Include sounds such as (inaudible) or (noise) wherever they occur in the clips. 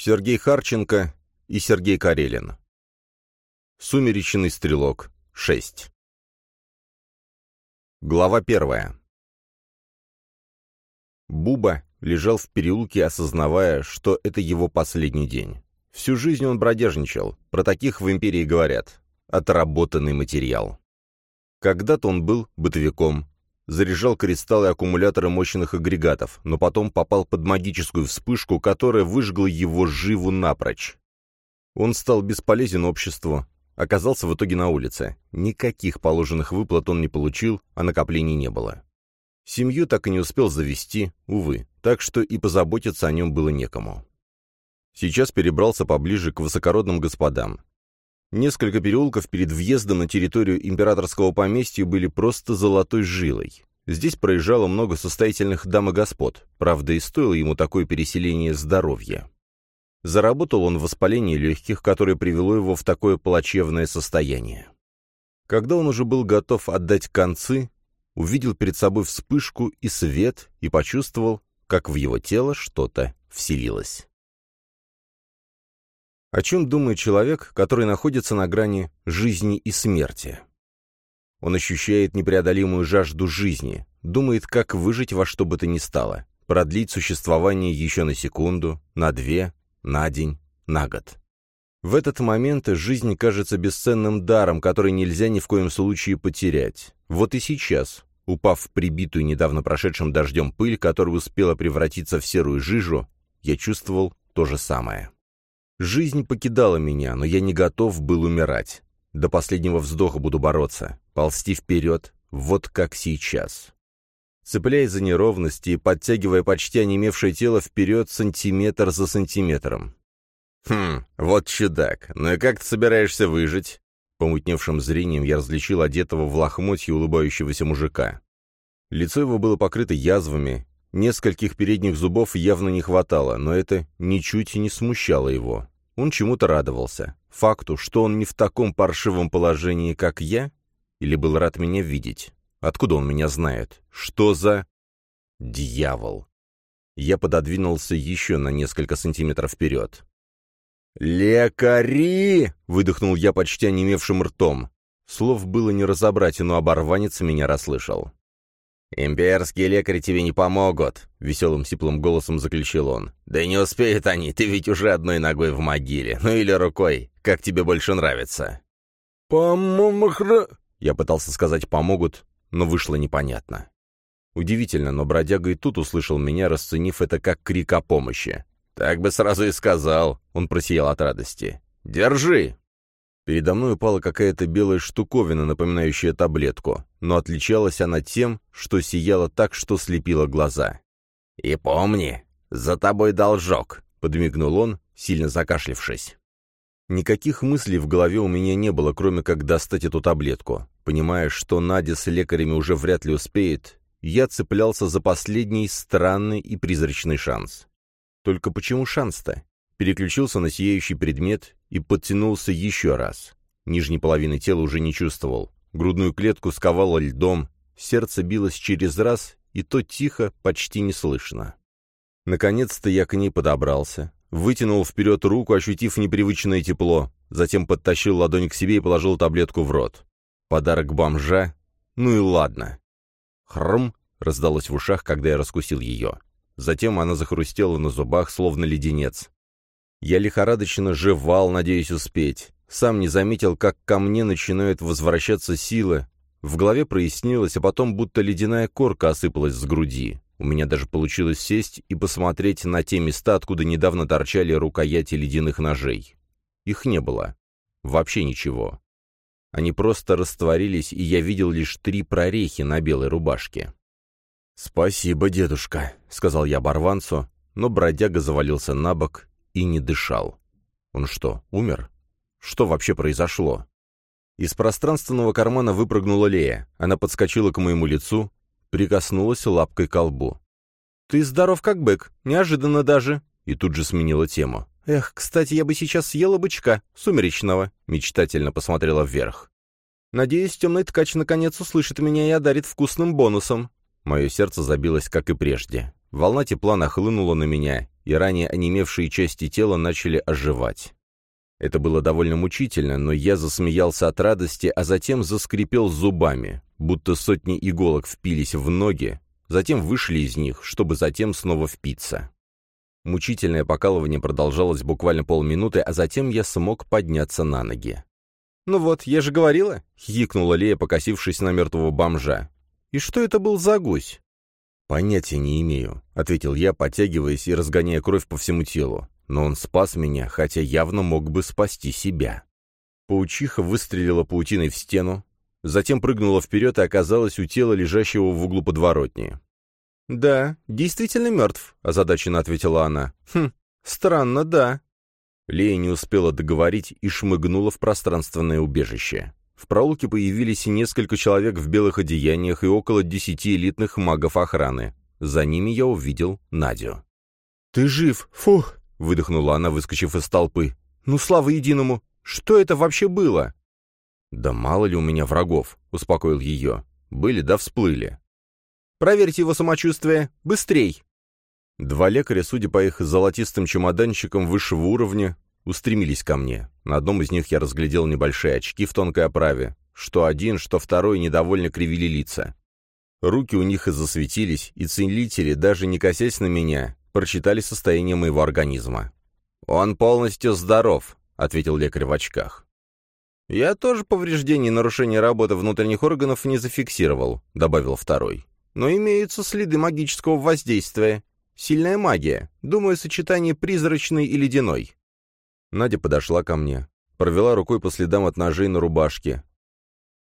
Сергей Харченко и Сергей Карелин. Сумеречный стрелок. 6. Глава первая. Буба лежал в переулке, осознавая, что это его последний день. Всю жизнь он бродяжничал, про таких в империи говорят. Отработанный материал. Когда-то он был бытовиком, заряжал кристаллы и аккумуляторы мощных агрегатов, но потом попал под магическую вспышку, которая выжгла его живу напрочь. Он стал бесполезен обществу, оказался в итоге на улице. Никаких положенных выплат он не получил, а накоплений не было. Семью так и не успел завести, увы, так что и позаботиться о нем было некому. Сейчас перебрался поближе к высокородным господам. Несколько переулков перед въездом на территорию императорского поместья были просто золотой жилой. Здесь проезжало много состоятельных дам и господ, правда и стоило ему такое переселение здоровья. Заработал он воспаление легких, которое привело его в такое плачевное состояние. Когда он уже был готов отдать концы, увидел перед собой вспышку и свет и почувствовал, как в его тело что-то вселилось. О чем думает человек, который находится на грани жизни и смерти? Он ощущает непреодолимую жажду жизни, думает, как выжить во что бы то ни стало, продлить существование еще на секунду, на две, на день, на год. В этот момент жизнь кажется бесценным даром, который нельзя ни в коем случае потерять. Вот и сейчас, упав в прибитую недавно прошедшим дождем пыль, которая успела превратиться в серую жижу, я чувствовал то же самое. Жизнь покидала меня, но я не готов был умирать. До последнего вздоха буду бороться, ползти вперед, вот как сейчас. Цепляясь за неровности и подтягивая почти онемевшее тело вперед сантиметр за сантиметром. «Хм, вот чудак, ну и как ты собираешься выжить?» Помутневшим зрением я различил одетого в лохмотье улыбающегося мужика. Лицо его было покрыто язвами, Нескольких передних зубов явно не хватало, но это ничуть не смущало его. Он чему-то радовался. Факту, что он не в таком паршивом положении, как я? Или был рад меня видеть? Откуда он меня знает? Что за... Дьявол. Я пододвинулся еще на несколько сантиметров вперед. «Лекари!» — выдохнул я почти онемевшим ртом. Слов было не разобрать, но оборванец меня расслышал. «Имперские лекари тебе не помогут», — веселым сиплым голосом заключил он. «Да не успеют они, ты ведь уже одной ногой в могиле, ну или рукой, как тебе больше нравится». «Помохра...» Я пытался сказать «помогут», но вышло непонятно. Удивительно, но бродяга и тут услышал меня, расценив это как крик о помощи. «Так бы сразу и сказал», — он просиял от радости. «Держи!» Передо мной упала какая-то белая штуковина, напоминающая таблетку, но отличалась она тем, что сияла так, что слепила глаза. «И помни, за тобой должок», — подмигнул он, сильно закашлившись. Никаких мыслей в голове у меня не было, кроме как достать эту таблетку. Понимая, что Надя с лекарями уже вряд ли успеет, я цеплялся за последний странный и призрачный шанс. Только почему шанс-то? Переключился на сияющий предмет и подтянулся еще раз. Нижней половины тела уже не чувствовал. Грудную клетку сковало льдом, сердце билось через раз, и то тихо, почти неслышно. Наконец-то я к ней подобрался, вытянул вперед руку, ощутив непривычное тепло, затем подтащил ладонь к себе и положил таблетку в рот. Подарок бомжа? Ну и ладно. Хрм раздалось в ушах, когда я раскусил ее. Затем она захрустела на зубах, словно леденец. Я лихорадочно жевал, надеясь успеть. Сам не заметил, как ко мне начинают возвращаться силы. В голове прояснилось, а потом будто ледяная корка осыпалась с груди. У меня даже получилось сесть и посмотреть на те места, откуда недавно торчали рукояти ледяных ножей. Их не было. Вообще ничего. Они просто растворились, и я видел лишь три прорехи на белой рубашке. «Спасибо, дедушка», — сказал я барванцу, но бродяга завалился на бок и не дышал. Он что, умер? Что вообще произошло? Из пространственного кармана выпрыгнула Лея. Она подскочила к моему лицу, прикоснулась лапкой к лбу. «Ты здоров как бык, неожиданно даже!» И тут же сменила тему. «Эх, кстати, я бы сейчас съела бычка, сумеречного», мечтательно посмотрела вверх. «Надеюсь, темный ткач наконец услышит меня и одарит вкусным бонусом». Мое сердце забилось, как и прежде. Волна тепла нахлынула на меня, и ранее онемевшие части тела начали оживать. Это было довольно мучительно, но я засмеялся от радости, а затем заскрипел зубами, будто сотни иголок впились в ноги, затем вышли из них, чтобы затем снова впиться. Мучительное покалывание продолжалось буквально полминуты, а затем я смог подняться на ноги. «Ну вот, я же говорила», — хихикнула Лея, покосившись на мертвого бомжа. «И что это был за гусь?» «Понятия не имею», — ответил я, подтягиваясь и разгоняя кровь по всему телу. Но он спас меня, хотя явно мог бы спасти себя. Паучиха выстрелила паутиной в стену, затем прыгнула вперед и оказалась у тела, лежащего в углу подворотни. «Да, действительно мертв», — озадаченно ответила она. «Хм, странно, да». Лея не успела договорить и шмыгнула в пространственное убежище. В проулке появились несколько человек в белых одеяниях и около десяти элитных магов охраны. За ними я увидел Надю. «Ты жив! Фух!» — выдохнула она, выскочив из толпы. «Ну, слава единому! Что это вообще было?» «Да мало ли у меня врагов», — успокоил ее. «Были да всплыли». «Проверьте его самочувствие! Быстрей!» Два лекаря, судя по их золотистым чемоданчикам высшего уровня, устремились ко мне. На одном из них я разглядел небольшие очки в тонкой оправе. Что один, что второй недовольно кривили лица. Руки у них и засветились, и целители, даже не косясь на меня, прочитали состояние моего организма. «Он полностью здоров», — ответил лекарь в очках. «Я тоже повреждений и нарушения работы внутренних органов не зафиксировал», — добавил второй. «Но имеются следы магического воздействия. Сильная магия. Думаю, сочетание призрачной и ледяной». Надя подошла ко мне, провела рукой по следам от ножей на рубашке.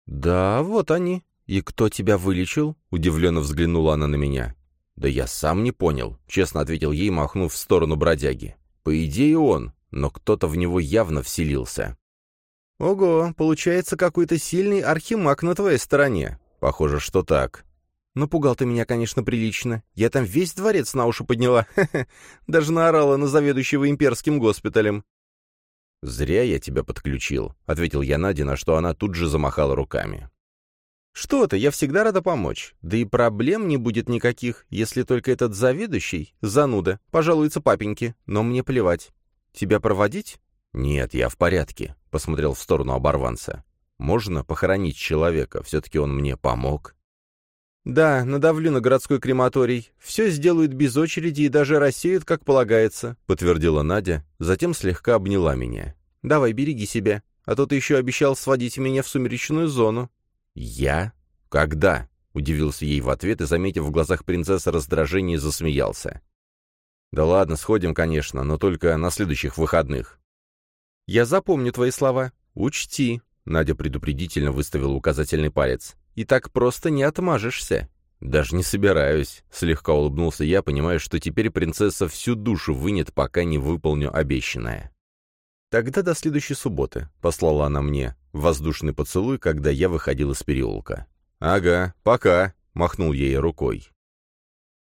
«Да, вот они. И кто тебя вылечил?» — удивленно взглянула она на меня. «Да я сам не понял», — честно ответил ей, махнув в сторону бродяги. «По идее он, но кто-то в него явно вселился». «Ого, получается какой-то сильный архимаг на твоей стороне». «Похоже, что так». Напугал ты меня, конечно, прилично. Я там весь дворец на уши подняла. (laughs) Даже наорала на заведующего имперским госпиталем. «Зря я тебя подключил», — ответил я Наде, на что она тут же замахала руками. «Что ты, я всегда рада помочь. Да и проблем не будет никаких, если только этот заведующий, зануда, пожалуется папеньке, но мне плевать. Тебя проводить?» «Нет, я в порядке», — посмотрел в сторону оборванца. «Можно похоронить человека, все-таки он мне помог». «Да, надавлю на городской крематорий. Все сделают без очереди и даже рассеют, как полагается», — подтвердила Надя, затем слегка обняла меня. «Давай, береги себя, а то ты еще обещал сводить меня в сумеречную зону». «Я? Когда?» — удивился ей в ответ и, заметив в глазах принцессы раздражение, засмеялся. «Да ладно, сходим, конечно, но только на следующих выходных». «Я запомню твои слова. Учти», — Надя предупредительно выставила указательный палец и так просто не отмажешься». «Даже не собираюсь», — слегка улыбнулся я, понимая, что теперь принцесса всю душу вынет, пока не выполню обещанное. «Тогда до следующей субботы», — послала она мне воздушный поцелуй, когда я выходил из переулка. «Ага, пока», — махнул ей рукой.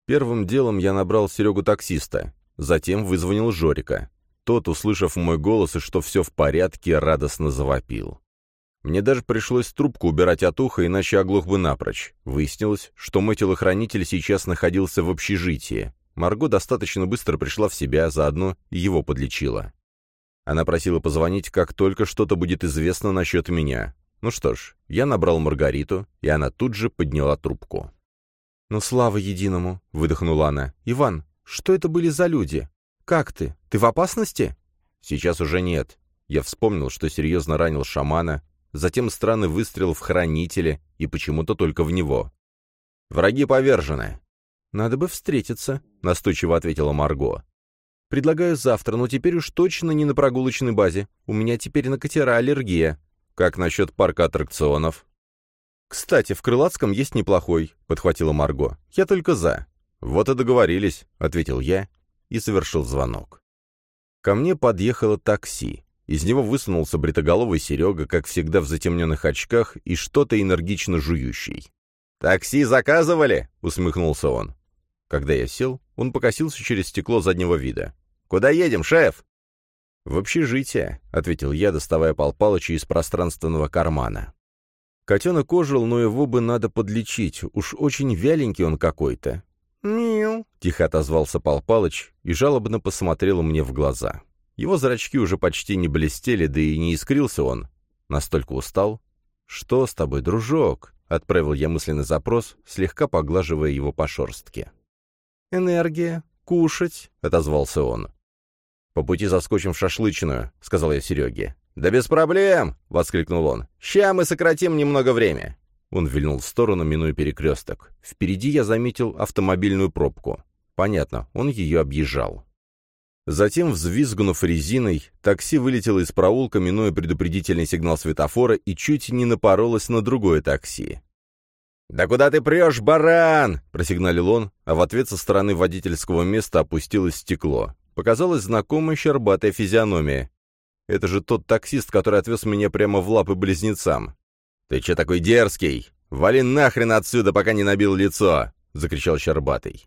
Первым делом я набрал Серегу таксиста, затем вызвонил Жорика. Тот, услышав мой голос и что все в порядке, радостно завопил. Мне даже пришлось трубку убирать от уха, иначе оглох бы напрочь. Выяснилось, что мой телохранитель сейчас находился в общежитии. Марго достаточно быстро пришла в себя, заодно его подлечила. Она просила позвонить, как только что-то будет известно насчет меня. Ну что ж, я набрал Маргариту, и она тут же подняла трубку. «Ну, слава единому!» — выдохнула она. «Иван, что это были за люди? Как ты? Ты в опасности?» «Сейчас уже нет. Я вспомнил, что серьезно ранил шамана, затем странный выстрел в хранителя и почему-то только в него. «Враги повержены». «Надо бы встретиться», — настойчиво ответила Марго. «Предлагаю завтра, но теперь уж точно не на прогулочной базе. У меня теперь на катера аллергия. Как насчет парка аттракционов?» «Кстати, в Крылатском есть неплохой», — подхватила Марго. «Я только за». «Вот и договорились», — ответил я и совершил звонок. Ко мне подъехало такси. Из него высунулся бритоголовый Серега, как всегда в затемненных очках, и что-то энергично жующий. «Такси заказывали?» — усмехнулся он. Когда я сел, он покосился через стекло заднего вида. «Куда едем, шеф?» «В общежитие», — ответил я, доставая Пал Палыча из пространственного кармана. Котенок ожил, но его бы надо подлечить, уж очень вяленький он какой-то. «Мил», — тихо отозвался Пал Палыч и жалобно посмотрел мне в глаза. Его зрачки уже почти не блестели, да и не искрился он. Настолько устал. «Что с тобой, дружок?» — отправил я мысленный запрос, слегка поглаживая его по шерстке. «Энергия. Кушать», — отозвался он. «По пути заскочим в шашлычную», — сказал я Сереге. «Да без проблем!» — воскликнул он. «Ща мы сократим немного время!» Он вильнул в сторону, минуя перекресток. Впереди я заметил автомобильную пробку. Понятно, он ее объезжал. Затем, взвизгнув резиной, такси вылетело из проулка, минуя предупредительный сигнал светофора, и чуть не напоролось на другое такси. «Да куда ты прешь, баран?» — просигналил он, а в ответ со стороны водительского места опустилось стекло. Показалась знакомая щербатая физиономия. Это же тот таксист, который отвез меня прямо в лапы близнецам. «Ты че такой дерзкий? Вали нахрен отсюда, пока не набил лицо!» — закричал Щербатый.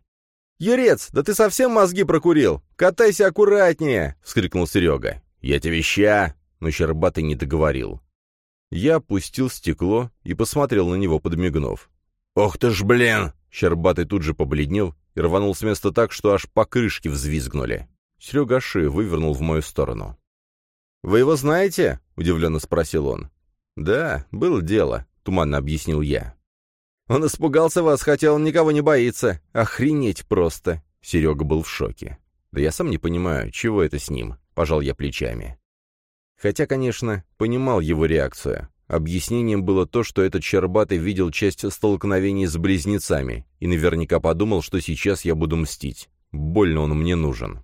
«Юрец, да ты совсем мозги прокурил? Катайся аккуратнее!» — вскрикнул Серега. «Я тебе ща!» Но Щербатый не договорил. Я опустил стекло и посмотрел на него, подмигнув. «Ох ты ж, блин!» Щербатый тут же побледнел и рванул с места так, что аж покрышки взвизгнули. Серега шею вывернул в мою сторону. «Вы его знаете?» — удивленно спросил он. «Да, было дело», — туманно объяснил я. «Он испугался вас, хотя он никого не боится. Охренеть просто!» Серега был в шоке. «Да я сам не понимаю, чего это с ним?» — пожал я плечами. Хотя, конечно, понимал его реакцию. Объяснением было то, что этот Щербатый видел часть столкновений с близнецами и наверняка подумал, что сейчас я буду мстить. Больно он мне нужен.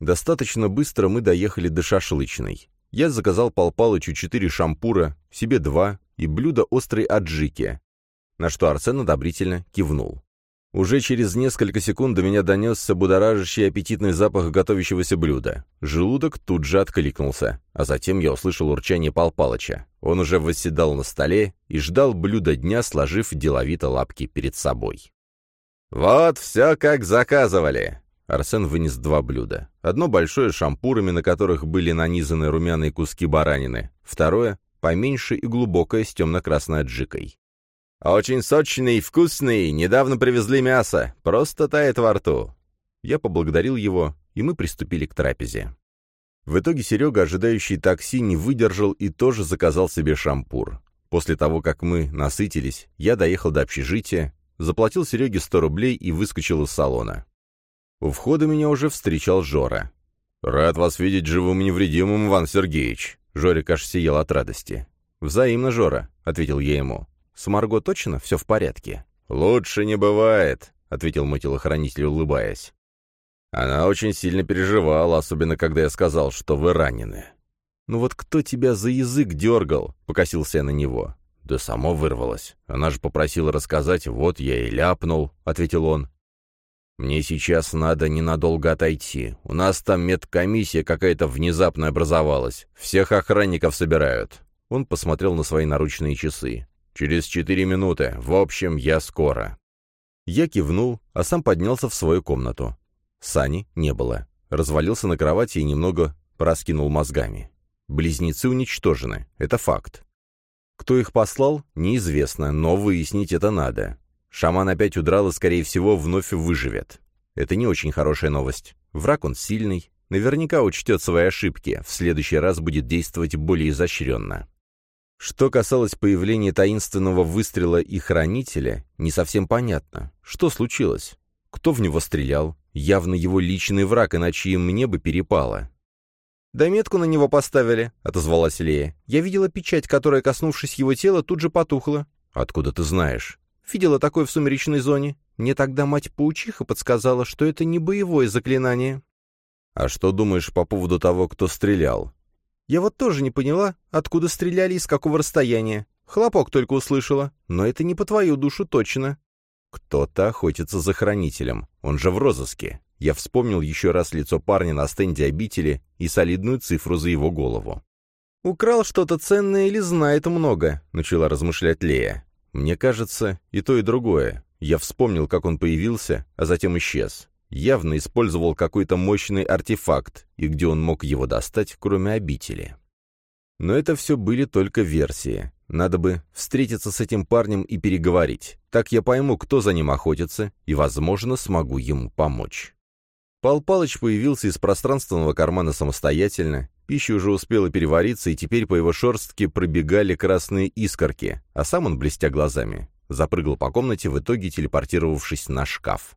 Достаточно быстро мы доехали до шашлычной. Я заказал Пал Палычу четыре шампура, себе два и блюдо острой аджики, на что Арсен одобрительно кивнул. Уже через несколько секунд до меня донесся будоражащий аппетитный запах готовящегося блюда. Желудок тут же откликнулся, а затем я услышал урчание Пал Палыча. Он уже восседал на столе и ждал блюда дня, сложив деловито лапки перед собой. «Вот все как заказывали!» Арсен вынес два блюда. Одно большое с шампурами, на которых были нанизаны румяные куски баранины. Второе — поменьше и глубокое с темно-красной аджикой. «Очень сочный и вкусный. Недавно привезли мясо. Просто тает во рту». Я поблагодарил его, и мы приступили к трапезе. В итоге Серега, ожидающий такси, не выдержал и тоже заказал себе шампур. После того, как мы насытились, я доехал до общежития, заплатил Сереге 100 рублей и выскочил из салона. У входа меня уже встречал Жора. «Рад вас видеть живым и невредимым, Иван Сергеевич!» Жорик аж сиял от радости. «Взаимно, Жора», — ответил я ему. «С Марго точно все в порядке?» «Лучше не бывает», — ответил мой телохранитель, улыбаясь. «Она очень сильно переживала, особенно когда я сказал, что вы ранены». «Ну вот кто тебя за язык дергал?» — покосился я на него. «Да само вырвалось. Она же попросила рассказать, вот я и ляпнул», — ответил он. «Мне сейчас надо ненадолго отойти. У нас там медкомиссия какая-то внезапно образовалась. Всех охранников собирают». Он посмотрел на свои наручные часы. «Через четыре минуты. В общем, я скоро». Я кивнул, а сам поднялся в свою комнату. Сани не было. Развалился на кровати и немного проскинул мозгами. Близнецы уничтожены. Это факт. Кто их послал, неизвестно, но выяснить это надо. Шаман опять удрал и, скорее всего, вновь выживет. Это не очень хорошая новость. Враг он сильный, наверняка учтет свои ошибки, в следующий раз будет действовать более изощренно. Что касалось появления таинственного выстрела и хранителя, не совсем понятно. Что случилось? Кто в него стрелял? Явно его личный враг, иначе им мне бы перепало. «Да метку на него поставили», — отозвалась Лея. «Я видела печать, которая, коснувшись его тела, тут же потухла». «Откуда ты знаешь?» Видела такое в сумеречной зоне. Мне тогда мать-паучиха подсказала, что это не боевое заклинание. А что думаешь по поводу того, кто стрелял? Я вот тоже не поняла, откуда стреляли и с какого расстояния. Хлопок только услышала, но это не по твою душу точно. Кто-то охотится за хранителем, он же в розыске. Я вспомнил еще раз лицо парня на стенде обители и солидную цифру за его голову. «Украл что-то ценное или знает много», — начала размышлять Лея. Мне кажется, и то, и другое. Я вспомнил, как он появился, а затем исчез. Явно использовал какой-то мощный артефакт, и где он мог его достать, кроме обители. Но это все были только версии. Надо бы встретиться с этим парнем и переговорить. Так я пойму, кто за ним охотится, и, возможно, смогу ему помочь. Пал Палыч появился из пространственного кармана самостоятельно, пища уже успела перевариться, и теперь по его шерстке пробегали красные искорки, а сам он, блестя глазами, запрыгал по комнате, в итоге телепортировавшись на шкаф.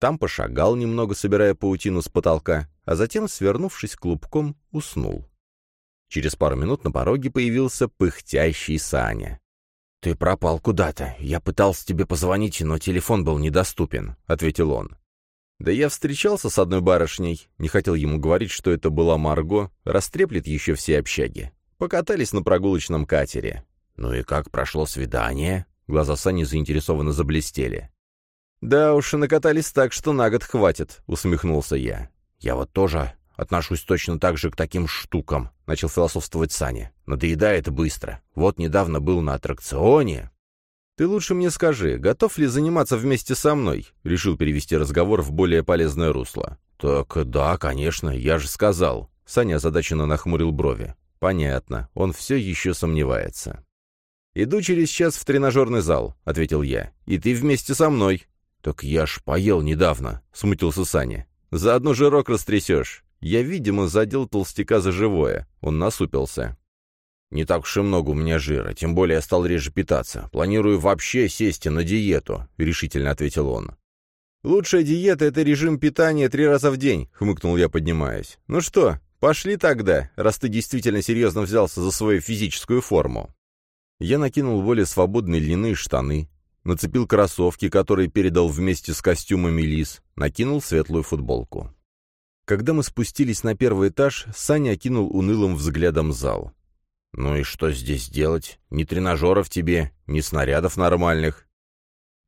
Там пошагал немного, собирая паутину с потолка, а затем, свернувшись клубком, уснул. Через пару минут на пороге появился пыхтящий Саня. «Ты пропал куда-то. Я пытался тебе позвонить, но телефон был недоступен», — ответил он. «Да я встречался с одной барышней. Не хотел ему говорить, что это была Марго. Растреплет еще все общаги. Покатались на прогулочном катере». «Ну и как прошло свидание?» Глаза Сани заинтересованно заблестели. «Да уж, накатались так, что на год хватит», — усмехнулся я. «Я вот тоже отношусь точно так же к таким штукам», — начал философствовать Саня. «Надоедает быстро. Вот недавно был на аттракционе». «Ты лучше мне скажи, готов ли заниматься вместе со мной?» — решил перевести разговор в более полезное русло. «Так да, конечно, я же сказал». Саня озадаченно нахмурил брови. «Понятно, он все еще сомневается». «Иду через час в тренажерный зал», — ответил я. «И ты вместе со мной». «Так я ж поел недавно», — смутился Саня. «Заодно жирок растрясешь. Я, видимо, задел толстяка за живое. Он насупился. «Не так уж и много у меня жира, тем более я стал реже питаться. Планирую вообще сесть на диету», — решительно ответил он. «Лучшая диета — это режим питания три раза в день», — хмыкнул я, поднимаясь. «Ну что, пошли тогда, раз ты действительно серьезно взялся за свою физическую форму». Я накинул более свободные льняные штаны, нацепил кроссовки, которые передал вместе с костюмами лис, накинул светлую футболку. Когда мы спустились на первый этаж, Саня окинул унылым взглядом зал. «Ну и что здесь делать? Ни тренажеров тебе, ни снарядов нормальных».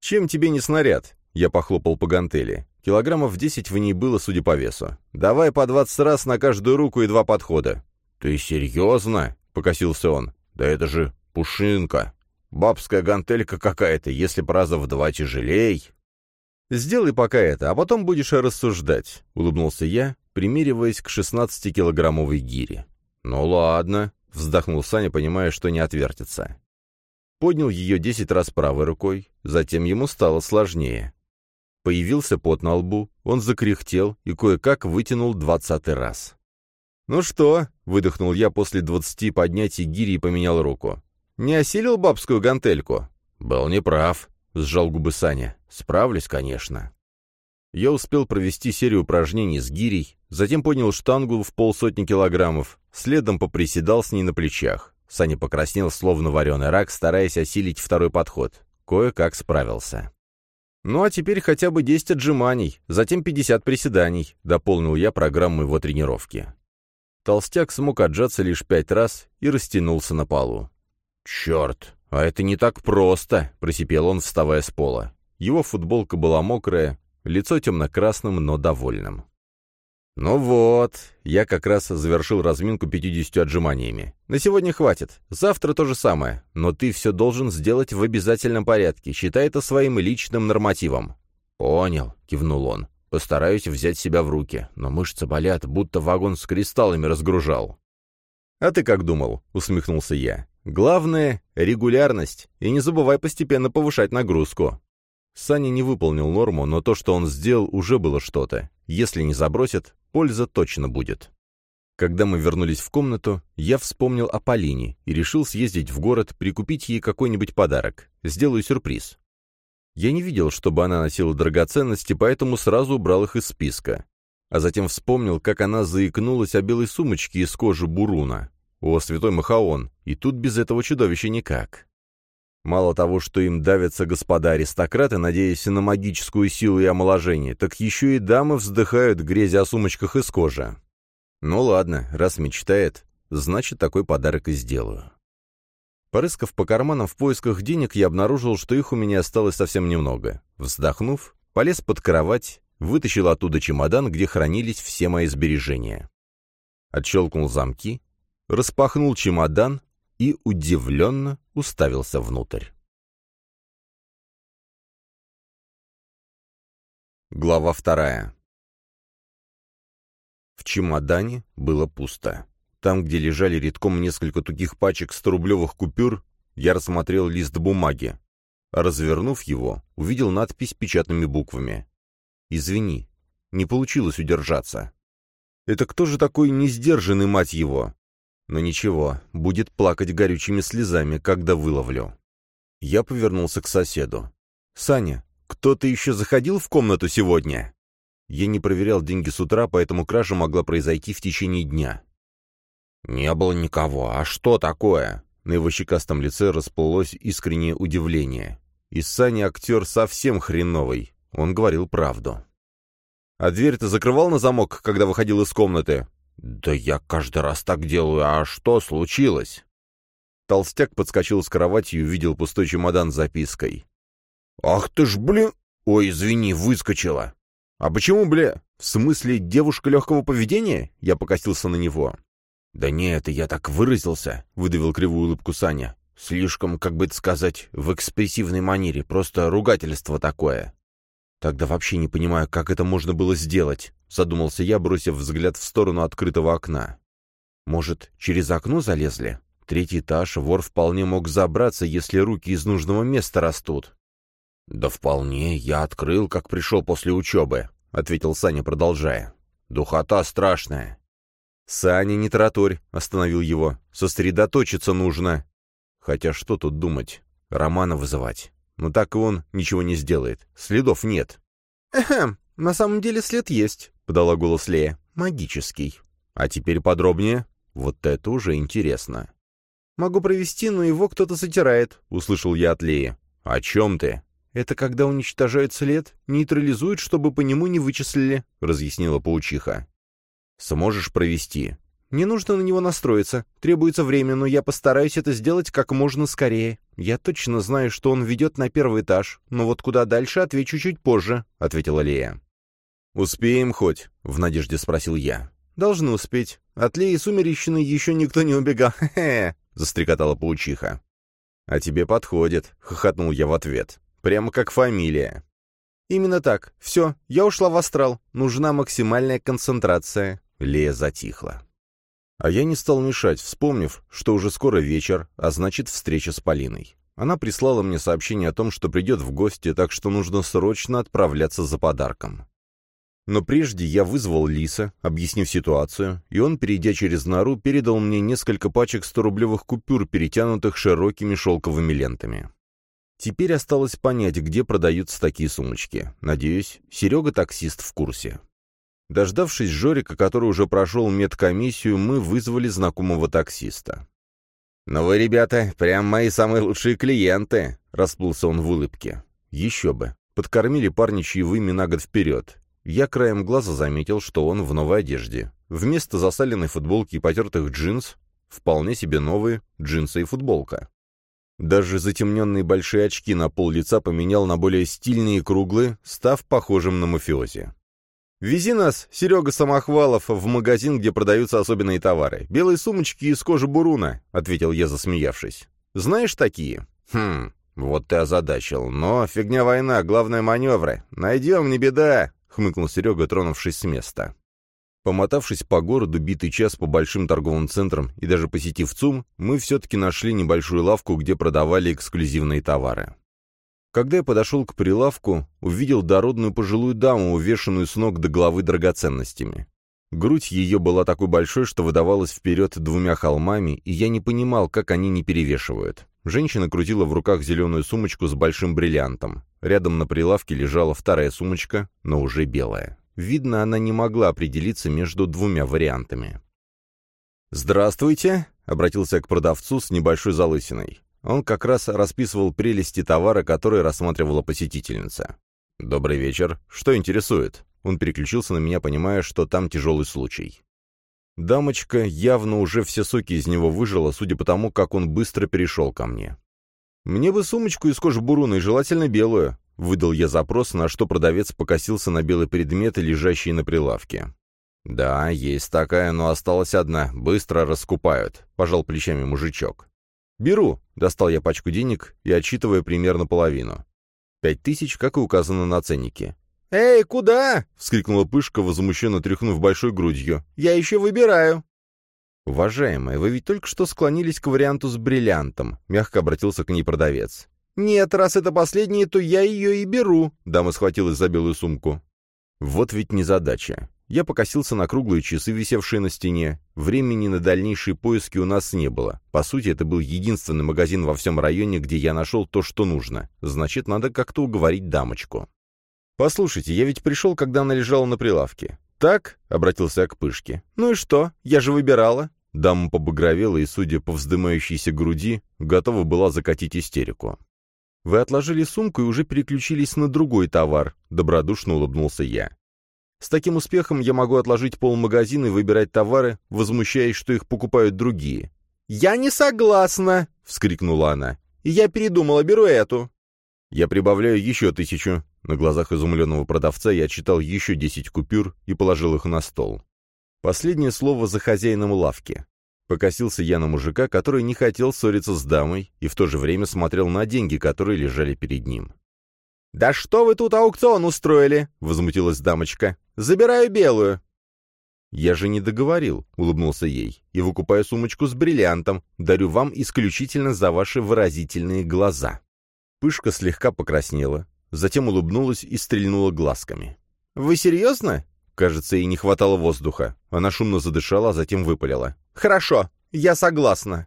«Чем тебе не снаряд?» Я похлопал по гантели. Килограммов десять в ней было, судя по весу. «Давай по двадцать раз на каждую руку и два подхода». «Ты серьезно?» — покосился он. «Да это же пушинка. Бабская гантелька какая-то, если по раза в два тяжелей». «Сделай пока это, а потом будешь рассуждать», — улыбнулся я, примериваясь к шестнадцатикилограммовой гире. «Ну ладно», — вздохнул Саня, понимая, что не отвертится. Поднял ее десять раз правой рукой, затем ему стало сложнее. Появился пот на лбу, он закряхтел и кое-как вытянул двадцатый раз. «Ну что?» — выдохнул я после двадцати поднятий гири и поменял руку. «Не осилил бабскую гантельку?» «Был неправ», — сжал губы Саня. «Справлюсь, конечно». Я успел провести серию упражнений с гирей, затем поднял штангу в полсотни килограммов, следом поприседал с ней на плечах. Саня покраснел, словно вареный рак, стараясь осилить второй подход. Кое-как справился. «Ну а теперь хотя бы 10 отжиманий, затем 50 приседаний», — дополнил я программу его тренировки. Толстяк смог отжаться лишь пять раз и растянулся на полу. «Черт, а это не так просто», — просипел он, вставая с пола. Его футболка была мокрая, лицо темно-красным, но довольным. «Ну вот, я как раз завершил разминку 50 отжиманиями. На сегодня хватит. Завтра то же самое. Но ты все должен сделать в обязательном порядке. Считай это своим личным нормативом». «Понял», — кивнул он. «Постараюсь взять себя в руки, но мышцы болят, будто вагон с кристаллами разгружал». «А ты как думал?» — усмехнулся я. «Главное — регулярность, и не забывай постепенно повышать нагрузку». Саня не выполнил норму, но то, что он сделал, уже было что-то. Если не забросит, польза точно будет. Когда мы вернулись в комнату, я вспомнил о Полине и решил съездить в город, прикупить ей какой-нибудь подарок. Сделаю сюрприз. Я не видел, чтобы она носила драгоценности, поэтому сразу убрал их из списка. А затем вспомнил, как она заикнулась о белой сумочке из кожи буруна. О, святой Махаон, и тут без этого чудовища никак. Мало того, что им давятся господа-аристократы, надеясь на магическую силу и омоложение, так еще и дамы вздыхают, грезя о сумочках из кожи. Ну ладно, раз мечтает, значит, такой подарок и сделаю. Порыскав по карманам в поисках денег, я обнаружил, что их у меня осталось совсем немного. Вздохнув, полез под кровать, вытащил оттуда чемодан, где хранились все мои сбережения. Отщелкнул замки, распахнул чемодан и удивленно уставился внутрь. Глава вторая. В чемодане было пусто. Там, где лежали редком несколько тугих пачек 100-рублевых купюр, я рассмотрел лист бумаги. развернув его, увидел надпись печатными буквами. «Извини, не получилось удержаться». Это кто же такой несдержанный, мать его? Но ничего, будет плакать горючими слезами, когда выловлю. Я повернулся к соседу. «Саня, кто-то еще заходил в комнату сегодня?» Я не проверял деньги с утра, поэтому кража могла произойти в течение дня. «Не было никого. А что такое?» На его щекастом лице расплылось искреннее удивление. И Саня актер совсем хреновый. Он говорил правду. «А дверь ты закрывал на замок, когда выходил из комнаты?» «Да я каждый раз так делаю. А что случилось?» Толстяк подскочил с кровати и увидел пустой чемодан с запиской. «Ах ты ж, блин! Ой, извини, выскочила!» «А почему, бля? В смысле, девушка легкого поведения?» Я покосился на него. «Да не, это я так выразился», — выдавил кривую улыбку Саня. «Слишком, как бы это сказать, в экспрессивной манере, просто ругательство такое». «Тогда вообще не понимаю, как это можно было сделать», — задумался я, бросив взгляд в сторону открытого окна. «Может, через окно залезли? Третий этаж вор вполне мог забраться, если руки из нужного места растут». «Да вполне, я открыл, как пришел после учебы», — ответил Саня, продолжая. «Духота страшная». «Саня, не тараторь», — остановил его. «Сосредоточиться нужно». Хотя что тут думать? Романа вызывать. Но так и он ничего не сделает. Следов нет. «Эхем, на самом деле след есть», — подала голос Лея. «Магический». «А теперь подробнее?» «Вот это уже интересно». «Могу провести, но его кто-то затирает», — услышал я от Леи. «О чем ты?» «Это когда уничтожают след, нейтрализуют, чтобы по нему не вычислили», — разъяснила паучиха. «Сможешь провести?» «Не нужно на него настроиться. Требуется время, но я постараюсь это сделать как можно скорее. Я точно знаю, что он ведет на первый этаж, но вот куда дальше отвечу чуть позже», — ответила Лея. «Успеем хоть?» — в надежде спросил я. «Должны успеть. От Леи Сумеречной еще никто не убегал. (laughs) Хе-хе!» — застрекотала паучиха. «А тебе подходит», — хохотнул я в ответ. Прямо как фамилия. Именно так. Все, я ушла в астрал. Нужна максимальная концентрация. Лея затихла. А я не стал мешать, вспомнив, что уже скоро вечер, а значит встреча с Полиной. Она прислала мне сообщение о том, что придет в гости, так что нужно срочно отправляться за подарком. Но прежде я вызвал Лиса, объяснив ситуацию, и он, перейдя через нору, передал мне несколько пачек 100-рублевых купюр, перетянутых широкими шелковыми лентами. Теперь осталось понять, где продаются такие сумочки. Надеюсь, Серега-таксист в курсе. Дождавшись Жорика, который уже прошел медкомиссию, мы вызвали знакомого таксиста. «Ну вы, ребята, прям мои самые лучшие клиенты!» — расплылся он в улыбке. «Еще бы. Подкормили парня чаевыми на год вперед. Я краем глаза заметил, что он в новой одежде. Вместо засаленной футболки и потертых джинс вполне себе новые джинсы и футболка. Даже затемненные большие очки на пол лица поменял на более стильные и круглые, став похожим на мафиози. «Вези нас, Серега Самохвалов, в магазин, где продаются особенные товары. Белые сумочки из кожи буруна», — ответил я, засмеявшись. «Знаешь такие?» «Хм, вот ты озадачил. Но фигня война, главное маневры. Найдем, не беда», — хмыкнул Серега, тронувшись с места. Помотавшись по городу битый час по большим торговым центрам и даже посетив ЦУМ, мы все-таки нашли небольшую лавку, где продавали эксклюзивные товары. Когда я подошел к прилавку, увидел дородную пожилую даму, увешанную с ног до головы драгоценностями. Грудь ее была такой большой, что выдавалась вперед двумя холмами, и я не понимал, как они не перевешивают. Женщина крутила в руках зеленую сумочку с большим бриллиантом. Рядом на прилавке лежала вторая сумочка, но уже белая. Видно, она не могла определиться между двумя вариантами. «Здравствуйте!» — обратился к продавцу с небольшой залысиной. Он как раз расписывал прелести товара, который рассматривала посетительница. «Добрый вечер. Что интересует?» Он переключился на меня, понимая, что там тяжелый случай. Дамочка явно уже все соки из него выжила, судя по тому, как он быстро перешел ко мне. «Мне бы сумочку из кожи буруна желательно белую. Выдал я запрос, на что продавец покосился на белые предметы, лежащие на прилавке. «Да, есть такая, но осталась одна. Быстро раскупают», — пожал плечами мужичок. «Беру», — достал я пачку денег и отчитывая примерно половину. «Пять тысяч, как и указано на ценнике». «Эй, куда?» — вскрикнула Пышка, возмущенно тряхнув большой грудью. «Я еще выбираю». «Уважаемая, вы ведь только что склонились к варианту с бриллиантом», — мягко обратился к ней продавец. «Нет, раз это последнее, то я ее и беру», — дама схватилась за белую сумку. Вот ведь незадача. Я покосился на круглые часы, висевшие на стене. Времени на дальнейшие поиски у нас не было. По сути, это был единственный магазин во всем районе, где я нашел то, что нужно. Значит, надо как-то уговорить дамочку. «Послушайте, я ведь пришел, когда она лежала на прилавке». «Так?» — обратился я к Пышке. «Ну и что? Я же выбирала». Дама побагровела и, судя по вздымающейся груди, готова была закатить истерику. «Вы отложили сумку и уже переключились на другой товар», — добродушно улыбнулся я. С таким успехом я могу отложить полмагазина и выбирать товары, возмущаясь, что их покупают другие. «Я не согласна!» — вскрикнула она. «И я передумала, беру эту». Я прибавляю еще тысячу. На глазах изумленного продавца я отчитал еще десять купюр и положил их на стол. Последнее слово за хозяином лавки. Покосился я на мужика, который не хотел ссориться с дамой и в то же время смотрел на деньги, которые лежали перед ним. «Да что вы тут аукцион устроили?» — возмутилась дамочка. «Забираю белую». «Я же не договорил», — улыбнулся ей, — «и выкупаю сумочку с бриллиантом. Дарю вам исключительно за ваши выразительные глаза». Пышка слегка покраснела, затем улыбнулась и стрельнула глазками. «Вы серьезно?» Кажется, ей не хватало воздуха. Она шумно задышала, а затем выпалила. «Хорошо, я согласна».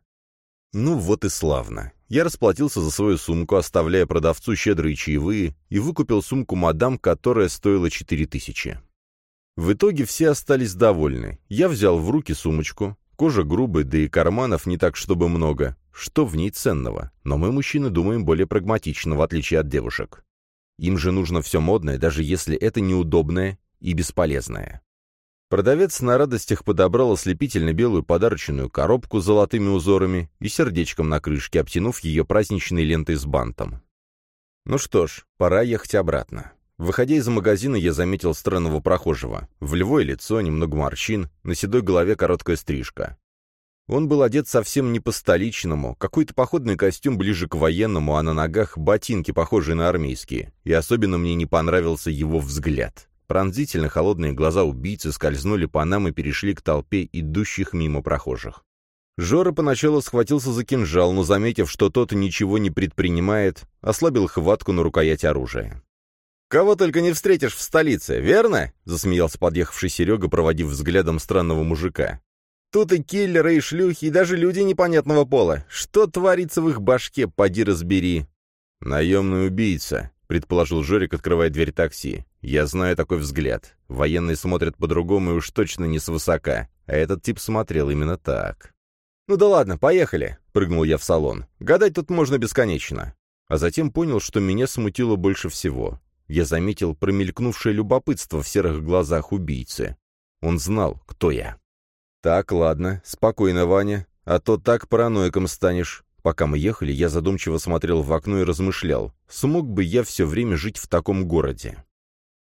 Ну вот и славно. Я расплатился за свою сумку, оставляя продавцу щедрые чаевые, и выкупил сумку мадам, которая стоила четыре тысячи. В итоге все остались довольны. Я взял в руки сумочку. Кожа грубая, да и карманов не так, чтобы много. Что в ней ценного? Но мы, мужчины, думаем более прагматично, в отличие от девушек. Им же нужно все модное, даже если это неудобное и бесполезное. Продавец на радостях подобрал ослепительно белую подарочную коробку с золотыми узорами и сердечком на крышке, обтянув ее праздничной лентой с бантом. Ну что ж, пора ехать обратно. Выходя из магазина, я заметил странного прохожего. В львое лицо, немного морщин, на седой голове короткая стрижка. Он был одет совсем не по-столичному, какой-то походный костюм ближе к военному, а на ногах ботинки, похожие на армейские, и особенно мне не понравился его взгляд. Пронзительно холодные глаза убийцы скользнули по нам и перешли к толпе идущих мимо прохожих. Жора поначалу схватился за кинжал, но, заметив, что тот ничего не предпринимает, ослабил хватку на рукоять оружия. «Кого только не встретишь в столице, верно?» — засмеялся подъехавший Серега, проводив взглядом странного мужика. «Тут и киллеры, и шлюхи, и даже люди непонятного пола. Что творится в их башке, поди разбери!» «Наемный убийца», — предположил Жорик, открывая дверь такси. «Я знаю такой взгляд. Военные смотрят по-другому и уж точно не свысока. А этот тип смотрел именно так». «Ну да ладно, поехали», — прыгнул я в салон. «Гадать тут можно бесконечно». А затем понял, что меня смутило больше всего. Я заметил промелькнувшее любопытство в серых глазах убийцы. Он знал, кто я. «Так, ладно, спокойно, Ваня, а то так параноиком станешь. Пока мы ехали, я задумчиво смотрел в окно и размышлял, смог бы я все время жить в таком городе.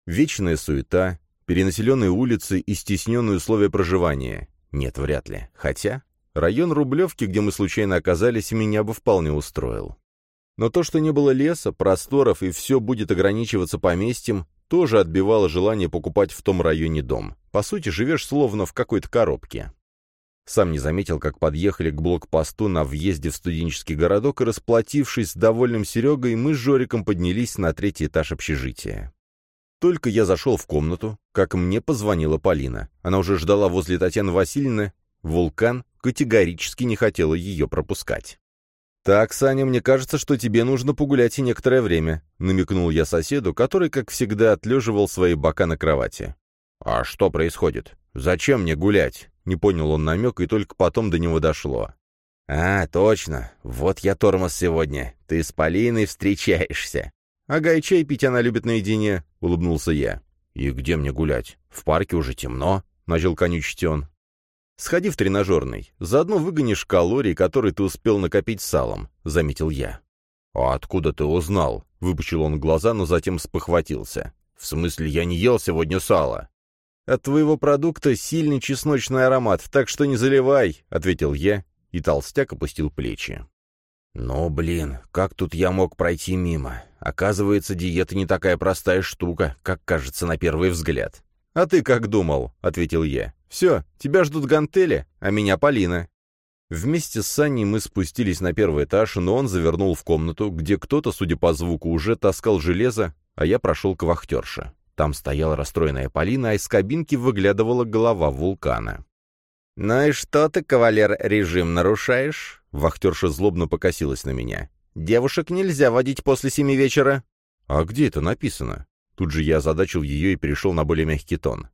Вечная суета, перенаселенные улицы и стесненные условия проживания. Нет, вряд ли. Хотя район Рублевки, где мы случайно оказались, меня бы вполне устроил. Но то, что не было леса, просторов и все будет ограничиваться поместьем, тоже отбивало желание покупать в том районе дом. По сути, живешь словно в какой-то коробке. Сам не заметил, как подъехали к блокпосту на въезде в студенческий городок, и, расплатившись с довольным Серегой, мы с Жориком поднялись на третий этаж общежития. Только я зашел в комнату, как мне позвонила Полина. Она уже ждала возле Татьяны Васильевны. Вулкан категорически не хотела ее пропускать. «Так, Саня, мне кажется, что тебе нужно погулять и некоторое время», — намекнул я соседу, который, как всегда, отлеживал свои бока на кровати. «А что происходит? Зачем мне гулять?» Не понял он намек, и только потом до него дошло. «А, точно. Вот я тормоз сегодня. Ты с Полиной встречаешься». «Ага, и чай пить она любит наедине», — улыбнулся я. «И где мне гулять? В парке уже темно», — начал конючить он. «Сходи в тренажерный. Заодно выгонишь калории, которые ты успел накопить салом», — заметил я. «А откуда ты узнал?» — выпучил он глаза, но затем спохватился. «В смысле, я не ел сегодня сало?» «От твоего продукта сильный чесночный аромат, так что не заливай», — ответил я, и толстяк опустил плечи. «Ну, блин, как тут я мог пройти мимо? Оказывается, диета не такая простая штука, как кажется на первый взгляд». «А ты как думал?» — ответил я. «Все, тебя ждут гантели, а меня Полина». Вместе с Саней мы спустились на первый этаж, но он завернул в комнату, где кто-то, судя по звуку, уже таскал железо, а я прошел к вахтерше. Там стояла расстроенная Полина, а из кабинки выглядывала голова вулкана. «Ну и что ты, кавалер, режим нарушаешь?» Вахтерша злобно покосилась на меня. «Девушек нельзя водить после семи вечера». «А где это написано?» Тут же я озадачил ее и перешел на более мягкий тон.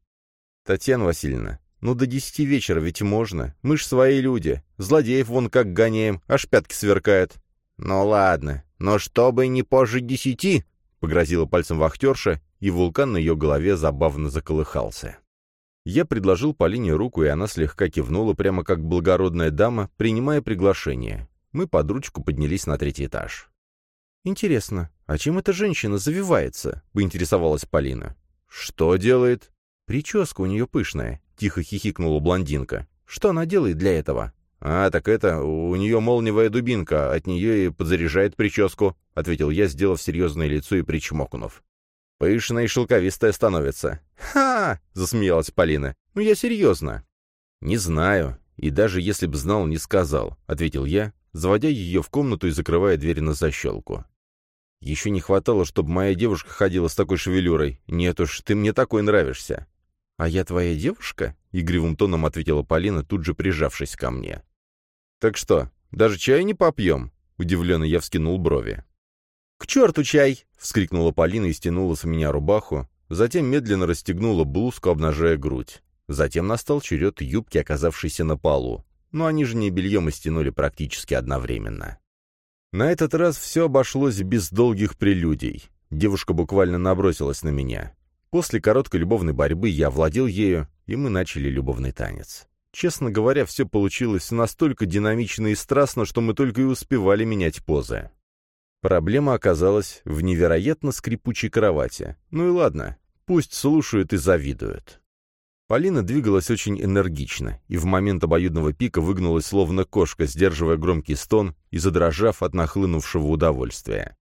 «Татьяна Васильевна, ну до десяти вечера ведь можно. Мы ж свои люди. Злодеев вон как гоняем, аж пятки сверкают». «Ну ладно, но чтобы не позже десяти», — погрозила пальцем вахтерша, и вулкан на ее голове забавно заколыхался. Я предложил Полине руку, и она слегка кивнула, прямо как благородная дама, принимая приглашение. Мы под ручку поднялись на третий этаж. «Интересно, а чем эта женщина завивается?» — поинтересовалась Полина. «Что делает?» «Прическа у нее пышная», — тихо хихикнула блондинка. «Что она делает для этого?» «А, так это, у нее молниевая дубинка, от нее и подзаряжает прическу», — ответил я, сделав серьезное лицо и причмокнув. Пышная и шелковистая становится. «Ха!» — засмеялась Полина. «Ну я серьезно». «Не знаю. И даже если б знал, не сказал», — ответил я, заводя ее в комнату и закрывая дверь на защелку. «Еще не хватало, чтобы моя девушка ходила с такой шевелюрой. Нет уж, ты мне такой нравишься». «А я твоя девушка?» — игривым тоном ответила Полина, тут же прижавшись ко мне. «Так что, даже чая не попьем?» — удивленно я вскинул брови. «К черту чай!» — вскрикнула Полина и стянула с меня рубаху, затем медленно расстегнула блузку, обнажая грудь. Затем настал черед юбки, оказавшейся на полу. Но они же не бельем и стянули практически одновременно. На этот раз все обошлось без долгих прелюдий. Девушка буквально набросилась на меня. После короткой любовной борьбы я владел ею, и мы начали любовный танец. Честно говоря, все получилось настолько динамично и страстно, что мы только и успевали менять позы. Проблема оказалась в невероятно скрипучей кровати. Ну и ладно, пусть слушают и завидуют. Полина двигалась очень энергично, и в момент обоюдного пика выгнулась словно кошка, сдерживая громкий стон и задрожав от нахлынувшего удовольствия.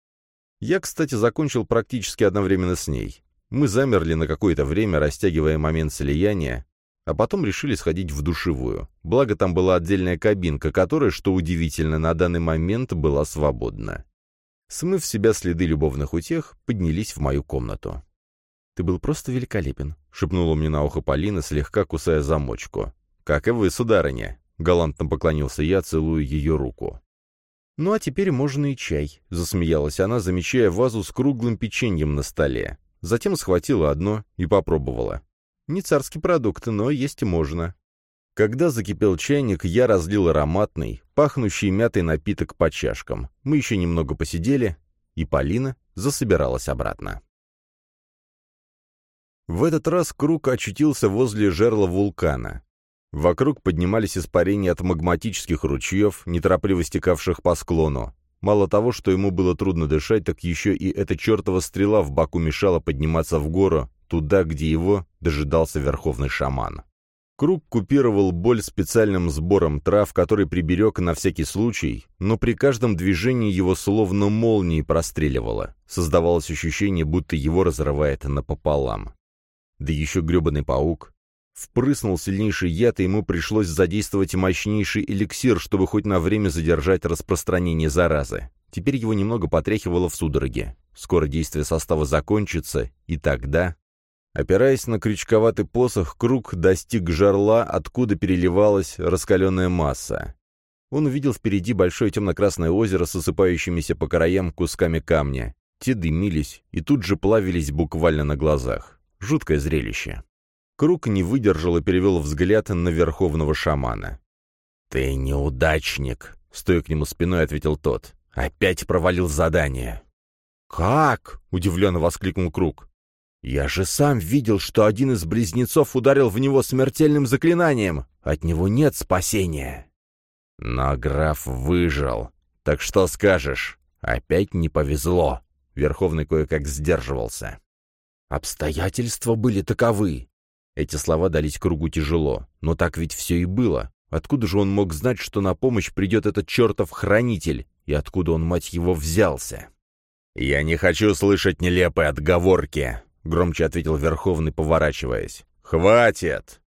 Я, кстати, закончил практически одновременно с ней. Мы замерли на какое-то время, растягивая момент слияния, а потом решили сходить в душевую. Благо там была отдельная кабинка, которая, что удивительно, на данный момент была свободна. Смыв себя следы любовных утех, поднялись в мою комнату. «Ты был просто великолепен», — шепнула мне на ухо Полина, слегка кусая замочку. «Как и вы, сударыня», — галантно поклонился я, целуя ее руку. «Ну а теперь можно и чай», — засмеялась она, замечая вазу с круглым печеньем на столе. Затем схватила одно и попробовала. «Не царский продукт, но есть можно». Когда закипел чайник, я разлил ароматный, пахнущий мятой напиток по чашкам. Мы еще немного посидели, и Полина засобиралась обратно. В этот раз круг очутился возле жерла вулкана. Вокруг поднимались испарения от магматических ручьев, неторопливо стекавших по склону. Мало того, что ему было трудно дышать, так еще и эта чертова стрела в боку мешала подниматься в гору, туда, где его дожидался верховный шаман. Круг купировал боль специальным сбором трав, который приберег на всякий случай, но при каждом движении его словно молнией простреливало. Создавалось ощущение, будто его разрывает напополам. Да еще гребаный паук. Впрыснул сильнейший яд, и ему пришлось задействовать мощнейший эликсир, чтобы хоть на время задержать распространение заразы. Теперь его немного потряхивало в судороге. Скоро действие состава закончится, и тогда... Опираясь на крючковатый посох, круг достиг жерла, откуда переливалась раскаленная масса. Он увидел впереди большое темно-красное озеро с осыпающимися по краям кусками камня. Те дымились и тут же плавились буквально на глазах. Жуткое зрелище. Круг не выдержал и перевел взгляд на верховного шамана. «Ты неудачник», — стоя к нему спиной, ответил тот. «Опять провалил задание». «Как?» — удивленно воскликнул Круг. «Я же сам видел, что один из близнецов ударил в него смертельным заклинанием. От него нет спасения». Но граф выжил. Так что скажешь? Опять не повезло. Верховный кое-как сдерживался. Обстоятельства были таковы. Эти слова дались кругу тяжело, но так ведь все и было. Откуда же он мог знать, что на помощь придет этот чертов хранитель, и откуда он, мать его, взялся? «Я не хочу слышать нелепые отговорки», — громче ответил Верховный, поворачиваясь. «Хватит!»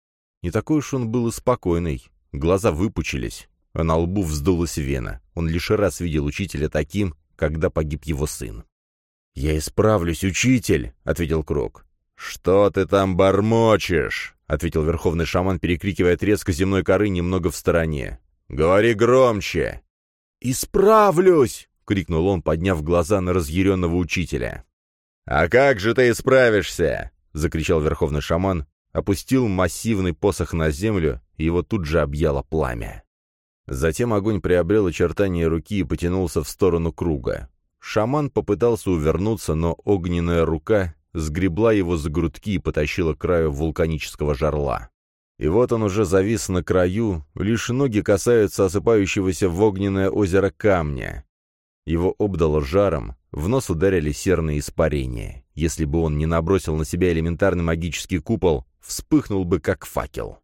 Не такой уж он был и спокойный. Глаза выпучились. а на лбу вздулась вена. Он лишь раз видел учителя таким, когда погиб его сын. «Я исправлюсь, учитель!» — ответил Крок. «Что ты там бормочешь?» — ответил верховный шаман, перекрикивая треск земной коры немного в стороне. «Говори громче!» «Исправлюсь!» — крикнул он, подняв глаза на разъяренного учителя. «А как же ты исправишься?» — закричал верховный шаман, опустил массивный посох на землю, и его тут же объяло пламя. Затем огонь приобрел очертания руки и потянулся в сторону круга. Шаман попытался увернуться, но огненная рука сгребла его за грудки и потащила к краю вулканического жарла. И вот он уже завис на краю, лишь ноги касаются осыпающегося в огненное озеро камня. Его обдало жаром, в нос ударили серные испарения. Если бы он не набросил на себя элементарный магический купол, вспыхнул бы как факел.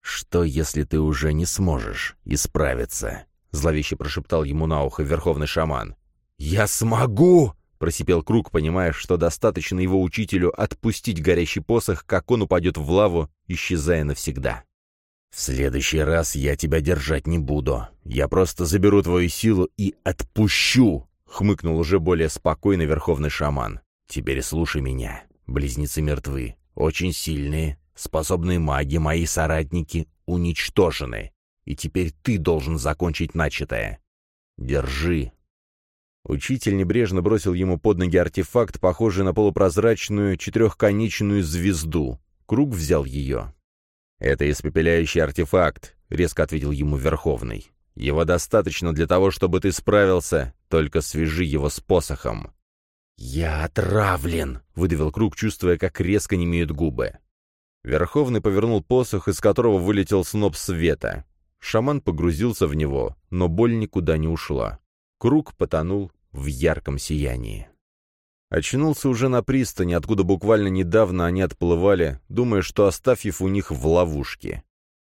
«Что, если ты уже не сможешь исправиться?» — зловеще прошептал ему на ухо верховный шаман. «Я смогу!» — просипел Круг, понимая, что достаточно его учителю отпустить горящий посох, как он упадет в лаву, исчезая навсегда. «В следующий раз я тебя держать не буду. Я просто заберу твою силу и отпущу!» — хмыкнул уже более спокойный верховный шаман. «Теперь слушай меня. Близнецы мертвы. Очень сильные, способные маги, мои соратники, уничтожены. И теперь ты должен закончить начатое. Держи». Учитель небрежно бросил ему под ноги артефакт, похожий на полупрозрачную четырехконечную звезду. Круг взял ее. «Это испепеляющий артефакт», — резко ответил ему Верховный. «Его достаточно для того, чтобы ты справился, только свяжи его с посохом». «Я отравлен!» — выдавил Круг, чувствуя, как резко немеют губы. Верховный повернул посох, из которого вылетел сноп света. Шаман погрузился в него, но боль никуда не ушла. Круг потонул в ярком сиянии. Очнулся уже на пристани, откуда буквально недавно они отплывали, думая, что Астафьев у них в ловушке.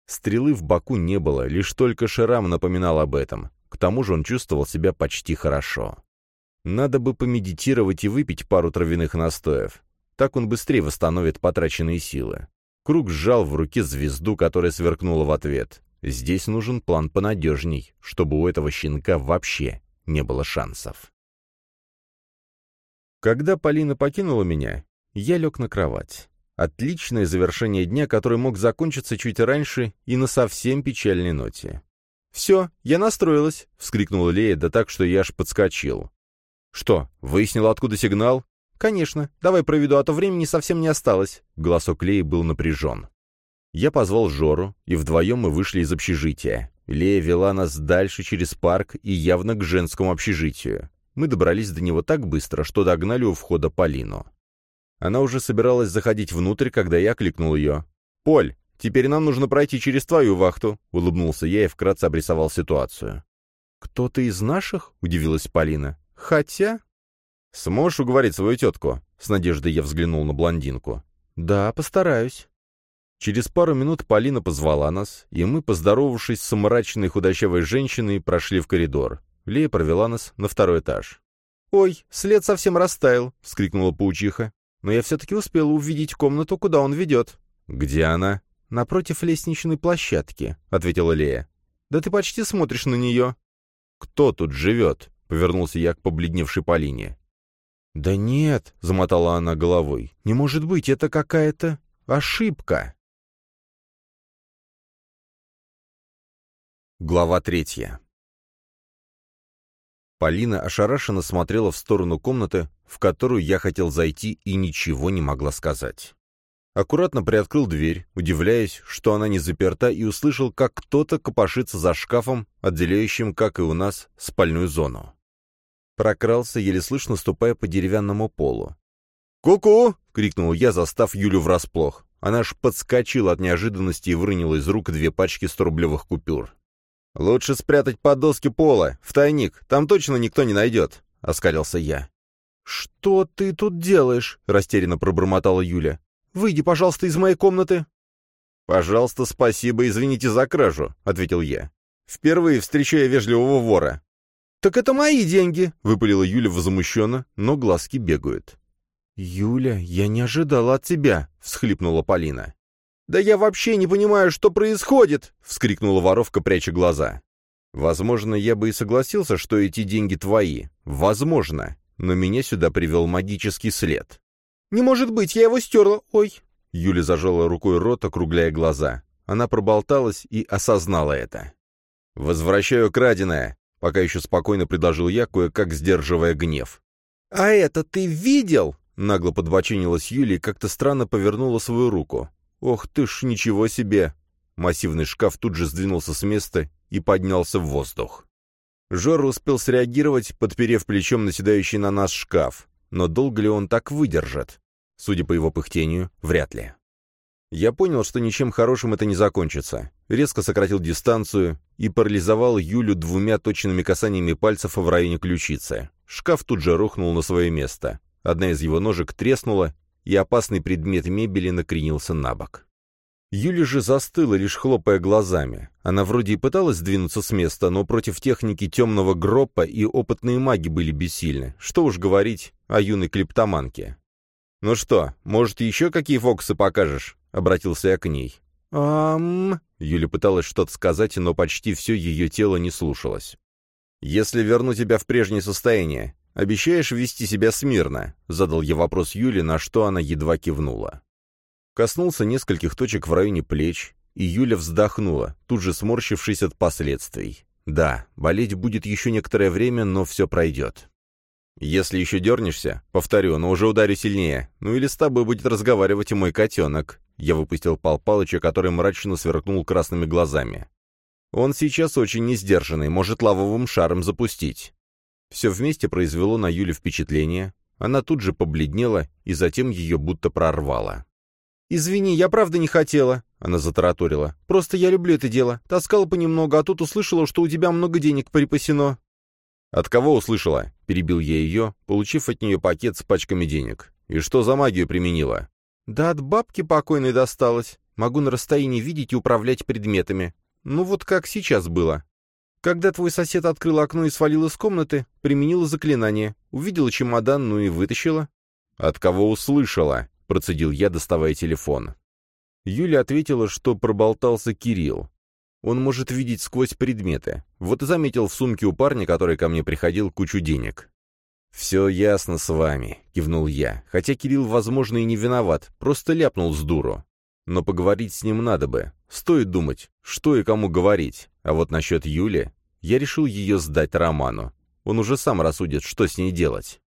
Стрелы в боку не было, лишь только Шрам напоминал об этом. К тому же он чувствовал себя почти хорошо. Надо бы помедитировать и выпить пару травяных настоев. Так он быстрее восстановит потраченные силы. Круг сжал в руке звезду, которая сверкнула в ответ. Здесь нужен план понадежней, чтобы у этого щенка вообще не было шансов. Когда Полина покинула меня, я лег на кровать. Отличное завершение дня, который мог закончиться чуть раньше и на совсем печальной ноте. «Все, я настроилась!» — вскрикнула Лея, да так, что я аж подскочил. «Что, выяснила, откуда сигнал?» «Конечно. Давай проведу, а то времени совсем не осталось». Голосок Леи был напряжен. Я позвал Жору, и вдвоем мы вышли из общежития. Лея вела нас дальше через парк и явно к женскому общежитию. Мы добрались до него так быстро, что догнали у входа Полину. Она уже собиралась заходить внутрь, когда я кликнул ее. «Поль, теперь нам нужно пройти через твою вахту», — улыбнулся я и вкратце обрисовал ситуацию. «Кто-то из наших?» — удивилась Полина. «Хотя...» «Сможешь уговорить свою тетку?» С надеждой я взглянул на блондинку. «Да, постараюсь». Через пару минут Полина позвала нас, и мы, поздоровавшись с мрачной худощавой женщиной, прошли в коридор. Лея провела нас на второй этаж. «Ой, след совсем растаял!» — вскрикнула паучиха. «Но я все-таки успела увидеть комнату, куда он ведет». «Где она?» «Напротив лестничной площадки», — ответила Лея. «Да ты почти смотришь на нее». «Кто тут живет?» — повернулся я к побледневшей Полине. «Да нет», — замотала она головой, — «не может быть, это какая-то ошибка». Глава третья. Полина ошарашенно смотрела в сторону комнаты, в которую я хотел зайти, и ничего не могла сказать. Аккуратно приоткрыл дверь, удивляясь, что она не заперта, и услышал, как кто-то копошится за шкафом, отделяющим, как и у нас, спальную зону. Прокрался, еле слышно ступая по деревянному полу. «Ку-ку!» — крикнул я, застав Юлю врасплох. Она аж подскочила от неожиданности и выронила из рук две пачки сторублевых купюр. «Лучше спрятать под доски пола, в тайник, там точно никто не найдет», — оскалился я. «Что ты тут делаешь?» — растерянно пробормотала Юля. «Выйди, пожалуйста, из моей комнаты». «Пожалуйста, спасибо, извините за кражу», — ответил я. «Впервые встречаю вежливого вора». «Так это мои деньги!» — выпалила Юля возмущенно, но глазки бегают. «Юля, я не ожидала от тебя!» — всхлипнула Полина. «Да я вообще не понимаю, что происходит!» — вскрикнула воровка, пряча глаза. Возможно, я бы и согласился, что эти деньги твои. Возможно. Но меня сюда привел магический след. «Не может быть, я его стерла. Ой!» Юля зажала рукой рот, округляя глаза. Она проболталась и осознала это. «Возвращаю краденое», — пока еще спокойно предложил я, кое-как сдерживая гнев. «А это ты видел?» — нагло подбочинилась Юля и как-то странно повернула свою руку. «Ох ты ж, ничего себе!» Массивный шкаф тут же сдвинулся с места и поднялся в воздух. Жора успел среагировать, подперев плечом наседающий на нас шкаф. Но долго ли он так выдержит? Судя по его пыхтению, вряд ли. Я понял, что ничем хорошим это не закончится. Резко сократил дистанцию и парализовал Юлю двумя точными касаниями пальцев в районе ключицы. Шкаф тут же рухнул на свое место. Одна из его ножек треснула, и опасный предмет мебели накренился на бок. Юля же застыла, лишь хлопая глазами. Она вроде и пыталась сдвинуться с места, но против техники темного гроппа и опытные маги были бессильны. Что уж говорить о юной клептоманке. «Ну что, может, еще какие фокусы покажешь?» — обратился я к ней. «Ам...» — Юля пыталась что-то сказать, но почти все ее тело не слушалось. «Если верну тебя в прежнее состояние, обещаешь вести себя смирно?» — задал я вопрос Юле, на что она едва кивнула. Коснулся нескольких точек в районе плеч, и Юля вздохнула, тут же сморщившись от последствий. Да, болеть будет еще некоторое время, но все пройдет. Если еще дернешься, повторю, но уже ударю сильнее, ну или с тобой будет разговаривать и мой котенок. Я выпустил Пал Палыча, который мрачно сверкнул красными глазами. Он сейчас очень несдержанный, может лавовым шаром запустить. Все вместе произвело на Юлю впечатление. Она тут же побледнела, и затем ее будто прорвало. «Извини, я правда не хотела», — она затараторила. «Просто я люблю это дело. Таскала понемногу, а тут услышала, что у тебя много денег припасено». «От кого услышала?» — перебил я ее, получив от нее пакет с пачками денег. «И что за магию применила?» «Да от бабки покойной досталось. Могу на расстоянии видеть и управлять предметами. Ну вот как сейчас было. Когда твой сосед открыл окно и свалил из комнаты, применила заклинание. Увидела чемодан, ну и вытащила». «От кого услышала?» процедил я, доставая телефон. Юля ответила, что проболтался Кирилл. Он может видеть сквозь предметы. Вот и заметил в сумке у парня, который ко мне приходил, кучу денег. «Все ясно с вами», — кивнул я, хотя Кирилл, возможно, и не виноват, просто ляпнул с дуру. Но поговорить с ним надо бы. Стоит думать, что и кому говорить. А вот насчет Юли, я решил ее сдать Роману. Он уже сам рассудит, что с ней делать.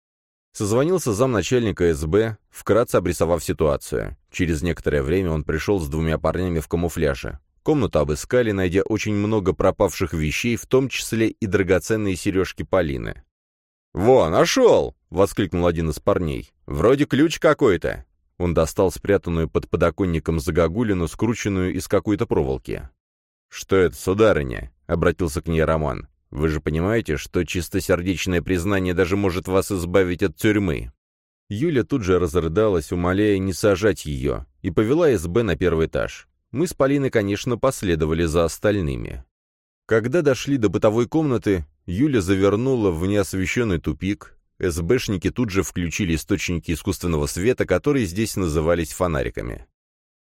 Созвонился замначальника СБ, вкратце обрисовав ситуацию. Через некоторое время он пришел с двумя парнями в камуфляже. Комнату обыскали, найдя очень много пропавших вещей, в том числе и драгоценные сережки Полины. «Во, нашел!» — воскликнул один из парней. «Вроде ключ какой-то». Он достал спрятанную под подоконником загогулину, скрученную из какой-то проволоки. «Что это, сударыня?» — обратился к ней Роман. Вы же понимаете, что чистосердечное признание даже может вас избавить от тюрьмы?» Юля тут же разрыдалась, умоляя не сажать ее, и повела СБ на первый этаж. Мы с Полиной, конечно, последовали за остальными. Когда дошли до бытовой комнаты, Юля завернула в неосвещенный тупик. СБшники тут же включили источники искусственного света, которые здесь назывались фонариками.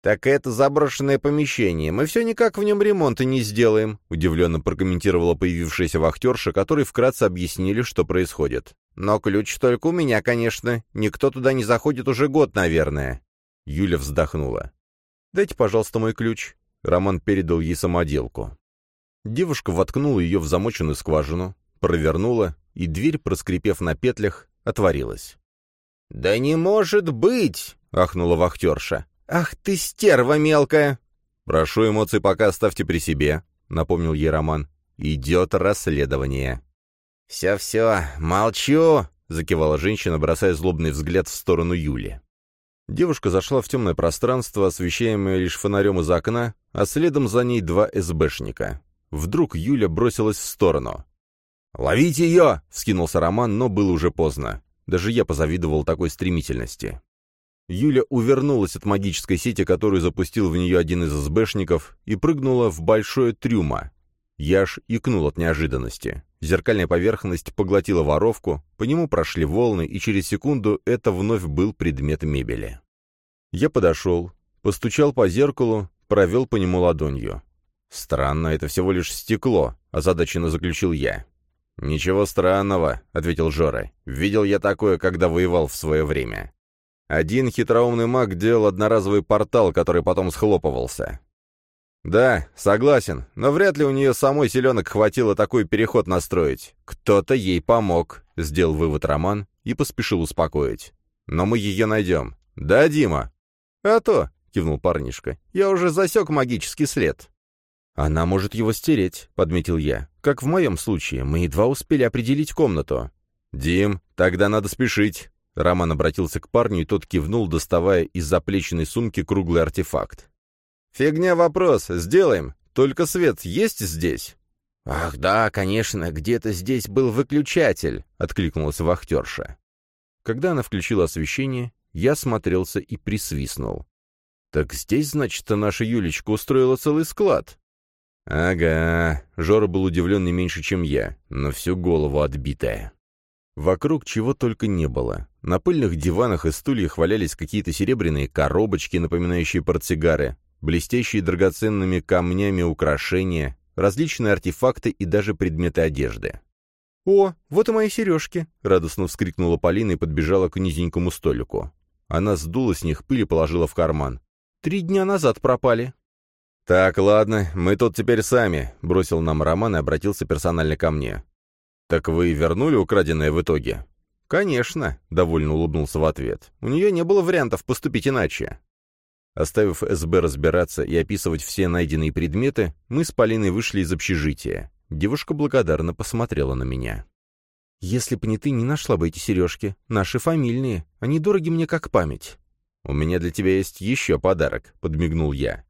«Так это заброшенное помещение. Мы все никак в нем ремонта не сделаем», — удивленно прокомментировала появившаяся вахтерша, которой вкратце объяснили, что происходит. «Но ключ только у меня, конечно. Никто туда не заходит уже год, наверное». Юля вздохнула. «Дайте, пожалуйста, мой ключ». Роман передал ей самоделку. Девушка воткнула ее в замоченную скважину, провернула, и дверь, проскрипев на петлях, отворилась. «Да не может быть!» — ахнула вахтерша. «Ах ты стерва мелкая!» «Прошу эмоции пока оставьте при себе», — напомнил ей Роман. «Идет расследование». «Все-все, молчу», — закивала женщина, бросая злобный взгляд в сторону Юли. Девушка зашла в темное пространство, освещаемое лишь фонарем из окна, а следом за ней два СБшника. Вдруг Юля бросилась в сторону. «Ловите ее!» — вскинулся Роман, но было уже поздно. Даже я позавидовал такой стремительности. Юля увернулась от магической сети, которую запустил в нее один из СБшников, и прыгнула в большое трюмо. Я аж икнул от неожиданности. Зеркальная поверхность поглотила воровку, по нему прошли волны, и через секунду это вновь был предмет мебели. Я подошел, постучал по зеркалу, провел по нему ладонью. Странно, это всего лишь стекло, — озадаченно заключил я. «Ничего странного», — ответил Жора. «Видел я такое, когда воевал в свое время. Один хитроумный маг делал одноразовый портал, который потом схлопывался. «Да, согласен, но вряд ли у нее самой селенок хватило такой переход настроить. Кто-то ей помог», — сделал вывод Роман и поспешил успокоить. «Но мы ее найдем. Да, Дима?» «А то», — кивнул парнишка, — «я уже засек магический след». «Она может его стереть», — подметил я. «Как в моем случае, мы едва успели определить комнату». «Дим, тогда надо спешить». Роман обратился к парню, и тот кивнул, доставая из заплеченной сумки круглый артефакт. «Фигня вопрос, сделаем. Только свет есть здесь?» «Ах, да, конечно, где-то здесь был выключатель», — откликнулась вахтерша. Когда она включила освещение, я смотрелся и присвистнул. «Так здесь, значит, наша Юлечка устроила целый склад». «Ага», — Жора был удивлен не меньше, чем я, но всю голову отбитая. Вокруг чего только не было. На пыльных диванах и стульях валялись какие-то серебряные коробочки, напоминающие портсигары, блестящие драгоценными камнями украшения, различные артефакты и даже предметы одежды. «О, вот и мои сережки!» — радостно вскрикнула Полина и подбежала к низенькому столику. Она сдула с них пыль и положила в карман. «Три дня назад пропали». «Так, ладно, мы тут теперь сами», — бросил нам Роман и обратился персонально ко мне. «Так вы вернули украденное в итоге?» «Конечно», — довольно улыбнулся в ответ. «У нее не было вариантов поступить иначе». Оставив СБ разбираться и описывать все найденные предметы, мы с Полиной вышли из общежития. Девушка благодарно посмотрела на меня. «Если б не ты, не нашла бы эти сережки. Наши фамильные. Они дороги мне как память». «У меня для тебя есть еще подарок», — подмигнул я.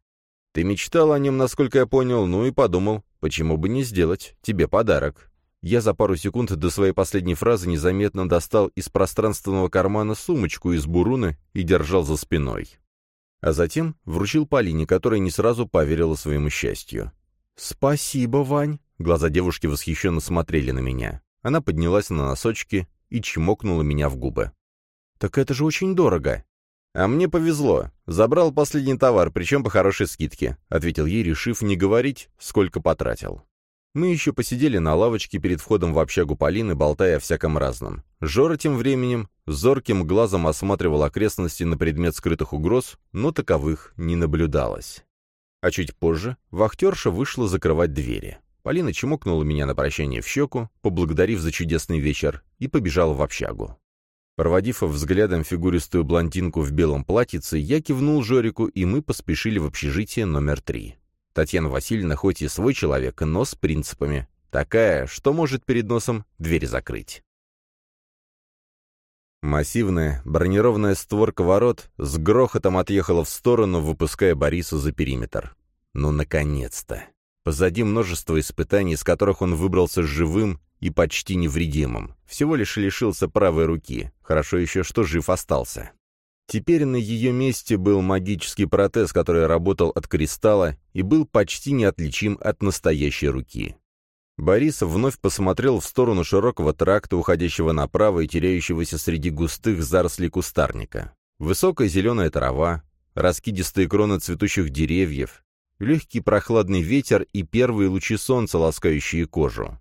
«Ты мечтал о нем, насколько я понял, ну и подумал, почему бы не сделать тебе подарок». Я за пару секунд до своей последней фразы незаметно достал из пространственного кармана сумочку из буруны и держал за спиной а затем вручил Полине, которая не сразу поверила своему счастью. «Спасибо, Вань!» Глаза девушки восхищенно смотрели на меня. Она поднялась на носочки и чмокнула меня в губы. «Так это же очень дорого!» «А мне повезло. Забрал последний товар, причем по хорошей скидке», — ответил ей, решив не говорить, сколько потратил. Мы еще посидели на лавочке перед входом в общагу Полины, болтая о всяком разном. Жора тем временем зорким глазом осматривал окрестности на предмет скрытых угроз, но таковых не наблюдалось. А чуть позже вахтерша вышла закрывать двери. Полина чмокнула меня на прощание в щеку, поблагодарив за чудесный вечер, и побежала в общагу. Проводив взглядом фигуристую блондинку в белом платьице, я кивнул Жорику, и мы поспешили в общежитие номер три. Татьяна Васильевна хоть и свой человек, но с принципами. Такая, что может перед носом двери закрыть. Массивная бронированная створка ворот с грохотом отъехала в сторону, выпуская Бориса за периметр. Ну, наконец-то! Позади множество испытаний, из которых он выбрался живым и почти невредимым. Всего лишь лишился правой руки. Хорошо еще, что жив остался. Теперь на ее месте был магический протез, который работал от кристалла и был почти неотличим от настоящей руки. Борис вновь посмотрел в сторону широкого тракта, уходящего направо и теряющегося среди густых зарослей кустарника. Высокая зеленая трава, раскидистые кроны цветущих деревьев, легкий прохладный ветер и первые лучи солнца, ласкающие кожу.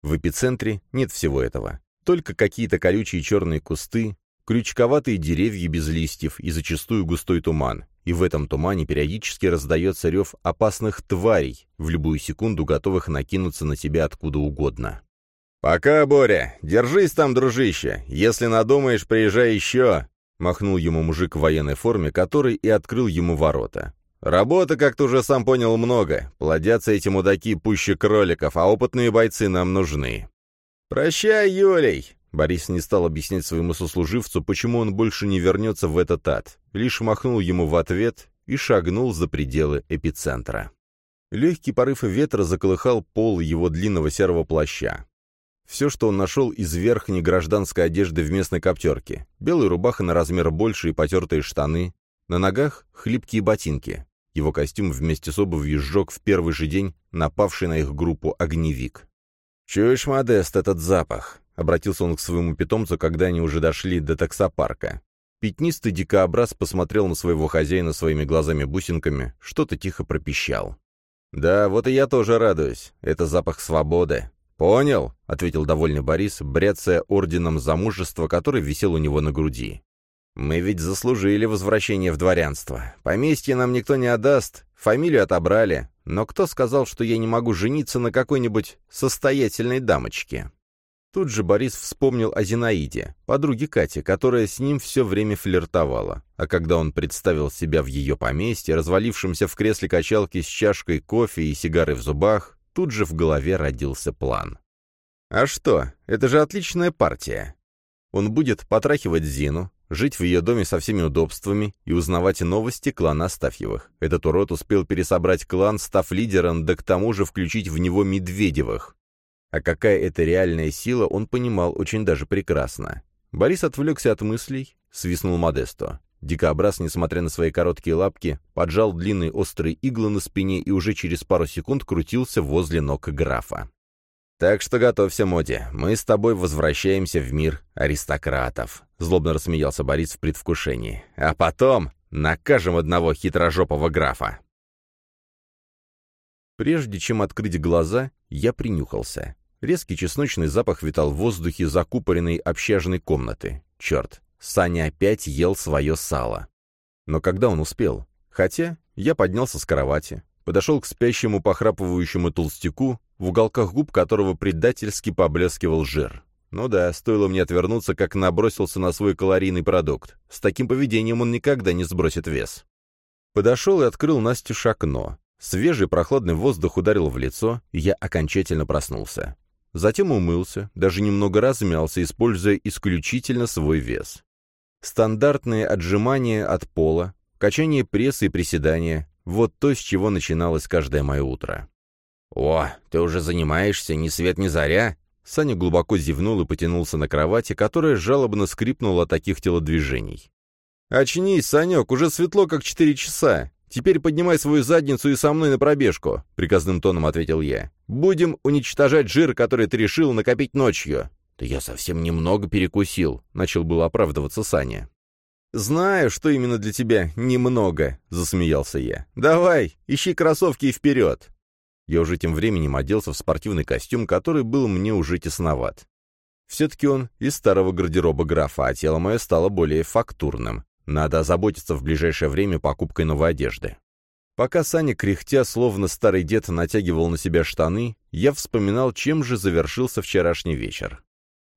В эпицентре нет всего этого. Только какие-то колючие черные кусты, крючковатые деревья без листьев и зачастую густой туман, и в этом тумане периодически раздается рев опасных тварей, в любую секунду готовых накинуться на тебя откуда угодно. «Пока, Боря! Держись там, дружище! Если надумаешь, приезжай еще!» Махнул ему мужик в военной форме, который и открыл ему ворота. «Работы, как ты уже сам понял, много. Плодятся эти мудаки пуще кроликов, а опытные бойцы нам нужны». «Прощай, Юлей!» Борис не стал объяснять своему сослуживцу, почему он больше не вернется в этот ад, лишь махнул ему в ответ и шагнул за пределы эпицентра. Легкий порыв ветра заколыхал пол его длинного серого плаща. Все, что он нашел из верхней гражданской одежды в местной коптерке. Белая рубаха на размер больше и потертые штаны. На ногах хлипкие ботинки. Его костюм вместе с обувью сжег в первый же день напавший на их группу огневик. «Чуешь, Модест, этот запах?» Обратился он к своему питомцу, когда они уже дошли до таксопарка. Пятнистый дикообраз посмотрел на своего хозяина своими глазами-бусинками, что-то тихо пропищал. «Да, вот и я тоже радуюсь. Это запах свободы». «Понял», — ответил довольный Борис, бряцая орденом за мужество, который висел у него на груди. «Мы ведь заслужили возвращение в дворянство. Поместье нам никто не отдаст, фамилию отобрали. Но кто сказал, что я не могу жениться на какой-нибудь состоятельной дамочке?» Тут же Борис вспомнил о Зинаиде, подруге Кати, которая с ним все время флиртовала. А когда он представил себя в ее поместье, развалившемся в кресле качалки с чашкой кофе и сигарой в зубах, тут же в голове родился план. А что, это же отличная партия. Он будет потрахивать Зину, жить в ее доме со всеми удобствами и узнавать новости клана Астафьевых. Этот урод успел пересобрать клан, став лидером, да к тому же включить в него Медведевых. А какая это реальная сила, он понимал очень даже прекрасно. Борис отвлекся от мыслей, свистнул Модесто. Дикобраз, несмотря на свои короткие лапки, поджал длинные острые иглы на спине и уже через пару секунд крутился возле ног графа. «Так что готовься, Моди, мы с тобой возвращаемся в мир аристократов», — злобно рассмеялся Борис в предвкушении. «А потом накажем одного хитрожопого графа». Прежде чем открыть глаза, я принюхался. Резкий чесночный запах витал в воздухе закупоренной общажной комнаты. Черт, Саня опять ел свое сало. Но когда он успел? Хотя я поднялся с кровати, подошел к спящему похрапывающему толстяку, в уголках губ которого предательски поблескивал жир. Ну да, стоило мне отвернуться, как набросился на свой калорийный продукт. С таким поведением он никогда не сбросит вес. Подошел и открыл Настю окно. Свежий прохладный воздух ударил в лицо, и я окончательно проснулся. Затем умылся, даже немного размялся, используя исключительно свой вес. Стандартные отжимания от пола, качание пресса и приседания — вот то, с чего начиналось каждое мое утро. «О, ты уже занимаешься, ни свет ни заря?» Саня глубоко зевнул и потянулся на кровати, которая жалобно скрипнула от таких телодвижений. «Очнись, Санек, уже светло, как четыре часа. «Теперь поднимай свою задницу и со мной на пробежку», — приказным тоном ответил я. «Будем уничтожать жир, который ты решил накопить ночью». «Да я совсем немного перекусил», — начал было оправдываться Саня. «Знаю, что именно для тебя немного», — засмеялся я. «Давай, ищи кроссовки и вперед». Я уже тем временем оделся в спортивный костюм, который был мне уже тесноват. Все-таки он из старого гардероба графа, а тело мое стало более фактурным. Надо озаботиться в ближайшее время покупкой новой одежды. Пока Саня, кряхтя, словно старый дед, натягивал на себя штаны, я вспоминал, чем же завершился вчерашний вечер.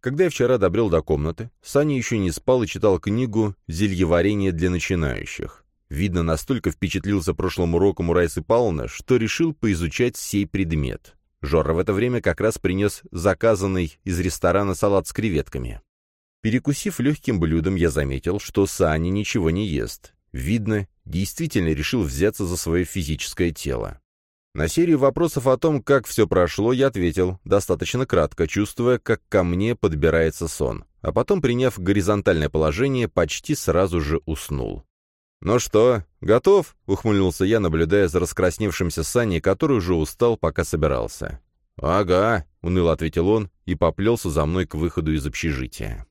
Когда я вчера добрел до комнаты, Саня еще не спал и читал книгу «Зельеварение для начинающих». Видно, настолько впечатлился прошлым уроком у Райсы Павловны, что решил поизучать сей предмет. Жора в это время как раз принес заказанный из ресторана салат с креветками. Перекусив легким блюдом, я заметил, что Саня ничего не ест. Видно, действительно решил взяться за свое физическое тело. На серию вопросов о том, как все прошло, я ответил достаточно кратко, чувствуя, как ко мне подбирается сон, а потом, приняв горизонтальное положение, почти сразу же уснул. «Ну что, готов?» — ухмыльнулся я, наблюдая за раскрасневшимся Саней, который уже устал, пока собирался. «Ага», — уныло ответил он и поплелся за мной к выходу из общежития.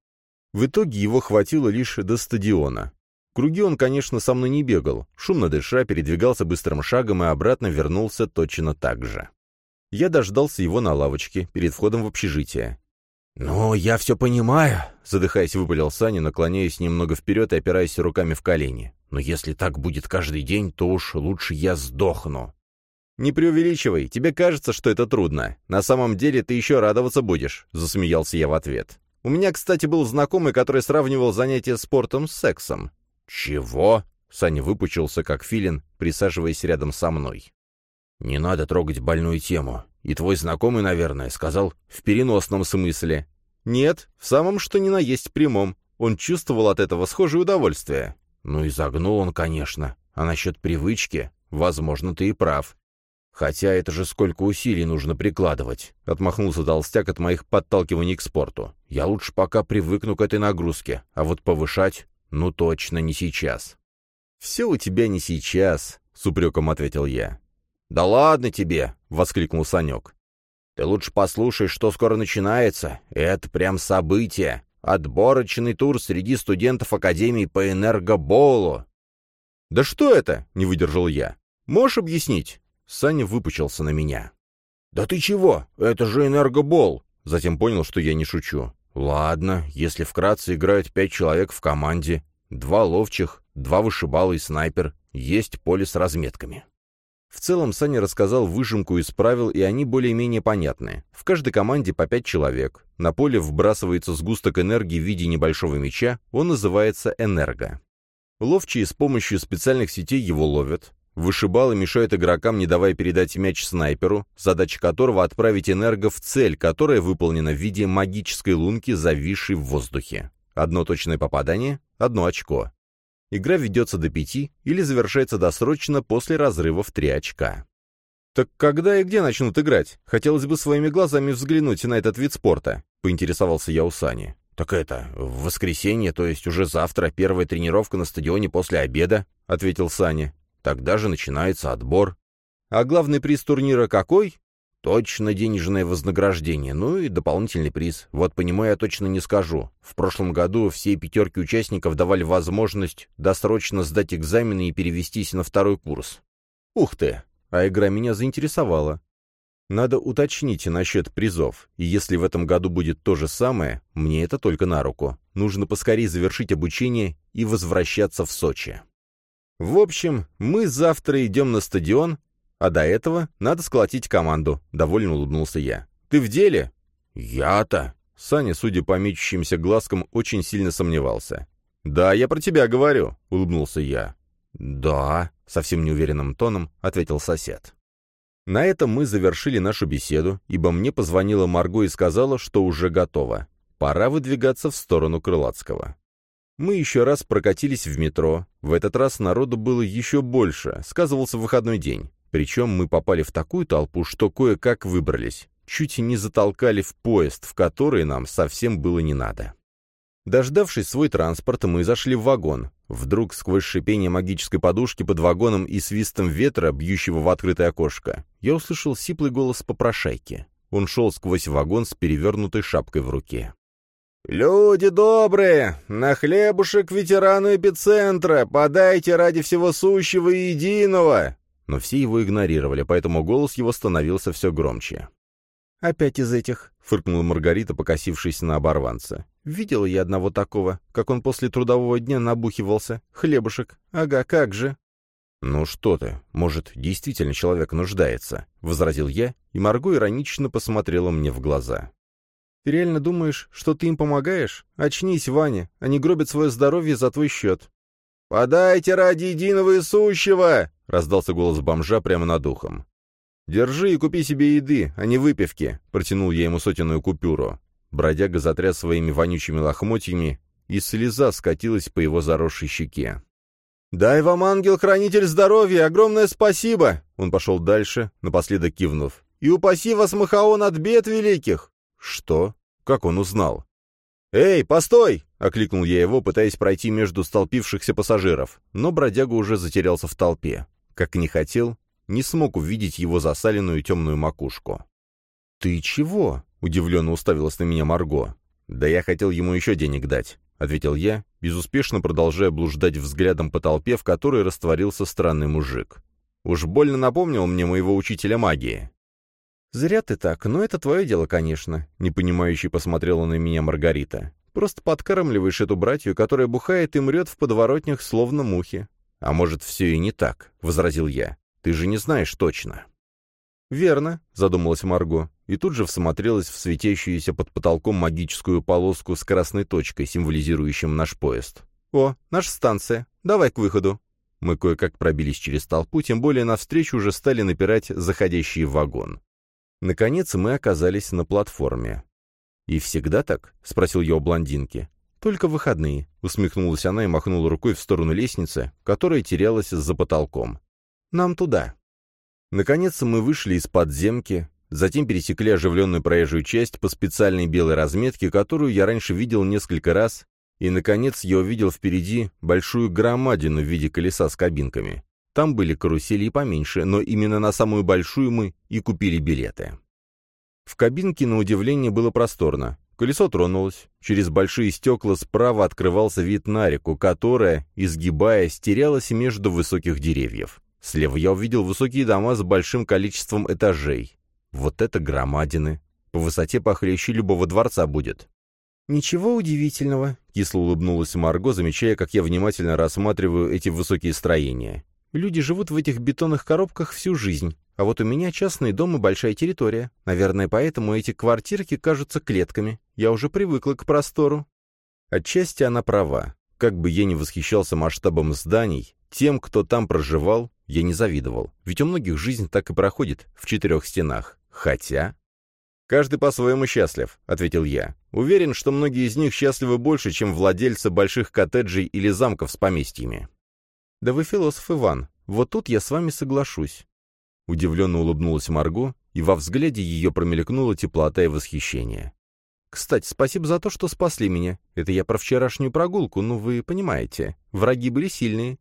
В итоге его хватило лишь до стадиона. Круги он, конечно, со мной не бегал, шумно дыша, передвигался быстрым шагом и обратно вернулся точно так же. Я дождался его на лавочке, перед входом в общежитие. «Ну, я все понимаю», — задыхаясь, выпалил Саня, наклоняясь немного вперед и опираясь руками в колени. «Но если так будет каждый день, то уж лучше я сдохну». «Не преувеличивай, тебе кажется, что это трудно. На самом деле ты еще радоваться будешь», — засмеялся я в ответ. У меня, кстати, был знакомый, который сравнивал занятия спортом с сексом. «Чего?» — Саня выпучился, как филин, присаживаясь рядом со мной. «Не надо трогать больную тему. И твой знакомый, наверное, сказал в переносном смысле. Нет, в самом что ни на есть прямом. Он чувствовал от этого схожее удовольствие. Ну и загнул он, конечно. А насчет привычки, возможно, ты и прав. «Хотя это же сколько усилий нужно прикладывать», — отмахнулся толстяк от моих подталкиваний к спорту. «Я лучше пока привыкну к этой нагрузке, а вот повышать, ну точно не сейчас». «Все у тебя не сейчас», — с упреком ответил я. «Да ладно тебе!» — воскликнул Санек. «Ты лучше послушай, что скоро начинается. Это прям событие. Отборочный тур среди студентов Академии по энергоболу». «Да что это?» — не выдержал я. «Можешь объяснить?» Саня выпучился на меня. «Да ты чего? Это же энергобол!» Затем понял, что я не шучу. «Ладно, если вкратце играют пять человек в команде, два ловчих, два вышибала и снайпер, есть поле с разметками». В целом Саня рассказал выжимку из правил, и они более-менее понятны. В каждой команде по пять человек. На поле вбрасывается сгусток энергии в виде небольшого мяча, он называется энерго. Ловчие с помощью специальных сетей его ловят. Вышибалы мешают игрокам, не давая передать мяч снайперу, задача которого отправить энерго в цель, которая выполнена в виде магической лунки, зависшей в воздухе. Одно точное попадание — одно очко. Игра ведется до пяти или завершается досрочно после разрыва в три очка. «Так когда и где начнут играть? Хотелось бы своими глазами взглянуть на этот вид спорта», — поинтересовался я у Сани. «Так это, в воскресенье, то есть уже завтра, первая тренировка на стадионе после обеда», — ответил Саня. «Тогда же начинается отбор». «А главный приз турнира какой?» Точно денежное вознаграждение, ну и дополнительный приз. Вот по нему я точно не скажу. В прошлом году все пятерки участников давали возможность досрочно сдать экзамены и перевестись на второй курс. Ух ты! А игра меня заинтересовала. Надо уточнить насчет призов, и если в этом году будет то же самое, мне это только на руку. Нужно поскорее завершить обучение и возвращаться в Сочи. В общем, мы завтра идем на стадион, а до этого надо сколотить команду», — довольно улыбнулся я. «Ты в деле?» «Я-то?» Саня, судя по мечущимся глазкам, очень сильно сомневался. «Да, я про тебя говорю», — улыбнулся я. «Да», — совсем неуверенным тоном ответил сосед. На этом мы завершили нашу беседу, ибо мне позвонила Марго и сказала, что уже готово. Пора выдвигаться в сторону Крылатского. Мы еще раз прокатились в метро. В этот раз народу было еще больше, сказывался выходной день. Причем мы попали в такую толпу, что кое-как выбрались. Чуть не затолкали в поезд, в который нам совсем было не надо. Дождавшись свой транспорт, мы зашли в вагон. Вдруг, сквозь шипение магической подушки под вагоном и свистом ветра, бьющего в открытое окошко, я услышал сиплый голос попрошайки. Он шел сквозь вагон с перевернутой шапкой в руке. «Люди добрые! На хлебушек ветерану эпицентра! Подайте ради всего сущего и единого! но все его игнорировали, поэтому голос его становился все громче. «Опять из этих», — фыркнула Маргарита, покосившись на оборванца. «Видела я одного такого, как он после трудового дня набухивался. Хлебушек. Ага, как же». «Ну что ты, может, действительно человек нуждается», — возразил я, и Марго иронично посмотрела мне в глаза. «Ты реально думаешь, что ты им помогаешь? Очнись, Ваня, они гробят свое здоровье за твой счет». «Подайте ради единого и сущего!» — раздался голос бомжа прямо над ухом. «Держи и купи себе еды, а не выпивки», — протянул я ему сотенную купюру. Бродяга затряс своими вонючими лохмотьями, и слеза скатилась по его заросшей щеке. «Дай вам, ангел-хранитель здоровья, огромное спасибо!» Он пошел дальше, напоследок кивнув. «И упаси вас, Махаон, от бед великих!» «Что? Как он узнал?» «Эй, постой!» — окликнул я его, пытаясь пройти между столпившихся пассажиров, но бродяга уже затерялся в толпе. Как не хотел, не смог увидеть его засаленную темную макушку. «Ты чего?» — удивленно уставилась на меня Марго. «Да я хотел ему еще денег дать», — ответил я, безуспешно продолжая блуждать взглядом по толпе, в которой растворился странный мужик. Уж больно напомнил мне моего учителя магии. «Зря ты так, но это твое дело, конечно», — непонимающе посмотрела на меня Маргарита. «Просто подкармливаешь эту братью, которая бухает и мрет в подворотнях, словно мухи. «А может, все и не так?» — возразил я. «Ты же не знаешь точно». «Верно», — задумалась Марго, и тут же всмотрелась в светящуюся под потолком магическую полоску с красной точкой, символизирующим наш поезд. «О, наша станция. Давай к выходу». Мы кое-как пробились через толпу, тем более навстречу уже стали напирать заходящие в вагон. Наконец мы оказались на платформе. «И всегда так?» — спросил я у блондинки. «Только выходные», — усмехнулась она и махнула рукой в сторону лестницы, которая терялась за потолком. «Нам туда». Наконец мы вышли из подземки, затем пересекли оживленную проезжую часть по специальной белой разметке, которую я раньше видел несколько раз, и, наконец, я увидел впереди большую громадину в виде колеса с кабинками. Там были карусели и поменьше, но именно на самую большую мы и купили билеты. В кабинке, на удивление, было просторно. Колесо тронулось. Через большие стекла справа открывался вид на реку, которая, изгибаясь, терялась между высоких деревьев. Слева я увидел высокие дома с большим количеством этажей. Вот это громадины. По высоте похлеще любого дворца будет. «Ничего удивительного», — кисло улыбнулась Марго, замечая, как я внимательно рассматриваю эти высокие строения. «Люди живут в этих бетонных коробках всю жизнь, а вот у меня частный дом и большая территория. Наверное, поэтому эти квартирки кажутся клетками. Я уже привыкла к простору». Отчасти она права. Как бы я ни восхищался масштабом зданий, тем, кто там проживал, я не завидовал. Ведь у многих жизнь так и проходит в четырех стенах. Хотя... «Каждый по-своему счастлив», — ответил я. «Уверен, что многие из них счастливы больше, чем владельцы больших коттеджей или замков с поместьями». «Да вы философ, Иван. Вот тут я с вами соглашусь». Удивленно улыбнулась Марго, и во взгляде ее промелькнула теплота и восхищение. «Кстати, спасибо за то, что спасли меня. Это я про вчерашнюю прогулку, ну вы понимаете. Враги были сильные.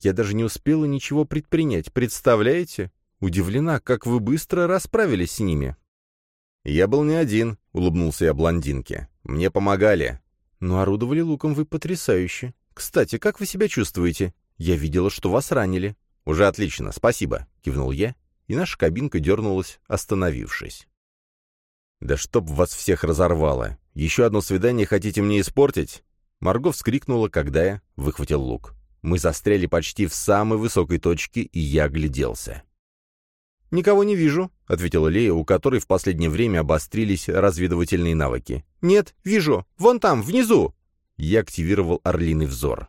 Я даже не успела ничего предпринять, представляете? Удивлена, как вы быстро расправились с ними». «Я был не один», — улыбнулся я блондинке. «Мне помогали». «Но орудовали луком вы потрясающе. Кстати, как вы себя чувствуете? Я видела, что вас ранили». «Уже отлично, спасибо», — кивнул я, и наша кабинка дернулась, остановившись. «Да чтоб вас всех разорвало! Еще одно свидание хотите мне испортить?» Марго вскрикнула, когда я выхватил лук. Мы застряли почти в самой высокой точке, и я огляделся. «Никого не вижу», — ответила Лея, у которой в последнее время обострились разведывательные навыки. «Нет, вижу. Вон там, внизу!» Я активировал орлиный взор.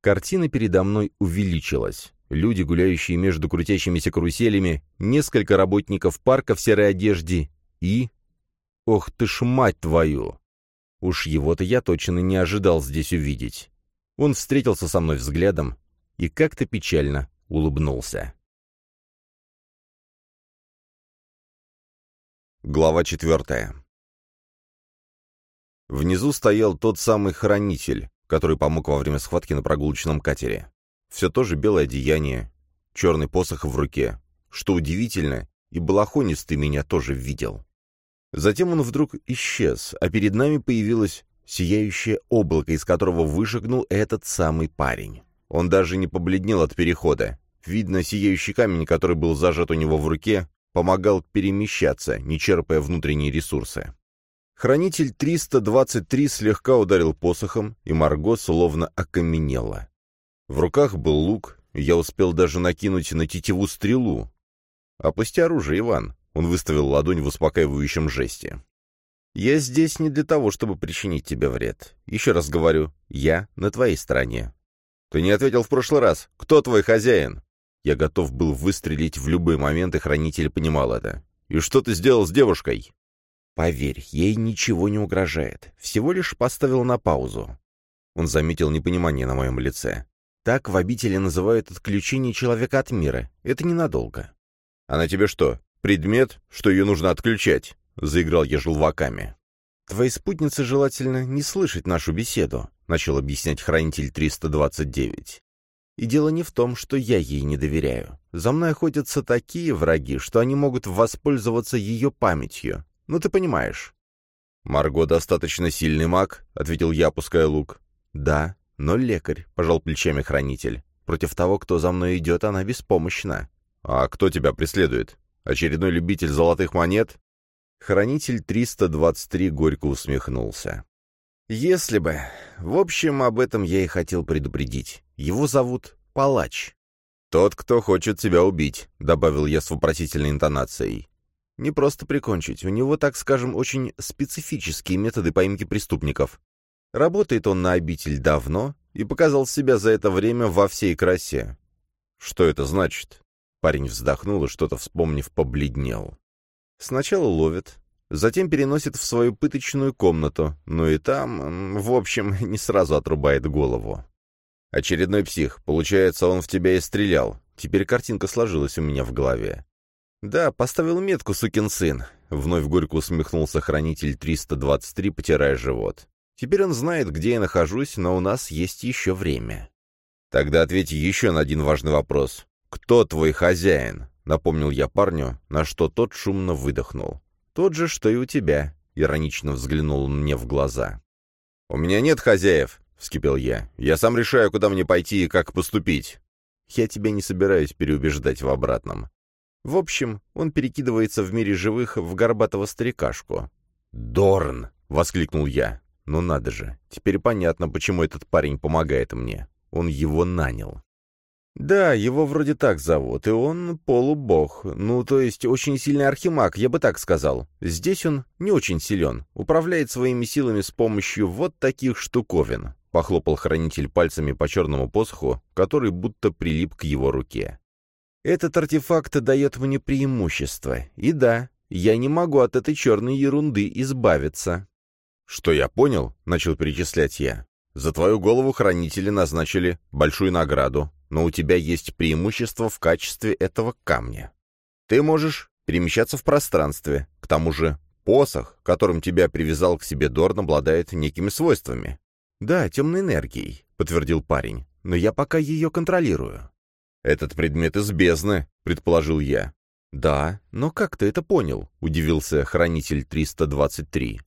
Картина передо мной увеличилась. Люди, гуляющие между крутящимися каруселями, несколько работников парка в серой одежде и... Ох ты ж мать твою! Уж его-то я точно не ожидал здесь увидеть. Он встретился со мной взглядом и как-то печально улыбнулся. Глава четвертая. Внизу стоял тот самый хранитель, который помог во время схватки на прогулочном катере. Все то же белое одеяние, черный посох в руке. Что удивительно, и балахонистый меня тоже видел. Затем он вдруг исчез, а перед нами появилось сияющее облако, из которого вышагнул этот самый парень. Он даже не побледнел от перехода. Видно, сияющий камень, который был зажат у него в руке, помогал перемещаться, не черпая внутренние ресурсы. Хранитель 323 слегка ударил посохом, и Марго словно окаменела. В руках был лук, я успел даже накинуть на тетиву стрелу. «Опусти оружие, Иван», — он выставил ладонь в успокаивающем жесте. «Я здесь не для того, чтобы причинить тебе вред. Еще раз говорю, я на твоей стороне». «Ты не ответил в прошлый раз. Кто твой хозяин?» Я готов был выстрелить в любой момент, и хранитель понимал это. «И что ты сделал с девушкой?» «Поверь, ей ничего не угрожает. Всего лишь поставил на паузу». Он заметил непонимание на моем лице. «Так в обители называют отключение человека от мира. Это ненадолго». «Она тебе что, предмет, что ее нужно отключать?» — заиграл я желваками. «Твоей спутнице желательно не слышать нашу беседу», — начал объяснять хранитель 329. И дело не в том, что я ей не доверяю. За мной охотятся такие враги, что они могут воспользоваться ее памятью. Ну, ты понимаешь. «Марго достаточно сильный маг», — ответил я, опуская лук. «Да, но лекарь», — пожал плечами хранитель. «Против того, кто за мной идет, она беспомощна». «А кто тебя преследует? Очередной любитель золотых монет?» Хранитель 323 горько усмехнулся. «Если бы. В общем, об этом я и хотел предупредить. Его зовут Палач». «Тот, кто хочет тебя убить», — добавил я с вопросительной интонацией. «Не просто прикончить. У него, так скажем, очень специфические методы поимки преступников. Работает он на обитель давно и показал себя за это время во всей красе». «Что это значит?» Парень вздохнул и, что-то вспомнив, побледнел. «Сначала ловит, Затем переносит в свою пыточную комнату, ну и там, в общем, (laughs) не сразу отрубает голову. Очередной псих. Получается, он в тебя и стрелял. Теперь картинка сложилась у меня в голове. «Да, поставил метку, сукин сын», — вновь горько усмехнулся хранитель 323, потирая живот. «Теперь он знает, где я нахожусь, но у нас есть еще время». «Тогда ответь еще на один важный вопрос. Кто твой хозяин?» — напомнил я парню, на что тот шумно выдохнул. «Тот же, что и у тебя», — иронично взглянул он мне в глаза. «У меня нет хозяев», — вскипел я. «Я сам решаю, куда мне пойти и как поступить». Я тебя не собираюсь переубеждать в обратном. В общем, он перекидывается в мире живых в горбатого старикашку. «Дорн!» — воскликнул я. «Ну надо же, теперь понятно, почему этот парень помогает мне. Он его нанял». «Да, его вроде так зовут, и он полубог. Ну, то есть очень сильный архимаг, я бы так сказал. Здесь он не очень силен, управляет своими силами с помощью вот таких штуковин», — похлопал хранитель пальцами по черному посоху, который будто прилип к его руке. «Этот артефакт дает мне преимущество. И да, я не могу от этой черной ерунды избавиться». «Что я понял?» — начал перечислять я. «За твою голову хранители назначили большую награду, но у тебя есть преимущество в качестве этого камня. Ты можешь перемещаться в пространстве, к тому же посох, которым тебя привязал к себе Дорн, обладает некими свойствами. «Да, темной энергией», — подтвердил парень, — «но я пока ее контролирую». «Этот предмет из бездны», — предположил я. «Да, но как ты это понял?» — удивился Хранитель 323.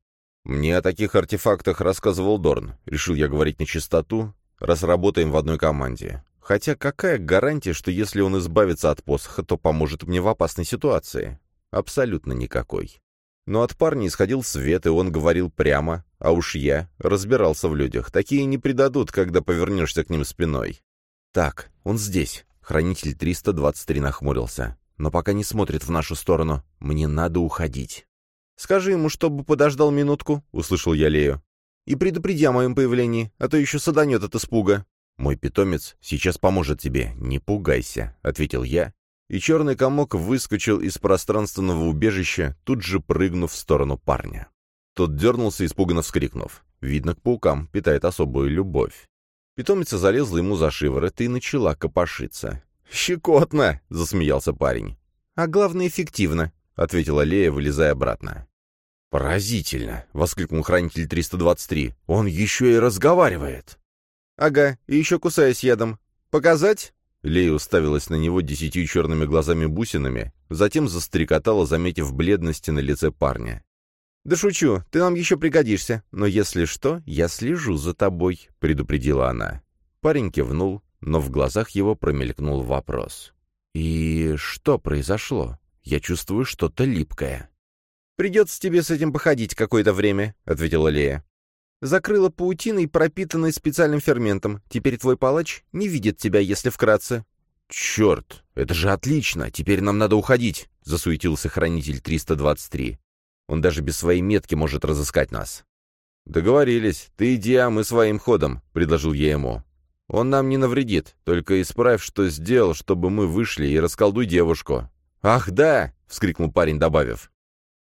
«Мне о таких артефактах рассказывал Дорн. Решил я говорить на чистоту, раз работаем в одной команде. Хотя какая гарантия, что если он избавится от посоха, то поможет мне в опасной ситуации? Абсолютно никакой. Но от парня исходил свет, и он говорил прямо, а уж я разбирался в людях. Такие не предадут, когда повернешься к ним спиной. «Так, он здесь», — хранитель 323 нахмурился. «Но пока не смотрит в нашу сторону. Мне надо уходить». «Скажи ему, чтобы подождал минутку», — услышал я Лею. «И предупреди о моем появлении, а то еще саданет от испуга». «Мой питомец сейчас поможет тебе, не пугайся», — ответил я, и черный комок выскочил из пространственного убежища, тут же прыгнув в сторону парня. Тот дернулся, испуганно вскрикнув. Видно, к паукам питает особую любовь. Питомица залезла ему за шиворот и начала копошиться. «Щекотно!» — засмеялся парень. «А главное, эффективно», — ответила Лея, вылезая обратно. «Поразительно!» — воскликнул хранитель 323. «Он еще и разговаривает!» «Ага, и еще кусаясь ядом. Показать?» Лея уставилась на него десятью черными глазами-бусинами, затем застрекотала, заметив бледности на лице парня. «Да шучу, ты нам еще пригодишься, но если что, я слежу за тобой», — предупредила она. Парень кивнул, но в глазах его промелькнул вопрос. «И что произошло? Я чувствую что-то липкое». «Придется тебе с этим походить какое-то время», — ответила Лея. Закрыла паутиной, пропитанной специальным ферментом. Теперь твой палач не видит тебя, если вкратце». «Черт, это же отлично! Теперь нам надо уходить!» — засуетился хранитель 323. «Он даже без своей метки может разыскать нас». «Договорились. Ты иди, а мы своим ходом», — предложил я ему. «Он нам не навредит, только исправь, что сделал, чтобы мы вышли, и расколдуй девушку». «Ах, да!» — вскрикнул парень, добавив.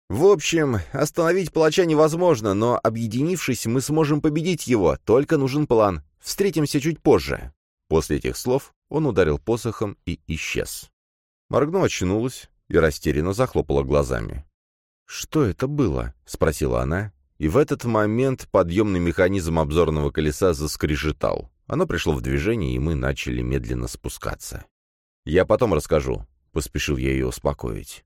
В общем, остановить палача невозможно, но, объединившись, мы сможем победить его, только нужен план. Встретимся чуть позже». После этих слов он ударил посохом и исчез. Маргну очнулась и растерянно захлопала глазами. «Что это было?» — спросила она, и в этот момент подъемный механизм обзорного колеса заскрежетал. Оно пришло в движение, и мы начали медленно спускаться. «Я потом расскажу», — поспешил я ее успокоить.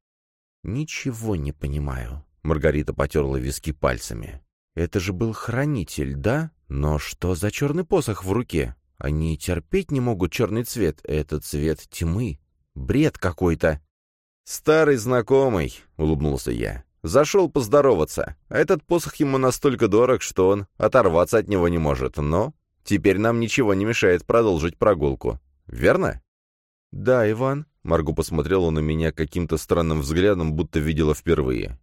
«Ничего не понимаю», — Маргарита потерла виски пальцами. «Это же был хранитель, да? Но что за черный посох в руке? Они терпеть не могут черный цвет. Это цвет тьмы. Бред какой-то». «Старый знакомый», — улыбнулся я. «Зашел поздороваться. Этот посох ему настолько дорог, что он оторваться от него не может. Но теперь нам ничего не мешает продолжить прогулку. Верно?» «Да, Иван», Марго посмотрела на меня каким-то странным взглядом, будто видела впервые.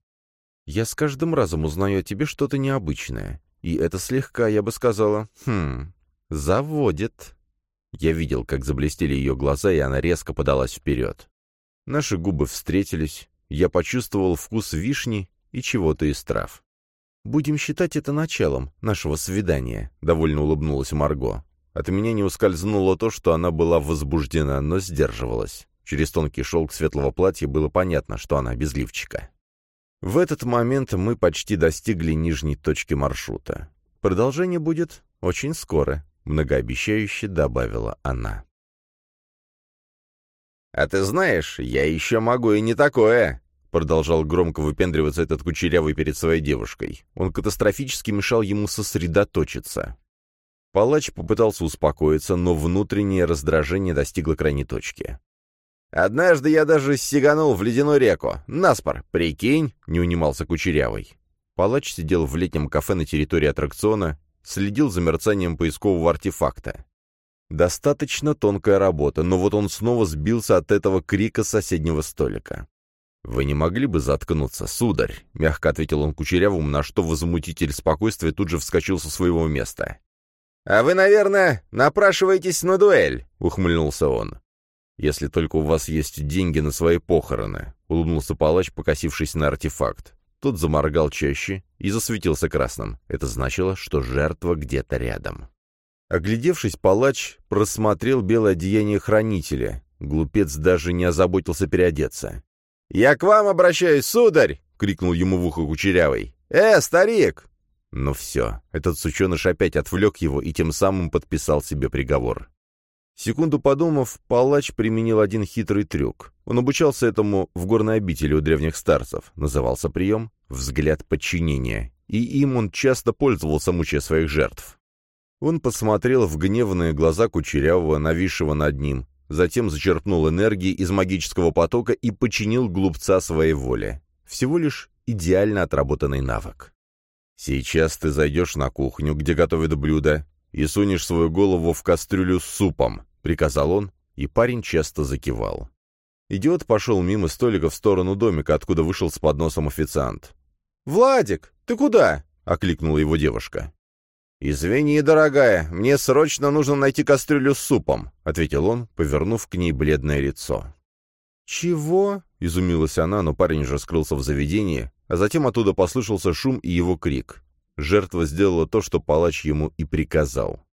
«Я с каждым разом узнаю о тебе что-то необычное. И это слегка, я бы сказала, хм, заводит». Я видел, как заблестели ее глаза, и она резко подалась вперед. Наши губы встретились, я почувствовал вкус вишни и чего-то из трав. «Будем считать это началом нашего свидания», — довольно улыбнулась Марго. От меня не ускользнуло то, что она была возбуждена, но сдерживалась. Через тонкий шелк светлого платья было понятно, что она без лифчика. В этот момент мы почти достигли нижней точки маршрута. Продолжение будет очень скоро, многообещающе добавила она. «А ты знаешь, я еще могу и не такое!» Продолжал громко выпендриваться этот кучерявый перед своей девушкой. Он катастрофически мешал ему сосредоточиться. Палач попытался успокоиться, но внутреннее раздражение достигло крайней точки. «Однажды я даже сиганул в ледяную реку. Наспор, прикинь!» — не унимался Кучерявый. Палач сидел в летнем кафе на территории аттракциона, следил за мерцанием поискового артефакта. Достаточно тонкая работа, но вот он снова сбился от этого крика соседнего столика. «Вы не могли бы заткнуться, сударь?» — мягко ответил он Кучерявому, на что возмутитель спокойствия тут же вскочил со своего места. «А вы, наверное, напрашиваетесь на дуэль?» — ухмыльнулся он. «Если только у вас есть деньги на свои похороны», — улыбнулся палач, покосившись на артефакт. Тот заморгал чаще и засветился красным. Это значило, что жертва где-то рядом. Оглядевшись, палач просмотрел белое одеяние хранителя. Глупец даже не озаботился переодеться. «Я к вам обращаюсь, сударь!» — крикнул ему в ухо Кучерявый. «Э, старик!» Но все, этот сученыш опять отвлек его и тем самым подписал себе приговор. Секунду подумав, палач применил один хитрый трюк. Он обучался этому в горной обители у древних старцев. Назывался прием «взгляд подчинения», и им он часто пользовался, мучая своих жертв. Он посмотрел в гневные глаза Кучерявого, нависшего над ним, затем зачерпнул энергии из магического потока и подчинил глупца своей воле. Всего лишь идеально отработанный навык. «Сейчас ты зайдешь на кухню, где готовят блюдо, и сунешь свою голову в кастрюлю с супом», — приказал он, и парень часто закивал. Идиот пошел мимо столика в сторону домика, откуда вышел с подносом официант. «Владик, ты куда?» — окликнула его девушка. «Извини, дорогая, мне срочно нужно найти кастрюлю с супом», — ответил он, повернув к ней бледное лицо. «Чего?» — изумилась она, но парень же скрылся в заведении, а затем оттуда послышался шум и его крик. Жертва сделала то, что палач ему и приказал.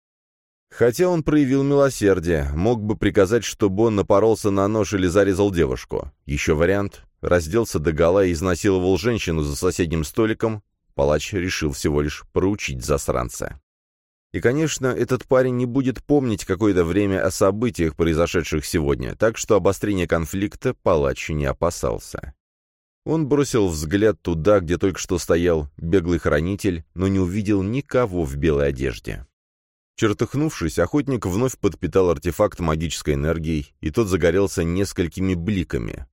Хотя он проявил милосердие, мог бы приказать, чтобы он напоролся на нож или зарезал девушку. Еще вариант — разделся догола и изнасиловал женщину за соседним столиком, Палач решил всего лишь проучить засранца. И, конечно, этот парень не будет помнить какое-то время о событиях, произошедших сегодня, так что обострение конфликта палач не опасался. Он бросил взгляд туда, где только что стоял беглый хранитель, но не увидел никого в белой одежде. Чертыхнувшись, охотник вновь подпитал артефакт магической энергией, и тот загорелся несколькими бликами.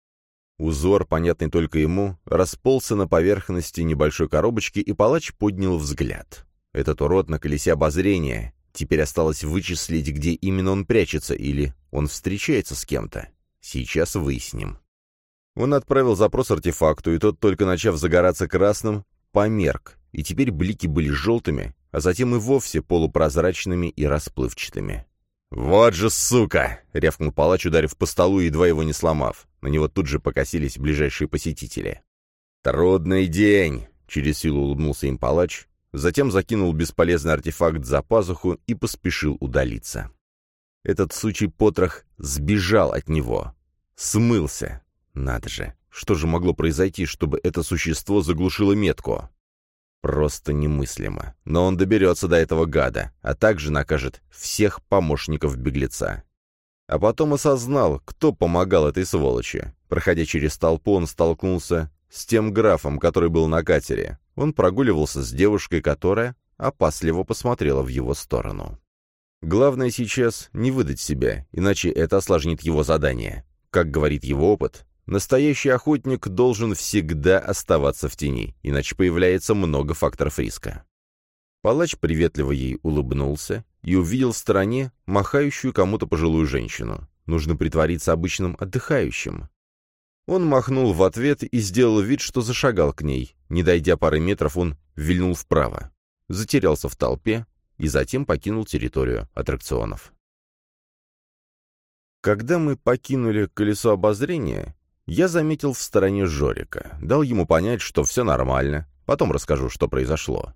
Узор, понятный только ему, расползся на поверхности небольшой коробочки, и палач поднял взгляд. Этот урод на колесе обозрения. Теперь осталось вычислить, где именно он прячется, или он встречается с кем-то. Сейчас выясним. Он отправил запрос артефакту, и тот, только начав загораться красным, померк, и теперь блики были желтыми, а затем и вовсе полупрозрачными и расплывчатыми. «Вот же сука!» — рявкнул палач, ударив по столу, едва его не сломав. На него тут же покосились ближайшие посетители. «Трудный день!» — через силу улыбнулся им палач, затем закинул бесполезный артефакт за пазуху и поспешил удалиться. Этот сучий потрох сбежал от него. Смылся. Надо же, что же могло произойти, чтобы это существо заглушило метку? Просто немыслимо. Но он доберется до этого гада, а также накажет всех помощников беглеца. А потом осознал, кто помогал этой сволочи. Проходя через толпу, он столкнулся с тем графом, который был на катере. Он прогуливался с девушкой, которая опасливо посмотрела в его сторону. Главное сейчас не выдать себя, иначе это осложнит его задание. Как говорит его опыт, Настоящий охотник должен всегда оставаться в тени, иначе появляется много факторов риска. Палач приветливо ей улыбнулся и увидел в стороне махающую кому-то пожилую женщину. Нужно притвориться обычным отдыхающим. Он махнул в ответ и сделал вид, что зашагал к ней. Не дойдя пары метров, он вильнул вправо, затерялся в толпе и затем покинул территорию аттракционов. Когда мы покинули колесо обозрения, я заметил в стороне Жорика, дал ему понять, что все нормально, потом расскажу, что произошло.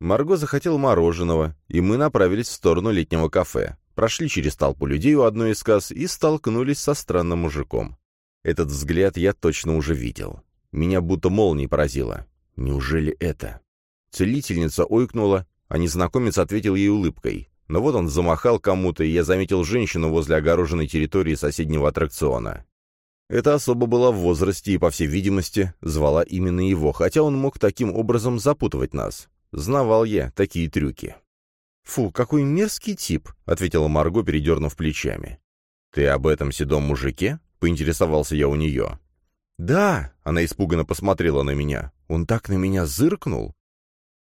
Марго захотела мороженого, и мы направились в сторону летнего кафе, прошли через толпу людей у одной из касс и столкнулись со странным мужиком. Этот взгляд я точно уже видел. Меня будто молнией поразило. Неужели это? Целительница ойкнула, а незнакомец ответил ей улыбкой. Но вот он замахал кому-то, и я заметил женщину возле огороженной территории соседнего аттракциона. Эта особа была в возрасте и, по всей видимости, звала именно его, хотя он мог таким образом запутывать нас. Знавал я такие трюки. «Фу, какой мерзкий тип», — ответила Марго, передернув плечами. «Ты об этом седом мужике?» — поинтересовался я у нее. «Да», — она испуганно посмотрела на меня. «Он так на меня зыркнул».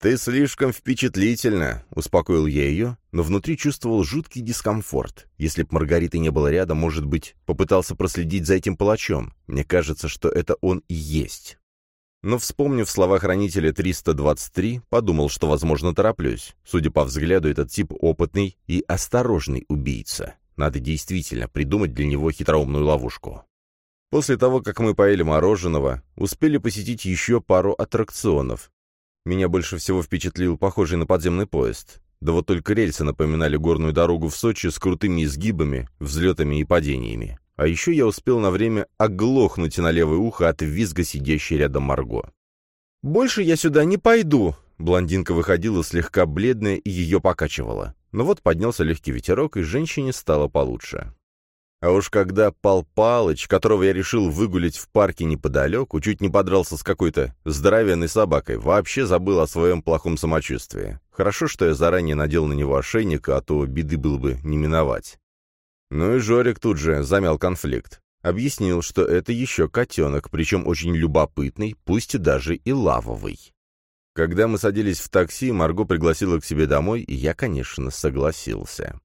«Ты слишком впечатлительна», — успокоил я ее, но внутри чувствовал жуткий дискомфорт. Если б Маргариты не было рядом, может быть, попытался проследить за этим палачом. Мне кажется, что это он и есть. Но, вспомнив слова хранителя 323, подумал, что, возможно, тороплюсь. Судя по взгляду, этот тип опытный и осторожный убийца. Надо действительно придумать для него хитроумную ловушку. После того, как мы поели мороженого, успели посетить еще пару аттракционов. Меня больше всего впечатлил похожий на подземный поезд. Да вот только рельсы напоминали горную дорогу в Сочи с крутыми изгибами, взлетами и падениями. А еще я успел на время оглохнуть на левое ухо от визга сидящей рядом Марго. «Больше я сюда не пойду!» Блондинка выходила слегка бледная и ее покачивала. Но вот поднялся легкий ветерок, и женщине стало получше. А уж когда Пал Палыч, которого я решил выгулить в парке неподалеку, чуть не подрался с какой-то здоровенной собакой, вообще забыл о своем плохом самочувствии. Хорошо, что я заранее надел на него ошейник, а то беды было бы не миновать. Ну и Жорик тут же замял конфликт. Объяснил, что это еще котенок, причем очень любопытный, пусть даже и лавовый. Когда мы садились в такси, Марго пригласила к себе домой, и я, конечно, согласился.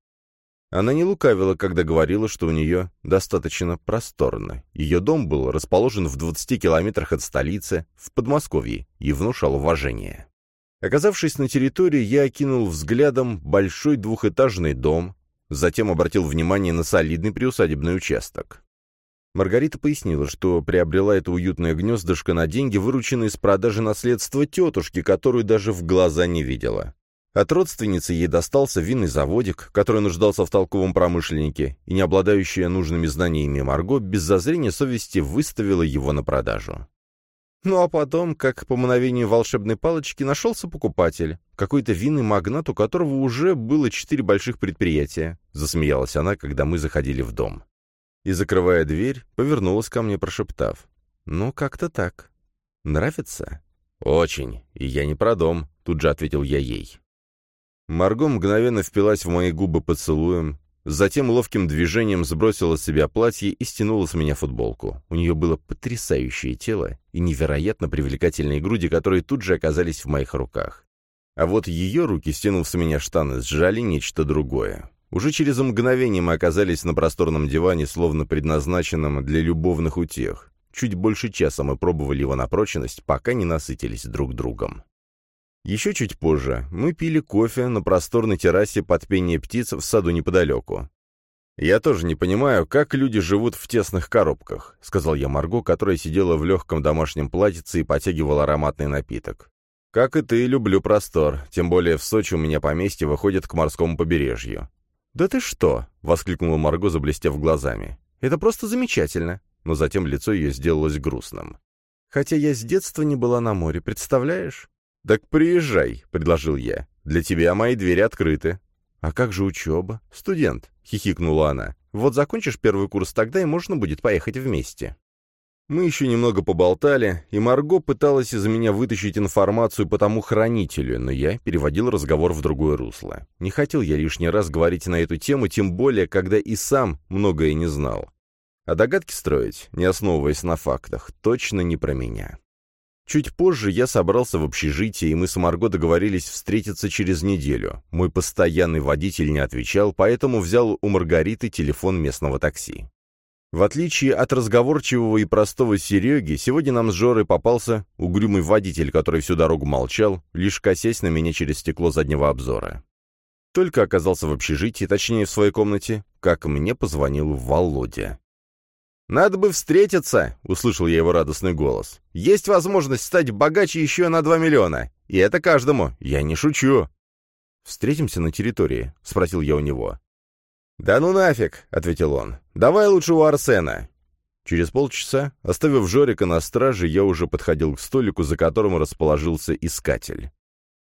Она не лукавила, когда говорила, что у нее достаточно просторно. Ее дом был расположен в 20 километрах от столицы, в Подмосковье, и внушал уважение. Оказавшись на территории, я окинул взглядом большой двухэтажный дом, затем обратил внимание на солидный приусадебный участок. Маргарита пояснила, что приобрела это уютное гнездышко на деньги, вырученные из продажи наследства тетушки, которую даже в глаза не видела. От родственницы ей достался винный заводик, который нуждался в толковом промышленнике, и не обладающая нужными знаниями Марго без зазрения совести выставила его на продажу. Ну а потом, как по мановению волшебной палочки, нашелся покупатель, какой-то винный магнат, у которого уже было четыре больших предприятия, засмеялась она, когда мы заходили в дом. И, закрывая дверь, повернулась ко мне, прошептав. «Ну, как-то так. Нравится?» «Очень. И я не про дом», — тут же ответил я ей. Марго мгновенно впилась в мои губы поцелуем, затем ловким движением сбросила с себя платье и стянула с меня футболку. У нее было потрясающее тело и невероятно привлекательные груди, которые тут же оказались в моих руках. А вот ее руки, стянув с меня штаны, сжали нечто другое. Уже через мгновение мы оказались на просторном диване, словно предназначенном для любовных утех. Чуть больше часа мы пробовали его на прочность, пока не насытились друг другом. Еще чуть позже мы пили кофе на просторной террасе под пение птиц в саду неподалеку. «Я тоже не понимаю, как люди живут в тесных коробках», — сказал я Марго, которая сидела в легком домашнем платьице и потягивала ароматный напиток. «Как и ты, люблю простор, тем более в Сочи у меня поместье выходит к морскому побережью». «Да ты что?» — воскликнула Марго, заблестев глазами. «Это просто замечательно!» Но затем лицо ее сделалось грустным. «Хотя я с детства не была на море, представляешь?» «Так приезжай», — предложил я. «Для тебя мои двери открыты». «А как же учеба?» «Студент», — хихикнула она. «Вот закончишь первый курс, тогда и можно будет поехать вместе». Мы еще немного поболтали, и Марго пыталась из меня вытащить информацию по тому хранителю, но я переводил разговор в другое русло. Не хотел я лишний раз говорить на эту тему, тем более, когда и сам многое не знал. А догадки строить, не основываясь на фактах, точно не про меня. Чуть позже я собрался в общежитие, и мы с Марго договорились встретиться через неделю. Мой постоянный водитель не отвечал, поэтому взял у Маргариты телефон местного такси. В отличие от разговорчивого и простого Сереги, сегодня нам с Жорой попался угрюмый водитель, который всю дорогу молчал, лишь косясь на меня через стекло заднего обзора. Только оказался в общежитии, точнее в своей комнате, как мне позвонил Володя. «Надо бы встретиться!» — услышал я его радостный голос. «Есть возможность стать богаче еще на два миллиона. И это каждому. Я не шучу». «Встретимся на территории?» — спросил я у него. «Да ну нафиг!» — ответил он. «Давай лучше у Арсена». Через полчаса, оставив Жорика на страже, я уже подходил к столику, за которым расположился искатель.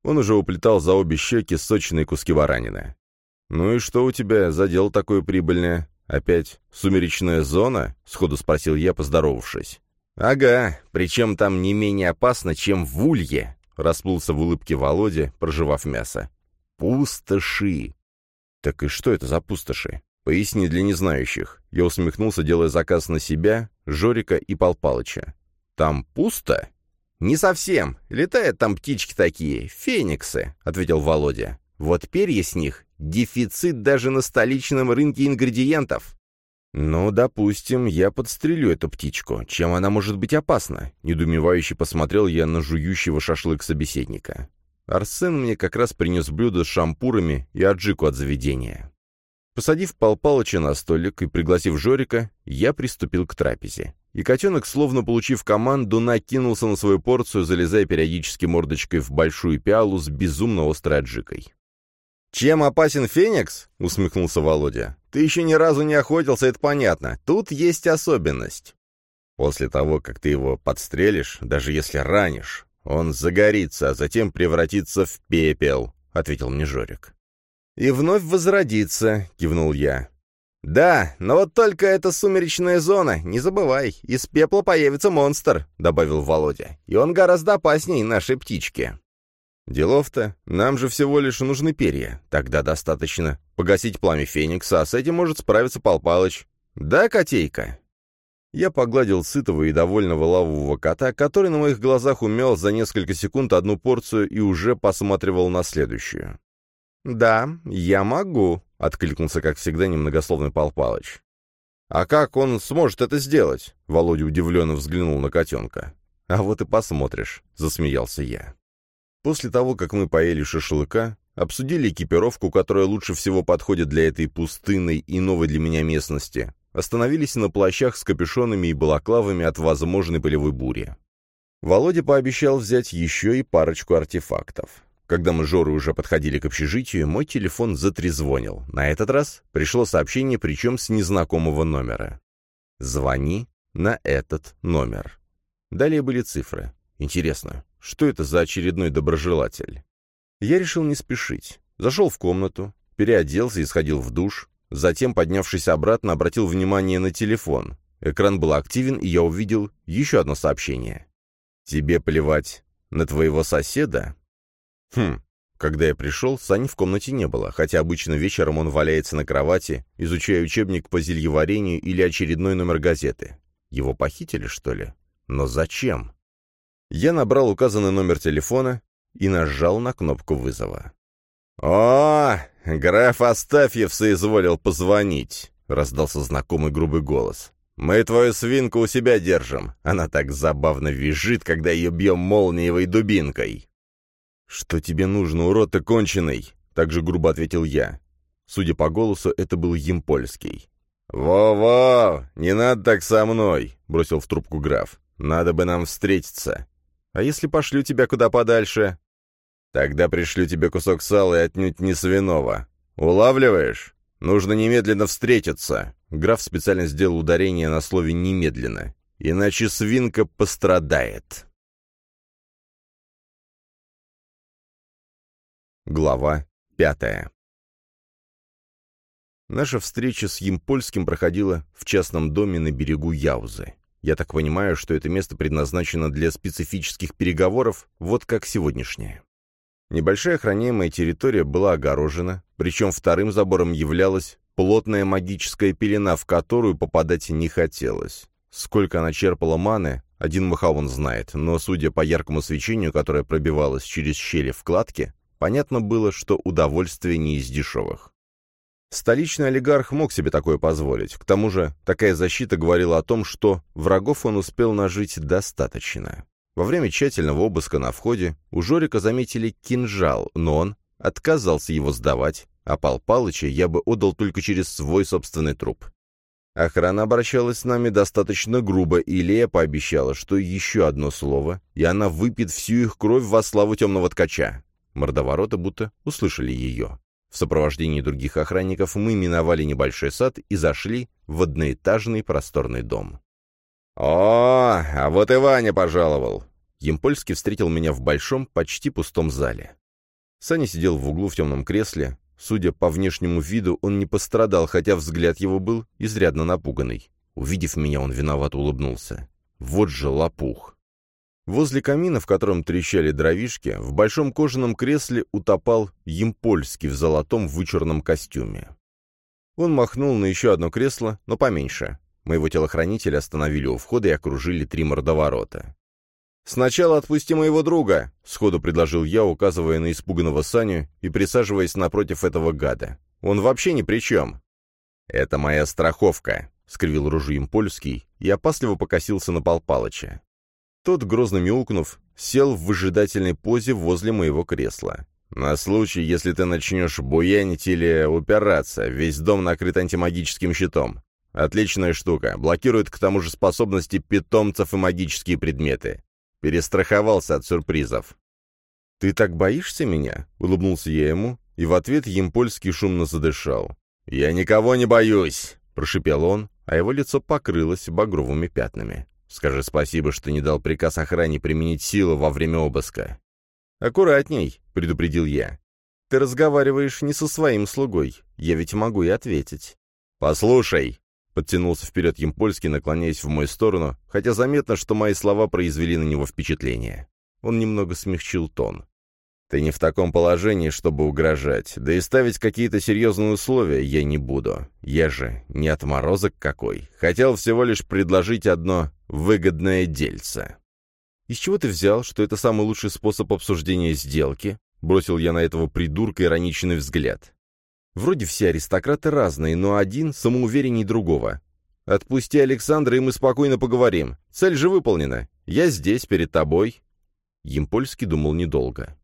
Он уже уплетал за обе щеки сочные куски баранины. «Ну и что у тебя за дело такое прибыльное?» «Опять сумеречная зона?» — сходу спросил я, поздоровавшись. «Ага, причем там не менее опасно, чем в Улье», — расплылся в улыбке Володя, проживав мясо. Пустоши. Так и что это за пустоши? Поясни для незнающих. Я усмехнулся, делая заказ на себя, Жорика и Пал. Там пусто? Не совсем. Летают там птички такие, фениксы, ответил Володя. Вот перья с них дефицит даже на столичном рынке ингредиентов. «Ну, допустим, я подстрелю эту птичку. Чем она может быть опасна?» Недумевающе посмотрел я на жующего шашлык собеседника. Арсен мне как раз принес блюдо с шампурами и аджику от заведения. Посадив Пал Палыча на столик и пригласив Жорика, я приступил к трапезе. И котенок, словно получив команду, накинулся на свою порцию, залезая периодически мордочкой в большую пиалу с безумно острой аджикой. «Чем опасен Феникс?» — усмехнулся Володя. «Ты еще ни разу не охотился, это понятно. Тут есть особенность. После того, как ты его подстрелишь, даже если ранишь, он загорится, а затем превратится в пепел», — ответил мне Жорик. «И вновь возродится», — кивнул я. «Да, но вот только это сумеречная зона, не забывай, из пепла появится монстр», — добавил Володя. «И он гораздо опасней нашей птички». Делов-то, нам же всего лишь нужны перья. Тогда достаточно погасить пламя Феникса, а с этим может справиться Пал Палыч. Да, котейка?» Я погладил сытого и довольного лавового кота, который на моих глазах умел за несколько секунд одну порцию и уже посматривал на следующую. «Да, я могу», — откликнулся, как всегда, немногословный Пал Палыч. «А как он сможет это сделать?» — Володя удивленно взглянул на котенка. «А вот и посмотришь», — засмеялся я. После того, как мы поели шашлыка, обсудили экипировку, которая лучше всего подходит для этой пустынной и новой для меня местности, остановились на плащах с капюшонами и балаклавами от возможной полевой бури. Володя пообещал взять еще и парочку артефактов. Когда мы Жору уже подходили к общежитию, мой телефон затрезвонил. На этот раз пришло сообщение, причем с незнакомого номера. «Звони на этот номер». Далее были цифры. Интересно, что это за очередной доброжелатель? Я решил не спешить. Зашел в комнату, переоделся и сходил в душ. Затем, поднявшись обратно, обратил внимание на телефон. Экран был активен, и я увидел еще одно сообщение. «Тебе плевать на твоего соседа?» Хм, когда я пришел, Сани в комнате не было, хотя обычно вечером он валяется на кровати, изучая учебник по зельеварению или очередной номер газеты. Его похитили, что ли? Но зачем? Я набрал указанный номер телефона и нажал на кнопку вызова. «О, граф Астафьев соизволил позвонить», — раздался знакомый грубый голос. «Мы твою свинку у себя держим. Она так забавно визжит, когда ее бьем молниевой дубинкой». «Что тебе нужно, урод ты конченый?» — также грубо ответил я. Судя по голосу, это был Емпольский. «Во-во! Не надо так со мной!» — бросил в трубку граф. «Надо бы нам встретиться. А если пошлю тебя куда подальше? Тогда пришлю тебе кусок сала и отнюдь не свиного. Улавливаешь? Нужно немедленно встретиться. Граф специально сделал ударение на слове «немедленно». Иначе свинка пострадает. Глава пятая Наша встреча с Емпольским проходила в частном доме на берегу Яузы. Я так понимаю, что это место предназначено для специфических переговоров, вот как сегодняшнее. Небольшая охраняемая территория была огорожена, причем вторым забором являлась плотная магическая пелена, в которую попадать не хотелось. Сколько она черпала маны, один Махаон знает, но, судя по яркому свечению, которое пробивалось через щели в кладке, понятно было, что удовольствие не из дешевых. Столичный олигарх мог себе такое позволить. К тому же, такая защита говорила о том, что врагов он успел нажить достаточно. Во время тщательного обыска на входе у Жорика заметили кинжал, но он отказался его сдавать, а Пал Палыча я бы отдал только через свой собственный труп. Охрана обращалась с нами достаточно грубо, и Лея пообещала, что еще одно слово, и она выпьет всю их кровь во славу темного ткача. Мордовороты будто услышали ее. В сопровождении других охранников мы миновали небольшой сад и зашли в одноэтажный просторный дом. «О, а вот и Ваня пожаловал!» Емпольский встретил меня в большом, почти пустом зале. Саня сидел в углу в темном кресле. Судя по внешнему виду, он не пострадал, хотя взгляд его был изрядно напуганный. Увидев меня, он виновато улыбнулся. Вот же лопух. Возле камина, в котором трещали дровишки, в большом кожаном кресле утопал Емпольский в золотом вычурном костюме. Он махнул на еще одно кресло, но поменьше. Моего телохранителя остановили у входа и окружили три мордоворота. «Сначала отпусти моего друга», — сходу предложил я, указывая на испуганного Саню и присаживаясь напротив этого гада. «Он вообще ни при чем». «Это моя страховка», — скривил ружьем польский и опасливо покосился на Пал Палыча. Тот, грозно мяукнув, сел в выжидательной позе возле моего кресла. «На случай, если ты начнешь буянить или упираться, весь дом накрыт антимагическим щитом. Отличная штука, блокирует к тому же способности питомцев и магические предметы. Перестраховался от сюрпризов». «Ты так боишься меня?» — улыбнулся я ему, и в ответ Емпольский шумно задышал. «Я никого не боюсь!» — прошипел он, а его лицо покрылось багровыми пятнами. Скажи спасибо, что не дал приказ охране применить силу во время обыска. «Аккуратней», — предупредил я. «Ты разговариваешь не со своим слугой. Я ведь могу и ответить». «Послушай», — подтянулся вперед Емпольский, наклоняясь в мою сторону, хотя заметно, что мои слова произвели на него впечатление. Он немного смягчил тон. Ты не в таком положении, чтобы угрожать. Да и ставить какие-то серьезные условия я не буду. Я же не отморозок какой. Хотел всего лишь предложить одно выгодное дельце. «Из чего ты взял, что это самый лучший способ обсуждения сделки?» Бросил я на этого придурка ироничный взгляд. Вроде все аристократы разные, но один самоуверенней другого. Отпусти Александра, и мы спокойно поговорим. Цель же выполнена. Я здесь, перед тобой. Емпольский думал недолго.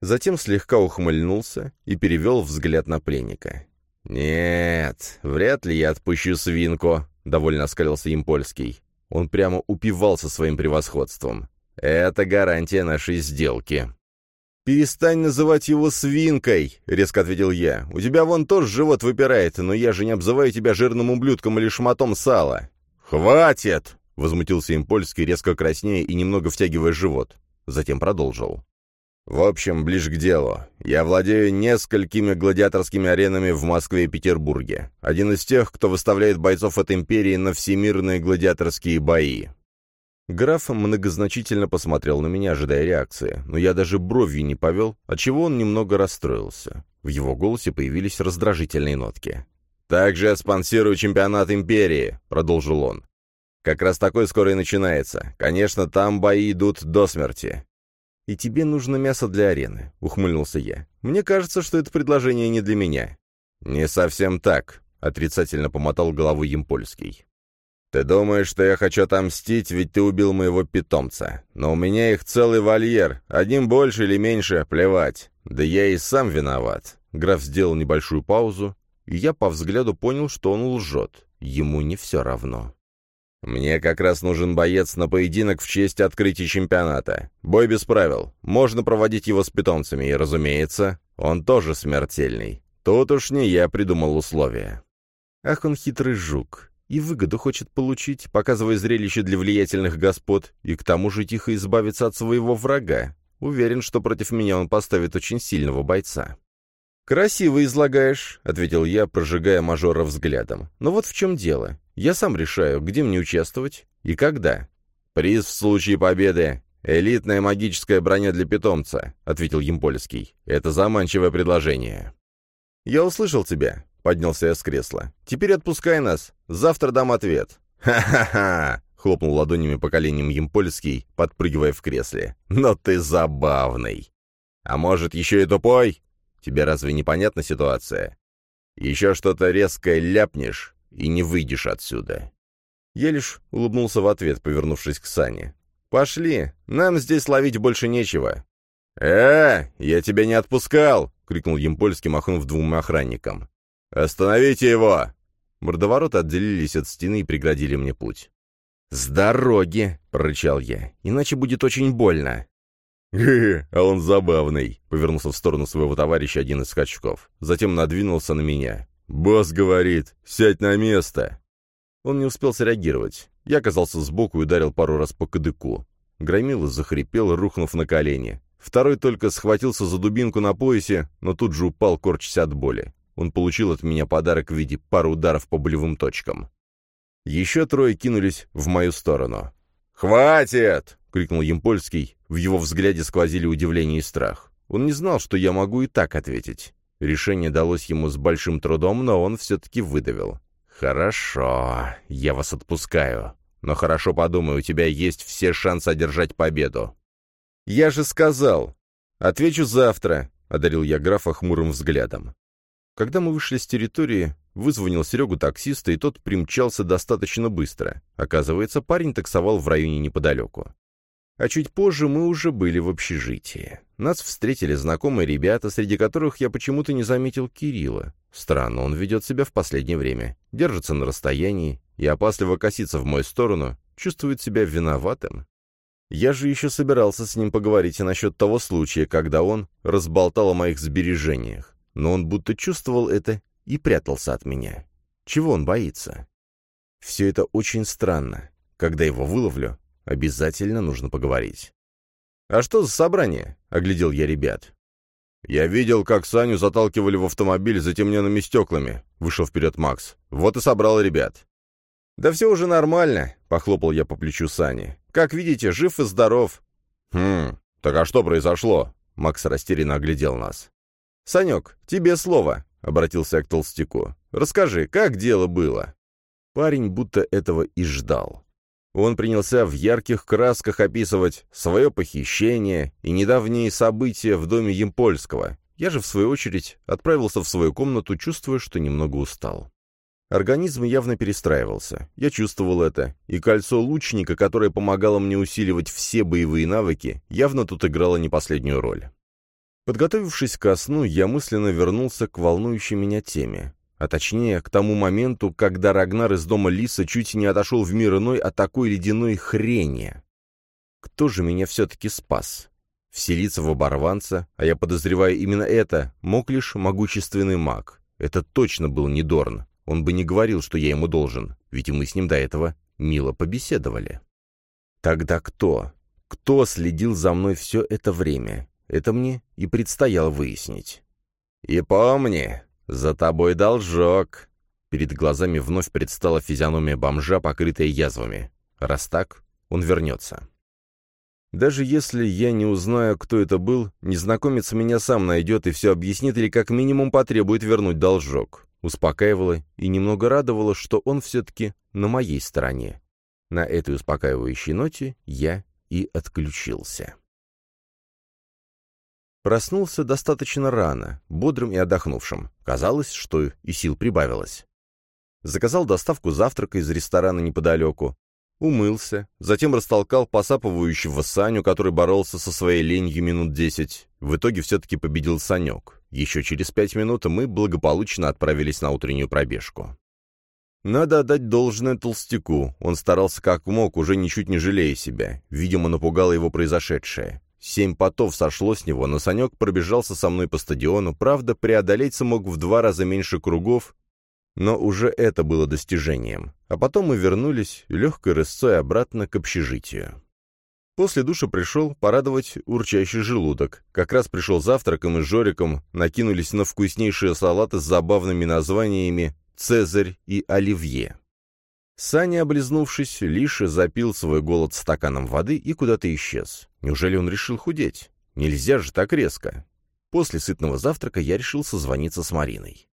Затем слегка ухмыльнулся и перевел взгляд на пленника. «Нет, вряд ли я отпущу свинку», — довольно оскалился им польский. Он прямо упивался своим превосходством. «Это гарантия нашей сделки». «Перестань называть его свинкой», — резко ответил я. «У тебя вон тоже живот выпирает, но я же не обзываю тебя жирным ублюдком или шматом сала». «Хватит!» — возмутился им польский, резко краснея и немного втягивая живот. Затем продолжил. В общем, ближе к делу. Я владею несколькими гладиаторскими аренами в Москве и Петербурге. Один из тех, кто выставляет бойцов от империи на всемирные гладиаторские бои. Граф многозначительно посмотрел на меня, ожидая реакции, но я даже бровью не повел, отчего он немного расстроился. В его голосе появились раздражительные нотки. «Также я спонсирую чемпионат империи», — продолжил он. «Как раз такой скоро и начинается. Конечно, там бои идут до смерти. «И тебе нужно мясо для арены», — ухмыльнулся я. «Мне кажется, что это предложение не для меня». «Не совсем так», — отрицательно помотал головой Емпольский. «Ты думаешь, что я хочу отомстить, ведь ты убил моего питомца. Но у меня их целый вольер. Одним больше или меньше, плевать. Да я и сам виноват». Граф сделал небольшую паузу, и я по взгляду понял, что он лжет. Ему не все равно. «Мне как раз нужен боец на поединок в честь открытия чемпионата. Бой без правил. Можно проводить его с питомцами, и, разумеется, он тоже смертельный. Тут уж не я придумал условия». Ах, он хитрый жук. И выгоду хочет получить, показывая зрелище для влиятельных господ, и к тому же тихо избавиться от своего врага. Уверен, что против меня он поставит очень сильного бойца. «Красиво излагаешь», — ответил я, прожигая мажора взглядом. «Но вот в чем дело. Я сам решаю, где мне участвовать и когда. Приз в случае победы — элитная магическая броня для питомца», — ответил Емпольский. «Это заманчивое предложение». «Я услышал тебя», — поднялся я с кресла. «Теперь отпускай нас. Завтра дам ответ». «Ха-ха-ха!» — хлопнул ладонями по коленям Емпольский, подпрыгивая в кресле. «Но ты забавный!» «А может, еще и тупой? Тебе разве непонятна ситуация? Еще что-то резкое ляпнешь, и не выйдешь отсюда». Я лишь улыбнулся в ответ, повернувшись к Сане. «Пошли, нам здесь ловить больше нечего». «Э, я тебя не отпускал!» — крикнул Емпольский, махнув двум охранникам. «Остановите его!» Мордовороты отделились от стены и преградили мне путь. «С дороги!» — прорычал я. «Иначе будет очень больно!» «Хе-хе, а он забавный!» — повернулся в сторону своего товарища один из скачков. Затем надвинулся на меня. «Босс говорит, сядь на место!» Он не успел среагировать. Я оказался сбоку и ударил пару раз по кадыку. Громила захрипел, рухнув на колени. Второй только схватился за дубинку на поясе, но тут же упал, корчась от боли. Он получил от меня подарок в виде пары ударов по болевым точкам. Еще трое кинулись в мою сторону. «Хватит!» — крикнул Емпольский. В его взгляде сквозили удивление и страх. Он не знал, что я могу и так ответить. Решение далось ему с большим трудом, но он все-таки выдавил. «Хорошо, я вас отпускаю. Но хорошо подумай, у тебя есть все шансы одержать победу». «Я же сказал. Отвечу завтра», — одарил я графа хмурым взглядом. Когда мы вышли с территории, вызвонил Серегу таксиста, и тот примчался достаточно быстро. Оказывается, парень таксовал в районе неподалеку. А чуть позже мы уже были в общежитии. Нас встретили знакомые ребята, среди которых я почему-то не заметил Кирилла. Странно, он ведет себя в последнее время. Держится на расстоянии и опасливо косится в мою сторону, чувствует себя виноватым. Я же еще собирался с ним поговорить и насчет того случая, когда он разболтал о моих сбережениях. Но он будто чувствовал это и прятался от меня. Чего он боится? Все это очень странно. Когда его выловлю, Обязательно нужно поговорить. «А что за собрание?» — оглядел я ребят. «Я видел, как Саню заталкивали в автомобиль с затемненными стеклами», — вышел вперед Макс. «Вот и собрал ребят». «Да все уже нормально», — похлопал я по плечу Сани. «Как видите, жив и здоров». «Хм, так а что произошло?» Макс растерянно оглядел нас. «Санек, тебе слово», — обратился я к толстяку. «Расскажи, как дело было?» Парень будто этого и ждал. Он принялся в ярких красках описывать свое похищение и недавние события в доме Емпольского. Я же, в свою очередь, отправился в свою комнату, чувствуя, что немного устал. Организм явно перестраивался. Я чувствовал это, и кольцо лучника, которое помогало мне усиливать все боевые навыки, явно тут играло не последнюю роль. Подготовившись ко сну, я мысленно вернулся к волнующей меня теме а точнее, к тому моменту, когда Рагнар из дома Лиса чуть не отошел в мир иной от такой ледяной хрени. Кто же меня все-таки спас? Вселиться в оборванца, а я подозреваю именно это, мог лишь могущественный маг. Это точно был не Дорн. Он бы не говорил, что я ему должен, ведь мы с ним до этого мило побеседовали. Тогда кто? Кто следил за мной все это время? Это мне и предстояло выяснить. «И помни, «За тобой должок!» Перед глазами вновь предстала физиономия бомжа, покрытая язвами. Раз так, он вернется. Даже если я не узнаю, кто это был, незнакомец меня сам найдет и все объяснит или как минимум потребует вернуть должок. Успокаивало и немного радовало, что он все-таки на моей стороне. На этой успокаивающей ноте я и отключился. Проснулся достаточно рано, бодрым и отдохнувшим. Казалось, что и сил прибавилось. Заказал доставку завтрака из ресторана неподалеку. Умылся, затем растолкал посапывающего Саню, который боролся со своей ленью минут десять. В итоге все-таки победил Санек. Еще через пять минут мы благополучно отправились на утреннюю пробежку. Надо отдать должное толстяку. Он старался как мог, уже ничуть не жалея себя. Видимо, напугало его произошедшее. Семь потов сошло с него, но Санек пробежался со мной по стадиону, правда, преодолеть смог в два раза меньше кругов, но уже это было достижением. А потом мы вернулись легкой рысцой обратно к общежитию. После душа пришел порадовать урчащий желудок. Как раз пришел завтрак, и мы с Жориком накинулись на вкуснейшие салаты с забавными названиями «Цезарь» и «Оливье». Саня, облизнувшись, лишь запил свой голод стаканом воды и куда-то исчез. Неужели он решил худеть? Нельзя же так резко. После сытного завтрака я решил созвониться с Мариной.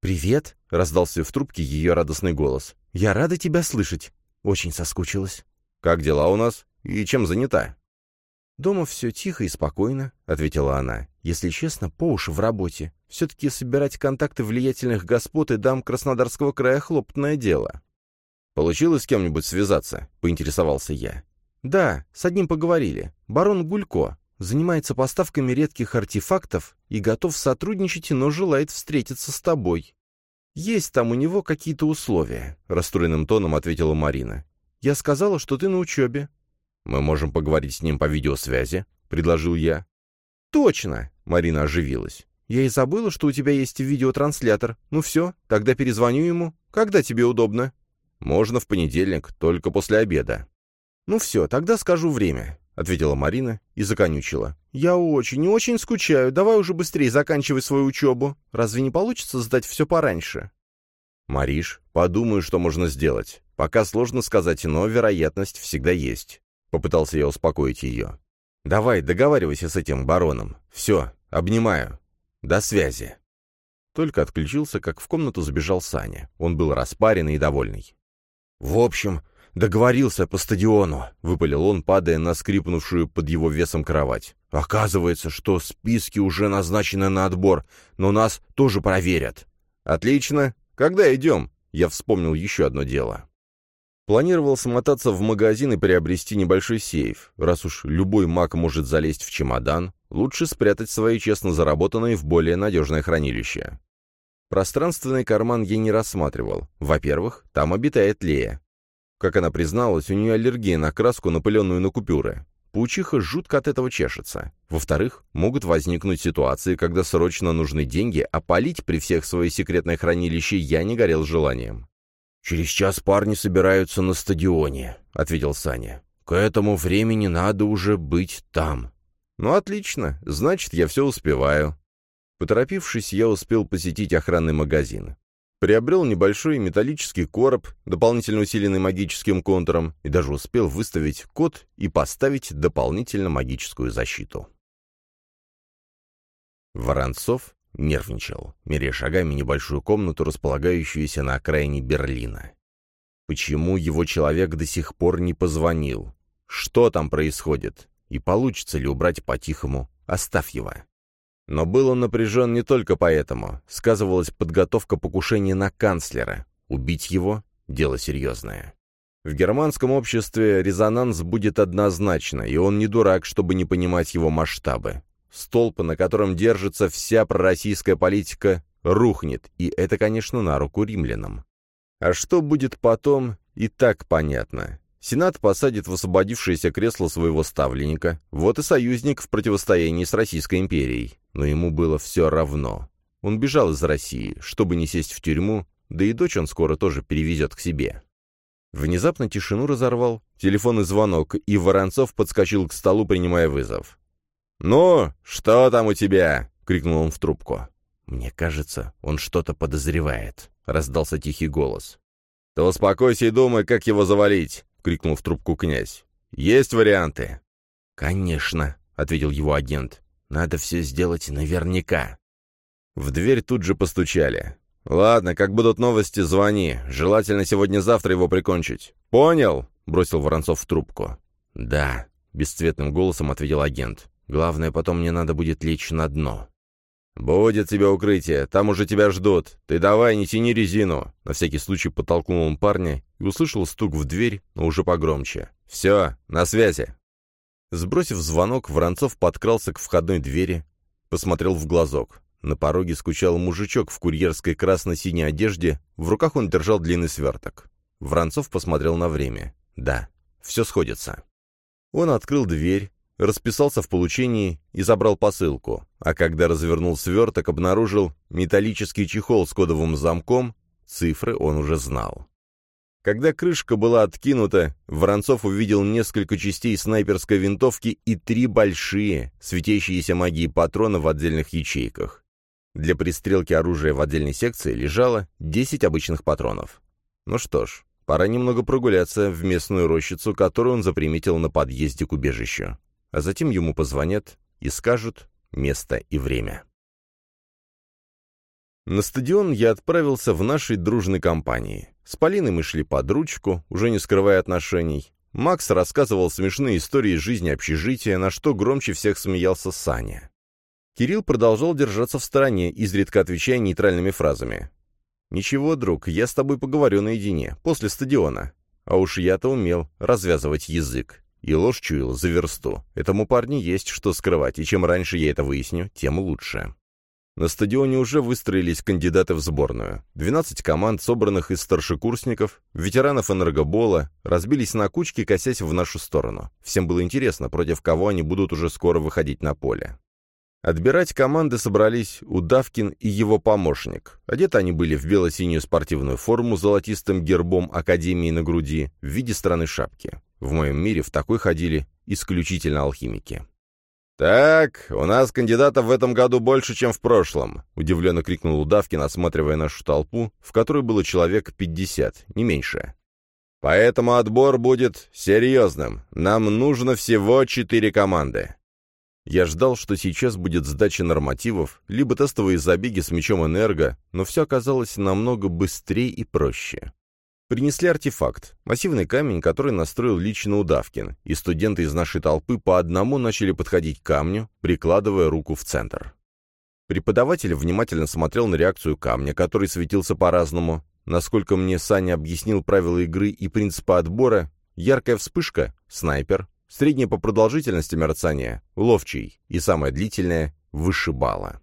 «Привет!» — раздался в трубке ее радостный голос. «Я рада тебя слышать. Очень соскучилась». «Как дела у нас? И чем занята?» «Дома все тихо и спокойно», — ответила она. «Если честно, по уши в работе. Все-таки собирать контакты влиятельных господ и дам Краснодарского края хлопотное дело». «Получилось с кем-нибудь связаться?» — поинтересовался я. «Да, с одним поговорили. Барон Гулько. Занимается поставками редких артефактов и готов сотрудничать, но желает встретиться с тобой». «Есть там у него какие-то условия», — расстроенным тоном ответила Марина. «Я сказала, что ты на учебе». «Мы можем поговорить с ним по видеосвязи», — предложил я. «Точно!» — Марина оживилась. «Я и забыла, что у тебя есть видеотранслятор. Ну все, тогда перезвоню ему. Когда тебе удобно?» «Можно в понедельник, только после обеда». «Ну все, тогда скажу время», — ответила Марина и законючила. «Я очень, очень скучаю. Давай уже быстрее заканчивай свою учебу. Разве не получится сдать все пораньше?» «Мариш, подумаю, что можно сделать. Пока сложно сказать, но вероятность всегда есть». Попытался я успокоить ее. «Давай, договаривайся с этим бароном. Все, обнимаю. До связи». Только отключился, как в комнату забежал Саня. Он был распаренный и довольный. «В общем, договорился по стадиону», — выпалил он, падая на скрипнувшую под его весом кровать. «Оказывается, что списки уже назначены на отбор, но нас тоже проверят». «Отлично. Когда идем?» Я вспомнил еще одно дело. Планировал смотаться в магазин и приобрести небольшой сейф. Раз уж любой маг может залезть в чемодан, лучше спрятать свои честно заработанные в более надежное хранилище. Пространственный карман я не рассматривал. Во-первых, там обитает Лея. Как она призналась, у нее аллергия на краску, напыленную на купюры. Паучиха жутко от этого чешется. Во-вторых, могут возникнуть ситуации, когда срочно нужны деньги, а полить при всех свое секретное хранилище я не горел желанием. «Через час парни собираются на стадионе», — ответил Саня. «К этому времени надо уже быть там». «Ну, отлично. Значит, я все успеваю». Поторопившись, я успел посетить охранный магазин. Приобрел небольшой металлический короб, дополнительно усиленный магическим контуром, и даже успел выставить код и поставить дополнительно магическую защиту. Воронцов Нервничал, меря шагами небольшую комнату, располагающуюся на окраине Берлина. Почему его человек до сих пор не позвонил? Что там происходит? И получится ли убрать по-тихому Оставьева? Но был он напряжен не только поэтому. Сказывалась подготовка покушения на канцлера. Убить его — дело серьезное. В германском обществе резонанс будет однозначно, и он не дурак, чтобы не понимать его масштабы столб, на котором держится вся пророссийская политика, рухнет, и это, конечно, на руку римлянам. А что будет потом, и так понятно. Сенат посадит в освободившееся кресло своего ставленника, вот и союзник в противостоянии с Российской империей. Но ему было все равно. Он бежал из России, чтобы не сесть в тюрьму, да и дочь он скоро тоже перевезет к себе. Внезапно тишину разорвал телефонный звонок, и Воронцов подскочил к столу, принимая вызов. «Ну, что там у тебя?» — крикнул он в трубку. «Мне кажется, он что-то подозревает», — раздался тихий голос. «Ты успокойся и думай, как его завалить», — крикнул в трубку князь. «Есть варианты?» «Конечно», — ответил его агент. «Надо все сделать наверняка». В дверь тут же постучали. «Ладно, как будут новости, звони. Желательно сегодня-завтра его прикончить». «Понял?» — бросил Воронцов в трубку. «Да», — бесцветным голосом ответил агент. Главное, потом мне надо будет лечь на дно. «Будет тебе укрытие, там уже тебя ждут. Ты давай, не тяни резину!» На всякий случай подтолкнул он парня и услышал стук в дверь, но уже погромче. «Все, на связи!» Сбросив звонок, Воронцов подкрался к входной двери, посмотрел в глазок. На пороге скучал мужичок в курьерской красно-синей одежде, в руках он держал длинный сверток. Воронцов посмотрел на время. «Да, все сходится». Он открыл дверь, расписался в получении и забрал посылку, а когда развернул сверток, обнаружил металлический чехол с кодовым замком, цифры он уже знал. Когда крышка была откинута, Воронцов увидел несколько частей снайперской винтовки и три большие, светящиеся магией патрона в отдельных ячейках. Для пристрелки оружия в отдельной секции лежало 10 обычных патронов. Ну что ж, пора немного прогуляться в местную рощицу, которую он заприметил на подъезде к убежищу а затем ему позвонят и скажут место и время. На стадион я отправился в нашей дружной компании. С Полиной мы шли под ручку, уже не скрывая отношений. Макс рассказывал смешные истории из жизни общежития, на что громче всех смеялся Саня. Кирилл продолжал держаться в стороне, изредка отвечая нейтральными фразами. «Ничего, друг, я с тобой поговорю наедине, после стадиона». А уж я-то умел развязывать язык. И ложь чуял за версту. Этому парню есть что скрывать, и чем раньше я это выясню, тем лучше. На стадионе уже выстроились кандидаты в сборную. 12 команд, собранных из старшекурсников, ветеранов энергобола, разбились на кучки, косясь в нашу сторону. Всем было интересно, против кого они будут уже скоро выходить на поле. Отбирать команды собрались Удавкин и его помощник. Одеты они были в бело-синюю спортивную форму с золотистым гербом Академии на груди в виде странной шапки. В моем мире в такой ходили исключительно алхимики. «Так, у нас кандидатов в этом году больше, чем в прошлом», — удивленно крикнул Удавкин, осматривая нашу толпу, в которой было человек пятьдесят, не меньше. «Поэтому отбор будет серьезным. Нам нужно всего четыре команды». Я ждал, что сейчас будет сдача нормативов, либо тестовые забеги с мечом энерго, но все оказалось намного быстрее и проще. Принесли артефакт, массивный камень, который настроил лично Удавкин, и студенты из нашей толпы по одному начали подходить к камню, прикладывая руку в центр. Преподаватель внимательно смотрел на реакцию камня, который светился по-разному. Насколько мне Саня объяснил правила игры и принципы отбора, яркая вспышка — снайпер, средняя по продолжительности мерцания — ловчий, и самая длительная — вышибала.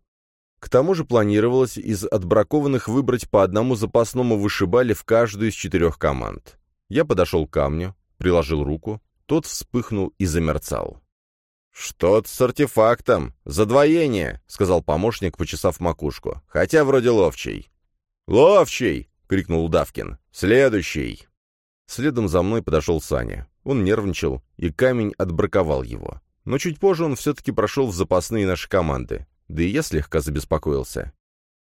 К тому же планировалось из отбракованных выбрать по одному запасному вышибале в каждую из четырех команд. Я подошел к камню, приложил руку, тот вспыхнул и замерцал. «Что-то с артефактом! Задвоение!» — сказал помощник, почесав макушку. «Хотя вроде ловчий». «Ловчий!» — крикнул Давкин. «Следующий!» Следом за мной подошел Саня. Он нервничал, и камень отбраковал его. Но чуть позже он все-таки прошел в запасные наши команды да и я слегка забеспокоился.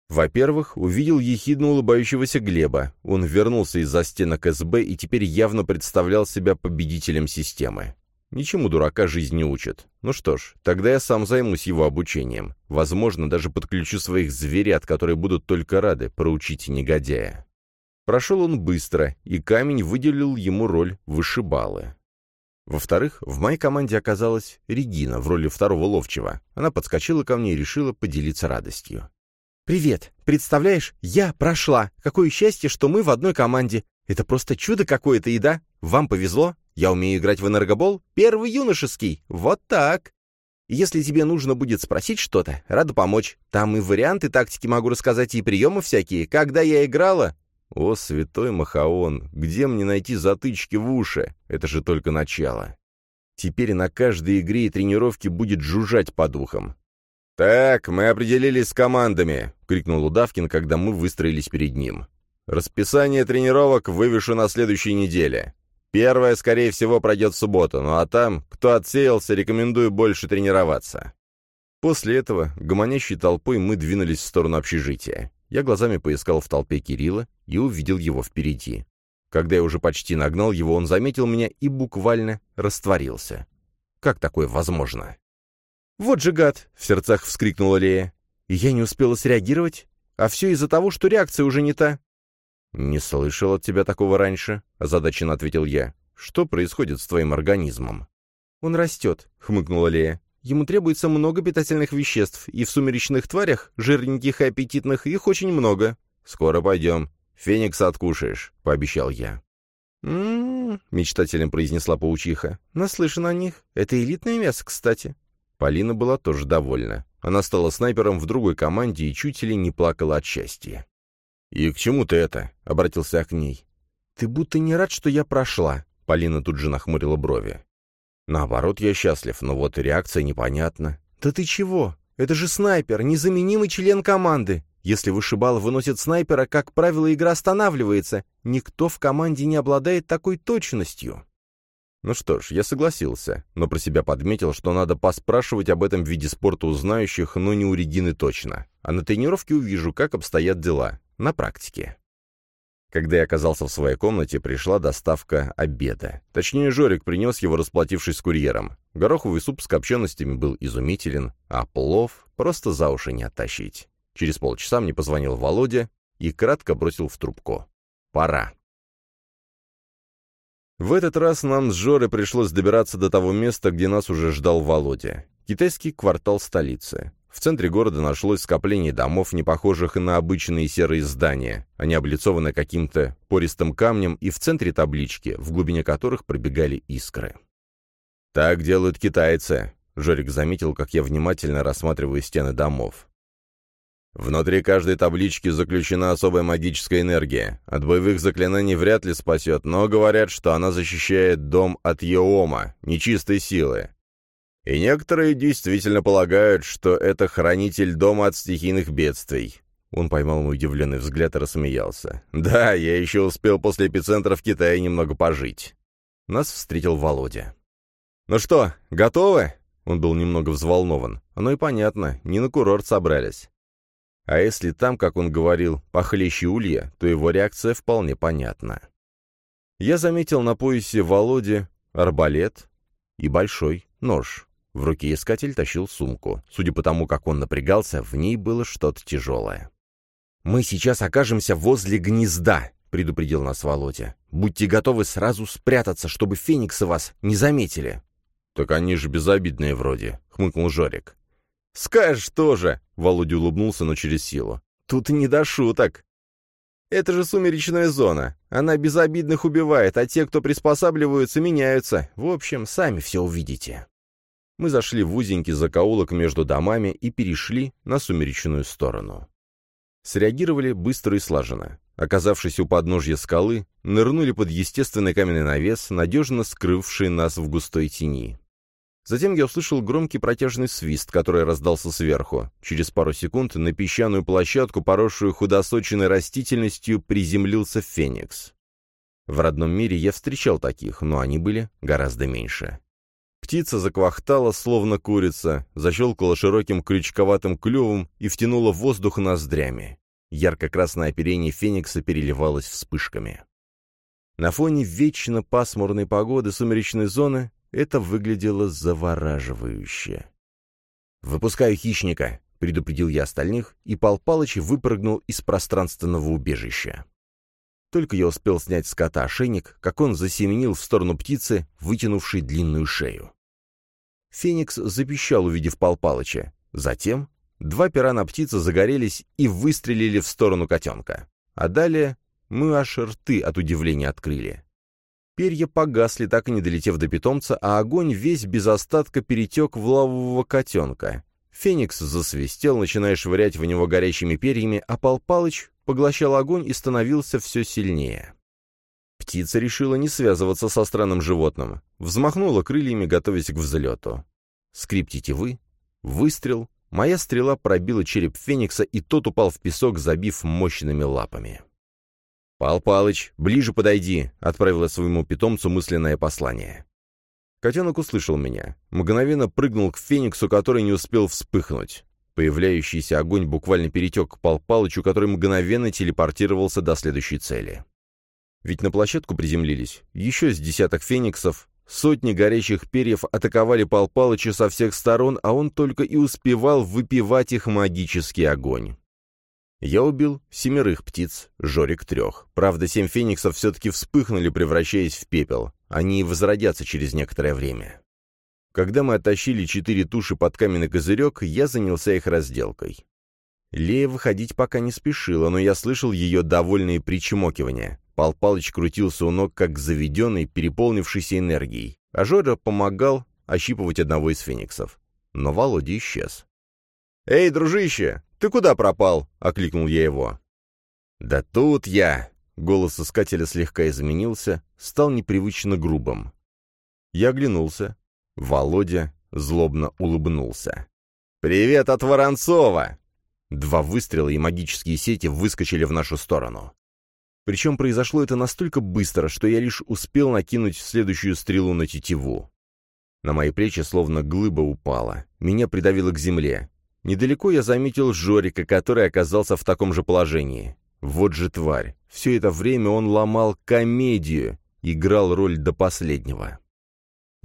Во-первых, увидел ехидно улыбающегося Глеба. Он вернулся из-за стенок СБ и теперь явно представлял себя победителем системы. Ничему дурака жизнь не учит. Ну что ж, тогда я сам займусь его обучением. Возможно, даже подключу своих зверят, которые будут только рады проучить негодяя. Прошел он быстро, и камень выделил ему роль вышибалы. Во-вторых, в моей команде оказалась Регина в роли второго ловчего. Она подскочила ко мне и решила поделиться радостью. «Привет! Представляешь, я прошла! Какое счастье, что мы в одной команде! Это просто чудо какое-то, и да, вам повезло! Я умею играть в энергобол, первый юношеский! Вот так!» Если тебе нужно будет спросить что-то, рада помочь. Там и варианты тактики могу рассказать, и приемы всякие. Когда я играла, о, святой Махаон, где мне найти затычки в уши? Это же только начало. Теперь на каждой игре и тренировке будет жужжать по духам. «Так, мы определились с командами», — крикнул Удавкин, когда мы выстроились перед ним. «Расписание тренировок вывешу на следующей неделе. Первая, скорее всего, пройдет в субботу, ну а там, кто отсеялся, рекомендую больше тренироваться». После этого, гомонящей толпой, мы двинулись в сторону общежития. Я глазами поискал в толпе Кирилла и увидел его впереди. Когда я уже почти нагнал его, он заметил меня и буквально растворился. Как такое возможно? «Вот же гад!» — в сердцах вскрикнула Лея. Я не успела среагировать, а все из-за того, что реакция уже не та. «Не слышал от тебя такого раньше», — озадаченно ответил я. «Что происходит с твоим организмом?» «Он растет», — хмыкнула Лея. Ему требуется много питательных веществ, и в сумеречных тварях, жирненьких и аппетитных, их очень много. Скоро пойдем. Феникса откушаешь», — пообещал я. «М-м-м», мечтательно произнесла паучиха. «Наслышан о них. Это элитное мясо, кстати». Полина была тоже довольна. Она стала снайпером в другой команде и чуть ли не плакала от счастья. «И к чему ты это?» — обратился к ней. «Ты будто не рад, что я прошла», — Полина тут же нахмурила брови. Наоборот, я счастлив, но вот реакция непонятна. «Да ты чего? Это же снайпер, незаменимый член команды. Если вышибал выносит снайпера, как правило, игра останавливается. Никто в команде не обладает такой точностью». Ну что ж, я согласился, но про себя подметил, что надо поспрашивать об этом виде спорта у знающих, но не у Регины точно. А на тренировке увижу, как обстоят дела. На практике. Когда я оказался в своей комнате, пришла доставка обеда. Точнее, Жорик принес его, расплатившись с курьером. Гороховый суп с копченостями был изумителен, а плов просто за уши не оттащить. Через полчаса мне позвонил Володя и кратко бросил в трубку. «Пора». В этот раз нам с Жорой пришлось добираться до того места, где нас уже ждал Володя. Китайский квартал столицы. В центре города нашлось скопление домов, не похожих на обычные серые здания. Они облицованы каким-то пористым камнем и в центре таблички, в глубине которых пробегали искры. «Так делают китайцы», — Жорик заметил, как я внимательно рассматриваю стены домов. Внутри каждой таблички заключена особая магическая энергия. От боевых заклинаний вряд ли спасет, но говорят, что она защищает дом от Еома, нечистой силы. И некоторые действительно полагают, что это хранитель дома от стихийных бедствий. Он поймал мой удивленный взгляд и рассмеялся. «Да, я еще успел после эпицентра в Китае немного пожить». Нас встретил Володя. «Ну что, готовы?» Он был немного взволнован. Оно и понятно, не на курорт собрались. А если там, как он говорил, похлеще улья, то его реакция вполне понятна. Я заметил на поясе Володи арбалет и большой нож. В руке искатель тащил сумку. Судя по тому, как он напрягался, в ней было что-то тяжелое. «Мы сейчас окажемся возле гнезда», — предупредил нас Володя. «Будьте готовы сразу спрятаться, чтобы фениксы вас не заметили». «Так они же безобидные вроде», — хмыкнул Жорик. «Скажешь тоже!» — Володя улыбнулся, но через силу. «Тут не до шуток. Это же сумеречная зона. Она безобидных убивает, а те, кто приспосабливаются, меняются. В общем, сами все увидите». Мы зашли в узенький закоулок между домами и перешли на сумеречную сторону. Среагировали быстро и слаженно. Оказавшись у подножья скалы, нырнули под естественный каменный навес, надежно скрывший нас в густой тени. Затем я услышал громкий протяжный свист, который раздался сверху. Через пару секунд на песчаную площадку, поросшую худосоченной растительностью, приземлился феникс. В родном мире я встречал таких, но они были гораздо меньше. Птица заквахтала, словно курица, защелкала широким крючковатым клювом и втянула воздух ноздрями. Ярко-красное оперение феникса переливалось вспышками. На фоне вечно пасмурной погоды сумеречной зоны это выглядело завораживающе. «Выпускаю хищника», — предупредил я остальных, и Пал Палыч выпрыгнул из пространственного убежища. Только я успел снять с кота ошейник, как он засеменил в сторону птицы, вытянувшей длинную шею. Феникс запищал, увидев Пал Палыча. Затем два пера на птице загорелись и выстрелили в сторону котенка. А далее мы аж рты от удивления открыли. Перья погасли, так и не долетев до питомца, а огонь весь без остатка перетек в лавового котенка. Феникс засвистел, начиная швырять в него горящими перьями, а Пал Палыч поглощал огонь и становился все сильнее. Птица решила не связываться со странным животным. Взмахнула крыльями, готовясь к взлету. Скрип тетивы, выстрел, моя стрела пробила череп Феникса, и тот упал в песок, забив мощными лапами. «Пал Палыч, ближе подойди», — отправила своему питомцу мысленное послание. Котенок услышал меня. Мгновенно прыгнул к Фениксу, который не успел вспыхнуть. Появляющийся огонь буквально перетек к Пал Палычу, который мгновенно телепортировался до следующей цели. Ведь на площадку приземлились еще с десяток фениксов, сотни горящих перьев атаковали Пал Палыча со всех сторон, а он только и успевал выпивать их магический огонь. Я убил семерых птиц, Жорик трех. Правда, семь фениксов все-таки вспыхнули, превращаясь в пепел. Они возродятся через некоторое время. Когда мы оттащили четыре туши под каменный козырек, я занялся их разделкой. Лея выходить пока не спешила, но я слышал ее довольные причмокивания. Пал Палыч крутился у ног, как заведенный, переполнившийся энергией, а Жора помогал ощипывать одного из фениксов. Но Володя исчез. «Эй, дружище, ты куда пропал?» — окликнул я его. «Да тут я!» — голос искателя слегка изменился, стал непривычно грубым. Я оглянулся. Володя злобно улыбнулся. «Привет от Воронцова!» Два выстрела и магические сети выскочили в нашу сторону. Причем произошло это настолько быстро, что я лишь успел накинуть следующую стрелу на тетиву. На мои плечи словно глыба упала. Меня придавило к земле. Недалеко я заметил Жорика, который оказался в таком же положении. Вот же тварь. Все это время он ломал комедию, играл роль до последнего.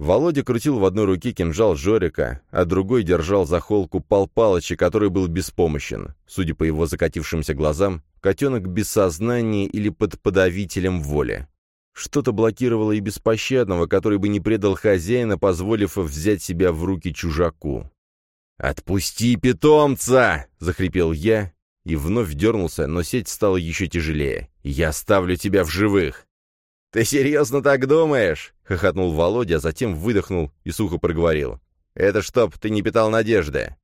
Володя крутил в одной руке кинжал Жорика, а другой держал за холку Пал Палыча, который был беспомощен. Судя по его закатившимся глазам, котенок без сознания или под подавителем воли. Что-то блокировало и беспощадного, который бы не предал хозяина, позволив взять себя в руки чужаку. «Отпусти питомца!» — захрипел я и вновь дернулся, но сеть стала еще тяжелее. «Я оставлю тебя в живых!» «Ты серьезно так думаешь?» — хохотнул Володя, а затем выдохнул и сухо проговорил. «Это чтоб ты не питал надежды!»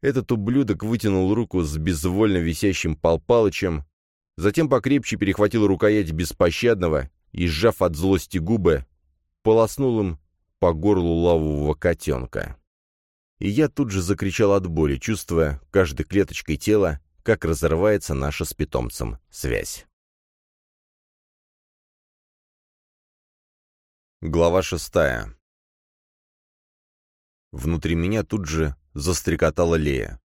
Этот ублюдок вытянул руку с безвольно висящим Пал Палычем, затем покрепче перехватил рукоять беспощадного и, сжав от злости губы, полоснул им по горлу лавового котенка и я тут же закричал от боли, чувствуя каждой клеточкой тела, как разрывается наша с питомцем связь. Глава шестая Внутри меня тут же застрекотала Лея.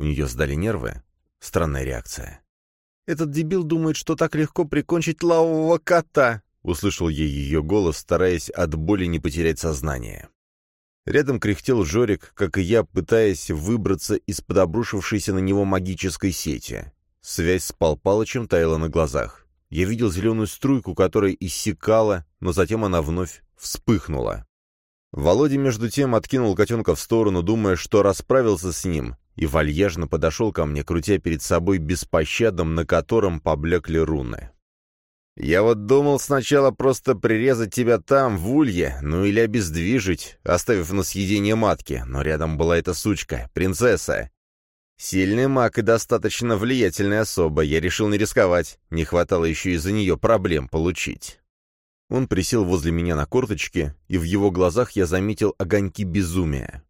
У нее сдали нервы? Странная реакция. «Этот дебил думает, что так легко прикончить лавового кота!» — услышал я ее голос, стараясь от боли не потерять сознание. Рядом кряхтел Жорик, как и я, пытаясь выбраться из-под обрушившейся на него магической сети. Связь с Пал Палычем таяла на глазах. Я видел зеленую струйку, которая иссякала, но затем она вновь вспыхнула. Володя, между тем, откинул котенка в сторону, думая, что расправился с ним, и вальяжно подошел ко мне, крутя перед собой беспощадным, на котором поблекли руны. «Я вот думал сначала просто прирезать тебя там, в улье, ну или обездвижить, оставив на съедение матки, но рядом была эта сучка, принцесса. Сильный маг и достаточно влиятельная особа, я решил не рисковать, не хватало еще из-за нее проблем получить». Он присел возле меня на корточки, и в его глазах я заметил огоньки безумия.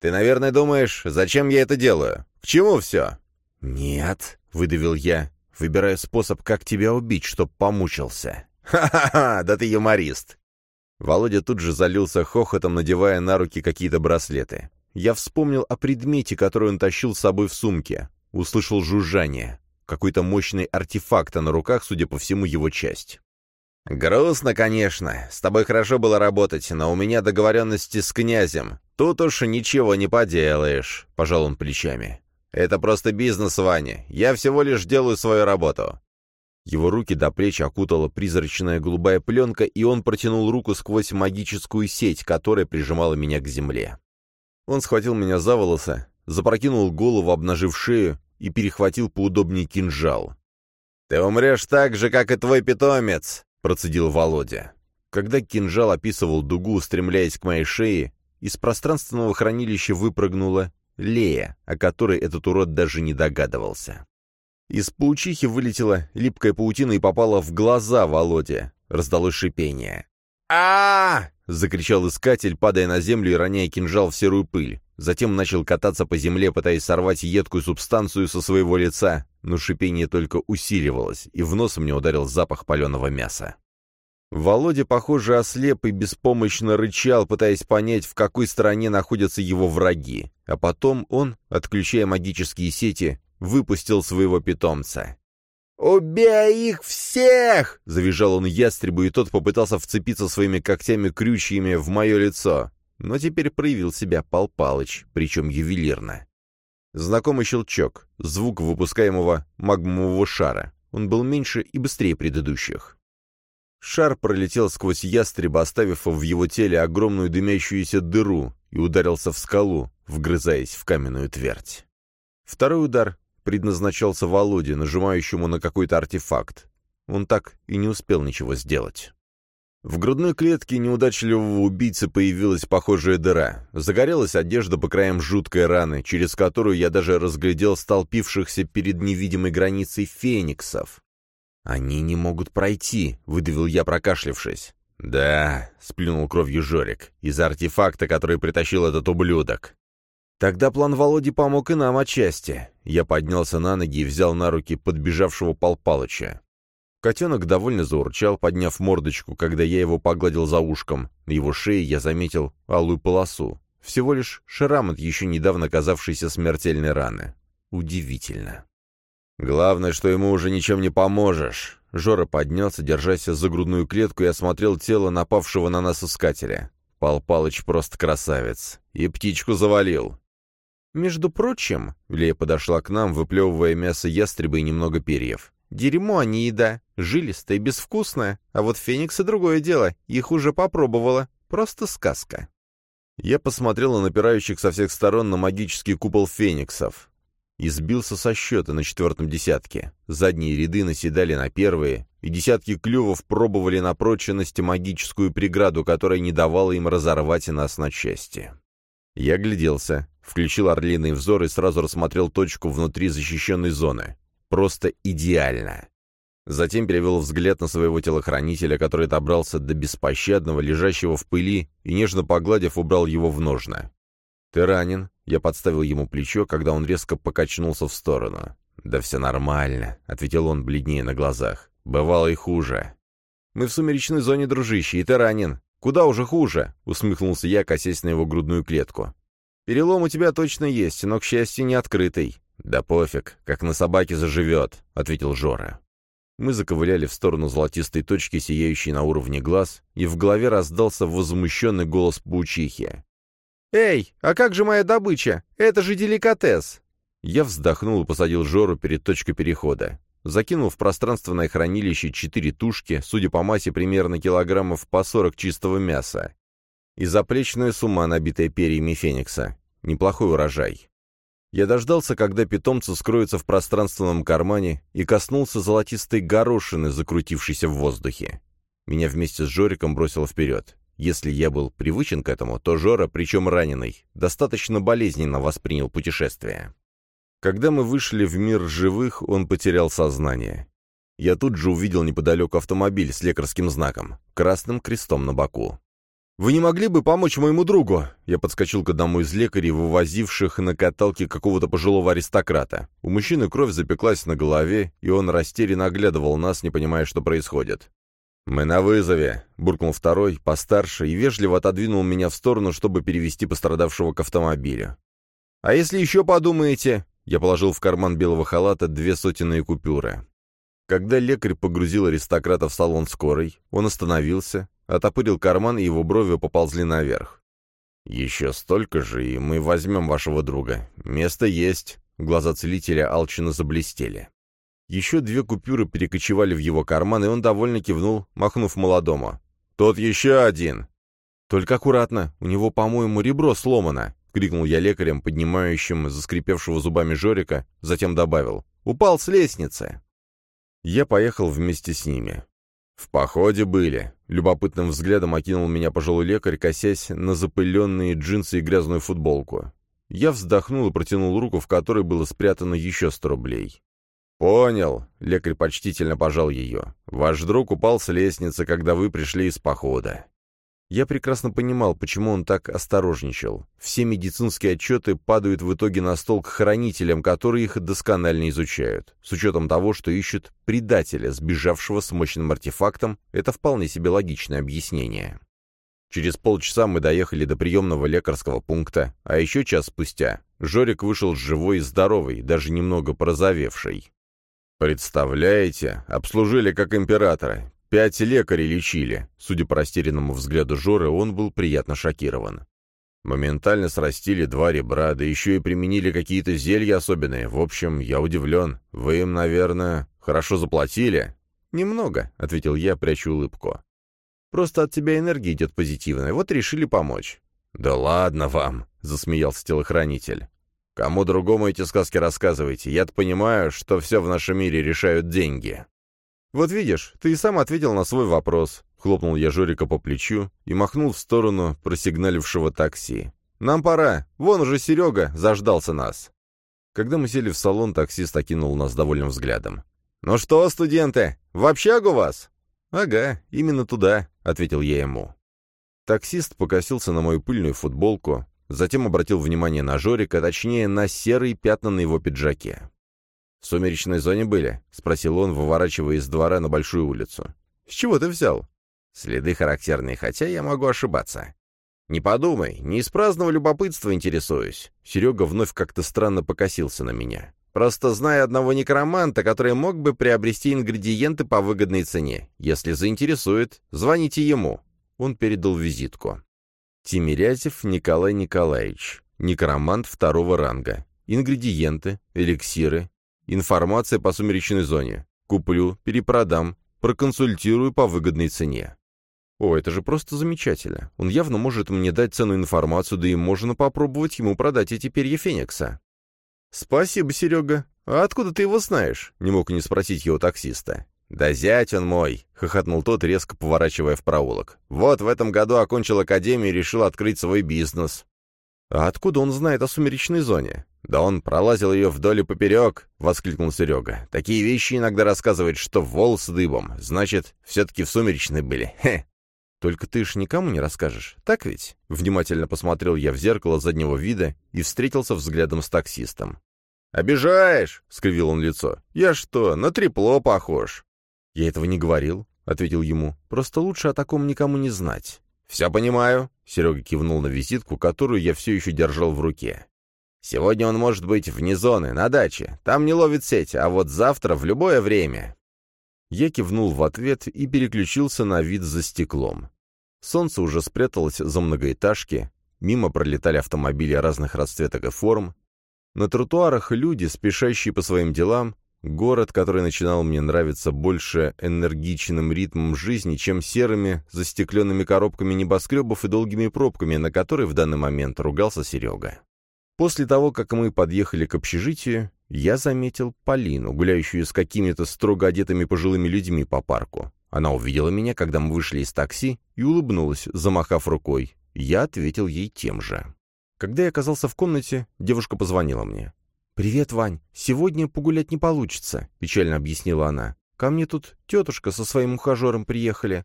«Ты, наверное, думаешь, зачем я это делаю? К чему все?» «Нет», — выдавил я, выбирая способ, как тебя убить, чтоб помучился. «Ха-ха-ха, да ты юморист!» Володя тут же залился хохотом, надевая на руки какие-то браслеты. Я вспомнил о предмете, который он тащил с собой в сумке. Услышал жужжание. Какой-то мощный артефакт, а на руках, судя по всему, его часть. «Грустно, конечно. С тобой хорошо было работать, но у меня договоренности с князем. Тут уж ничего не поделаешь», — пожал он плечами. «Это просто бизнес, Ваня. Я всего лишь делаю свою работу». Его руки до плеч окутала призрачная голубая пленка, и он протянул руку сквозь магическую сеть, которая прижимала меня к земле. Он схватил меня за волосы, запрокинул голову, обнажив шею, и перехватил поудобнее кинжал. «Ты умрешь так же, как и твой питомец!» процедил Володя. Когда кинжал описывал дугу, устремляясь к моей шее, из пространственного хранилища выпрыгнула Лея, о которой этот урод даже не догадывался. Из паучихи вылетела липкая паутина и попала в глаза Володе. Раздалось шипение. а, закричал искатель, падая на землю и роняя кинжал в серую пыль. Затем начал кататься по земле, пытаясь сорвать едкую субстанцию со своего лица, но шипение только усиливалось, и в нос мне ударил запах паленого мяса. Володя, похоже, ослеп и беспомощно рычал, пытаясь понять, в какой стороне находятся его враги. А потом он, отключая магические сети, выпустил своего питомца. «Убей их всех!» — завизжал он ястребу, и тот попытался вцепиться своими когтями-крючьями в мое лицо. Но теперь проявил себя Пал Палыч, причем ювелирно. Знакомый щелчок, звук выпускаемого магмового шара. Он был меньше и быстрее предыдущих. Шар пролетел сквозь ястреба, оставив в его теле огромную дымящуюся дыру, и ударился в скалу, вгрызаясь в каменную твердь. Второй удар предназначался Володе, нажимающему на какой-то артефакт. Он так и не успел ничего сделать. В грудной клетке неудачливого убийцы появилась похожая дыра. Загорелась одежда по краям жуткой раны, через которую я даже разглядел столпившихся перед невидимой границей фениксов. «Они не могут пройти», — выдавил я, прокашлявшись. «Да», — сплюнул кровью Жорик, — «из артефакта, который притащил этот ублюдок». Тогда план Володи помог и нам отчасти. Я поднялся на ноги и взял на руки подбежавшего Пал Палыча. Котенок довольно заурчал, подняв мордочку, когда я его погладил за ушком. На его шее я заметил алую полосу. Всего лишь шрам от еще недавно казавшейся смертельной раны. Удивительно. «Главное, что ему уже ничем не поможешь». Жора поднялся, держась за грудную клетку, и осмотрел тело напавшего на нас искателя. Пал Палыч просто красавец. И птичку завалил. «Между прочим», — Лея подошла к нам, выплевывая мясо ястреба и немного перьев. Дерьмо, а не еда. Жилистое, безвкусное. А вот фениксы — другое дело. Их уже попробовала. Просто сказка. Я посмотрел на напирающих со всех сторон на магический купол фениксов. И сбился со счета на четвертом десятке. Задние ряды наседали на первые, и десятки клювов пробовали на прочность магическую преграду, которая не давала им разорвать нас на части. Я гляделся, включил орлиный взор и сразу рассмотрел точку внутри защищенной зоны. Просто идеально. Затем перевел взгляд на своего телохранителя, который добрался до беспощадного, лежащего в пыли, и, нежно погладив, убрал его в ножны. «Ты ранен?» Я подставил ему плечо, когда он резко покачнулся в сторону. «Да все нормально», — ответил он бледнее на глазах. «Бывало и хуже». «Мы в сумеречной зоне, дружище, и ты ранен. Куда уже хуже?» — усмехнулся я, косясь на его грудную клетку. Перелом у тебя точно есть, но, к счастью, не открытый». «Да пофиг, как на собаке заживет», — ответил Жора. Мы заковыляли в сторону золотистой точки, сияющей на уровне глаз, и в голове раздался возмущенный голос паучихи. «Эй, а как же моя добыча? Это же деликатес!» Я вздохнул и посадил Жору перед точкой перехода. Закинул в пространственное хранилище четыре тушки, судя по массе, примерно килограммов по сорок чистого мяса. И заплечная сумма, набитая перьями феникса. Неплохой урожай. Я дождался, когда питомцы скроются в пространственном кармане, и коснулся золотистой горошины, закрутившейся в воздухе. Меня вместе с Жориком бросило вперед. Если я был привычен к этому, то Жора, причем раненый, достаточно болезненно воспринял путешествие. Когда мы вышли в мир живых, он потерял сознание. Я тут же увидел неподалеку автомобиль с лекарским знаком, красным крестом на боку. «Вы не могли бы помочь моему другу?» Я подскочил к одному из лекарей, вывозивших на каталке какого-то пожилого аристократа. У мужчины кровь запеклась на голове, и он растерянно оглядывал нас, не понимая, что происходит. «Мы на вызове», — буркнул второй, постарше, и вежливо отодвинул меня в сторону, чтобы перевести пострадавшего к автомобилю. «А если еще подумаете?» Я положил в карман белого халата две сотенные купюры. Когда лекарь погрузил аристократа в салон скорой, он остановился, Отопырил карман, и его брови поползли наверх. «Еще столько же, и мы возьмем вашего друга. Место есть». Глаза целителя алчно заблестели. Еще две купюры перекочевали в его карман, и он довольно кивнул, махнув молодому. «Тот еще один!» «Только аккуратно, у него, по-моему, ребро сломано!» — крикнул я лекарем, поднимающим заскрипевшего зубами Жорика, затем добавил. «Упал с лестницы!» Я поехал вместе с ними. «В походе были», — любопытным взглядом окинул меня пожилой лекарь, косясь на запыленные джинсы и грязную футболку. Я вздохнул и протянул руку, в которой было спрятано еще сто рублей. «Понял», — лекарь почтительно пожал ее. «Ваш друг упал с лестницы, когда вы пришли из похода. Я прекрасно понимал, почему он так осторожничал. Все медицинские отчеты падают в итоге на стол к хранителям, которые их досконально изучают. С учетом того, что ищут предателя, сбежавшего с мощным артефактом, это вполне себе логичное объяснение. Через полчаса мы доехали до приемного лекарского пункта, а еще час спустя Жорик вышел живой и здоровый, даже немного порозовевший. «Представляете, обслужили как императора. Пять лекарей лечили. Судя по растерянному взгляду Жоры, он был приятно шокирован. Моментально срастили два ребра, да еще и применили какие-то зелья особенные. В общем, я удивлен. Вы им, наверное, хорошо заплатили? «Немного», — ответил я, прячу улыбку. «Просто от тебя энергия идет позитивная, вот решили помочь». «Да ладно вам», — засмеялся телохранитель. «Кому другому эти сказки рассказывайте? Я-то понимаю, что все в нашем мире решают деньги». «Вот видишь, ты и сам ответил на свой вопрос», — хлопнул я Жорика по плечу и махнул в сторону просигналившего такси. «Нам пора. Вон уже Серега заждался нас». Когда мы сели в салон, таксист окинул нас довольным взглядом. «Ну что, студенты, в общагу вас?» «Ага, именно туда», — ответил я ему. Таксист покосился на мою пыльную футболку, затем обратил внимание на Жорика, точнее, на серые пятна на его пиджаке. «В сумеречной зоне были?» — спросил он, выворачивая из двора на большую улицу. «С чего ты взял?» «Следы характерные, хотя я могу ошибаться». «Не подумай, не из праздного любопытства интересуюсь». Серега вновь как-то странно покосился на меня. «Просто знаю одного некроманта, который мог бы приобрести ингредиенты по выгодной цене. Если заинтересует, звоните ему». Он передал визитку. Тимирязев Николай Николаевич. Некромант второго ранга. Ингредиенты, эликсиры, Информация по сумеречной зоне. Куплю, перепродам, проконсультирую по выгодной цене. О, это же просто замечательно. Он явно может мне дать ценную информацию, да и можно попробовать ему продать эти перья Феникса. Спасибо, Серега. А откуда ты его знаешь? Не мог не спросить его таксиста. «Да зять он мой!» — хохотнул тот, резко поворачивая в проулок. «Вот в этом году окончил академию и решил открыть свой бизнес». «А откуда он знает о сумеречной зоне?» «Да он пролазил ее вдоль и поперек», — воскликнул Серега. «Такие вещи иногда рассказывает, что волосы дыбом. Значит, все-таки в сумеречной были. Хе!» «Только ты ж никому не расскажешь, так ведь?» Внимательно посмотрел я в зеркало заднего вида и встретился взглядом с таксистом. «Обижаешь!» — скривил он лицо. «Я что, на трепло похож?» «Я этого не говорил», — ответил ему. «Просто лучше о таком никому не знать». «Все понимаю», — Серега кивнул на визитку, которую я все еще держал в руке. «Сегодня он может быть вне зоны, на даче. Там не ловит сеть, а вот завтра в любое время». Я кивнул в ответ и переключился на вид за стеклом. Солнце уже спряталось за многоэтажки, мимо пролетали автомобили разных расцветок и форм. На тротуарах люди, спешащие по своим делам, город, который начинал мне нравиться больше энергичным ритмом жизни, чем серыми, застекленными коробками небоскребов и долгими пробками, на которые в данный момент ругался Серега. После того, как мы подъехали к общежитию, я заметил Полину, гуляющую с какими-то строго одетыми пожилыми людьми по парку. Она увидела меня, когда мы вышли из такси, и улыбнулась, замахав рукой. Я ответил ей тем же. Когда я оказался в комнате, девушка позвонила мне. «Привет, Вань. Сегодня погулять не получится», — печально объяснила она. «Ко мне тут тетушка со своим ухажером приехали.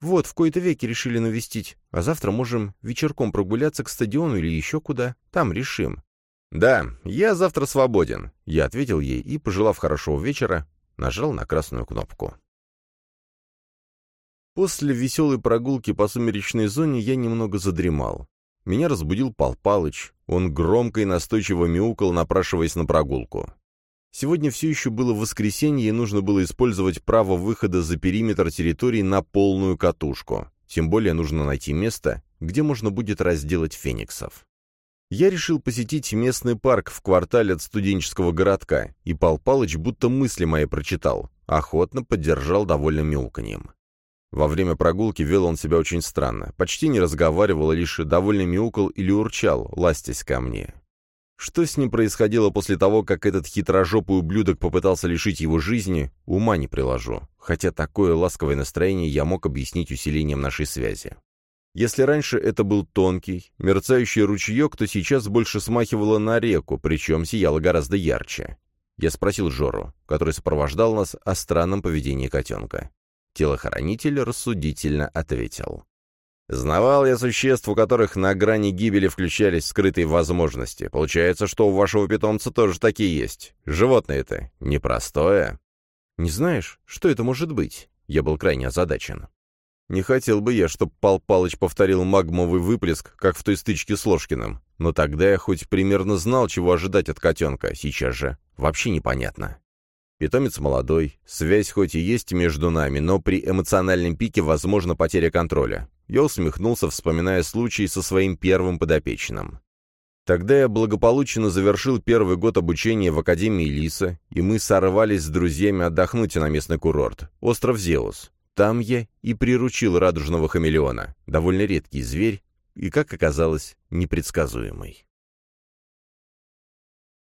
Вот, в кои-то веки решили навестить. А завтра можем вечерком прогуляться к стадиону или еще куда. Там решим». «Да, я завтра свободен», — я ответил ей и, пожелав хорошего вечера, нажал на красную кнопку. После веселой прогулки по сумеречной зоне я немного задремал. Меня разбудил Пал Палыч. Он громко и настойчиво мяукал, напрашиваясь на прогулку. Сегодня все еще было воскресенье, и нужно было использовать право выхода за периметр территории на полную катушку. Тем более нужно найти место, где можно будет разделать фениксов. Я решил посетить местный парк в квартале от студенческого городка, и Пал Палыч будто мысли мои прочитал, охотно поддержал довольно мяуканьем. Во время прогулки вел он себя очень странно, почти не разговаривал, а лишь довольно мяукал или урчал, ластясь ко мне. Что с ним происходило после того, как этот хитрожопый ублюдок попытался лишить его жизни, ума не приложу, хотя такое ласковое настроение я мог объяснить усилением нашей связи. Если раньше это был тонкий, мерцающий ручеек, то сейчас больше смахивало на реку, причем сияло гораздо ярче. Я спросил Жору, который сопровождал нас, о странном поведении котенка. Телохранитель рассудительно ответил. «Знавал я существ, у которых на грани гибели включались скрытые возможности. Получается, что у вашего питомца тоже такие есть. Животное это непростое». «Не знаешь, что это может быть?» Я был крайне озадачен. Не хотел бы я, чтобы Пал Палыч повторил магмовый выплеск, как в той стычке с Ложкиным. Но тогда я хоть примерно знал, чего ожидать от котенка. Сейчас же вообще непонятно. Питомец молодой, связь хоть и есть между нами, но при эмоциональном пике возможна потеря контроля. Я усмехнулся, вспоминая случай со своим первым подопечным. Тогда я благополучно завершил первый год обучения в Академии Лиса, и мы сорвались с друзьями отдохнуть на местный курорт, остров Зеус. Там я и приручил радужного хамелеона, довольно редкий зверь и, как оказалось, непредсказуемый.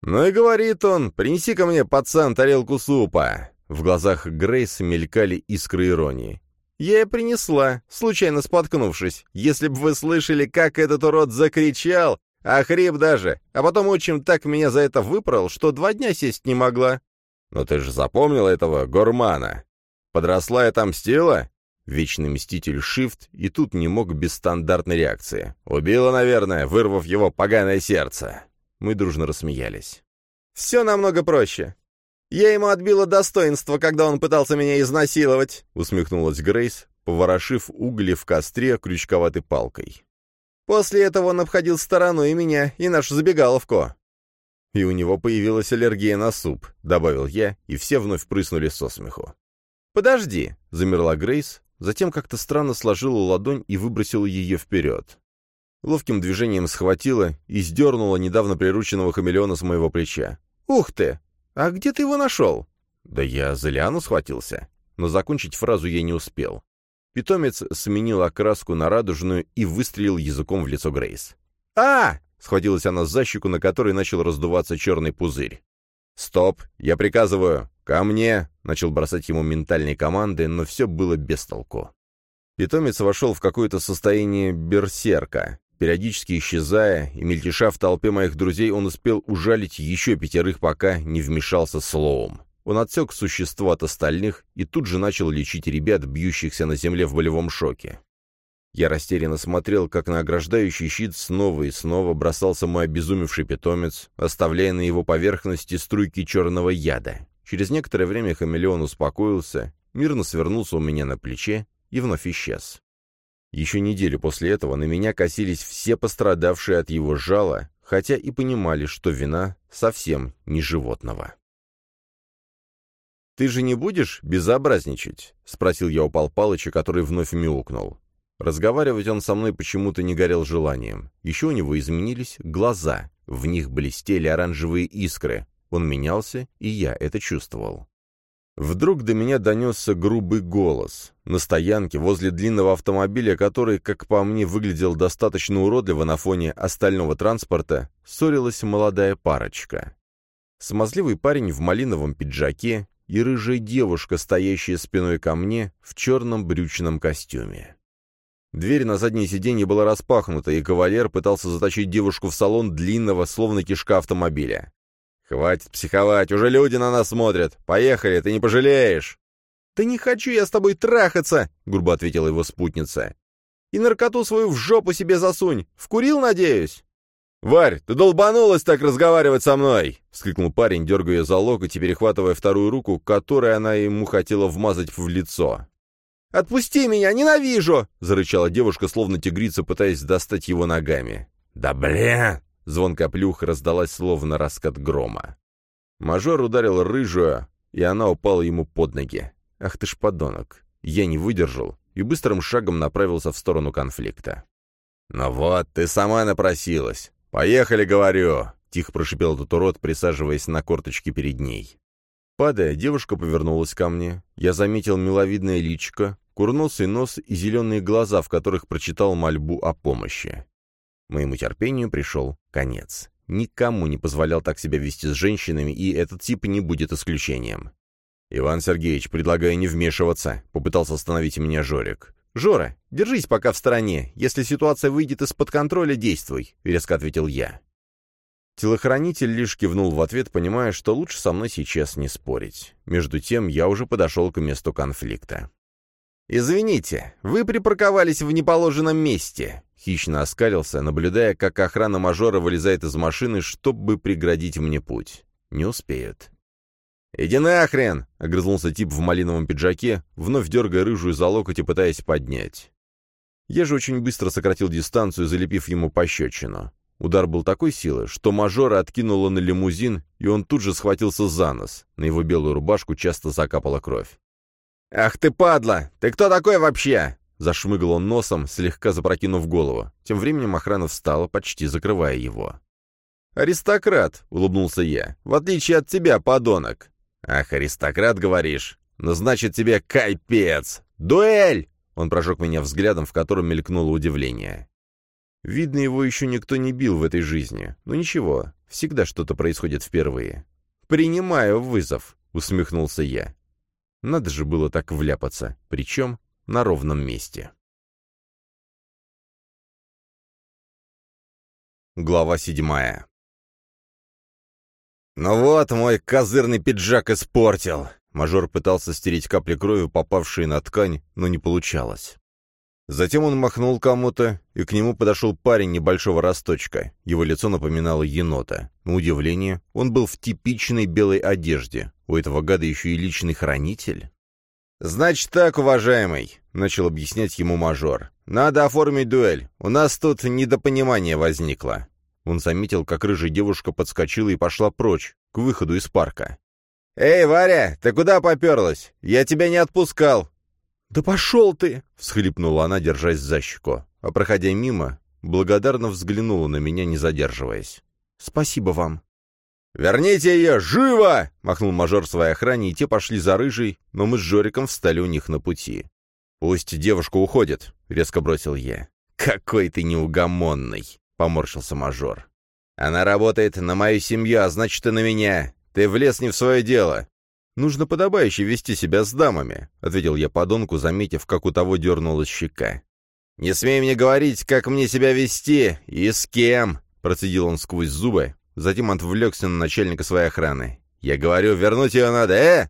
«Ну и говорит он, принеси ко мне, пацан, тарелку супа!» В глазах Грейс мелькали искры иронии. «Я и принесла, случайно споткнувшись. Если бы вы слышали, как этот урод закричал, а хрип даже, а потом отчим так меня за это выпрал, что два дня сесть не могла». «Но ты же запомнил этого гурмана? Подросла и отомстила?» Вечный мститель Шифт и тут не мог без стандартной реакции. «Убила, наверное, вырвав его поганое сердце». Мы дружно рассмеялись. «Все намного проще. Я ему отбила достоинство, когда он пытался меня изнасиловать», — усмехнулась Грейс, поворошив угли в костре крючковатой палкой. «После этого он обходил стороной меня и нашу забегаловку». «И у него появилась аллергия на суп», — добавил я, и все вновь прыснули со смеху. «Подожди», — замерла Грейс, затем как-то странно сложила ладонь и выбросила ее вперед. Ловким движением схватила и сдернула недавно прирученного хамелеона с моего плеча. «Ух ты! А где ты его нашел?» «Да я за лиану схватился». Но закончить фразу я не успел. Питомец сменил окраску на радужную и выстрелил языком в лицо Грейс. «А!» — схватилась она за щеку, на которой начал раздуваться черный пузырь. «Стоп! Я приказываю! Ко мне!» — начал бросать ему ментальные команды, но все было без толку. Питомец вошел в какое-то состояние берсерка. Периодически исчезая и мельтеша в толпе моих друзей, он успел ужалить еще пятерых, пока не вмешался словом. Он отсек существо от остальных и тут же начал лечить ребят, бьющихся на земле в болевом шоке. Я растерянно смотрел, как на ограждающий щит снова и снова бросался мой обезумевший питомец, оставляя на его поверхности струйки черного яда. Через некоторое время хамелеон успокоился, мирно свернулся у меня на плече и вновь исчез. Еще неделю после этого на меня косились все пострадавшие от его жала, хотя и понимали, что вина совсем не животного. «Ты же не будешь безобразничать?» — спросил я у Пал Палыча, который вновь мяукнул. Разговаривать он со мной почему-то не горел желанием. Еще у него изменились глаза, в них блестели оранжевые искры. Он менялся, и я это чувствовал. Вдруг до меня донесся грубый голос. На стоянке, возле длинного автомобиля, который, как по мне, выглядел достаточно уродливо на фоне остального транспорта, ссорилась молодая парочка. Смазливый парень в малиновом пиджаке и рыжая девушка, стоящая спиной ко мне в черном брючном костюме. Дверь на заднее сиденье была распахнута, и кавалер пытался затащить девушку в салон длинного, словно кишка автомобиля. «Хватит психовать, уже люди на нас смотрят. Поехали, ты не пожалеешь!» «Да не хочу я с тобой трахаться!» — грубо ответила его спутница. «И наркоту свою в жопу себе засунь! Вкурил, надеюсь?» «Варь, ты долбанулась так разговаривать со мной!» — вскрикнул парень, дергая за локоть и перехватывая вторую руку, которой она ему хотела вмазать в лицо. «Отпусти меня, ненавижу!» — зарычала девушка, словно тигрица, пытаясь достать его ногами. «Да блин!» Звонкая плюха раздалась словно раскат грома. Мажор ударил рыжую, и она упала ему под ноги. Ах ты ж подонок. Я не выдержал и быстрым шагом направился в сторону конфликта. «Ну вот, ты сама напросилась. Поехали, говорю!» — тихо прошипел этот урод, присаживаясь на корточки перед ней. Падая, девушка повернулась ко мне. Я заметил миловидное личико, курносый нос и зеленые глаза, в которых прочитал мольбу о помощи. Моему терпению пришел конец. Никому не позволял так себя вести с женщинами, и этот тип не будет исключением. «Иван Сергеевич, предлагаю не вмешиваться», — попытался остановить меня Жорик. «Жора, держись пока в стороне. Если ситуация выйдет из-под контроля, действуй», — резко ответил я. Телохранитель лишь кивнул в ответ, понимая, что лучше со мной сейчас не спорить. Между тем, я уже подошел к месту конфликта. «Извините, вы припарковались в неположенном месте», — хищно оскалился, наблюдая, как охрана мажора вылезает из машины, чтобы преградить мне путь. Не успеют. «Иди нахрен!» — огрызнулся тип в малиновом пиджаке, вновь дергая рыжую за локоть и пытаясь поднять. Я же очень быстро сократил дистанцию, залепив ему пощечину. Удар был такой силы, что мажора откинуло на лимузин, и он тут же схватился за нос. На его белую рубашку часто закапала кровь. «Ах ты, падла! Ты кто такой вообще?» Зашмыгал он носом, слегка запрокинув голову. Тем временем охрана встала, почти закрывая его. «Аристократ!» — улыбнулся я. «В отличие от тебя, подонок!» «Ах, аристократ, говоришь? Ну, значит, тебе кайпец! Дуэль!» Он прожег меня взглядом, в котором мелькнуло удивление. Видно, его еще никто не бил в этой жизни. Но ничего, всегда что-то происходит впервые. «Принимаю вызов», — усмехнулся я. Надо же было так вляпаться, причем на ровном месте. Глава седьмая «Ну вот, мой козырный пиджак испортил!» Мажор пытался стереть капли крови, попавшие на ткань, но не получалось. Затем он махнул кому-то, и к нему подошел парень небольшого росточка. Его лицо напоминало енота. На удивление, он был в типичной белой одежде. У этого гада еще и личный хранитель. «Значит так, уважаемый», — начал объяснять ему мажор. «Надо оформить дуэль. У нас тут недопонимание возникло». Он заметил, как рыжая девушка подскочила и пошла прочь, к выходу из парка. «Эй, Варя, ты куда поперлась? Я тебя не отпускал!» «Да пошел ты!» — всхлипнула она, держась за щеку. А проходя мимо, благодарно взглянула на меня, не задерживаясь. «Спасибо вам». «Верните ее! Живо!» — махнул мажор своей охране, и те пошли за рыжей, но мы с Жориком встали у них на пути. «Пусть девушка уходит», — резко бросил я. «Какой ты неугомонный!» — поморщился мажор. «Она работает на мою семью, а значит и на меня. Ты влез не в свое дело. «Нужно подобающе вести себя с дамами», — ответил я подонку, заметив, как у того дернулась щека. «Не смей мне говорить, как мне себя вести и с кем», — процедил он сквозь зубы, затем отвлекся на начальника своей охраны. «Я говорю, вернуть ее надо, э!»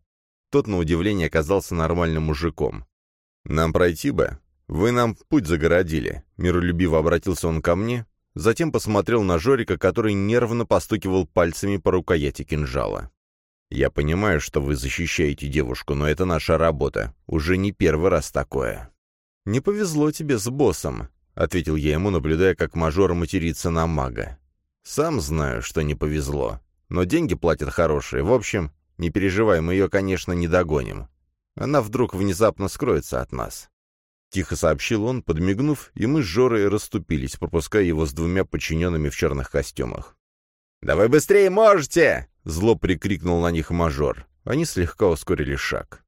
Тот, на удивление, оказался нормальным мужиком. «Нам пройти бы. Вы нам путь загородили», — миролюбиво обратился он ко мне, затем посмотрел на Жорика, который нервно постукивал пальцами по рукояти кинжала. Я понимаю, что вы защищаете девушку, но это наша работа. Уже не первый раз такое. «Не повезло тебе с боссом», — ответил я ему, наблюдая, как мажор матерится на мага. «Сам знаю, что не повезло. Но деньги платят хорошие. В общем, не переживай, мы ее, конечно, не догоним. Она вдруг внезапно скроется от нас». Тихо сообщил он, подмигнув, и мы с Жорой расступились, пропуская его с двумя подчиненными в черных костюмах. «Да вы быстрее можете!» — зло прикрикнул на них мажор. Они слегка ускорили шаг.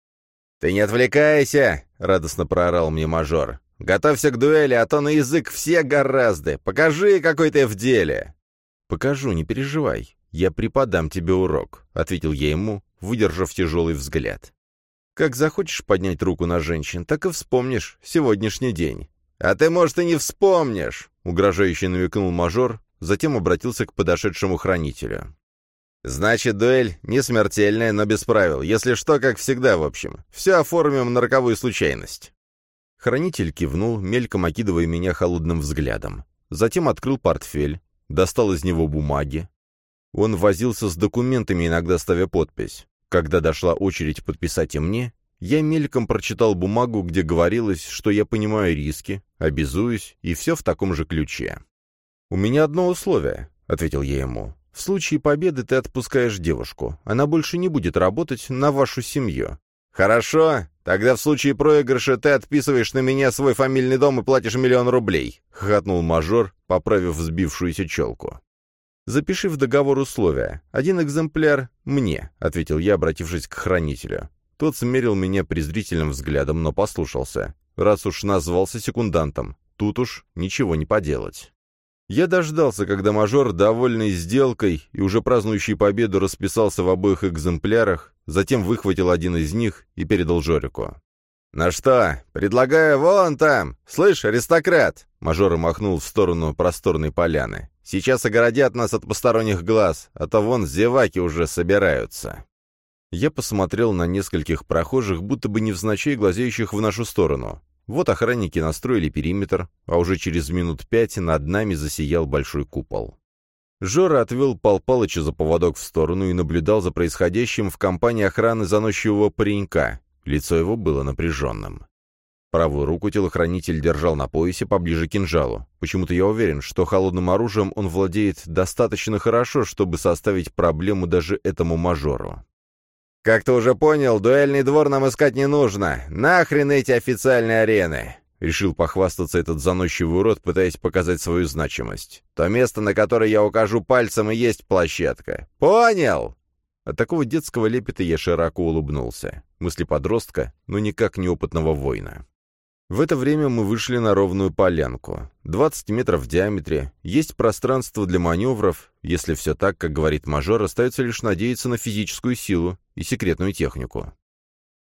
«Ты не отвлекайся!» — радостно проорал мне мажор. «Готовься к дуэли, а то на язык все гораздо. Покажи, какой ты в деле!» «Покажу, не переживай. Я преподам тебе урок», — ответил я ему, выдержав тяжелый взгляд. «Как захочешь поднять руку на женщин, так и вспомнишь сегодняшний день». «А ты, может, и не вспомнишь!» — угрожающе намекнул мажор, затем обратился к подошедшему хранителю. «Значит, дуэль не смертельная, но без правил. Если что, как всегда, в общем. Все оформим на роковую случайность». Хранитель кивнул, мельком окидывая меня холодным взглядом. Затем открыл портфель, достал из него бумаги. Он возился с документами, иногда ставя подпись. Когда дошла очередь подписать и мне, я мельком прочитал бумагу, где говорилось, что я понимаю риски, обязуюсь, и все в таком же ключе. «У меня одно условие», — ответил я ему. В случае победы ты отпускаешь девушку. Она больше не будет работать на вашу семью. «Хорошо, тогда в случае проигрыша ты отписываешь на меня свой фамильный дом и платишь миллион рублей», — хохотнул мажор, поправив взбившуюся челку. «Запиши в договор условия. Один экземпляр мне», — ответил я, обратившись к хранителю. Тот смерил меня презрительным взглядом, но послушался. Раз уж назвался секундантом, тут уж ничего не поделать. Я дождался, когда мажор, довольный сделкой и уже празднующий победу, расписался в обоих экземплярах, затем выхватил один из них и передал Жорику. «Ну что, предлагаю вон там! Слышь, аристократ!» Мажор махнул в сторону просторной поляны. «Сейчас огородят нас от посторонних глаз, а то вон зеваки уже собираются». Я посмотрел на нескольких прохожих, будто бы невзначай глазеющих в нашу сторону. Вот охранники настроили периметр, а уже через минут пять над нами засиял большой купол. Жора отвел Пал Палыча за поводок в сторону и наблюдал за происходящим в компании охраны заносчивого паренька. Лицо его было напряженным. Правую руку телохранитель держал на поясе поближе к кинжалу. Почему-то я уверен, что холодным оружием он владеет достаточно хорошо, чтобы составить проблему даже этому мажору. «Как ты уже понял, дуэльный двор нам искать не нужно. Нахрен эти официальные арены!» Решил похвастаться этот заносчивый урод, пытаясь показать свою значимость. «То место, на которое я укажу пальцем, и есть площадка. Понял?» От такого детского лепета я широко улыбнулся. Мысли подростка, но никак неопытного воина. В это время мы вышли на ровную полянку. 20 метров в диаметре, есть пространство для маневров, если все так, как говорит мажор, остается лишь надеяться на физическую силу и секретную технику.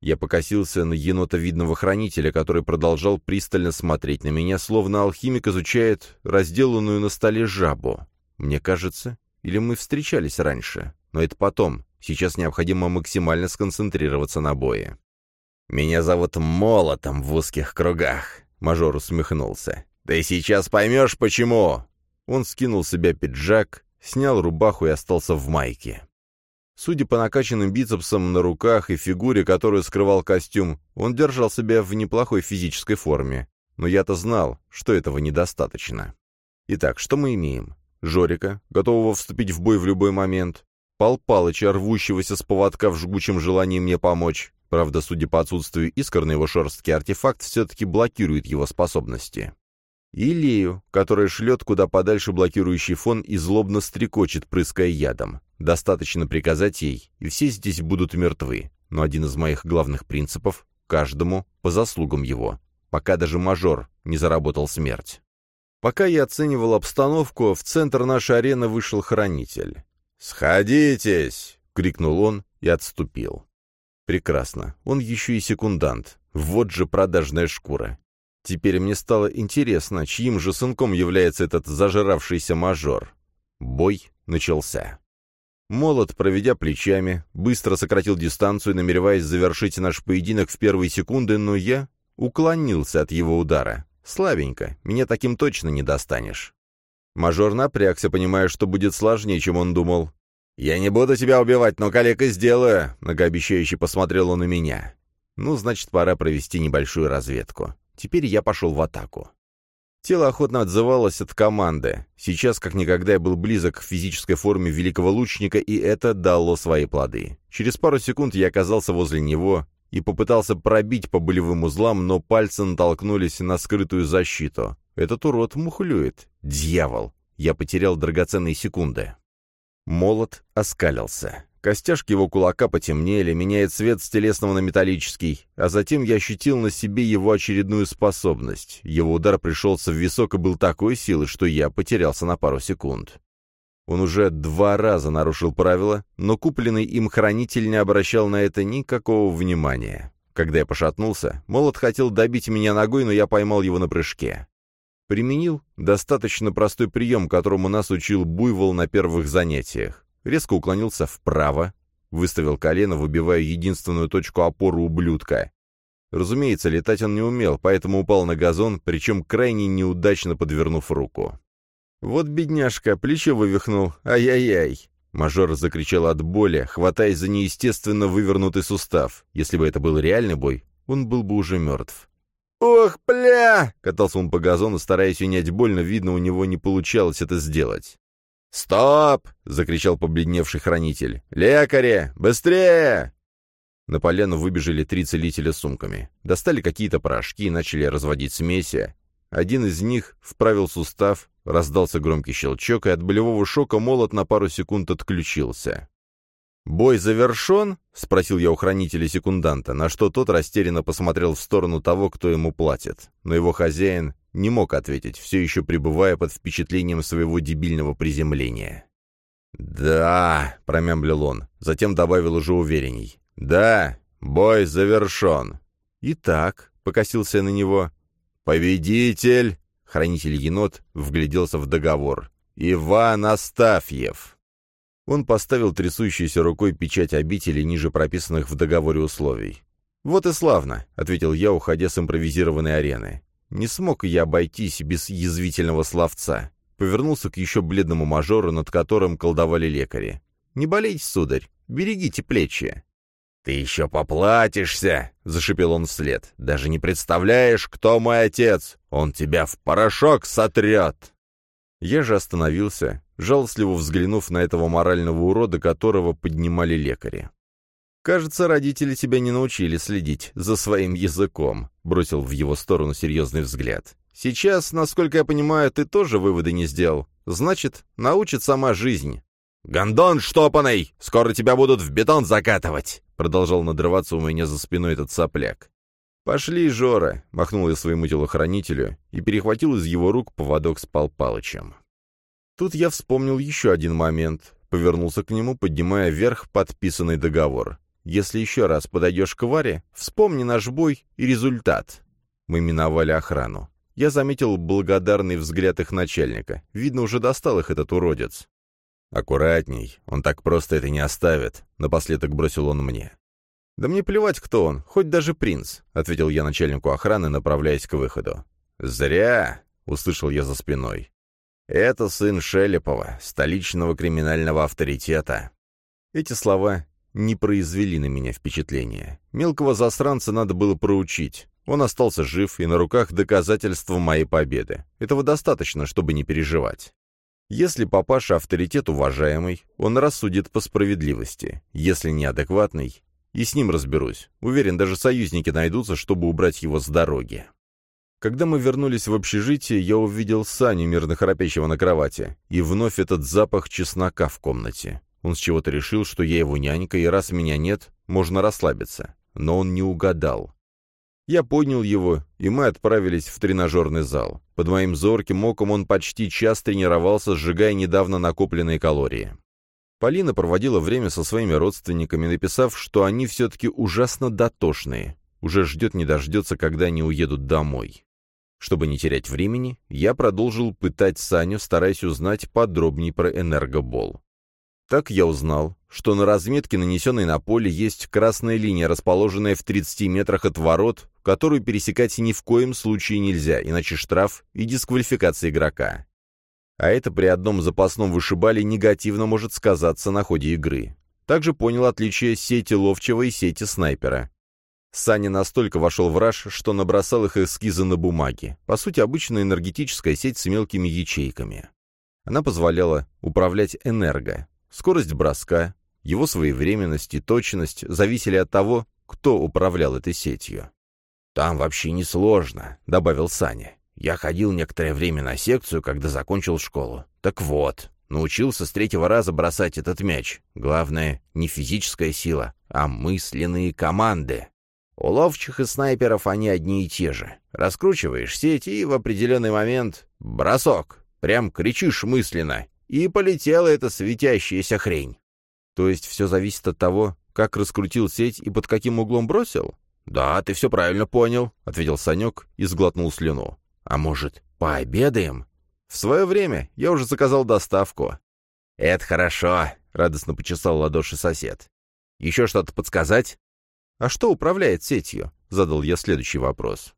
Я покосился на енотовидного хранителя, который продолжал пристально смотреть на меня, словно алхимик изучает разделанную на столе жабу. Мне кажется, или мы встречались раньше, но это потом, сейчас необходимо максимально сконцентрироваться на бое. «Меня зовут Молотом в узких кругах», — мажор усмехнулся. «Ты сейчас поймешь, почему!» Он скинул с себя пиджак, снял рубаху и остался в майке. Судя по накачанным бицепсам на руках и фигуре, которую скрывал костюм, он держал себя в неплохой физической форме. Но я-то знал, что этого недостаточно. Итак, что мы имеем? Жорика, готового вступить в бой в любой момент. Пал Палыча, рвущегося с поводка в жгучем желании мне помочь. Правда, судя по отсутствию искр на его шерстке, артефакт все-таки блокирует его способности. И Лею, которая шлет куда подальше блокирующий фон и злобно стрекочет, прыская ядом. Достаточно приказать ей, и все здесь будут мертвы. Но один из моих главных принципов — каждому по заслугам его, пока даже мажор не заработал смерть. Пока я оценивал обстановку, в центр нашей арены вышел хранитель. «Сходитесь!» — крикнул он и отступил. Прекрасно. Он еще и секундант. Вот же продажная шкура. Теперь мне стало интересно, чьим же сынком является этот зажиравшийся мажор. Бой начался. Молот, проведя плечами, быстро сократил дистанцию, намереваясь завершить наш поединок в первые секунды, но я уклонился от его удара. Славенько, меня таким точно не достанешь. Мажор напрягся, понимая, что будет сложнее, чем он думал. «Я не буду тебя убивать, но калека сделаю», — многообещающе посмотрел он на меня. «Ну, значит, пора провести небольшую разведку. Теперь я пошел в атаку. Тело охотно отзывалось от команды. Сейчас, как никогда, я был близок к физической форме великого лучника, и это дало свои плоды. Через пару секунд я оказался возле него и попытался пробить по болевым узлам, но пальцы натолкнулись на скрытую защиту. Этот урод мухлюет. Дьявол! Я потерял драгоценные секунды. Молот оскалился. Костяшки его кулака потемнели, меняя цвет с телесного на металлический, а затем я ощутил на себе его очередную способность. Его удар пришелся в висок и был такой силы, что я потерялся на пару секунд. Он уже два раза нарушил правила, но купленный им хранитель не обращал на это никакого внимания. Когда я пошатнулся, молот хотел добить меня ногой, но я поймал его на прыжке. Применил достаточно простой прием, которому нас учил Буйвол на первых занятиях резко уклонился вправо, выставил колено, выбивая единственную точку опоры ублюдка. Разумеется, летать он не умел, поэтому упал на газон, причем крайне неудачно подвернув руку. «Вот бедняжка, плечо вывихнул, ай-яй-яй!» Мажор закричал от боли, хватаясь за неестественно вывернутый сустав. Если бы это был реальный бой, он был бы уже мертв. «Ох, бля!» — катался он по газону, стараясь унять боль, но, видно, у него не получалось это сделать. «Стоп!» — закричал побледневший хранитель. «Лекаре! Быстрее!» На поляну выбежали три целителя с сумками. Достали какие-то порошки и начали разводить смеси. Один из них вправил сустав, раздался громкий щелчок, и от болевого шока молот на пару секунд отключился. «Бой завершен?» — спросил я у хранителя секунданта, на что тот растерянно посмотрел в сторону того, кто ему платит. Но его хозяин не мог ответить, все еще пребывая под впечатлением своего дебильного приземления. «Да», — промямлил он, затем добавил уже уверенней. «Да, бой завершен». «Итак», — покосился на него, — «победитель», — хранитель енот вгляделся в договор, — «Иван Астафьев». Он поставил трясущейся рукой печать обители ниже прописанных в договоре условий. «Вот и славно», — ответил я, уходя с импровизированной арены. Не смог я обойтись без язвительного словца. Повернулся к еще бледному мажору, над которым колдовали лекари. «Не болейте, сударь, берегите плечи». «Ты еще поплатишься!» — зашипел он вслед. «Даже не представляешь, кто мой отец! Он тебя в порошок сотрет!» Я же остановился, жалостливо взглянув на этого морального урода, которого поднимали лекари. «Кажется, родители тебя не научили следить за своим языком», — бросил в его сторону серьезный взгляд. «Сейчас, насколько я понимаю, ты тоже выводы не сделал. Значит, научит сама жизнь». «Гондон штопанный! Скоро тебя будут в бетон закатывать!» — продолжал надрываться у меня за спиной этот сопляк. «Пошли, Жора!» — махнул я своему телохранителю и перехватил из его рук поводок с Пал Палычем. Тут я вспомнил еще один момент, повернулся к нему, поднимая вверх подписанный договор. Если еще раз подойдешь к Варе, вспомни наш бой и результат. Мы миновали охрану. Я заметил благодарный взгляд их начальника. Видно, уже достал их этот уродец. «Аккуратней, он так просто это не оставит», — напоследок бросил он мне. «Да мне плевать, кто он, хоть даже принц», — ответил я начальнику охраны, направляясь к выходу. «Зря», — услышал я за спиной. «Это сын Шелепова, столичного криминального авторитета». Эти слова не произвели на меня впечатления. Мелкого засранца надо было проучить. Он остался жив, и на руках доказательства моей победы. Этого достаточно, чтобы не переживать. Если папаша авторитет уважаемый, он рассудит по справедливости. Если неадекватный, и с ним разберусь. Уверен, даже союзники найдутся, чтобы убрать его с дороги. Когда мы вернулись в общежитие, я увидел Саню, мирно храпящего на кровати, и вновь этот запах чеснока в комнате. Он с чего-то решил, что я его нянька, и раз меня нет, можно расслабиться. Но он не угадал. Я поднял его, и мы отправились в тренажерный зал. Под моим зорким оком он почти час тренировался, сжигая недавно накопленные калории. Полина проводила время со своими родственниками, написав, что они все-таки ужасно дотошные. Уже ждет не дождется, когда они уедут домой. Чтобы не терять времени, я продолжил пытать Саню, стараясь узнать подробнее про энергобол. Так я узнал, что на разметке, нанесенной на поле, есть красная линия, расположенная в 30 метрах от ворот, которую пересекать ни в коем случае нельзя, иначе штраф и дисквалификация игрока. А это при одном запасном вышибале негативно может сказаться на ходе игры. Также понял отличие сети ловчего и сети снайпера. Саня настолько вошел в раж, что набросал их эскизы на бумаге. По сути, обычная энергетическая сеть с мелкими ячейками. Она позволяла управлять энерго. Скорость броска, его своевременность и точность зависели от того, кто управлял этой сетью. «Там вообще несложно», — добавил Саня. «Я ходил некоторое время на секцию, когда закончил школу. Так вот, научился с третьего раза бросать этот мяч. Главное, не физическая сила, а мысленные команды. У ловчих и снайперов они одни и те же. Раскручиваешь сеть, и в определенный момент — бросок. Прям кричишь мысленно, и полетела эта светящаяся хрень. То есть все зависит от того, как раскрутил сеть и под каким углом бросил? «Да, ты все правильно понял», — ответил Санек и сглотнул слюну. «А может, пообедаем?» «В свое время я уже заказал доставку». «Это хорошо», — радостно почесал ладоши сосед. «Еще что-то подсказать?» «А что управляет сетью?» — задал я следующий вопрос.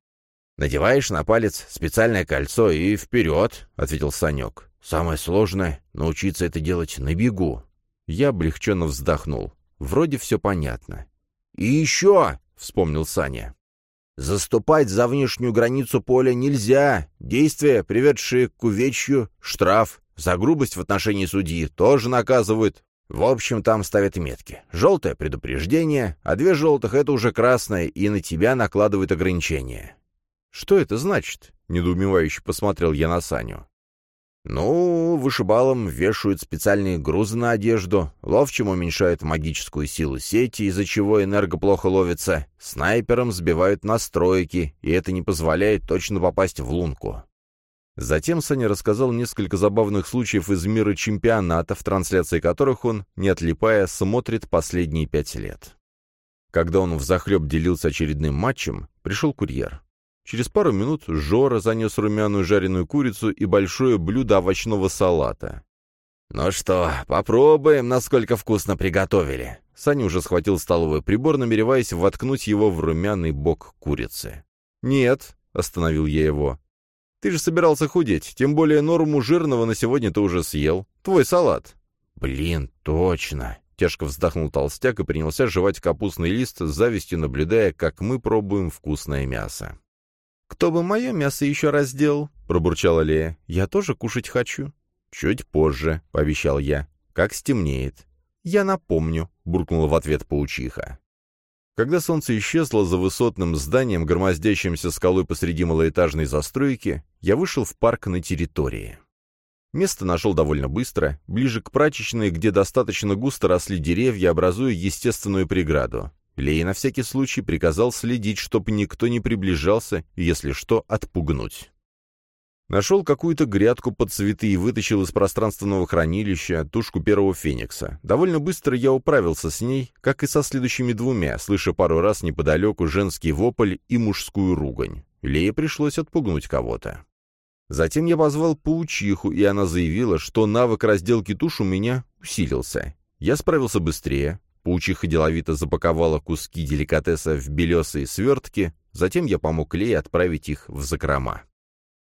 «Надеваешь на палец специальное кольцо и вперед», — ответил Санек. «Самое сложное — научиться это делать на бегу». Я облегченно вздохнул. Вроде все понятно. «И еще!» — вспомнил Саня. «Заступать за внешнюю границу поля нельзя. Действия, приведшие к увечью, штраф. За грубость в отношении судьи тоже наказывают. В общем, там ставят метки. Желтое — предупреждение, а две желтых — это уже красное, и на тебя накладывают ограничения. «Что это значит?» — недоумевающе посмотрел я на Саню. «Ну, вышибалам вешают специальные грузы на одежду, ловчим уменьшают магическую силу сети, из-за чего энерго плохо ловится, снайперам сбивают настройки, и это не позволяет точно попасть в лунку». Затем Саня рассказал несколько забавных случаев из мира чемпионатов, трансляции которых он, не отлипая, смотрит последние пять лет. Когда он взахлеб делился очередным матчем, пришел курьер. Через пару минут Жора занес румяную жареную курицу и большое блюдо овощного салата. «Ну что, попробуем, насколько вкусно приготовили». Саня уже схватил столовый прибор, намереваясь воткнуть его в румяный бок курицы. «Нет», — остановил я его. «Ты же собирался худеть, тем более норму жирного на сегодня ты уже съел. Твой салат». «Блин, точно», — тяжко вздохнул толстяк и принялся жевать капустный лист с завистью, наблюдая, как мы пробуем вкусное мясо. «Кто бы мое мясо еще раз сделал?» — пробурчала Лея. «Я тоже кушать хочу». «Чуть позже», — пообещал я. «Как стемнеет». «Я напомню», — буркнула в ответ паучиха. Когда солнце исчезло за высотным зданием, громоздящимся скалой посреди малоэтажной застройки, я вышел в парк на территории. Место нашел довольно быстро, ближе к прачечной, где достаточно густо росли деревья, образуя естественную преграду. Лей на всякий случай приказал следить, чтобы никто не приближался, если что, отпугнуть. Нашел какую-то грядку под цветы и вытащил из пространственного хранилища тушку первого феникса. Довольно быстро я управился с ней, как и со следующими двумя, слыша пару раз неподалеку женский вопль и мужскую ругань. Лее пришлось отпугнуть кого-то. Затем я позвал паучиху, и она заявила, что навык разделки туш у меня усилился. Я справился быстрее, Паучиха деловито запаковала куски деликатеса в белесые свертки, затем я помог Лее отправить их в закрома.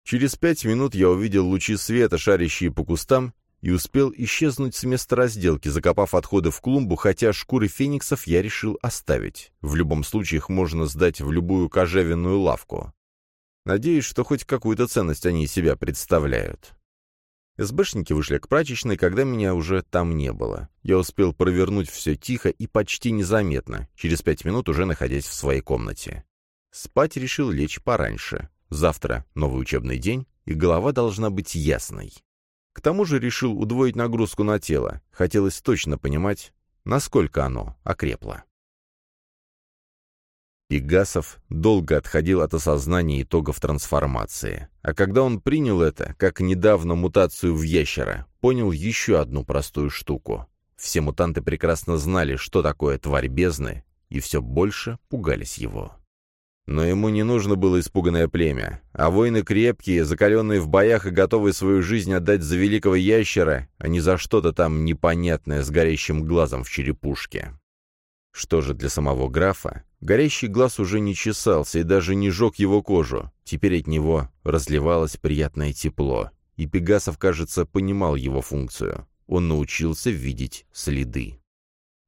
Через пять минут я увидел лучи света, шарящие по кустам, и успел исчезнуть с места разделки, закопав отходы в клумбу, хотя шкуры фениксов я решил оставить. В любом случае их можно сдать в любую кожевенную лавку. Надеюсь, что хоть какую-то ценность они из себя представляют. СБшники вышли к прачечной, когда меня уже там не было. Я успел провернуть все тихо и почти незаметно, через пять минут уже находясь в своей комнате. Спать решил лечь пораньше. Завтра новый учебный день, и голова должна быть ясной. К тому же решил удвоить нагрузку на тело. Хотелось точно понимать, насколько оно окрепло. Пегасов долго отходил от осознания итогов трансформации. А когда он принял это, как недавно мутацию в ящера, понял еще одну простую штуку. Все мутанты прекрасно знали, что такое тварь бездны, и все больше пугались его. Но ему не нужно было испуганное племя, а воины крепкие, закаленные в боях и готовые свою жизнь отдать за великого ящера, а не за что-то там непонятное с горящим глазом в черепушке. Что же для самого графа? Горящий глаз уже не чесался и даже не жег его кожу. Теперь от него разливалось приятное тепло. И Пегасов, кажется, понимал его функцию. Он научился видеть следы.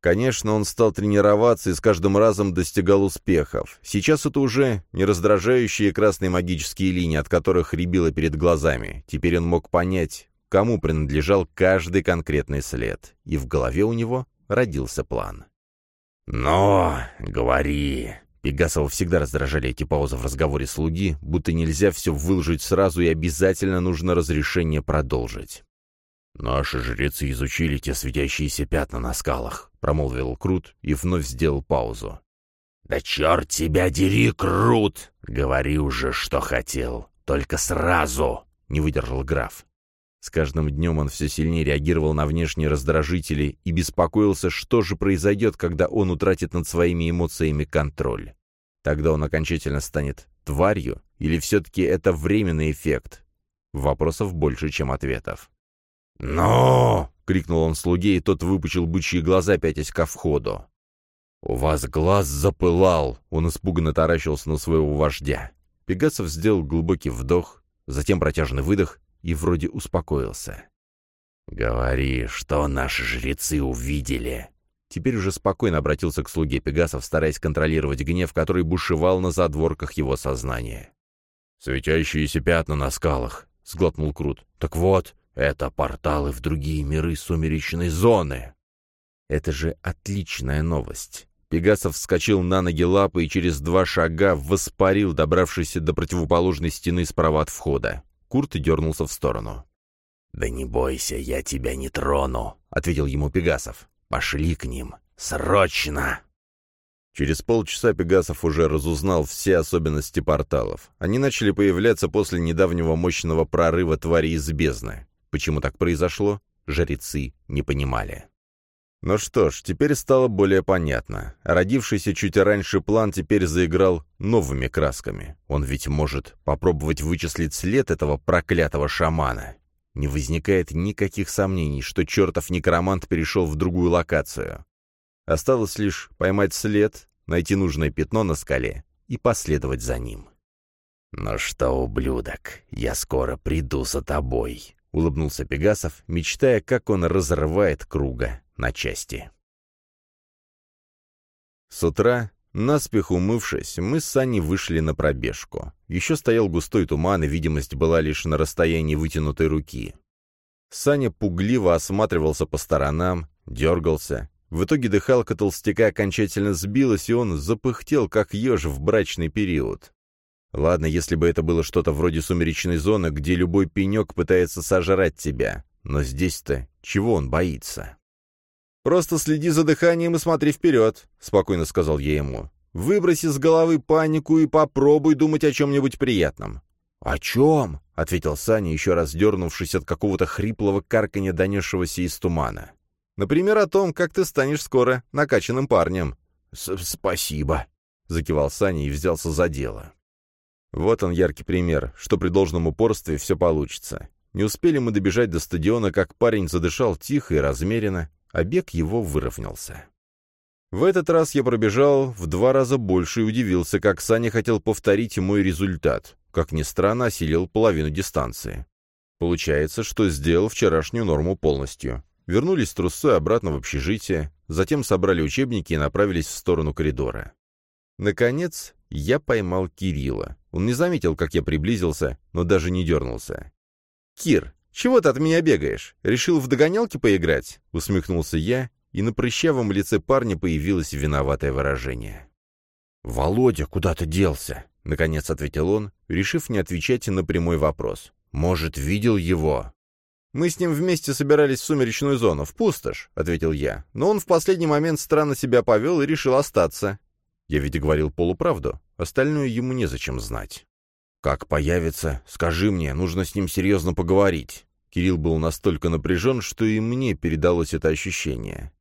Конечно, он стал тренироваться и с каждым разом достигал успехов. Сейчас это уже не раздражающие красные магические линии, от которых рябило перед глазами. Теперь он мог понять, кому принадлежал каждый конкретный след. И в голове у него родился план. «Но, говори!» Пегасова всегда раздражали эти паузы в разговоре слуги, будто нельзя все выложить сразу и обязательно нужно разрешение продолжить. «Наши жрецы изучили те светящиеся пятна на скалах», — промолвил Крут и вновь сделал паузу. «Да черт тебя дери, Крут! Говори уже, что хотел, только сразу!» — не выдержал граф. С каждым днем он все сильнее реагировал на внешние раздражители и беспокоился, что же произойдет, когда он утратит над своими эмоциями контроль. Тогда он окончательно станет тварью, или все-таки это временный эффект? Вопросов больше, чем ответов. «Но!» — крикнул он слуге, и тот выпучил бычьи глаза, пятясь ко входу. «У вас глаз запылал!» — он испуганно таращился на своего вождя. Пегасов сделал глубокий вдох, затем протяжный выдох и вроде успокоился. «Говори, что наши жрецы увидели?» Теперь уже спокойно обратился к слуге Пегасов, стараясь контролировать гнев, который бушевал на задворках его сознания. «Светящиеся пятна на скалах», — сглотнул Крут. «Так вот, это порталы в другие миры сумеречной зоны. Это же отличная новость. Пегасов вскочил на ноги лапы и через два шага воспарил, добравшись до противоположной стены справа от входа. Курт дернулся в сторону. «Да не бойся, я тебя не трону», — ответил ему Пегасов. «Пошли к ним. Срочно!» Через полчаса Пегасов уже разузнал все особенности порталов. Они начали появляться после недавнего мощного прорыва твари из бездны. Почему так произошло, жрецы не понимали. Ну что ж, теперь стало более понятно. Родившийся чуть раньше план теперь заиграл новыми красками. Он ведь может попробовать вычислить след этого проклятого шамана. Не возникает никаких сомнений, что чертов некромант перешел в другую локацию. Осталось лишь поймать след, найти нужное пятно на скале и последовать за ним. «Ну что, ублюдок, я скоро приду за тобой», — улыбнулся Пегасов, мечтая, как он разрывает круга на части. С утра, наспех умывшись, мы с Саней вышли на пробежку. Еще стоял густой туман, и видимость была лишь на расстоянии вытянутой руки. Саня пугливо осматривался по сторонам, дергался. В итоге дыхалка толстяка окончательно сбилась, и он запыхтел, как еж в брачный период. Ладно, если бы это было что-то вроде сумеречной зоны, где любой пенек пытается сожрать тебя. Но здесь-то чего он боится? «Просто следи за дыханием и смотри вперед», — спокойно сказал я ему. «Выбрось из головы панику и попробуй думать о чем-нибудь приятном». «О чем?» — ответил Саня, еще раз дернувшись от какого-то хриплого карканья, донесшегося из тумана. «Например, о том, как ты станешь скоро накачанным парнем». «Спасибо», — закивал Саня и взялся за дело. Вот он яркий пример, что при должном упорстве все получится. Не успели мы добежать до стадиона, как парень задышал тихо и размеренно, а бег его выровнялся. В этот раз я пробежал в два раза больше и удивился, как Саня хотел повторить мой результат. Как ни странно, осилил половину дистанции. Получается, что сделал вчерашнюю норму полностью. Вернулись трусой обратно в общежитие, затем собрали учебники и направились в сторону коридора. Наконец, я поймал Кирилла. Он не заметил, как я приблизился, но даже не дернулся. «Кир, чего ты от меня бегаешь? Решил в догонялки поиграть?» — усмехнулся я, и на прыщавом лице парня появилось виноватое выражение. «Володя куда-то делся», — наконец ответил он, решив не отвечать на прямой вопрос. «Может, видел его?» «Мы с ним вместе собирались в сумеречную зону, в пустошь», — ответил я. «Но он в последний момент странно себя повел и решил остаться. Я ведь говорил полуправду, остальное ему незачем знать. «Как появится, скажи мне, нужно с ним серьезно поговорить». Кирилл был настолько напряжен, что и мне передалось это ощущение.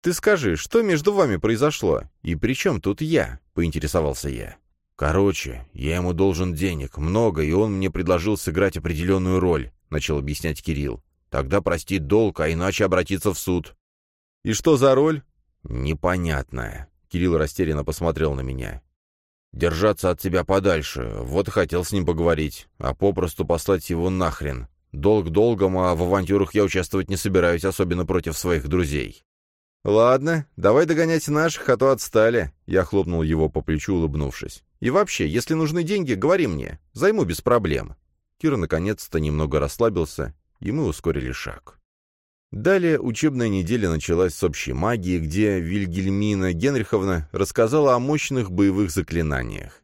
«Ты скажи, что между вами произошло? И при чем тут я?» — поинтересовался я. «Короче, я ему должен денег, много, и он мне предложил сыграть определенную роль», — начал объяснять Кирилл. «Тогда простить долг, а иначе обратиться в суд». «И что за роль?» «Непонятная. Кирилл растерянно посмотрел на меня. «Держаться от тебя подальше. Вот хотел с ним поговорить. А попросту послать его нахрен. Долг долгом, а в авантюрах я участвовать не собираюсь, особенно против своих друзей». «Ладно, давай догонять наших, а то отстали», — я хлопнул его по плечу, улыбнувшись. «И вообще, если нужны деньги, говори мне, займу без проблем». Кира наконец-то немного расслабился, и мы ускорили шаг. Далее учебная неделя началась с общей магии, где Вильгельмина Генриховна рассказала о мощных боевых заклинаниях.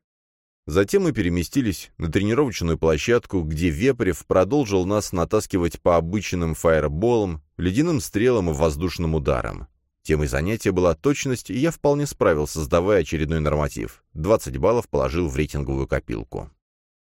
Затем мы переместились на тренировочную площадку, где Вепрев продолжил нас натаскивать по обычным фаерболам, ледяным стрелам и воздушным ударам. Темой занятия была точность, и я вполне справился, сдавая очередной норматив. 20 баллов положил в рейтинговую копилку.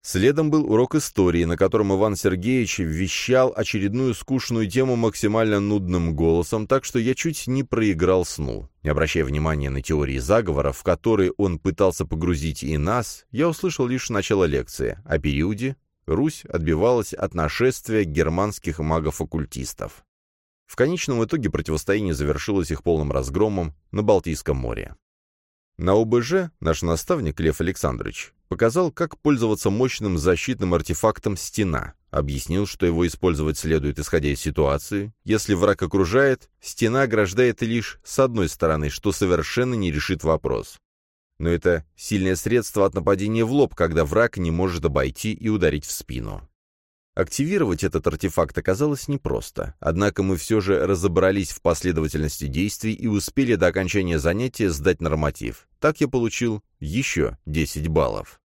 Следом был урок истории, на котором Иван Сергеевич вещал очередную скучную тему максимально нудным голосом, так что я чуть не проиграл сну. Не обращая внимания на теории заговоров, в которые он пытался погрузить и нас, я услышал лишь начало лекции. О периоде Русь отбивалась от нашествия германских магов-оккультистов. В конечном итоге противостояние завершилось их полным разгромом на Балтийском море. На ОБЖ наш наставник Лев Александрович показал, как пользоваться мощным защитным артефактом «Стена», объяснил, что его использовать следует, исходя из ситуации. Если враг окружает, стена ограждает лишь с одной стороны, что совершенно не решит вопрос. Но это сильное средство от нападения в лоб, когда враг не может обойти и ударить в спину. Активировать этот артефакт оказалось непросто, однако мы все же разобрались в последовательности действий и успели до окончания занятия сдать норматив. Так я получил еще 10 баллов.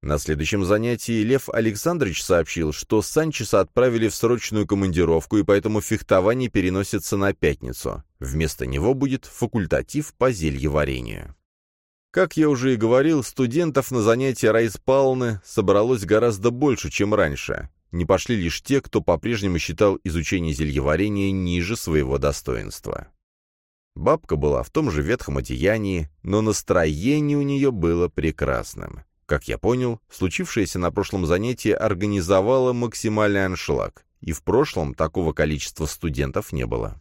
На следующем занятии Лев Александрович сообщил, что Санчеса отправили в срочную командировку, и поэтому фехтование переносится на пятницу. Вместо него будет факультатив по зельеварению. Как я уже и говорил, студентов на занятия Райспалны собралось гораздо больше, чем раньше не пошли лишь те, кто по-прежнему считал изучение зельеварения ниже своего достоинства. Бабка была в том же ветхом одеянии, но настроение у нее было прекрасным. Как я понял, случившееся на прошлом занятии организовало максимальный аншлаг, и в прошлом такого количества студентов не было.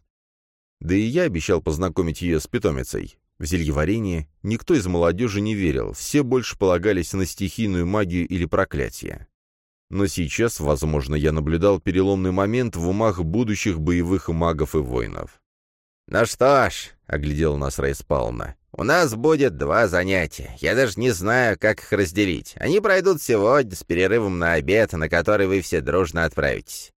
Да и я обещал познакомить ее с питомицей. В зельеварение никто из молодежи не верил, все больше полагались на стихийную магию или проклятие. Но сейчас, возможно, я наблюдал переломный момент в умах будущих боевых магов и воинов. «Ну что ж», — оглядел нас Рейс «у нас будет два занятия. Я даже не знаю, как их разделить. Они пройдут сегодня с перерывом на обед, на который вы все дружно отправитесь.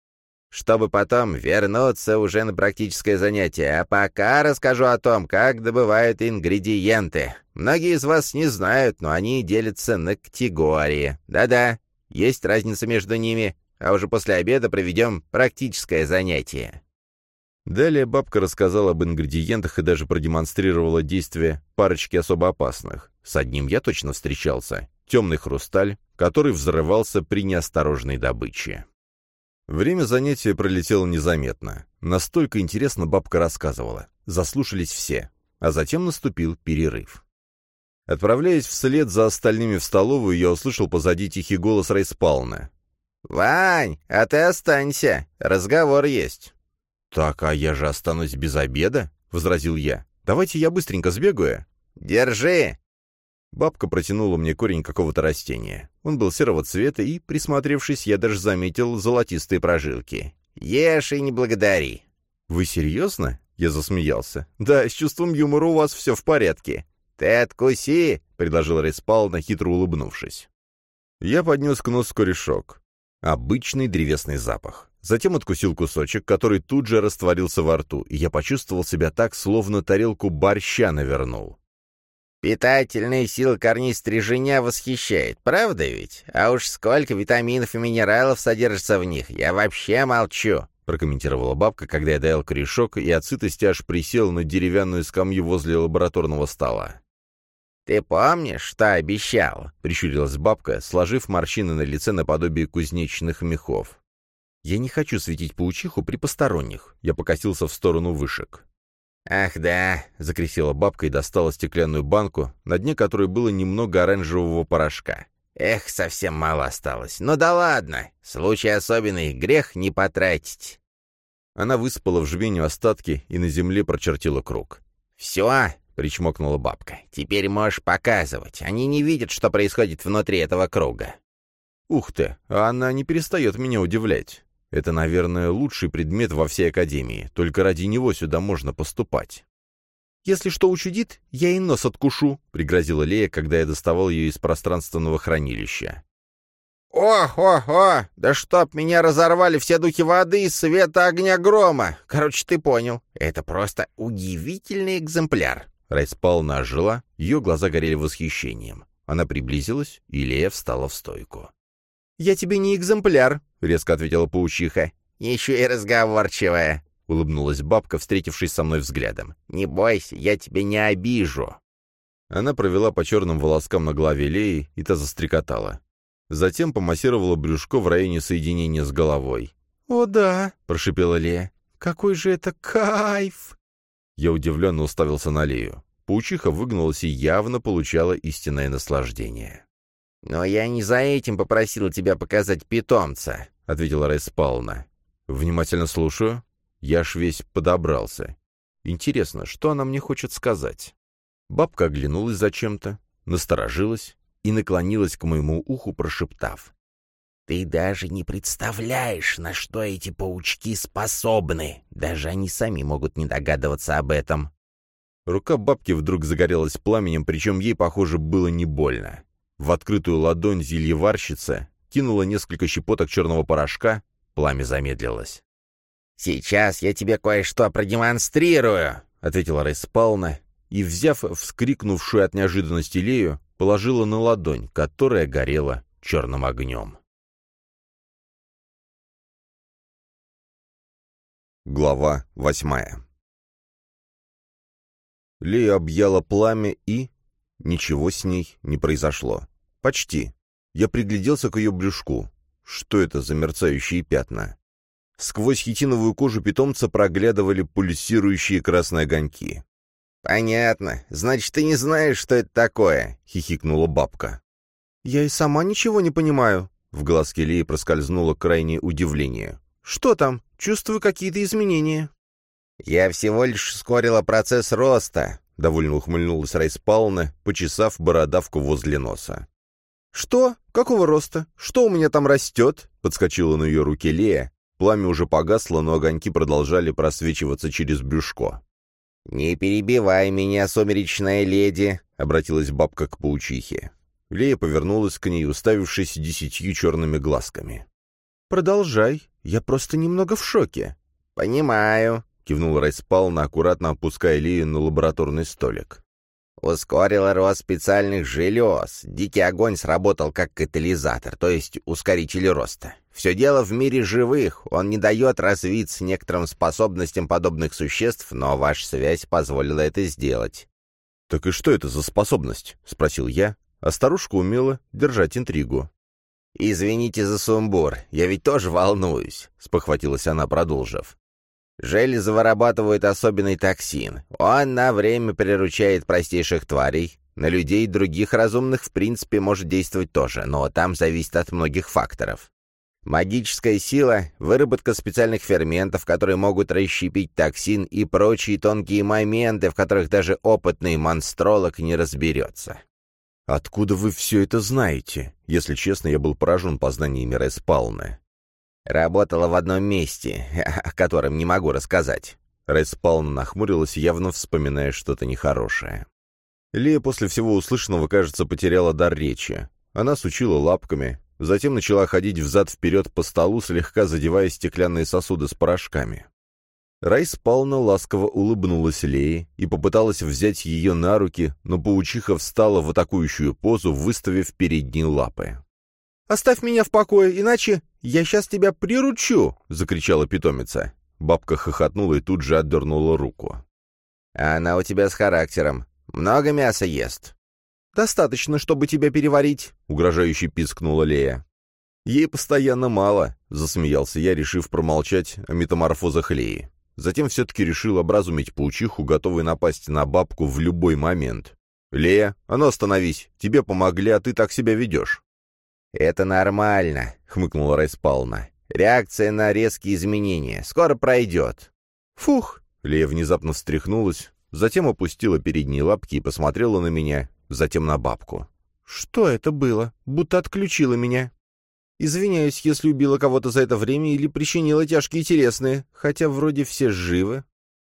Чтобы потом вернуться уже на практическое занятие. А пока расскажу о том, как добывают ингредиенты. Многие из вас не знают, но они делятся на категории. Да-да, есть разница между ними, а уже после обеда проведем практическое занятие». Далее бабка рассказала об ингредиентах и даже продемонстрировала действие парочки особо опасных. С одним я точно встречался. Темный хрусталь, который взрывался при неосторожной добыче. Время занятия пролетело незаметно. Настолько интересно бабка рассказывала. Заслушались все. А затем наступил перерыв. Отправляясь вслед за остальными в столовую, я услышал позади тихий голос Райспална. «Вань, а ты останься, разговор есть». «Так, а я же останусь без обеда?» — возразил я. «Давайте я быстренько сбегаю». «Держи!» Бабка протянула мне корень какого-то растения. Он был серого цвета, и, присмотревшись, я даже заметил золотистые прожилки. «Ешь и не благодари». «Вы серьезно?» — я засмеялся. «Да, с чувством юмора у вас все в порядке. «Ты откуси!» — предложил Респална, хитро улыбнувшись. Я поднес к носу корешок. Обычный древесный запах. Затем откусил кусочек, который тут же растворился во рту, и я почувствовал себя так, словно тарелку борща навернул. Питательные силы корней стриженя восхищает, правда ведь? А уж сколько витаминов и минералов содержится в них, я вообще молчу. — прокомментировала бабка, когда я доел корешок и от сытости аж присел на деревянную скамью возле лабораторного стола. «Ты помнишь, что обещал?» — прищурилась бабка, сложив морщины на лице наподобие кузнечных мехов. «Я не хочу светить паучиху при посторонних», — я покосился в сторону вышек. «Ах да», — закрестила бабка и достала стеклянную банку, на дне которой было немного оранжевого порошка. «Эх, совсем мало осталось. Ну да ладно, случай особенный, грех не потратить». Она высыпала в жменю остатки и на земле прочертила круг. «Все, — причмокнула бабка. «Теперь можешь показывать. Они не видят, что происходит внутри этого круга». «Ух ты, а она не перестает меня удивлять. Это, наверное, лучший предмет во всей Академии. Только ради него сюда можно поступать». «Если что учудит, я и нос откушу», — пригрозила Лея, когда я доставал ее из пространственного хранилища. «О-хо-хо! Да чтоб меня разорвали все духи воды, света, огня, грома! Короче, ты понял. Это просто удивительный экземпляр!» Райспал нажила, ее глаза горели восхищением. Она приблизилась, и Лея встала в стойку. «Я тебе не экземпляр», — резко ответила паучиха. «Еще и разговорчивая», — улыбнулась бабка, встретившись со мной взглядом. «Не бойся, я тебя не обижу». Она провела по черным волоскам на голове Леи, и та застрекотала. Затем помассировала брюшко в районе соединения с головой. «О да», — прошипела Лея, — «какой же это кайф!» Я удивленно уставился на Лею. Паучиха выгнулась и явно получала истинное наслаждение. «Но я не за этим попросила тебя показать питомца», — ответила Райс Пауна. «Внимательно слушаю. Я ж весь подобрался. Интересно, что она мне хочет сказать?» Бабка оглянулась зачем-то, насторожилась, и наклонилась к моему уху, прошептав. «Ты даже не представляешь, на что эти паучки способны. Даже они сами могут не догадываться об этом». Рука бабки вдруг загорелась пламенем, причем ей, похоже, было не больно. В открытую ладонь зельеварщица кинула несколько щепоток черного порошка, пламя замедлилось. «Сейчас я тебе кое-что продемонстрирую», — ответила Рейспална, и, взяв вскрикнувшую от неожиданности Лею, положила на ладонь, которая горела черным огнем. Глава восьмая Лея объяла пламя и... Ничего с ней не произошло. Почти. Я пригляделся к ее брюшку. Что это за мерцающие пятна? Сквозь хитиновую кожу питомца проглядывали пульсирующие красные огоньки. «Понятно. Значит, ты не знаешь, что это такое», — хихикнула бабка. «Я и сама ничего не понимаю». В глазке Леи проскользнуло крайнее удивление. «Что там? Чувствую какие-то изменения». «Я всего лишь ускорила процесс роста», — довольно ухмыльнулась Райспауна, почесав бородавку возле носа. «Что? Какого роста? Что у меня там растет?» — подскочила на ее руке Лея. Пламя уже погасло, но огоньки продолжали просвечиваться через брюшко. «Не перебивай меня, сумеречная леди», — обратилась бабка к паучихе. Лея повернулась к ней, уставившись десятью черными глазками. «Продолжай. Я просто немного в шоке». «Понимаю», — кивнул Райспална, аккуратно опуская Лею на лабораторный столик. Ускорила рост специальных желез. Дикий огонь сработал как катализатор, то есть ускоритель роста. Все дело в мире живых. Он не дает развиться некоторым способностям подобных существ, но ваша связь позволила это сделать. «Так и что это за способность?» — спросил я, а старушка умела держать интригу. «Извините за сумбур, я ведь тоже волнуюсь», — спохватилась она, продолжив. Железы вырабатывают особенный токсин. Он на время приручает простейших тварей. На людей других разумных в принципе может действовать тоже, но там зависит от многих факторов. Магическая сила, выработка специальных ферментов, которые могут расщепить токсин и прочие тонкие моменты, в которых даже опытный монстролог не разберется. «Откуда вы все это знаете?» Если честно, я был поражен познаниями Респалны. Работала в одном месте, (laughs) о котором не могу рассказать». Респална нахмурилась, явно вспоминая что-то нехорошее. Лия после всего услышанного, кажется, потеряла дар речи. Она сучила лапками, затем начала ходить взад-вперед по столу, слегка задевая стеклянные сосуды с порошками. Райс Пална ласково улыбнулась Лее и попыталась взять ее на руки, но паучиха встала в атакующую позу, выставив передние лапы. «Оставь меня в покое, иначе я сейчас тебя приручу!» — закричала питомица. Бабка хохотнула и тут же отдернула руку. «Она у тебя с характером. Много мяса ест». «Достаточно, чтобы тебя переварить», — угрожающе пискнула Лея. «Ей постоянно мало», — засмеялся я, решив промолчать о метаморфозах Леи. Затем все-таки решил образумить паучиху, готовый напасть на бабку в любой момент. «Лея, а ну остановись, тебе помогли, а ты так себя ведешь». «Это нормально», — хмыкнула Райспална. «Реакция на резкие изменения. Скоро пройдет». «Фух!» — Лея внезапно встряхнулась, затем опустила передние лапки и посмотрела на меня, затем на бабку. «Что это было? Будто отключила меня. Извиняюсь, если убила кого-то за это время или причинила тяжкие телесные, хотя вроде все живы».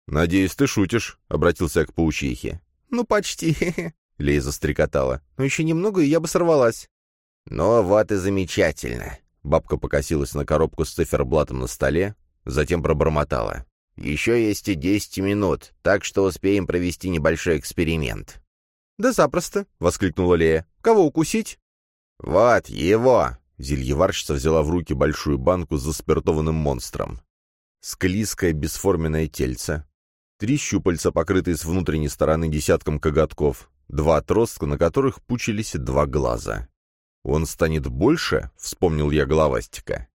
«Надеюсь, ты шутишь», — обратился я к паучихе. «Ну, почти», — Лея застрекотала. «Но еще немного, и я бы сорвалась». «Ну вот и замечательно». Бабка покосилась на коробку с циферблатом на столе, затем пробормотала. «Еще есть и десять минут, так что успеем провести небольшой эксперимент». «Да запросто», — воскликнула Лея. «Кого укусить?» «Вот его!» Зельеварщица взяла в руки большую банку с заспиртованным монстром. Склизкое бесформенное тельце. Три щупальца, покрытые с внутренней стороны десятком коготков. Два отростка, на которых пучились два глаза. «Он станет больше?» — вспомнил я головастика.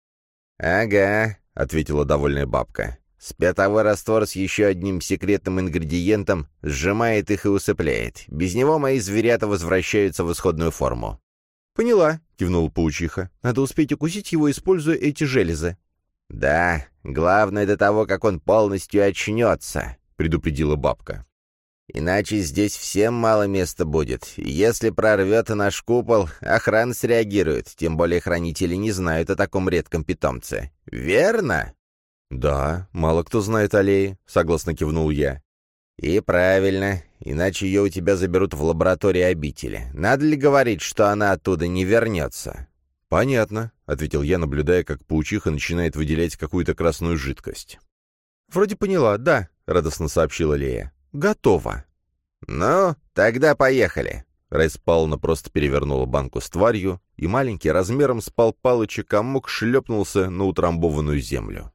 «Ага», — ответила довольная бабка. «Спятовой раствор с еще одним секретным ингредиентом сжимает их и усыпляет. Без него мои зверята возвращаются в исходную форму». «Поняла», — кивнула паучиха. «Надо успеть укусить его, используя эти железы». «Да, главное до того, как он полностью очнется», — предупредила бабка. «Иначе здесь всем мало места будет. Если прорвет наш купол, охрана среагирует, тем более хранители не знают о таком редком питомце. Верно?» «Да, мало кто знает Лее», — согласно кивнул я. «И правильно, иначе ее у тебя заберут в лаборатории обители. Надо ли говорить, что она оттуда не вернется?» «Понятно», — ответил я, наблюдая, как паучиха начинает выделять какую-то красную жидкость. «Вроде поняла, да», — радостно сообщила Лея. «Готово». «Ну, тогда поехали». Райс Павловна просто перевернула банку с тварью, и маленький размером с Пал Палыча комок шлепнулся на утрамбованную землю.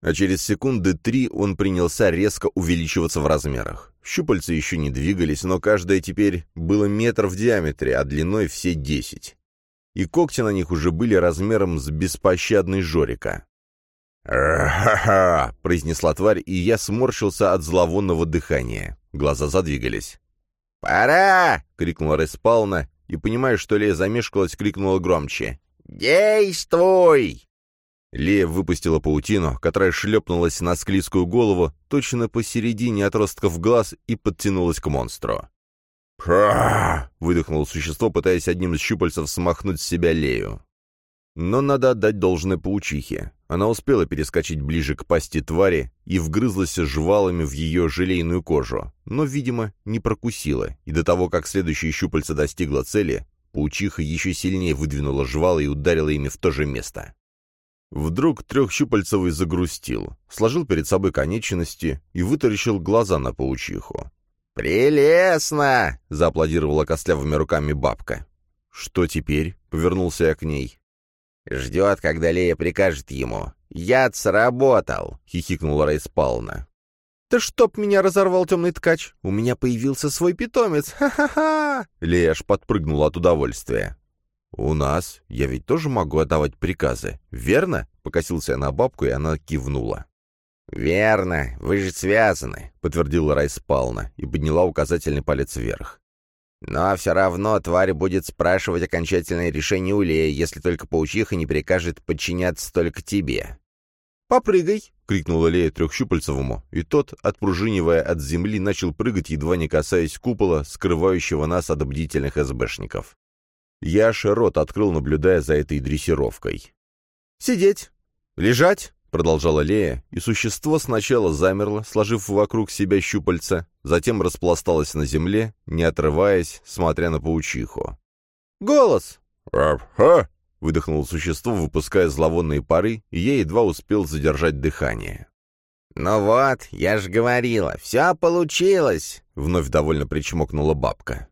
А через секунды три он принялся резко увеличиваться в размерах. Щупальца еще не двигались, но каждое теперь было метр в диаметре, а длиной все десять и когти на них уже были размером с беспощадный Жорика. «Ха-ха!» — произнесла тварь, и я сморщился от зловонного дыхания. Глаза задвигались. «Пора!» — крикнула Респална, и, понимая, что Лея замешкалась, крикнула громче. «Действуй!» Лея выпустила паутину, которая шлепнулась на склизкую голову точно посередине отростков глаз и подтянулась к монстру. «Ха!» — выдохнуло существо, пытаясь одним из щупальцев смахнуть с себя Лею. Но надо отдать должное паучихе. Она успела перескочить ближе к пасти твари и вгрызлась жвалами в ее желейную кожу, но, видимо, не прокусила, и до того, как следующее щупальце достигло цели, паучиха еще сильнее выдвинула жвалы и ударила ими в то же место. Вдруг трехщупальцевый загрустил, сложил перед собой конечности и вытаращил глаза на паучиху. «Прелестно!» — зааплодировала костлявыми руками бабка. «Что теперь?» — повернулся я к ней. «Ждет, когда Лея прикажет ему. Яд сработал!» — хихикнула Рейс Павловна. «Да чтоб меня разорвал темный ткач! У меня появился свой питомец! Ха-ха-ха!» Лея аж подпрыгнула от удовольствия. «У нас? Я ведь тоже могу отдавать приказы, верно?» — покосился я на бабку, и она кивнула. «Верно, вы же связаны», — подтвердила Райс Пална и подняла указательный палец вверх. «Но все равно тварь будет спрашивать окончательное решение у Леи, если только паучиха не прикажет подчиняться только тебе». «Попрыгай!» — крикнула Лея трехщупальцевому, и тот, отпружинивая от земли, начал прыгать, едва не касаясь купола, скрывающего нас от бдительных СБшников. Я аж открыл, наблюдая за этой дрессировкой. «Сидеть! Лежать!» — продолжала Лея, и существо сначала замерло, сложив вокруг себя щупальца, затем распласталось на земле, не отрываясь, смотря на паучиху. «Голос!» «Ха!» — выдохнуло существо, выпуская зловонные пары, и я едва успел задержать дыхание. «Ну вот, я же говорила, все получилось!» — вновь довольно причмокнула бабка.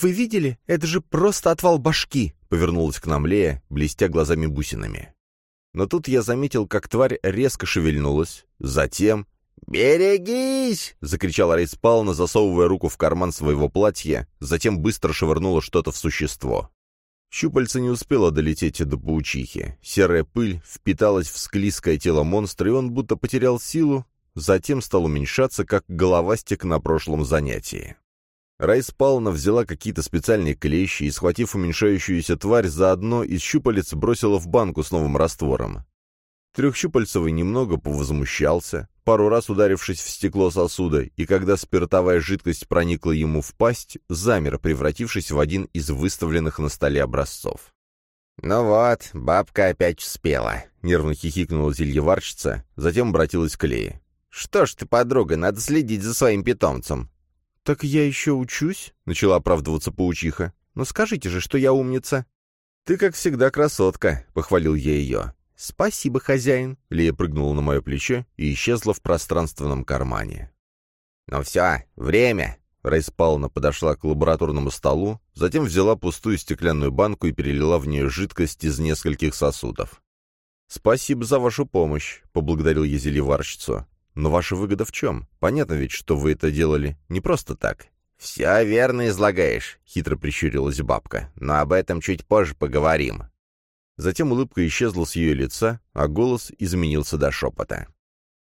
«Вы видели? Это же просто отвал башки!» — повернулась к нам Лея, блестя глазами-бусинами. Но тут я заметил, как тварь резко шевельнулась. Затем... «Берегись!» — закричала Рейс Пална, засовывая руку в карман своего платья, затем быстро швырнула что-то в существо. Щупальце не успело долететь до паучихи. Серая пыль впиталась в склизкое тело монстра, и он будто потерял силу, затем стал уменьшаться, как головастик на прошлом занятии. Райс Пална взяла какие-то специальные клещи и, схватив уменьшающуюся тварь за одно из щупалец, бросила в банку с новым раствором. Трехщупальцевый немного повозмущался, пару раз ударившись в стекло сосуда, и когда спиртовая жидкость проникла ему в пасть, замер, превратившись в один из выставленных на столе образцов. «Ну вот, бабка опять успела», — нервно хихикнула зельеварщица, затем обратилась к Лее. «Что ж ты, подруга, надо следить за своим питомцем». «Так я еще учусь?» — начала оправдываться паучиха. «Но скажите же, что я умница». «Ты, как всегда, красотка», — похвалил я ее. «Спасибо, хозяин». Лия прыгнула на мое плечо и исчезла в пространственном кармане. «Ну все, время!» Райс Пауна подошла к лабораторному столу, затем взяла пустую стеклянную банку и перелила в нее жидкость из нескольких сосудов. «Спасибо за вашу помощь», — поблагодарил я зельеварщицу. «Но ваша выгода в чем? Понятно ведь, что вы это делали не просто так». «Все верно излагаешь», — хитро прищурилась бабка. «Но об этом чуть позже поговорим». Затем улыбка исчезла с ее лица, а голос изменился до шепота.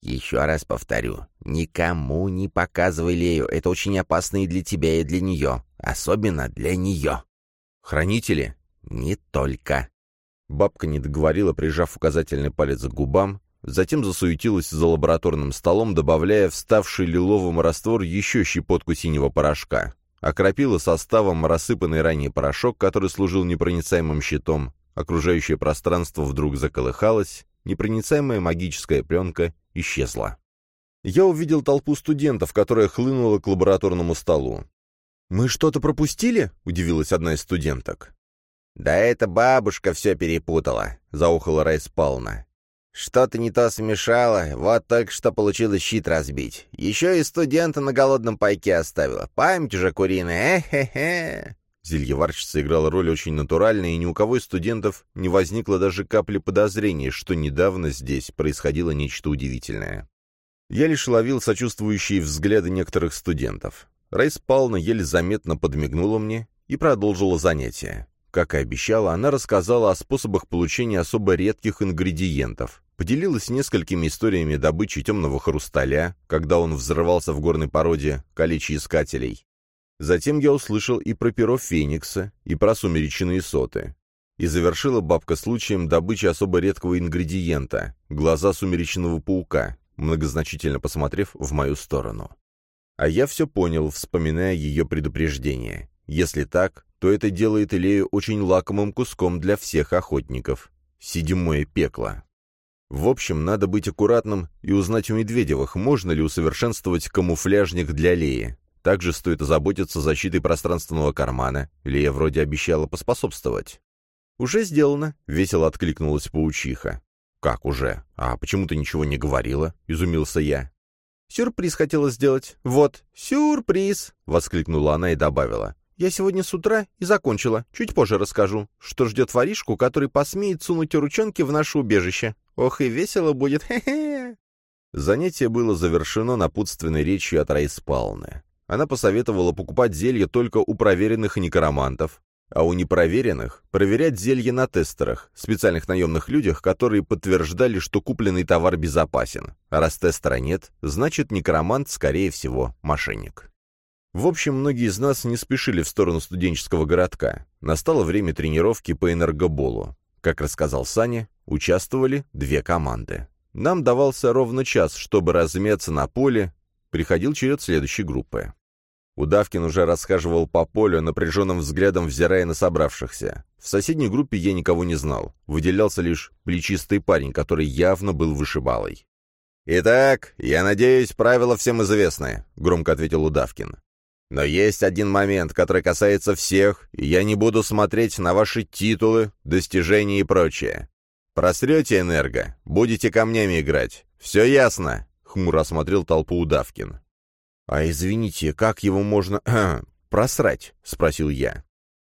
«Еще раз повторю, никому не показывай Лею, это очень опасно и для тебя, и для нее, особенно для нее». «Хранители?» «Не только». Бабка не договорила, прижав указательный палец к губам, затем засуетилась за лабораторным столом, добавляя вставший лиловым раствор еще щепотку синего порошка. Окропила составом рассыпанный ранее порошок, который служил непроницаемым щитом, окружающее пространство вдруг заколыхалось, непроницаемая магическая пленка исчезла. Я увидел толпу студентов, которая хлынула к лабораторному столу. «Мы что-то пропустили?» — удивилась одна из студенток. «Да эта бабушка все перепутала», — заухала Райс Пауна. «Что-то не то смешало, вот только что получилось щит разбить. Еще и студента на голодном пайке оставила. Память уже куриная, э-хе-хе». Зельеварщица играла роль очень натуральной, и ни у кого из студентов не возникло даже капли подозрения, что недавно здесь происходило нечто удивительное. Я лишь ловил сочувствующие взгляды некоторых студентов. Райс Пална еле заметно подмигнула мне и продолжила занятие. Как и обещала, она рассказала о способах получения особо редких ингредиентов, поделилась несколькими историями добычи темного хрусталя, когда он взрывался в горной породе каличьеискателей. Затем я услышал и про перо Феникса, и про сумеречные соты. И завершила бабка случаем добычи особо редкого ингредиента — глаза сумеречного паука, многозначительно посмотрев в мою сторону. А я все понял, вспоминая ее предупреждение. Если так, то это делает Илею очень лакомым куском для всех охотников. Седьмое пекло. В общем, надо быть аккуратным и узнать у Медведевых, можно ли усовершенствовать камуфляжник для Леи. Также стоит озаботиться защитой пространственного кармана. Лея вроде обещала поспособствовать. «Уже сделано», — весело откликнулась паучиха. «Как уже? А почему ты ничего не говорила?» — изумился я. «Сюрприз хотела сделать. Вот, сюрприз!» — воскликнула она и добавила. «Я сегодня с утра и закончила. Чуть позже расскажу, что ждет воришку, который посмеет сунуть ручонки в наше убежище. Ох и весело будет, хе-хе!» Занятие было завершено напутственной речью от Райспалны. Она посоветовала покупать зелья только у проверенных некромантов, а у непроверенных проверять зелья на тестерах, специальных наемных людях, которые подтверждали, что купленный товар безопасен. А раз тестера нет, значит некромант, скорее всего, мошенник. В общем, многие из нас не спешили в сторону студенческого городка. Настало время тренировки по энергоболу. Как рассказал Саня, участвовали две команды. Нам давался ровно час, чтобы размяться на поле, приходил черед следующей группы. Удавкин уже расхаживал по полю, напряженным взглядом взирая на собравшихся. В соседней группе я никого не знал. Выделялся лишь плечистый парень, который явно был вышибалой. «Итак, я надеюсь, правила всем известны», — громко ответил Удавкин. «Но есть один момент, который касается всех, и я не буду смотреть на ваши титулы, достижения и прочее. Просрете энерго, будете камнями играть. Все ясно?» — хмуро осмотрел толпу Удавкин. «А извините, как его можно (clears throat) просрать?» — спросил я.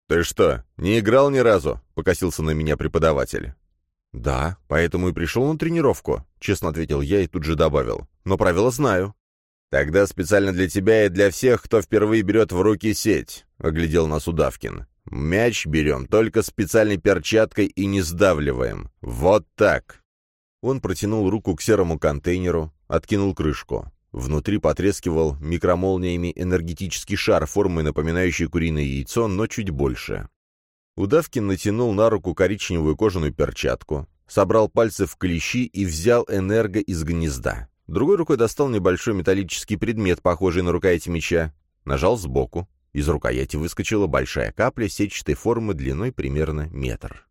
«Ты что, не играл ни разу?» — покосился на меня преподаватель. «Да, поэтому и пришел на тренировку», — честно ответил я и тут же добавил. «Но правила знаю». «Тогда специально для тебя и для всех, кто впервые берет в руки сеть», — оглядел нас Удавкин. «Мяч берем только специальной перчаткой и не сдавливаем. Вот так». Он протянул руку к серому контейнеру, откинул крышку. Внутри потрескивал микромолниями энергетический шар, формы напоминающий куриное яйцо, но чуть больше. Удавкин натянул на руку коричневую кожаную перчатку, собрал пальцы в клещи и взял энерго из гнезда. Другой рукой достал небольшой металлический предмет, похожий на рукоять меча, нажал сбоку. Из рукояти выскочила большая капля сетчатой формы длиной примерно метр.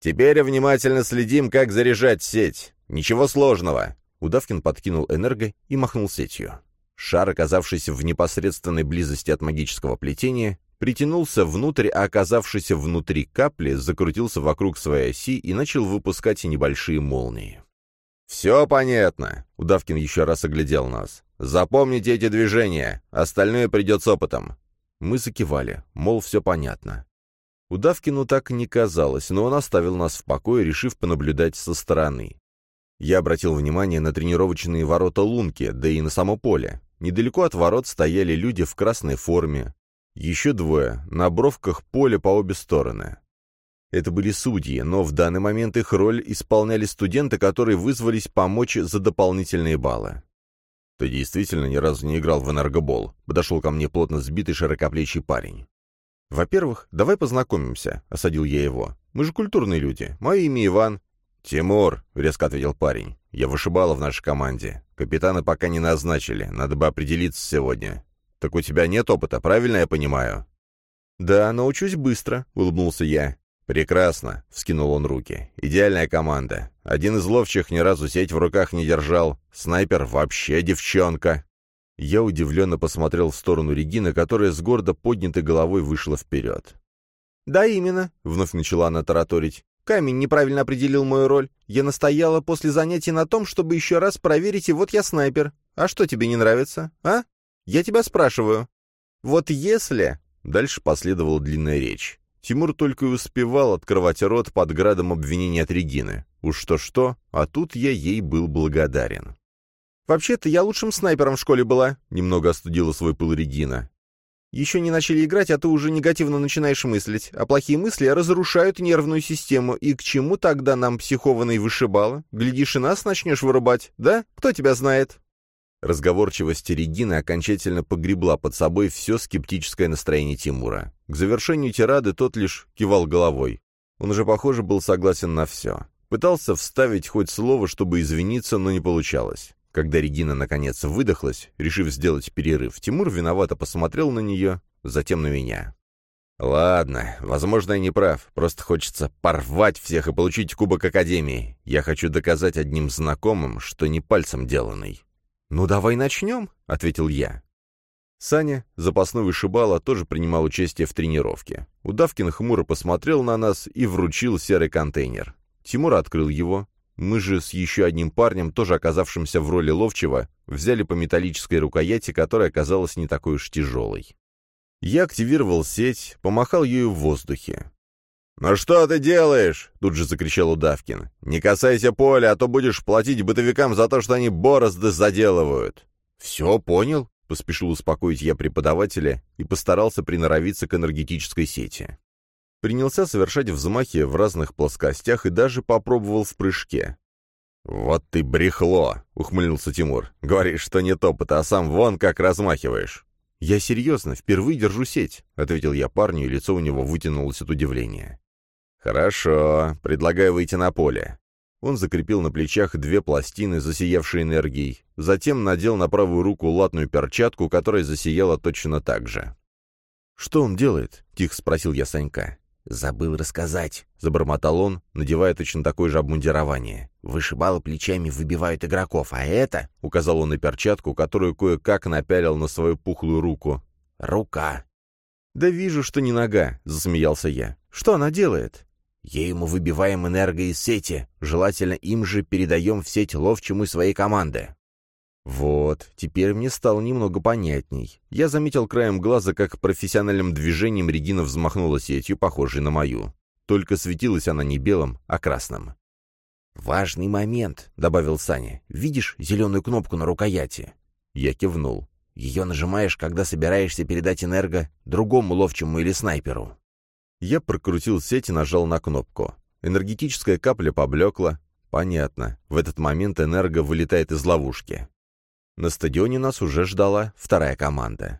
«Теперь внимательно следим, как заряжать сеть. Ничего сложного. Удавкин подкинул энерго и махнул сетью. Шар, оказавшийся в непосредственной близости от магического плетения, притянулся внутрь, а оказавшийся внутри капли, закрутился вокруг своей оси и начал выпускать небольшие молнии. «Все понятно», — Удавкин еще раз оглядел нас. «Запомните эти движения, остальное придет с опытом». Мы закивали, мол, все понятно. Удавкину так не казалось, но он оставил нас в покое, решив понаблюдать со стороны. Я обратил внимание на тренировочные ворота лунки, да и на само поле. Недалеко от ворот стояли люди в красной форме. Еще двое, на бровках поля по обе стороны. Это были судьи, но в данный момент их роль исполняли студенты, которые вызвались помочь за дополнительные баллы. «Ты действительно ни разу не играл в энергобол?» — подошел ко мне плотно сбитый широкоплечий парень. «Во-первых, давай познакомимся», — осадил я его. «Мы же культурные люди. Мое имя Иван, «Тимур», — резко ответил парень, — «я вышибала в нашей команде. Капитана пока не назначили, надо бы определиться сегодня. Так у тебя нет опыта, правильно я понимаю?» «Да, научусь быстро», — улыбнулся я. «Прекрасно», — вскинул он руки. «Идеальная команда. Один из ловчих ни разу сеть в руках не держал. Снайпер вообще девчонка». Я удивленно посмотрел в сторону Регины, которая с гордо поднятой головой вышла вперед. «Да, именно», — вновь начала она тараторить. Камень неправильно определил мою роль. Я настояла после занятий на том, чтобы еще раз проверить, и вот я снайпер. А что тебе не нравится, а? Я тебя спрашиваю. Вот если...» Дальше последовала длинная речь. Тимур только и успевал открывать рот под градом обвинений от Регины. Уж что-что, а тут я ей был благодарен. «Вообще-то я лучшим снайпером в школе была», — немного остудила свой пыл Регина. Еще не начали играть, а ты уже негативно начинаешь мыслить, а плохие мысли разрушают нервную систему, и к чему тогда нам психованный вышибало? Глядишь, и нас начнешь вырубать, да? Кто тебя знает?» Разговорчивость Регины окончательно погребла под собой все скептическое настроение Тимура. К завершению тирады тот лишь кивал головой. Он уже, похоже, был согласен на все. Пытался вставить хоть слово, чтобы извиниться, но не получалось. Когда Регина наконец выдохлась, решив сделать перерыв, Тимур виновато посмотрел на нее, затем на меня. «Ладно, возможно, я не прав. Просто хочется порвать всех и получить Кубок Академии. Я хочу доказать одним знакомым, что не пальцем деланный». «Ну, давай начнем», — ответил я. Саня, запасной вышибала, тоже принимал участие в тренировке. Удавкин хмуро посмотрел на нас и вручил серый контейнер. Тимур открыл его, мы же с еще одним парнем, тоже оказавшимся в роли ловчего, взяли по металлической рукояти, которая оказалась не такой уж тяжелой. Я активировал сеть, помахал ею в воздухе. «Ну что ты делаешь?» — тут же закричал Удавкин. «Не касайся поля, а то будешь платить бытовикам за то, что они борозды заделывают». «Все понял», — поспешил успокоить я преподавателя и постарался приноровиться к энергетической сети. Принялся совершать взмахи в разных плоскостях и даже попробовал в прыжке. «Вот ты брехло!» — ухмыльнулся Тимур. «Говоришь, что нет опыта, а сам вон как размахиваешь». «Я серьезно, впервые держу сеть», — ответил я парню, и лицо у него вытянулось от удивления. «Хорошо, предлагаю выйти на поле». Он закрепил на плечах две пластины, засиявшие энергией, затем надел на правую руку латную перчатку, которая засияла точно так же. «Что он делает?» — тихо спросил я Санька. «Забыл рассказать», — забормотал он, надевая точно такое же обмундирование. «Вышибалы плечами выбивают игроков, а это...» — указал он на перчатку, которую кое-как напялил на свою пухлую руку. «Рука». «Да вижу, что не нога», — засмеялся я. «Что она делает?» «Ей мы выбиваем энерго из сети. Желательно им же передаем в сеть ловчему своей команды». Вот, теперь мне стало немного понятней. Я заметил краем глаза, как профессиональным движением Регина взмахнула сетью, похожей на мою. Только светилась она не белым, а красным. «Важный момент», — добавил Саня. «Видишь зеленую кнопку на рукояти?» Я кивнул. «Ее нажимаешь, когда собираешься передать энерго другому ловчему или снайперу». Я прокрутил сеть и нажал на кнопку. Энергетическая капля поблекла. Понятно. В этот момент энерго вылетает из ловушки. На стадионе нас уже ждала вторая команда.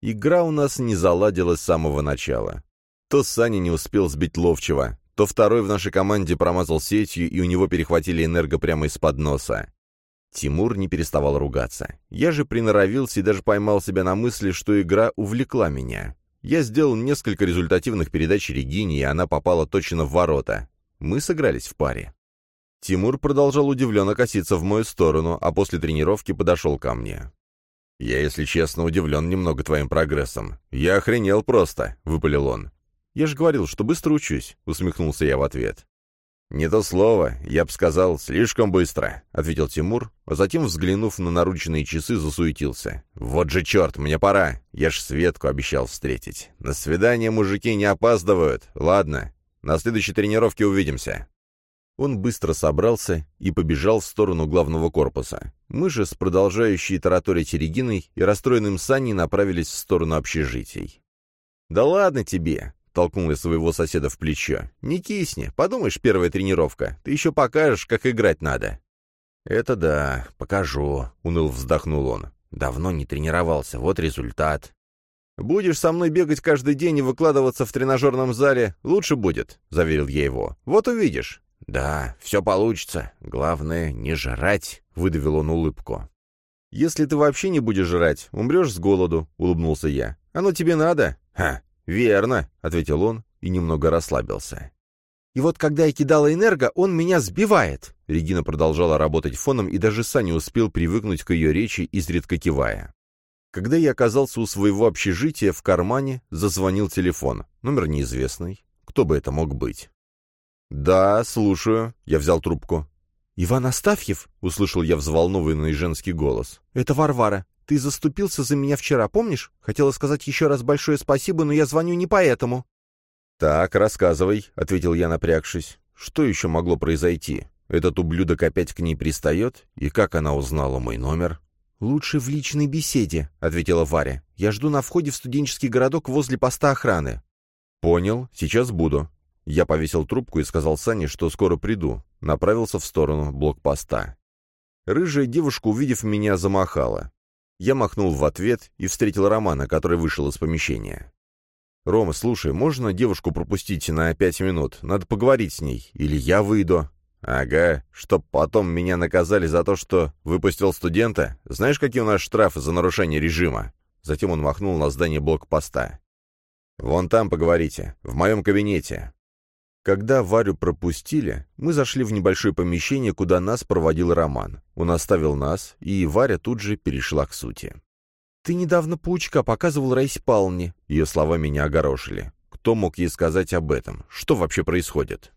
Игра у нас не заладилась с самого начала. То Саня не успел сбить ловчего, то второй в нашей команде промазал сетью, и у него перехватили энерго прямо из-под носа. Тимур не переставал ругаться. Я же приноровился и даже поймал себя на мысли, что игра увлекла меня. Я сделал несколько результативных передач Регине, и она попала точно в ворота. Мы сыгрались в паре. Тимур продолжал удивленно коситься в мою сторону, а после тренировки подошел ко мне. «Я, если честно, удивлен немного твоим прогрессом. Я охренел просто», — выпалил он. «Я же говорил, что быстро учусь», — усмехнулся я в ответ. «Не то слово, я бы сказал, слишком быстро», — ответил Тимур, а затем, взглянув на наручные часы, засуетился. «Вот же черт, мне пора. Я ж Светку обещал встретить. На свидание мужики не опаздывают. Ладно, на следующей тренировке увидимся». Он быстро собрался и побежал в сторону главного корпуса. Мы же с продолжающей тараторить Региной и расстроенным Саней направились в сторону общежитий. «Да ладно тебе!» — толкнул я своего соседа в плечо. «Не кисни, подумаешь, первая тренировка. Ты еще покажешь, как играть надо». «Это да, покажу», — уныл вздохнул он. «Давно не тренировался, вот результат». «Будешь со мной бегать каждый день и выкладываться в тренажерном зале, лучше будет», — заверил я его. «Вот увидишь». «Да, все получится. Главное, не жрать», — выдавил он улыбку. «Если ты вообще не будешь жрать, умрешь с голоду», — улыбнулся я. «Оно тебе надо?» «Ха, верно», — ответил он и немного расслабился. «И вот когда я кидала энерго, он меня сбивает!» Регина продолжала работать фоном, и даже Саня успел привыкнуть к ее речи, изредка кивая. Когда я оказался у своего общежития, в кармане зазвонил телефон. Номер неизвестный. Кто бы это мог быть? «Да, слушаю», — я взял трубку. «Иван Астафьев?» — услышал я взволнованный женский голос. «Это Варвара. Ты заступился за меня вчера, помнишь? Хотела сказать еще раз большое спасибо, но я звоню не поэтому». «Так, рассказывай», — ответил я, напрягшись. «Что еще могло произойти? Этот ублюдок опять к ней пристает? И как она узнала мой номер?» «Лучше в личной беседе», — ответила Варя. «Я жду на входе в студенческий городок возле поста охраны». «Понял, сейчас буду. Я повесил трубку и сказал Сане, что скоро приду. Направился в сторону блокпоста. Рыжая девушка, увидев меня, замахала. Я махнул в ответ и встретил Романа, который вышел из помещения. «Рома, слушай, можно девушку пропустить на пять минут? Надо поговорить с ней. Или я выйду?» «Ага, чтоб потом меня наказали за то, что выпустил студента? Знаешь, какие у нас штрафы за нарушение режима?» Затем он махнул на здание блокпоста. «Вон там поговорите, в моем кабинете. Когда Варю пропустили, мы зашли в небольшое помещение, куда нас проводил Роман. Он оставил нас, и Варя тут же перешла к сути. «Ты недавно паучка показывал Раисе Павловне». Ее слова меня огорошили. Кто мог ей сказать об этом? Что вообще происходит?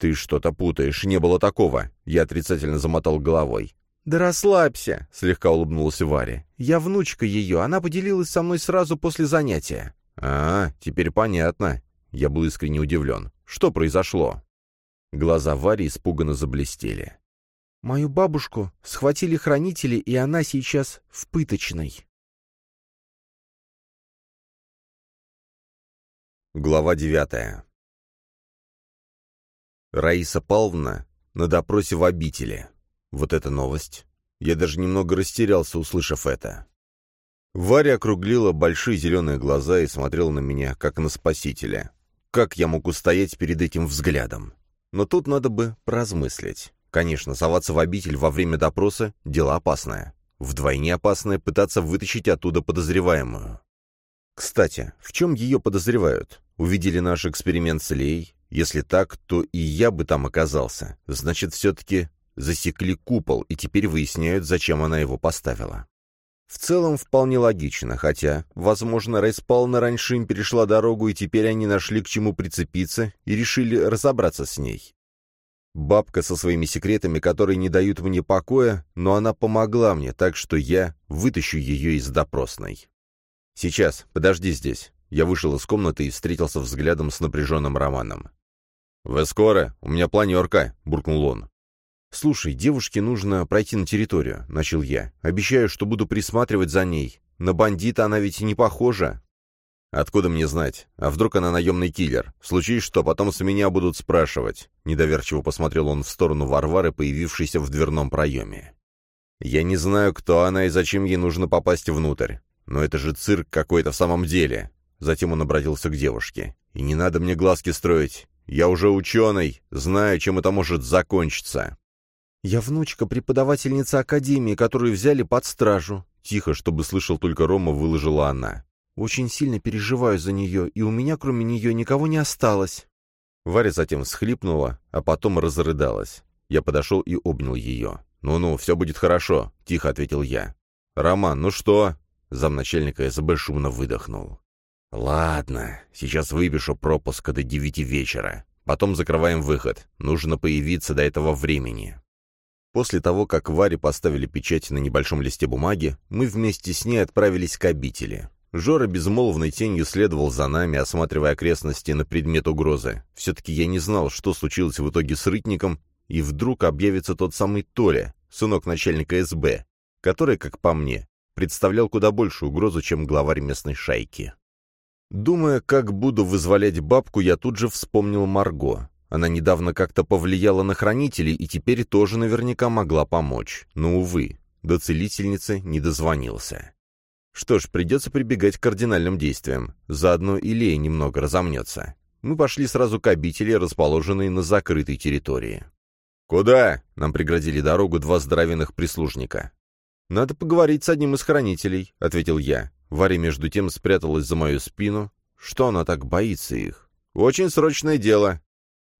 «Ты что-то путаешь, не было такого». Я отрицательно замотал головой. «Да расслабься», — слегка улыбнулась Варя. «Я внучка ее, она поделилась со мной сразу после занятия». «А, теперь понятно». Я был искренне удивлен. Что произошло?» Глаза Вари испуганно заблестели. «Мою бабушку схватили хранители, и она сейчас в пыточной». Глава девятая Раиса Павловна на допросе в обители. Вот эта новость. Я даже немного растерялся, услышав это. Варя округлила большие зеленые глаза и смотрела на меня, как на спасителя. Как я мог устоять перед этим взглядом? Но тут надо бы поразмыслить. Конечно, соваться в обитель во время допроса – дело опасное. Вдвойне опасное пытаться вытащить оттуда подозреваемую. Кстати, в чем ее подозревают? Увидели наш эксперимент с Лей? Если так, то и я бы там оказался. Значит, все-таки засекли купол, и теперь выясняют, зачем она его поставила. В целом вполне логично, хотя, возможно, Райспална раньше им перешла дорогу, и теперь они нашли к чему прицепиться и решили разобраться с ней. Бабка со своими секретами, которые не дают мне покоя, но она помогла мне, так что я вытащу ее из допросной. «Сейчас, подожди здесь». Я вышел из комнаты и встретился взглядом с напряженным Романом. «Вы скоро? У меня планерка», — буркнул он. «Слушай, девушке нужно пройти на территорию», — начал я. «Обещаю, что буду присматривать за ней. На бандита она ведь не похожа». «Откуда мне знать? А вдруг она наемный киллер? Случись что, потом с меня будут спрашивать». Недоверчиво посмотрел он в сторону Варвары, появившейся в дверном проеме. «Я не знаю, кто она и зачем ей нужно попасть внутрь. Но это же цирк какой-то в самом деле». Затем он обратился к девушке. «И не надо мне глазки строить. Я уже ученый, знаю, чем это может закончиться». «Я внучка преподавательницы академии, которую взяли под стражу», — тихо, чтобы слышал только Рома, выложила она. «Очень сильно переживаю за нее, и у меня кроме нее никого не осталось». Варя затем всхлипнула, а потом разрыдалась. Я подошел и обнял ее. «Ну-ну, все будет хорошо», — тихо ответил я. «Роман, ну что?» Замначальника СБ шумно выдохнул. «Ладно, сейчас выпишу пропуск до девяти вечера. Потом закрываем выход. Нужно появиться до этого времени». После того, как Варе поставили печать на небольшом листе бумаги, мы вместе с ней отправились к обители. Жора безмолвной тенью следовал за нами, осматривая окрестности на предмет угрозы. Все-таки я не знал, что случилось в итоге с Рытником, и вдруг объявится тот самый Толя, сынок начальника СБ, который, как по мне, представлял куда большую угрозу, чем главарь местной шайки. Думая, как буду вызволять бабку, я тут же вспомнил Марго. Она недавно как-то повлияла на хранителей и теперь тоже наверняка могла помочь. Но, увы, до целительницы не дозвонился. Что ж, придется прибегать к кардинальным действиям. Заодно и Лея немного разомнется. Мы пошли сразу к обители, расположенной на закрытой территории. «Куда?» — нам преградили дорогу два здоровенных прислужника. «Надо поговорить с одним из хранителей», — ответил я. Варя между тем спряталась за мою спину. Что она так боится их? «Очень срочное дело».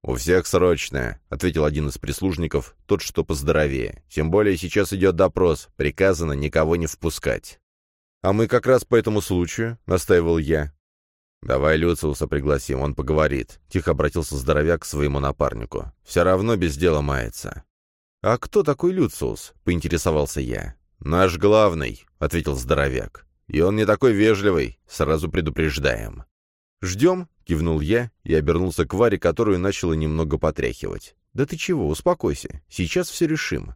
«У всех срочное», — ответил один из прислужников, тот, что поздоровее. «Тем более сейчас идет допрос, приказано никого не впускать». «А мы как раз по этому случаю», — настаивал я. «Давай Люциуса пригласим, он поговорит», — тихо обратился здоровяк к своему напарнику. «Все равно без дела мается». «А кто такой Люциус?» — поинтересовался я. «Наш главный», — ответил здоровяк. «И он не такой вежливый, сразу предупреждаем». «Ждем», — кивнул я и обернулся к Варе, которую начала немного потряхивать. «Да ты чего, успокойся, сейчас все решим».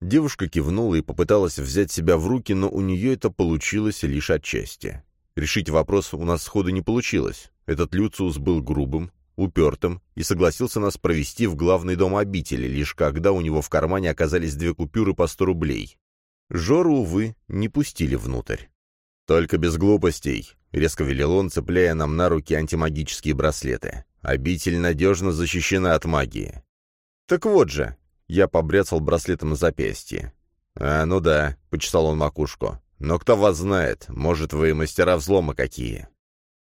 Девушка кивнула и попыталась взять себя в руки, но у нее это получилось лишь отчасти. Решить вопрос у нас сходу не получилось. Этот Люциус был грубым, упертым и согласился нас провести в главный дом обители, лишь когда у него в кармане оказались две купюры по сто рублей. Жору, увы, не пустили внутрь. «Только без глупостей», — резко велел он, цепляя нам на руки антимагические браслеты. «Обитель надежно защищена от магии». «Так вот же», я побряцал браслетом на запястье. «А, ну да», — почесал он макушку. «Но кто вас знает? Может, вы мастера взлома какие?»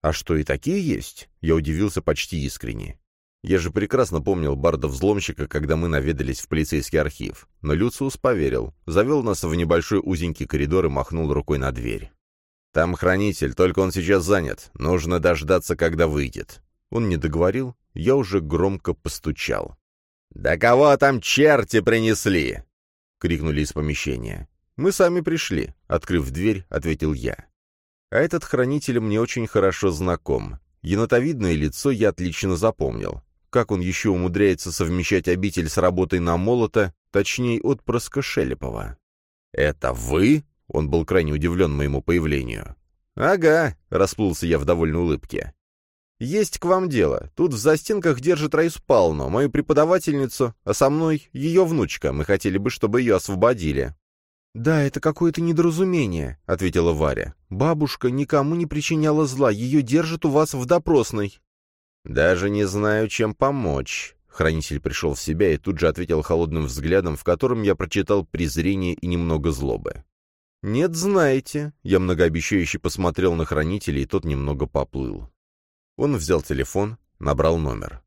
«А что, и такие есть?» Я удивился почти искренне. Я же прекрасно помнил барда-взломщика, когда мы наведались в полицейский архив. Но Люциус поверил, завел нас в небольшой узенький коридор и махнул рукой на дверь. «Там хранитель, только он сейчас занят. Нужно дождаться, когда выйдет». Он не договорил, я уже громко постучал. «Да кого там черти принесли?» — крикнули из помещения. «Мы сами пришли», — открыв дверь, ответил я. А этот хранитель мне очень хорошо знаком. Енотовидное лицо я отлично запомнил. Как он еще умудряется совмещать обитель с работой на молота, точнее, отпрыска Шелепова. «Это вы?» — он был крайне удивлен моему появлению. «Ага», — расплылся я в довольной улыбке. «Есть к вам дело. Тут в застенках держит Раису Павловну, мою преподавательницу, а со мной ее внучка. Мы хотели бы, чтобы ее освободили». «Да, это какое-то недоразумение», — ответила Варя. «Бабушка никому не причиняла зла, ее держат у вас в допросной». «Даже не знаю, чем помочь». Хранитель пришел в себя и тут же ответил холодным взглядом, в котором я прочитал презрение и немного злобы. «Нет, знаете». Я многообещающе посмотрел на хранителя, и тот немного поплыл. Он взял телефон, набрал номер.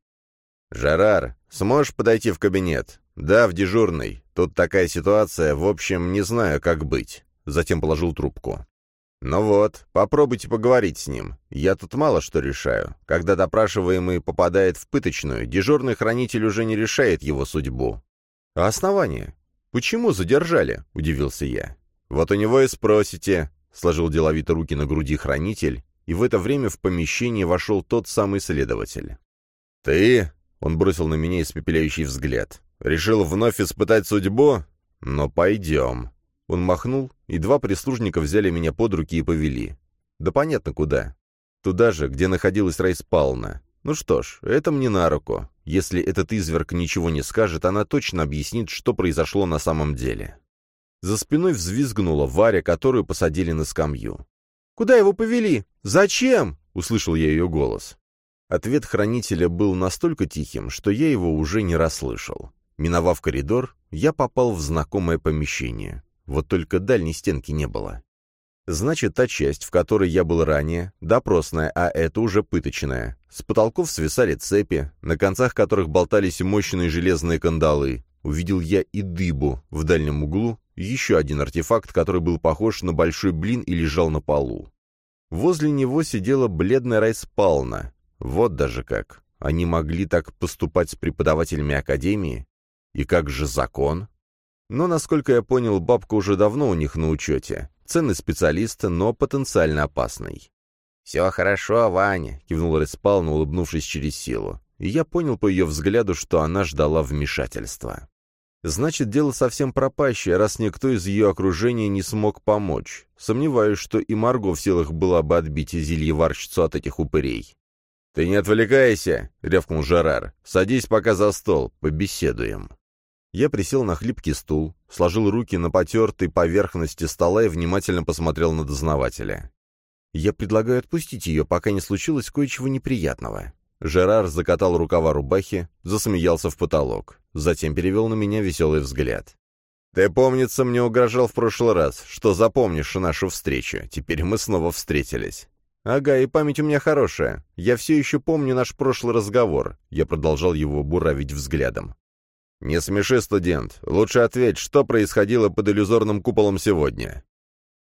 «Жерар, сможешь подойти в кабинет?» «Да, в дежурной. Тут такая ситуация, в общем, не знаю, как быть». Затем положил трубку. «Ну вот, попробуйте поговорить с ним. Я тут мало что решаю. Когда допрашиваемый попадает в пыточную, дежурный хранитель уже не решает его судьбу». «А основание? Почему задержали?» — удивился я. «Вот у него и спросите», — сложил деловито руки на груди хранитель и в это время в помещение вошел тот самый следователь. «Ты?» — он бросил на меня испепеляющий взгляд. «Решил вновь испытать судьбу? Но пойдем». Он махнул, и два прислужника взяли меня под руки и повели. Да понятно куда. Туда же, где находилась Райспална. Ну что ж, это мне на руку. Если этот изверг ничего не скажет, она точно объяснит, что произошло на самом деле. За спиной взвизгнула Варя, которую посадили на скамью. «Куда его повели? Зачем?» — услышал я ее голос. Ответ хранителя был настолько тихим, что я его уже не расслышал. Миновав коридор, я попал в знакомое помещение. Вот только дальней стенки не было. Значит, та часть, в которой я был ранее, допросная, а это уже пыточная. С потолков свисали цепи, на концах которых болтались мощные железные кандалы. увидел я и дыбу в дальнем углу, еще один артефакт, который был похож на большой блин и лежал на полу. Возле него сидела бледная Райспална. Вот даже как. Они могли так поступать с преподавателями Академии? И как же закон? Но, насколько я понял, бабка уже давно у них на учете. Ценный специалист, но потенциально опасный. «Все хорошо, Ваня», — кивнула Респална, улыбнувшись через силу. И я понял по ее взгляду, что она ждала вмешательства. Значит, дело совсем пропащее, раз никто из ее окружения не смог помочь. Сомневаюсь, что и Марго в силах была бы отбить зельеварщицу от этих упырей. «Ты не отвлекайся!» — рявкнул Жерар. «Садись пока за стол, побеседуем». Я присел на хлипкий стул, сложил руки на потертой поверхности стола и внимательно посмотрел на дознавателя. «Я предлагаю отпустить ее, пока не случилось кое-чего неприятного». Жерар закатал рукава рубахи, засмеялся в потолок, затем перевел на меня веселый взгляд. «Ты, помнится, мне угрожал в прошлый раз, что запомнишь нашу встречу. Теперь мы снова встретились. «Ага, и память у меня хорошая. Я все еще помню наш прошлый разговор». Я продолжал его буравить взглядом. «Не смеши, студент. Лучше ответь, что происходило под иллюзорным куполом сегодня?»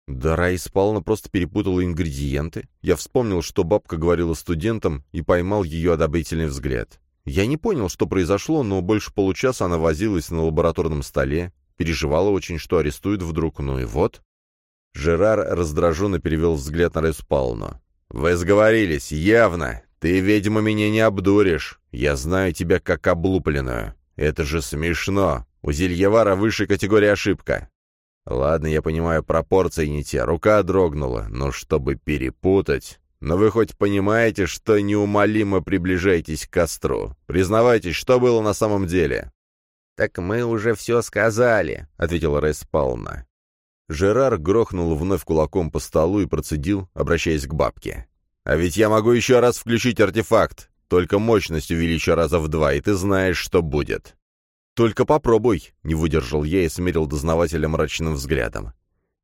Дара исполно просто перепутала ингредиенты. Я вспомнил, что бабка говорила студентам, и поймал ее одобрительный взгляд. Я не понял, что произошло, но больше получаса она возилась на лабораторном столе, переживала очень, что арестуют вдруг, ну и вот. Жерар раздраженно перевел взгляд на Респалну. «Вы сговорились, явно. Ты, видимо, меня не обдуришь. Я знаю тебя как облупленную. Это же смешно. У Зельевара высшей категории ошибка. Ладно, я понимаю, пропорции не те, рука дрогнула, но чтобы перепутать... Но вы хоть понимаете, что неумолимо приближаетесь к костру? Признавайтесь, что было на самом деле?» «Так мы уже все сказали», — ответила Рейс Жерар грохнул вновь кулаком по столу и процедил, обращаясь к бабке. «А ведь я могу еще раз включить артефакт. Только мощность увеличу раза в два, и ты знаешь, что будет». «Только попробуй», — не выдержал я и смерил дознавателя мрачным взглядом.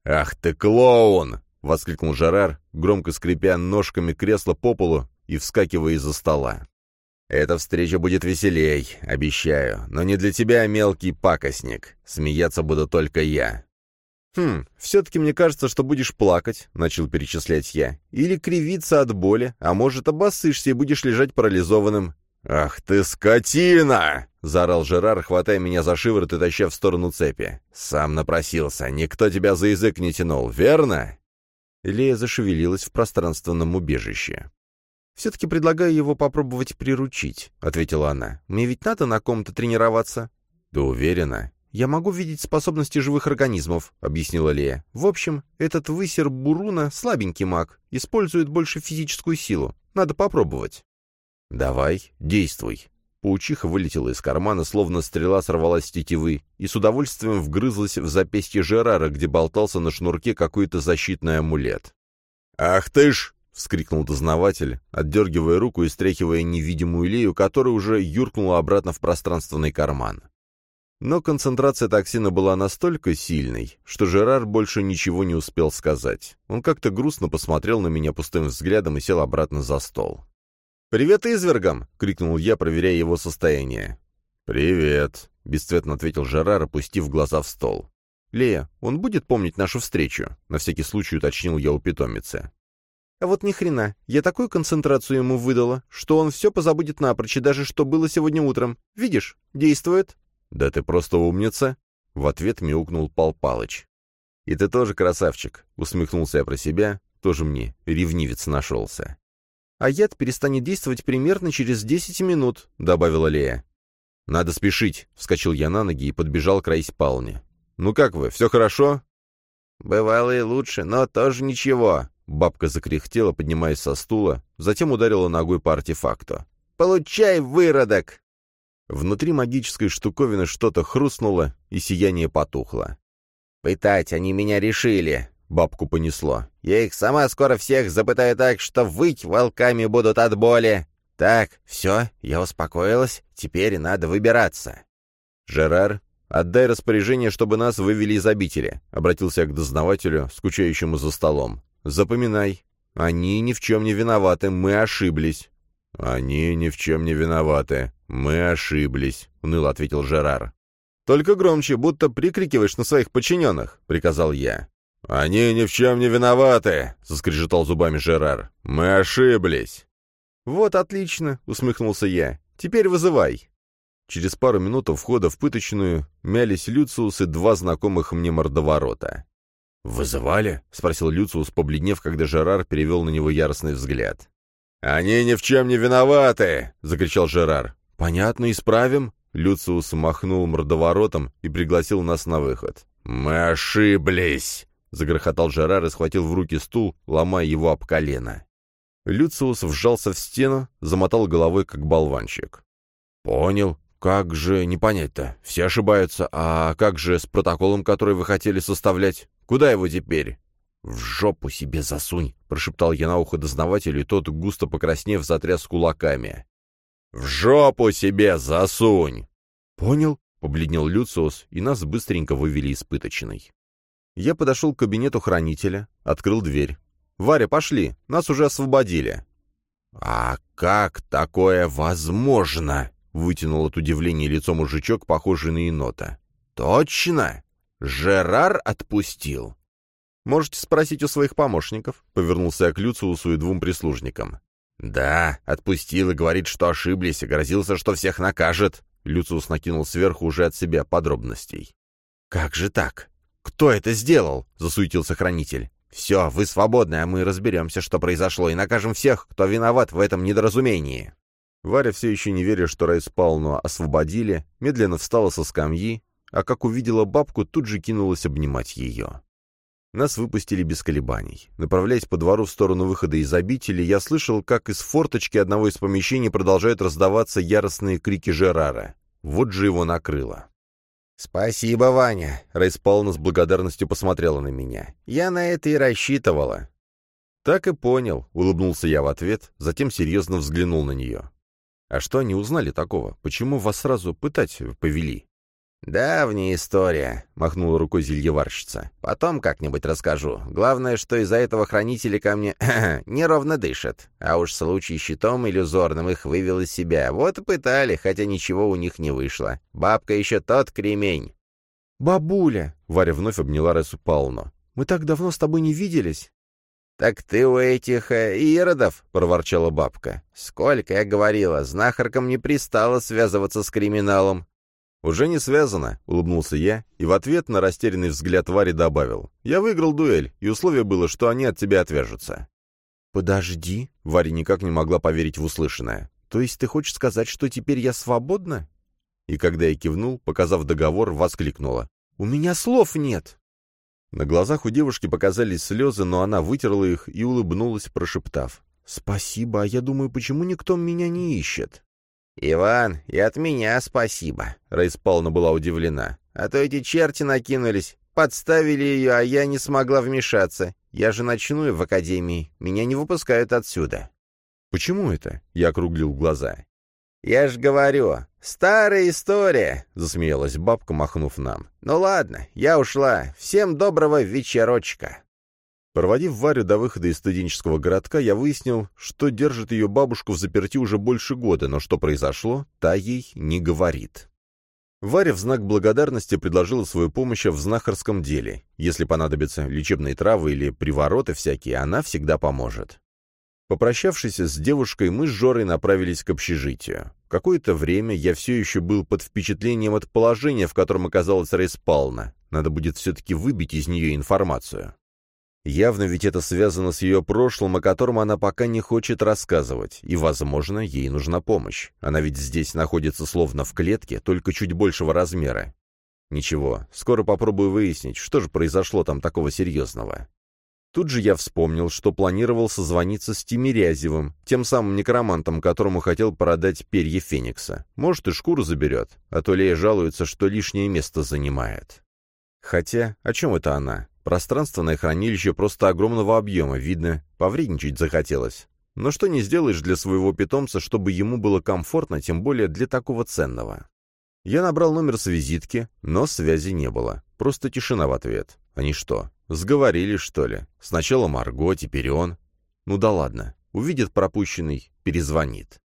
«Ах ты клоун!» — воскликнул Жерар, громко скрипя ножками кресла по полу и вскакивая из-за стола. «Эта встреча будет веселей, обещаю, но не для тебя, мелкий пакостник. Смеяться буду только я. «Хм, все-таки мне кажется, что будешь плакать», — начал перечислять я. «Или кривиться от боли, а может, обоссышься и будешь лежать парализованным». «Ах ты скотина!» — заорал Жерар, хватая меня за шиворот и таща в сторону цепи. «Сам напросился. Никто тебя за язык не тянул, верно?» Лея зашевелилась в пространственном убежище. «Все-таки предлагаю его попробовать приручить», — ответила она. «Мне ведь надо на ком-то тренироваться». «Ты уверена?» «Я могу видеть способности живых организмов», — объяснила Лея. «В общем, этот высер Буруна слабенький маг, использует больше физическую силу. Надо попробовать». «Давай, действуй». Паучиха вылетела из кармана, словно стрела сорвалась с тетивы, и с удовольствием вгрызлась в запястье Жерара, где болтался на шнурке какой-то защитный амулет. «Ах ты ж!» — вскрикнул дознаватель, отдергивая руку и стряхивая невидимую Лею, которая уже юркнула обратно в пространственный карман. Но концентрация токсина была настолько сильной, что Жерар больше ничего не успел сказать. Он как-то грустно посмотрел на меня пустым взглядом и сел обратно за стол. «Привет извергам!» — крикнул я, проверяя его состояние. «Привет!» — бесцветно ответил Жерар, опустив глаза в стол. «Лея, он будет помнить нашу встречу?» — на всякий случай уточнил я у питомицы. А вот ни хрена, я такую концентрацию ему выдала, что он все позабудет напрочь, и даже что было сегодня утром. Видишь, действует. «Да ты просто умница!» — в ответ мяукнул Пал Палыч. «И ты тоже красавчик!» — усмехнулся я про себя. Тоже мне ревнивец нашелся. «А яд перестанет действовать примерно через десять минут», — добавила Лея. «Надо спешить», — вскочил я на ноги и подбежал к Райспалне. «Ну как вы, все хорошо?» «Бывало и лучше, но тоже ничего», — бабка закряхтела, поднимаясь со стула, затем ударила ногой по артефакту. «Получай, выродок!» Внутри магической штуковины что-то хрустнуло, и сияние потухло. «Пытать они меня решили!» — бабку понесло. «Я их сама скоро всех запытаю так, что выть волками будут от боли!» «Так, все, я успокоилась, теперь надо выбираться». «Жерар, отдай распоряжение, чтобы нас вывели из обители», — обратился я к дознавателю, скучающему за столом. «Запоминай, они ни в чем не виноваты, мы ошиблись». «Они ни в чем не виноваты. Мы ошиблись», — уныло ответил Жерар. только громче, будто прикрикиваешь на своих подчиненных», — приказал я. «Они ни в чем не виноваты», — заскрежетал зубами Жерар. «Мы ошиблись». «Вот отлично», — усмехнулся я. «Теперь вызывай». Через пару минут у входа в пыточную мялись Люциус и два знакомых мне мордоворота. «Вызывали?» — спросил Люциус, побледнев, когда Жерар перевел на него яростный взгляд. «Они ни в чем не виноваты!» — закричал Жерар. «Понятно, исправим?» Люциус махнул мордоворотом и пригласил нас на выход. «Мы ошиблись!» — загрохотал Жерар и схватил в руки стул, ломая его об колено. Люциус вжался в стену, замотал головой, как болванчик. «Понял. Как же не понять-то? Все ошибаются. А как же с протоколом, который вы хотели составлять? Куда его теперь?» «В жопу себе засунь!» — прошептал я на ухо дознавателю, и тот, густо покраснев, затряс кулаками. «В жопу себе засунь!» «Понял?» — побледнел Люциус, и нас быстренько вывели из. Я подошел к кабинету хранителя, открыл дверь. «Варя, пошли, нас уже освободили». «А как такое возможно?» — вытянул от удивления лицо мужичок, похожий на енота. «Точно? Жерар отпустил?» «Можете спросить у своих помощников», — повернулся я к Люциусу и двум прислужникам. «Да, отпустил и говорит, что ошиблись, и грозился, что всех накажет». Люциус накинул сверху уже от себя подробностей. «Как же так? Кто это сделал?» — засуетился хранитель. «Все, вы свободны, а мы разберемся, что произошло, и накажем всех, кто виноват в этом недоразумении». Варя, все еще не веря, что Райс Палну освободили, медленно встала со скамьи, а как увидела бабку, тут же кинулась обнимать ее. Нас выпустили без колебаний. Направляясь по двору в сторону выхода из обители, я слышал, как из форточки одного из помещений продолжают раздаваться яростные крики Жерара. Вот же его накрыло. «Спасибо, Ваня!» — Райс Павловна с благодарностью посмотрела на меня. «Я на это и рассчитывала». «Так и понял», — улыбнулся я в ответ, затем серьезно взглянул на нее. «А что они узнали такого? Почему вас сразу пытать повели?» «Давняя история», — махнула рукой зельеварщица. «Потом как-нибудь расскажу. Главное, что из-за этого хранители ко мне (clears throat) неровно дышат. А уж случай щитом иллюзорным их вывел из себя. Вот и пытали, хотя ничего у них не вышло. Бабка еще тот кремень». «Бабуля!» — Варя вновь обняла Ресу Павловну. «Мы так давно с тобой не виделись». «Так ты у этих э, иродов», — проворчала бабка. «Сколько я говорила, знахаркам не пристало связываться с криминалом. «Уже не связано», — улыбнулся я, и в ответ на растерянный взгляд Вари добавил. «Я выиграл дуэль, и условие было, что они от тебя отвяжутся». «Подожди», — Варя никак не могла поверить в услышанное. «То есть ты хочешь сказать, что теперь я свободна?» И когда я кивнул, показав договор, воскликнула. «У меня слов нет!» На глазах у девушки показались слезы, но она вытерла их и улыбнулась, прошептав. «Спасибо, а я думаю, почему никто меня не ищет?» «Иван, и от меня спасибо», — Рейс Павловна была удивлена. «А то эти черти накинулись, подставили ее, а я не смогла вмешаться. Я же ночную в академии, меня не выпускают отсюда». «Почему это?» — я округлил глаза. «Я ж говорю, старая история», — засмеялась бабка, махнув нам. «Ну ладно, я ушла. Всем доброго вечерочка». Проводив Варю до выхода из студенческого городка, я выяснил, что держит ее бабушку в заперти уже больше года, но что произошло, та ей не говорит. Варя в знак благодарности предложила свою помощь в знахарском деле. Если понадобятся лечебные травы или привороты всякие, она всегда поможет. Попрощавшись с девушкой, мы с Жорой направились к общежитию. Какое-то время я все еще был под впечатлением от положения, в котором оказалась Рейс Пална. Надо будет все-таки выбить из нее информацию. Явно ведь это связано с ее прошлым, о котором она пока не хочет рассказывать, и, возможно, ей нужна помощь. Она ведь здесь находится словно в клетке, только чуть большего размера. Ничего, скоро попробую выяснить, что же произошло там такого серьезного. Тут же я вспомнил, что планировал созвониться с Тимирязевым, тем самым некромантом, которому хотел продать перья Феникса. Может, и шкуру заберет, а то Лея жалуется, что лишнее место занимает. Хотя, о чем это она? Пространственное хранилище просто огромного объема, видно, повредничать захотелось. Но что не сделаешь для своего питомца, чтобы ему было комфортно, тем более для такого ценного. Я набрал номер с визитки, но связи не было. Просто тишина в ответ. Они что, сговорились, что ли? Сначала Марго, теперь он. Ну да ладно. Увидит пропущенный, перезвонит.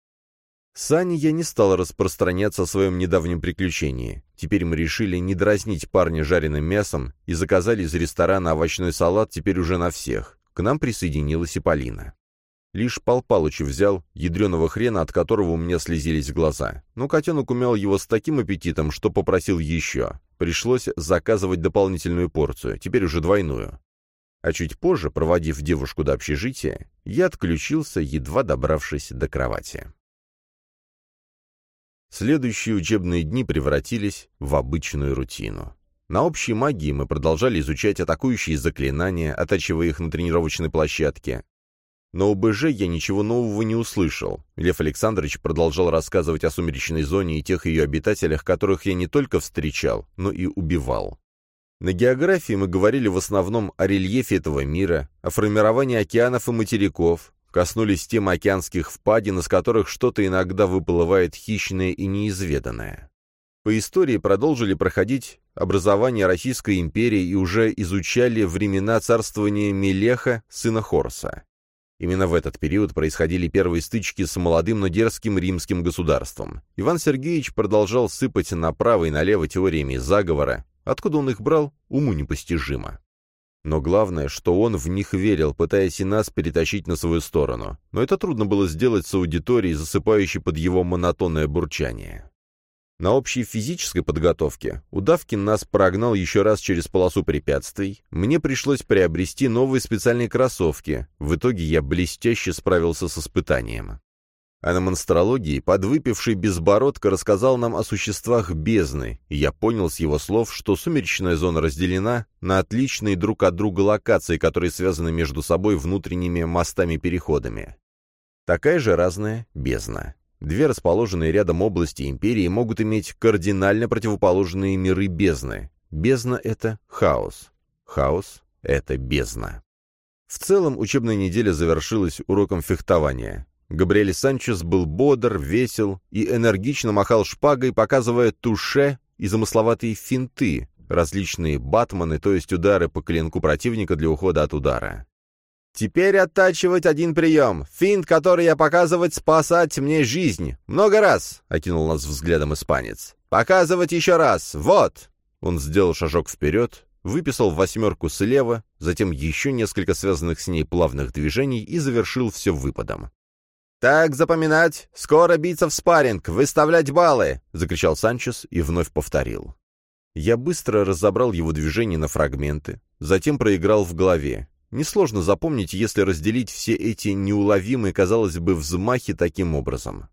С Аней я не стал распространяться о своем недавнем приключении. Теперь мы решили не дразнить парня жареным мясом и заказали из ресторана овощной салат теперь уже на всех. К нам присоединилась и Полина. Лишь Пал Палыч взял ядреного хрена, от которого у меня слезились глаза. Но котенок умел его с таким аппетитом, что попросил еще. Пришлось заказывать дополнительную порцию, теперь уже двойную. А чуть позже, проводив девушку до общежития, я отключился, едва добравшись до кровати. Следующие учебные дни превратились в обычную рутину. На общей магии мы продолжали изучать атакующие заклинания, оттачивая их на тренировочной площадке. Но у БЖ я ничего нового не услышал. Лев Александрович продолжал рассказывать о сумеречной зоне и тех ее обитателях, которых я не только встречал, но и убивал. На географии мы говорили в основном о рельефе этого мира, о формировании океанов и материков, Коснулись тем океанских впадин, из которых что-то иногда выплывает хищное и неизведанное. По истории продолжили проходить образование Российской империи и уже изучали времена царствования Мелеха, сына Хорса. Именно в этот период происходили первые стычки с молодым, но дерзким римским государством. Иван Сергеевич продолжал сыпать направо и налево теориями заговора. Откуда он их брал, уму непостижимо. Но главное, что он в них верил, пытаясь и нас перетащить на свою сторону. Но это трудно было сделать с аудиторией, засыпающей под его монотонное бурчание. На общей физической подготовке Удавкин нас прогнал еще раз через полосу препятствий. Мне пришлось приобрести новые специальные кроссовки. В итоге я блестяще справился с испытанием. А на монстрологии подвыпивший безбородко рассказал нам о существах бездны, и я понял с его слов, что сумеречная зона разделена на отличные друг от друга локации, которые связаны между собой внутренними мостами-переходами. Такая же разная бездна. Две расположенные рядом области империи могут иметь кардинально противоположные миры бездны. Бездна — это хаос. Хаос — это бездна. В целом учебная неделя завершилась уроком фехтования. Габриэль Санчес был бодр, весел и энергично махал шпагой, показывая туше и замысловатые финты, различные батманы, то есть удары по клинку противника для ухода от удара. «Теперь оттачивать один прием. Финт, который я показывать, спасать мне жизнь. Много раз!» — окинул нас взглядом испанец. «Показывать еще раз. Вот!» Он сделал шажок вперед, выписал восьмерку слева, затем еще несколько связанных с ней плавных движений и завершил все выпадом. «Так запоминать! Скоро биться в спарринг! Выставлять баллы!» — закричал Санчес и вновь повторил. Я быстро разобрал его движения на фрагменты, затем проиграл в голове. Несложно запомнить, если разделить все эти неуловимые, казалось бы, взмахи таким образом.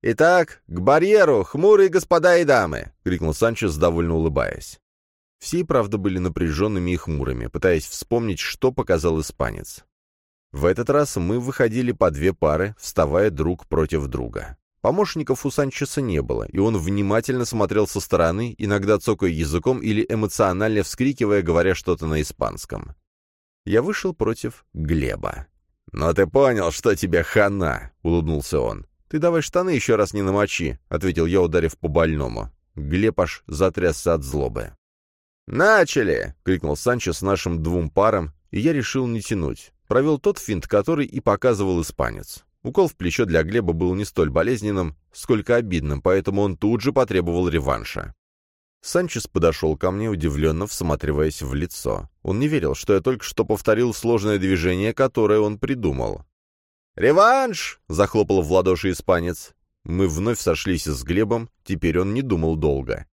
«Итак, к барьеру, хмурые господа и дамы!» — крикнул Санчес, довольно улыбаясь. Все и правда были напряженными и хмурыми, пытаясь вспомнить, что показал испанец. В этот раз мы выходили по две пары, вставая друг против друга. Помощников у Санчеса не было, и он внимательно смотрел со стороны, иногда цокая языком или эмоционально вскрикивая, говоря что-то на испанском. Я вышел против Глеба. «Но ты понял, что тебе хана!» — улыбнулся он. «Ты давай штаны еще раз не намочи», — ответил я, ударив по больному. Глеб аж затрясся от злобы. «Начали!» — крикнул Санчес нашим двум парам, и я решил не тянуть. Провел тот финт, который и показывал испанец. Укол в плечо для Глеба был не столь болезненным, сколько обидным, поэтому он тут же потребовал реванша. Санчес подошел ко мне, удивленно всматриваясь в лицо. Он не верил, что я только что повторил сложное движение, которое он придумал. «Реванш!» — захлопал в ладоши испанец. Мы вновь сошлись с Глебом, теперь он не думал долго.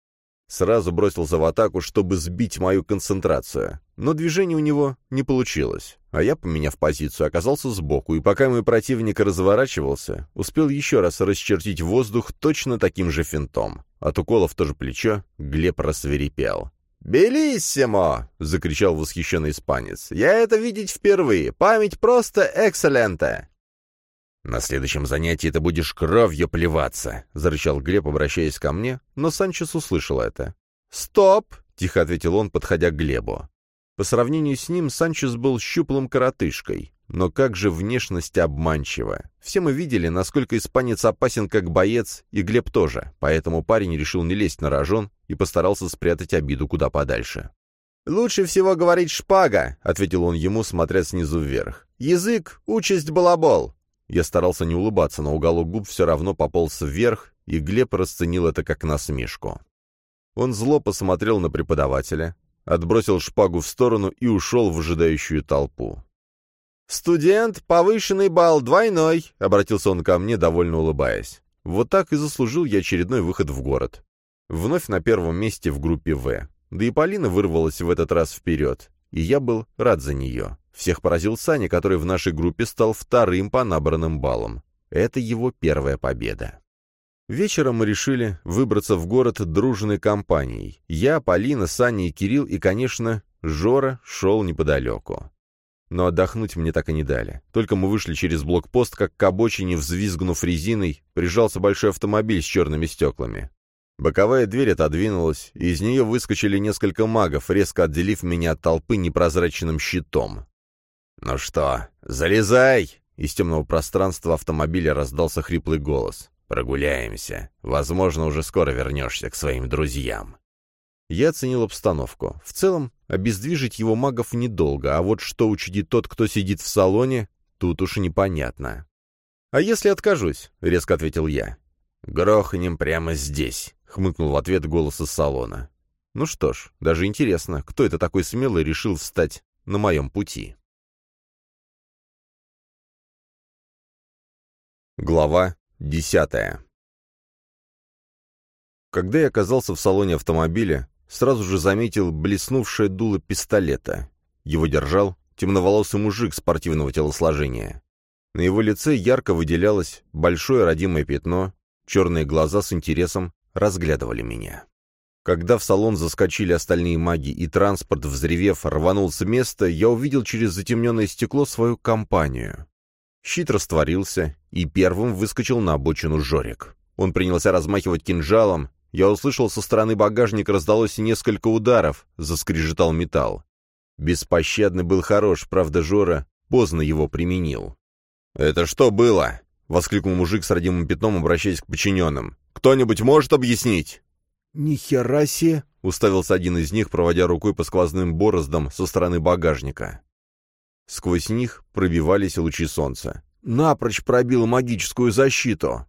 Сразу бросился в атаку, чтобы сбить мою концентрацию. Но движение у него не получилось. А я, поменяв позицию, оказался сбоку, и пока мой противник разворачивался, успел еще раз расчертить воздух точно таким же финтом. От укола в то же плечо Глеб рассверепел. «Белиссимо!» — закричал восхищенный испанец. «Я это видеть впервые. Память просто экселента!» «На следующем занятии ты будешь кровью плеваться», — зарычал Глеб, обращаясь ко мне, но Санчес услышал это. «Стоп!» — тихо ответил он, подходя к Глебу. По сравнению с ним Санчес был щуплым коротышкой. Но как же внешность обманчива. Все мы видели, насколько испанец опасен как боец, и Глеб тоже, поэтому парень решил не лезть на рожон и постарался спрятать обиду куда подальше. «Лучше всего говорить шпага», — ответил он ему, смотря снизу вверх. «Язык — участь балабол. Я старался не улыбаться, но уголок губ все равно пополз вверх, и Глеб расценил это как насмешку. Он зло посмотрел на преподавателя, отбросил шпагу в сторону и ушел в ожидающую толпу. «Студент, повышенный балл, двойной!» — обратился он ко мне, довольно улыбаясь. Вот так и заслужил я очередной выход в город. Вновь на первом месте в группе «В». Да и Полина вырвалась в этот раз вперед, и я был рад за нее. Всех поразил Саня, который в нашей группе стал вторым по набранным баллам. Это его первая победа. Вечером мы решили выбраться в город дружной компанией. Я, Полина, Саня и Кирилл, и, конечно, Жора шел неподалеку. Но отдохнуть мне так и не дали. Только мы вышли через блокпост, как к обочине, взвизгнув резиной, прижался большой автомобиль с черными стеклами. Боковая дверь отодвинулась, и из нее выскочили несколько магов, резко отделив меня от толпы непрозрачным щитом. «Ну что, залезай!» Из темного пространства автомобиля раздался хриплый голос. «Прогуляемся. Возможно, уже скоро вернешься к своим друзьям». Я оценил обстановку. В целом, обездвижить его магов недолго, а вот что учудит тот, кто сидит в салоне, тут уж непонятно. «А если откажусь?» — резко ответил я. «Грохнем прямо здесь», — хмыкнул в ответ голос из салона. «Ну что ж, даже интересно, кто это такой смелый решил встать на моем пути?» Глава десятая Когда я оказался в салоне автомобиля, сразу же заметил блеснувшее дуло пистолета. Его держал темноволосый мужик спортивного телосложения. На его лице ярко выделялось большое родимое пятно, черные глаза с интересом разглядывали меня. Когда в салон заскочили остальные маги и транспорт, взревев, рванул с места, я увидел через затемненное стекло свою компанию. Щит растворился, и первым выскочил на обочину Жорик. Он принялся размахивать кинжалом, я услышал со стороны багажника раздалось несколько ударов, заскрежетал металл. Беспощадный был хорош, правда, Жора поздно его применил. «Это что было?» — воскликнул мужик с родимым пятном, обращаясь к подчиненным. «Кто-нибудь может объяснить?» «Ни хера себе!» — уставился один из них, проводя рукой по сквозным бороздам со стороны багажника. Сквозь них пробивались лучи солнца. «Напрочь пробил магическую защиту!»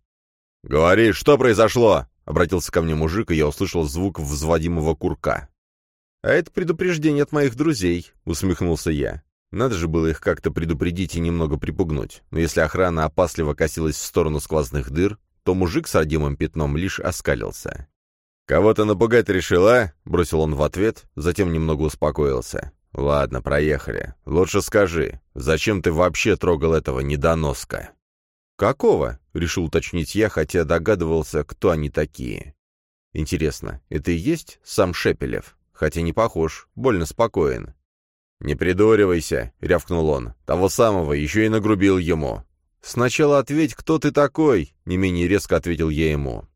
«Говори, что произошло?» Обратился ко мне мужик, и я услышал звук взводимого курка. «А это предупреждение от моих друзей», — усмехнулся я. Надо же было их как-то предупредить и немного припугнуть. Но если охрана опасливо косилась в сторону сквозных дыр, то мужик с родимым пятном лишь оскалился. «Кого-то напугать решила?» — бросил он в ответ, затем немного успокоился. «Ладно, проехали. Лучше скажи, зачем ты вообще трогал этого недоноска?» «Какого?» — решил уточнить я, хотя догадывался, кто они такие. «Интересно, это и есть сам Шепелев? Хотя не похож, больно спокоен». «Не придуривайся», — рявкнул он. «Того самого, еще и нагрубил ему». «Сначала ответь, кто ты такой?» — не менее резко ответил я ему.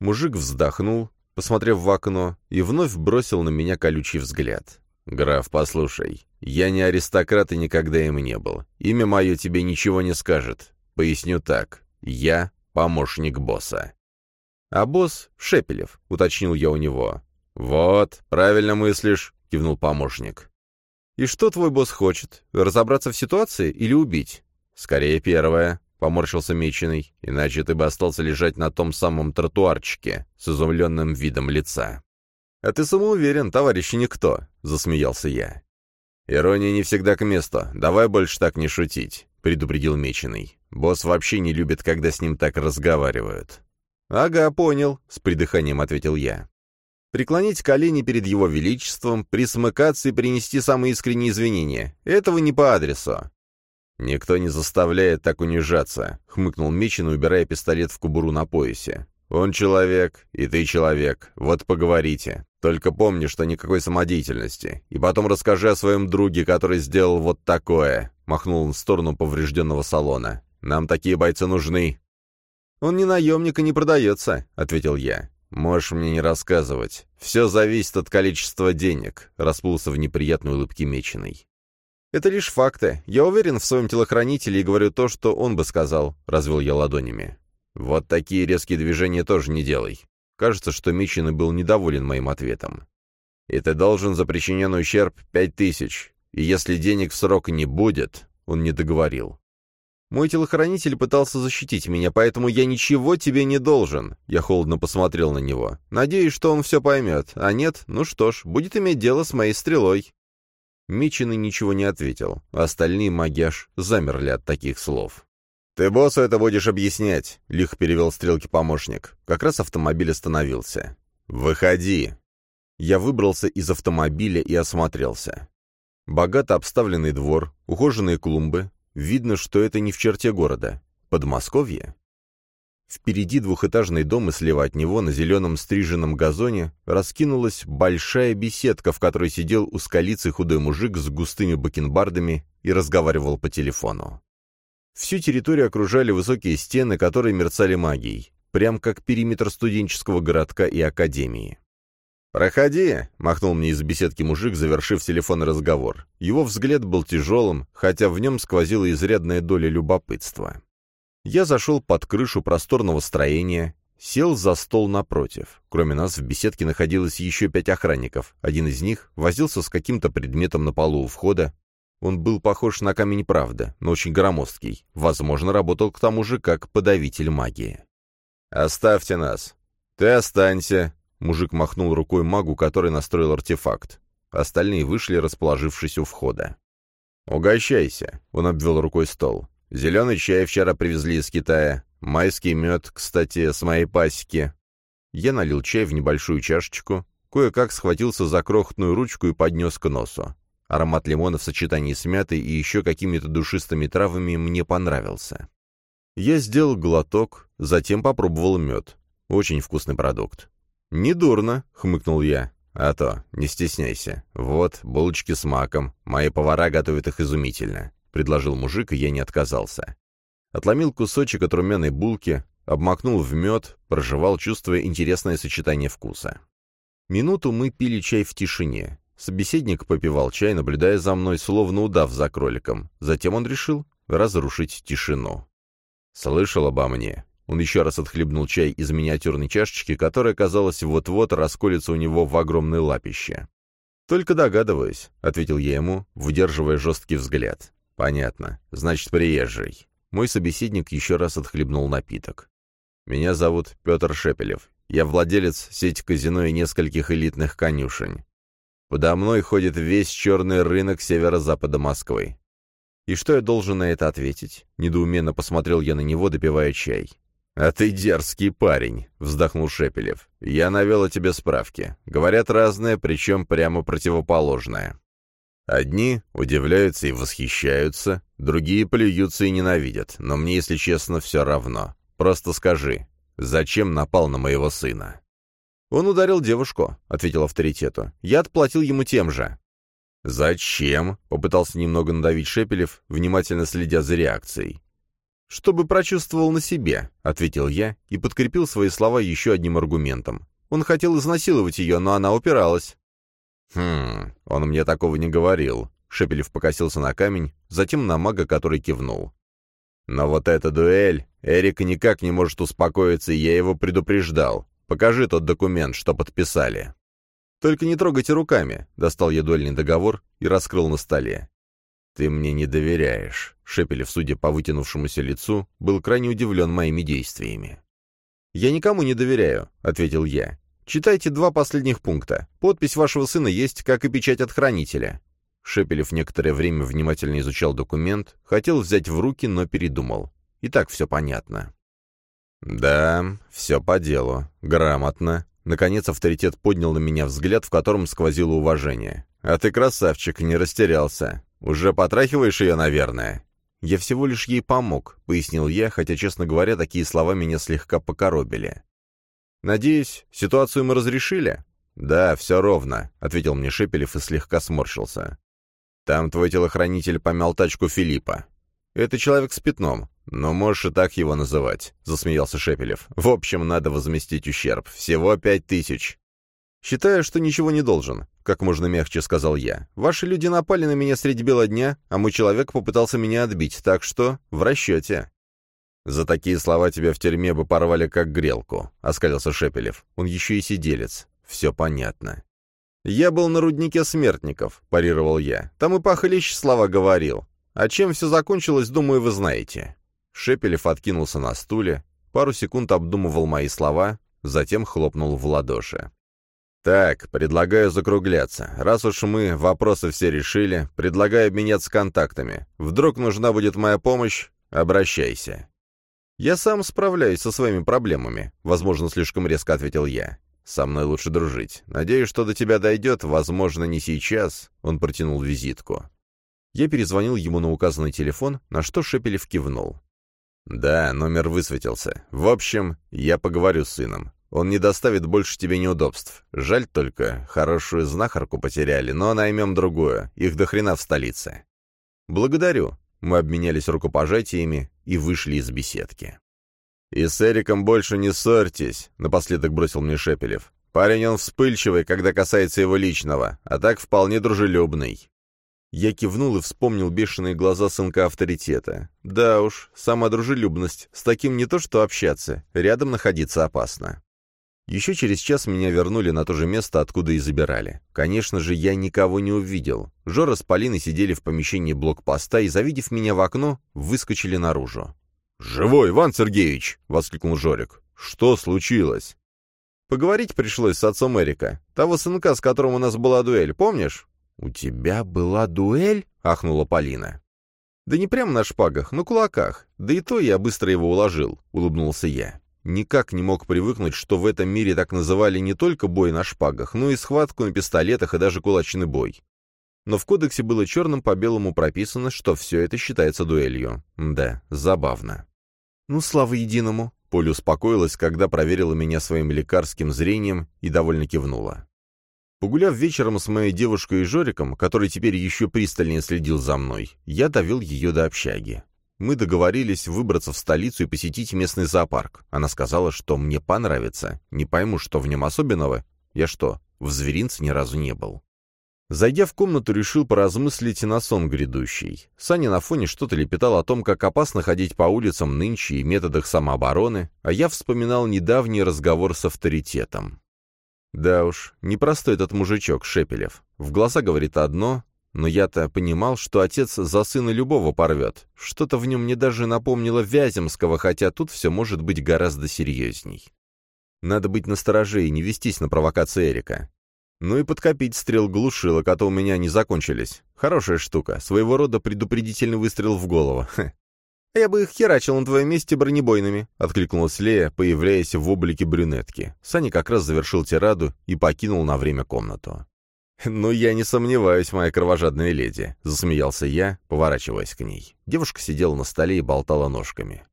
Мужик вздохнул, посмотрев в окно, и вновь бросил на меня колючий взгляд. «Граф, послушай, я не аристократ и никогда им не был. Имя мое тебе ничего не скажет. Поясню так. Я помощник босса. А босс — Шепелев, уточнил я у него. Вот, правильно мыслишь, кивнул помощник. И что твой босс хочет? Разобраться в ситуации или убить? Скорее первое, поморщился Меченый, иначе ты бы остался лежать на том самом тротуарчике с изумленным видом лица. «А ты самоуверен, товарищ никто», — засмеялся я. «Ирония не всегда к месту. Давай больше так не шутить», — предупредил Меченый. Босс вообще не любит, когда с ним так разговаривают. «Ага, понял», — с придыханием ответил я. «Преклонить колени перед его величеством, присмыкаться и принести самые искренние извинения. Этого не по адресу». «Никто не заставляет так унижаться», — хмыкнул Мечин, убирая пистолет в кобуру на поясе. «Он человек, и ты человек. Вот поговорите. Только помни, что никакой самодеятельности. И потом расскажи о своем друге, который сделал вот такое», — махнул он в сторону поврежденного салона. Нам такие бойцы нужны». «Он не наемник и не продается», — ответил я. «Можешь мне не рассказывать. Все зависит от количества денег», — расплылся в неприятной улыбке Меченой. «Это лишь факты. Я уверен в своем телохранителе и говорю то, что он бы сказал», — развел я ладонями. «Вот такие резкие движения тоже не делай. Кажется, что Меченый был недоволен моим ответом. И ты должен за причиненный ущерб пять тысяч. И если денег в срок не будет...» — он не договорил. Мой телохранитель пытался защитить меня, поэтому я ничего тебе не должен. Я холодно посмотрел на него. Надеюсь, что он все поймет. А нет, ну что ж, будет иметь дело с моей стрелой. Меченый ничего не ответил. Остальные маги аж замерли от таких слов. «Ты боссу это будешь объяснять», — лихо перевел стрелки помощник. Как раз автомобиль остановился. «Выходи». Я выбрался из автомобиля и осмотрелся. Богато обставленный двор, ухоженные клумбы. Видно, что это не в черте города. Подмосковье? Впереди двухэтажный дом, и слева от него, на зеленом стриженном газоне, раскинулась большая беседка, в которой сидел у скалицы худой мужик с густыми бакенбардами и разговаривал по телефону. Всю территорию окружали высокие стены, которые мерцали магией, прям как периметр студенческого городка и академии. «Проходи», — махнул мне из беседки мужик, завершив телефонный разговор. Его взгляд был тяжелым, хотя в нем сквозила изрядная доля любопытства. Я зашел под крышу просторного строения, сел за стол напротив. Кроме нас в беседке находилось еще пять охранников. Один из них возился с каким-то предметом на полу у входа, он был похож на камень правда, но очень громоздкий. Возможно, работал к тому же как подавитель магии. «Оставьте нас!» «Ты останься!» Мужик махнул рукой магу, который настроил артефакт. Остальные вышли, расположившись у входа. «Угощайся!» — он обвел рукой стол. «Зеленый чай вчера привезли из Китая. Майский мед, кстати, с моей пасеки». Я налил чай в небольшую чашечку, кое-как схватился за крохотную ручку и поднес к носу. Аромат лимона в сочетании с мятой и еще какими-то душистыми травами мне понравился. Я сделал глоток, затем попробовал мед. Очень вкусный продукт. «Недурно», — хмыкнул я. «А то, не стесняйся. Вот, булочки с маком. Мои повара готовят их изумительно», — предложил мужик, и я не отказался. Отломил кусочек от румяной булки, обмакнул в мед, прожевал, чувствуя интересное сочетание вкуса. Минуту мы пили чай в тишине. Собеседник попивал чай, наблюдая за мной, словно удав за кроликом. Затем он решил разрушить тишину. «Слышал обо мне?» Он еще раз отхлебнул чай из миниатюрной чашечки, которая, казалось, вот-вот расколется у него в огромное лапище. «Только догадываюсь», — ответил я ему, выдерживая жесткий взгляд. «Понятно. Значит, приезжий». Мой собеседник еще раз отхлебнул напиток. «Меня зовут Петр Шепелев. Я владелец сети казино и нескольких элитных конюшень. Подо мной ходит весь черный рынок северо-запада Москвы. И что я должен на это ответить? Недоуменно посмотрел я на него, допивая чай. «А ты дерзкий парень», — вздохнул Шепелев. «Я навел о тебе справки. Говорят разное, причем прямо противоположное. Одни удивляются и восхищаются, другие плюются и ненавидят, но мне, если честно, все равно. Просто скажи, зачем напал на моего сына?» «Он ударил девушку», — ответил авторитету. «Я отплатил ему тем же». «Зачем?» — попытался немного надавить Шепелев, внимательно следя за реакцией. «Чтобы прочувствовал на себе», — ответил я и подкрепил свои слова еще одним аргументом. Он хотел изнасиловать ее, но она упиралась. «Хм, он мне такого не говорил». Шепелев покосился на камень, затем на мага, который кивнул. «Но вот эта дуэль, Эрик никак не может успокоиться, и я его предупреждал. Покажи тот документ, что подписали». «Только не трогайте руками», — достал я дуэльный договор и раскрыл на столе. «Ты мне не доверяешь», — Шепелев, судя по вытянувшемуся лицу, был крайне удивлен моими действиями. «Я никому не доверяю», — ответил я. «Читайте два последних пункта. Подпись вашего сына есть, как и печать от хранителя». Шепелев некоторое время внимательно изучал документ, хотел взять в руки, но передумал. И так все понятно. «Да, все по делу. Грамотно». Наконец авторитет поднял на меня взгляд, в котором сквозило уважение. «А ты красавчик, не растерялся. Уже потрахиваешь ее, наверное?» «Я всего лишь ей помог», — пояснил я, хотя, честно говоря, такие слова меня слегка покоробили. «Надеюсь, ситуацию мы разрешили?» «Да, все ровно», — ответил мне Шепелев и слегка сморщился. «Там твой телохранитель помял тачку Филиппа. Это человек с пятном. «Ну, можешь и так его называть», — засмеялся Шепелев. «В общем, надо возместить ущерб. Всего пять тысяч». «Считаю, что ничего не должен», — как можно мягче сказал я. «Ваши люди напали на меня среди бела дня, а мой человек попытался меня отбить, так что в расчете». «За такие слова тебя в тюрьме бы порвали как грелку», — оскалился Шепелев. «Он еще и сиделец. Все понятно». «Я был на руднике смертников», — парировал я. «Там и Пахалищ слова говорил. А чем все закончилось, думаю, вы знаете». Шепелев откинулся на стуле, пару секунд обдумывал мои слова, затем хлопнул в ладоши. «Так, предлагаю закругляться. Раз уж мы вопросы все решили, предлагаю обменяться контактами. Вдруг нужна будет моя помощь, обращайся». «Я сам справляюсь со своими проблемами», — возможно, слишком резко ответил я. «Со мной лучше дружить. Надеюсь, что до тебя дойдет, возможно, не сейчас», — он протянул визитку. Я перезвонил ему на указанный телефон, на что Шепелев кивнул. «Да, номер высветился. В общем, я поговорю с сыном. Он не доставит больше тебе неудобств. Жаль только, хорошую знахарку потеряли, но наймем другую. Их до хрена в столице». «Благодарю». Мы обменялись рукопожатиями и вышли из беседки. «И с Эриком больше не ссорьтесь», — напоследок бросил мне Шепелев. «Парень он вспыльчивый, когда касается его личного, а так вполне дружелюбный». Я кивнул и вспомнил бешеные глаза сынка авторитета. Да уж, сама дружелюбность. С таким не то что общаться, рядом находиться опасно. Еще через час меня вернули на то же место, откуда и забирали. Конечно же, я никого не увидел. Жора с Полиной сидели в помещении блокпоста и, завидев меня в окно, выскочили наружу. «Живой, Иван Сергеевич!» — воскликнул Жорик. «Что случилось?» «Поговорить пришлось с отцом Эрика. Того сынка, с которым у нас была дуэль, помнишь?» «У тебя была дуэль?» — ахнула Полина. «Да не прямо на шпагах, на кулаках. Да и то я быстро его уложил», — улыбнулся я. Никак не мог привыкнуть, что в этом мире так называли не только бой на шпагах, но и схватку на пистолетах и даже кулачный бой. Но в кодексе было черным по белому прописано, что все это считается дуэлью. Да, забавно. «Ну, слава единому!» Поля успокоилась, когда проверила меня своим лекарским зрением и довольно кивнула. Погуляв вечером с моей девушкой и Жориком, который теперь еще пристальнее следил за мной, я довел ее до общаги. Мы договорились выбраться в столицу и посетить местный зоопарк. Она сказала, что мне понравится. Не пойму, что в нем особенного. Я что, в зверинце ни разу не был? Зайдя в комнату, решил поразмыслить на сон грядущий. Саня на фоне что-то лепетал о том, как опасно ходить по улицам нынче и методах самообороны, а я вспоминал недавний разговор с авторитетом. Да уж, непростой этот мужичок, Шепелев. В глаза говорит одно, но я-то понимал, что отец за сына любого порвет. Что-то в нем мне даже напомнило Вяземского, хотя тут все может быть гораздо серьезней. Надо быть настороже и не вестись на провокации Эрика. Ну и подкопить стрел глушилок, а то у меня не закончились. Хорошая штука, своего рода предупредительный выстрел в голову. Ха. «Я бы их херачил на твоем месте бронебойными», — откликнулась Лея, появляясь в облике брюнетки. Саня как раз завершил тираду и покинул на время комнату. «Ну, я не сомневаюсь, моя кровожадная леди», — засмеялся я, поворачиваясь к ней. Девушка сидела на столе и болтала ножками.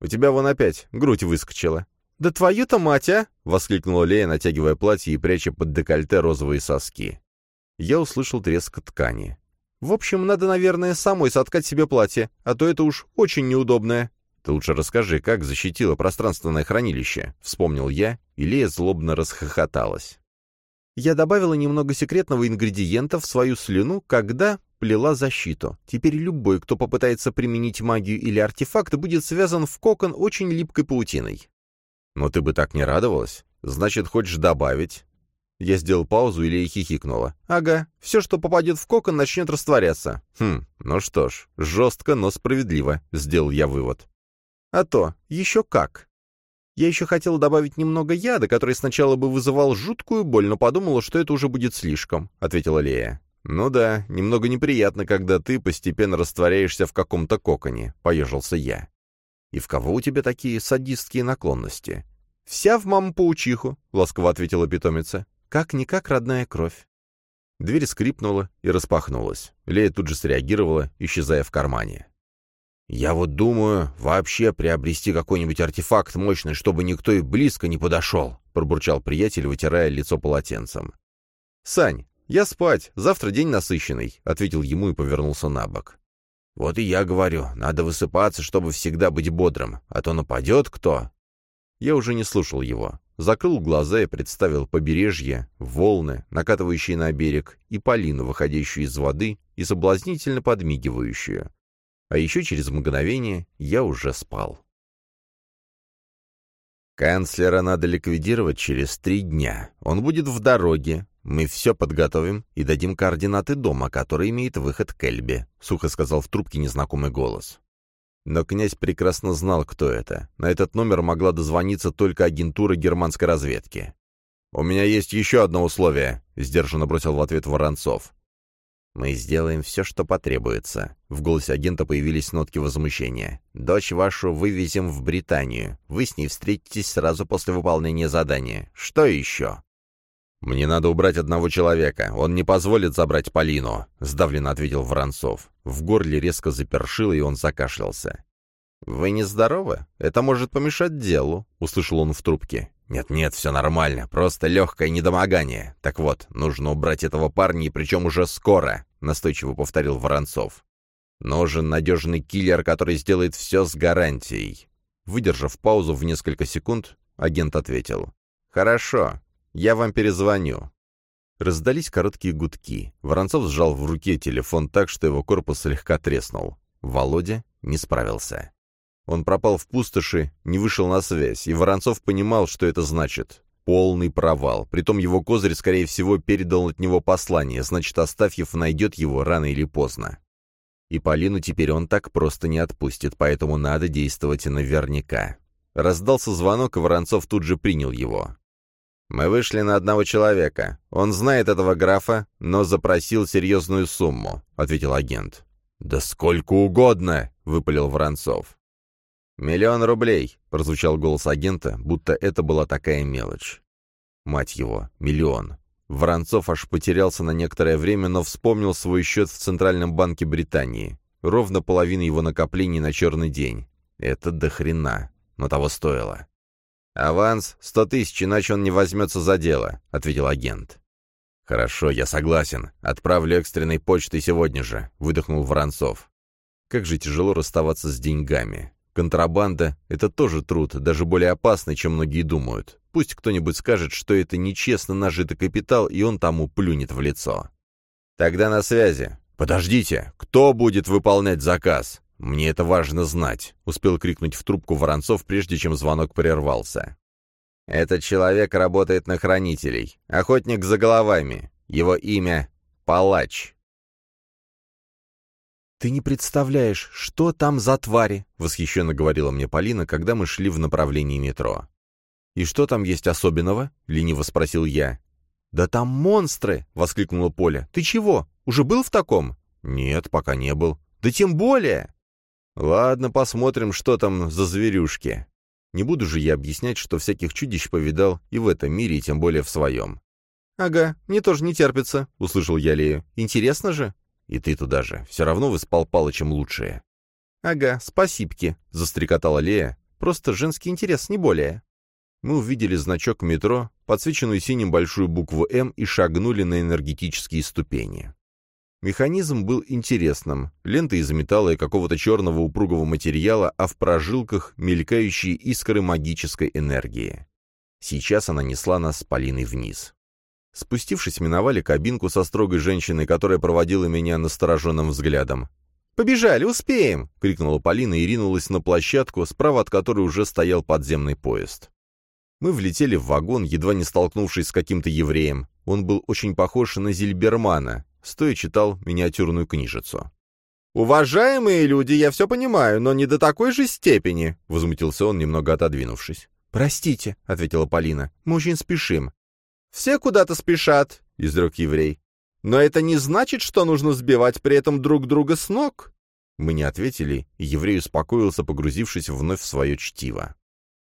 «У тебя вон опять грудь выскочила». «Да твою-то мать, а!» — воскликнула Лея, натягивая платье и пряча под декольте розовые соски. Я услышал треск ткани. «В общем, надо, наверное, самой соткать себе платье, а то это уж очень неудобное». «Ты лучше расскажи, как защитила пространственное хранилище», — вспомнил я, и Лея злобно расхохоталась. Я добавила немного секретного ингредиента в свою слюну, когда плела защиту. Теперь любой, кто попытается применить магию или артефакт, будет связан в кокон очень липкой паутиной. Но ты бы так не радовалась? Значит, хочешь добавить? Я сделал паузу или хихикнула. «Ага, все, что попадет в кокон, начнет растворяться». «Хм, ну что ж, жестко, но справедливо», — сделал я вывод. «А то, еще как». Я еще хотела добавить немного яда, который сначала бы вызывал жуткую боль, но подумала, что это уже будет слишком», — ответила Лея. «Ну да, немного неприятно, когда ты постепенно растворяешься в каком-то коконе», — поежился я. «И в кого у тебя такие садистские наклонности?» «Вся в маму-паучиху», — ласково ответила питомица. «Как-никак родная кровь». Дверь скрипнула и распахнулась. Лея тут же среагировала, исчезая в кармане. «Я вот думаю, вообще приобрести какой-нибудь артефакт мощный, чтобы никто и близко не подошел», — пробурчал приятель, вытирая лицо полотенцем. «Сань, я спать, завтра день насыщенный», — ответил ему и повернулся на бок. «Вот и я говорю, надо высыпаться, чтобы всегда быть бодрым, а то нападет кто». Я уже не слушал его. Закрыл глаза и представил побережье, волны, накатывающие на берег, и Полину, выходящую из воды и соблазнительно подмигивающую а еще через мгновение я уже спал. Канцлера надо ликвидировать через три дня. Он будет в дороге. Мы все подготовим и дадим координаты дома, который имеет выход к Эльбе», — сухо сказал в трубке незнакомый голос. Но князь прекрасно знал, кто это. На этот номер могла дозвониться только агентура германской разведки. «У меня есть еще одно условие», — сдержанно бросил в ответ Воронцов. «Мы сделаем все, что потребуется». В голосе агента появились нотки возмущения. «Дочь вашу вывезем в Британию. Вы с ней встретитесь сразу после выполнения задания. Что еще?» «Мне надо убрать одного человека. Он не позволит забрать Полину», — сдавленно ответил Воронцов. В горле резко запершило, и он закашлялся. «Вы нездоровы? Это может помешать делу», — услышал он в трубке. «Нет-нет, все нормально, просто легкое недомогание. Так вот, нужно убрать этого парня, и причем уже скоро», — настойчиво повторил Воронцов. «Нужен надежный киллер, который сделает все с гарантией». Выдержав паузу в несколько секунд, агент ответил. «Хорошо, я вам перезвоню». Раздались короткие гудки. Воронцов сжал в руке телефон так, что его корпус слегка треснул. Володя не справился. Он пропал в пустоши, не вышел на связь, и Воронцов понимал, что это значит. Полный провал. Притом его козырь, скорее всего, передал от него послание, значит, Астафьев найдет его рано или поздно. И Полину теперь он так просто не отпустит, поэтому надо действовать наверняка. Раздался звонок, и Воронцов тут же принял его. «Мы вышли на одного человека. Он знает этого графа, но запросил серьезную сумму», — ответил агент. «Да сколько угодно!» — выпалил Воронцов. «Миллион рублей», — прозвучал голос агента, будто это была такая мелочь. Мать его, миллион. Воронцов аж потерялся на некоторое время, но вспомнил свой счет в Центральном банке Британии. Ровно половина его накоплений на черный день. Это до хрена, но того стоило. «Аванс — сто тысяч, иначе он не возьмется за дело», — ответил агент. «Хорошо, я согласен. Отправлю экстренной почтой сегодня же», — выдохнул Воронцов. Как же тяжело расставаться с деньгами. Контрабанда — это тоже труд, даже более опасный, чем многие думают. Пусть кто-нибудь скажет, что это нечестно нажитый капитал, и он тому плюнет в лицо. Тогда на связи. «Подождите, кто будет выполнять заказ? Мне это важно знать», — успел крикнуть в трубку Воронцов, прежде чем звонок прервался. «Этот человек работает на хранителей. Охотник за головами. Его имя — Палач». «Ты не представляешь, что там за твари!» — восхищенно говорила мне Полина, когда мы шли в направлении метро. «И что там есть особенного?» — лениво спросил я. «Да там монстры!» — воскликнула Поля. «Ты чего? Уже был в таком?» «Нет, пока не был». «Да тем более!» «Ладно, посмотрим, что там за зверюшки. Не буду же я объяснять, что всяких чудищ повидал и в этом мире, и тем более в своем». «Ага, мне тоже не терпится», — услышал я Лею. «Интересно же?» И ты туда же. Все равно вы с Пал Палычем лучшие. «Ага, спасибки», — застрекотала Лея. «Просто женский интерес, не более». Мы увидели значок метро, подсвеченную синим большую букву «М» и шагнули на энергетические ступени. Механизм был интересным. Лента из металла и какого-то черного упругого материала, а в прожилках мелькающие искры магической энергии. Сейчас она несла нас с Полиной вниз. Спустившись, миновали кабинку со строгой женщиной, которая проводила меня настороженным взглядом. «Побежали, успеем!» — крикнула Полина и ринулась на площадку, справа от которой уже стоял подземный поезд. Мы влетели в вагон, едва не столкнувшись с каким-то евреем. Он был очень похож на Зильбермана, стоя читал миниатюрную книжицу. «Уважаемые люди, я все понимаю, но не до такой же степени», — возмутился он, немного отодвинувшись. «Простите», — ответила Полина, — «мы очень спешим. «Все куда-то спешат», — изрек еврей. «Но это не значит, что нужно сбивать при этом друг друга с ног». Мы не ответили, и еврей успокоился, погрузившись вновь в свое чтиво.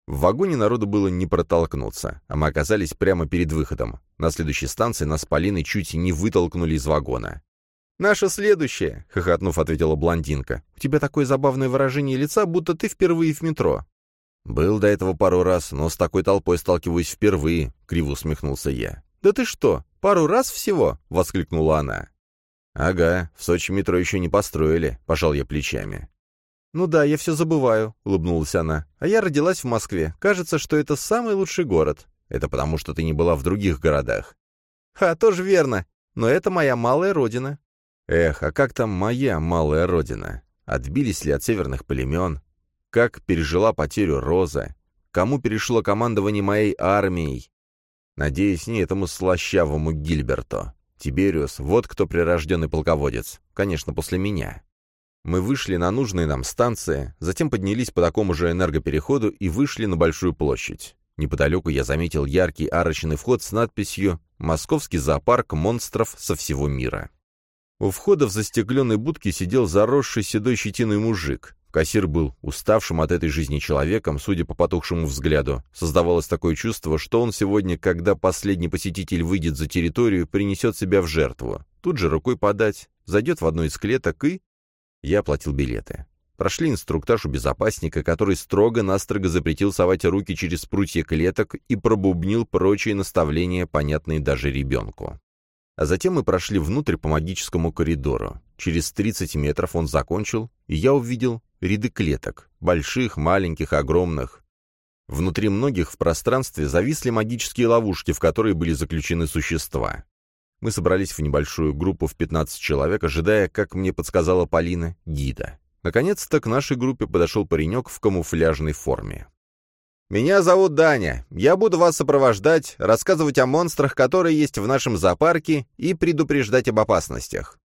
В вагоне народу было не протолкнуться, а мы оказались прямо перед выходом. На следующей станции нас с Полиной чуть не вытолкнули из вагона. «Наша следующая», — хохотнув, ответила блондинка. «У тебя такое забавное выражение лица, будто ты впервые в метро». «Был до этого пару раз, но с такой толпой сталкиваюсь впервые», — криво усмехнулся я. «Да ты что, пару раз всего?» — воскликнула она. «Ага, в Сочи метро еще не построили», — пожал я плечами. «Ну да, я все забываю», — улыбнулась она. «А я родилась в Москве. Кажется, что это самый лучший город. Это потому, что ты не была в других городах». «Ха, тоже верно. Но это моя малая родина». «Эх, а как там моя малая родина? Отбились ли от северных племен? Как пережила потерю Роза? Кому перешло командование моей армией? Надеюсь, не этому слащавому Гильберту. Тибериус, вот кто прирожденный полководец. Конечно, после меня. Мы вышли на нужные нам станции, затем поднялись по такому же энергопереходу и вышли на Большую площадь. Неподалеку я заметил яркий арочный вход с надписью «Московский зоопарк монстров со всего мира». У входа в застекленной будке сидел заросший седой щетиной мужик. Кассир был уставшим от этой жизни человеком, судя по потухшему взгляду. Создавалось такое чувство, что он сегодня, когда последний посетитель выйдет за территорию, принесет себя в жертву. Тут же рукой подать, зайдет в одну из клеток и... Я оплатил билеты. Прошли инструктаж у безопасника, который строго-настрого запретил совать руки через прутья клеток и пробубнил прочие наставления, понятные даже ребенку. А затем мы прошли внутрь по магическому коридору. Через 30 метров он закончил, и я увидел ряды клеток, больших, маленьких, огромных. Внутри многих в пространстве зависли магические ловушки, в которые были заключены существа. Мы собрались в небольшую группу в 15 человек, ожидая, как мне подсказала Полина, гида. Наконец-то к нашей группе подошел паренек в камуфляжной форме. «Меня зовут Даня. Я буду вас сопровождать, рассказывать о монстрах, которые есть в нашем зоопарке, и предупреждать об опасностях».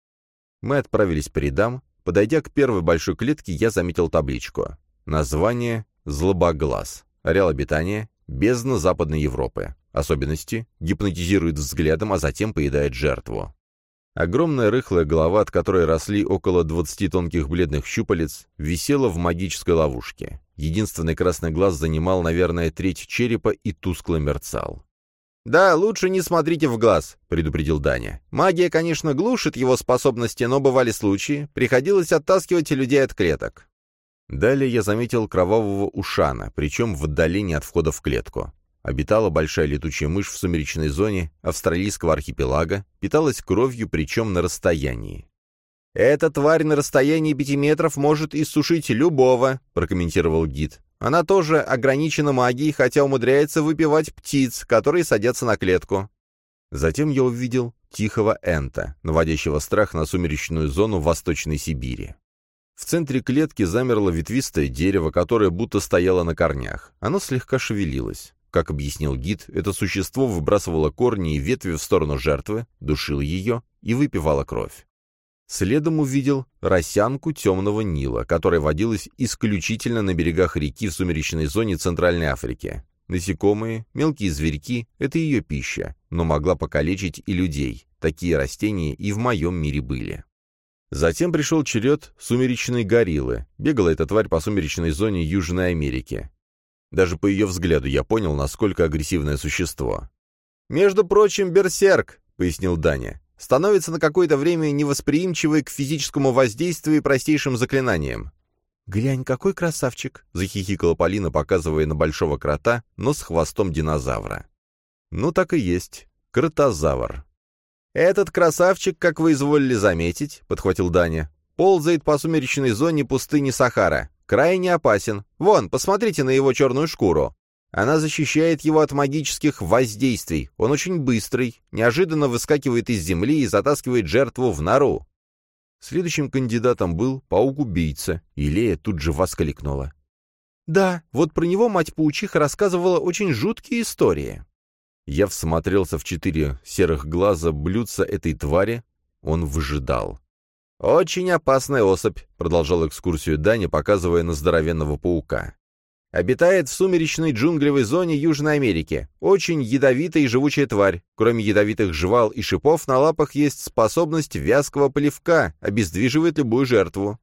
Мы отправились по рядам. Подойдя к первой большой клетке, я заметил табличку. Название «Злобоглаз». Ареал обитания – бездна Западной Европы. Особенности – гипнотизирует взглядом, а затем поедает жертву. Огромная рыхлая голова, от которой росли около 20 тонких бледных щупалец, висела в магической ловушке. Единственный красный глаз занимал, наверное, треть черепа и тускло мерцал. «Да, лучше не смотрите в глаз», — предупредил Даня. «Магия, конечно, глушит его способности, но бывали случаи. Приходилось оттаскивать людей от клеток». Далее я заметил кровавого ушана, причем в отдалении от входа в клетку. Обитала большая летучая мышь в сумеречной зоне австралийского архипелага, питалась кровью, причем на расстоянии. «Эта тварь на расстоянии пяти метров может иссушить любого», — прокомментировал гид. «Она тоже ограничена магией, хотя умудряется выпивать птиц, которые садятся на клетку». Затем я увидел тихого энта, наводящего страх на сумеречную зону Восточной Сибири. В центре клетки замерло ветвистое дерево, которое будто стояло на корнях. Оно слегка шевелилось. Как объяснил гид, это существо выбрасывало корни и ветви в сторону жертвы, душило ее и выпивало кровь. Следом увидел росянку темного Нила, которая водилась исключительно на берегах реки в сумеречной зоне Центральной Африки. Насекомые, мелкие зверьки — это ее пища, но могла покалечить и людей. Такие растения и в моем мире были. Затем пришел черед сумеречной гориллы. Бегала эта тварь по сумеречной зоне Южной Америки. Даже по ее взгляду я понял, насколько агрессивное существо. «Между прочим, берсерк», — пояснил Даня, — «становится на какое-то время невосприимчивой к физическому воздействию и простейшим заклинаниям». «Глянь, какой красавчик!» — захихикала Полина, показывая на большого крота, но с хвостом динозавра. «Ну, так и есть. Кротозавр». «Этот красавчик, как вы изволили заметить», — подхватил Даня, — «ползает по сумеречной зоне пустыни Сахара крайне опасен. Вон, посмотрите на его черную шкуру. Она защищает его от магических воздействий. Он очень быстрый, неожиданно выскакивает из земли и затаскивает жертву в нору. Следующим кандидатом был паук-убийца, и Лея тут же воскликнула. «Да, вот про него мать-паучиха рассказывала очень жуткие истории». Я всмотрелся в четыре серых глаза блюдца этой твари. Он выжидал. «Очень опасная особь», — продолжал экскурсию Даня, показывая на здоровенного паука. «Обитает в сумеречной джунглевой зоне Южной Америки. Очень ядовитая и живучая тварь. Кроме ядовитых жвал и шипов, на лапах есть способность вязкого полевка, обездвиживает любую жертву».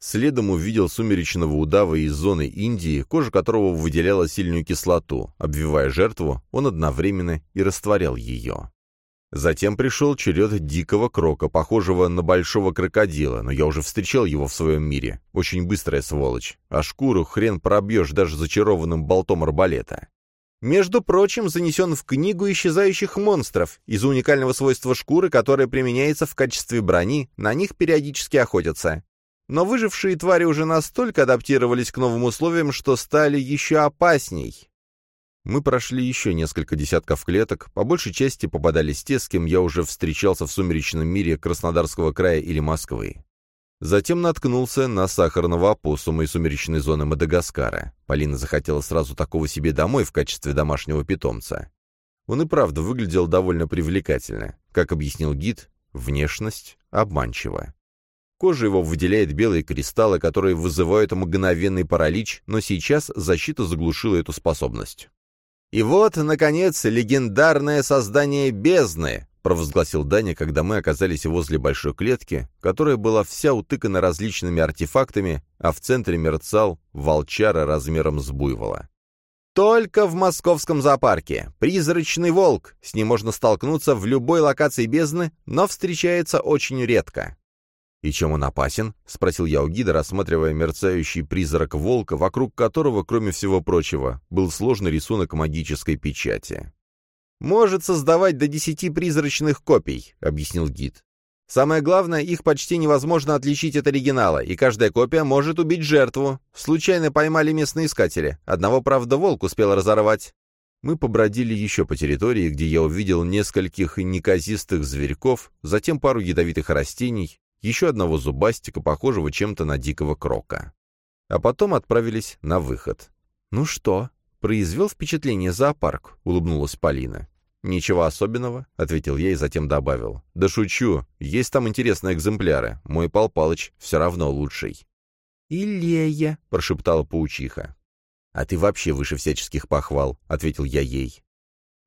Следом увидел сумеречного удава из зоны Индии, кожа которого выделяла сильную кислоту. Обвивая жертву, он одновременно и растворял ее. Затем пришел черед дикого крока, похожего на большого крокодила, но я уже встречал его в своем мире. Очень быстрая сволочь. А шкуру хрен пробьешь даже зачарованным болтом арбалета. Между прочим, занесен в книгу исчезающих монстров. Из-за уникального свойства шкуры, которое применяется в качестве брони, на них периодически охотятся. Но выжившие твари уже настолько адаптировались к новым условиям, что стали еще опасней. Мы прошли еще несколько десятков клеток, по большей части попадались те, с кем я уже встречался в сумеречном мире Краснодарского края или Москвы. Затем наткнулся на сахарного опоссума из сумеречной зоны Мадагаскара. Полина захотела сразу такого себе домой в качестве домашнего питомца. Он и правда выглядел довольно привлекательно. Как объяснил гид, внешность обманчива. Кожа его выделяет белые кристаллы, которые вызывают мгновенный паралич, но сейчас защита заглушила эту способность. «И вот, наконец, легендарное создание бездны!» — провозгласил Даня, когда мы оказались возле большой клетки, которая была вся утыкана различными артефактами, а в центре мерцал волчара размером с буйвола. Только в московском зоопарке. Призрачный волк. С ним можно столкнуться в любой локации бездны, но встречается очень редко. «И чем он опасен?» — спросил я у гида, рассматривая мерцающий призрак волка, вокруг которого, кроме всего прочего, был сложный рисунок магической печати. «Может создавать до десяти призрачных копий», — объяснил гид. «Самое главное, их почти невозможно отличить от оригинала, и каждая копия может убить жертву. Случайно поймали местные искатели. Одного, правда, волк успел разорвать». Мы побродили еще по территории, где я увидел нескольких неказистых зверьков, затем пару ядовитых растений, еще одного зубастика, похожего чем-то на дикого крока. А потом отправились на выход. «Ну что, произвел впечатление зоопарк?» — улыбнулась Полина. «Ничего особенного», — ответил я и затем добавил. «Да шучу, есть там интересные экземпляры. Мой Пал Палыч все равно лучший». «Илея», — прошептала паучиха. «А ты вообще выше всяческих похвал», — ответил я ей.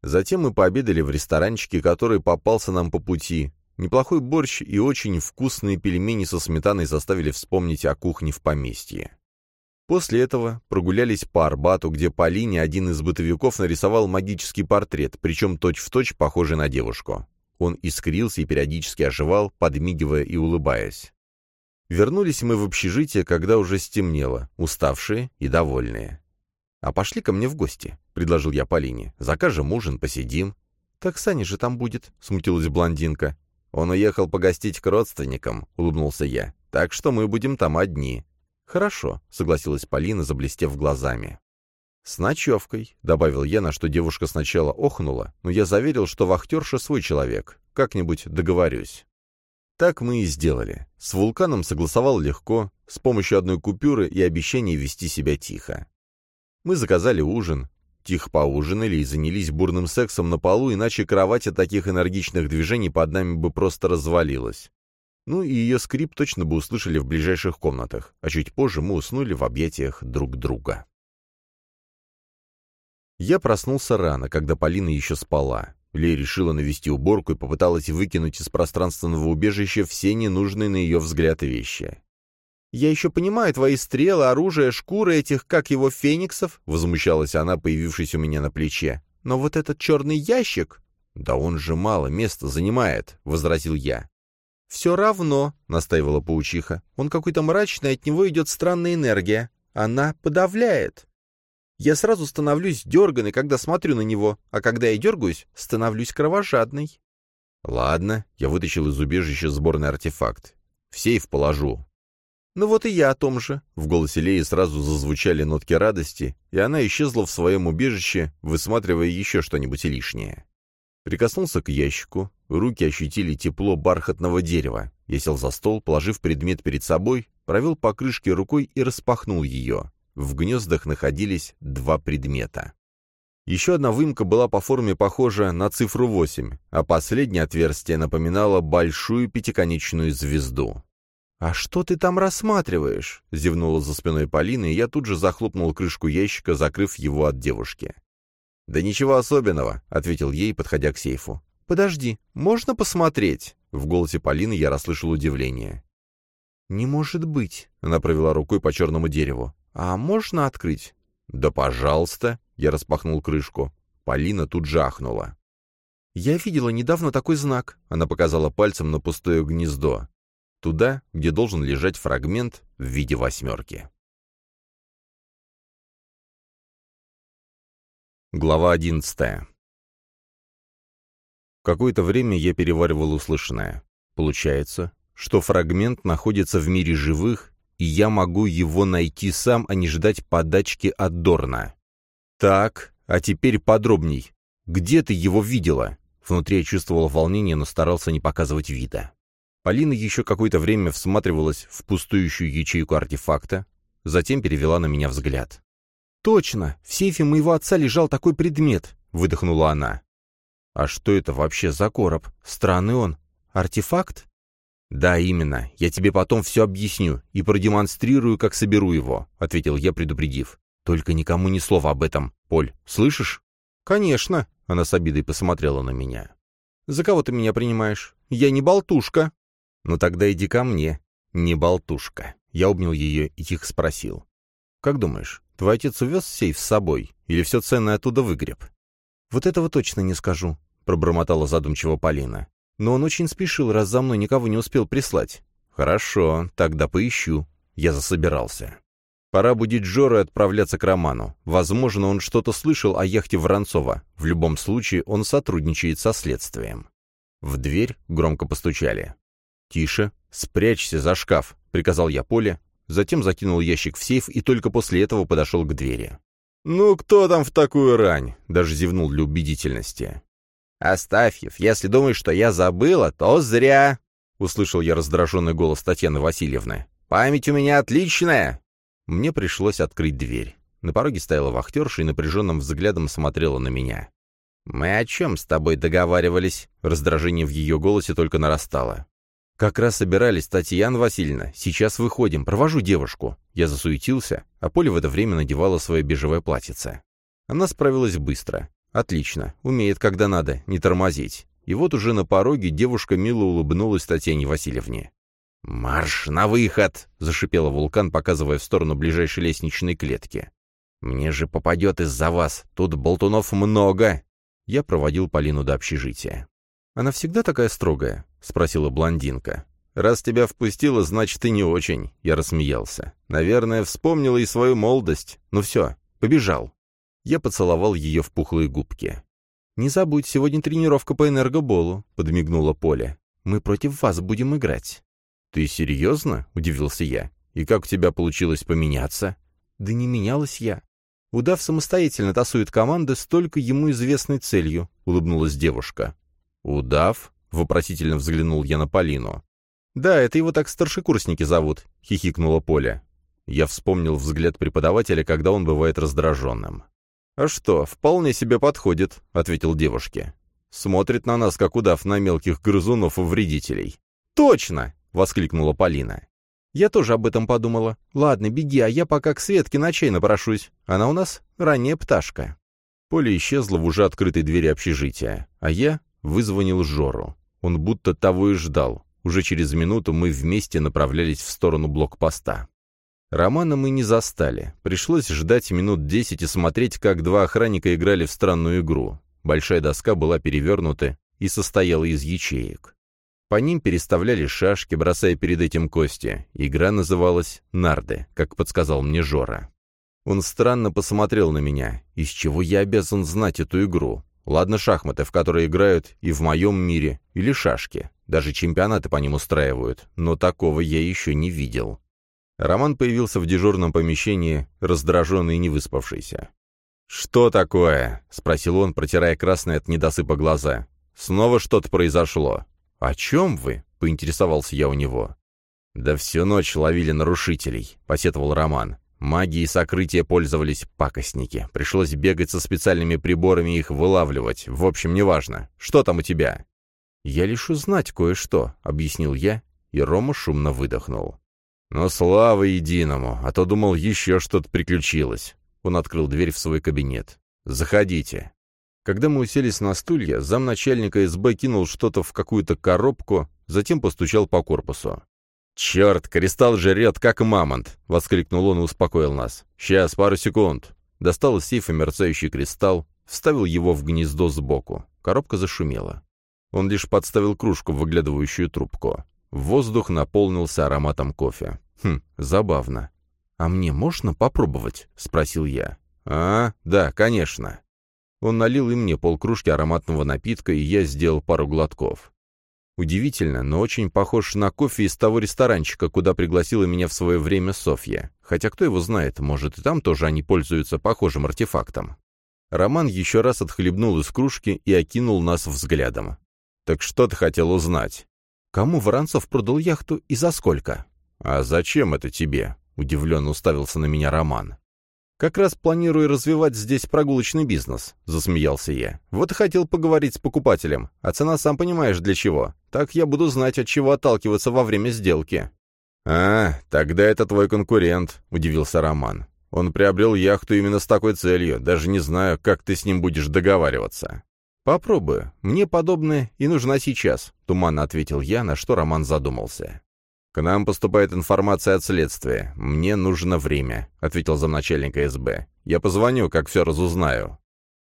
Затем мы пообедали в ресторанчике, который попался нам по пути, Неплохой борщ и очень вкусные пельмени со сметаной заставили вспомнить о кухне в поместье. После этого прогулялись по Арбату, где по линии один из бытовиков нарисовал магический портрет, причем точь-в-точь точь похожий на девушку. Он искрился и периодически оживал, подмигивая и улыбаясь. Вернулись мы в общежитие, когда уже стемнело, уставшие и довольные. «А пошли ко мне в гости», — предложил я Полине. «Закажем ужин, посидим». «Так Саня же там будет», — смутилась блондинка. «Он уехал погостить к родственникам», — улыбнулся я. «Так что мы будем там одни». «Хорошо», — согласилась Полина, заблестев глазами. «С ночевкой», — добавил я, на что девушка сначала охнула, но я заверил, что вахтерша свой человек. Как-нибудь договорюсь. Так мы и сделали. С вулканом согласовал легко, с помощью одной купюры и обещания вести себя тихо. Мы заказали ужин, Тихо поужинали и занялись бурным сексом на полу, иначе кровать от таких энергичных движений под нами бы просто развалилась. Ну и ее скрип точно бы услышали в ближайших комнатах, а чуть позже мы уснули в объятиях друг друга. Я проснулся рано, когда Полина еще спала. Лея решила навести уборку и попыталась выкинуть из пространственного убежища все ненужные на ее взгляд вещи. «Я еще понимаю твои стрелы, оружие, шкуры этих, как его, фениксов», — возмущалась она, появившись у меня на плече. «Но вот этот черный ящик...» «Да он же мало места занимает», — возразил я. «Все равно», — настаивала паучиха, — «он какой-то мрачный, от него идет странная энергия. Она подавляет. Я сразу становлюсь дерганой, когда смотрю на него, а когда я дергаюсь, становлюсь кровожадной». «Ладно», — я вытащил из убежища сборный артефакт. «В сейф положу. «Ну вот и я о том же». В голосе Леи сразу зазвучали нотки радости, и она исчезла в своем убежище, высматривая еще что-нибудь лишнее. Прикоснулся к ящику, руки ощутили тепло бархатного дерева. Я сел за стол, положив предмет перед собой, провел по крышке рукой и распахнул ее. В гнездах находились два предмета. Еще одна выемка была по форме похожа на цифру 8, а последнее отверстие напоминало большую пятиконечную звезду. «А что ты там рассматриваешь?» — зевнула за спиной Полины, и я тут же захлопнул крышку ящика, закрыв его от девушки. «Да ничего особенного», — ответил ей, подходя к сейфу. «Подожди, можно посмотреть?» В голосе Полины я расслышал удивление. «Не может быть», — она провела рукой по черному дереву. «А можно открыть?» «Да пожалуйста», — я распахнул крышку. Полина тут же ахнула. «Я видела недавно такой знак», — она показала пальцем на пустое гнездо туда, где должен лежать фрагмент в виде восьмерки. Глава одиннадцатая. Какое-то время я переваривал услышанное. Получается, что фрагмент находится в мире живых, и я могу его найти сам, а не ждать подачки от Дорна. Так, а теперь подробней. Где ты его видела? Внутри я чувствовал волнение, но старался не показывать вида. Полина еще какое-то время всматривалась в пустующую ячейку артефакта, затем перевела на меня взгляд. «Точно! В сейфе моего отца лежал такой предмет!» — выдохнула она. «А что это вообще за короб? Странный он. Артефакт?» «Да, именно. Я тебе потом все объясню и продемонстрирую, как соберу его», — ответил я, предупредив. «Только никому ни слова об этом. Поль, слышишь?» «Конечно», — она с обидой посмотрела на меня. «За кого ты меня принимаешь? Я не болтушка». «Ну тогда иди ко мне, не болтушка». Я обнял ее и тихо спросил. «Как думаешь, твой отец увез сейф с собой или все ценное оттуда выгреб?» «Вот этого точно не скажу», — пробормотала задумчиво Полина. «Но он очень спешил, раз за мной никого не успел прислать». «Хорошо, тогда поищу». Я засобирался. Пора будить Жору и отправляться к Роману. Возможно, он что-то слышал о яхте Воронцова. В любом случае, он сотрудничает со следствием. В дверь громко постучали. «Тише, спрячься за шкаф», — приказал я Поле, затем закинул ящик в сейф и только после этого подошел к двери. «Ну, кто там в такую рань?» — даже зевнул для убедительности. «Астафьев, если думаешь, что я забыла, то зря!» — услышал я раздраженный голос Татьяны Васильевны. «Память у меня отличная!» Мне пришлось открыть дверь. На пороге стояла вахтерша и напряженным взглядом смотрела на меня. «Мы о чем с тобой договаривались?» Раздражение в ее голосе только нарастало. «Как раз собирались, Татьяна Васильевна. Сейчас выходим, провожу девушку». Я засуетился, а Поля в это время надевала свое бежевое платьице. Она справилась быстро. Отлично, умеет, когда надо, не тормозить. И вот уже на пороге девушка мило улыбнулась Татьяне Васильевне. «Марш на выход!» — зашипела вулкан, показывая в сторону ближайшей лестничной клетки. «Мне же попадет из-за вас. Тут болтунов много!» Я проводил Полину до общежития. «Она всегда такая строгая?» — спросила блондинка. «Раз тебя впустила, значит, ты не очень», — я рассмеялся. «Наверное, вспомнила и свою молодость. Ну все, побежал». Я поцеловал ее в пухлые губки. «Не забудь, сегодня тренировка по энергоболу», — подмигнула Поля. «Мы против вас будем играть». «Ты серьезно?» — удивился я. «И как у тебя получилось поменяться?» «Да не менялась я. Удав самостоятельно тасует команды с только ему известной целью», — улыбнулась девушка. «Удав?» — вопросительно взглянул я на Полину. «Да, это его так старшекурсники зовут», — хихикнула Поля. Я вспомнил взгляд преподавателя, когда он бывает раздраженным. «А что, вполне себе подходит», — ответил девушке. «Смотрит на нас, как удав на мелких грызунов и вредителей». «Точно!» — воскликнула Полина. «Я тоже об этом подумала. Ладно, беги, а я пока к Светке на чай напрошусь. Она у нас ранняя пташка». Поле исчезла в уже открытой двери общежития, а я вызвонил Жору. Он будто того и ждал. Уже через минуту мы вместе направлялись в сторону блокпоста. Романа мы не застали. Пришлось ждать минут десять и смотреть, как два охранника играли в странную игру. Большая доска была перевернута и состояла из ячеек. По ним переставляли шашки, бросая перед этим кости. Игра называлась «Нарды», как подсказал мне Жора. Он странно посмотрел на меня. Из чего я обязан знать эту игру? Ладно, шахматы, в которые играют и в моем мире, или шашки. Даже чемпионаты по ним устраивают, но такого я еще не видел. Роман появился в дежурном помещении, раздраженный и невыспавшийся. «Что такое?» — спросил он, протирая красные от недосыпа глаза. «Снова что-то произошло?» «О чем вы?» — поинтересовался я у него. «Да всю ночь ловили нарушителей», — посетовал Роман. Магией сокрытия пользовались пакостники. Пришлось бегать со специальными приборами и их вылавливать. В общем, неважно. Что там у тебя?» «Я лишь узнать кое-что», — объяснил я, и Рома шумно выдохнул. «Но слава единому, а то думал, еще что-то приключилось». Он открыл дверь в свой кабинет. «Заходите». Когда мы уселись на стулья, замначальника СБ кинул что-то в какую-то коробку, затем постучал по корпусу. «Черт, кристалл жрет, как мамонт!» — воскликнул он и успокоил нас. «Сейчас, пару секунд». Достал из сейфа мерцающий кристалл, вставил его в гнездо сбоку. Коробка зашумела. Он лишь подставил кружку в выглядывающую трубку. Воздух наполнился ароматом кофе. Хм, забавно. «А мне можно попробовать?» — спросил я. «А, да, конечно». Он налил и мне полкружки ароматного напитка, и я сделал пару глотков. Удивительно, но очень похож на кофе из того ресторанчика, куда пригласила меня в свое время Софья. Хотя кто его знает, может и там тоже они пользуются похожим артефактом. Роман еще раз отхлебнул из кружки и окинул нас взглядом. «Так что ты хотел узнать?» «Кому Воронцов продал яхту и за сколько?» «А зачем это тебе?» — удивленно уставился на меня Роман. «Как раз планирую развивать здесь прогулочный бизнес», — засмеялся я. «Вот и хотел поговорить с покупателем. А цена, сам понимаешь, для чего. Так я буду знать, от чего отталкиваться во время сделки». «А, тогда это твой конкурент», — удивился Роман. «Он приобрел яхту именно с такой целью. Даже не знаю, как ты с ним будешь договариваться». «Попробую. Мне подобное и нужна сейчас», — туманно ответил я, на что Роман задумался. «К нам поступает информация от следствия. Мне нужно время», — ответил замначальник СБ. «Я позвоню, как все разузнаю».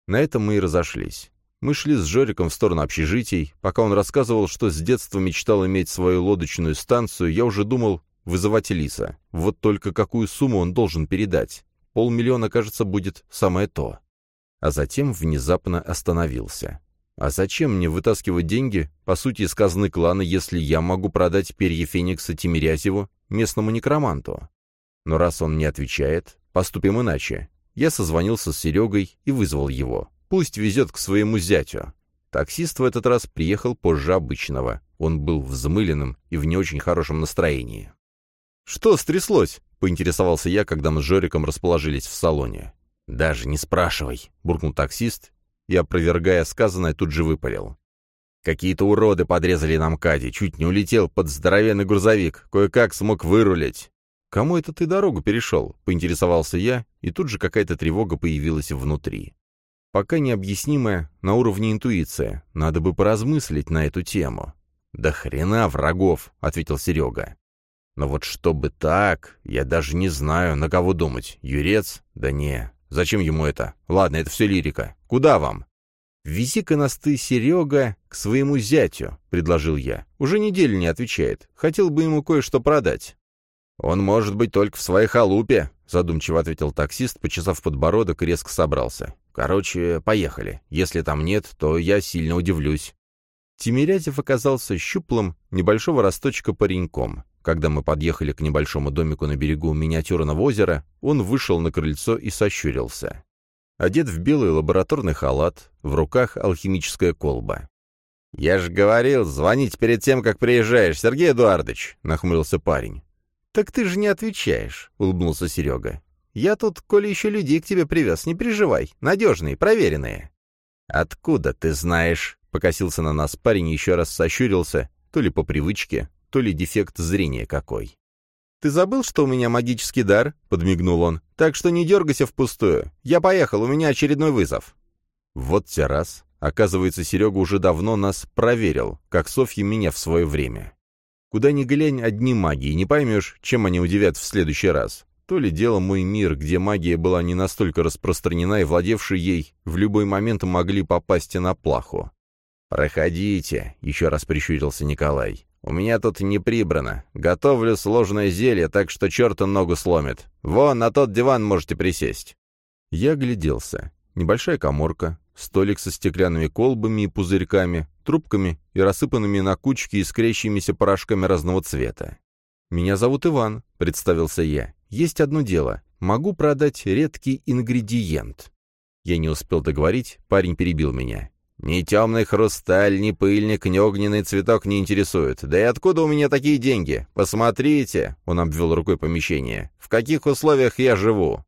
На этом мы и разошлись. Мы шли с Жориком в сторону общежитий. Пока он рассказывал, что с детства мечтал иметь свою лодочную станцию, я уже думал вызывать Лиса. Вот только какую сумму он должен передать. Полмиллиона, кажется, будет самое то. А затем внезапно остановился. А зачем мне вытаскивать деньги, по сути, из казны клана, если я могу продать перья Феникса Тимирязеву, местному некроманту? Но раз он не отвечает, поступим иначе. Я созвонился с Серегой и вызвал его. Пусть везет к своему зятю. Таксист в этот раз приехал позже обычного. Он был взмыленным и в не очень хорошем настроении. «Что стряслось?» — поинтересовался я, когда мы с Жориком расположились в салоне. «Даже не спрашивай», — буркнул таксист и, опровергая сказанное, тут же выпалил. «Какие-то уроды подрезали нам Кади, чуть не улетел под здоровенный грузовик, кое-как смог вырулить». «Кому это ты дорогу перешел?» — поинтересовался я, и тут же какая-то тревога появилась внутри. Пока необъяснимая, на уровне интуиция. Надо бы поразмыслить на эту тему. «Да хрена врагов!» — ответил Серега. «Но вот чтобы так, я даже не знаю, на кого думать. Юрец? Да не, Зачем ему это? Ладно, это все лирика. Куда вам? «Вези-ка Серега, к своему зятю», — предложил я. «Уже неделю не отвечает. Хотел бы ему кое-что продать». «Он может быть только в своей халупе», — задумчиво ответил таксист, почесав подбородок и резко собрался. «Короче, поехали. Если там нет, то я сильно удивлюсь». Тимирязев оказался щуплым, небольшого росточка пареньком. Когда мы подъехали к небольшому домику на берегу миниатюрного озера, он вышел на крыльцо и сощурился. Одет в белый лабораторный халат, в руках алхимическая колба. «Я же говорил, звонить перед тем, как приезжаешь, Сергей Эдуардович!» — нахмурился парень. «Так ты же не отвечаешь», — улыбнулся Серега. «Я тут, коли еще людей к тебе привез, не переживай. Надежные, проверенные». «Откуда ты знаешь?» — покосился на нас парень и еще раз сощурился, то ли по привычке, то ли дефект зрения какой. «Ты забыл, что у меня магический дар?» — подмигнул он. «Так что не дергайся впустую. Я поехал, у меня очередной вызов». Вот те раз. Оказывается, Серега уже давно нас проверил, как Софья меня в свое время. Куда ни глянь, одни магии, не поймешь, чем они удивят в следующий раз. То ли дело мой мир, где магия была не настолько распространена, и владевшие ей в любой момент могли попасть на плаху. «Проходите», — еще раз прищурился Николай. У меня тут не прибрано. Готовлю сложное зелье, так что черта ногу сломит. Вон, на тот диван можете присесть». Я гляделся. Небольшая коморка, столик со стеклянными колбами и пузырьками, трубками и рассыпанными на кучки искрящимися порошками разного цвета. «Меня зовут Иван», — представился я. «Есть одно дело. Могу продать редкий ингредиент». Я не успел договорить, парень перебил меня. Ни темный хрусталь, ни пыльник, ни огненный цветок не интересуют. Да и откуда у меня такие деньги? Посмотрите, — он обвел рукой помещение, — в каких условиях я живу.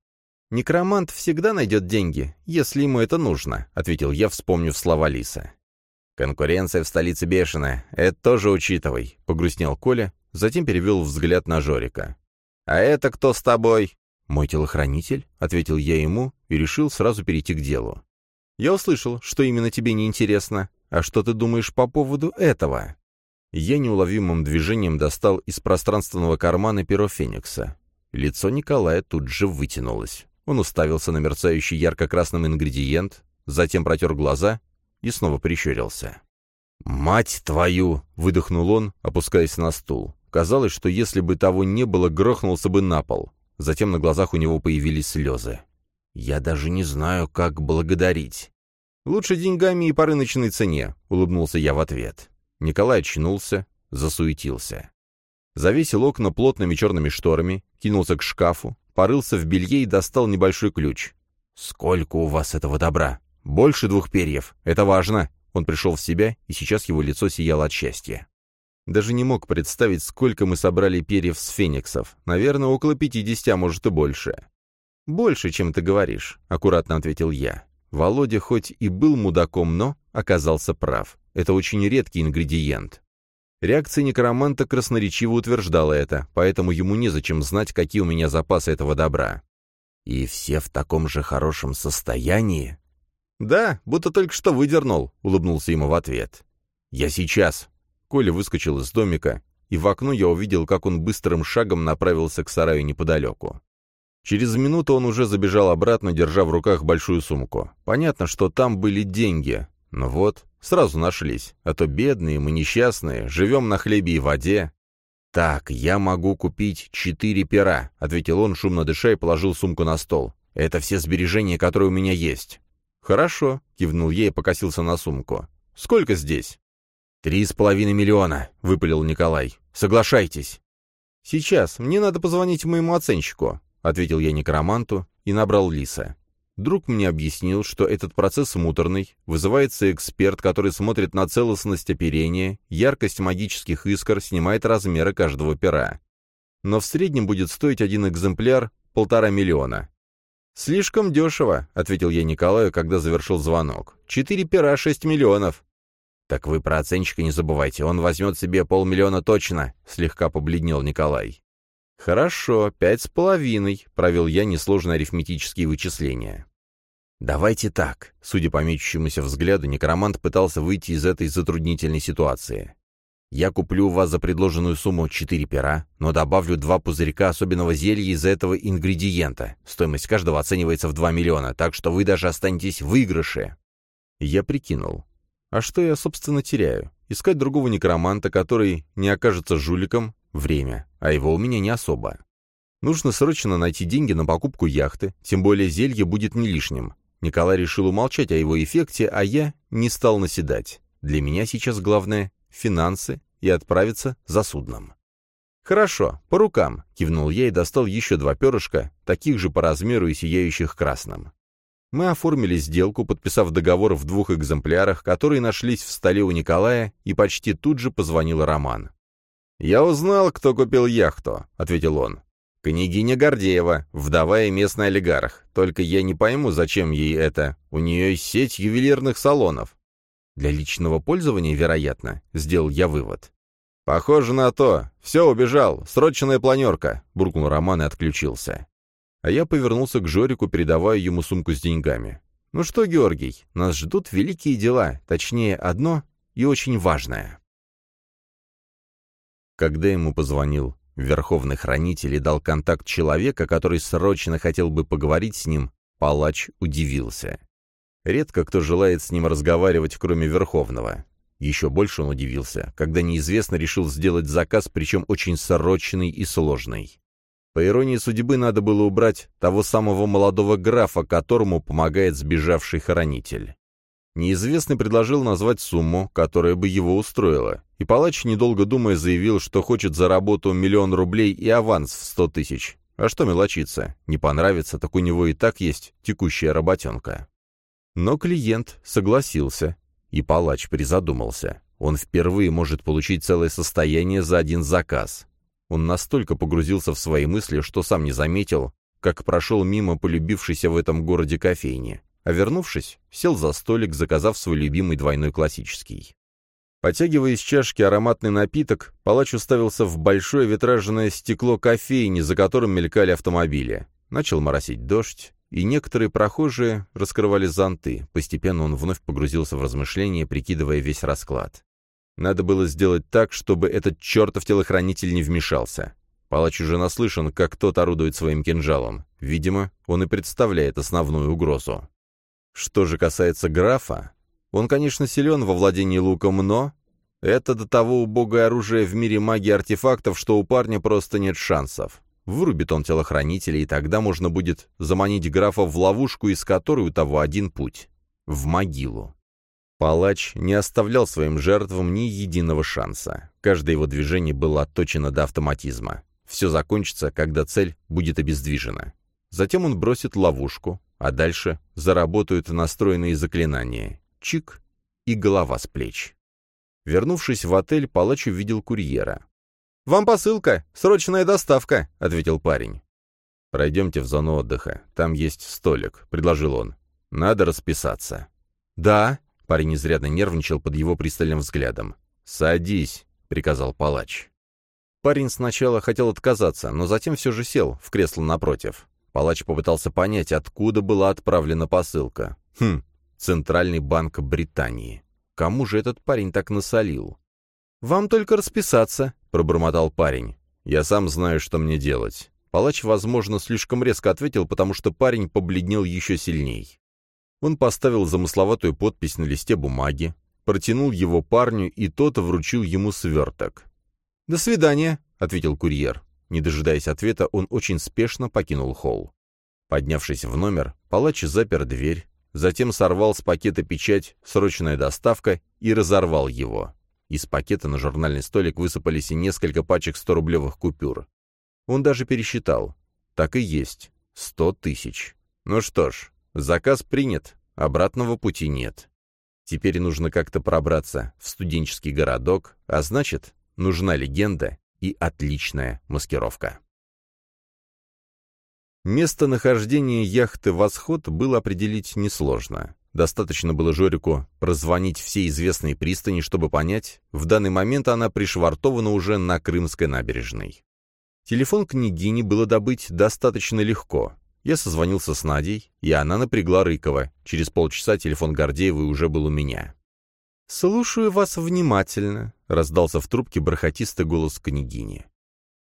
«Некромант всегда найдет деньги, если ему это нужно», — ответил я, вспомнив слова Лиса. «Конкуренция в столице бешеная, это тоже учитывай», — погрустнел Коля, затем перевел взгляд на Жорика. «А это кто с тобой?» «Мой телохранитель», — ответил я ему и решил сразу перейти к делу. Я услышал, что именно тебе не интересно. А что ты думаешь по поводу этого?» Я неуловимым движением достал из пространственного кармана перо Феникса. Лицо Николая тут же вытянулось. Он уставился на мерцающий ярко-красным ингредиент, затем протер глаза и снова прищурился. «Мать твою!» — выдохнул он, опускаясь на стул. Казалось, что если бы того не было, грохнулся бы на пол. Затем на глазах у него появились слезы. «Я даже не знаю, как благодарить». «Лучше деньгами и по рыночной цене», — улыбнулся я в ответ. Николай очнулся, засуетился. Завесил окна плотными черными шторами, кинулся к шкафу, порылся в белье и достал небольшой ключ. «Сколько у вас этого добра? Больше двух перьев. Это важно!» Он пришел в себя, и сейчас его лицо сияло от счастья. Даже не мог представить, сколько мы собрали перьев с фениксов. Наверное, около пятидесяти, а может и больше. «Больше, чем ты говоришь», — аккуратно ответил я. Володя хоть и был мудаком, но оказался прав. Это очень редкий ингредиент. Реакция некроманта красноречиво утверждала это, поэтому ему незачем знать, какие у меня запасы этого добра. «И все в таком же хорошем состоянии?» «Да, будто только что выдернул», — улыбнулся ему в ответ. «Я сейчас». Коля выскочил из домика, и в окно я увидел, как он быстрым шагом направился к сараю неподалеку. Через минуту он уже забежал обратно, держа в руках большую сумку. Понятно, что там были деньги, но вот, сразу нашлись, а то бедные мы несчастные, живем на хлебе и воде. «Так, я могу купить четыре пера», — ответил он, шумно дыша, и положил сумку на стол. «Это все сбережения, которые у меня есть». «Хорошо», — кивнул я и покосился на сумку. «Сколько здесь?» «Три с половиной миллиона», — выпалил Николай. «Соглашайтесь». «Сейчас. Мне надо позвонить моему оценщику», — ответил я некроманту и набрал Лиса. Друг мне объяснил, что этот процесс муторный, вызывается эксперт, который смотрит на целостность оперения, яркость магических искр, снимает размеры каждого пера. Но в среднем будет стоить один экземпляр полтора миллиона. «Слишком дешево», — ответил я Николаю, когда завершил звонок. «Четыре пера, шесть миллионов». «Так вы про оценщика не забывайте, он возьмет себе полмиллиона точно», — слегка побледнел Николай. «Хорошо, пять с половиной», — провел я несложные арифметические вычисления. «Давайте так». Судя по мечущемуся взгляду, некромант пытался выйти из этой затруднительной ситуации. «Я куплю у вас за предложенную сумму четыре пера, но добавлю два пузырька особенного зелья из этого ингредиента. Стоимость каждого оценивается в два миллиона, так что вы даже останетесь в выигрыше». Я прикинул. А что я, собственно, теряю? Искать другого некроманта, который не окажется жуликом — время, а его у меня не особо. Нужно срочно найти деньги на покупку яхты, тем более зелье будет не лишним. Николай решил умолчать о его эффекте, а я не стал наседать. Для меня сейчас главное — финансы и отправиться за судном. «Хорошо, по рукам», — кивнул я и достал еще два перышка, таких же по размеру и сияющих красным. Мы оформили сделку, подписав договор в двух экземплярах, которые нашлись в столе у Николая, и почти тут же позвонил Роман. «Я узнал, кто купил яхту», — ответил он. «Княгиня Гордеева, вдова и местный олигарх. Только я не пойму, зачем ей это. У нее есть сеть ювелирных салонов». «Для личного пользования, вероятно», — сделал я вывод. «Похоже на то. Все, убежал. Срочная планерка», — буркнул Роман и отключился. А я повернулся к Жорику, передавая ему сумку с деньгами. «Ну что, Георгий, нас ждут великие дела, точнее, одно и очень важное». Когда ему позвонил Верховный Хранитель и дал контакт человека, который срочно хотел бы поговорить с ним, палач удивился. Редко кто желает с ним разговаривать, кроме Верховного. Еще больше он удивился, когда неизвестно решил сделать заказ, причем очень срочный и сложный. По иронии судьбы, надо было убрать того самого молодого графа, которому помогает сбежавший хранитель. Неизвестный предложил назвать сумму, которая бы его устроила, и палач, недолго думая, заявил, что хочет за работу миллион рублей и аванс в сто тысяч. А что мелочиться? Не понравится, так у него и так есть текущая работенка. Но клиент согласился, и палач призадумался. Он впервые может получить целое состояние за один заказ. Он настолько погрузился в свои мысли, что сам не заметил, как прошел мимо полюбившейся в этом городе кофейни а вернувшись, сел за столик, заказав свой любимый двойной классический. Потягивая из чашки ароматный напиток, палач уставился в большое витражное стекло кофейни, за которым мелькали автомобили. Начал моросить дождь, и некоторые прохожие раскрывали зонты. Постепенно он вновь погрузился в размышления, прикидывая весь расклад. Надо было сделать так, чтобы этот чертов телохранитель не вмешался. Палач уже наслышан, как тот орудует своим кинжалом. Видимо, он и представляет основную угрозу. Что же касается графа, он, конечно, силен во владении луком, но... Это до того убогое оружие в мире магии артефактов, что у парня просто нет шансов. Вырубит он телохранителя, и тогда можно будет заманить графа в ловушку, из которой у того один путь — в могилу. Палач не оставлял своим жертвам ни единого шанса. Каждое его движение было отточено до автоматизма. Все закончится, когда цель будет обездвижена. Затем он бросит ловушку, а дальше заработают настроенные заклинания. Чик и голова с плеч. Вернувшись в отель, палач увидел курьера. «Вам посылка! Срочная доставка!» — ответил парень. «Пройдемте в зону отдыха. Там есть столик», — предложил он. «Надо расписаться». «Да», — парень изрядно нервничал под его пристальным взглядом. «Садись», — приказал палач. Парень сначала хотел отказаться, но затем все же сел в кресло напротив. Палач попытался понять, откуда была отправлена посылка. Хм, Центральный банк Британии. Кому же этот парень так насолил? «Вам только расписаться», — пробормотал парень. «Я сам знаю, что мне делать». Палач, возможно, слишком резко ответил, потому что парень побледнел еще сильней. Он поставил замысловатую подпись на листе бумаги, протянул его парню, и тот вручил ему сверток. «До свидания», — ответил курьер. Не дожидаясь ответа, он очень спешно покинул холл. Поднявшись в номер, палач запер дверь, затем сорвал с пакета печать «Срочная доставка» и разорвал его. Из пакета на журнальный столик высыпались и несколько пачек 100-рублевых купюр. Он даже пересчитал. Так и есть. Сто тысяч. Ну что ж, заказ принят, обратного пути нет. Теперь нужно как-то пробраться в студенческий городок, а значит, нужна легенда и отличная маскировка. Местонахождение яхты «Восход» было определить несложно. Достаточно было Жорику прозвонить все известные пристани, чтобы понять, в данный момент она пришвартована уже на Крымской набережной. Телефон княгини было добыть достаточно легко. Я созвонился с Надей, и она напрягла Рыкова. Через полчаса телефон Гордеевой уже был у меня. «Слушаю вас внимательно», — раздался в трубке бархатистый голос княгини.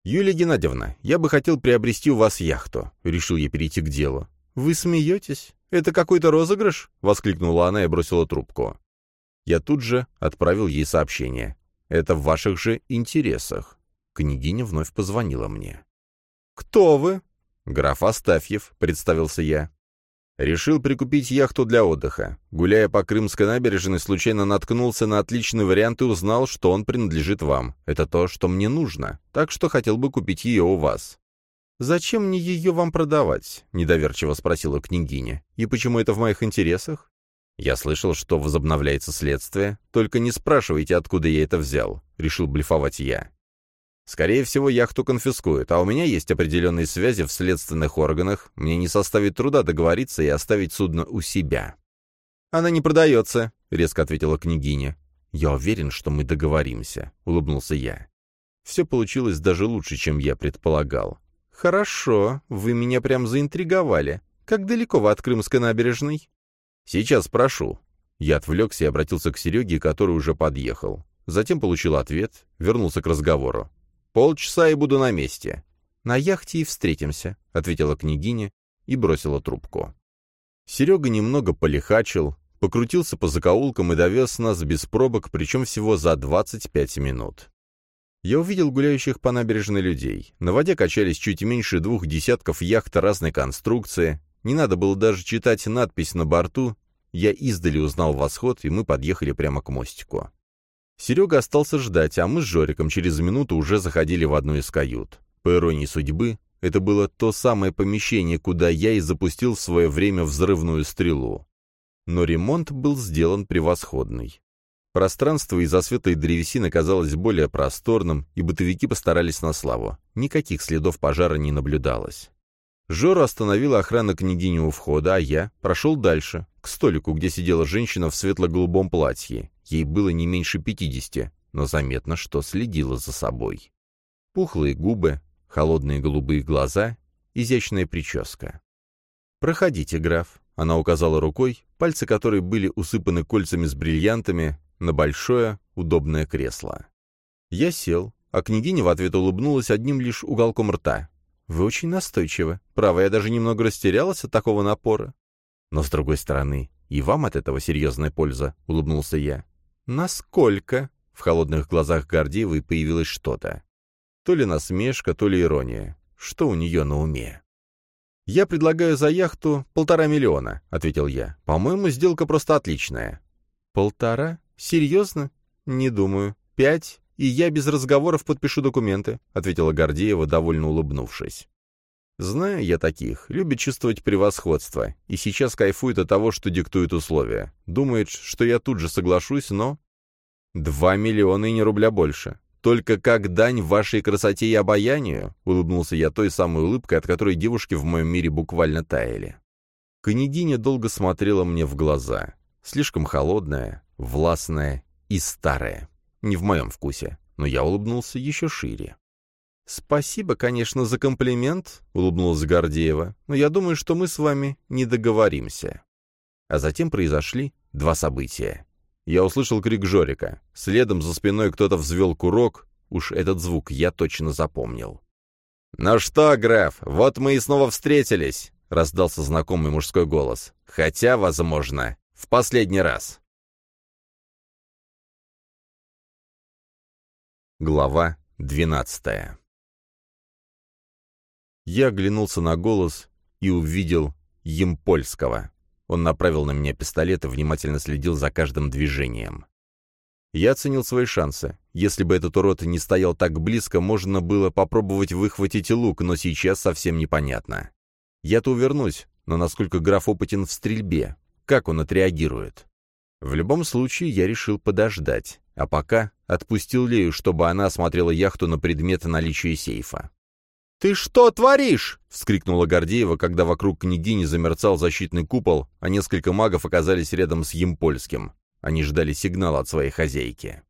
«Юлия Геннадьевна, я бы хотел приобрести у вас яхту», — решил я перейти к делу. «Вы смеетесь? Это какой-то розыгрыш?» — воскликнула она и бросила трубку. Я тут же отправил ей сообщение. «Это в ваших же интересах». Княгиня вновь позвонила мне. «Кто вы?» «Граф Астафьев», — представился я. Решил прикупить яхту для отдыха. Гуляя по Крымской набережной, случайно наткнулся на отличный вариант и узнал, что он принадлежит вам. Это то, что мне нужно, так что хотел бы купить ее у вас». «Зачем мне ее вам продавать?» — недоверчиво спросила княгиня. «И почему это в моих интересах?» «Я слышал, что возобновляется следствие. Только не спрашивайте, откуда я это взял», — решил блефовать я. Скорее всего, яхту конфискуют, а у меня есть определенные связи в следственных органах, мне не составит труда договориться и оставить судно у себя». «Она не продается», — резко ответила княгиня. «Я уверен, что мы договоримся», — улыбнулся я. Все получилось даже лучше, чем я предполагал. «Хорошо, вы меня прям заинтриговали. Как далеко вы от Крымской набережной?» «Сейчас прошу». Я отвлекся и обратился к Сереге, который уже подъехал. Затем получил ответ, вернулся к разговору. Полчаса и буду на месте. На яхте и встретимся, — ответила княгиня и бросила трубку. Серега немного полихачил, покрутился по закоулкам и довез нас без пробок, причем всего за 25 минут. Я увидел гуляющих по набережной людей. На воде качались чуть меньше двух десятков яхт разной конструкции. Не надо было даже читать надпись на борту. Я издали узнал восход, и мы подъехали прямо к мостику. Серега остался ждать, а мы с Жориком через минуту уже заходили в одну из кают. По иронии судьбы, это было то самое помещение, куда я и запустил в свое время взрывную стрелу. Но ремонт был сделан превосходный. Пространство из осветлой древесины казалось более просторным, и бытовики постарались на славу. Никаких следов пожара не наблюдалось. Жору остановила охрана княгини у входа, а я прошел дальше, к столику, где сидела женщина в светло-голубом платье. Ей было не меньше пятидесяти, но заметно, что следила за собой. Пухлые губы, холодные голубые глаза, изящная прическа. «Проходите, граф», — она указала рукой, пальцы которой были усыпаны кольцами с бриллиантами, на большое, удобное кресло. Я сел, а княгиня в ответ улыбнулась одним лишь уголком рта. «Вы очень настойчивы. Право, я даже немного растерялась от такого напора. Но, с другой стороны, и вам от этого серьезная польза», — улыбнулся я. «Насколько?» — в холодных глазах Гордеевой появилось что-то. То ли насмешка, то ли ирония. Что у нее на уме? «Я предлагаю за яхту полтора миллиона», — ответил я. «По-моему, сделка просто отличная». «Полтора? Серьезно? Не думаю. Пять, и я без разговоров подпишу документы», — ответила Гордеева, довольно улыбнувшись. Знаю я таких, любит чувствовать превосходство, и сейчас кайфует от того, что диктует условия. Думает, что я тут же соглашусь, но... Два миллиона и не рубля больше. Только как дань вашей красоте и обаянию, улыбнулся я той самой улыбкой, от которой девушки в моем мире буквально таяли. Княгиня долго смотрела мне в глаза. Слишком холодная, властная и старая. Не в моем вкусе. но я улыбнулся еще шире. «Спасибо, конечно, за комплимент», — улыбнулась Гордеева, «но я думаю, что мы с вами не договоримся». А затем произошли два события. Я услышал крик Жорика. Следом за спиной кто-то взвел курок. Уж этот звук я точно запомнил. «Ну что, граф, вот мы и снова встретились», — раздался знакомый мужской голос. «Хотя, возможно, в последний раз». Глава двенадцатая Я оглянулся на голос и увидел Емпольского. Он направил на меня пистолет и внимательно следил за каждым движением. Я оценил свои шансы. Если бы этот урод не стоял так близко, можно было попробовать выхватить лук, но сейчас совсем непонятно. Я-то увернусь, но насколько граф опытен в стрельбе? Как он отреагирует? В любом случае, я решил подождать, а пока отпустил Лею, чтобы она осмотрела яхту на предмет наличия сейфа. «Ты что творишь?» — вскрикнула Гордеева, когда вокруг княгини замерцал защитный купол, а несколько магов оказались рядом с Емпольским. Они ждали сигнала от своей хозяйки.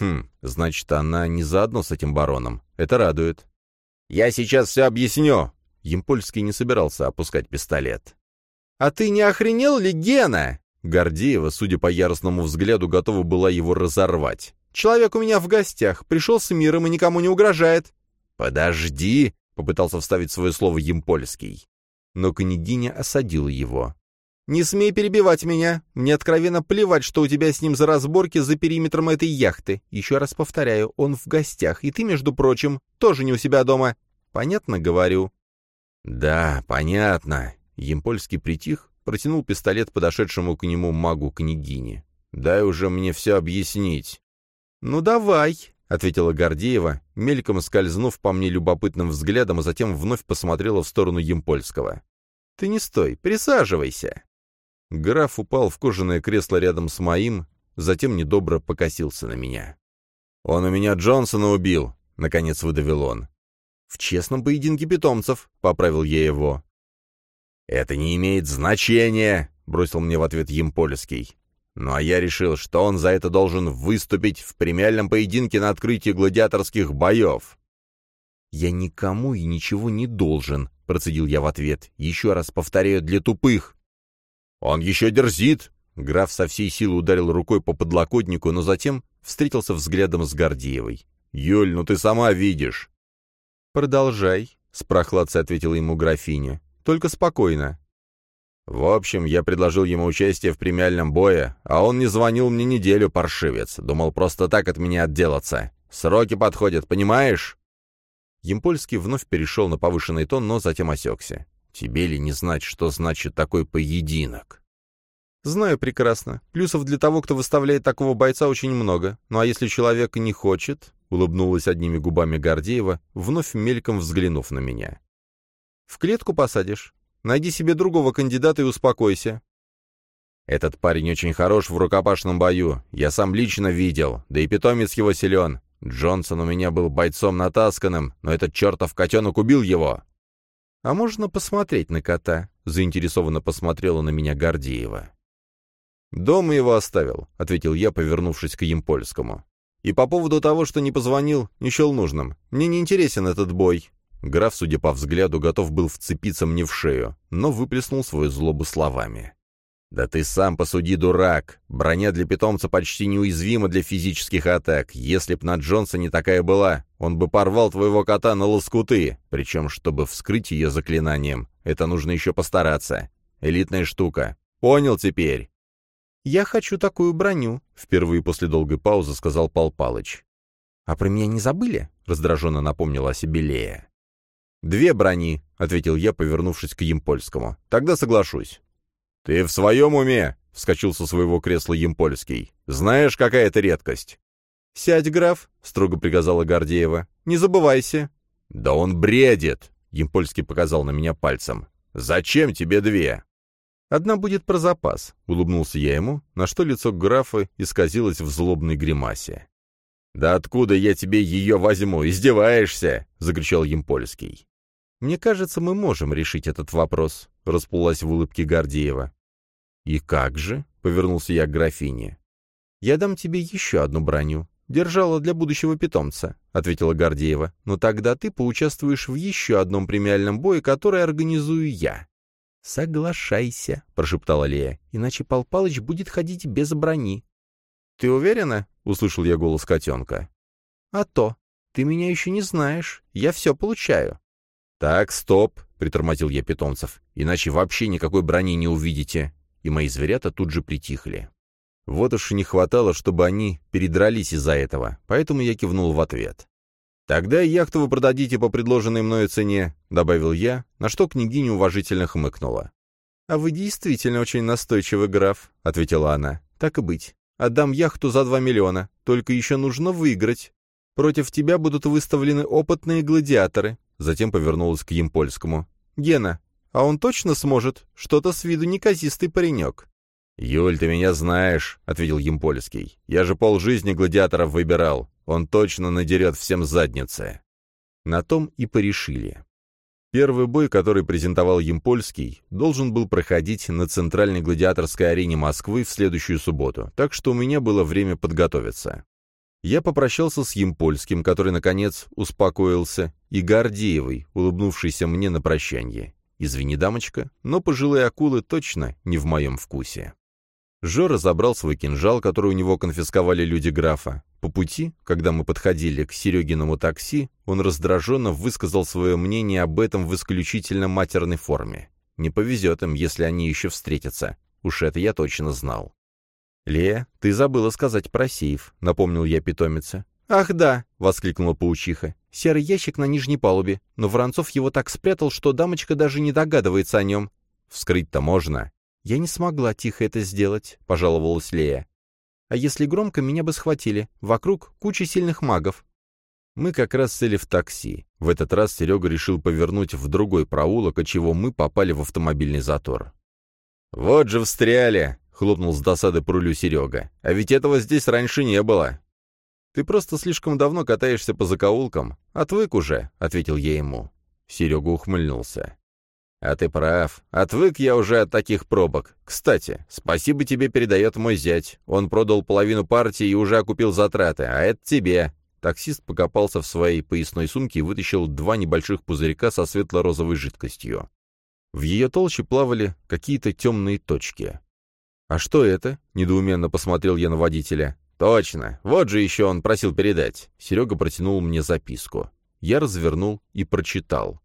«Хм, значит, она не заодно с этим бароном. Это радует». «Я сейчас все объясню!» Емпольский не собирался опускать пистолет. «А ты не охренел ли, Гена?» Гордеева, судя по яростному взгляду, готова была его разорвать. «Человек у меня в гостях, пришел с миром и никому не угрожает». «Подожди!» — попытался вставить свое слово Емпольский. Но княгиня осадила его. «Не смей перебивать меня. Мне откровенно плевать, что у тебя с ним за разборки за периметром этой яхты. Еще раз повторяю, он в гостях, и ты, между прочим, тоже не у себя дома. Понятно, говорю?» «Да, понятно». Емпольский притих, протянул пистолет подошедшему к нему магу-княгине. «Дай уже мне все объяснить». «Ну давай», — ответила Гордеева, мельком скользнув по мне любопытным взглядом, а затем вновь посмотрела в сторону Емпольского. «Ты не стой, присаживайся». Граф упал в кожаное кресло рядом с моим, затем недобро покосился на меня. «Он у меня Джонсона убил», — наконец выдавил он. «В честном поединке питомцев», — поправил я его. «Это не имеет значения», — бросил мне в ответ Емполевский. «Ну а я решил, что он за это должен выступить в премиальном поединке на открытии гладиаторских боев». «Я никому и ничего не должен», — процедил я в ответ. «Еще раз повторяю для тупых». «Он еще дерзит!» Граф со всей силы ударил рукой по подлокотнику, но затем встретился взглядом с Гордеевой. «Юль, ну ты сама видишь!» «Продолжай», — с прохладцей ответила ему графиня. «Только спокойно». В общем, я предложил ему участие в премиальном бое, а он не звонил мне неделю, паршивец. Думал просто так от меня отделаться. Сроки подходят, понимаешь? Емпольский вновь перешел на повышенный тон, но затем осекся. Тебе ли не знать, что значит такой поединок? Знаю прекрасно. Плюсов для того, кто выставляет такого бойца, очень много. Ну а если человек не хочет, — улыбнулась одними губами Гордеева, вновь мельком взглянув на меня. «В клетку посадишь. Найди себе другого кандидата и успокойся». «Этот парень очень хорош в рукопашном бою. Я сам лично видел. Да и питомец его силен. Джонсон у меня был бойцом натасканным, но этот чертов котенок убил его». «А можно посмотреть на кота?» — заинтересованно посмотрела на меня Гордеева. «Дома его оставил», — ответил я, повернувшись к Емпольскому. И по поводу того, что не позвонил, не счел нужным. Мне не интересен этот бой. Граф, судя по взгляду, готов был вцепиться мне в шею, но выплеснул свою злобу словами. «Да ты сам посуди, дурак! Броня для питомца почти неуязвима для физических атак. Если б на Джонсоне такая была, он бы порвал твоего кота на лоскуты. Причем, чтобы вскрыть ее заклинанием, это нужно еще постараться. Элитная штука. Понял теперь?» «Я хочу такую броню», — впервые после долгой паузы сказал Пал Палыч. «А про меня не забыли?» — раздраженно напомнила о себе Лея. «Две брони», — ответил я, повернувшись к Емпольскому. «Тогда соглашусь». «Ты в своем уме?» — вскочил со своего кресла Емпольский. «Знаешь, какая это редкость?» «Сядь, граф», — строго приказала Гордеева. «Не забывайся». «Да он бредит!» — Емпольский показал на меня пальцем. «Зачем тебе две?» «Одна будет про запас», — улыбнулся я ему, на что лицо графа исказилось в злобной гримасе. «Да откуда я тебе ее возьму? Издеваешься?» — закричал Емпольский. «Мне кажется, мы можем решить этот вопрос», — расплылась в улыбке Гордеева. «И как же?» — повернулся я к графине. «Я дам тебе еще одну броню. держала для будущего питомца», — ответила Гордеева. «Но тогда ты поучаствуешь в еще одном премиальном бое, который организую я». «Соглашайся», — прошептала Лея, — «иначе Пал Палыч будет ходить без брони». «Ты уверена?» — услышал я голос котенка. «А то. Ты меня еще не знаешь. Я все получаю». «Так, стоп», — притормозил я питомцев, — «иначе вообще никакой брони не увидите». И мои зверята тут же притихли. Вот уж не хватало, чтобы они передрались из-за этого, поэтому я кивнул в ответ. «Тогда яхту вы продадите по предложенной мною цене», — добавил я, на что княгиня уважительно хмыкнула. «А вы действительно очень настойчивый граф», — ответила она. «Так и быть. Отдам яхту за два миллиона, только еще нужно выиграть. Против тебя будут выставлены опытные гладиаторы». Затем повернулась к Емпольскому. «Гена, а он точно сможет? Что-то с виду неказистый паренек». «Юль, ты меня знаешь», — ответил Емпольский. «Я же полжизни гладиаторов выбирал. Он точно надерет всем задницы». На том и порешили. Первый бой, который презентовал Емпольский, должен был проходить на центральной гладиаторской арене Москвы в следующую субботу, так что у меня было время подготовиться. Я попрощался с Емпольским, который, наконец, успокоился, и Гордеевой, улыбнувшейся мне на прощанье. Извини, дамочка, но пожилые акулы точно не в моем вкусе. Жора забрал свой кинжал, который у него конфисковали люди графа. По пути, когда мы подходили к Серегиному такси, он раздраженно высказал свое мнение об этом в исключительно матерной форме. Не повезет им, если они еще встретятся. Уж это я точно знал. «Лея, ты забыла сказать про сейф», — напомнил я питомице. «Ах да!» — воскликнула паучиха. «Серый ящик на нижней палубе, но Воронцов его так спрятал, что дамочка даже не догадывается о нем». «Вскрыть-то можно». «Я не смогла тихо это сделать», — пожаловалась Лея. «А если громко, меня бы схватили. Вокруг куча сильных магов». Мы как раз сели в такси. В этот раз Серега решил повернуть в другой проулок, отчего мы попали в автомобильный затор. «Вот же встряли!» — хлопнул с досады по рулю Серега. «А ведь этого здесь раньше не было». «Ты просто слишком давно катаешься по закоулкам. Отвык уже», — ответил я ему. Серега ухмыльнулся. «А ты прав. Отвык я уже от таких пробок. Кстати, спасибо тебе передает мой зять. Он продал половину партии и уже окупил затраты, а это тебе». Таксист покопался в своей поясной сумке и вытащил два небольших пузырька со светло-розовой жидкостью. В ее толще плавали какие-то темные точки. «А что это?» — недоуменно посмотрел я на водителя. «Точно! Вот же еще он просил передать!» Серега протянул мне записку. Я развернул и прочитал.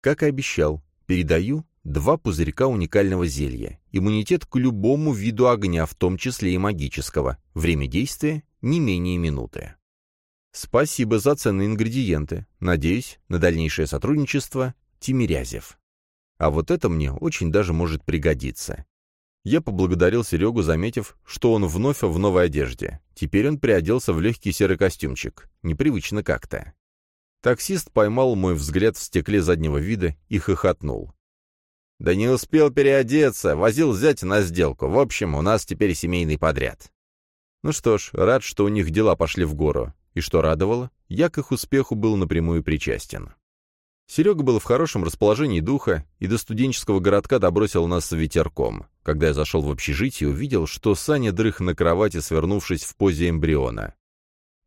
Как и обещал, Передаю два пузырька уникального зелья. Иммунитет к любому виду огня, в том числе и магического. Время действия не менее минуты. Спасибо за ценные ингредиенты. Надеюсь на дальнейшее сотрудничество. Тимирязев. А вот это мне очень даже может пригодиться. Я поблагодарил Серегу, заметив, что он вновь в новой одежде. Теперь он приоделся в легкий серый костюмчик. Непривычно как-то. Таксист поймал мой взгляд в стекле заднего вида и хохотнул. «Да не успел переодеться, возил зять на сделку. В общем, у нас теперь семейный подряд». Ну что ж, рад, что у них дела пошли в гору. И что радовало, я к их успеху был напрямую причастен. Серега был в хорошем расположении духа и до студенческого городка добросил нас с ветерком. Когда я зашел в общежитие, увидел, что Саня дрых на кровати, свернувшись в позе эмбриона.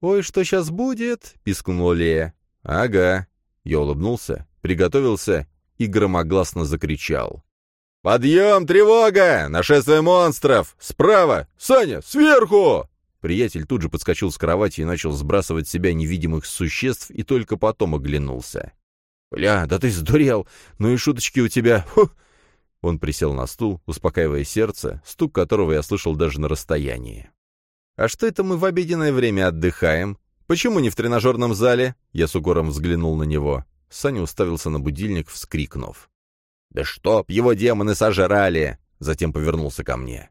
«Ой, что сейчас будет?» — пискнула Лея. «Ага». Я улыбнулся, приготовился и громогласно закричал. «Подъем, тревога! Нашествие монстров! Справа! Саня, сверху!» Приятель тут же подскочил с кровати и начал сбрасывать с себя невидимых существ и только потом оглянулся. «Бля, да ты сдурел! Ну и шуточки у тебя! Фу!» Он присел на стул, успокаивая сердце, стук которого я слышал даже на расстоянии. «А что это мы в обеденное время отдыхаем? «Почему не в тренажерном зале?» Я с угором взглянул на него. Саня уставился на будильник, вскрикнув. «Да чтоб его демоны сожрали!» Затем повернулся ко мне.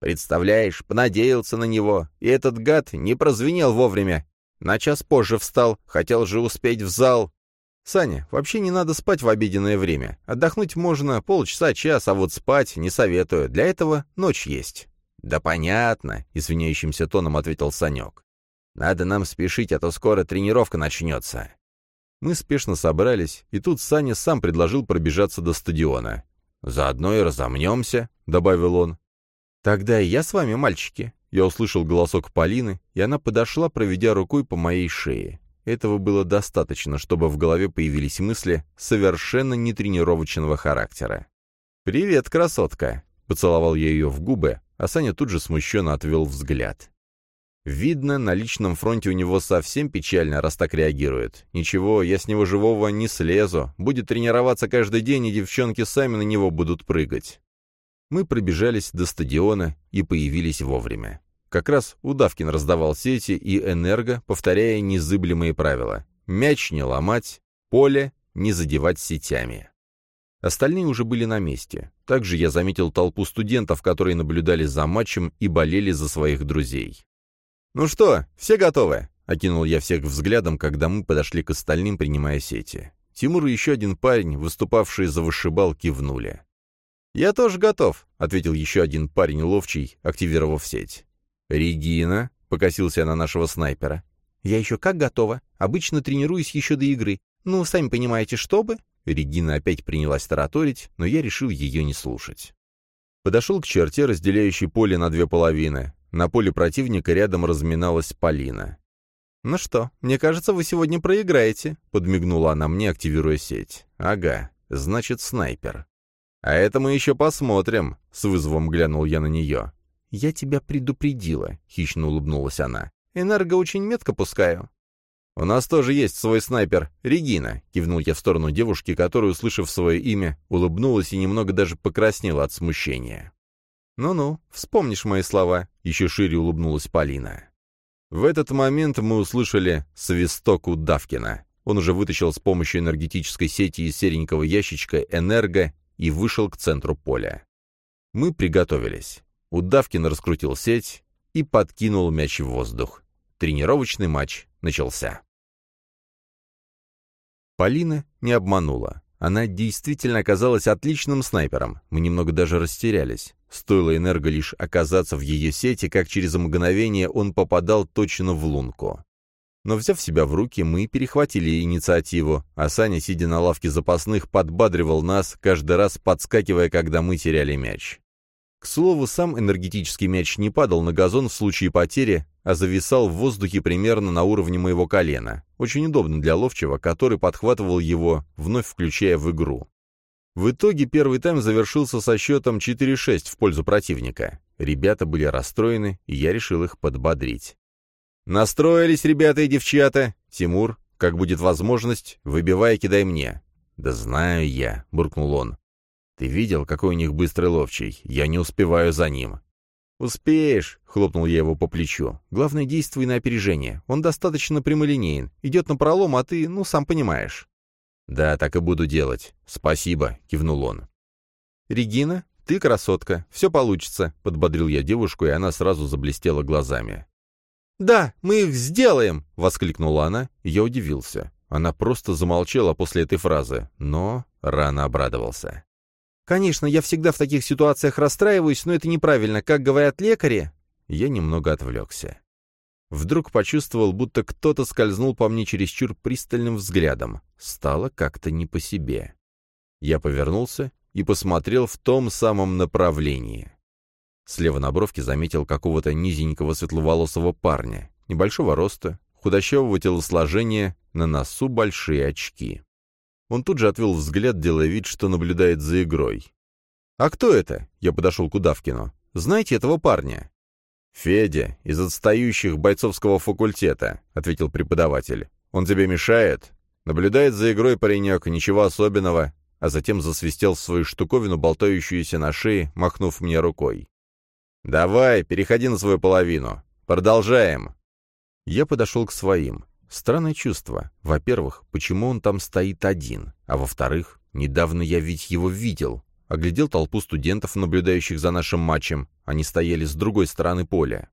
«Представляешь, понадеялся на него, и этот гад не прозвенел вовремя. На час позже встал, хотел же успеть в зал. Саня, вообще не надо спать в обеденное время. Отдохнуть можно полчаса-час, а вот спать не советую. Для этого ночь есть». «Да понятно», — извиняющимся тоном ответил Санек. Надо нам спешить, а то скоро тренировка начнется». Мы спешно собрались, и тут Саня сам предложил пробежаться до стадиона. «Заодно и разомнемся», — добавил он. «Тогда и я с вами, мальчики». я услышал голосок Полины, и она подошла, проведя рукой по моей шее. Этого было достаточно, чтобы в голове появились мысли совершенно нетренировочного характера. «Привет, красотка!» — поцеловал я ее в губы, а Саня тут же смущенно отвел взгляд. Видно, на личном фронте у него совсем печально, раз так реагирует. Ничего, я с него живого не слезу. Будет тренироваться каждый день, и девчонки сами на него будут прыгать. Мы пробежались до стадиона и появились вовремя. Как раз Удавкин раздавал сети и энерго, повторяя незыблемые правила. Мяч не ломать, поле не задевать сетями. Остальные уже были на месте. Также я заметил толпу студентов, которые наблюдали за матчем и болели за своих друзей. «Ну что, все готовы?» — окинул я всех взглядом, когда мы подошли к остальным, принимая сети. Тимур и еще один парень, выступавшие за вышибал, кивнули. «Я тоже готов», — ответил еще один парень ловчий, активировав сеть. «Регина», — покосился на нашего снайпера. «Я еще как готова. Обычно тренируюсь еще до игры. Ну, сами понимаете, чтобы...» Регина опять принялась тараторить, но я решил ее не слушать. Подошел к черте, разделяющей поле на две половины. На поле противника рядом разминалась Полина. «Ну что, мне кажется, вы сегодня проиграете», — подмигнула она мне, активируя сеть. «Ага, значит, снайпер». «А это мы еще посмотрим», — с вызовом глянул я на нее. «Я тебя предупредила», — хищно улыбнулась она. «Энерго очень метко пускаю». «У нас тоже есть свой снайпер, Регина», — кивнул я в сторону девушки, которая, услышав свое имя, улыбнулась и немного даже покраснела от смущения. «Ну-ну, вспомнишь мои слова», — еще шире улыбнулась Полина. В этот момент мы услышали свисток у Давкина. Он уже вытащил с помощью энергетической сети из серенького ящичка энерго и вышел к центру поля. Мы приготовились. Удавкин раскрутил сеть и подкинул мяч в воздух. Тренировочный матч начался. Полина не обманула. Она действительно оказалась отличным снайпером. Мы немного даже растерялись. Стоило энерго лишь оказаться в ее сети, как через мгновение он попадал точно в лунку. Но взяв себя в руки, мы перехватили инициативу, а Саня, сидя на лавке запасных, подбадривал нас, каждый раз подскакивая, когда мы теряли мяч. К слову, сам энергетический мяч не падал на газон в случае потери, а зависал в воздухе примерно на уровне моего колена. Очень удобно для ловчего, который подхватывал его, вновь включая в игру. В итоге первый тайм завершился со счетом 4-6 в пользу противника. Ребята были расстроены, и я решил их подбодрить. «Настроились, ребята и девчата! Тимур, как будет возможность, выбивай и кидай мне». «Да знаю я», — буркнул он. «Ты видел, какой у них быстрый ловчий? Я не успеваю за ним». «Успеешь», — хлопнул я его по плечу. «Главное, действуй на опережение. Он достаточно прямолинеен. Идет на пролом, а ты, ну, сам понимаешь». «Да, так и буду делать. Спасибо», — кивнул он. «Регина, ты красотка. Все получится», — подбодрил я девушку, и она сразу заблестела глазами. «Да, мы их сделаем!» — воскликнула она, я удивился. Она просто замолчала после этой фразы, но рано обрадовался. «Конечно, я всегда в таких ситуациях расстраиваюсь, но это неправильно, как говорят лекари». Я немного отвлекся. Вдруг почувствовал, будто кто-то скользнул по мне чересчур пристальным взглядом. Стало как-то не по себе. Я повернулся и посмотрел в том самом направлении. Слева на бровке заметил какого-то низенького светловолосого парня, небольшого роста, худощавого телосложения, на носу большие очки. Он тут же отвел взгляд, делая вид, что наблюдает за игрой. «А кто это?» — я подошел к Удавкину. «Знаете этого парня?» «Федя, из отстающих бойцовского факультета», — ответил преподаватель. «Он тебе мешает?» Наблюдает за игрой паренек, ничего особенного, а затем засвистел свою штуковину, болтающуюся на шее, махнув мне рукой. «Давай, переходи на свою половину. Продолжаем». Я подошел к своим. Странное чувство. Во-первых, почему он там стоит один? А во-вторых, недавно я ведь его видел. Оглядел толпу студентов, наблюдающих за нашим матчем. Они стояли с другой стороны поля.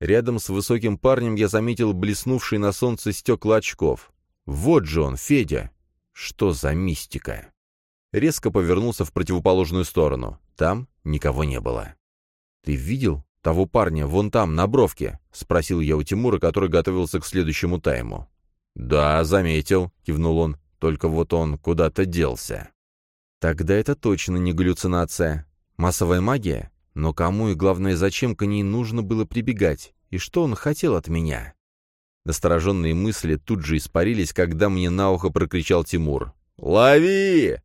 Рядом с высоким парнем я заметил блеснувший на солнце стекла очков. Вот же он, Федя! Что за мистика? Резко повернулся в противоположную сторону. Там никого не было. «Ты видел того парня вон там, на бровке?» — спросил я у Тимура, который готовился к следующему тайму. «Да, заметил», — кивнул он, — «только вот он куда-то делся». «Тогда это точно не галлюцинация. Массовая магия? Но кому и, главное, зачем к ней нужно было прибегать? И что он хотел от меня? Настороженные мысли тут же испарились, когда мне на ухо прокричал Тимур. «Лови!»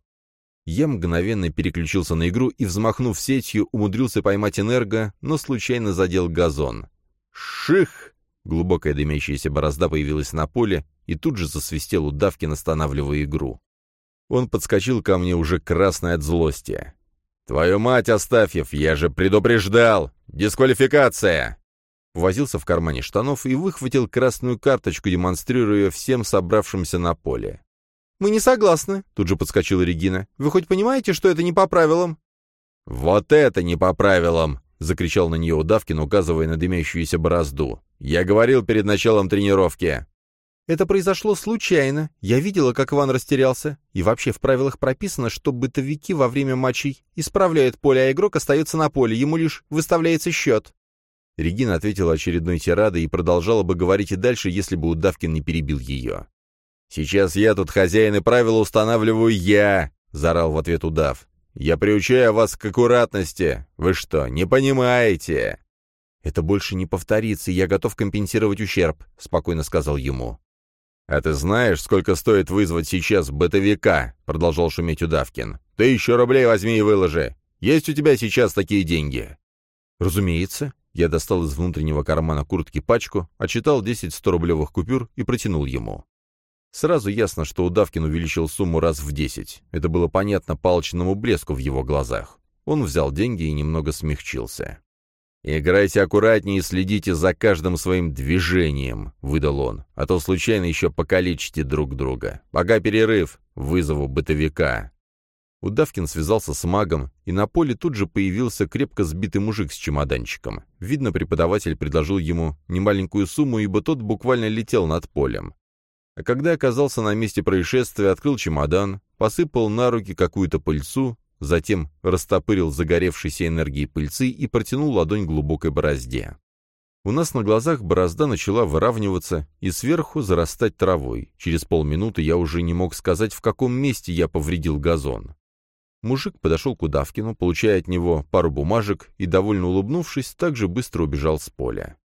Я мгновенно переключился на игру и, взмахнув сетью, умудрился поймать энерго, но случайно задел газон. «Ших!» Глубокая дымящаяся борозда появилась на поле и тут же засвистел удавки, останавливая игру. Он подскочил ко мне уже красный от злости. «Твою мать, Астафьев, я же предупреждал! Дисквалификация!» Возился в кармане штанов и выхватил красную карточку, демонстрируя всем собравшимся на поле. «Мы не согласны», — тут же подскочила Регина. «Вы хоть понимаете, что это не по правилам?» «Вот это не по правилам!» — закричал на нее Удавкин, указывая на дымящуюся борозду. «Я говорил перед началом тренировки!» «Это произошло случайно. Я видела, как Иван растерялся. И вообще в правилах прописано, что бытовики во время матчей исправляют поле, а игрок остается на поле, ему лишь выставляется счет». Регина ответила очередной тирадой и продолжала бы говорить и дальше, если бы Удавкин не перебил ее. «Сейчас я тут хозяин и правила устанавливаю я!» — заорал в ответ удав. «Я приучаю вас к аккуратности. Вы что, не понимаете?» «Это больше не повторится, я готов компенсировать ущерб», — спокойно сказал ему. «А ты знаешь, сколько стоит вызвать сейчас бытовика?» — продолжал шуметь Удавкин. «Ты еще рублей возьми и выложи. Есть у тебя сейчас такие деньги?» «Разумеется». Я достал из внутреннего кармана куртки пачку, отчитал 10 100-рублевых купюр и протянул ему. Сразу ясно, что Удавкин увеличил сумму раз в десять. Это было понятно палочному блеску в его глазах. Он взял деньги и немного смягчился. «Играйте аккуратнее и следите за каждым своим движением», — выдал он, «а то случайно еще покалечите друг друга. Пока перерыв, вызову бытовика». Удавкин связался с магом, и на поле тут же появился крепко сбитый мужик с чемоданчиком. Видно, преподаватель предложил ему немаленькую сумму, ибо тот буквально летел над полем. А когда оказался на месте происшествия, открыл чемодан, посыпал на руки какую-то пыльцу, затем растопырил загоревшейся энергией пыльцы и протянул ладонь глубокой борозде. У нас на глазах борозда начала выравниваться и сверху зарастать травой. Через полминуты я уже не мог сказать, в каком месте я повредил газон. Мужик подошел к Удавкину, получая от него пару бумажек и, довольно улыбнувшись, также быстро убежал с поля.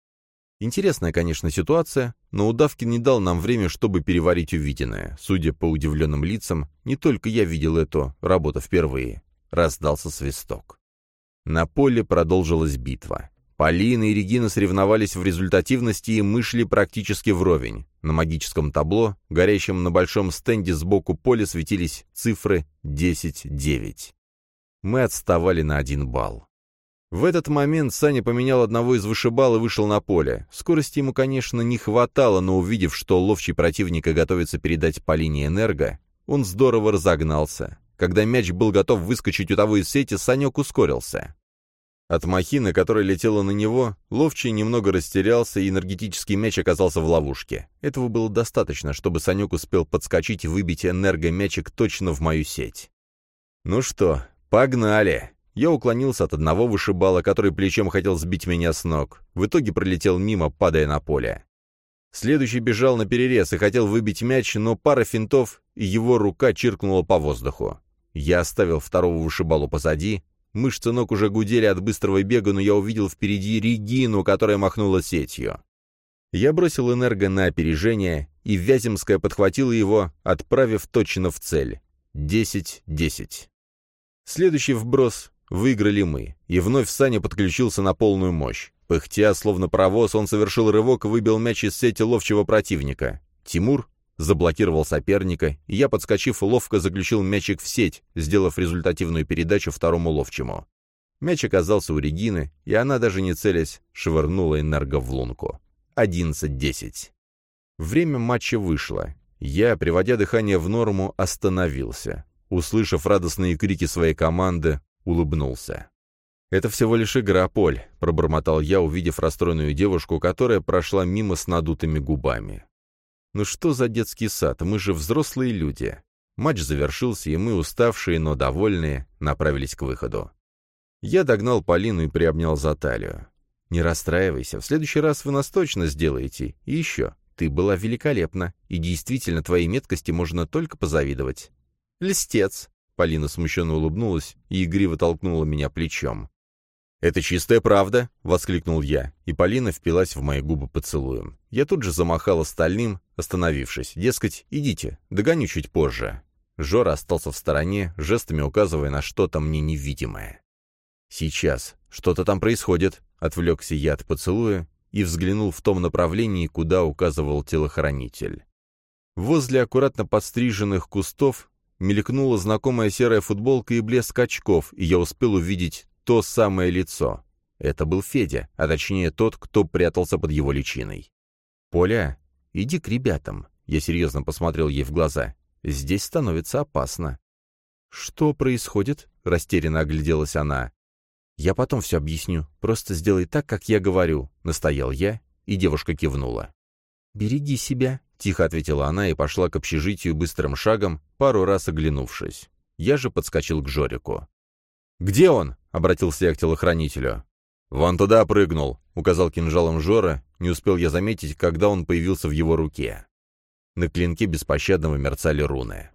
Интересная, конечно, ситуация, но Удавкин не дал нам время, чтобы переварить увиденное. Судя по удивленным лицам, не только я видел эту работу впервые. Раздался свисток. На поле продолжилась битва. Полина и Регина соревновались в результативности, и мы шли практически вровень. На магическом табло, горящем на большом стенде сбоку поля, светились цифры 10-9. Мы отставали на один балл. В этот момент Саня поменял одного из вышибал и вышел на поле. Скорости ему, конечно, не хватало, но увидев, что ловчий противника готовится передать по линии энерго, он здорово разогнался. Когда мяч был готов выскочить у того из сети, Санек ускорился. От махины, которая летела на него, ловчий немного растерялся, и энергетический мяч оказался в ловушке. Этого было достаточно, чтобы Санек успел подскочить и выбить энергомячик точно в мою сеть. «Ну что, погнали!» Я уклонился от одного вышибала, который плечом хотел сбить меня с ног. В итоге пролетел мимо, падая на поле. Следующий бежал на перерез и хотел выбить мяч, но пара финтов, и его рука чиркнула по воздуху. Я оставил второго вышибалу позади. Мышцы ног уже гудели от быстрого бега, но я увидел впереди Регину, которая махнула сетью. Я бросил энерго на опережение, и Вяземская подхватила его, отправив точно в цель. Десять-десять. Следующий вброс Выиграли мы, и вновь Саня подключился на полную мощь. Пыхтя, словно паровоз, он совершил рывок и выбил мяч из сети ловчего противника. Тимур заблокировал соперника, и я, подскочив, ловко заключил мячик в сеть, сделав результативную передачу второму ловчему. Мяч оказался у Регины, и она, даже не целясь, швырнула энерго в лунку. 11-10. Время матча вышло. Я, приводя дыхание в норму, остановился. Услышав радостные крики своей команды, улыбнулся. «Это всего лишь игра, Поль», — пробормотал я, увидев расстроенную девушку, которая прошла мимо с надутыми губами. «Ну что за детский сад? Мы же взрослые люди». Матч завершился, и мы, уставшие, но довольные, направились к выходу. Я догнал Полину и приобнял за талию. «Не расстраивайся, в следующий раз вы нас точно сделаете. И еще, ты была великолепна, и действительно твоей меткости можно только позавидовать». «Льстец», Полина смущенно улыбнулась и игриво толкнула меня плечом. «Это чистая правда!» — воскликнул я, и Полина впилась в мои губы поцелуем. Я тут же замахал остальным, остановившись. Дескать, идите, догоню чуть позже. Жора остался в стороне, жестами указывая на что-то мне невидимое. «Сейчас. Что-то там происходит», — отвлекся я от поцелуя и взглянул в том направлении, куда указывал телохранитель. Возле аккуратно подстриженных кустов мелькнула знакомая серая футболка и блеск очков, и я успел увидеть то самое лицо. Это был Федя, а точнее тот, кто прятался под его личиной. «Поля, иди к ребятам», — я серьезно посмотрел ей в глаза. «Здесь становится опасно». «Что происходит?» — растерянно огляделась она. «Я потом все объясню. Просто сделай так, как я говорю», — настоял я, и девушка кивнула. «Береги себя», — тихо ответила она и пошла к общежитию быстрым шагом, пару раз оглянувшись. Я же подскочил к Жорику. «Где он?» — обратился я к телохранителю. «Вон туда прыгнул», — указал кинжалом Жора, не успел я заметить, когда он появился в его руке. На клинке беспощадного мерцали руны.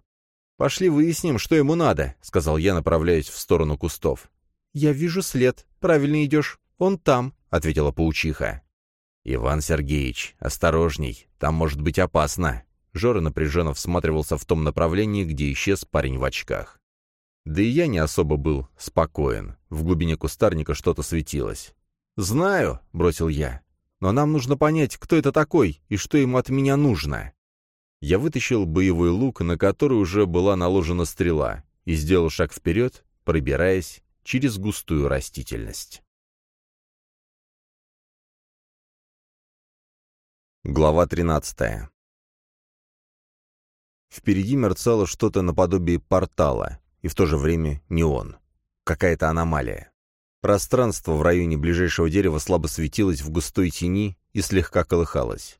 «Пошли выясним, что ему надо», — сказал я, направляясь в сторону кустов. «Я вижу след. Правильно идешь. Он там», — ответила паучиха. «Иван Сергеевич, осторожней, там может быть опасно». Жора напряженно всматривался в том направлении, где исчез парень в очках. Да и я не особо был спокоен. В глубине кустарника что-то светилось. «Знаю», — бросил я, — «но нам нужно понять, кто это такой и что ему от меня нужно». Я вытащил боевой лук, на который уже была наложена стрела, и сделал шаг вперед, пробираясь через густую растительность. Глава 13 Впереди мерцало что-то наподобие портала, и в то же время не он. Какая-то аномалия. Пространство в районе ближайшего дерева слабо светилось в густой тени и слегка колыхалось.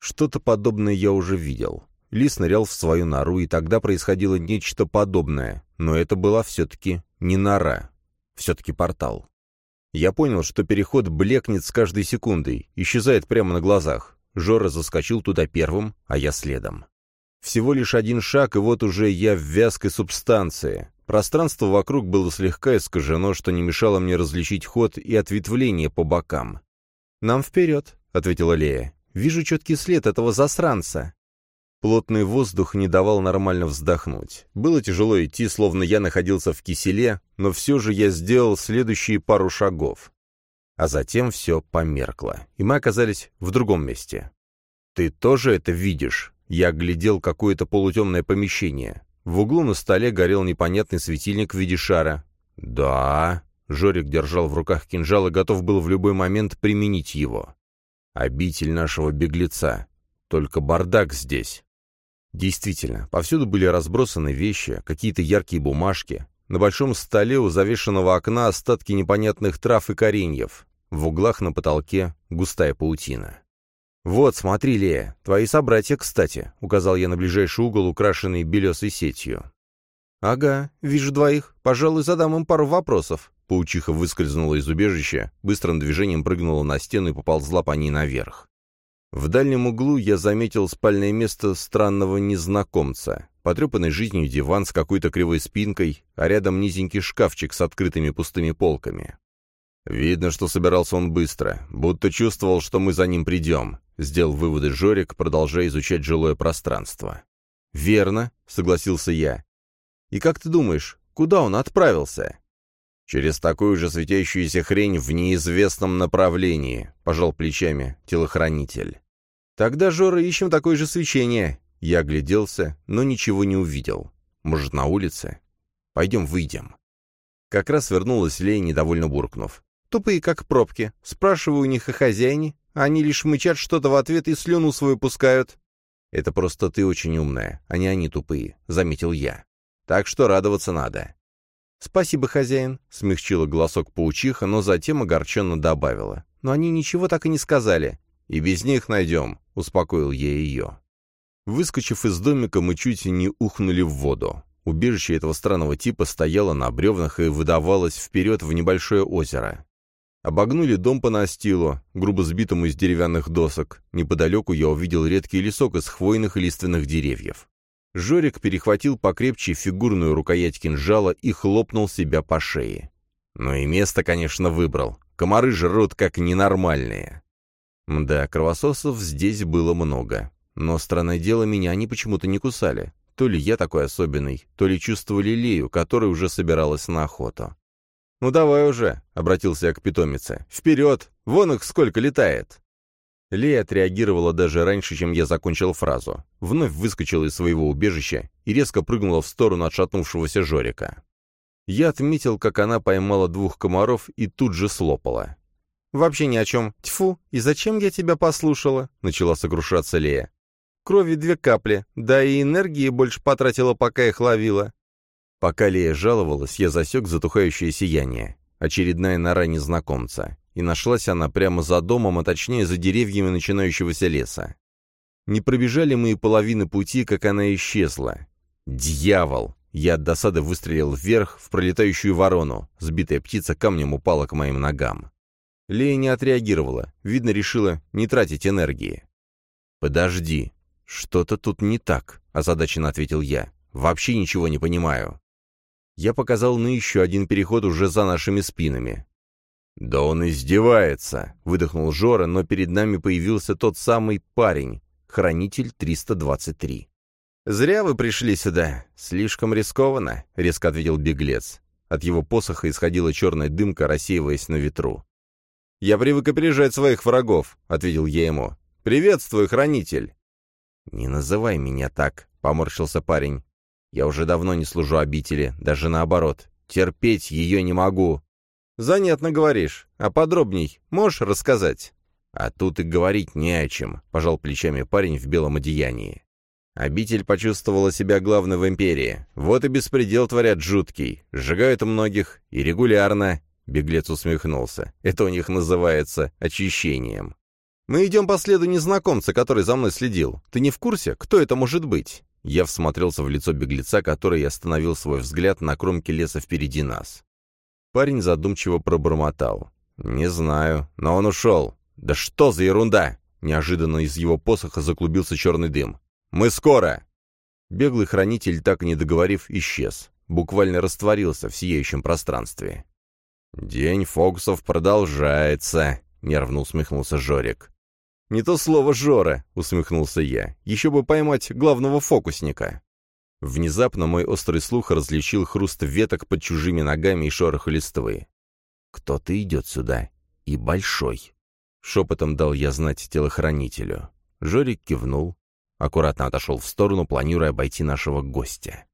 Что-то подобное я уже видел. Лис нырял в свою нору, и тогда происходило нечто подобное, но это была все-таки не нора, все-таки портал. Я понял, что переход блекнет с каждой секундой, исчезает прямо на глазах. Жора заскочил туда первым, а я следом. Всего лишь один шаг, и вот уже я в вязкой субстанции. Пространство вокруг было слегка искажено, что не мешало мне различить ход и ответвление по бокам. «Нам вперед», — ответила Лея. «Вижу четкий след этого засранца». Плотный воздух не давал нормально вздохнуть. Было тяжело идти, словно я находился в киселе, но все же я сделал следующие пару шагов. А затем все померкло, и мы оказались в другом месте. «Ты тоже это видишь?» Я глядел какое-то полутемное помещение. В углу на столе горел непонятный светильник в виде шара. «Да...» Жорик держал в руках кинжал и готов был в любой момент применить его. «Обитель нашего беглеца. Только бардак здесь». Действительно, повсюду были разбросаны вещи, какие-то яркие бумажки, на большом столе у завешенного окна остатки непонятных трав и кореньев. В углах на потолке густая паутина. «Вот, смотри, Лея, твои собратья, кстати», — указал я на ближайший угол, украшенный белесой сетью. «Ага, вижу двоих. Пожалуй, задам им пару вопросов». Паучиха выскользнула из убежища, быстрым движением прыгнула на стену и поползла по ней наверх. В дальнем углу я заметил спальное место странного незнакомца. Потрепанный жизнью диван с какой-то кривой спинкой, а рядом низенький шкафчик с открытыми пустыми полками. «Видно, что собирался он быстро, будто чувствовал, что мы за ним придем», — сделал выводы Жорик, продолжая изучать жилое пространство. «Верно», — согласился я. «И как ты думаешь, куда он отправился?» «Через такую же светящуюся хрень в неизвестном направлении», — пожал плечами телохранитель. «Тогда, Жора, ищем такое же свечение». Я огляделся, но ничего не увидел. «Может, на улице?» «Пойдем выйдем». Как раз вернулась Лея, недовольно буркнув. «Тупые, как пробки. Спрашиваю у них о хозяине, они лишь мычат что-то в ответ и слюну свою пускают». «Это просто ты очень умная, а не они тупые», — заметил я. «Так что радоваться надо». «Спасибо, хозяин», — смягчила голосок паучиха, но затем огорченно добавила. «Но они ничего так и не сказали. И без них найдем», — успокоил я ее. Выскочив из домика, мы чуть не ухнули в воду. Убежище этого странного типа стояло на бревнах и выдавалось вперед в небольшое озеро. Обогнули дом по настилу, грубо сбитому из деревянных досок. Неподалеку я увидел редкий лесок из хвойных и лиственных деревьев. Жорик перехватил покрепче фигурную рукоять кинжала и хлопнул себя по шее. Ну и место, конечно, выбрал. Комары жрут как ненормальные. Да, кровососов здесь было много. Но, странное дело, меня они почему-то не кусали. То ли я такой особенный, то ли чувствовали Лею, которая уже собиралась на охоту. «Ну давай уже», — обратился я к питомице. «Вперед! Вон их сколько летает!» Лея отреагировала даже раньше, чем я закончил фразу. Вновь выскочила из своего убежища и резко прыгнула в сторону отшатнувшегося Жорика. Я отметил, как она поймала двух комаров и тут же слопала. «Вообще ни о чем. Тьфу, и зачем я тебя послушала?» — начала сокрушаться Лея. «Крови две капли, да и энергии больше потратила, пока их ловила». Пока Лея жаловалась, я засек затухающее сияние. Очередная нора незнакомца. И нашлась она прямо за домом, а точнее за деревьями начинающегося леса. Не пробежали мы и половины пути, как она исчезла. «Дьявол!» Я от досады выстрелил вверх в пролетающую ворону. Сбитая птица камнем упала к моим ногам. Лея не отреагировала. Видно, решила не тратить энергии. «Подожди. Что-то тут не так», — озадаченно ответил я. «Вообще ничего не понимаю». Я показал на еще один переход уже за нашими спинами. «Да он издевается!» — выдохнул Жора, но перед нами появился тот самый парень, хранитель 323. «Зря вы пришли сюда. Слишком рискованно», — резко ответил беглец. От его посоха исходила черная дымка, рассеиваясь на ветру. «Я привык опережать своих врагов», — ответил я ему. «Приветствую, хранитель!» «Не называй меня так», — поморщился парень. «Я уже давно не служу обители, даже наоборот. Терпеть ее не могу». «Занятно говоришь. А подробней можешь рассказать?» «А тут и говорить не о чем», — пожал плечами парень в белом одеянии. Обитель почувствовала себя главной в империи. Вот и беспредел творят жуткий. Сжигают многих. И регулярно. Беглец усмехнулся. Это у них называется очищением. «Мы идем по следу незнакомца, который за мной следил. Ты не в курсе, кто это может быть?» Я всмотрелся в лицо беглеца, который остановил свой взгляд на кромке леса впереди нас. Парень задумчиво пробормотал. «Не знаю, но он ушел. Да что за ерунда!» Неожиданно из его посоха заклубился черный дым. «Мы скоро!» Беглый хранитель, так и не договорив, исчез. Буквально растворился в сияющем пространстве. «День фокусов продолжается», — нервно усмехнулся Жорик. «Не то слово «Жора», — усмехнулся я. «Еще бы поймать главного фокусника». Внезапно мой острый слух различил хруст веток под чужими ногами и шорох листвы. «Кто-то идет сюда. И большой». Шепотом дал я знать телохранителю. Жорик кивнул, аккуратно отошел в сторону, планируя обойти нашего гостя.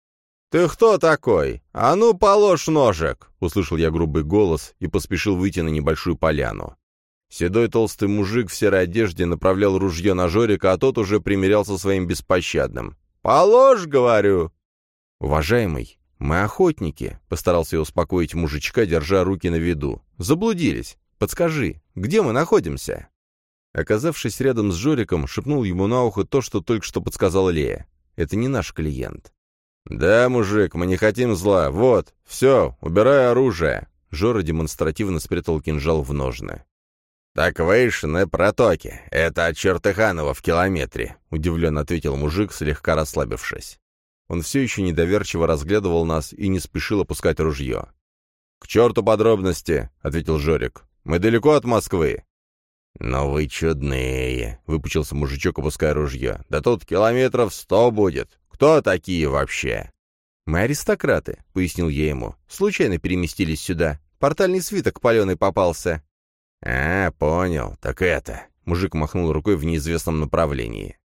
«Ты кто такой? А ну, положь ножек!» — услышал я грубый голос и поспешил выйти на небольшую поляну. Седой толстый мужик в серой одежде направлял ружье на Жорика, а тот уже примерялся своим беспощадным. «Положь, говорю!» «Уважаемый, мы охотники», — постарался я успокоить мужичка, держа руки на виду. «Заблудились. Подскажи, где мы находимся?» Оказавшись рядом с Жориком, шепнул ему на ухо то, что только что подсказала Лея. «Это не наш клиент». «Да, мужик, мы не хотим зла. Вот, все, убирай оружие». Жора демонстративно спрятал кинжал в ножны. «Так выше на протоке. Это от Чертыханова в километре», — удивленно ответил мужик, слегка расслабившись. Он все еще недоверчиво разглядывал нас и не спешил опускать ружье. «К черту подробности», — ответил Жорик. «Мы далеко от Москвы». «Но вы чудные», — выпучился мужичок, опуская ружье. «Да тут километров сто будет. Кто такие вообще?» «Мы аристократы», — пояснил я ему. «Случайно переместились сюда. Портальный свиток паленый попался». «А, понял. Так это...» — мужик махнул рукой в неизвестном направлении.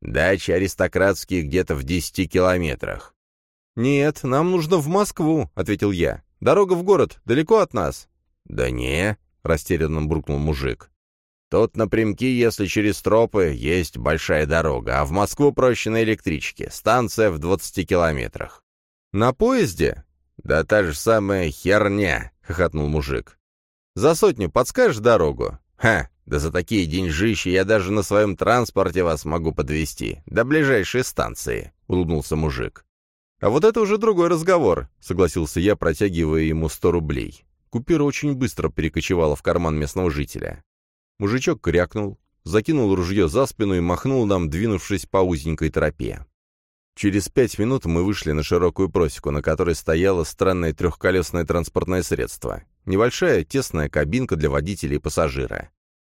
«Дачи аристократские где-то в десяти километрах». «Нет, нам нужно в Москву», — ответил я. «Дорога в город далеко от нас». «Да не», — растерянно буркнул мужик. Тут напрямки, если через тропы, есть большая дорога, а в Москву проще на электричке, станция в 20 километрах. «На поезде?» «Да та же самая херня», — хохотнул мужик. «За сотню подскажешь дорогу?» «Ха, да за такие деньжищи я даже на своем транспорте вас могу подвести до ближайшей станции», — улыбнулся мужик. «А вот это уже другой разговор», — согласился я, протягивая ему сто рублей. Купюра очень быстро перекочевала в карман местного жителя. Мужичок крякнул, закинул ружье за спину и махнул нам, двинувшись по узенькой тропе. Через пять минут мы вышли на широкую просеку, на которой стояло странное трехколесное транспортное средство. Небольшая тесная кабинка для водителя и пассажира.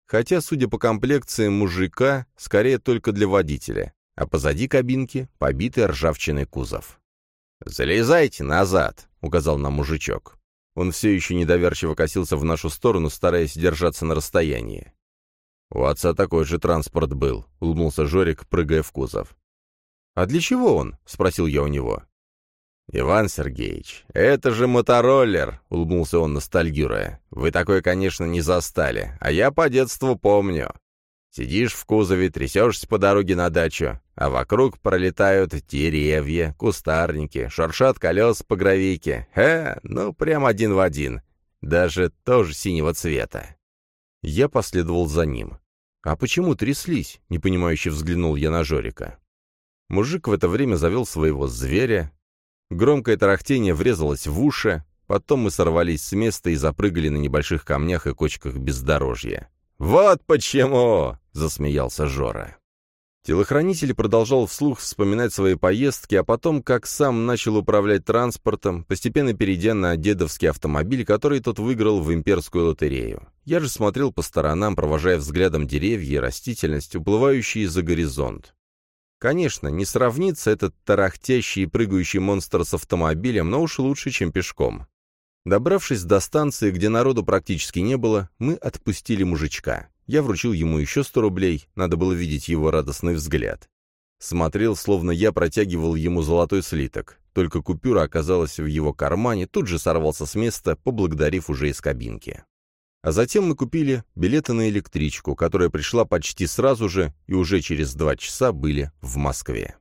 Хотя, судя по комплекции мужика, скорее только для водителя, а позади кабинки побитый ржавчиной кузов. «Залезайте назад», — указал нам мужичок. Он все еще недоверчиво косился в нашу сторону, стараясь держаться на расстоянии. «У отца такой же транспорт был», — улыбнулся Жорик, прыгая в кузов. «А для чего он?» — спросил я у него. «Иван Сергеевич, это же мотороллер!» — улыбнулся он, ностальгируя. «Вы такое, конечно, не застали, а я по детству помню. Сидишь в кузове, трясешься по дороге на дачу, а вокруг пролетают деревья, кустарники, шуршат колес по гравийке. Э, ну, прям один в один. Даже тоже синего цвета». Я последовал за ним. «А почему тряслись?» — непонимающе взглянул я на Жорика. Мужик в это время завел своего зверя. Громкое тарахтение врезалось в уши, потом мы сорвались с места и запрыгали на небольших камнях и кочках бездорожья. «Вот почему!» — засмеялся Жора. Телохранитель продолжал вслух вспоминать свои поездки, а потом, как сам начал управлять транспортом, постепенно перейдя на дедовский автомобиль, который тот выиграл в имперскую лотерею. Я же смотрел по сторонам, провожая взглядом деревья и растительность, уплывающие за горизонт. Конечно, не сравнится этот тарахтящий и прыгающий монстр с автомобилем, но уж лучше, чем пешком. Добравшись до станции, где народу практически не было, мы отпустили мужичка. Я вручил ему еще сто рублей, надо было видеть его радостный взгляд. Смотрел, словно я протягивал ему золотой слиток. Только купюра оказалась в его кармане, тут же сорвался с места, поблагодарив уже из кабинки. А затем мы купили билеты на электричку, которая пришла почти сразу же и уже через два часа были в Москве.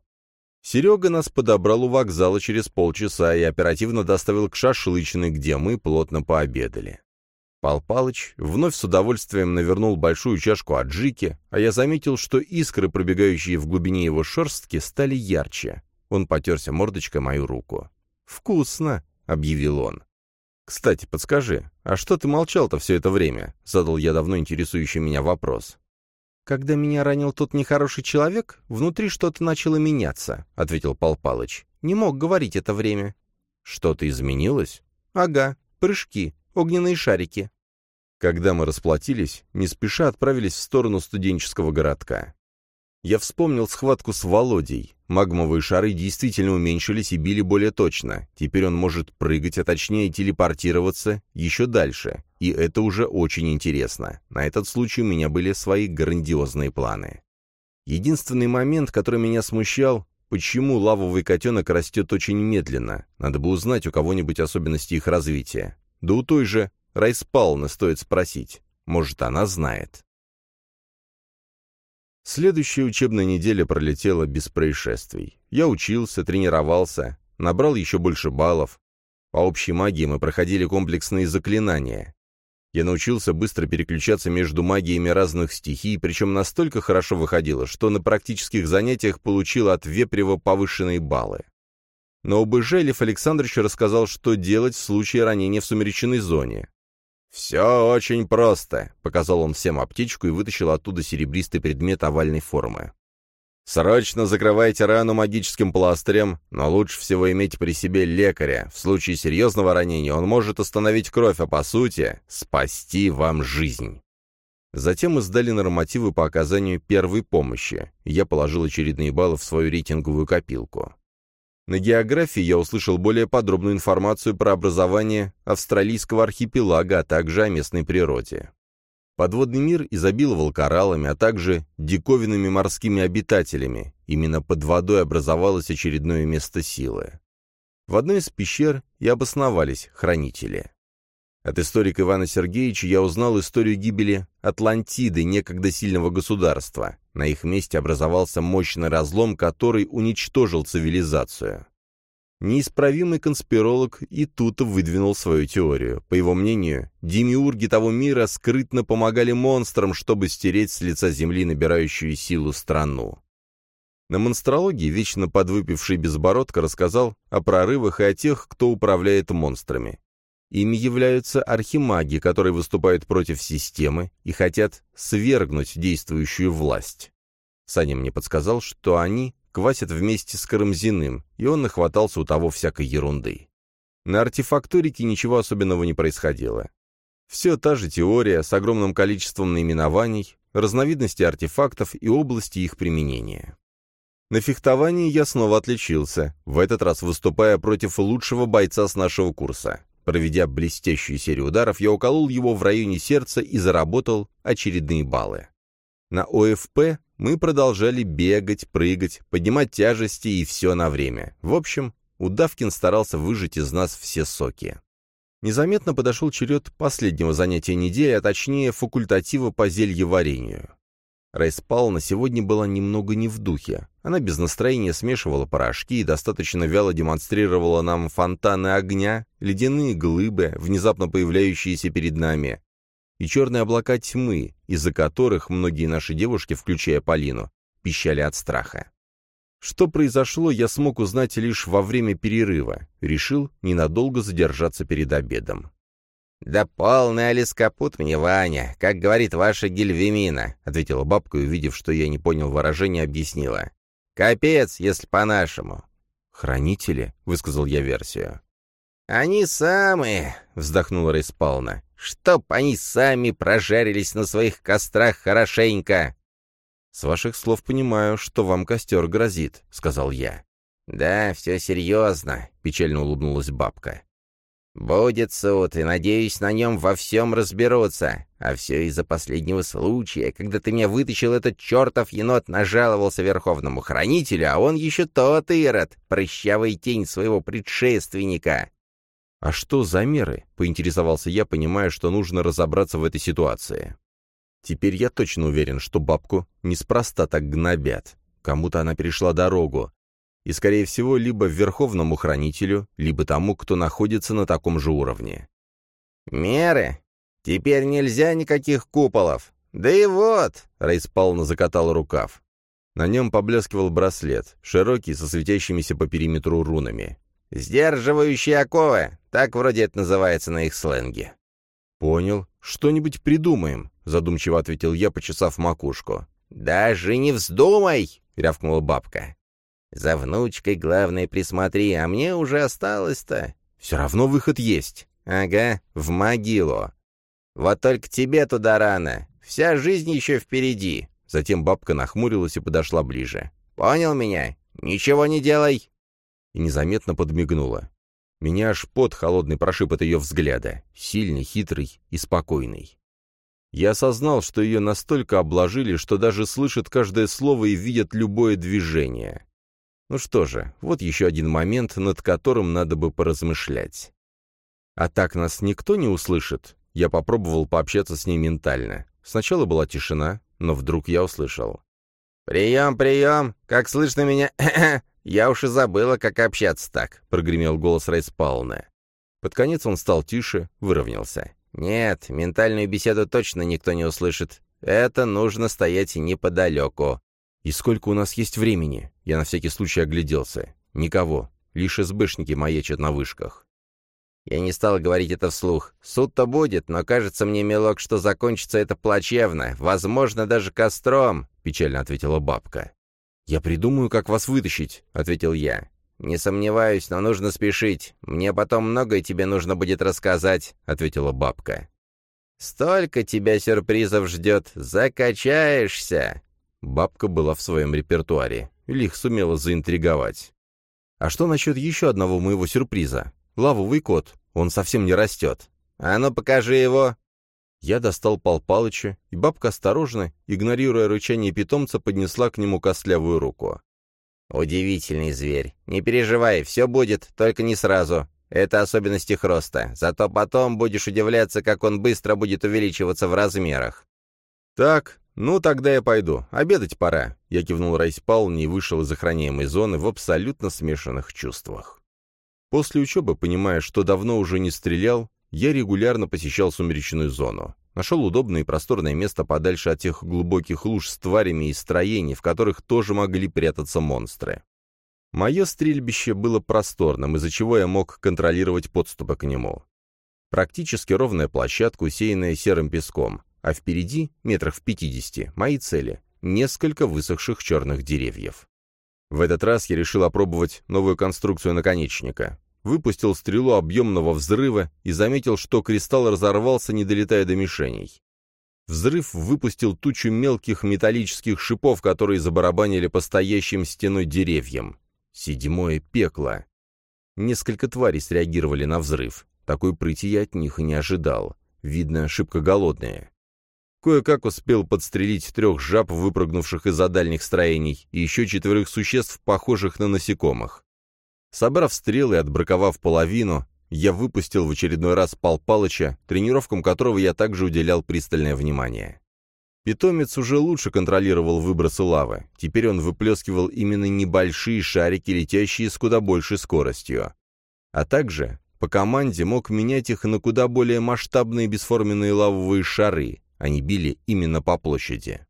Серега нас подобрал у вокзала через полчаса и оперативно доставил к шашлычной, где мы плотно пообедали. Пал Палыч вновь с удовольствием навернул большую чашку аджики, а я заметил, что искры, пробегающие в глубине его шерстки, стали ярче. Он потерся мордочкой мою руку. «Вкусно!» — объявил он. «Кстати, подскажи, а что ты молчал-то все это время?» — задал я давно интересующий меня вопрос. «Когда меня ранил тот нехороший человек, внутри что-то начало меняться», — ответил Пал Палыч. «Не мог говорить это время». «Что-то изменилось?» «Ага, прыжки, огненные шарики». Когда мы расплатились, не спеша отправились в сторону студенческого городка. Я вспомнил схватку с Володей. Магмовые шары действительно уменьшились и били более точно. Теперь он может прыгать, а точнее телепортироваться еще дальше. И это уже очень интересно. На этот случай у меня были свои грандиозные планы. Единственный момент, который меня смущал, почему лавовый котенок растет очень медленно. Надо бы узнать у кого-нибудь особенности их развития. Да у той же Райспалны стоит спросить. Может, она знает. Следующая учебная неделя пролетела без происшествий. Я учился, тренировался, набрал еще больше баллов. По общей магии мы проходили комплексные заклинания. Я научился быстро переключаться между магиями разных стихий, причем настолько хорошо выходило, что на практических занятиях получил от Вепрева повышенные баллы. Но ОБЖ Лев Александрович рассказал, что делать в случае ранения в сумеречной зоне. «Все очень просто», — показал он всем аптечку и вытащил оттуда серебристый предмет овальной формы. «Срочно закрывайте рану магическим пластырем, но лучше всего иметь при себе лекаря. В случае серьезного ранения он может остановить кровь, а по сути — спасти вам жизнь». Затем мы сдали нормативы по оказанию первой помощи, я положил очередные баллы в свою рейтинговую копилку. На географии я услышал более подробную информацию про образование австралийского архипелага, а также о местной природе. Подводный мир изобиловал кораллами, а также диковинными морскими обитателями. Именно под водой образовалось очередное место силы. В одной из пещер и обосновались хранители. От историка Ивана Сергеевича я узнал историю гибели Атлантиды, некогда сильного государства. На их месте образовался мощный разлом, который уничтожил цивилизацию. Неисправимый конспиролог и тут выдвинул свою теорию. По его мнению, демиурги того мира скрытно помогали монстрам, чтобы стереть с лица земли набирающую силу страну. На монстрологии вечно подвыпивший Безбородко рассказал о прорывах и о тех, кто управляет монстрами. Ими являются архимаги, которые выступают против системы и хотят свергнуть действующую власть. Саня мне подсказал, что они квасят вместе с Карамзиным, и он нахватался у того всякой ерунды. На артефакторике ничего особенного не происходило. Все та же теория с огромным количеством наименований, разновидностей артефактов и области их применения. На фехтовании я снова отличился, в этот раз выступая против лучшего бойца с нашего курса. Проведя блестящую серию ударов, я уколол его в районе сердца и заработал очередные баллы. На ОФП мы продолжали бегать, прыгать, поднимать тяжести и все на время. В общем, Удавкин старался выжать из нас все соки. Незаметно подошел черед последнего занятия недели, а точнее факультатива по зельеварению. Райс Пауна сегодня была немного не в духе. Она без настроения смешивала порошки и достаточно вяло демонстрировала нам фонтаны огня, ледяные глыбы, внезапно появляющиеся перед нами, и черные облака тьмы, из-за которых многие наши девушки, включая Полину, пищали от страха. Что произошло, я смог узнать лишь во время перерыва. Решил ненадолго задержаться перед обедом. «Да полный алискапут мне, Ваня, как говорит ваша Гельвемина», — ответила бабка, увидев, что я не понял выражения, объяснила. «Капец, если по-нашему». «Хранители?» — высказал я версию. «Они самые», — вздохнула Рейспална. «Чтоб они сами прожарились на своих кострах хорошенько». «С ваших слов понимаю, что вам костер грозит», — сказал я. «Да, все серьезно», — печально улыбнулась бабка. «Будет суд, и, надеюсь, на нем во всем разберутся. А все из-за последнего случая, когда ты меня вытащил, этот чертов енот нажаловался Верховному Хранителю, а он еще тот ирод, прыщавая тень своего предшественника». «А что за меры?» — поинтересовался я, понимая, что нужно разобраться в этой ситуации. Теперь я точно уверен, что бабку неспроста так гнобят. Кому-то она перешла дорогу, и, скорее всего, либо верховному хранителю, либо тому, кто находится на таком же уровне. «Меры? Теперь нельзя никаких куполов. Да и вот!» — Рейспална закатал рукав. На нем поблескивал браслет, широкий, со светящимися по периметру рунами. «Сдерживающие оковы, так вроде это называется на их сленге». «Понял. Что-нибудь придумаем», — задумчиво ответил я, почесав макушку. «Даже не вздумай!» — рявкнула бабка. За внучкой, главное, присмотри, а мне уже осталось-то. Все равно выход есть. Ага, в могилу. Вот только тебе туда рано. Вся жизнь еще впереди. Затем бабка нахмурилась и подошла ближе. Понял меня? Ничего не делай. И незаметно подмигнула. Меня аж под холодный прошиб от ее взгляда. Сильный, хитрый и спокойный. Я осознал, что ее настолько обложили, что даже слышат каждое слово и видят любое движение. Ну что же, вот еще один момент, над которым надо бы поразмышлять. А так нас никто не услышит. Я попробовал пообщаться с ней ментально. Сначала была тишина, но вдруг я услышал. «Прием, прием! Как слышно меня? (clears throat) Я уж и забыла, как общаться так», — прогремел голос Рейспауна. Под конец он стал тише, выровнялся. «Нет, ментальную беседу точно никто не услышит. Это нужно стоять неподалеку. «И сколько у нас есть времени?» Я на всякий случай огляделся. «Никого. Лишь СБшники маячат на вышках». Я не стал говорить это вслух. Суд-то будет, но кажется мне, милок, что закончится это плачевно. Возможно, даже костром, — печально ответила бабка. «Я придумаю, как вас вытащить», — ответил я. «Не сомневаюсь, но нужно спешить. Мне потом многое тебе нужно будет рассказать», — ответила бабка. «Столько тебя сюрпризов ждет. Закачаешься!» Бабка была в своем репертуаре. Лих сумела заинтриговать. А что насчет еще одного моего сюрприза? Лавовый кот. Он совсем не растет. А ну покажи его. Я достал Пал Палыча, и бабка осторожно, игнорируя рычание питомца, поднесла к нему костлявую руку. «Удивительный зверь. Не переживай, все будет, только не сразу. Это особенность их роста. Зато потом будешь удивляться, как он быстро будет увеличиваться в размерах». «Так, «Ну, тогда я пойду. Обедать пора». Я кивнул Райс Пауне и вышел из охраняемой зоны в абсолютно смешанных чувствах. После учебы, понимая, что давно уже не стрелял, я регулярно посещал сумеречную зону. Нашел удобное и просторное место подальше от тех глубоких луж с тварями и строений, в которых тоже могли прятаться монстры. Мое стрельбище было просторным, из-за чего я мог контролировать подступы к нему. Практически ровная площадка, усеянная серым песком а впереди, метрах в пятидесяти, мои цели — несколько высохших черных деревьев. В этот раз я решил опробовать новую конструкцию наконечника. Выпустил стрелу объемного взрыва и заметил, что кристалл разорвался, не долетая до мишеней. Взрыв выпустил тучу мелких металлических шипов, которые забарабанили по стоящим стеной деревьям. Седьмое пекло. Несколько тварей среагировали на взрыв. Такой прыти я от них и не ожидал. Видно, шибко голодные. Кое-как успел подстрелить трех жаб, выпрыгнувших из-за дальних строений, и еще четверых существ, похожих на насекомых. Собрав стрелы и отбраковав половину, я выпустил в очередной раз Пал Палыча, тренировкам которого я также уделял пристальное внимание. Питомец уже лучше контролировал выбросы лавы. Теперь он выплескивал именно небольшие шарики, летящие с куда большей скоростью. А также по команде мог менять их на куда более масштабные бесформенные лавовые шары. Они били именно по площади.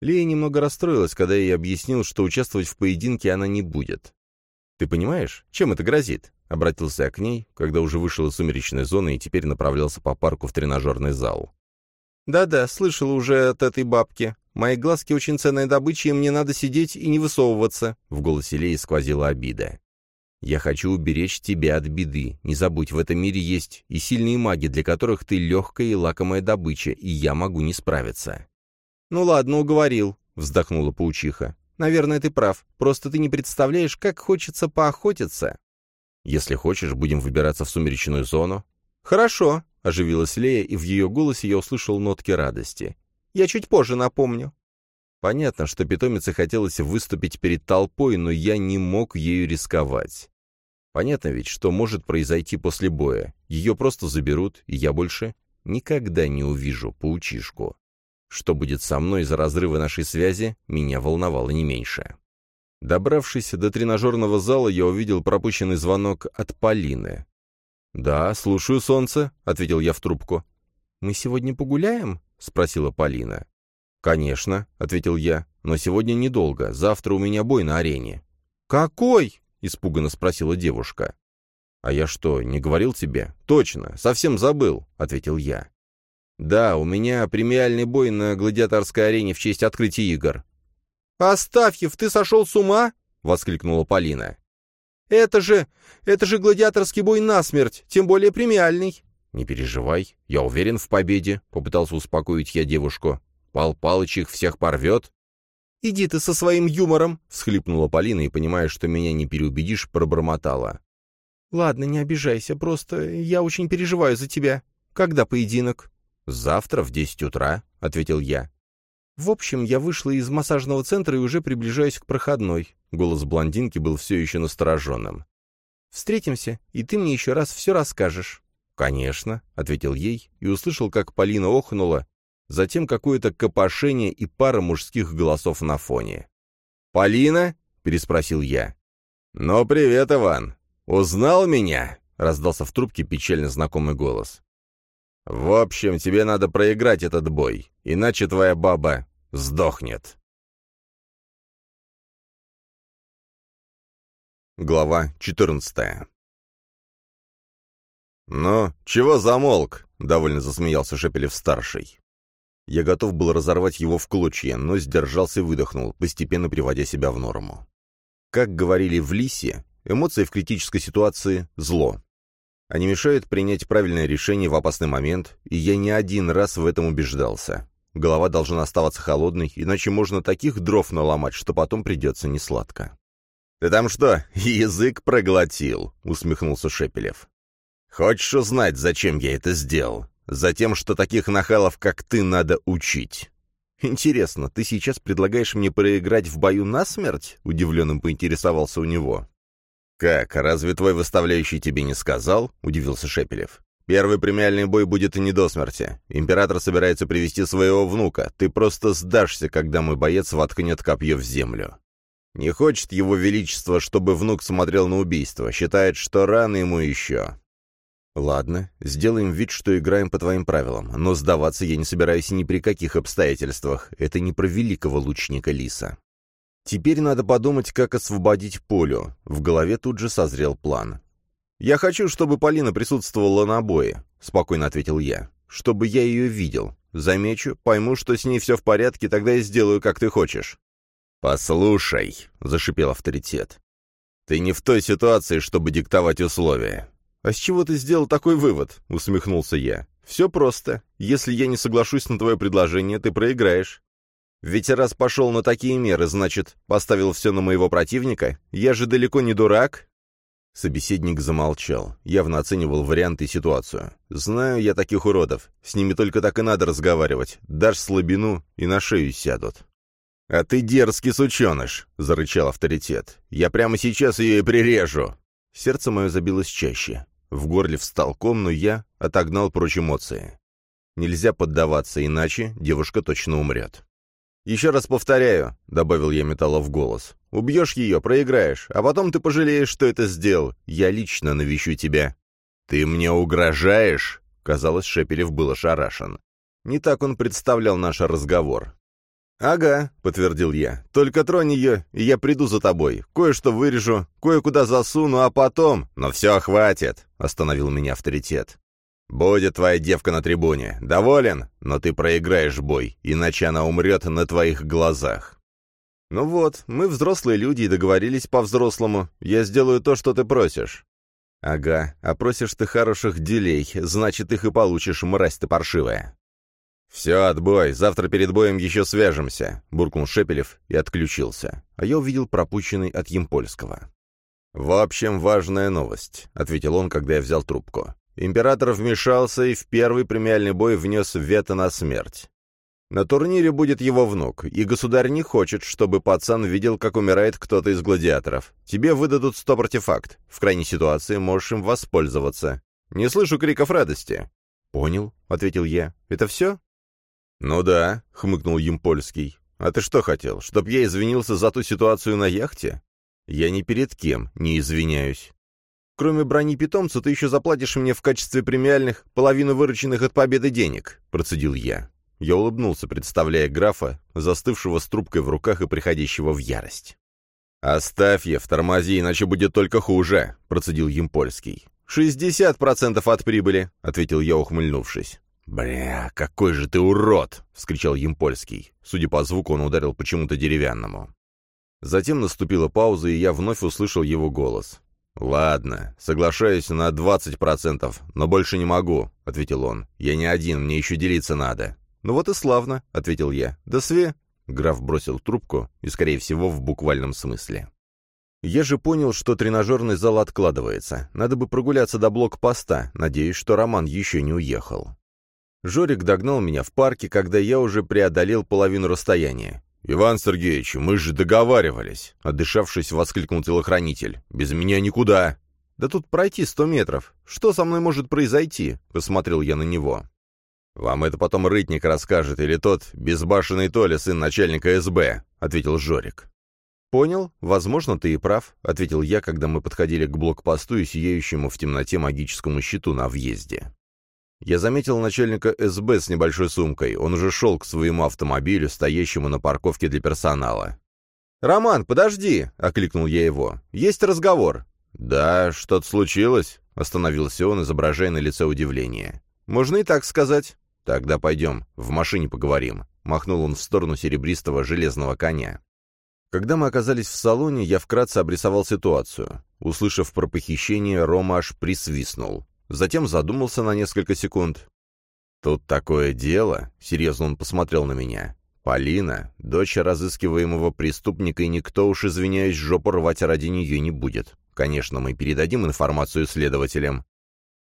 Лея немного расстроилась, когда я ей объяснил, что участвовать в поединке она не будет. «Ты понимаешь, чем это грозит?» — обратился я к ней, когда уже вышел из сумеречной зоны и теперь направлялся по парку в тренажерный зал. «Да-да, слышала уже от этой бабки. Мои глазки очень ценная добыча, и мне надо сидеть и не высовываться», — в голосе Леи сквозила обида. «Я хочу уберечь тебя от беды. Не забудь, в этом мире есть и сильные маги, для которых ты легкая и лакомая добыча, и я могу не справиться». «Ну ладно, уговорил», — вздохнула паучиха. Наверное, ты прав. Просто ты не представляешь, как хочется поохотиться. Если хочешь, будем выбираться в сумеречную зону. Хорошо, оживилась Лея, и в ее голосе я услышал нотки радости. Я чуть позже напомню. Понятно, что питомице хотелось выступить перед толпой, но я не мог ею рисковать. Понятно ведь, что может произойти после боя. Ее просто заберут, и я больше никогда не увижу паучишку. Что будет со мной из-за разрыва нашей связи, меня волновало не меньше. Добравшись до тренажерного зала, я увидел пропущенный звонок от Полины. «Да, слушаю, солнце», — ответил я в трубку. «Мы сегодня погуляем?» — спросила Полина. «Конечно», — ответил я, — «но сегодня недолго. Завтра у меня бой на арене». «Какой?» — испуганно спросила девушка. «А я что, не говорил тебе?» «Точно, совсем забыл», — ответил я. «Да, у меня премиальный бой на гладиаторской арене в честь открытия игр». «Астафьев, ты сошел с ума?» — воскликнула Полина. «Это же... это же гладиаторский бой насмерть, тем более премиальный». «Не переживай, я уверен в победе», — попытался успокоить я девушку. «Пал Палыч их всех порвет». «Иди ты со своим юмором», — всхлипнула Полина и, понимая, что меня не переубедишь, пробормотала. «Ладно, не обижайся, просто я очень переживаю за тебя. Когда поединок?» «Завтра в десять утра», — ответил я. В общем, я вышла из массажного центра и уже приближаюсь к проходной. Голос блондинки был все еще настороженным. «Встретимся, и ты мне еще раз все расскажешь». «Конечно», — ответил ей и услышал, как Полина охнула, затем какое-то копошение и пара мужских голосов на фоне. «Полина?» — переспросил я. «Ну, привет, Иван! Узнал меня?» — раздался в трубке печально знакомый голос. «В общем, тебе надо проиграть этот бой, иначе твоя баба сдохнет». Глава 14 «Ну, чего замолк?» — довольно засмеялся Шепелев-старший. Я готов был разорвать его в клочья, но сдержался и выдохнул, постепенно приводя себя в норму. Как говорили в Лисе, эмоции в критической ситуации — зло. Они мешают принять правильное решение в опасный момент, и я не один раз в этом убеждался. Голова должна оставаться холодной, иначе можно таких дров наломать, что потом придется несладко. «Ты там что, язык проглотил?» — усмехнулся Шепелев. «Хочешь узнать, зачем я это сделал? Затем, что таких нахалов, как ты, надо учить». «Интересно, ты сейчас предлагаешь мне проиграть в бою насмерть?» — удивленным поинтересовался у него. «Как, разве твой выставляющий тебе не сказал?» — удивился Шепелев. «Первый премиальный бой будет не до смерти. Император собирается привести своего внука. Ты просто сдашься, когда мой боец воткнет копье в землю. Не хочет его величество, чтобы внук смотрел на убийство. Считает, что рано ему еще». «Ладно, сделаем вид, что играем по твоим правилам, но сдаваться я не собираюсь ни при каких обстоятельствах. Это не про великого лучника Лиса. Теперь надо подумать, как освободить Полю. В голове тут же созрел план. «Я хочу, чтобы Полина присутствовала на бое», — спокойно ответил я. «Чтобы я ее видел. Замечу, пойму, что с ней все в порядке, тогда я сделаю, как ты хочешь». «Послушай», — зашипел авторитет, — «ты не в той ситуации, чтобы диктовать условия». «А с чего ты сделал такой вывод?» — усмехнулся я. «Все просто. Если я не соглашусь на твое предложение, ты проиграешь. Ведь раз пошел на такие меры, значит, поставил все на моего противника? Я же далеко не дурак». Собеседник замолчал, явно оценивал варианты и ситуацию. «Знаю я таких уродов. С ними только так и надо разговаривать. Дашь слабину и на шею сядут». «А ты дерзкий сученыш!» — зарычал авторитет. «Я прямо сейчас ее и прирежу!» Сердце мое забилось чаще. В горле встал ком, но я отогнал прочь эмоции. Нельзя поддаваться, иначе девушка точно умрет. «Еще раз повторяю», — добавил я металла в голос. «Убьешь ее, проиграешь, а потом ты пожалеешь, что это сделал. Я лично навещу тебя». «Ты мне угрожаешь?» Казалось, Шепелев был ошарашен. Не так он представлял наш разговор. «Ага», — подтвердил я. «Только тронь ее, и я приду за тобой. Кое-что вырежу, кое-куда засуну, а потом...» «Но все, хватит», — остановил меня авторитет. «Будет твоя девка на трибуне. Доволен? Но ты проиграешь бой, иначе она умрет на твоих глазах». «Ну вот, мы взрослые люди и договорились по-взрослому. Я сделаю то, что ты просишь». «Ага, а просишь ты хороших делей, значит, их и получишь, мразь ты паршивая». «Все, отбой, завтра перед боем еще свяжемся», — буркнул Шепелев и отключился. А я увидел пропущенный от Емпольского. «В общем, важная новость», — ответил он, когда я взял трубку. Император вмешался и в первый премиальный бой внес вето на смерть. На турнире будет его внук, и государь не хочет, чтобы пацан видел, как умирает кто-то из гладиаторов. Тебе выдадут стоп-артефакт. В крайней ситуации можешь им воспользоваться. Не слышу криков радости. «Понял», — ответил я. «Это все?» «Ну да», — хмыкнул Емпольский. «А ты что хотел, чтоб я извинился за ту ситуацию на яхте? Я ни перед кем не извиняюсь. Кроме брони питомца, ты еще заплатишь мне в качестве премиальных половину вырученных от победы денег», — процедил я. Я улыбнулся, представляя графа, застывшего с трубкой в руках и приходящего в ярость. «Оставь я в тормози, иначе будет только хуже», — процедил Емпольский. «Шестьдесят процентов от прибыли», — ответил я, ухмыльнувшись. «Бля, какой же ты урод!» — вскричал Емпольский. Судя по звуку, он ударил почему-то деревянному. Затем наступила пауза, и я вновь услышал его голос. «Ладно, соглашаюсь на двадцать процентов, но больше не могу», — ответил он. «Я не один, мне еще делиться надо». «Ну вот и славно», — ответил я. «До све...» Граф бросил трубку, и, скорее всего, в буквальном смысле. Я же понял, что тренажерный зал откладывается. Надо бы прогуляться до блокпоста, надеюсь, что Роман еще не уехал. Жорик догнал меня в парке, когда я уже преодолел половину расстояния. «Иван Сергеевич, мы же договаривались!» — отдышавшись, воскликнул телохранитель. «Без меня никуда!» «Да тут пройти сто метров. Что со мной может произойти?» — посмотрел я на него. «Вам это потом Рытник расскажет, или тот безбашенный Толя, сын начальника СБ», — ответил Жорик. «Понял. Возможно, ты и прав», — ответил я, когда мы подходили к блокпосту и сияющему в темноте магическому щиту на въезде. Я заметил начальника СБ с небольшой сумкой. Он уже шел к своему автомобилю, стоящему на парковке для персонала. «Роман, подожди!» — окликнул я его. «Есть разговор». «Да, что-то случилось?» — остановился он, изображая на лице удивление. «Можно и так сказать». «Тогда пойдем, в машине поговорим», — махнул он в сторону серебристого железного коня. Когда мы оказались в салоне, я вкратце обрисовал ситуацию. Услышав про похищение, Рома аж присвистнул. Затем задумался на несколько секунд. «Тут такое дело», — серьезно он посмотрел на меня. «Полина, дочь разыскиваемого преступника, и никто уж, извиняюсь, жопу рвать ради нее не будет. Конечно, мы передадим информацию следователям.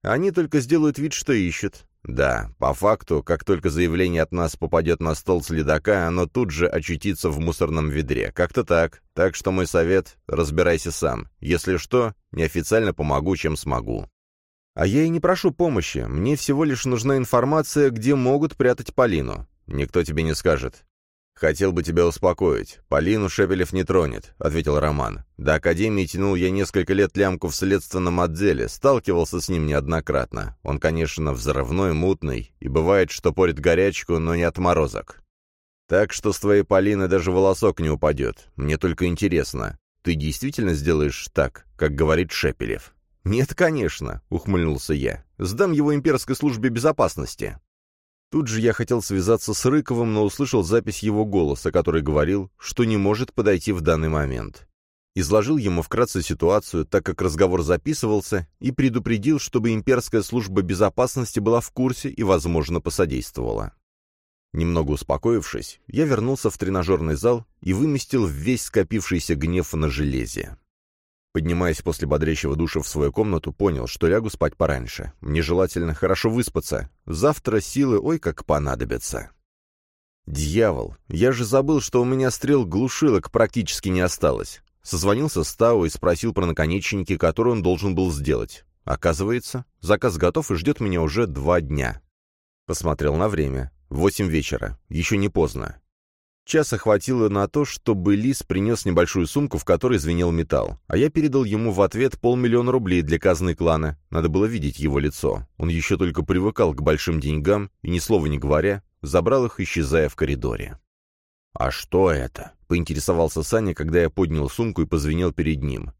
Они только сделают вид, что ищут. Да, по факту, как только заявление от нас попадет на стол следака, оно тут же очутится в мусорном ведре. Как-то так. Так что мой совет — разбирайся сам. Если что, неофициально помогу, чем смогу. А я и не прошу помощи, мне всего лишь нужна информация, где могут прятать Полину. Никто тебе не скажет. «Хотел бы тебя успокоить. Полину Шепелев не тронет», — ответил Роман. «До Академии тянул я несколько лет лямку в следственном отделе, сталкивался с ним неоднократно. Он, конечно, взрывной, мутный, и бывает, что порит горячку, но не отморозок. Так что с твоей Полины даже волосок не упадет. Мне только интересно, ты действительно сделаешь так, как говорит Шепелев?» «Нет, конечно», — ухмыльнулся я. «Сдам его имперской службе безопасности». Тут же я хотел связаться с Рыковым, но услышал запись его голоса, который говорил, что не может подойти в данный момент. Изложил ему вкратце ситуацию, так как разговор записывался, и предупредил, чтобы имперская служба безопасности была в курсе и, возможно, посодействовала. Немного успокоившись, я вернулся в тренажерный зал и выместил весь скопившийся гнев на железе. Поднимаясь после бодрящего душа в свою комнату, понял, что лягу спать пораньше. Мне желательно хорошо выспаться. Завтра силы ой как понадобятся. Дьявол, я же забыл, что у меня стрел глушилок практически не осталось. Созвонился с Тао и спросил про наконечники, которые он должен был сделать. Оказывается, заказ готов и ждет меня уже два дня. Посмотрел на время. Восемь вечера. Еще не поздно. Часа хватило на то, чтобы Лис принес небольшую сумку, в которой звенел металл, а я передал ему в ответ полмиллиона рублей для казны клана. Надо было видеть его лицо. Он еще только привыкал к большим деньгам и, ни слова не говоря, забрал их, исчезая в коридоре. «А что это?» — поинтересовался Саня, когда я поднял сумку и позвенел перед ним.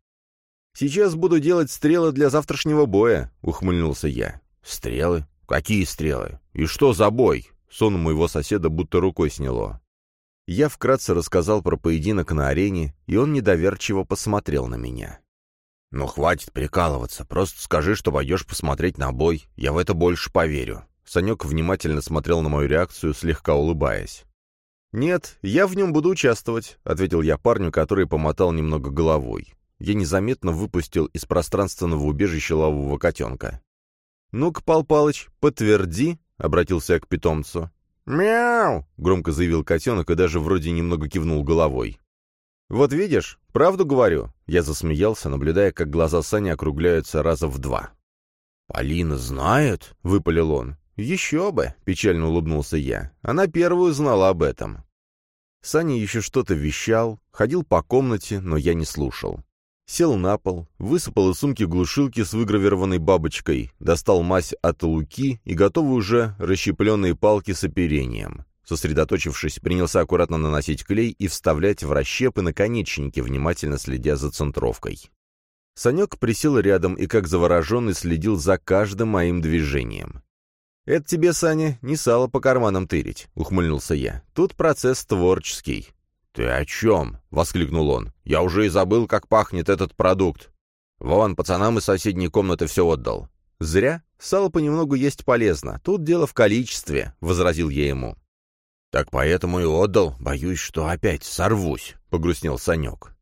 «Сейчас буду делать стрелы для завтрашнего боя», — ухмыльнулся я. «Стрелы? Какие стрелы? И что за бой?» Сон моего соседа будто рукой сняло. Я вкратце рассказал про поединок на арене, и он недоверчиво посмотрел на меня. «Ну, хватит прикалываться, просто скажи, что пойдешь посмотреть на бой, я в это больше поверю». Санек внимательно смотрел на мою реакцию, слегка улыбаясь. «Нет, я в нем буду участвовать», — ответил я парню, который помотал немного головой. Я незаметно выпустил из пространственного убежища лавового котенка. «Ну-ка, Пал Палыч, подтверди», — обратился я к питомцу. «Мяу!» — громко заявил котенок и даже вроде немного кивнул головой. «Вот видишь, правду говорю!» Я засмеялся, наблюдая, как глаза Сани округляются раза в два. «Полина знает?» — выпалил он. «Еще бы!» — печально улыбнулся я. «Она первую знала об этом». Саня еще что-то вещал, ходил по комнате, но я не слушал. Сел на пол, высыпал из сумки глушилки с выгравированной бабочкой, достал мазь от луки и готовые уже расщепленные палки с оперением. Сосредоточившись, принялся аккуратно наносить клей и вставлять в расщепы наконечники, внимательно следя за центровкой. Санек присел рядом и, как завороженный, следил за каждым моим движением. «Это тебе, Саня, не сало по карманам тырить», — ухмыльнулся я. «Тут процесс творческий. «Ты о чем?» — воскликнул он. «Я уже и забыл, как пахнет этот продукт. Вон, пацанам из соседней комнаты все отдал». «Зря. Сало понемногу есть полезно. Тут дело в количестве», — возразил я ему. «Так поэтому и отдал. Боюсь, что опять сорвусь», — погрустнел Санек.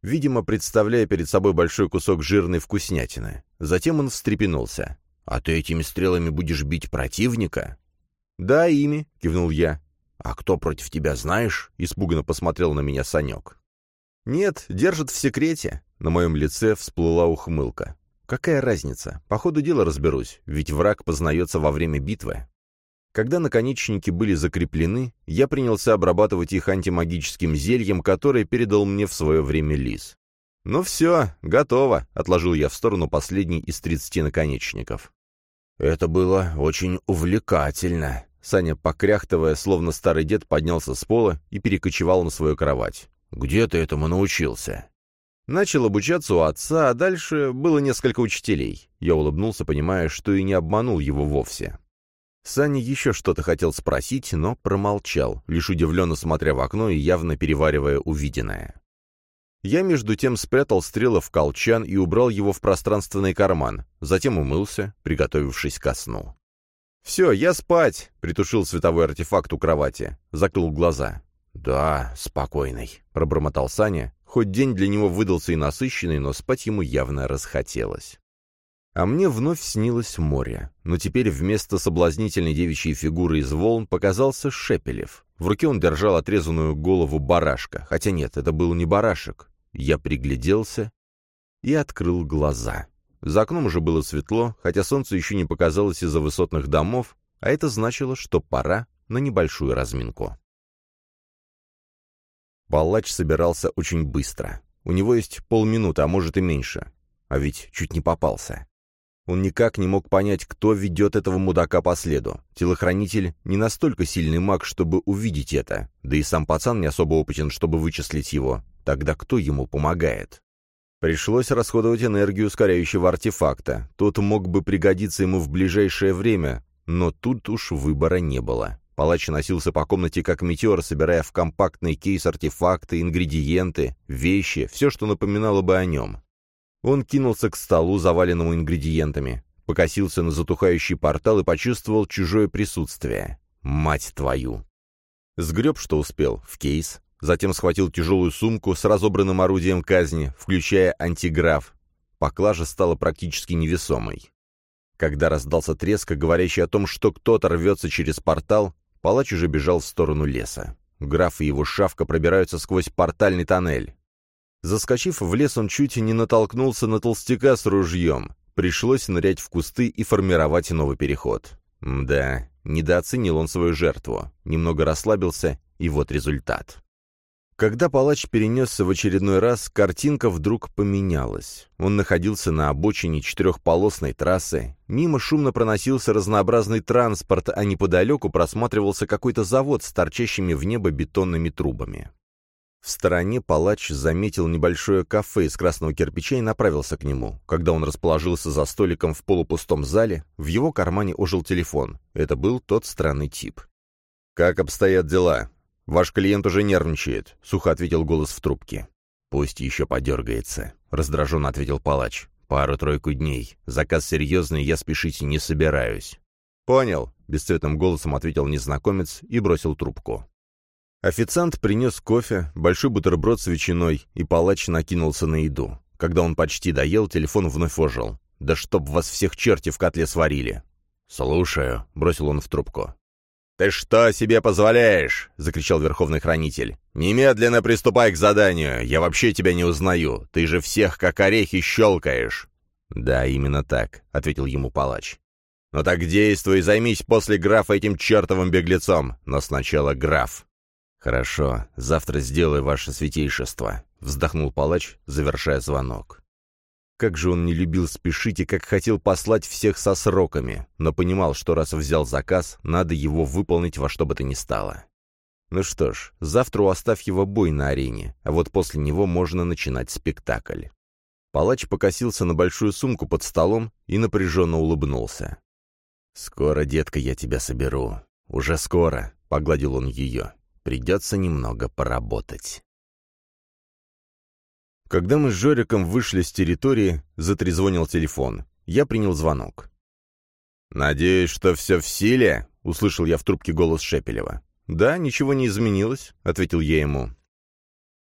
Видимо, представляя перед собой большой кусок жирной вкуснятины. Затем он встрепенулся. «А ты этими стрелами будешь бить противника?» «Да, ими», — кивнул я. «А кто против тебя, знаешь?» — испуганно посмотрел на меня Санек. «Нет, держит в секрете». На моем лице всплыла ухмылка. «Какая разница? По ходу дела разберусь, ведь враг познается во время битвы». Когда наконечники были закреплены, я принялся обрабатывать их антимагическим зельем, которое передал мне в свое время лис. «Ну все, готово», — отложил я в сторону последний из тридцати наконечников. «Это было очень увлекательно», Саня, покряхтывая, словно старый дед, поднялся с пола и перекочевал на свою кровать. «Где ты этому научился?» Начал обучаться у отца, а дальше было несколько учителей. Я улыбнулся, понимая, что и не обманул его вовсе. Саня еще что-то хотел спросить, но промолчал, лишь удивленно смотря в окно и явно переваривая увиденное. Я между тем спрятал стрелы в колчан и убрал его в пространственный карман, затем умылся, приготовившись ко сну. «Все, я спать!» — притушил световой артефакт у кровати. Закрыл глаза. «Да, спокойный», — пробормотал Саня. Хоть день для него выдался и насыщенный, но спать ему явно расхотелось. А мне вновь снилось море. Но теперь вместо соблазнительной девичьей фигуры из волн показался Шепелев. В руке он держал отрезанную голову барашка. Хотя нет, это был не барашек. Я пригляделся и открыл глаза. За окном уже было светло, хотя солнце еще не показалось из-за высотных домов, а это значило, что пора на небольшую разминку. Палач собирался очень быстро. У него есть полминуты, а может и меньше. А ведь чуть не попался. Он никак не мог понять, кто ведет этого мудака по следу. Телохранитель не настолько сильный маг, чтобы увидеть это. Да и сам пацан не особо опытен, чтобы вычислить его. Тогда кто ему помогает? Пришлось расходовать энергию ускоряющего артефакта. Тот мог бы пригодиться ему в ближайшее время, но тут уж выбора не было. Палач носился по комнате как метеор, собирая в компактный кейс артефакты, ингредиенты, вещи, все, что напоминало бы о нем. Он кинулся к столу, заваленному ингредиентами, покосился на затухающий портал и почувствовал чужое присутствие. Мать твою! Сгреб, что успел, в кейс, затем схватил тяжелую сумку с разобранным орудием казни, включая антиграф. Поклажа стала практически невесомой. Когда раздался треск, говорящий о том, что кто-то рвется через портал, Палач уже бежал в сторону леса. Граф и его шавка пробираются сквозь портальный тоннель. Заскочив в лес, он чуть не натолкнулся на толстяка с ружьем. Пришлось нырять в кусты и формировать новый переход. Да, недооценил он свою жертву. Немного расслабился, и вот результат. Когда палач перенесся в очередной раз, картинка вдруг поменялась. Он находился на обочине четырехполосной трассы, мимо шумно проносился разнообразный транспорт, а неподалеку просматривался какой-то завод с торчащими в небо бетонными трубами. В стороне палач заметил небольшое кафе из красного кирпича и направился к нему. Когда он расположился за столиком в полупустом зале, в его кармане ожил телефон. Это был тот странный тип. «Как обстоят дела?» «Ваш клиент уже нервничает», — сухо ответил голос в трубке. «Пусть еще подергается», — раздраженно ответил палач. «Пару-тройку дней. Заказ серьезный, я спешить не собираюсь». «Понял», — бесцветным голосом ответил незнакомец и бросил трубку. Официант принес кофе, большой бутерброд с ветчиной, и палач накинулся на еду. Когда он почти доел, телефон вновь ожил. «Да чтоб вас всех черти в котле сварили!» «Слушаю», — бросил он в трубку. «Ты что себе позволяешь?» — закричал Верховный Хранитель. «Немедленно приступай к заданию. Я вообще тебя не узнаю. Ты же всех как орехи щелкаешь». «Да, именно так», — ответил ему палач. «Ну так действуй, займись после графа этим чертовым беглецом. Но сначала граф». «Хорошо, завтра сделаю ваше святейшество», — вздохнул палач, завершая звонок. Как же он не любил спешить и как хотел послать всех со сроками, но понимал, что раз взял заказ, надо его выполнить во что бы то ни стало. Ну что ж, завтра у Астафьева бой на арене, а вот после него можно начинать спектакль. Палач покосился на большую сумку под столом и напряженно улыбнулся. «Скоро, детка, я тебя соберу. Уже скоро», — погладил он ее. «Придется немного поработать». Когда мы с Жориком вышли с территории, затрезвонил телефон. Я принял звонок. «Надеюсь, что все в силе?» — услышал я в трубке голос Шепелева. «Да, ничего не изменилось», — ответил я ему.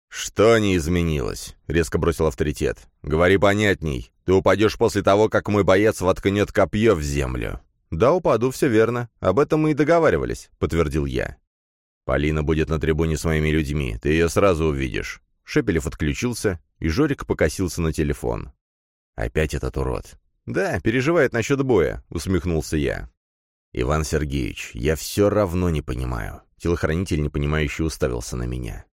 «Что не изменилось?» — резко бросил авторитет. «Говори понятней. Ты упадешь после того, как мой боец воткнет копье в землю». «Да, упаду, все верно. Об этом мы и договаривались», — подтвердил я. «Полина будет на трибуне с моими людьми. Ты ее сразу увидишь». Шепелев отключился, и Жорик покосился на телефон. «Опять этот урод». «Да, переживает насчет боя», — усмехнулся я. «Иван Сергеевич, я все равно не понимаю». Телохранитель, непонимающе, уставился на меня.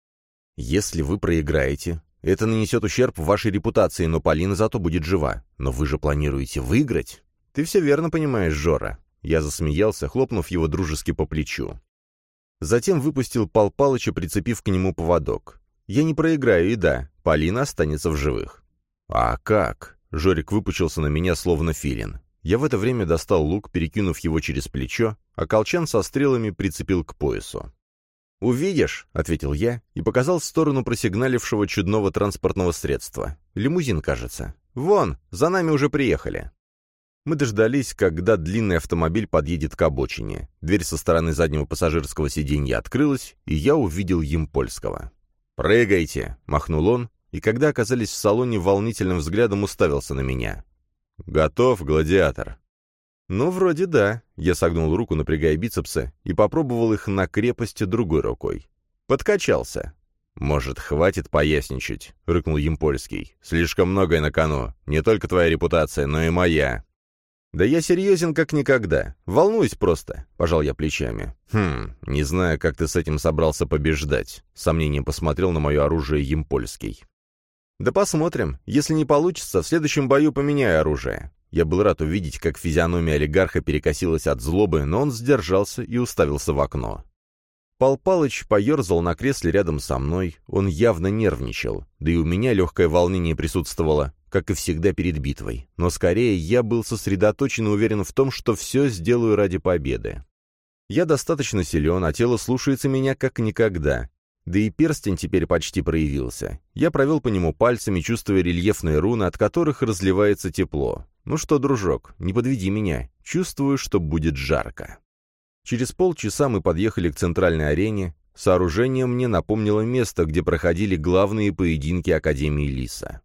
«Если вы проиграете, это нанесет ущерб вашей репутации, но Полина зато будет жива. Но вы же планируете выиграть?» «Ты все верно понимаешь, Жора». Я засмеялся, хлопнув его дружески по плечу. Затем выпустил Пал Палыча, прицепив к нему поводок. Я не проиграю, и да, Полина останется в живых. А как? Жорик выпучился на меня, словно филин. Я в это время достал лук, перекинув его через плечо, а колчан со стрелами прицепил к поясу. «Увидишь», — ответил я и показал в сторону просигналившего чудного транспортного средства. Лимузин, кажется. «Вон, за нами уже приехали». Мы дождались, когда длинный автомобиль подъедет к обочине. Дверь со стороны заднего пассажирского сиденья открылась, и я увидел Емпольского. «Прыгайте!» — махнул он, и когда оказались в салоне, волнительным взглядом уставился на меня. «Готов, гладиатор?» «Ну, вроде да». Я согнул руку, напрягая бицепсы, и попробовал их на крепость другой рукой. Подкачался. «Может, хватит поясничать?» — рыкнул Емпольский. «Слишком многое на кону. Не только твоя репутация, но и моя. «Да я серьезен как никогда. Волнуюсь просто», — пожал я плечами. «Хм, не знаю, как ты с этим собрался побеждать», — сомнением посмотрел на мое оружие Емпольский. «Да посмотрим. Если не получится, в следующем бою поменяю оружие». Я был рад увидеть, как физиономия олигарха перекосилась от злобы, но он сдержался и уставился в окно. Пал Палыч поерзал на кресле рядом со мной, он явно нервничал, да и у меня легкое волнение присутствовало. Как и всегда перед битвой, но скорее я был сосредоточен и уверен в том, что все сделаю ради победы. Я достаточно силен, а тело слушается меня как никогда. Да и перстень теперь почти проявился. Я провел по нему пальцами, чувствуя рельефные руны, от которых разливается тепло. Ну что, дружок, не подведи меня. Чувствую, что будет жарко. Через полчаса мы подъехали к центральной арене. Сооружение мне напомнило место, где проходили главные поединки Академии Лиса.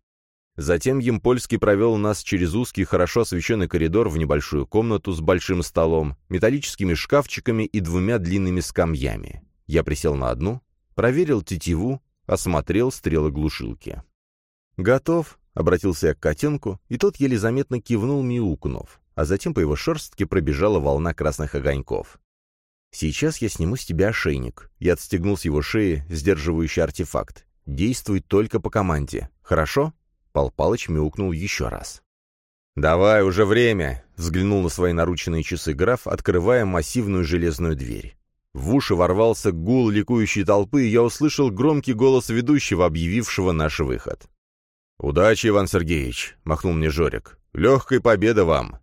Затем Емпольский провел нас через узкий, хорошо освещенный коридор в небольшую комнату с большим столом, металлическими шкафчиками и двумя длинными скамьями. Я присел на одну, проверил тетиву, осмотрел стрелы глушилки. «Готов?» — обратился я к котенку, и тот еле заметно кивнул, мяукнув, а затем по его шерстке пробежала волна красных огоньков. «Сейчас я сниму с тебя ошейник». Я отстегнул с его шеи сдерживающий артефакт. «Действуй только по команде. Хорошо?» Пал Палыч мяукнул еще раз. «Давай, уже время!» — взглянул на свои нарученные часы граф, открывая массивную железную дверь. В уши ворвался гул ликующей толпы, и я услышал громкий голос ведущего, объявившего наш выход. «Удачи, Иван Сергеевич!» — махнул мне Жорик. «Легкой победы вам!»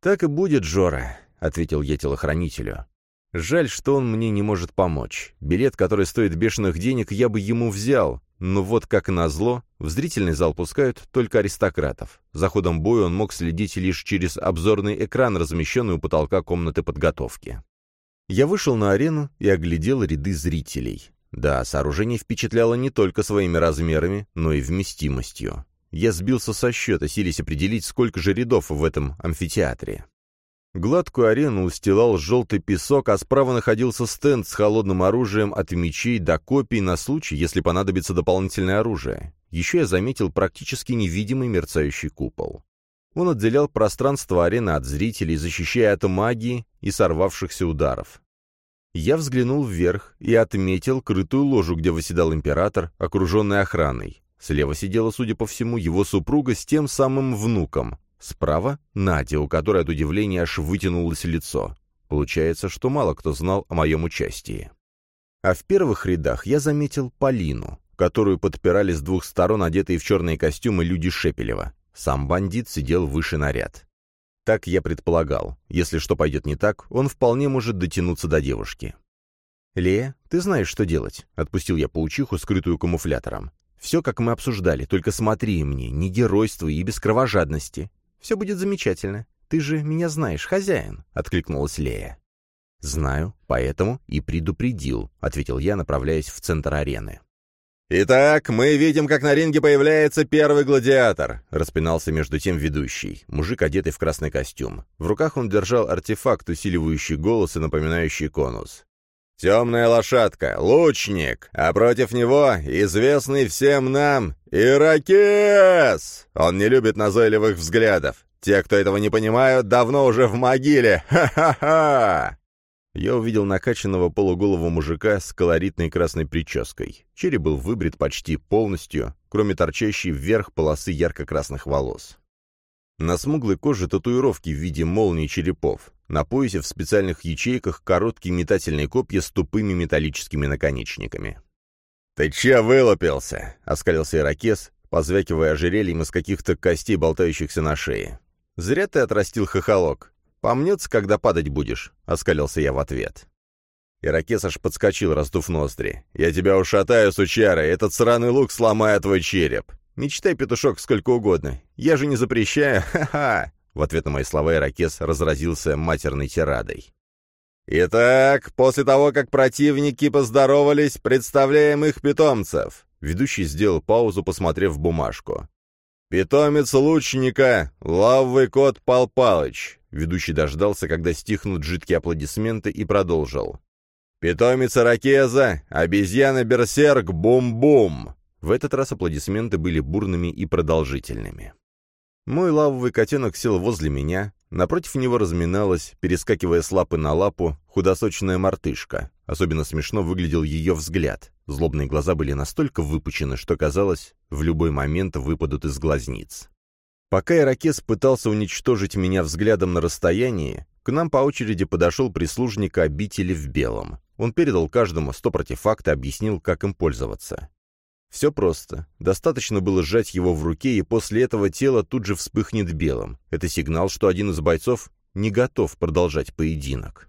«Так и будет, Жора», — ответил я телохранителю. «Жаль, что он мне не может помочь. Билет, который стоит бешеных денег, я бы ему взял, но вот как назло, в зрительный зал пускают только аристократов. За ходом боя он мог следить лишь через обзорный экран, размещенный у потолка комнаты подготовки. Я вышел на арену и оглядел ряды зрителей. Да, сооружение впечатляло не только своими размерами, но и вместимостью. Я сбился со счета, силясь определить, сколько же рядов в этом амфитеатре. Гладкую арену устилал желтый песок, а справа находился стенд с холодным оружием от мечей до копий на случай, если понадобится дополнительное оружие. Еще я заметил практически невидимый мерцающий купол. Он отделял пространство арены от зрителей, защищая от магии и сорвавшихся ударов. Я взглянул вверх и отметил крытую ложу, где восседал император, окруженный охраной. Слева сидела, судя по всему, его супруга с тем самым внуком, Справа — Надя, у которой от удивления аж вытянулось лицо. Получается, что мало кто знал о моем участии. А в первых рядах я заметил Полину, которую подпирали с двух сторон одетые в черные костюмы люди Шепелева. Сам бандит сидел выше наряд. Так я предполагал. Если что пойдет не так, он вполне может дотянуться до девушки. «Лея, ты знаешь, что делать», — отпустил я паучиху, скрытую камуфлятором. «Все, как мы обсуждали, только смотри мне, не геройствуй и без кровожадности. Все будет замечательно. Ты же меня знаешь, хозяин», — откликнулась Лея. «Знаю, поэтому и предупредил», — ответил я, направляясь в центр арены. «Итак, мы видим, как на ринге появляется первый гладиатор», — распинался между тем ведущий, мужик, одетый в красный костюм. В руках он держал артефакт, усиливающий голос и напоминающий конус. «Темная лошадка, лучник, а против него известный всем нам Иракес! Он не любит назойливых взглядов. Те, кто этого не понимают, давно уже в могиле. Ха-ха-ха!» Я увидел накачанного полуголого мужика с колоритной красной прической. Череп был выбрит почти полностью, кроме торчащей вверх полосы ярко-красных волос. На смуглой коже татуировки в виде молний черепов. На поясе в специальных ячейках короткие метательные копья с тупыми металлическими наконечниками. «Ты че вылупился?» — оскалился Иракес, позвякивая ожерельем из каких-то костей, болтающихся на шее. «Зря ты отрастил хохолок. Помнется, когда падать будешь», — оскалился я в ответ. Иракес аж подскочил, раздув ноздри. «Я тебя ушатаю, сучара, этот сраный лук сломает твой череп!» «Мечтай, петушок, сколько угодно. Я же не запрещаю, (laughs) ха-ха!» В ответ на мои слова Иракес разразился матерной тирадой. «Итак, после того, как противники поздоровались, представляем их питомцев». Ведущий сделал паузу, посмотрев в бумажку. «Питомец лучника, лавовый кот Пал Палыч». Ведущий дождался, когда стихнут жидкие аплодисменты, и продолжил. «Питомец Ракеза, обезьяна-берсерк, бум-бум». В этот раз аплодисменты были бурными и продолжительными. Мой лавовый котенок сел возле меня, напротив него разминалась, перескакивая с лапы на лапу, худосочная мартышка. Особенно смешно выглядел ее взгляд. Злобные глаза были настолько выпучены, что, казалось, в любой момент выпадут из глазниц. Пока Иракес пытался уничтожить меня взглядом на расстоянии, к нам по очереди подошел прислужник обители в белом. Он передал каждому сто протефакта, объяснил, как им пользоваться. Все просто. Достаточно было сжать его в руке, и после этого тело тут же вспыхнет белым. Это сигнал, что один из бойцов не готов продолжать поединок.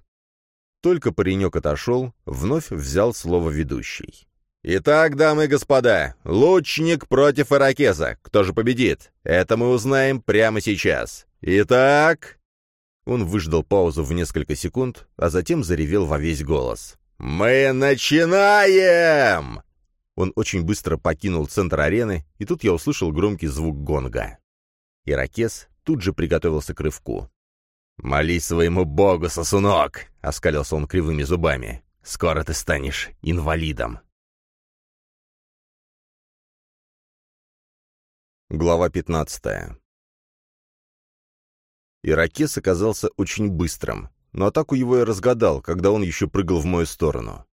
Только паренек отошел, вновь взял слово ведущий. «Итак, дамы и господа, лучник против иракеза. Кто же победит? Это мы узнаем прямо сейчас. Итак...» Он выждал паузу в несколько секунд, а затем заревел во весь голос. «Мы начинаем!» Он очень быстро покинул центр арены, и тут я услышал громкий звук гонга. Иракес тут же приготовился к рывку. «Молись своему богу, сосунок!» — оскалился он кривыми зубами. «Скоро ты станешь инвалидом!» Глава пятнадцатая Иракес оказался очень быстрым, но атаку его я разгадал, когда он еще прыгал в мою сторону.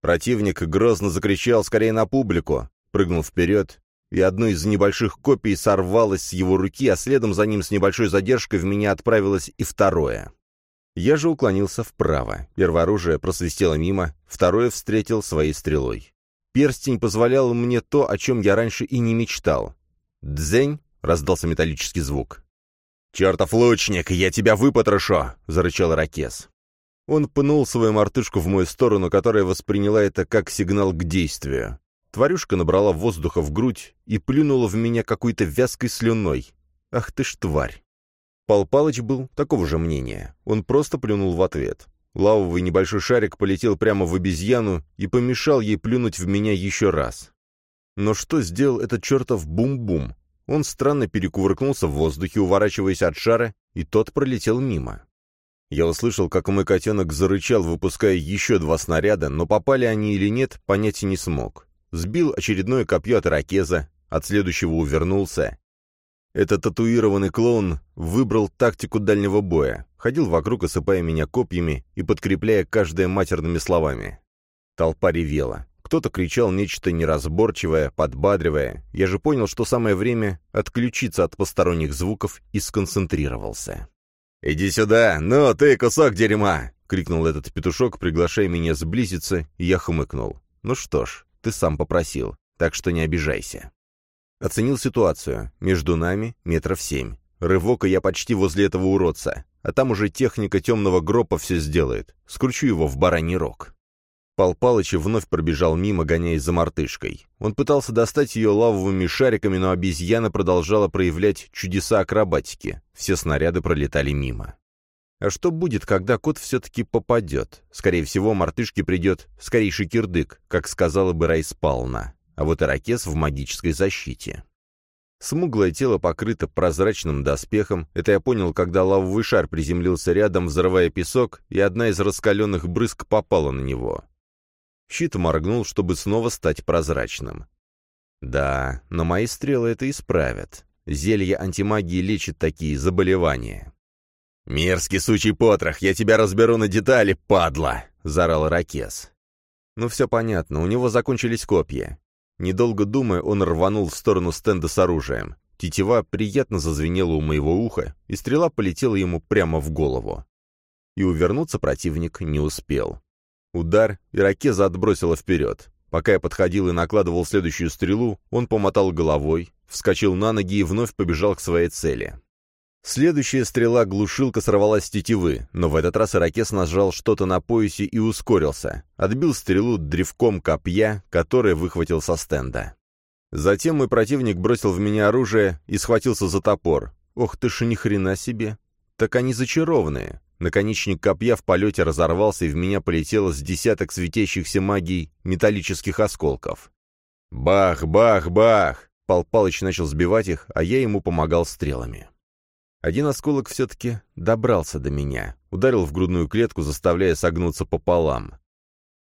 Противник грозно закричал скорее на публику, прыгнул вперед, и одно из небольших копий сорвалось с его руки, а следом за ним с небольшой задержкой в меня отправилось и второе. Я же уклонился вправо. Первое оружие просвистело мимо, второе встретил своей стрелой. Перстень позволял мне то, о чем я раньше и не мечтал. «Дзень!» — раздался металлический звук. «Чертов лучник, я тебя выпотрошу!» — зарычал Ракес. Он пнул свою мартышку в мою сторону, которая восприняла это как сигнал к действию. Тварюшка набрала воздуха в грудь и плюнула в меня какой-то вязкой слюной. «Ах ты ж тварь!» Пал Палыч был такого же мнения. Он просто плюнул в ответ. Лавовый небольшой шарик полетел прямо в обезьяну и помешал ей плюнуть в меня еще раз. Но что сделал этот чертов бум-бум? Он странно перекувыркнулся в воздухе, уворачиваясь от шара, и тот пролетел мимо. Я услышал, как мой котенок зарычал, выпуская еще два снаряда, но попали они или нет, понять не смог. Сбил очередное копье от ракеза, от следующего увернулся. Этот татуированный клоун выбрал тактику дальнего боя, ходил вокруг, осыпая меня копьями и подкрепляя каждое матерными словами. Толпа ревела. Кто-то кричал нечто неразборчивое, подбадривая. Я же понял, что самое время отключиться от посторонних звуков и сконцентрировался. «Иди сюда! Ну, ты кусок дерьма!» — крикнул этот петушок, приглашая меня сблизиться, и я хмыкнул. «Ну что ж, ты сам попросил, так что не обижайся». Оценил ситуацию. Между нами метров семь. Рывок, и я почти возле этого уродца. А там уже техника темного гропа все сделает. Скручу его в бараний рог. Пал Палыч вновь пробежал мимо, гоняясь за мартышкой. Он пытался достать ее лавовыми шариками, но обезьяна продолжала проявлять чудеса акробатики. Все снаряды пролетали мимо. А что будет, когда кот все-таки попадет? Скорее всего, мартышке придет скорейший кирдык, как сказала бы Райспална. А вот ирокез в магической защите. Смуглое тело покрыто прозрачным доспехом. Это я понял, когда лавовый шар приземлился рядом, взрывая песок, и одна из раскаленных брызг попала на него. Щит моргнул, чтобы снова стать прозрачным. Да, но мои стрелы это исправят. Зелье антимагии лечит такие заболевания. «Мерзкий сучий потрох, я тебя разберу на детали, падла!» — заорал Ракес. Ну все понятно, у него закончились копья. Недолго думая, он рванул в сторону стенда с оружием. Тетива приятно зазвенела у моего уха, и стрела полетела ему прямо в голову. И увернуться противник не успел. Удар, и Ракеза отбросила вперед. Пока я подходил и накладывал следующую стрелу, он помотал головой, вскочил на ноги и вновь побежал к своей цели. Следующая стрела-глушилка сорвалась с тетивы, но в этот раз Иракес нажал что-то на поясе и ускорился. Отбил стрелу древком копья, которое выхватил со стенда. Затем мой противник бросил в меня оружие и схватился за топор. Ох ты ж ни хрена себе! Так они зачарованные. Наконечник копья в полете разорвался, и в меня полетело с десяток светящихся магий металлических осколков. Бах, бах, бах! Пал Палыч начал сбивать их, а я ему помогал стрелами. Один осколок все-таки добрался до меня, ударил в грудную клетку, заставляя согнуться пополам.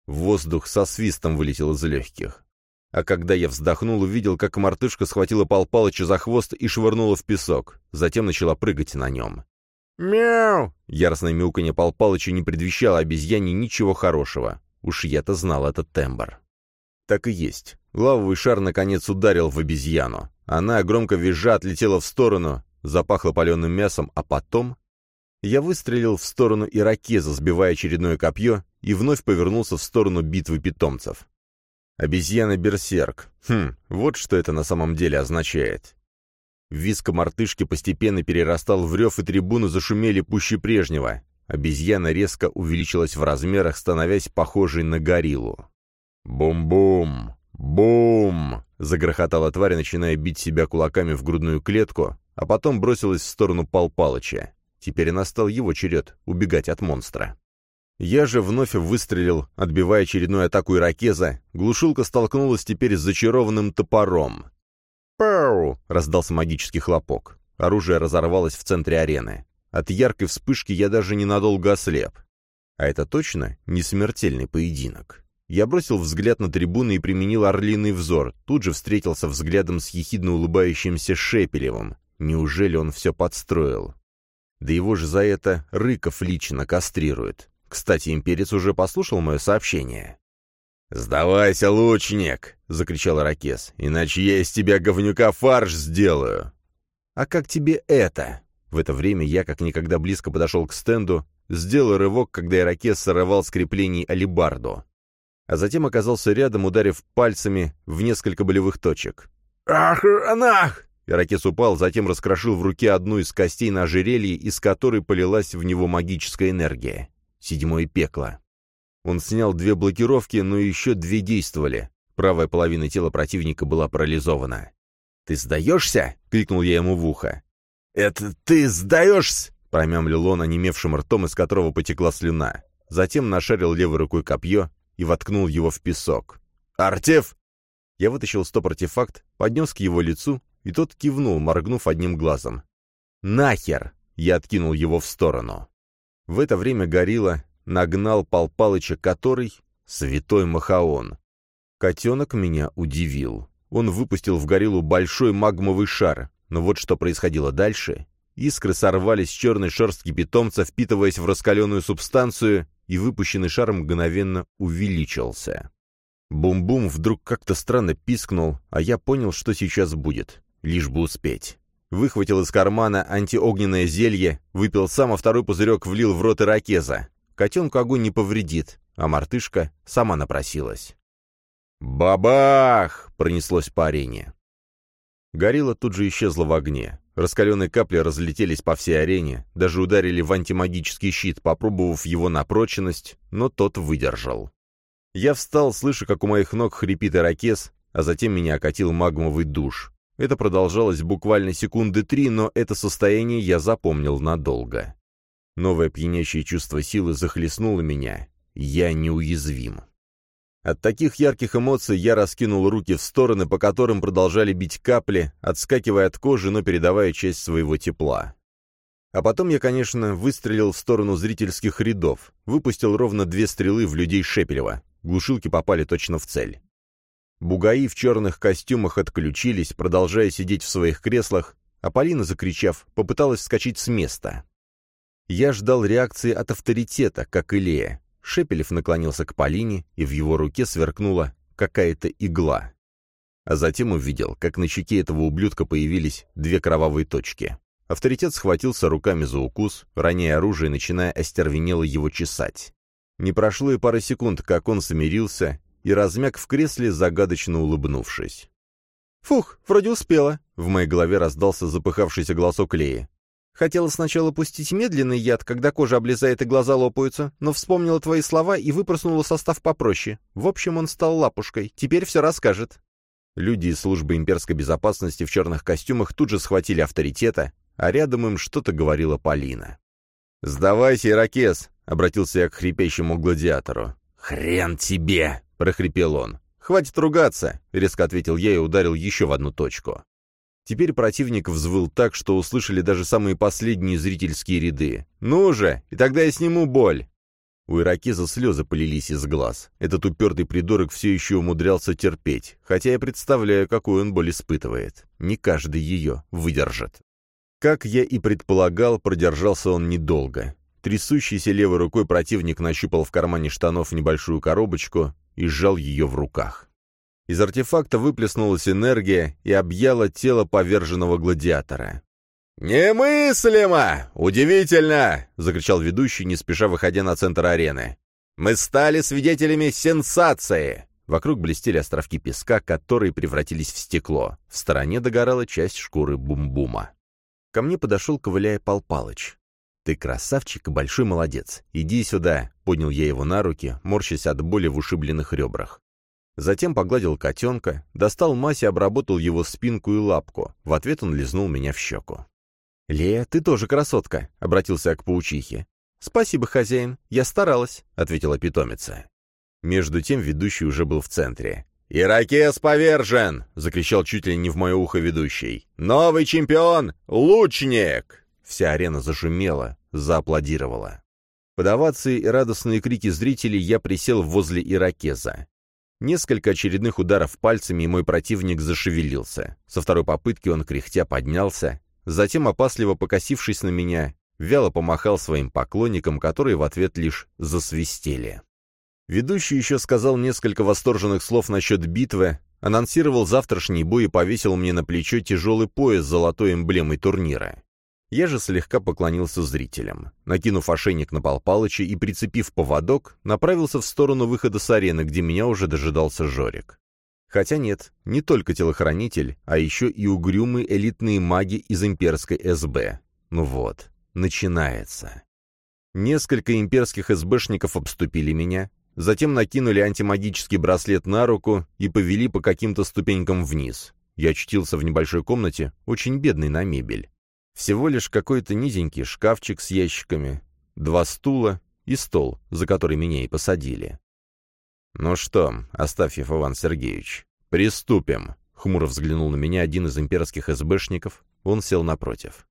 Воздух со свистом вылетел из легких. А когда я вздохнул, увидел, как мартышка схватила Пал Палыча за хвост и швырнула в песок, затем начала прыгать на нем. «Мяу!» Яростное мяуканье Пал Палыча не предвещало обезьяне ничего хорошего. Уж я-то знал этот тембр. Так и есть. Лавовый шар наконец ударил в обезьяну. Она, громко визжа, отлетела в сторону, запахло паленым мясом, а потом... Я выстрелил в сторону иракеза, сбивая очередное копье, и вновь повернулся в сторону битвы питомцев. Обезьяна-берсерк. Хм, вот что это на самом деле означает. Виск мартышки постепенно перерастал в рев, и трибуны зашумели пуще прежнего. Обезьяна резко увеличилась в размерах, становясь похожей на гориллу. «Бум-бум! Бум!» — загрохотала тварь, начиная бить себя кулаками в грудную клетку, а потом бросилась в сторону Пал Палыча. Теперь настал его черед убегать от монстра. Я же вновь выстрелил, отбивая очередную атаку иракеза. Глушилка столкнулась теперь с зачарованным топором. «Пау!» — раздался магический хлопок. Оружие разорвалось в центре арены. От яркой вспышки я даже ненадолго ослеп. А это точно не смертельный поединок. Я бросил взгляд на трибуны и применил орлиный взор, тут же встретился взглядом с ехидно улыбающимся Шепелевым. Неужели он все подстроил? Да его же за это Рыков лично кастрирует. Кстати, имперец уже послушал мое сообщение. «Сдавайся, лучник!» — закричал Ракес. «Иначе я из тебя, говнюка, фарш сделаю!» «А как тебе это?» В это время я как никогда близко подошел к стенду, сделал рывок, когда Иракес сорвал с креплений алибарду. А затем оказался рядом, ударив пальцами в несколько болевых точек. «Ах, анах!» Иракес упал, затем раскрошил в руке одну из костей на ожерелье, из которой полилась в него магическая энергия. Седьмое пекло. Он снял две блокировки, но еще две действовали. Правая половина тела противника была парализована. «Ты сдаешься?» — крикнул я ему в ухо. «Это ты сдаешься?» — промямлил он, онемевшим ртом, из которого потекла слюна. Затем нашарил левой рукой копье и воткнул его в песок. «Артеф!» Я вытащил стоп-артефакт, поднес к его лицу и тот кивнул, моргнув одним глазом. «Нахер!» — я откинул его в сторону. В это время горилла нагнал Пал Палыча, который — святой Махаон. Котенок меня удивил. Он выпустил в гориллу большой магмовый шар, но вот что происходило дальше. Искры сорвались с черной шерстки питомца, впитываясь в раскаленную субстанцию, и выпущенный шар мгновенно увеличился. Бум-бум вдруг как-то странно пискнул, а я понял, что сейчас будет лишь бы успеть. Выхватил из кармана антиогненное зелье, выпил сам, а второй пузырек влил в рот иракеза. Котенку огонь не повредит, а мартышка сама напросилась. «Бабах!» — пронеслось по арене. Горилла тут же исчезла в огне. Раскаленные капли разлетелись по всей арене, даже ударили в антимагический щит, попробовав его на прочность, но тот выдержал. Я встал, слыша, как у моих ног хрипит ирокез, а затем меня окатил магмовый душ. Это продолжалось буквально секунды три, но это состояние я запомнил надолго. Новое пьянящее чувство силы захлестнуло меня. Я неуязвим. От таких ярких эмоций я раскинул руки в стороны, по которым продолжали бить капли, отскакивая от кожи, но передавая часть своего тепла. А потом я, конечно, выстрелил в сторону зрительских рядов, выпустил ровно две стрелы в людей Шепелева. Глушилки попали точно в цель. Бугаи в черных костюмах отключились, продолжая сидеть в своих креслах, а Полина, закричав, попыталась вскочить с места. Я ждал реакции от авторитета, как и Лея. Шепелев наклонился к Полине, и в его руке сверкнула какая-то игла. А затем увидел, как на щеке этого ублюдка появились две кровавые точки. Авторитет схватился руками за укус, роняя оружие, начиная остервенело его чесать. Не прошло и пары секунд, как он смирился и размяк в кресле, загадочно улыбнувшись. «Фух, вроде успела», — в моей голове раздался запыхавшийся голосок Леи. «Хотела сначала пустить медленный яд, когда кожа облезает и глаза лопаются, но вспомнила твои слова и выпроснула состав попроще. В общем, он стал лапушкой. Теперь все расскажет». Люди из службы имперской безопасности в черных костюмах тут же схватили авторитета, а рядом им что-то говорила Полина. «Сдавайся, Иракес!» — обратился я к хрипящему гладиатору. «Хрен тебе!» — прохрипел он. «Хватит ругаться!» — резко ответил я и ударил еще в одну точку. Теперь противник взвыл так, что услышали даже самые последние зрительские ряды. «Ну же! И тогда я сниму боль!» У иракеза слезы полились из глаз. Этот упертый придурок все еще умудрялся терпеть, хотя я представляю, какую он боль испытывает. Не каждый ее выдержит. Как я и предполагал, продержался он недолго. Трясущийся левой рукой противник нащупал в кармане штанов небольшую коробочку и сжал ее в руках. Из артефакта выплеснулась энергия и объяла тело поверженного гладиатора. «Немыслимо! Удивительно!» — закричал ведущий, не спеша выходя на центр арены. «Мы стали свидетелями сенсации! Вокруг блестели островки песка, которые превратились в стекло. В стороне догорала часть шкуры бум-бума. Ко мне подошел, ковыляя Пал Палыч. «Ты красавчик и большой молодец. Иди сюда», — поднял я его на руки, морщась от боли в ушибленных ребрах. Затем погладил котенка, достал мазь и обработал его спинку и лапку. В ответ он лизнул меня в щеку. «Лея, ты тоже красотка», — обратился я к паучихе. «Спасибо, хозяин, я старалась», — ответила питомица. Между тем ведущий уже был в центре. «Иракес повержен!» — закричал чуть ли не в мое ухо ведущий. «Новый чемпион! Лучник!» Вся арена зашумела, зааплодировала. Под и радостные крики зрителей я присел возле иракеза. Несколько очередных ударов пальцами, и мой противник зашевелился. Со второй попытки он кряхтя поднялся, затем, опасливо покосившись на меня, вяло помахал своим поклонникам, которые в ответ лишь засвистели. Ведущий еще сказал несколько восторженных слов насчет битвы, анонсировал завтрашний бой и повесил мне на плечо тяжелый пояс с золотой эмблемой турнира. Я же слегка поклонился зрителям. Накинув ошейник на Пал Палыча и прицепив поводок, направился в сторону выхода с арены, где меня уже дожидался Жорик. Хотя нет, не только телохранитель, а еще и угрюмые элитные маги из имперской СБ. Ну вот, начинается. Несколько имперских СБшников обступили меня, затем накинули антимагический браслет на руку и повели по каким-то ступенькам вниз. Я очутился в небольшой комнате, очень бедной на мебель. Всего лишь какой-то низенький шкафчик с ящиками, два стула и стол, за который меня и посадили. «Ну что, Астафьев Иван Сергеевич, приступим», — хмуро взглянул на меня один из имперских СБшников, он сел напротив.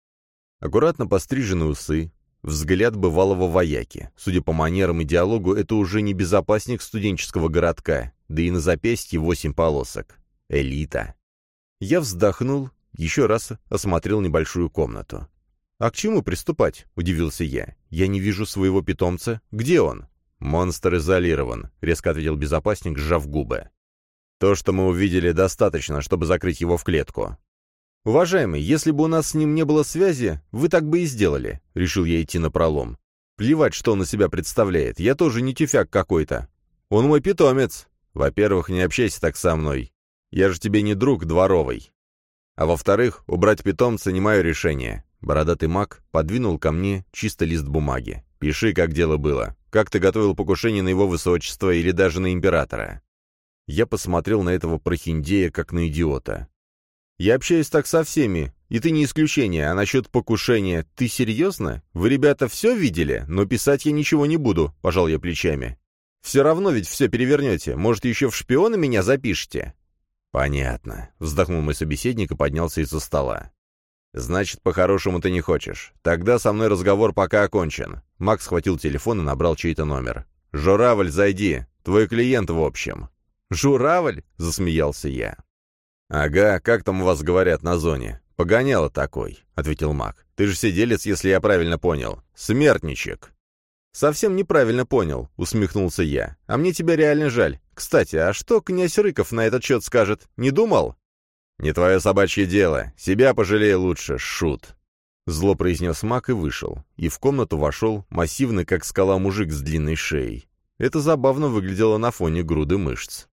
Аккуратно постриженные усы, взгляд бывалого вояки. Судя по манерам и диалогу, это уже не безопасник студенческого городка, да и на запястье восемь полосок. Элита. Я вздохнул еще раз осмотрел небольшую комнату. «А к чему приступать?» — удивился я. «Я не вижу своего питомца. Где он?» «Монстр изолирован», — резко ответил безопасник, сжав губы. «То, что мы увидели, достаточно, чтобы закрыть его в клетку». «Уважаемый, если бы у нас с ним не было связи, вы так бы и сделали», — решил я идти на пролом. «Плевать, что он из себя представляет, я тоже не тюфяк какой-то. Он мой питомец. Во-первых, не общайся так со мной. Я же тебе не друг дворовый. А во-вторых, убрать питомца не мое решение. Бородатый маг подвинул ко мне чисто лист бумаги. Пиши, как дело было. Как ты готовил покушение на его высочество или даже на императора? Я посмотрел на этого прохиндея, как на идиота. Я общаюсь так со всеми, и ты не исключение, а насчет покушения, ты серьезно? Вы, ребята, все видели? Но писать я ничего не буду, пожал я плечами. Все равно ведь все перевернете, может, еще в шпионы меня запишете? «Понятно», — вздохнул мой собеседник и поднялся из-за стола. «Значит, по-хорошему ты не хочешь. Тогда со мной разговор пока окончен». Макс схватил телефон и набрал чей-то номер. «Журавль, зайди. Твой клиент, в общем». «Журавль?» — засмеялся я. «Ага, как там у вас говорят на зоне? Погоняло такой», — ответил Мак. «Ты же сиделец, если я правильно понял. Смертничек». «Совсем неправильно понял», — усмехнулся я. «А мне тебя реально жаль. Кстати, а что князь Рыков на этот счет скажет? Не думал?» «Не твое собачье дело. Себя пожалей лучше, шут». Зло произнес маг и вышел. И в комнату вошел массивный, как скала, мужик с длинной шеей. Это забавно выглядело на фоне груды мышц.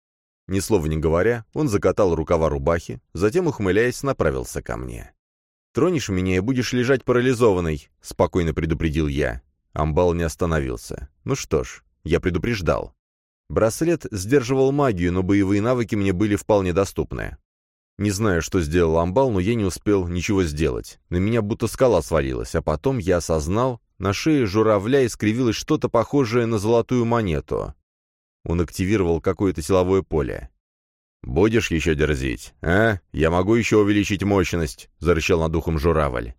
Ни слова не говоря, он закатал рукава рубахи, затем, ухмыляясь, направился ко мне. «Тронешь меня и будешь лежать парализованный», — спокойно предупредил я. Амбал не остановился. Ну что ж, я предупреждал. Браслет сдерживал магию, но боевые навыки мне были вполне доступны. Не знаю, что сделал Амбал, но я не успел ничего сделать. На меня будто скала свалилась, а потом я осознал, на шее журавля искривилось что-то похожее на золотую монету. Он активировал какое-то силовое поле. «Будешь еще дерзить, а? Я могу еще увеличить мощность», — зарычал над ухом журавль.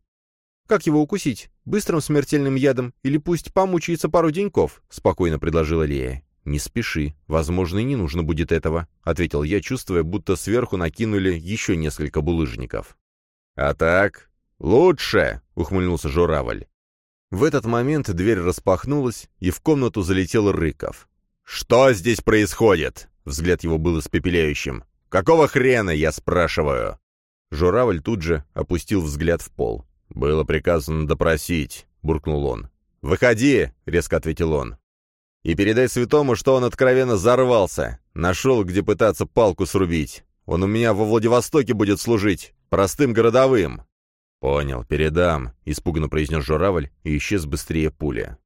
«Как его укусить? Быстрым смертельным ядом? Или пусть помучается пару деньков?» — спокойно предложила Лея. «Не спеши. Возможно, и не нужно будет этого», — ответил я, чувствуя, будто сверху накинули еще несколько булыжников. «А так? Лучше!» — ухмыльнулся журавль. В этот момент дверь распахнулась, и в комнату залетел Рыков. «Что здесь происходит?» — взгляд его был испепеляющим. «Какого хрена, я спрашиваю?» Журавль тут же опустил взгляд в пол. «Было приказано допросить», — буркнул он. «Выходи!» — резко ответил он. И передай святому, что он откровенно зарвался. Нашел, где пытаться палку срубить. Он у меня во Владивостоке будет служить, простым городовым». «Понял, передам», — испуганно произнес журавль и исчез быстрее пули.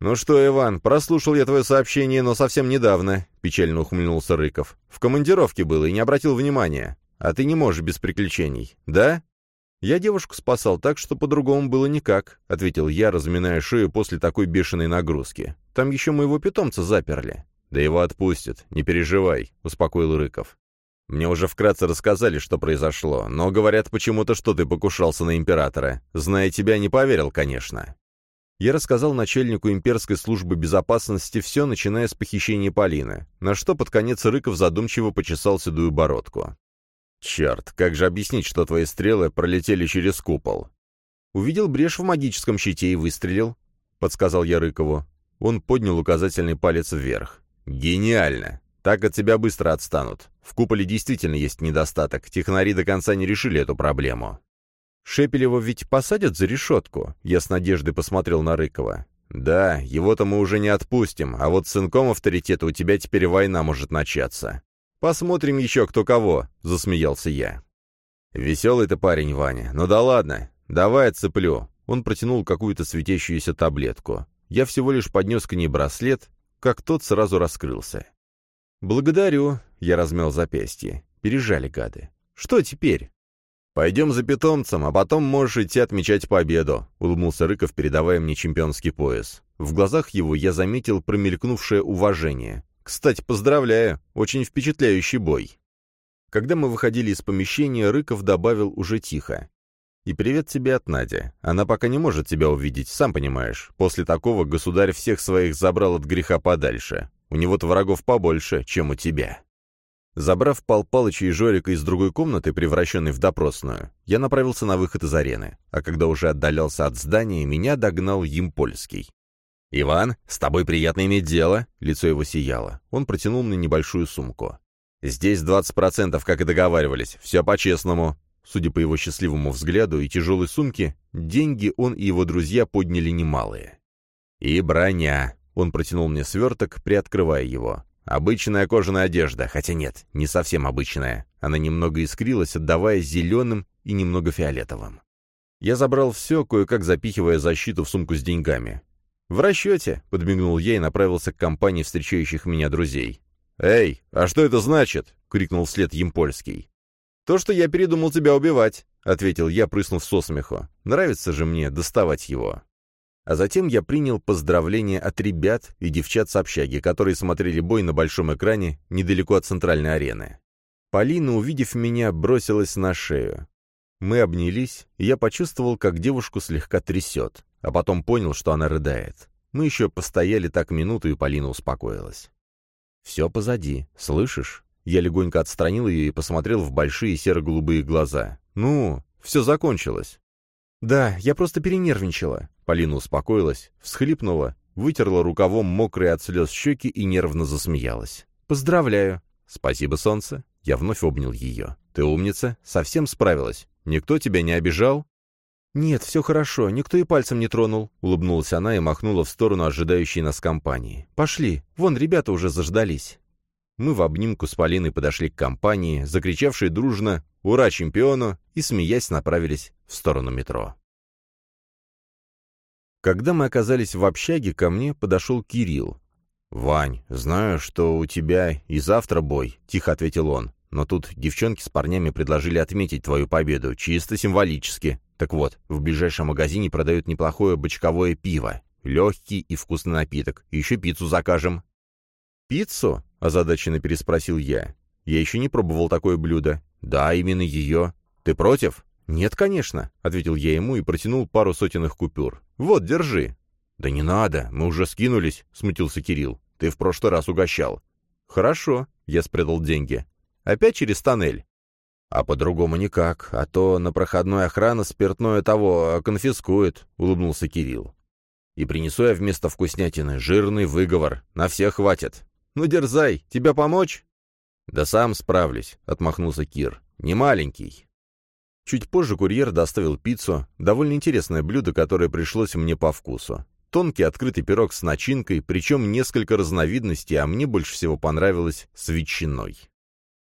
«Ну что, Иван, прослушал я твое сообщение, но совсем недавно», — печально ухмыльнулся Рыков. «В командировке был и не обратил внимания. А ты не можешь без приключений, да?» «Я девушку спасал так, что по-другому было никак», — ответил я, разминая шею после такой бешеной нагрузки. «Там еще моего питомца заперли». «Да его отпустят, не переживай», — успокоил Рыков. «Мне уже вкратце рассказали, что произошло, но говорят почему-то, что ты покушался на императора. Зная тебя, не поверил, конечно». Я рассказал начальнику имперской службы безопасности все, начиная с похищения Полины, на что под конец Рыков задумчиво почесал седую бородку. «Черт, как же объяснить, что твои стрелы пролетели через купол?» «Увидел брешь в магическом щите и выстрелил», — подсказал я Рыкову. Он поднял указательный палец вверх. «Гениально! Так от тебя быстро отстанут. В куполе действительно есть недостаток. Технари до конца не решили эту проблему». «Шепелева ведь посадят за решетку?» Я с надеждой посмотрел на Рыкова. «Да, его-то мы уже не отпустим, а вот с сынком авторитета у тебя теперь война может начаться. «Посмотрим еще кто кого», — засмеялся я. «Веселый ты парень, Ваня. Ну да ладно. Давай отцеплю». Он протянул какую-то светящуюся таблетку. Я всего лишь поднес к ней браслет, как тот сразу раскрылся. «Благодарю», — я размял запястье. Пережали гады. «Что теперь?» «Пойдем за питомцем, а потом можешь идти отмечать победу», — улыбнулся Рыков, передавая мне чемпионский пояс. В глазах его я заметил промелькнувшее уважение. Кстати, поздравляю, очень впечатляющий бой. Когда мы выходили из помещения, Рыков добавил уже тихо. «И привет тебе от Нади. Она пока не может тебя увидеть, сам понимаешь. После такого государь всех своих забрал от греха подальше. У него-то врагов побольше, чем у тебя». Забрав Пал Палыча и Жорика из другой комнаты, превращенной в допросную, я направился на выход из арены, а когда уже отдалялся от здания, меня догнал Емпольский. «Иван, с тобой приятно иметь дело», — лицо его сияло. Он протянул мне небольшую сумку. «Здесь 20%, как и договаривались. Все по-честному». Судя по его счастливому взгляду и тяжелой сумке, деньги он и его друзья подняли немалые. «И броня», — он протянул мне сверток, приоткрывая его. «Обычная кожаная одежда, хотя нет, не совсем обычная. Она немного искрилась, отдавая зеленым и немного фиолетовым». Я забрал все, кое-как запихивая защиту в сумку с деньгами. «В расчете», — подмигнул я и направился к компании встречающих меня друзей. «Эй, а что это значит?» — крикнул вслед Емпольский. «То, что я передумал тебя убивать», — ответил я, прыснув со смеху. «Нравится же мне доставать его». А затем я принял поздравления от ребят и девчат с общаги, которые смотрели бой на большом экране недалеко от центральной арены. Полина, увидев меня, бросилась на шею. Мы обнялись, и я почувствовал, как девушку слегка трясет а потом понял, что она рыдает. Мы еще постояли так минуту, и Полина успокоилась. «Все позади, слышишь?» Я легонько отстранил ее и посмотрел в большие серо-голубые глаза. «Ну, все закончилось». «Да, я просто перенервничала». Полина успокоилась, всхлипнула, вытерла рукавом мокрые от слез щеки и нервно засмеялась. «Поздравляю». «Спасибо, солнце». Я вновь обнял ее. «Ты умница, совсем справилась. Никто тебя не обижал?» «Нет, все хорошо, никто и пальцем не тронул», — улыбнулась она и махнула в сторону ожидающей нас компании. «Пошли, вон ребята уже заждались». Мы в обнимку с Полиной подошли к компании, закричавшей дружно «Ура чемпиону!» и, смеясь, направились в сторону метро. Когда мы оказались в общаге, ко мне подошел Кирилл. «Вань, знаю, что у тебя и завтра бой», — тихо ответил он. «Но тут девчонки с парнями предложили отметить твою победу, чисто символически. Так вот, в ближайшем магазине продают неплохое бочковое пиво. Легкий и вкусный напиток. Еще пиццу закажем». «Пиццу?» — озадаченно переспросил я. «Я еще не пробовал такое блюдо». «Да, именно ее. Ты против?» «Нет, конечно», — ответил я ему и протянул пару сотенных купюр. «Вот, держи». «Да не надо, мы уже скинулись», — смутился Кирилл. «Ты в прошлый раз угощал». «Хорошо», — я спрятал деньги. «Опять через тоннель?» «А по-другому никак, а то на проходной охрана спиртное того э, конфискует», — улыбнулся Кирилл. «И принесу я вместо вкуснятины жирный выговор. На всех хватит. Ну, дерзай, тебя помочь?» «Да сам справлюсь», — отмахнулся Кир. «Не маленький». Чуть позже курьер доставил пиццу, довольно интересное блюдо, которое пришлось мне по вкусу. тонкий открытый пирог с начинкой, причем несколько разновидностей, а мне больше всего понравилось с ветчиной.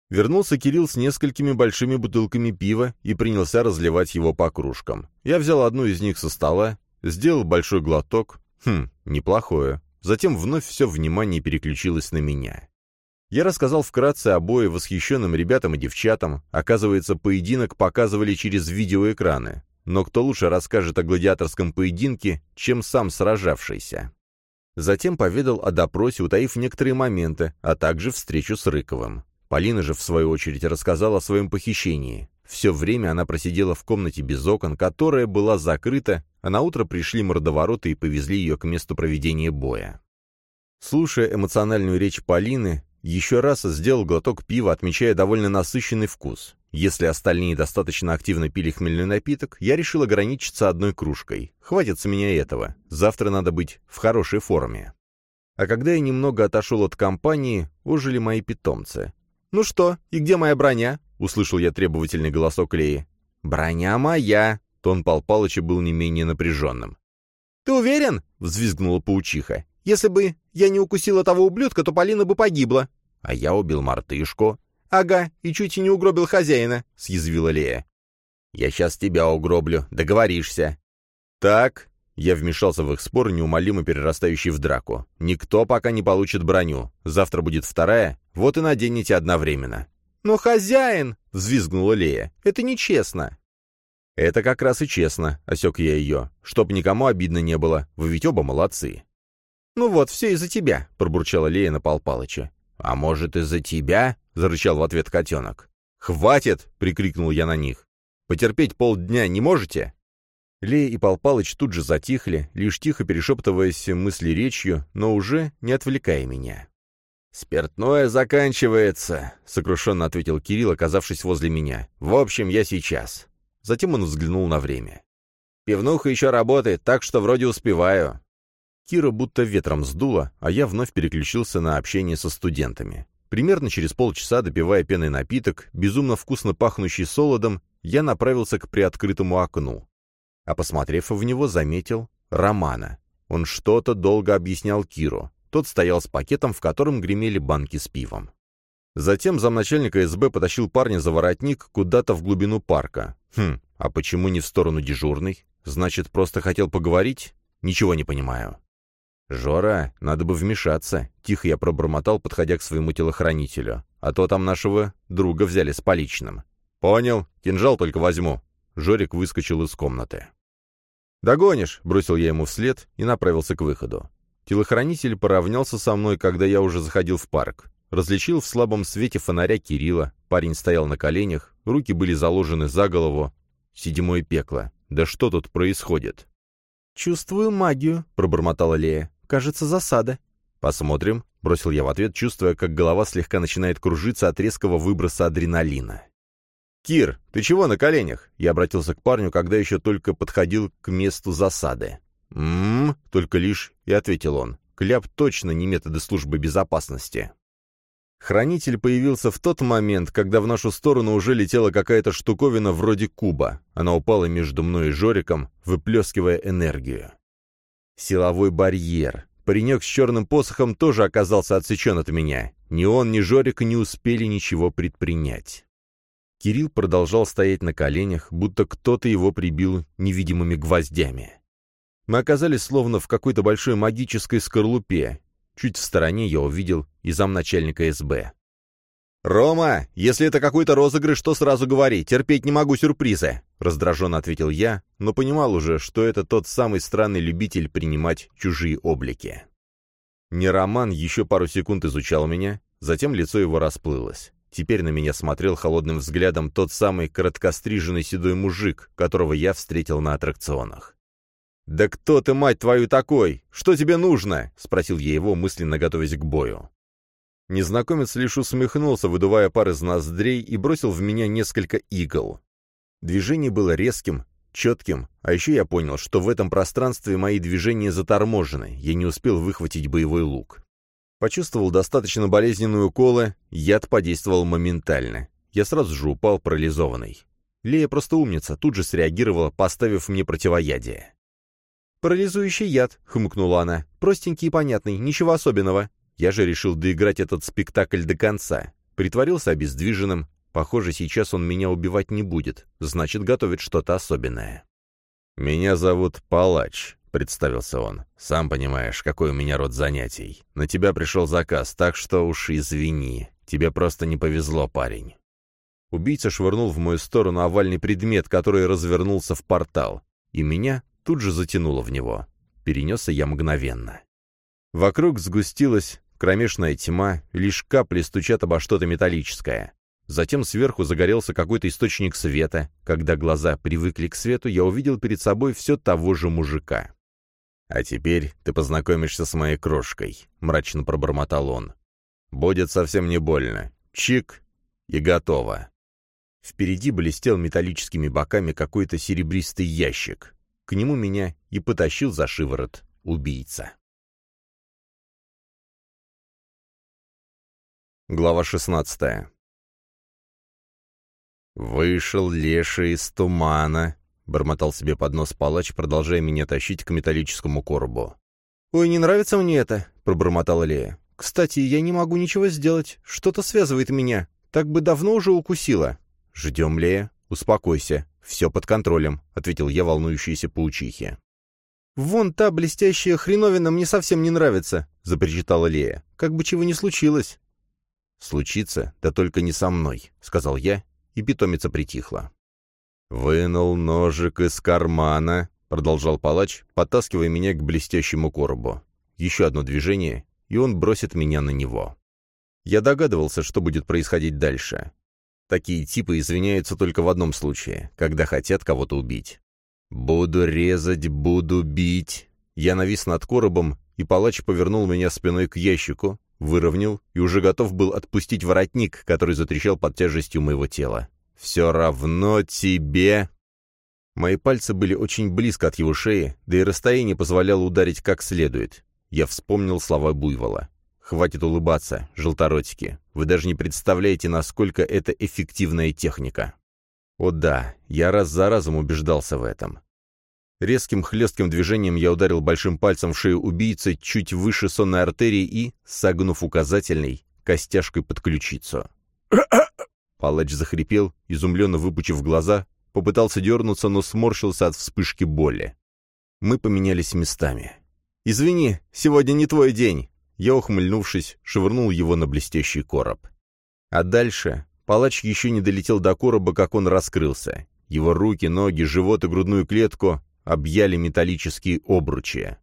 Вернулся Кирилл с несколькими большими бутылками пива и принялся разливать его по кружкам. Я взял одну из них со стола, сделал большой глоток. Хм, неплохое. Затем вновь все внимание переключилось на меня. Я рассказал вкратце обои восхищенным ребятам и девчатам. Оказывается, поединок показывали через видеоэкраны. Но кто лучше расскажет о гладиаторском поединке, чем сам сражавшийся? Затем поведал о допросе, утаив некоторые моменты, а также встречу с Рыковым. Полина же, в свою очередь, рассказала о своем похищении. Все время она просидела в комнате без окон, которая была закрыта, а на утро пришли мордовороты и повезли ее к месту проведения боя. Слушая эмоциональную речь Полины, еще раз сделал глоток пива, отмечая довольно насыщенный вкус. Если остальные достаточно активно пили хмельной напиток, я решил ограничиться одной кружкой. Хватит с меня этого. Завтра надо быть в хорошей форме. А когда я немного отошел от компании, ожили мои питомцы. «Ну что, и где моя броня?» — услышал я требовательный голосок Леи. «Броня моя!» — тон Пал Палыча был не менее напряженным. «Ты уверен?» — взвизгнула паучиха. Если бы я не укусила того ублюдка, то Полина бы погибла. А я убил мартышку. Ага, и чуть и не угробил хозяина, — съязвила Лея. Я сейчас тебя угроблю, договоришься. Так, я вмешался в их спор, неумолимо перерастающий в драку. Никто пока не получит броню. Завтра будет вторая, вот и наденете одновременно. «Но хозяин!» — взвизгнула Лея. «Это нечестно!» «Это как раз и честно», — осек я ее. «Чтоб никому обидно не было. Вы ведь оба молодцы». «Ну вот, все из-за тебя», — пробурчала Лея на Пал Палыча. «А может, из-за тебя?» — зарычал в ответ котенок. «Хватит!» — прикрикнул я на них. «Потерпеть полдня не можете?» Лея и Пал Палыч тут же затихли, лишь тихо перешептываясь мысли речью, но уже не отвлекая меня. «Спиртное заканчивается», — сокрушенно ответил Кирилл, оказавшись возле меня. «В общем, я сейчас». Затем он взглянул на время. «Пивнуха еще работает, так что вроде успеваю». Кира будто ветром сдула, а я вновь переключился на общение со студентами. Примерно через полчаса, допивая пенный напиток, безумно вкусно пахнущий солодом, я направился к приоткрытому окну. А посмотрев в него, заметил Романа. Он что-то долго объяснял Киру. Тот стоял с пакетом, в котором гремели банки с пивом. Затем замначальника СБ потащил парня за воротник куда-то в глубину парка. Хм, а почему не в сторону дежурной? Значит, просто хотел поговорить? Ничего не понимаю. «Жора, надо бы вмешаться», — тихо я пробормотал, подходя к своему телохранителю. «А то там нашего друга взяли с поличным». «Понял, кинжал только возьму». Жорик выскочил из комнаты. «Догонишь», — бросил я ему вслед и направился к выходу. Телохранитель поравнялся со мной, когда я уже заходил в парк. Различил в слабом свете фонаря Кирилла. Парень стоял на коленях, руки были заложены за голову. Седьмое пекло. Да что тут происходит? «Чувствую магию», — пробормотала Лея. Кажется, засада». «Посмотрим», — бросил я в ответ, чувствуя, как голова слегка начинает кружиться от резкого выброса адреналина. «Кир, ты чего на коленях?» Я обратился к парню, когда еще только подходил к месту засады. «М-м-м», только лишь и ответил он. «Кляп точно не методы службы безопасности». Хранитель появился в тот момент, когда в нашу сторону уже летела какая-то штуковина вроде куба. Она упала между мной и Жориком, выплескивая энергию. Силовой барьер. Паренек с черным посохом тоже оказался отсечен от меня. Ни он, ни Жорик не успели ничего предпринять. Кирилл продолжал стоять на коленях, будто кто-то его прибил невидимыми гвоздями. Мы оказались словно в какой-то большой магической скорлупе. Чуть в стороне я увидел и замначальника СБ. «Рома, если это какой-то розыгрыш, то сразу говори, терпеть не могу сюрпризы!» Раздраженно ответил я, но понимал уже, что это тот самый странный любитель принимать чужие облики. Не Роман еще пару секунд изучал меня, затем лицо его расплылось. Теперь на меня смотрел холодным взглядом тот самый короткостриженный седой мужик, которого я встретил на аттракционах. «Да кто ты, мать твою, такой? Что тебе нужно?» — спросил я его, мысленно готовясь к бою. Незнакомец лишь усмехнулся, выдувая пар из ноздрей, и бросил в меня несколько игл. Движение было резким, четким, а еще я понял, что в этом пространстве мои движения заторможены, я не успел выхватить боевой лук. Почувствовал достаточно болезненную уколы, яд подействовал моментально. Я сразу же упал парализованный. Лея просто умница, тут же среагировала, поставив мне противоядие. «Парализующий яд», — хмыкнула она. «Простенький и понятный, ничего особенного». Я же решил доиграть этот спектакль до конца. Притворился обездвиженным. Похоже, сейчас он меня убивать не будет. Значит, готовит что-то особенное. «Меня зовут Палач», — представился он. «Сам понимаешь, какой у меня род занятий. На тебя пришел заказ, так что уж извини. Тебе просто не повезло, парень». Убийца швырнул в мою сторону овальный предмет, который развернулся в портал, и меня тут же затянуло в него. Перенесся я мгновенно. Вокруг сгустилась кромешная тьма, лишь капли стучат обо что-то металлическое. Затем сверху загорелся какой-то источник света. Когда глаза привыкли к свету, я увидел перед собой все того же мужика. «А теперь ты познакомишься с моей крошкой», — мрачно пробормотал он. «Будет совсем не больно. Чик, и готово». Впереди блестел металлическими боками какой-то серебристый ящик. К нему меня и потащил за шиворот убийца. Глава шестнадцатая «Вышел леший из тумана», — бормотал себе под нос палач, продолжая меня тащить к металлическому коробу. «Ой, не нравится мне это», — пробормотала Лея. «Кстати, я не могу ничего сделать. Что-то связывает меня. Так бы давно уже укусила». «Ждем, Лея. Успокойся. Все под контролем», — ответил я волнующейся паучихе. «Вон та блестящая хреновина мне совсем не нравится», — запричитала Лея. «Как бы чего ни случилось». «Случится, да только не со мной», — сказал я и питомица притихла. «Вынул ножик из кармана», — продолжал палач, подтаскивая меня к блестящему коробу. Еще одно движение, и он бросит меня на него. Я догадывался, что будет происходить дальше. Такие типы извиняются только в одном случае, когда хотят кого-то убить. «Буду резать, буду бить». Я навис над коробом, и палач повернул меня спиной к ящику, выровнял и уже готов был отпустить воротник, который затрещал под тяжестью моего тела. «Все равно тебе...» Мои пальцы были очень близко от его шеи, да и расстояние позволяло ударить как следует. Я вспомнил слова Буйвола. «Хватит улыбаться, желторотики. Вы даже не представляете, насколько это эффективная техника». О да, я раз за разом убеждался в этом. Резким хлестким движением я ударил большим пальцем в шею убийцы чуть выше сонной артерии и, согнув указательный, костяшкой под ключицу. (coughs) Палач захрипел, изумленно выпучив глаза, попытался дернуться, но сморщился от вспышки боли. Мы поменялись местами. «Извини, сегодня не твой день!» Я, ухмыльнувшись, швырнул его на блестящий короб. А дальше палач еще не долетел до короба, как он раскрылся. Его руки, ноги, живот и грудную клетку объяли металлические обручи.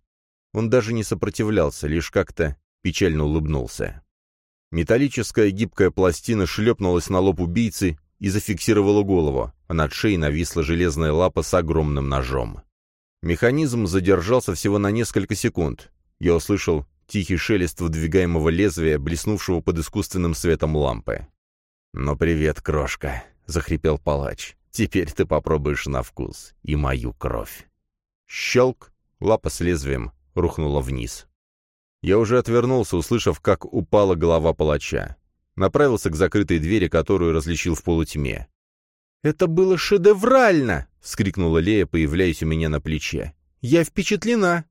Он даже не сопротивлялся, лишь как-то печально улыбнулся. Металлическая гибкая пластина шлепнулась на лоб убийцы и зафиксировала голову, а над шеей нависла железная лапа с огромным ножом. Механизм задержался всего на несколько секунд. Я услышал тихий шелест выдвигаемого лезвия, блеснувшего под искусственным светом лампы. «Ну привет, крошка», — захрипел палач. «Теперь ты попробуешь на вкус и мою кровь». Щелк, лапа с лезвием рухнула вниз. Я уже отвернулся, услышав, как упала голова палача. Направился к закрытой двери, которую различил в полутьме. «Это было шедеврально!» — вскрикнула Лея, появляясь у меня на плече. «Я впечатлена!»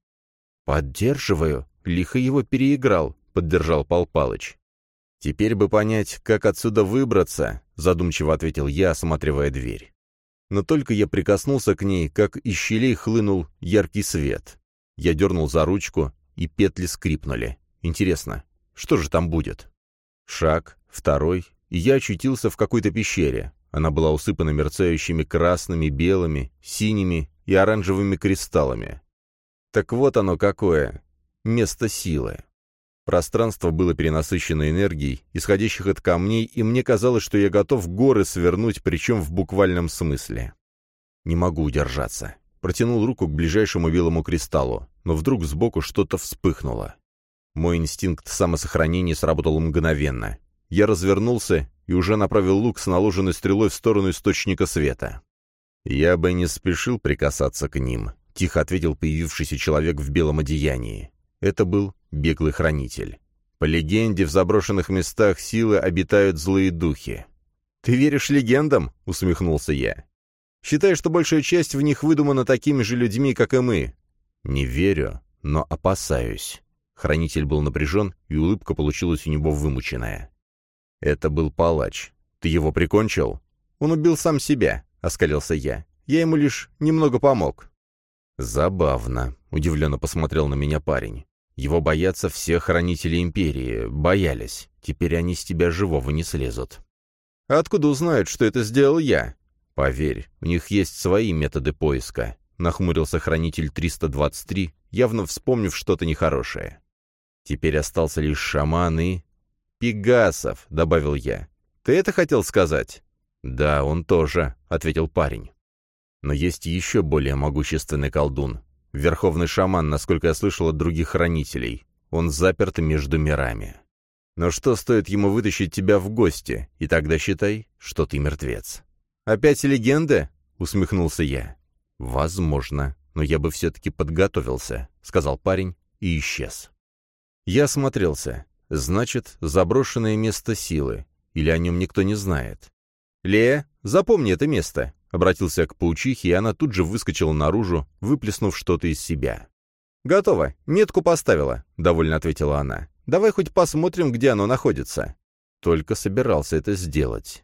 «Поддерживаю!» — лихо его переиграл, — поддержал Пал Палыч. «Теперь бы понять, как отсюда выбраться», — задумчиво ответил я, осматривая дверь. Но только я прикоснулся к ней, как из щелей хлынул яркий свет. Я дернул за ручку, и петли скрипнули. Интересно, что же там будет? Шаг, второй, и я очутился в какой-то пещере. Она была усыпана мерцающими красными, белыми, синими и оранжевыми кристаллами. Так вот оно какое. Место силы. Пространство было перенасыщено энергией, исходящих от камней, и мне казалось, что я готов горы свернуть, причем в буквальном смысле. Не могу удержаться. Протянул руку к ближайшему белому кристаллу, но вдруг сбоку что-то вспыхнуло. Мой инстинкт самосохранения сработал мгновенно. Я развернулся и уже направил лук с наложенной стрелой в сторону источника света. «Я бы не спешил прикасаться к ним», — тихо ответил появившийся человек в белом одеянии. Это был беглый хранитель. По легенде, в заброшенных местах силы обитают злые духи. «Ты веришь легендам?» — усмехнулся я. «Считай, что большая часть в них выдумана такими же людьми, как и мы. Не верю, но опасаюсь. Хранитель был напряжен, и улыбка получилась у него вымученная. «Это был палач. Ты его прикончил?» «Он убил сам себя», — оскалился я. «Я ему лишь немного помог». «Забавно», — удивленно посмотрел на меня парень. «Его боятся все хранители Империи. Боялись. Теперь они с тебя живого не слезут». «Откуда узнают, что это сделал я?» «Поверь, у них есть свои методы поиска», — нахмурился хранитель 323, явно вспомнив что-то нехорошее. «Теперь остался лишь шаман и...» «Пегасов», — добавил я. «Ты это хотел сказать?» «Да, он тоже», — ответил парень. «Но есть еще более могущественный колдун. Верховный шаман, насколько я слышал от других хранителей. Он заперт между мирами. Но что стоит ему вытащить тебя в гости, и тогда считай, что ты мертвец. «Опять легенда?» — усмехнулся я. «Возможно, но я бы все-таки подготовился», — сказал парень и исчез. Я осмотрелся. Значит, заброшенное место силы. Или о нем никто не знает. «Лея, запомни это место», — обратился к паучихе, и она тут же выскочила наружу, выплеснув что-то из себя. «Готово. Метку поставила», — довольно ответила она. Давай хоть посмотрим, где оно находится». Только собирался это сделать.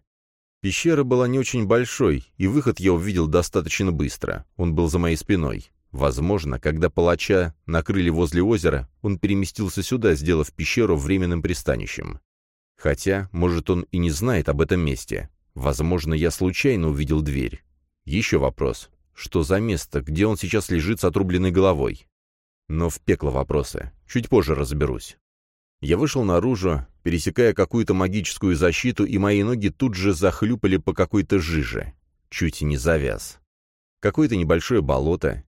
Пещера была не очень большой, и выход я увидел достаточно быстро. Он был за моей спиной. Возможно, когда палача накрыли возле озера, он переместился сюда, сделав пещеру временным пристанищем. Хотя, может, он и не знает об этом месте. Возможно, я случайно увидел дверь. Еще вопрос. Что за место, где он сейчас лежит с отрубленной головой? Но в пекло вопросы. Чуть позже разберусь. Я вышел наружу, пересекая какую-то магическую защиту, и мои ноги тут же захлюпали по какой-то жиже. Чуть не завяз. Какое-то небольшое болото.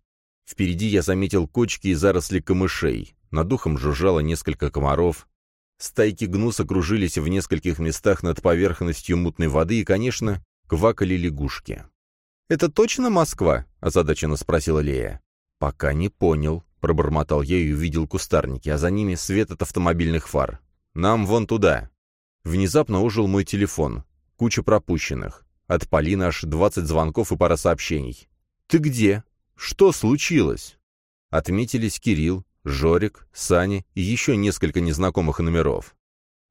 Впереди я заметил кочки и заросли камышей. Над духом жужжало несколько комаров. Стайки гнус окружились в нескольких местах над поверхностью мутной воды, и, конечно, квакали лягушки. «Это точно Москва?» — озадаченно спросила Лея. «Пока не понял», Пробормотал я и увидел кустарники, а за ними свет от автомобильных фар. «Нам вон туда!» Внезапно ожил мой телефон. Куча пропущенных. От Полины аж 20 звонков и пара сообщений. «Ты где? Что случилось?» Отметились Кирилл, Жорик, Сани и еще несколько незнакомых номеров.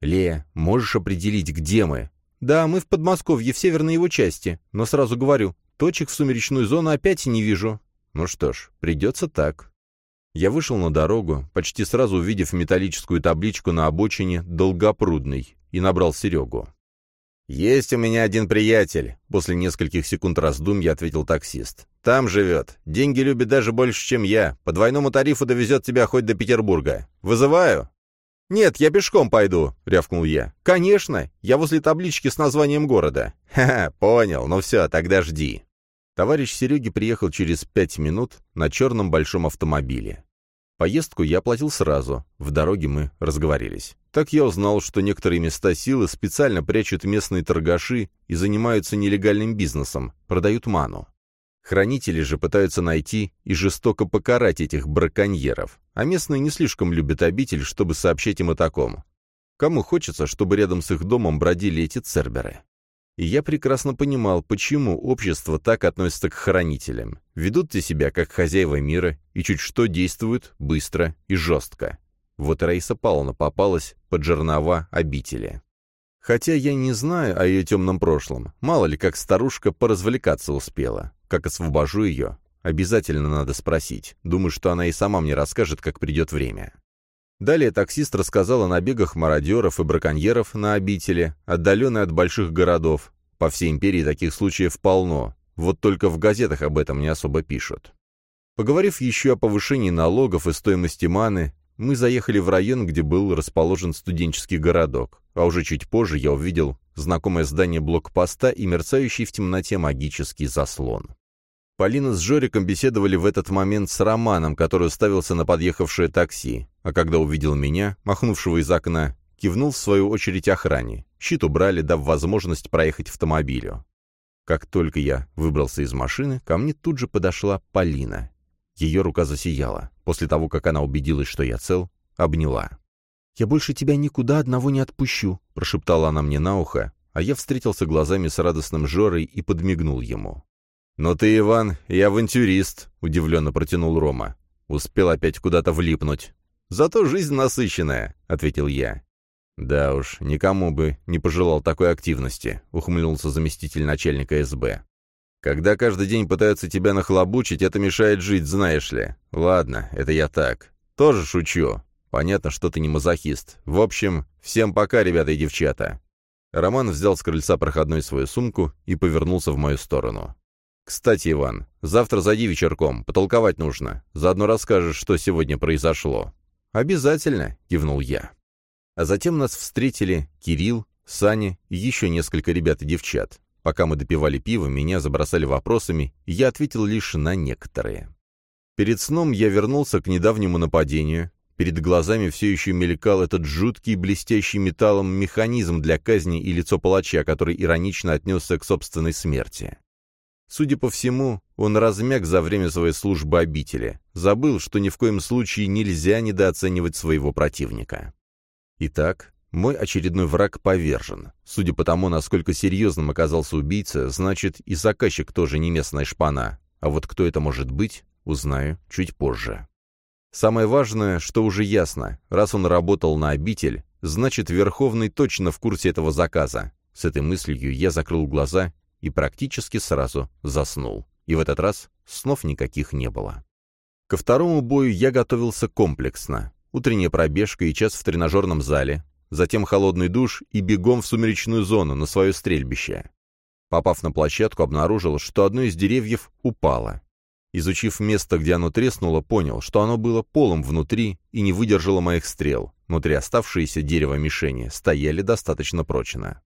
«Лея, можешь определить, где мы?» «Да, мы в Подмосковье, в северной его части. Но сразу говорю, точек в сумеречную зону опять не вижу». «Ну что ж, придется так». Я вышел на дорогу, почти сразу увидев металлическую табличку на обочине «Долгопрудный» и набрал Серегу. «Есть у меня один приятель», — после нескольких секунд раздумья ответил таксист. «Там живет. Деньги любит даже больше, чем я. По двойному тарифу довезет тебя хоть до Петербурга. Вызываю?» «Нет, я пешком пойду», — рявкнул я. «Конечно, я возле таблички с названием города». «Ха-ха, понял, ну все, тогда жди». Товарищ Сереги приехал через пять минут на черном большом автомобиле. Поездку я оплатил сразу, в дороге мы разговорились. Так я узнал, что некоторые места силы специально прячут местные торгаши и занимаются нелегальным бизнесом, продают ману. Хранители же пытаются найти и жестоко покарать этих браконьеров, а местные не слишком любят обитель, чтобы сообщать им о таком. Кому хочется, чтобы рядом с их домом бродили эти церберы? И я прекрасно понимал, почему общество так относится к хранителям. Ведут те себя как хозяева мира и чуть что действуют быстро и жестко. Вот Раиса Павловна попалась под жернова обители. Хотя я не знаю о ее темном прошлом, мало ли как старушка поразвлекаться успела. Как освобожу ее, обязательно надо спросить. Думаю, что она и сама мне расскажет, как придет время. Далее таксист рассказал о набегах мародеров и браконьеров на обители, отдаленные от больших городов. По всей империи таких случаев полно, вот только в газетах об этом не особо пишут. Поговорив еще о повышении налогов и стоимости маны, мы заехали в район, где был расположен студенческий городок, а уже чуть позже я увидел знакомое здание блокпоста и мерцающий в темноте магический заслон. Полина с Жориком беседовали в этот момент с Романом, который уставился на подъехавшее такси, а когда увидел меня, махнувшего из окна, кивнул в свою очередь охране. Щит убрали, дав возможность проехать автомобилю. Как только я выбрался из машины, ко мне тут же подошла Полина. Ее рука засияла. После того, как она убедилась, что я цел, обняла. «Я больше тебя никуда одного не отпущу», — прошептала она мне на ухо, а я встретился глазами с радостным Жорой и подмигнул ему. «Но ты, Иван, и авантюрист», — удивленно протянул Рома. Успел опять куда-то влипнуть. «Зато жизнь насыщенная», — ответил я. «Да уж, никому бы не пожелал такой активности», — ухмыльнулся заместитель начальника СБ. «Когда каждый день пытаются тебя нахлобучить, это мешает жить, знаешь ли. Ладно, это я так. Тоже шучу. Понятно, что ты не мазохист. В общем, всем пока, ребята и девчата». Роман взял с крыльца проходной свою сумку и повернулся в мою сторону. «Кстати, Иван, завтра зайди вечерком, потолковать нужно. Заодно расскажешь, что сегодня произошло». «Обязательно», — кивнул я. А затем нас встретили Кирилл, Саня и еще несколько ребят и девчат. Пока мы допивали пиво, меня забросали вопросами, и я ответил лишь на некоторые. Перед сном я вернулся к недавнему нападению. Перед глазами все еще мелькал этот жуткий, блестящий металлом механизм для казни и лицо палача, который иронично отнесся к собственной смерти. Судя по всему, он размяк за время своей службы обители, забыл, что ни в коем случае нельзя недооценивать своего противника. Итак, мой очередной враг повержен. Судя по тому, насколько серьезным оказался убийца, значит, и заказчик тоже не местная шпана. А вот кто это может быть, узнаю чуть позже. Самое важное, что уже ясно, раз он работал на обитель, значит, Верховный точно в курсе этого заказа. С этой мыслью я закрыл глаза и практически сразу заснул. И в этот раз снов никаких не было. Ко второму бою я готовился комплексно. Утренняя пробежка и час в тренажерном зале, затем холодный душ и бегом в сумеречную зону на свое стрельбище. Попав на площадку, обнаружил, что одно из деревьев упало. Изучив место, где оно треснуло, понял, что оно было полом внутри и не выдержало моих стрел. Внутри оставшиеся дерево мишени стояли достаточно прочно.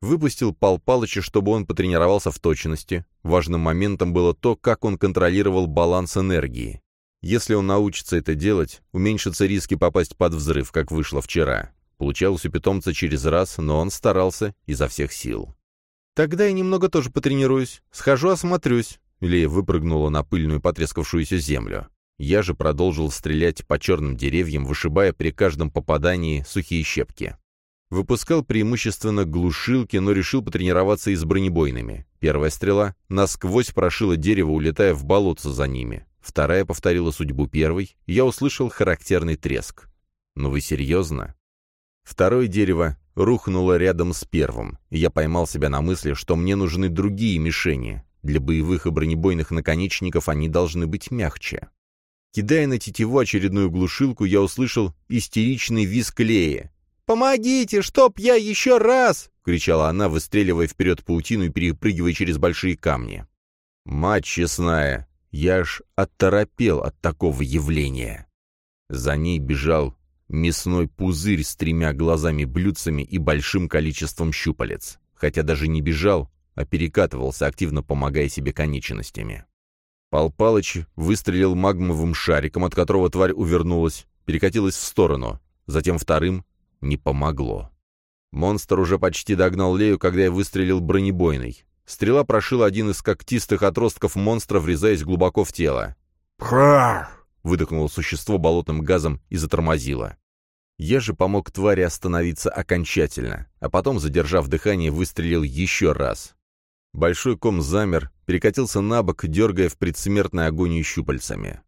Выпустил Пал Палыча, чтобы он потренировался в точности. Важным моментом было то, как он контролировал баланс энергии. Если он научится это делать, уменьшатся риски попасть под взрыв, как вышло вчера. Получалось у питомца через раз, но он старался изо всех сил. «Тогда я немного тоже потренируюсь. Схожу, осмотрюсь». Лея выпрыгнула на пыльную потрескавшуюся землю. Я же продолжил стрелять по черным деревьям, вышибая при каждом попадании сухие щепки. Выпускал преимущественно глушилки, но решил потренироваться и с бронебойными. Первая стрела насквозь прошила дерево, улетая в болотце за ними. Вторая повторила судьбу первой, я услышал характерный треск. «Ну вы серьезно?» Второе дерево рухнуло рядом с первым, и я поймал себя на мысли, что мне нужны другие мишени. Для боевых и бронебойных наконечников они должны быть мягче. Кидая на тетиву очередную глушилку, я услышал истеричный визг Леи. «Помогите, чтоб я еще раз!» — кричала она, выстреливая вперед паутину и перепрыгивая через большие камни. «Мать честная!» Я аж оторопел от такого явления. За ней бежал мясной пузырь с тремя глазами-блюдцами и большим количеством щупалец. Хотя даже не бежал, а перекатывался, активно помогая себе конечностями. Пал Палыч выстрелил магмовым шариком, от которого тварь увернулась, перекатилась в сторону, затем вторым, не помогло. Монстр уже почти догнал Лею, когда я выстрелил бронебойной. Стрела прошила один из когтистых отростков монстра, врезаясь глубоко в тело. «Пхар!» — выдохнуло существо болотным газом и затормозило. Я же помог твари остановиться окончательно, а потом, задержав дыхание, выстрелил еще раз. Большой ком замер, перекатился на бок, дергая в предсмертной агонии щупальцами.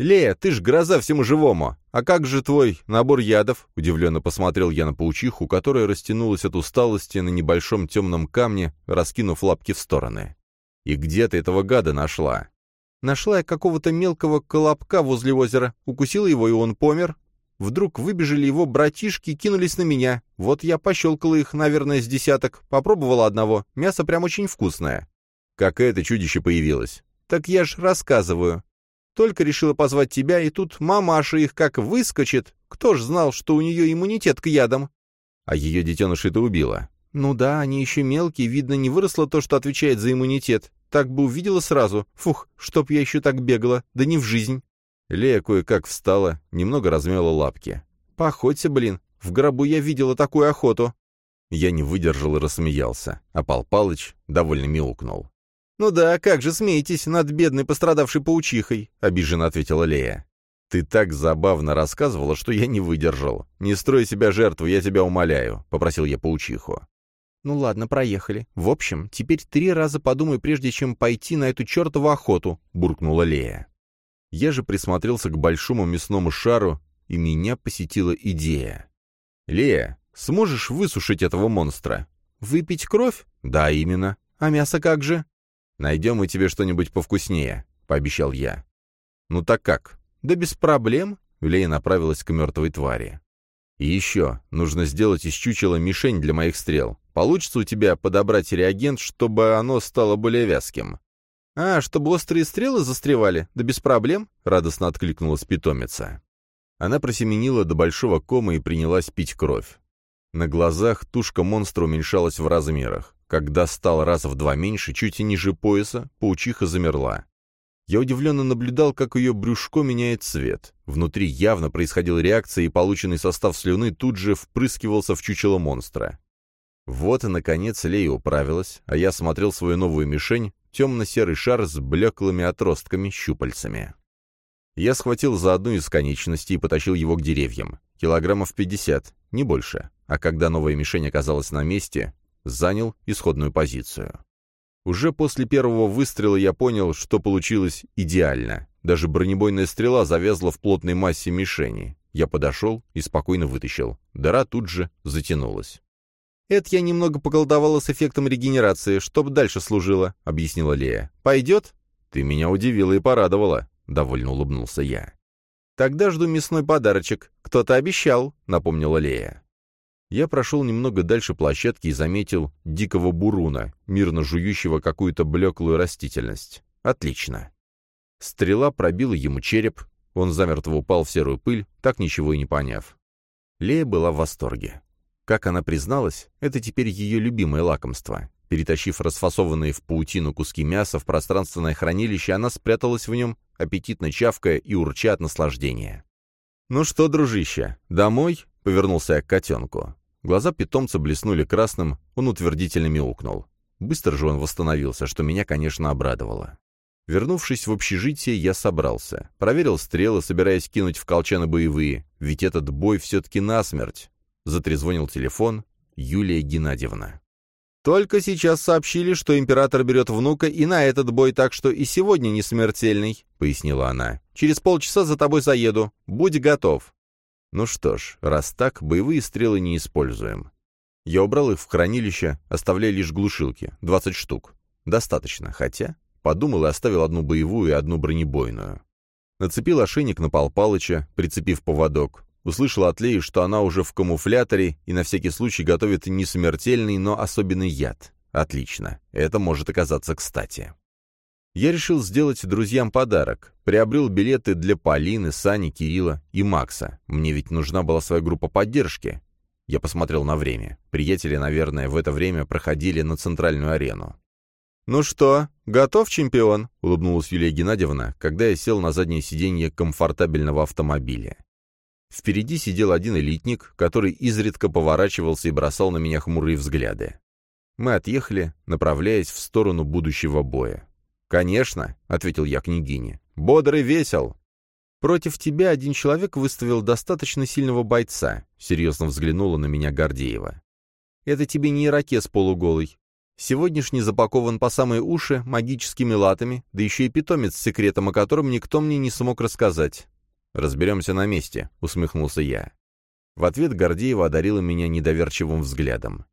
«Лея, ты ж гроза всему живому! А как же твой набор ядов?» Удивленно посмотрел я на паучиху, которая растянулась от усталости на небольшом темном камне, раскинув лапки в стороны. «И где ты этого гада нашла?» «Нашла я какого-то мелкого колобка возле озера, укусила его, и он помер. Вдруг выбежали его братишки и кинулись на меня. Вот я пощелкала их, наверное, с десяток, попробовала одного. Мясо прям очень вкусное». «Как это чудище появилось?» «Так я ж рассказываю. Только решила позвать тебя, и тут мамаша их как выскочит. Кто ж знал, что у нее иммунитет к ядам? А ее детеныши ты убила? Ну да, они еще мелкие, видно, не выросло то, что отвечает за иммунитет. Так бы увидела сразу. Фух, чтоб я еще так бегала, да не в жизнь. Лея кое-как встала, немного размяла лапки. «Поохоться, блин, в гробу я видела такую охоту». Я не выдержал и рассмеялся, а Пал Палыч довольно мяукнул. «Ну да, как же смеетесь над бедной пострадавшей паучихой?» — обиженно ответила Лея. «Ты так забавно рассказывала, что я не выдержал. Не строй себя жертву, я тебя умоляю», — попросил я паучиху. «Ну ладно, проехали. В общем, теперь три раза подумай, прежде чем пойти на эту чертову охоту», — буркнула Лея. Я же присмотрелся к большому мясному шару, и меня посетила идея. «Лея, сможешь высушить этого монстра?» «Выпить кровь?» «Да, именно. А мясо как же?» «Найдем мы тебе что-нибудь повкуснее», — пообещал я. «Ну так как?» «Да без проблем», — Лея направилась к мертвой твари. «И еще, нужно сделать из чучела мишень для моих стрел. Получится у тебя подобрать реагент, чтобы оно стало более вязким?» «А, чтобы острые стрелы застревали? Да без проблем», — радостно откликнулась питомица. Она просеменила до большого кома и принялась пить кровь. На глазах тушка монстра уменьшалась в размерах. Когда стал раза в два меньше, чуть ниже пояса, паучиха замерла. Я удивленно наблюдал, как ее брюшко меняет цвет. Внутри явно происходила реакция, и полученный состав слюны тут же впрыскивался в чучело монстра. Вот и, наконец, Лея управилась, а я смотрел свою новую мишень, темно-серый шар с блеклыми отростками-щупальцами. Я схватил за одну из конечностей и потащил его к деревьям. Килограммов пятьдесят, не больше. А когда новая мишень оказалась на месте, занял исходную позицию. Уже после первого выстрела я понял, что получилось идеально. Даже бронебойная стрела завязла в плотной массе мишени. Я подошел и спокойно вытащил. Дыра тут же затянулась. «Это я немного поколдовала с эффектом регенерации, чтоб дальше служило», — объяснила Лея. «Пойдет?» «Ты меня удивила и порадовала», — довольно улыбнулся я. «Тогда жду мясной подарочек. Кто-то обещал», — напомнила Лея. Я прошел немного дальше площадки и заметил дикого буруна, мирно жующего какую-то блеклую растительность. Отлично. Стрела пробила ему череп, он замертво упал в серую пыль, так ничего и не поняв. Лея была в восторге. Как она призналась, это теперь ее любимое лакомство. Перетащив расфасованные в паутину куски мяса в пространственное хранилище, она спряталась в нем, аппетитно чавкая и урча от наслаждения. «Ну что, дружище, домой?» — повернулся я к котенку. Глаза питомца блеснули красным, он утвердительно мяукнул. Быстро же он восстановился, что меня, конечно, обрадовало. Вернувшись в общежитие, я собрался. Проверил стрелы, собираясь кинуть в колчаны боевые, ведь этот бой все-таки насмерть. Затрезвонил телефон. Юлия Геннадьевна. «Только сейчас сообщили, что император берет внука и на этот бой, так что и сегодня не смертельный», — пояснила она. «Через полчаса за тобой заеду. Будь готов». Ну что ж, раз так, боевые стрелы не используем. Я убрал их в хранилище, оставляя лишь глушилки, 20 штук. Достаточно, хотя... Подумал и оставил одну боевую и одну бронебойную. Нацепил ошейник на Пал Палыча, прицепив поводок. Услышал от Леи, что она уже в камуфляторе и на всякий случай готовит не смертельный, но особенный яд. Отлично. Это может оказаться кстати. Я решил сделать друзьям подарок. Приобрел билеты для Полины, Сани, Кирилла и Макса. Мне ведь нужна была своя группа поддержки. Я посмотрел на время. Приятели, наверное, в это время проходили на центральную арену. «Ну что, готов, чемпион?» — улыбнулась Юлия Геннадьевна, когда я сел на заднее сиденье комфортабельного автомобиля. Впереди сидел один элитник, который изредка поворачивался и бросал на меня хмурые взгляды. Мы отъехали, направляясь в сторону будущего боя. «Конечно», — ответил я княгине, — «бодр весел». «Против тебя один человек выставил достаточно сильного бойца», — серьезно взглянула на меня Гордеева. «Это тебе не ирокез полуголый. Сегодняшний запакован по самые уши магическими латами, да еще и питомец с секретом, о котором никто мне не смог рассказать». «Разберемся на месте», — усмехнулся я. В ответ Гордеева одарила меня недоверчивым взглядом.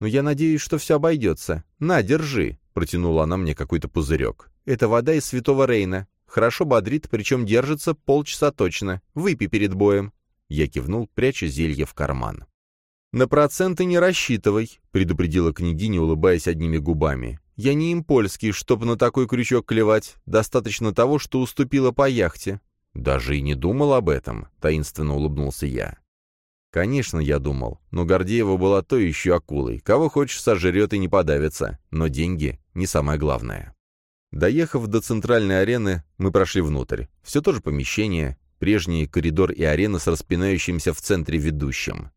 «Но я надеюсь, что все обойдется. На, держи», — протянула она мне какой-то пузырек. «Это вода из святого Рейна. Хорошо бодрит, причем держится полчаса точно. Выпей перед боем». Я кивнул, пряча зелье в карман. «На проценты не рассчитывай», — предупредила княгиня, улыбаясь одними губами. «Я не им польский, чтоб на такой крючок клевать. Достаточно того, что уступила по яхте». «Даже и не думал об этом», — таинственно улыбнулся я. Конечно, я думал, но Гордеева была то еще акулой. Кого хочешь сожрет и не подавится, но деньги — не самое главное. Доехав до центральной арены, мы прошли внутрь. Все то же помещение, прежний коридор и арена с распинающимся в центре ведущим.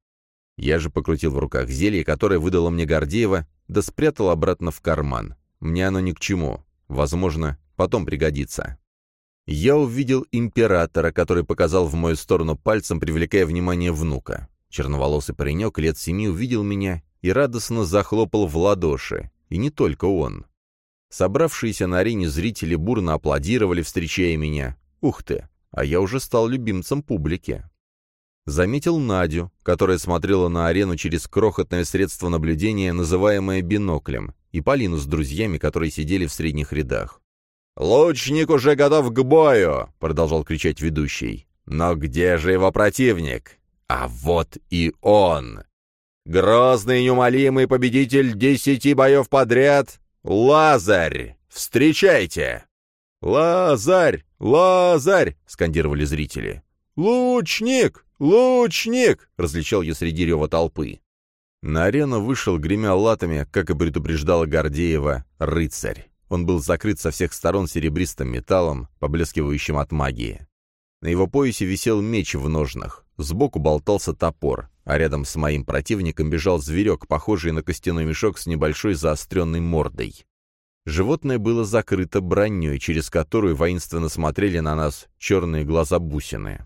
Я же покрутил в руках зелье, которое выдала мне Гордеева, да спрятал обратно в карман. Мне оно ни к чему. Возможно, потом пригодится. Я увидел императора, который показал в мою сторону пальцем, привлекая внимание внука. Черноволосый паренек лет семи увидел меня и радостно захлопал в ладоши. И не только он. Собравшиеся на арене зрители бурно аплодировали, встречая меня. Ух ты, а я уже стал любимцем публики. Заметил Надю, которая смотрела на арену через крохотное средство наблюдения, называемое биноклем, и Полину с друзьями, которые сидели в средних рядах. «Лучник уже готов к бою!» — продолжал кричать ведущий. «Но где же его противник? А вот и он! Грозный и неумолимый победитель десяти боев подряд — Лазарь! Встречайте!» «Лазарь! Лазарь!» — скандировали зрители. «Лучник! Лучник!» — различал я среди рева толпы. На арену вышел, гремя латами, как и предупреждала Гордеева, рыцарь. Он был закрыт со всех сторон серебристым металлом, поблескивающим от магии. На его поясе висел меч в ножнах, сбоку болтался топор, а рядом с моим противником бежал зверек, похожий на костяной мешок с небольшой заостренной мордой. Животное было закрыто броней, через которую воинственно смотрели на нас черные глаза бусины.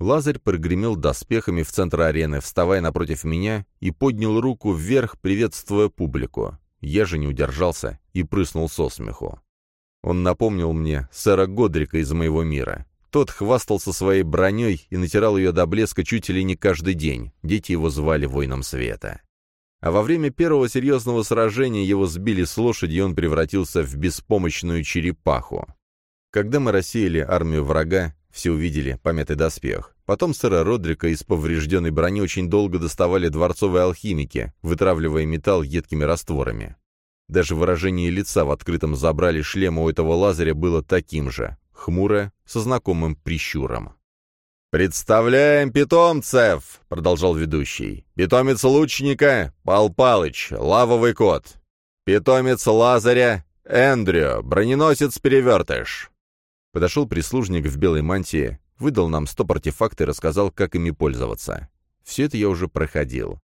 Лазарь прогремел доспехами в центр арены, вставая напротив меня, и поднял руку вверх, приветствуя публику. Я же не удержался и прыснул со смеху. Он напомнил мне сэра Годрика из моего мира. Тот хвастался своей броней и натирал ее до блеска чуть ли не каждый день. Дети его звали воином света. А во время первого серьезного сражения его сбили с лошади, и он превратился в беспомощную черепаху. Когда мы рассеяли армию врага, все увидели помятый доспех. Потом сэра Родрика из поврежденной брони очень долго доставали дворцовые алхимики, вытравливая металл едкими растворами. Даже выражение лица в открытом забрали шлема у этого Лазаря было таким же, хмуро, со знакомым прищуром. «Представляем питомцев!» — продолжал ведущий. «Питомец лучника — Пал Палыч, лавовый кот. Питомец Лазаря — Эндрю, броненосец-перевертыш. Подошел прислужник в белой мантии, выдал нам стоп артефакты и рассказал, как ими пользоваться. Все это я уже проходил.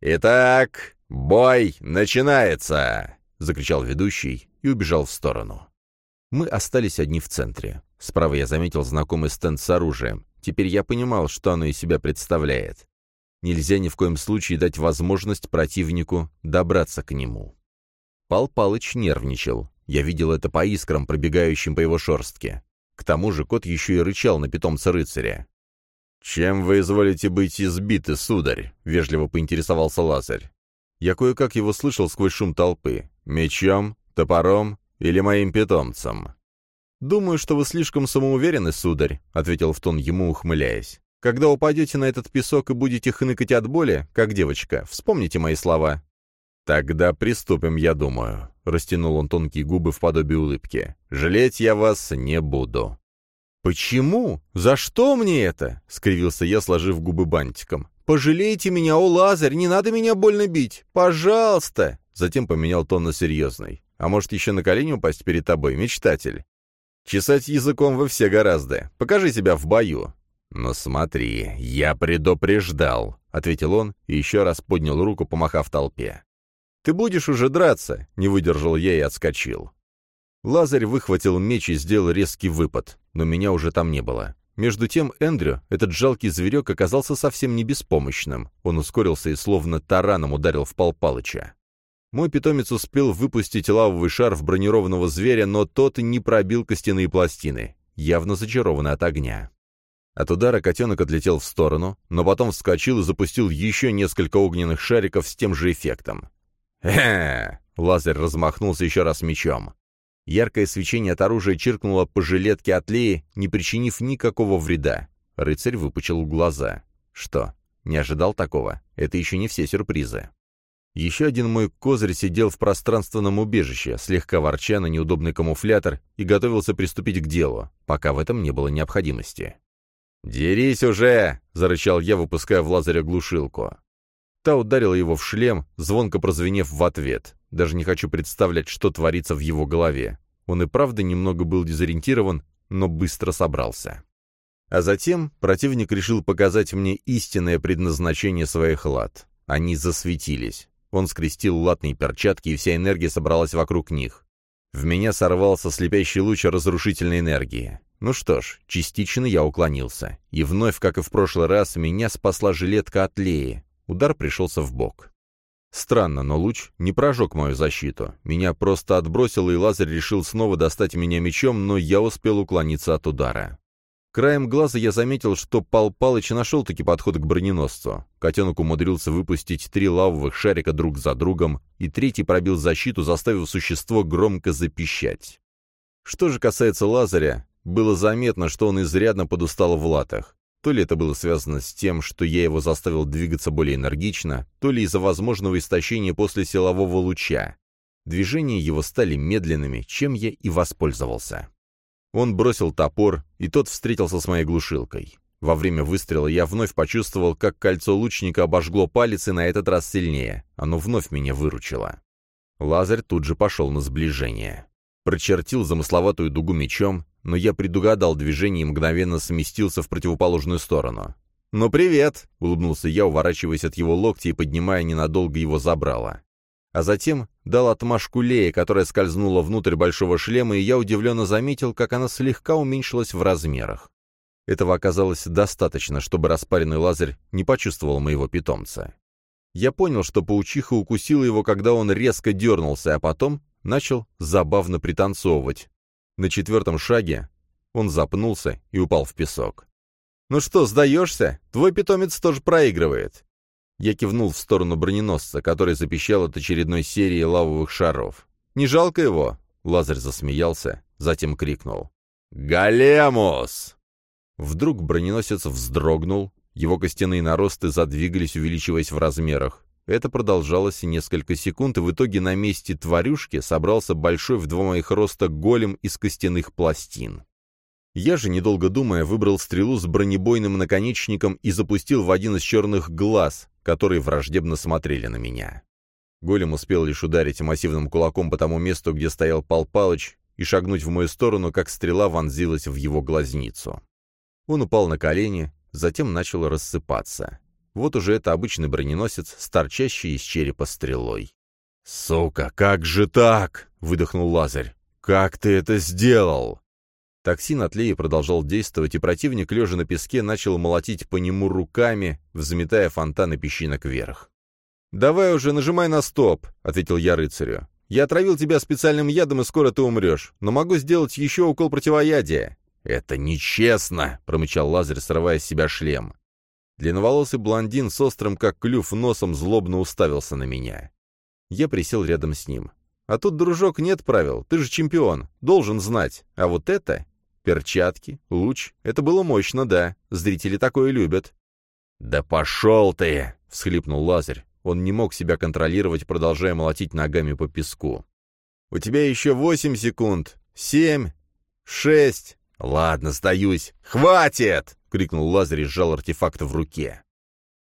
«Итак, бой начинается!» — закричал ведущий и убежал в сторону. Мы остались одни в центре. Справа я заметил знакомый стенд с оружием. Теперь я понимал, что оно из себя представляет. Нельзя ни в коем случае дать возможность противнику добраться к нему. Пал Палыч нервничал. Я видел это по искрам, пробегающим по его шерстке. К тому же кот еще и рычал на питомца рыцаря. «Чем вы изволите быть избиты, сударь?» — вежливо поинтересовался Лазарь. Я кое-как его слышал сквозь шум толпы. «Мечом? Топором? Или моим питомцем?» «Думаю, что вы слишком самоуверены, сударь», — ответил в тон ему, ухмыляясь. «Когда упадете на этот песок и будете хныкать от боли, как девочка, вспомните мои слова. «Тогда приступим, я думаю», — растянул он тонкие губы в подобие улыбки. «Жалеть я вас не буду». «Почему? За что мне это?» — скривился я, сложив губы бантиком. «Пожалейте меня, о, Лазарь, не надо меня больно бить! Пожалуйста!» Затем поменял тон на серьезный. «А может, еще на колени упасть перед тобой, мечтатель?» «Чесать языком вы все гораздо. Покажи себя в бою». «Ну смотри, я предупреждал», — ответил он и еще раз поднял руку, помахав толпе. «Ты будешь уже драться!» — не выдержал я и отскочил. Лазарь выхватил меч и сделал резкий выпад, но меня уже там не было. Между тем Эндрю, этот жалкий зверек, оказался совсем не беспомощным. Он ускорился и словно тараном ударил в Пал Палыча. Мой питомец успел выпустить лавовый шар в бронированного зверя, но тот не пробил костяные пластины, явно зачарованный от огня. От удара котенок отлетел в сторону, но потом вскочил и запустил еще несколько огненных шариков с тем же эффектом. «Хе!» — Лазарь размахнулся еще раз мечом. Яркое свечение от оружия чиркнуло по жилетке от Леи, не причинив никакого вреда. Рыцарь выпучил глаза. «Что, не ожидал такого? Это еще не все сюрпризы». Еще один мой козырь сидел в пространственном убежище, слегка ворча на неудобный камуфлятор, и готовился приступить к делу, пока в этом не было необходимости. «Дерись уже!» — зарычал я, выпуская в Лазаря глушилку. Та ударила его в шлем, звонко прозвенев в ответ. Даже не хочу представлять, что творится в его голове. Он и правда немного был дезориентирован, но быстро собрался. А затем противник решил показать мне истинное предназначение своих лад. Они засветились. Он скрестил латные перчатки, и вся энергия собралась вокруг них. В меня сорвался слепящий луч разрушительной энергии. Ну что ж, частично я уклонился. И вновь, как и в прошлый раз, меня спасла жилетка от Леи. Удар пришелся в бок. Странно, но луч не прожег мою защиту. Меня просто отбросило, и Лазарь решил снова достать меня мечом, но я успел уклониться от удара. Краем глаза я заметил, что Пал Палыч нашел-таки подход к броненосцу. Котенок умудрился выпустить три лавовых шарика друг за другом, и третий пробил защиту, заставив существо громко запищать. Что же касается Лазаря, было заметно, что он изрядно подустал в латах. То ли это было связано с тем, что я его заставил двигаться более энергично, то ли из-за возможного истощения после силового луча. Движения его стали медленными, чем я и воспользовался. Он бросил топор, и тот встретился с моей глушилкой. Во время выстрела я вновь почувствовал, как кольцо лучника обожгло палец и на этот раз сильнее. Оно вновь меня выручило. Лазарь тут же пошел на сближение. Прочертил замысловатую дугу мечом, но я предугадал движение и мгновенно сместился в противоположную сторону. «Ну привет!» — улыбнулся я, уворачиваясь от его локтя и поднимая ненадолго его забрало а затем дал отмашку Лее, которая скользнула внутрь большого шлема, и я удивленно заметил, как она слегка уменьшилась в размерах. Этого оказалось достаточно, чтобы распаренный лазарь не почувствовал моего питомца. Я понял, что паучиха укусила его, когда он резко дернулся, а потом начал забавно пританцовывать. На четвертом шаге он запнулся и упал в песок. «Ну что, сдаешься? Твой питомец тоже проигрывает». Я кивнул в сторону броненосца, который запищал от очередной серии лавовых шаров. «Не жалко его?» Лазарь засмеялся, затем крикнул. «Големус!» Вдруг броненосец вздрогнул, его костяные наросты задвигались, увеличиваясь в размерах. Это продолжалось несколько секунд, и в итоге на месте тварюшки собрался большой в два моих роста голем из костяных пластин. Я же, недолго думая, выбрал стрелу с бронебойным наконечником и запустил в один из черных глаз, которые враждебно смотрели на меня. Голем успел лишь ударить массивным кулаком по тому месту, где стоял Пал Палыч, и шагнуть в мою сторону, как стрела вонзилась в его глазницу. Он упал на колени, затем начал рассыпаться. Вот уже это обычный броненосец с торчащей из черепа стрелой. «Сука, как же так?» — выдохнул Лазарь. «Как ты это сделал?» Токсин от Леи продолжал действовать, и противник, лежа на песке, начал молотить по нему руками, взметая фонтаны песчинок вверх. «Давай уже, нажимай на стоп», — ответил я рыцарю. «Я отравил тебя специальным ядом, и скоро ты умрешь, но могу сделать еще укол противоядия». «Это нечестно», — промычал Лазарь, срывая с себя шлем. Длинноволосый блондин с острым, как клюв, носом злобно уставился на меня. Я присел рядом с ним. «А тут, дружок, нет правил, ты же чемпион, должен знать. А вот это Перчатки, луч. Это было мощно, да. Зрители такое любят. «Да пошел ты!» — всхлипнул Лазарь. Он не мог себя контролировать, продолжая молотить ногами по песку. «У тебя еще восемь секунд. Семь. Шесть. Ладно, сдаюсь. Хватит!» — крикнул Лазарь и сжал артефакт в руке.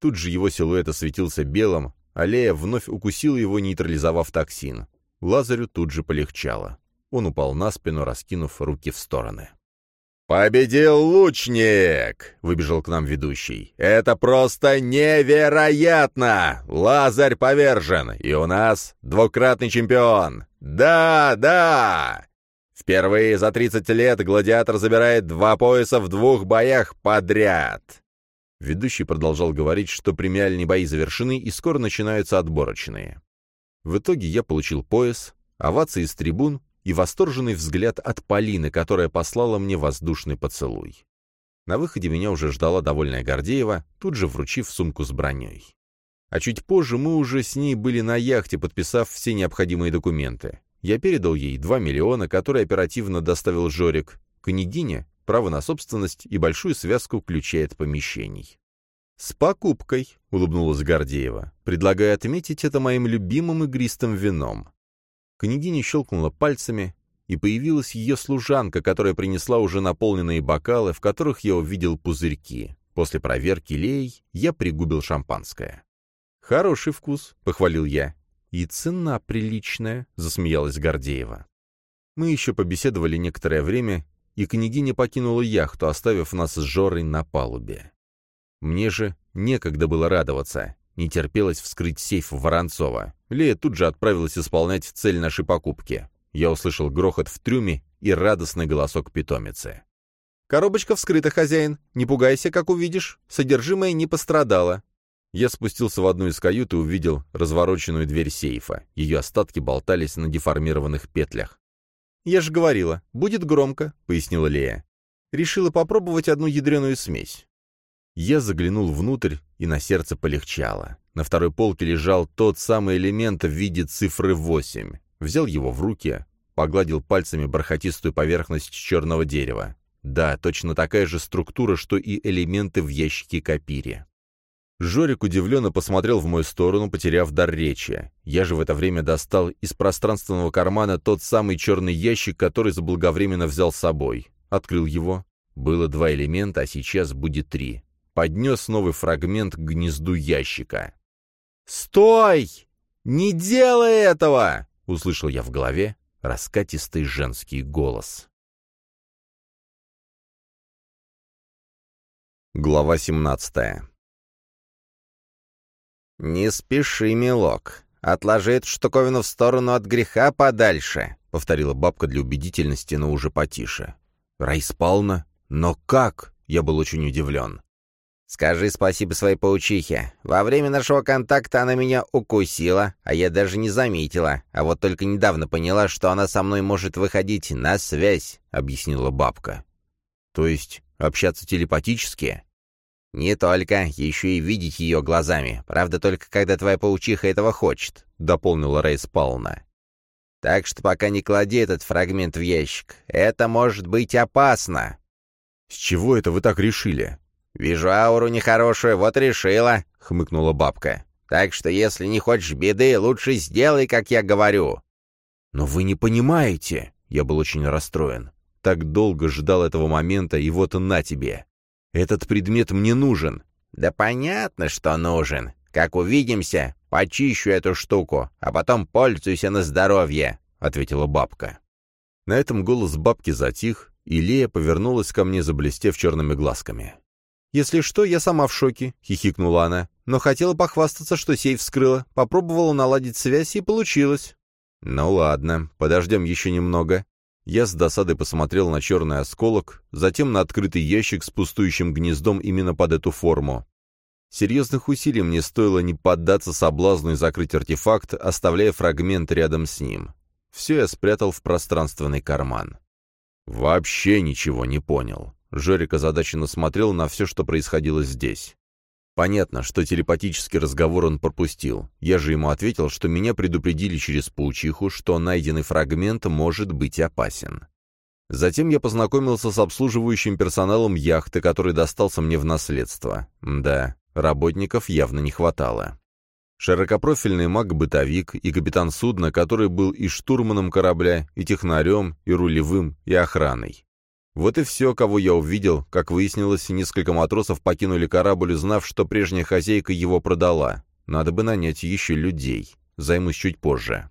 Тут же его силуэт осветился белым, а Лея вновь укусила его, нейтрализовав токсин. Лазарю тут же полегчало. Он упал на спину, раскинув руки в стороны. «Победил лучник!» — выбежал к нам ведущий. «Это просто невероятно! Лазарь повержен, и у нас двукратный чемпион! Да, да!» Впервые за 30 лет гладиатор забирает два пояса в двух боях подряд. Ведущий продолжал говорить, что премиальные бои завершены и скоро начинаются отборочные. В итоге я получил пояс, овации из трибун и восторженный взгляд от Полины, которая послала мне воздушный поцелуй. На выходе меня уже ждала довольная Гордеева, тут же вручив сумку с броней. А чуть позже мы уже с ней были на яхте, подписав все необходимые документы. Я передал ей 2 миллиона, которые оперативно доставил Жорик. Княгине — право на собственность и большую связку ключей от помещений. «С покупкой», — улыбнулась Гордеева. «Предлагаю отметить это моим любимым игристым вином. Княгиня щелкнула пальцами, и появилась ее служанка, которая принесла уже наполненные бокалы, в которых я увидел пузырьки. После проверки лей я пригубил шампанское. «Хороший вкус», — похвалил я. «И цена приличная», — засмеялась Гордеева. Мы еще побеседовали некоторое время, и княгиня покинула яхту, оставив нас с Жорой на палубе. Мне же некогда было радоваться. Не терпелось вскрыть сейф Воронцова. Лея тут же отправилась исполнять цель нашей покупки. Я услышал грохот в трюме и радостный голосок питомицы. «Коробочка вскрыта, хозяин. Не пугайся, как увидишь. Содержимое не пострадало». Я спустился в одну из кают и увидел развороченную дверь сейфа. Ее остатки болтались на деформированных петлях. «Я же говорила, будет громко», — пояснила Лея. Решила попробовать одну ядреную смесь. Я заглянул внутрь, и на сердце полегчало. На второй полке лежал тот самый элемент в виде цифры 8. Взял его в руки, погладил пальцами бархатистую поверхность черного дерева. Да, точно такая же структура, что и элементы в ящике Капири. Жорик удивленно посмотрел в мою сторону, потеряв дар речи. Я же в это время достал из пространственного кармана тот самый черный ящик, который заблаговременно взял с собой. Открыл его. Было два элемента, а сейчас будет три. Поднес новый фрагмент к гнезду ящика. «Стой! Не делай этого!» — услышал я в голове раскатистый женский голос. Глава семнадцатая «Не спеши, милок. Отложи эту штуковину в сторону от греха подальше», — повторила бабка для убедительности, но уже потише. «Раис Павловна? Но как?» — я был очень удивлен. «Скажи спасибо своей паучихе. Во время нашего контакта она меня укусила, а я даже не заметила, а вот только недавно поняла, что она со мной может выходить на связь», — объяснила бабка. «То есть общаться телепатически?» «Не только, еще и видеть ее глазами. Правда, только когда твоя паучиха этого хочет», — дополнила Рейс Пауна. «Так что пока не клади этот фрагмент в ящик. Это может быть опасно». «С чего это вы так решили?» «Вижу ауру нехорошую, вот решила», — хмыкнула бабка. «Так что если не хочешь беды, лучше сделай, как я говорю». «Но вы не понимаете!» — я был очень расстроен. Так долго ждал этого момента, и вот на тебе. Этот предмет мне нужен». «Да понятно, что нужен. Как увидимся, почищу эту штуку, а потом пользуйся на здоровье», — ответила бабка. На этом голос бабки затих, и Лея повернулась ко мне, заблестев черными глазками. «Если что, я сама в шоке», — хихикнула она, «но хотела похвастаться, что сейф вскрыла, попробовала наладить связь, и получилось». «Ну ладно, подождем еще немного. Я с досадой посмотрел на черный осколок, затем на открытый ящик с пустующим гнездом именно под эту форму. Серьезных усилий мне стоило не поддаться соблазну и закрыть артефакт, оставляя фрагмент рядом с ним. Все я спрятал в пространственный карман. Вообще ничего не понял. Жорик озадаченно смотрел на все, что происходило здесь. Понятно, что телепатический разговор он пропустил. Я же ему ответил, что меня предупредили через паучиху, что найденный фрагмент может быть опасен. Затем я познакомился с обслуживающим персоналом яхты, который достался мне в наследство. Да, работников явно не хватало. Широкопрофильный маг-бытовик и капитан судна, который был и штурманом корабля, и технарем, и рулевым, и охраной. Вот и все, кого я увидел. Как выяснилось, несколько матросов покинули корабль, узнав, что прежняя хозяйка его продала. Надо бы нанять еще людей. Займусь чуть позже.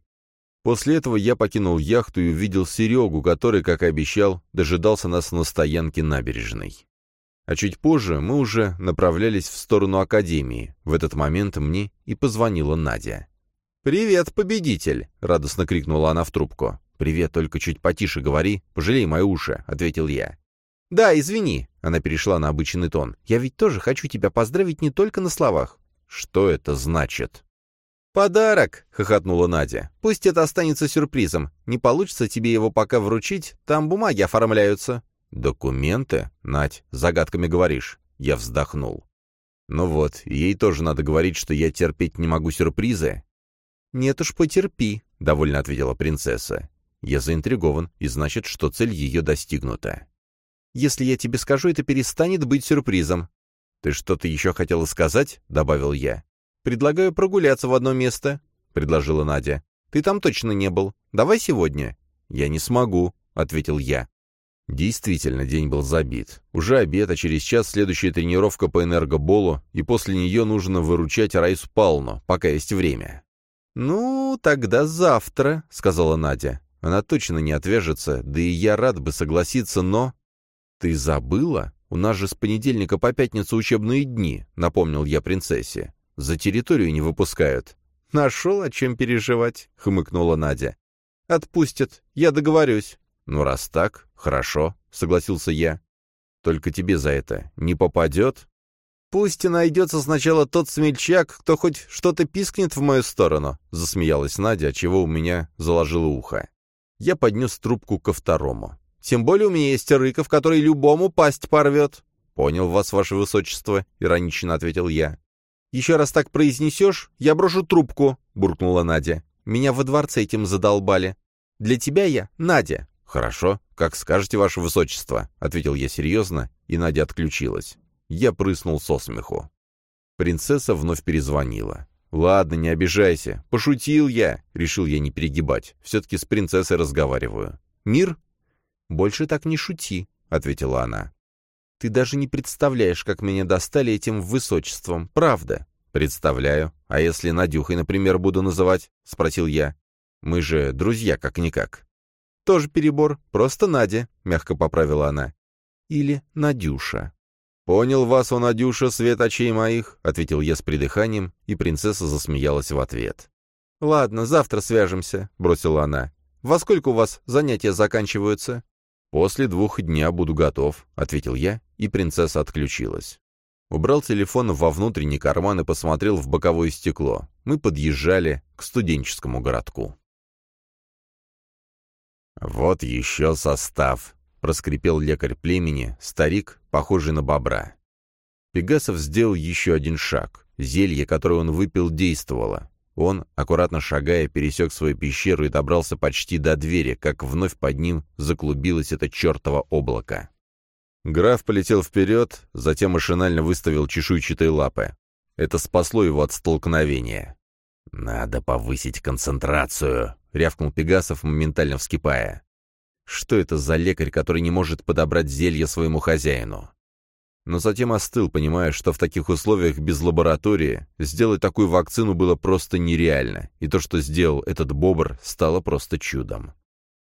После этого я покинул яхту и увидел Серегу, который, как и обещал, дожидался нас на стоянке набережной. А чуть позже мы уже направлялись в сторону Академии. В этот момент мне и позвонила Надя. «Привет, победитель!» — радостно крикнула она в трубку. «Привет, только чуть потише говори, пожалей мои уши», — ответил я. «Да, извини», — она перешла на обычный тон. «Я ведь тоже хочу тебя поздравить не только на словах». «Что это значит?» «Подарок!» — хохотнула Надя. «Пусть это останется сюрпризом. Не получится тебе его пока вручить, там бумаги оформляются». «Документы?» — Надь, загадками говоришь. Я вздохнул. «Ну вот, ей тоже надо говорить, что я терпеть не могу сюрпризы». «Нет уж, потерпи», — довольно ответила принцесса. Я заинтригован, и значит, что цель ее достигнута. Если я тебе скажу, это перестанет быть сюрпризом. Ты что-то еще хотела сказать? — добавил я. Предлагаю прогуляться в одно место, — предложила Надя. Ты там точно не был. Давай сегодня. Я не смогу, — ответил я. Действительно, день был забит. Уже обед, а через час следующая тренировка по энергоболу, и после нее нужно выручать Райсу Палну, пока есть время. «Ну, тогда завтра», — сказала Надя. Она точно не отвяжется, да и я рад бы согласиться, но... «Ты забыла? У нас же с понедельника по пятницу учебные дни», — напомнил я принцессе. «За территорию не выпускают». «Нашел, о чем переживать», — хмыкнула Надя. «Отпустят, я договорюсь». «Ну, раз так, хорошо», — согласился я. «Только тебе за это не попадет?» «Пусть и найдется сначала тот смельчак, кто хоть что-то пискнет в мою сторону», — засмеялась Надя, чего у меня заложило ухо. Я поднес трубку ко второму. Тем более у меня есть Рыков, который любому пасть порвет». «Понял вас, ваше высочество», — иронично ответил я. «Еще раз так произнесешь, я брошу трубку», — буркнула Надя. «Меня во дворце этим задолбали. Для тебя я Надя». «Хорошо, как скажете, ваше высочество», — ответил я серьезно, и Надя отключилась. Я прыснул со смеху. Принцесса вновь перезвонила. «Ладно, не обижайся. Пошутил я!» — решил я не перегибать. Все-таки с принцессой разговариваю. «Мир?» «Больше так не шути», — ответила она. «Ты даже не представляешь, как меня достали этим высочеством. Правда?» «Представляю. А если Надюхой, например, буду называть?» — спросил я. «Мы же друзья, как-никак». «Тоже перебор. Просто Надя», — мягко поправила она. «Или Надюша». «Понял вас, о Надюша, свет очей моих», — ответил я с придыханием, и принцесса засмеялась в ответ. «Ладно, завтра свяжемся», — бросила она. «Во сколько у вас занятия заканчиваются?» «После двух дня буду готов», — ответил я, и принцесса отключилась. Убрал телефон во внутренний карман и посмотрел в боковое стекло. Мы подъезжали к студенческому городку. «Вот еще состав», — проскрипел лекарь племени, старик, похожий на бобра. Пегасов сделал еще один шаг. Зелье, которое он выпил, действовало. Он, аккуратно шагая, пересек свою пещеру и добрался почти до двери, как вновь под ним заклубилось это чертово облако. Граф полетел вперед, затем машинально выставил чешуйчатые лапы. Это спасло его от столкновения. «Надо повысить концентрацию», — рявкнул Пегасов, моментально вскипая. Что это за лекарь, который не может подобрать зелье своему хозяину? Но затем остыл, понимая, что в таких условиях без лаборатории сделать такую вакцину было просто нереально, и то, что сделал этот бобр, стало просто чудом.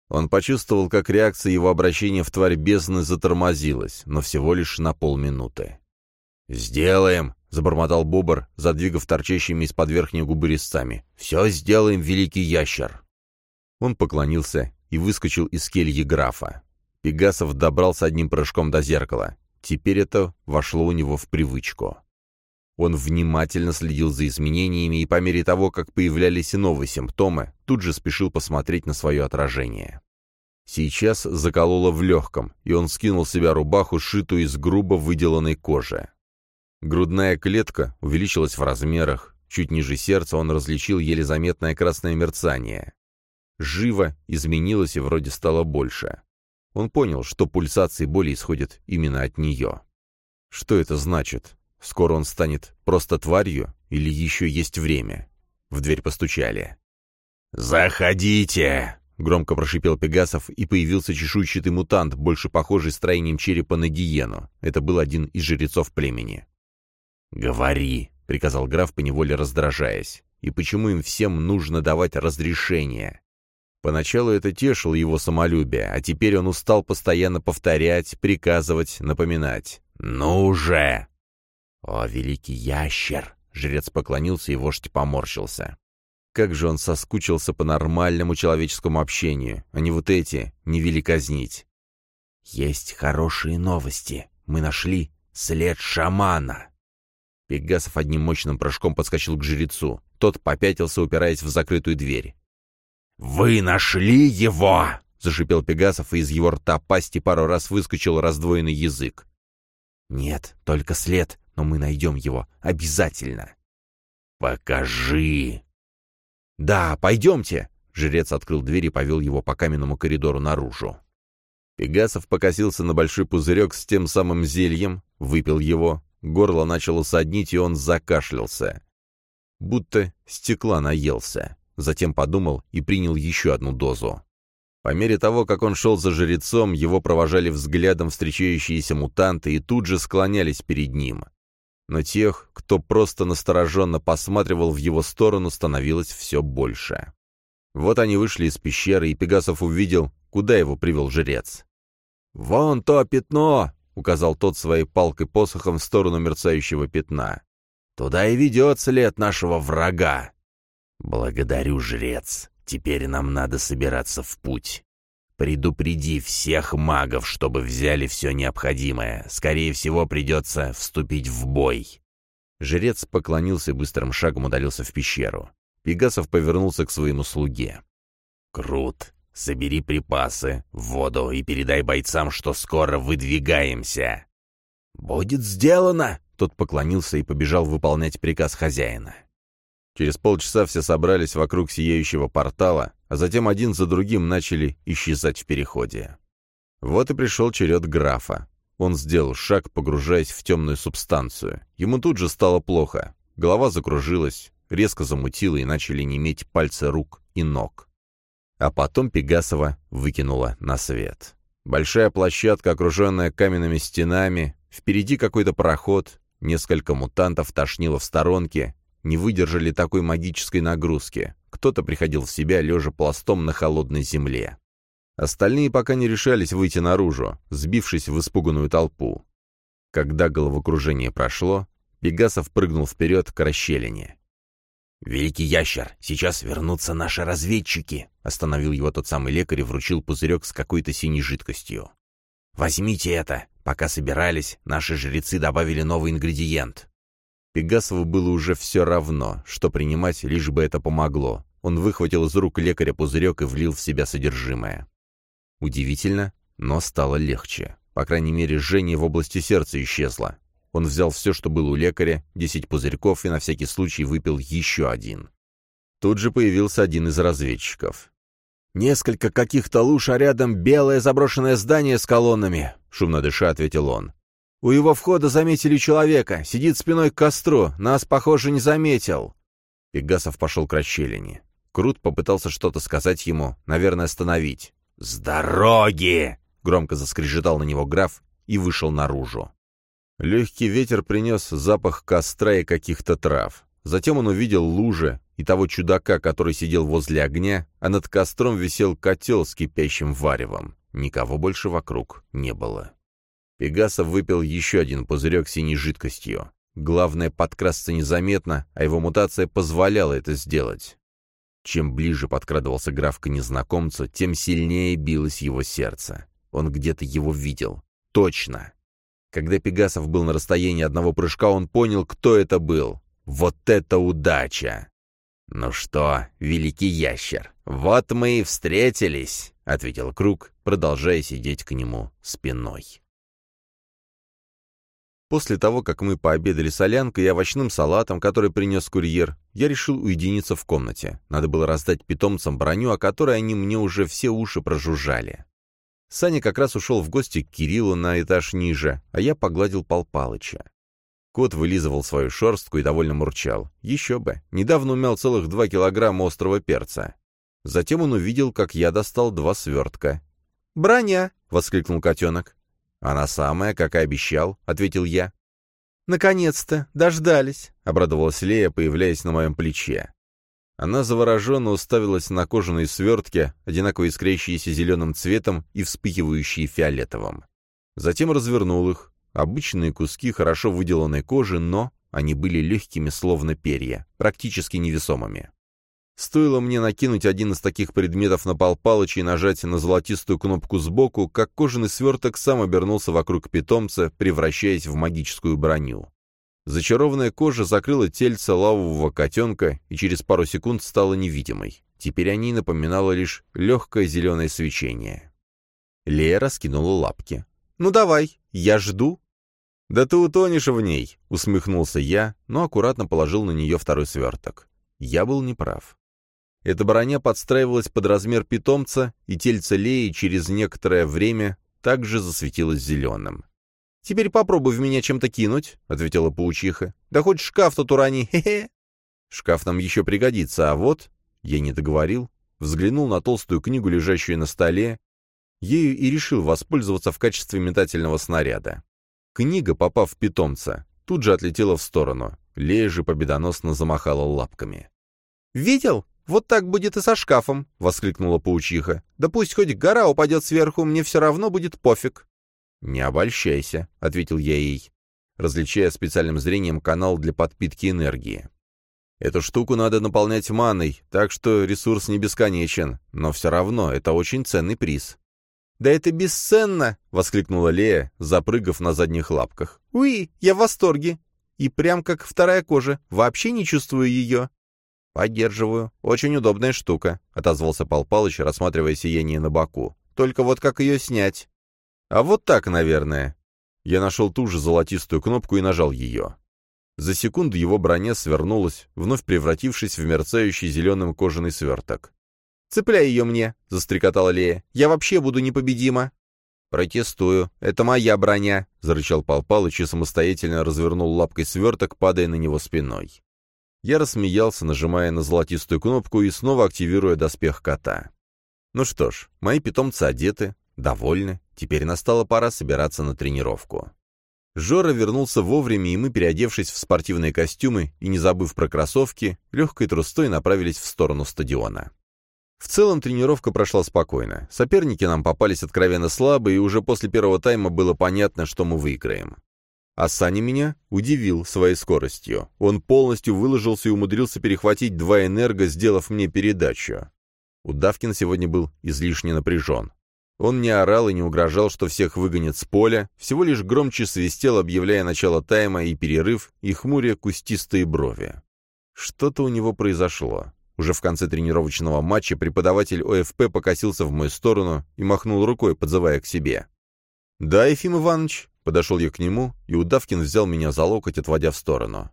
Он почувствовал, как реакция его обращения в тварь бездны затормозилась, но всего лишь на полминуты. «Сделаем!» — забормотал бобр, задвигав торчащими из-под верхней губы резцами. «Все сделаем, великий ящер!» Он поклонился и выскочил из кельи графа. Пегасов добрался одним прыжком до зеркала. Теперь это вошло у него в привычку. Он внимательно следил за изменениями и по мере того, как появлялись и новые симптомы, тут же спешил посмотреть на свое отражение. Сейчас закололо в легком, и он скинул с себя рубаху, сшитую из грубо выделанной кожи. Грудная клетка увеличилась в размерах, чуть ниже сердца он различил еле заметное красное мерцание живо, изменилась и вроде стало больше. Он понял, что пульсации боли исходят именно от нее. Что это значит? Скоро он станет просто тварью или еще есть время? В дверь постучали. «Заходите!» — громко прошипел Пегасов, и появился чешуйчатый мутант, больше похожий строением черепа на гиену. Это был один из жрецов племени. «Говори!» — приказал граф, поневоле раздражаясь. «И почему им всем нужно давать разрешение?» Поначалу это тешило его самолюбие, а теперь он устал постоянно повторять, приказывать, напоминать. «Ну же!» «О, великий ящер!» — жрец поклонился, и вождь поморщился. Как же он соскучился по нормальному человеческому общению, а не вот эти, не вели казнить. «Есть хорошие новости. Мы нашли след шамана!» Пегасов одним мощным прыжком подскочил к жрецу. Тот попятился, упираясь в закрытую дверь. «Вы нашли его!» — зашипел Пегасов, и из его рта пасти пару раз выскочил раздвоенный язык. «Нет, только след, но мы найдем его. Обязательно!» «Покажи!» «Да, пойдемте!» — жрец открыл дверь и повел его по каменному коридору наружу. Пегасов покосился на большой пузырек с тем самым зельем, выпил его, горло начало соднить, и он закашлялся. Будто стекла наелся затем подумал и принял еще одну дозу. По мере того, как он шел за жрецом, его провожали взглядом встречающиеся мутанты и тут же склонялись перед ним. Но тех, кто просто настороженно посматривал в его сторону, становилось все больше. Вот они вышли из пещеры, и Пегасов увидел, куда его привел жрец. «Вон то пятно!» — указал тот своей палкой-посохом в сторону мерцающего пятна. «Туда и ведет след нашего врага!» «Благодарю, жрец. Теперь нам надо собираться в путь. Предупреди всех магов, чтобы взяли все необходимое. Скорее всего, придется вступить в бой». Жрец поклонился и быстрым шагом удалился в пещеру. Пегасов повернулся к своему слуге. «Крут, Собери припасы, воду и передай бойцам, что скоро выдвигаемся». «Будет сделано!» — тот поклонился и побежал выполнять приказ хозяина. Через полчаса все собрались вокруг сияющего портала, а затем один за другим начали исчезать в переходе. Вот и пришел черед графа. Он сделал шаг, погружаясь в темную субстанцию. Ему тут же стало плохо. Голова закружилась, резко замутила и начали неметь пальцы рук и ног. А потом Пегасова выкинула на свет. Большая площадка, окруженная каменными стенами, впереди какой-то проход, несколько мутантов тошнило в сторонке, не выдержали такой магической нагрузки. Кто-то приходил в себя, лежа пластом на холодной земле. Остальные пока не решались выйти наружу, сбившись в испуганную толпу. Когда головокружение прошло, Пегасов прыгнул вперед к расщелине. «Великий ящер, сейчас вернутся наши разведчики!» Остановил его тот самый лекарь и вручил пузырек с какой-то синей жидкостью. «Возьмите это! Пока собирались, наши жрецы добавили новый ингредиент». Пегасову было уже все равно, что принимать, лишь бы это помогло. Он выхватил из рук лекаря пузырек и влил в себя содержимое. Удивительно, но стало легче. По крайней мере, жжение в области сердца исчезло. Он взял все, что было у лекаря, десять пузырьков, и на всякий случай выпил еще один. Тут же появился один из разведчиков. «Несколько каких-то луж, а рядом белое заброшенное здание с колоннами», — шумно дыша ответил он. «У его входа заметили человека, сидит спиной к костру, нас, похоже, не заметил». Пегасов пошел к расщелине. Крут попытался что-то сказать ему, наверное, остановить. «С дороги!» — громко заскрежетал на него граф и вышел наружу. Легкий ветер принес запах костра и каких-то трав. Затем он увидел лужи и того чудака, который сидел возле огня, а над костром висел котел с кипящим варевом. Никого больше вокруг не было. Пегасов выпил еще один пузырек синей жидкостью. Главное — подкрасться незаметно, а его мутация позволяла это сделать. Чем ближе подкрадывался граф к незнакомцу, тем сильнее билось его сердце. Он где-то его видел. Точно. Когда Пегасов был на расстоянии одного прыжка, он понял, кто это был. Вот это удача! «Ну что, великий ящер, вот мы и встретились», — ответил Круг, продолжая сидеть к нему спиной. После того, как мы пообедали солянкой и овощным салатом, который принес курьер, я решил уединиться в комнате. Надо было раздать питомцам броню, о которой они мне уже все уши прожужжали. Саня как раз ушел в гости к Кириллу на этаж ниже, а я погладил Пал Палыча. Кот вылизывал свою шерстку и довольно мурчал. Еще бы, недавно умял целых два килограмма острого перца. Затем он увидел, как я достал два свертка. «Броня!» — воскликнул котенок. «Она самая, как и обещал», — ответил я. «Наконец-то! Дождались!» — обрадовалась Лея, появляясь на моем плече. Она завороженно уставилась на кожаные свертки, одинаково искрящиеся зеленым цветом и вспыхивающие фиолетовым. Затем развернул их. Обычные куски хорошо выделанной кожи, но они были легкими, словно перья, практически невесомыми. Стоило мне накинуть один из таких предметов на Пал Палыча и нажать на золотистую кнопку сбоку, как кожаный сверток сам обернулся вокруг питомца, превращаясь в магическую броню. Зачарованная кожа закрыла тельце лавового котенка и через пару секунд стала невидимой. Теперь о ней напоминало лишь легкое зеленое свечение. Лея раскинула лапки. «Ну давай, я жду». «Да ты утонешь в ней», — усмехнулся я, но аккуратно положил на нее второй сверток. Я был неправ. Эта броня подстраивалась под размер питомца, и тельце Леи через некоторое время также засветилось зеленым. «Теперь попробуй в меня чем-то кинуть», — ответила паучиха. «Да хоть шкаф тут урони, (laughs) хе-хе». «Шкаф нам еще пригодится, а вот...» Я не договорил, взглянул на толстую книгу, лежащую на столе, ею и решил воспользоваться в качестве метательного снаряда. Книга, попав в питомца, тут же отлетела в сторону. Лея же победоносно замахала лапками. «Видел? Вот так будет и со шкафом!» — воскликнула паучиха. «Да пусть хоть гора упадет сверху, мне все равно будет пофиг!» «Не обольщайся», — ответил я ей, различая специальным зрением канал для подпитки энергии. «Эту штуку надо наполнять маной, так что ресурс не бесконечен, но все равно это очень ценный приз». «Да это бесценно!» — воскликнула Лея, запрыгав на задних лапках. «Уи, я в восторге! И прям как вторая кожа, вообще не чувствую ее!» «Поддерживаю. Очень удобная штука», — отозвался Пал Палыч, рассматривая сияние на боку. «Только вот как ее снять?» «А вот так, наверное». Я нашел ту же золотистую кнопку и нажал ее. За секунду его броня свернулась, вновь превратившись в мерцающий зеленым кожаный сверток. «Цепляй ее мне!» — застрекотала Лея. «Я вообще буду непобедима!» «Протестую. Это моя броня!» — зарычал Пал Палыч и самостоятельно развернул лапкой сверток, падая на него спиной. Я рассмеялся, нажимая на золотистую кнопку и снова активируя доспех кота. Ну что ж, мои питомцы одеты, довольны, теперь настала пора собираться на тренировку. Жора вернулся вовремя, и мы, переодевшись в спортивные костюмы и не забыв про кроссовки, легкой трустой направились в сторону стадиона. В целом тренировка прошла спокойно. Соперники нам попались откровенно слабые, и уже после первого тайма было понятно, что мы выиграем. А Саня меня удивил своей скоростью. Он полностью выложился и умудрился перехватить два энерго, сделав мне передачу. Удавкин сегодня был излишне напряжен. Он не орал и не угрожал, что всех выгонят с поля, всего лишь громче свистел, объявляя начало тайма и перерыв, и хмуря кустистые брови. Что-то у него произошло. Уже в конце тренировочного матча преподаватель ОФП покосился в мою сторону и махнул рукой, подзывая к себе. «Да, Ефим Иванович», — подошел я к нему, и Удавкин взял меня за локоть, отводя в сторону.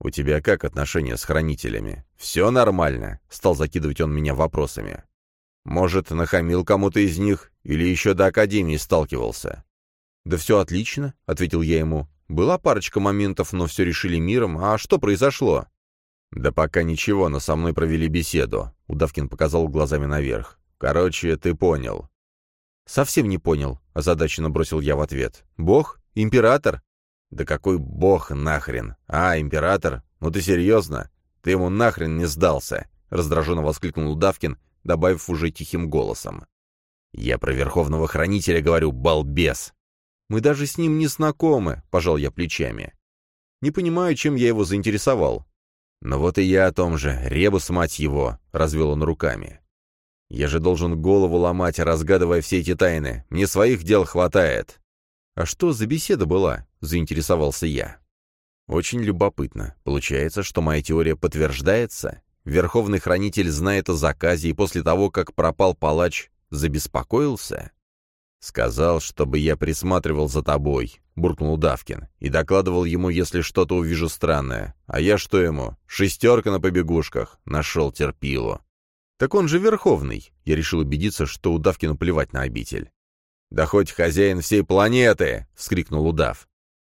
«У тебя как отношения с хранителями? Все нормально?» — стал закидывать он меня вопросами. Может, нахамил кому-то из них или еще до Академии сталкивался? «Да все отлично», — ответил я ему. «Была парочка моментов, но все решили миром. А что произошло?» «Да пока ничего, но со мной провели беседу», — Удавкин показал глазами наверх. «Короче, ты понял». «Совсем не понял», — озадаченно бросил я в ответ. «Бог? Император?» «Да какой бог нахрен? А, император? Ну ты серьезно? Ты ему нахрен не сдался!» — раздраженно воскликнул Удавкин добавив уже тихим голосом. «Я про Верховного Хранителя говорю, балбес!» «Мы даже с ним не знакомы», — пожал я плечами. «Не понимаю, чем я его заинтересовал». «Ну вот и я о том же, ребус, мать его!» — развел он руками. «Я же должен голову ломать, разгадывая все эти тайны. Мне своих дел хватает». «А что за беседа была?» — заинтересовался я. «Очень любопытно. Получается, что моя теория подтверждается?» Верховный хранитель знает о заказе и после того, как пропал палач, забеспокоился? «Сказал, чтобы я присматривал за тобой», — буркнул Давкин, «и докладывал ему, если что-то увижу странное. А я что ему? Шестерка на побегушках. Нашел терпилу». «Так он же Верховный», — я решил убедиться, что у Давкина плевать на обитель. «Да хоть хозяин всей планеты!» — вскрикнул удав.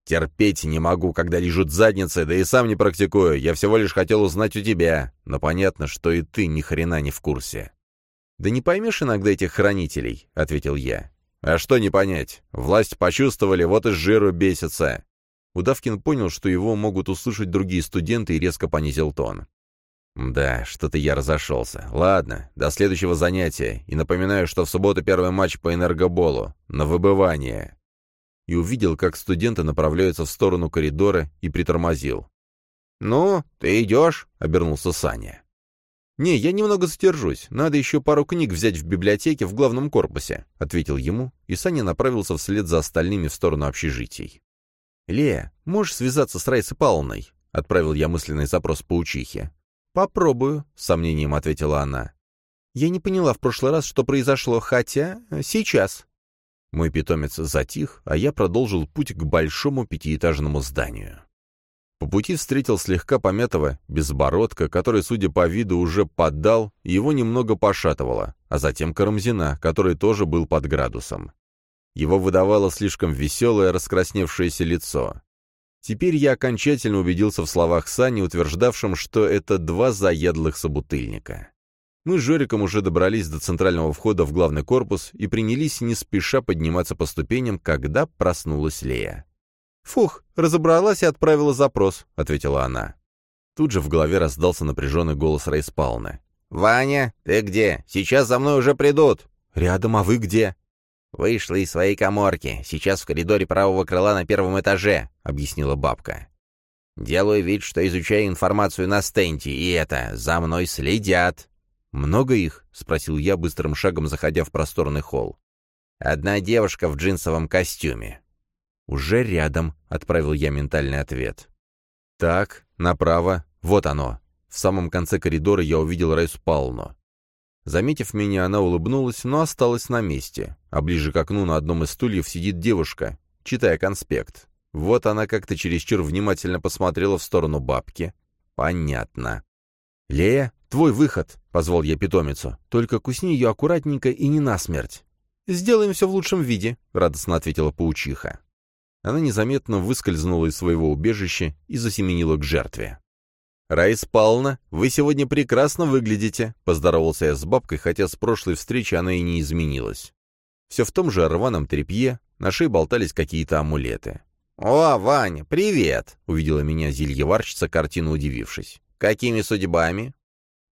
Терпеть не могу, когда лежат задницы, да и сам не практикую. Я всего лишь хотел узнать у тебя. Но понятно, что и ты ни хрена не в курсе. «Да не поймешь иногда этих хранителей», — ответил я. «А что не понять? Власть почувствовали, вот и с жиру бесится». Удавкин понял, что его могут услышать другие студенты, и резко понизил тон. «Да, что-то я разошелся. Ладно, до следующего занятия. И напоминаю, что в субботу первый матч по энергоболу. На выбывание и увидел, как студенты направляются в сторону коридора, и притормозил. «Ну, ты идешь?» — обернулся Саня. «Не, я немного задержусь. Надо еще пару книг взять в библиотеке в главном корпусе», — ответил ему, и Саня направился вслед за остальными в сторону общежитий. «Лея, можешь связаться с Райсой Павловной?» — отправил я мысленный запрос по учихе. «Попробую», — с сомнением ответила она. «Я не поняла в прошлый раз, что произошло, хотя... сейчас». Мой питомец затих, а я продолжил путь к большому пятиэтажному зданию. По пути встретил слегка помятого безбородка, который, судя по виду, уже поддал, и его немного пошатывало, а затем Карамзина, который тоже был под градусом. Его выдавало слишком веселое, раскрасневшееся лицо. Теперь я окончательно убедился в словах Сани, утверждавшем, что это два заядлых собутыльника. Мы с Жориком уже добрались до центрального входа в главный корпус и принялись не спеша подниматься по ступеням, когда проснулась Лея. «Фух, разобралась и отправила запрос», — ответила она. Тут же в голове раздался напряженный голос Рейспална. «Ваня, ты где? Сейчас за мной уже придут!» «Рядом, а вы где?» «Вышла из своей коморки. Сейчас в коридоре правого крыла на первом этаже», — объяснила бабка. «Делаю вид, что изучаю информацию на стенте, и это, за мной следят». «Много их?» — спросил я, быстрым шагом заходя в просторный холл. «Одна девушка в джинсовом костюме». «Уже рядом», — отправил я ментальный ответ. «Так, направо, вот оно. В самом конце коридора я увидел Райсу Палну. Заметив меня, она улыбнулась, но осталась на месте. А ближе к окну на одном из стульев сидит девушка, читая конспект. Вот она как-то чересчур внимательно посмотрела в сторону бабки. Понятно. «Лея, твой выход!» — позвал я питомицу. «Только кусни ее аккуратненько и не насмерть». «Сделаем все в лучшем виде», — радостно ответила паучиха. Она незаметно выскользнула из своего убежища и засеменила к жертве. «Раис Павловна, вы сегодня прекрасно выглядите», — поздоровался я с бабкой, хотя с прошлой встречи она и не изменилась. Все в том же рваном тряпье, на шее болтались какие-то амулеты. «О, Ваня, привет!» — увидела меня зельеварщица, картину удивившись. «Какими судьбами?»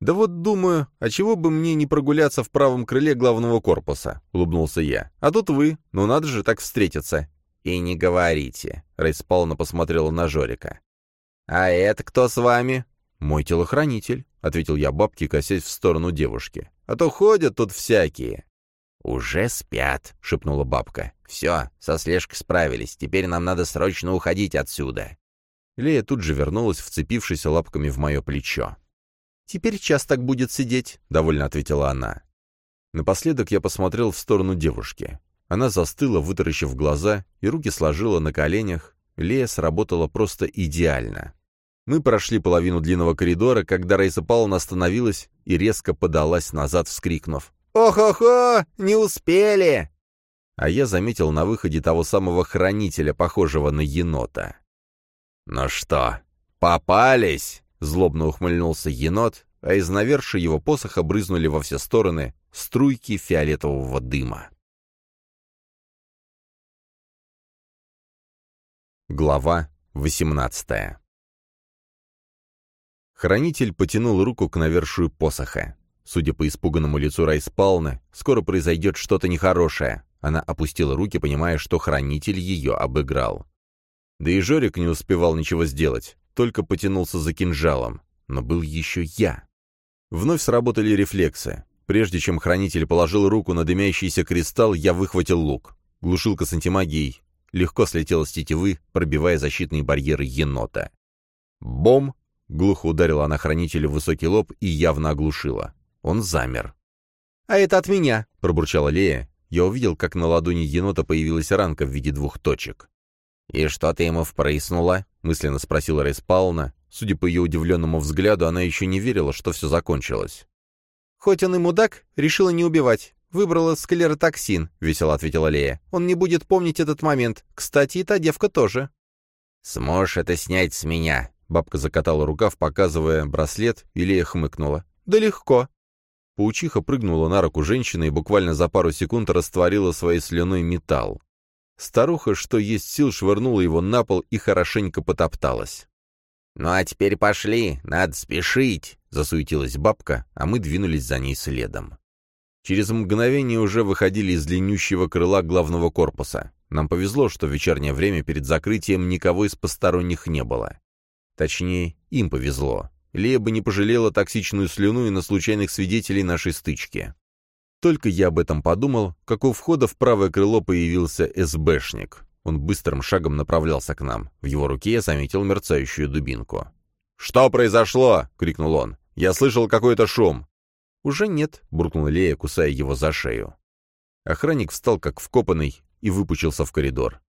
«Да вот думаю, а чего бы мне не прогуляться в правом крыле главного корпуса?» — улыбнулся я. «А тут вы, ну надо же так встретиться». «И не говорите», — Рейс Павловна посмотрела на Жорика. «А это кто с вами?» «Мой телохранитель», — ответил я бабке, косясь в сторону девушки. «А то ходят тут всякие». «Уже спят», — шепнула бабка. «Все, со слежкой справились. Теперь нам надо срочно уходить отсюда». Лея тут же вернулась, вцепившись лапками в мое плечо. «Теперь час так будет сидеть», — довольно ответила она. Напоследок я посмотрел в сторону девушки. Она застыла, вытаращив глаза, и руки сложила на коленях. Лея сработала просто идеально. Мы прошли половину длинного коридора, когда Рейса Павловна остановилась и резко подалась назад, вскрикнув. «Ох-охо! Не успели!» А я заметил на выходе того самого хранителя, похожего на енота. «Ну что, попались?» — злобно ухмыльнулся енот, а из навершия его посоха брызнули во все стороны струйки фиолетового дыма. Глава восемнадцатая Хранитель потянул руку к навершию посоха. Судя по испуганному лицу Райспалны, скоро произойдет что-то нехорошее. Она опустила руки, понимая, что хранитель ее обыграл. Да и Жорик не успевал ничего сделать, только потянулся за кинжалом. Но был еще я. Вновь сработали рефлексы. Прежде чем хранитель положил руку на дымящийся кристалл, я выхватил лук. Глушилка с антимагией легко слетела с тетивы, пробивая защитные барьеры енота. Бом! Глухо ударила она хранителя в высокий лоб и явно оглушила. Он замер. «А это от меня!» — пробурчала Лея. Я увидел, как на ладони енота появилась ранка в виде двух точек. «И что ты ему впрыснула?» — мысленно спросила Рейс Пауна. Судя по ее удивленному взгляду, она еще не верила, что все закончилось. «Хоть он и мудак, решила не убивать. Выбрала склеротоксин», — весело ответила Лея. «Он не будет помнить этот момент. Кстати, и та девка тоже». «Сможешь это снять с меня?» Бабка закатала рукав, показывая браслет, и Лея хмыкнула. «Да легко». Паучиха прыгнула на руку женщины и буквально за пару секунд растворила своей слюной металл. Старуха, что есть сил, швырнула его на пол и хорошенько потопталась. «Ну а теперь пошли, надо спешить!» — засуетилась бабка, а мы двинулись за ней следом. Через мгновение уже выходили из длиннющего крыла главного корпуса. Нам повезло, что в вечернее время перед закрытием никого из посторонних не было. Точнее, им повезло. Лея бы не пожалела токсичную слюну и на случайных свидетелей нашей стычки. Только я об этом подумал, как у входа в правое крыло появился СБшник. Он быстрым шагом направлялся к нам. В его руке я заметил мерцающую дубинку. «Что произошло?» — крикнул он. «Я слышал какой-то шум». «Уже нет», — буркнула Лея, кусая его за шею. Охранник встал как вкопанный и выпучился в коридор.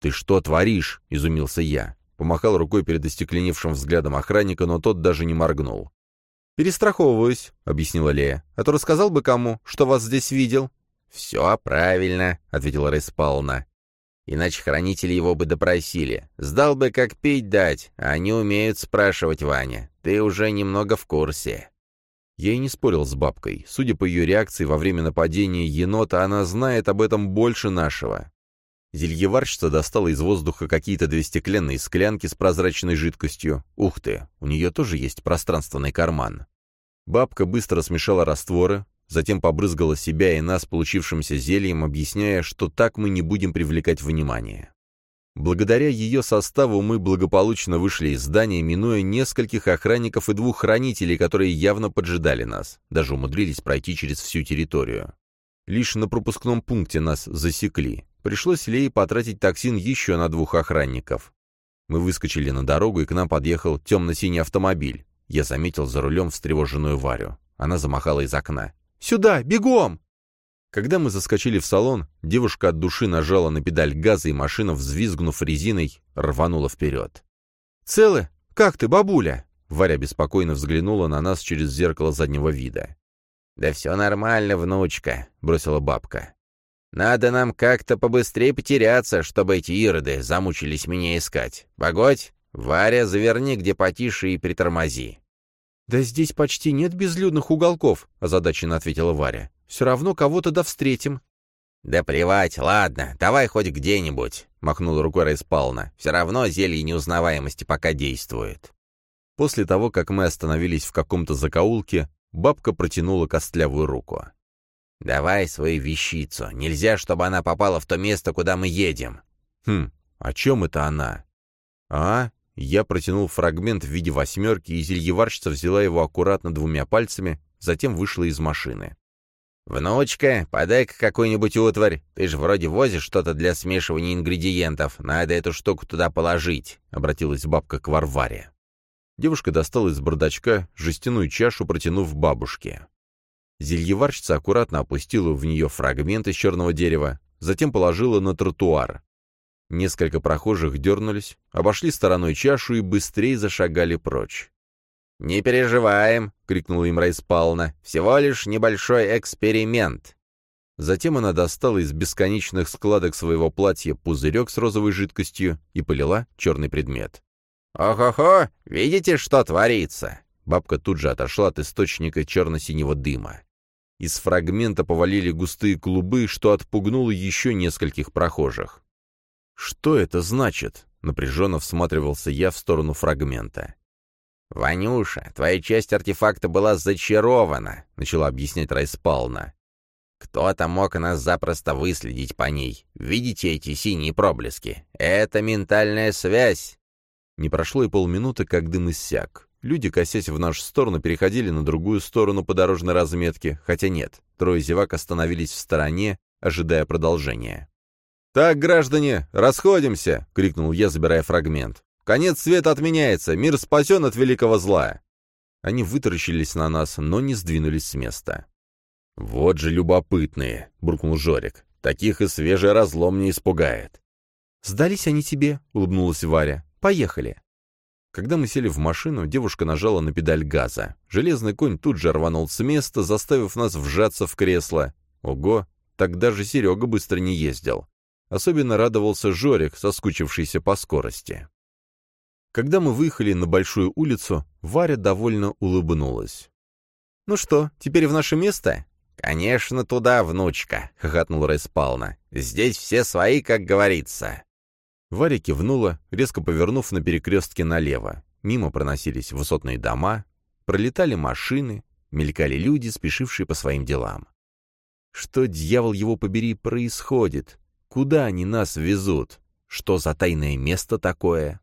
«Ты что творишь?» — изумился я. Помахал рукой перед остекленевшим взглядом охранника, но тот даже не моргнул. «Перестраховываюсь», — объяснила Лея. «А то рассказал бы кому, что вас здесь видел». «Все правильно», — ответила Рейс Пауна. «Иначе хранители его бы допросили. Сдал бы, как пить дать, а они умеют спрашивать, Ваня. Ты уже немного в курсе». Я и не спорил с бабкой. Судя по ее реакции во время нападения енота, она знает об этом больше нашего. Зельеварщица достала из воздуха какие-то две стеклянные склянки с прозрачной жидкостью. Ух ты, у нее тоже есть пространственный карман. Бабка быстро смешала растворы, затем побрызгала себя и нас получившимся зельем, объясняя, что так мы не будем привлекать внимание. Благодаря ее составу мы благополучно вышли из здания, минуя нескольких охранников и двух хранителей, которые явно поджидали нас, даже умудрились пройти через всю территорию. Лишь на пропускном пункте нас засекли. Пришлось Лее потратить токсин еще на двух охранников. Мы выскочили на дорогу, и к нам подъехал темно-синий автомобиль. Я заметил за рулем встревоженную Варю. Она замахала из окна. «Сюда! Бегом!» Когда мы заскочили в салон, девушка от души нажала на педаль газа, и машина, взвизгнув резиной, рванула вперед. «Целы? Как ты, бабуля?» Варя беспокойно взглянула на нас через зеркало заднего вида. «Да все нормально, внучка», — бросила бабка. «Надо нам как-то побыстрее потеряться, чтобы эти ироды замучились меня искать. Погодь, Варя, заверни где потише и притормози». «Да здесь почти нет безлюдных уголков», — озадаченно ответила Варя. «Все равно кого-то да встретим». «Да плевать, ладно, давай хоть где-нибудь», — махнула рукой Райспална. «Все равно зелье неузнаваемости пока действует». После того, как мы остановились в каком-то закоулке, бабка протянула костлявую руку. «Давай свою вещицу. Нельзя, чтобы она попала в то место, куда мы едем». «Хм, о чем это она?» «А, я протянул фрагмент в виде восьмерки, и зельеварщица взяла его аккуратно двумя пальцами, затем вышла из машины. «Внучка, подай-ка какую-нибудь утварь. Ты же вроде возишь что-то для смешивания ингредиентов. Надо эту штуку туда положить», — обратилась бабка к Варваре. Девушка достала из бардачка жестяную чашу, протянув бабушке. Зельеварщица аккуратно опустила в нее фрагмент из черного дерева, затем положила на тротуар. Несколько прохожих дернулись, обошли стороной чашу и быстрее зашагали прочь. «Не переживаем!» — крикнула им Райспална. «Всего лишь небольшой эксперимент!» Затем она достала из бесконечных складок своего платья пузырек с розовой жидкостью и полила черный предмет. «Ох-охо! Видите, что творится?» Бабка тут же отошла от источника черно-синего дыма. Из фрагмента повалили густые клубы, что отпугнуло еще нескольких прохожих. «Что это значит?» — напряженно всматривался я в сторону фрагмента. «Ванюша, твоя часть артефакта была зачарована», — начала объяснять Райспална. «Кто-то мог нас запросто выследить по ней. Видите эти синие проблески? Это ментальная связь!» Не прошло и полминуты, как дым иссяк. Люди, косясь в нашу сторону, переходили на другую сторону по дорожной разметке, хотя нет, трое зевак остановились в стороне, ожидая продолжения. «Так, граждане, расходимся!» — крикнул я, забирая фрагмент. «Конец света отменяется! Мир спасен от великого зла!» Они вытаращились на нас, но не сдвинулись с места. «Вот же любопытные!» — буркнул Жорик. «Таких и свежий разлом не испугает!» «Сдались они тебе!» — улыбнулась Варя. «Поехали!» Когда мы сели в машину, девушка нажала на педаль газа. Железный конь тут же рванул с места, заставив нас вжаться в кресло. Ого, так даже Серега быстро не ездил. Особенно радовался Жорик, соскучившийся по скорости. Когда мы выехали на большую улицу, Варя довольно улыбнулась. «Ну что, теперь в наше место?» «Конечно, туда, внучка», — хохотнул Райспална. «Здесь все свои, как говорится». Варя кивнула, резко повернув на перекрестке налево. Мимо проносились высотные дома, пролетали машины, мелькали люди, спешившие по своим делам. Что, дьявол его побери, происходит? Куда они нас везут? Что за тайное место такое?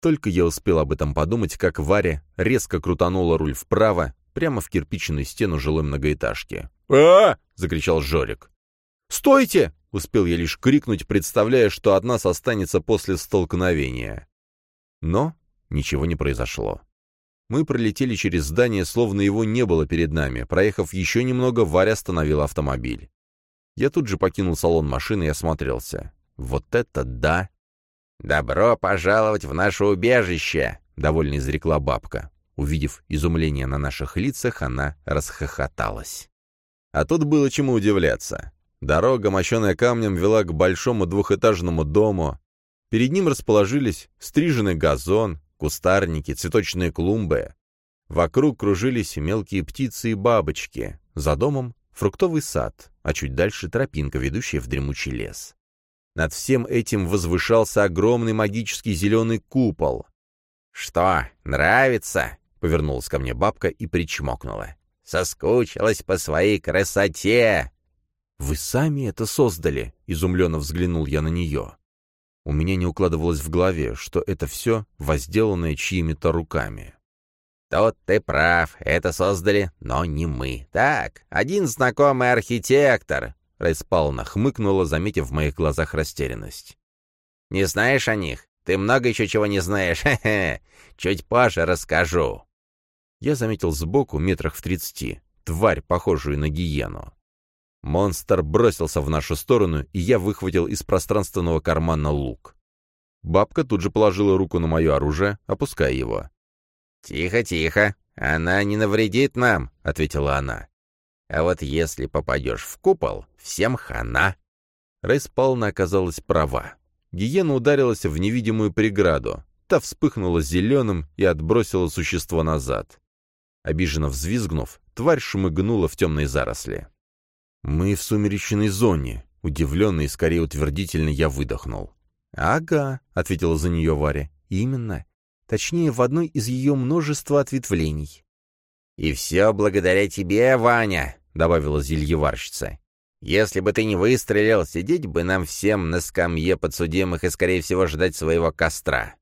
Только я успел об этом подумать, как Варя резко крутанула руль вправо, прямо в кирпичную стену жилой многоэтажки. а закричал Жорик. «Стойте!» — успел я лишь крикнуть, представляя, что от нас останется после столкновения. Но ничего не произошло. Мы пролетели через здание, словно его не было перед нами. Проехав еще немного, Варя остановила автомобиль. Я тут же покинул салон машины и осмотрелся. Вот это да! «Добро пожаловать в наше убежище!» — довольно изрекла бабка. Увидев изумление на наших лицах, она расхохоталась. А тут было чему удивляться. Дорога, мощенная камнем, вела к большому двухэтажному дому. Перед ним расположились стриженный газон, кустарники, цветочные клумбы. Вокруг кружились мелкие птицы и бабочки. За домом фруктовый сад, а чуть дальше тропинка, ведущая в дремучий лес. Над всем этим возвышался огромный магический зеленый купол. «Что, нравится?» — повернулась ко мне бабка и причмокнула. «Соскучилась по своей красоте!» «Вы сами это создали?» — изумленно взглянул я на нее. У меня не укладывалось в голове, что это все возделанное чьими-то руками. «Тут ты прав, это создали, но не мы. Так, один знакомый архитектор». Райспална хмыкнула, заметив в моих глазах растерянность. «Не знаешь о них? Ты много еще чего не знаешь. (laughs) Хе-хе. Чуть позже расскажу». Я заметил сбоку, метрах в тридцати, тварь, похожую на гиену. Монстр бросился в нашу сторону, и я выхватил из пространственного кармана лук. Бабка тут же положила руку на мое оружие, опуская его. «Тихо, тихо, она не навредит нам», — ответила она. «А вот если попадешь в купол, всем хана». Рейс Пална оказалась права. Гиена ударилась в невидимую преграду. Та вспыхнула зеленым и отбросила существо назад. Обиженно взвизгнув, тварь шмыгнула в темные заросли. «Мы в сумеречной зоне», — удивленно и скорее утвердительно я выдохнул. «Ага», — ответила за нее Варя, — «именно. Точнее, в одной из ее множества ответвлений». «И все благодаря тебе, Ваня», — добавила зельеварщица. «Если бы ты не выстрелил, сидеть бы нам всем на скамье подсудимых и, скорее всего, ждать своего костра».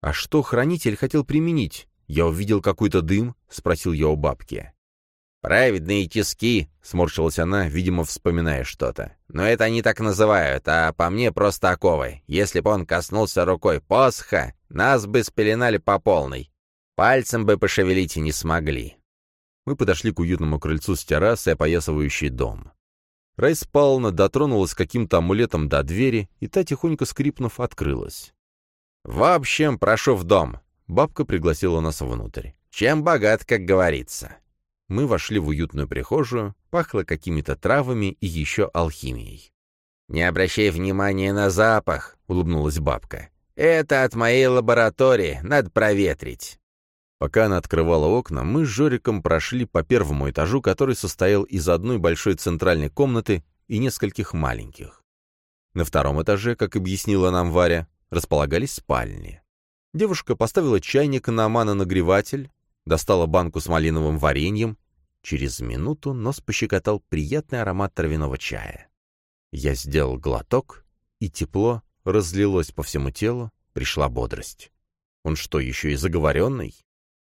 «А что хранитель хотел применить? Я увидел какой-то дым?» — спросил я у бабки. «Праведные тиски», — сморщилась она, видимо, вспоминая что-то. «Но это они так называют, а по мне просто оковы. Если бы он коснулся рукой посха, нас бы спеленали по полной. Пальцем бы пошевелить и не смогли». Мы подошли к уютному крыльцу с террасой, опоясывающей дом. Райс Павловна дотронулась каким-то амулетом до двери, и та, тихонько скрипнув, открылась. «В общем, прошу в дом». Бабка пригласила нас внутрь. «Чем богат, как говорится». Мы вошли в уютную прихожую, пахло какими-то травами и еще алхимией. «Не обращай внимания на запах», — улыбнулась бабка. «Это от моей лаборатории, надо проветрить». Пока она открывала окна, мы с Жориком прошли по первому этажу, который состоял из одной большой центральной комнаты и нескольких маленьких. На втором этаже, как объяснила нам Варя, располагались спальни. Девушка поставила чайник на манонагреватель, достала банку с малиновым вареньем Через минуту нос пощекотал приятный аромат травяного чая. Я сделал глоток, и тепло разлилось по всему телу, пришла бодрость. Он что, еще и заговоренный?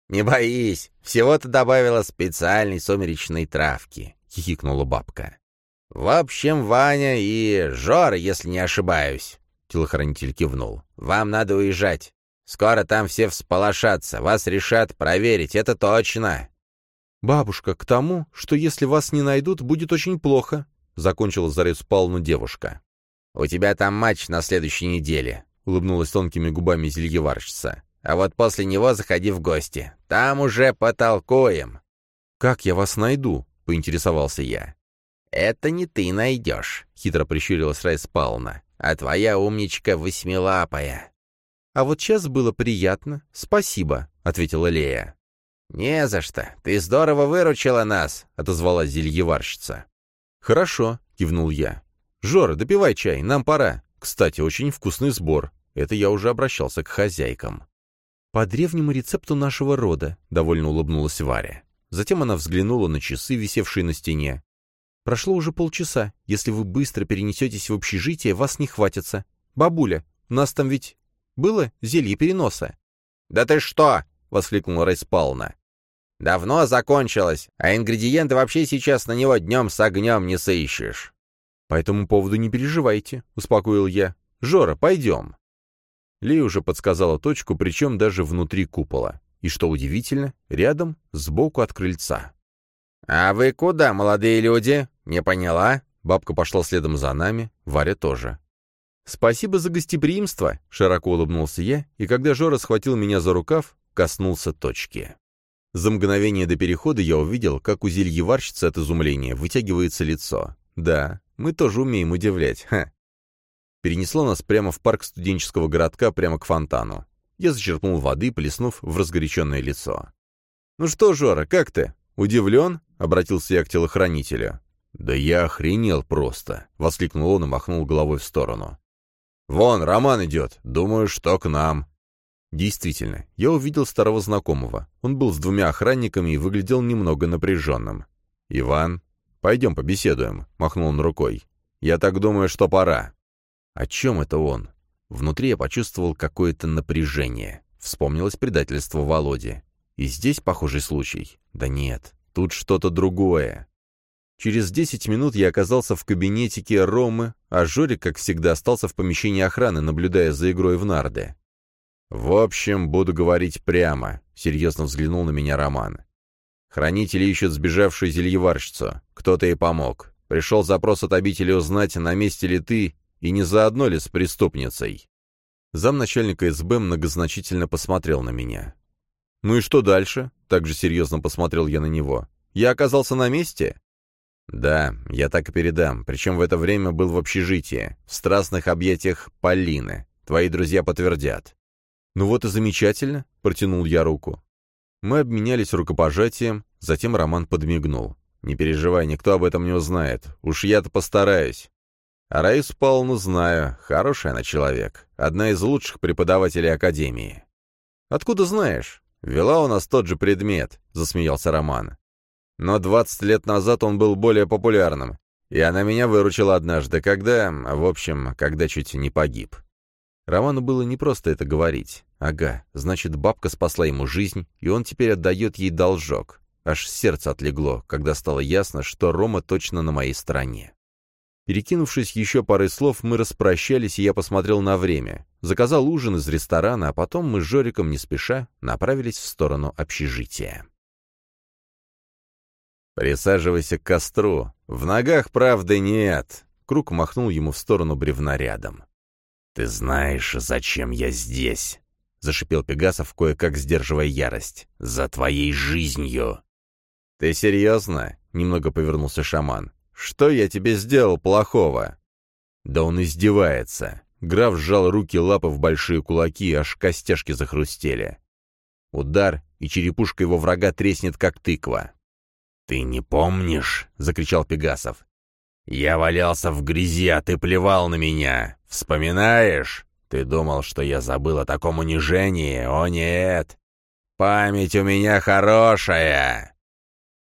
«Не боись, всего-то добавила специальной сумеречной травки», — хихикнула бабка. «В общем, Ваня и Жора, если не ошибаюсь», — телохранитель кивнул. «Вам надо уезжать. Скоро там все всполошатся, вас решат проверить, это точно». «Бабушка, к тому, что если вас не найдут, будет очень плохо», — закончила Зарец Павловну девушка. «У тебя там матч на следующей неделе», — улыбнулась тонкими губами зельеварщица. «А вот после него заходи в гости. Там уже потолкуем». «Как я вас найду?» — поинтересовался я. «Это не ты найдешь», — хитро прищурилась Райс Павловна, «а твоя умничка восьмилапая». «А вот сейчас было приятно. Спасибо», — ответила Лея. «Не за что. Ты здорово выручила нас», — отозвалась зельеварщица. «Хорошо», — кивнул я. «Жора, допивай чай, нам пора. Кстати, очень вкусный сбор. Это я уже обращался к хозяйкам». «По древнему рецепту нашего рода», — довольно улыбнулась Варя. Затем она взглянула на часы, висевшие на стене. «Прошло уже полчаса. Если вы быстро перенесетесь в общежитие, вас не хватится. Бабуля, нас там ведь было зелье переноса?» «Да ты что!» воскликнул Рейс Пална. «Давно закончилось, а ингредиенты вообще сейчас на него днем с огнем не сыщешь». «По этому поводу не переживайте», — успокоил я. «Жора, пойдем». Ли уже подсказала точку, причем даже внутри купола. И что удивительно, рядом, сбоку от крыльца. «А вы куда, молодые люди? Не поняла?» Бабка пошла следом за нами, Варя тоже. «Спасибо за гостеприимство», — широко улыбнулся я, и когда Жора схватил меня за рукав, коснулся точки. За мгновение до перехода я увидел, как у зельеварщицы от изумления вытягивается лицо. Да, мы тоже умеем удивлять, ха. Перенесло нас прямо в парк студенческого городка, прямо к фонтану. Я зачерпнул воды, плеснув в разгоряченное лицо. «Ну что, Жора, как ты? Удивлен?» — обратился я к телохранителю. «Да я охренел просто!» — воскликнул он и махнул головой в сторону. «Вон, Роман идет. Думаю, что к нам». Действительно, я увидел старого знакомого. Он был с двумя охранниками и выглядел немного напряженным. «Иван, пойдем побеседуем», — махнул он рукой. «Я так думаю, что пора». О чем это он? Внутри я почувствовал какое-то напряжение. Вспомнилось предательство Володи. И здесь похожий случай. Да нет, тут что-то другое. Через десять минут я оказался в кабинетике Ромы, а Жорик, как всегда, остался в помещении охраны, наблюдая за игрой в нарды. «В общем, буду говорить прямо. — серьезно взглянул на меня Роман. «Хранители ищут сбежавшую зельеварщицу. Кто-то ей помог. Пришел запрос от обители узнать, на месте ли ты и не заодно ли с преступницей». Замначальника СБ многозначительно посмотрел на меня. «Ну и что дальше?» — также серьезно посмотрел я на него. «Я оказался на месте?» «Да, я так и передам, причем в это время был в общежитии, в страстных объятиях Полины. Твои друзья подтвердят». «Ну вот и замечательно», — протянул я руку. Мы обменялись рукопожатием, затем Роман подмигнул. «Не переживай, никто об этом не узнает. Уж я-то постараюсь. А Раису Павловну знаю, хороший она человек, одна из лучших преподавателей Академии». «Откуда знаешь?» «Вела у нас тот же предмет», — засмеялся Роман. Но двадцать лет назад он был более популярным, и она меня выручила однажды, когда... В общем, когда чуть не погиб. Роману было непросто это говорить. Ага, значит, бабка спасла ему жизнь, и он теперь отдает ей должок. Аж сердце отлегло, когда стало ясно, что Рома точно на моей стороне. Перекинувшись еще парой слов, мы распрощались, и я посмотрел на время. Заказал ужин из ресторана, а потом мы с Жориком, не спеша, направились в сторону общежития. «Присаживайся к костру. В ногах правды нет!» Круг махнул ему в сторону бревна рядом. «Ты знаешь, зачем я здесь?» — зашипел Пегасов, кое-как сдерживая ярость. «За твоей жизнью!» «Ты серьезно?» — немного повернулся шаман. «Что я тебе сделал плохого?» «Да он издевается!» Граф сжал руки лапы в большие кулаки, аж костяшки захрустели. Удар, и черепушка его врага треснет, как тыква. «Ты не помнишь?» — закричал Пегасов. «Я валялся в грязи, а ты плевал на меня. Вспоминаешь? Ты думал, что я забыл о таком унижении? О нет! Память у меня хорошая!»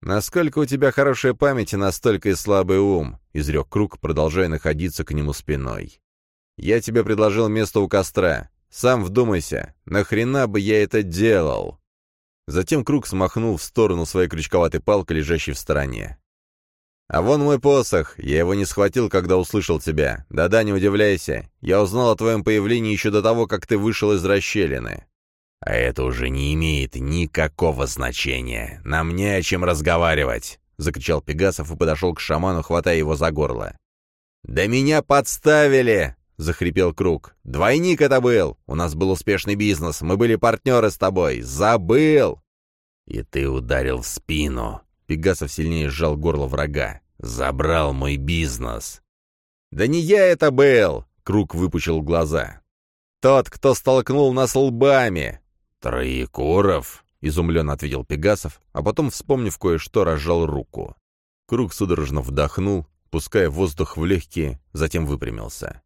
«Насколько у тебя хорошая память, настолько и слабый ум», — изрек Круг, продолжая находиться к нему спиной. «Я тебе предложил место у костра. Сам вдумайся, нахрена бы я это делал?» Затем Круг смахнул в сторону своей крючковатой палкой, лежащей в стороне. «А вон мой посох. Я его не схватил, когда услышал тебя. Да-да, не удивляйся. Я узнал о твоем появлении еще до того, как ты вышел из расщелины». «А это уже не имеет никакого значения. Нам не о чем разговаривать», — закричал Пегасов и подошел к шаману, хватая его за горло. «Да меня подставили!» — захрипел Круг. «Двойник это был! У нас был успешный бизнес, мы были партнеры с тобой! Забыл!» «И ты ударил в спину!» Пегасов сильнее сжал горло врага. «Забрал мой бизнес!» «Да не я это был!» — Круг выпучил глаза. «Тот, кто столкнул нас лбами!» «Троекуров!» — изумленно ответил Пегасов, а потом, вспомнив кое-что, разжал руку. Круг судорожно вдохнул, пуская воздух в легкие, затем выпрямился.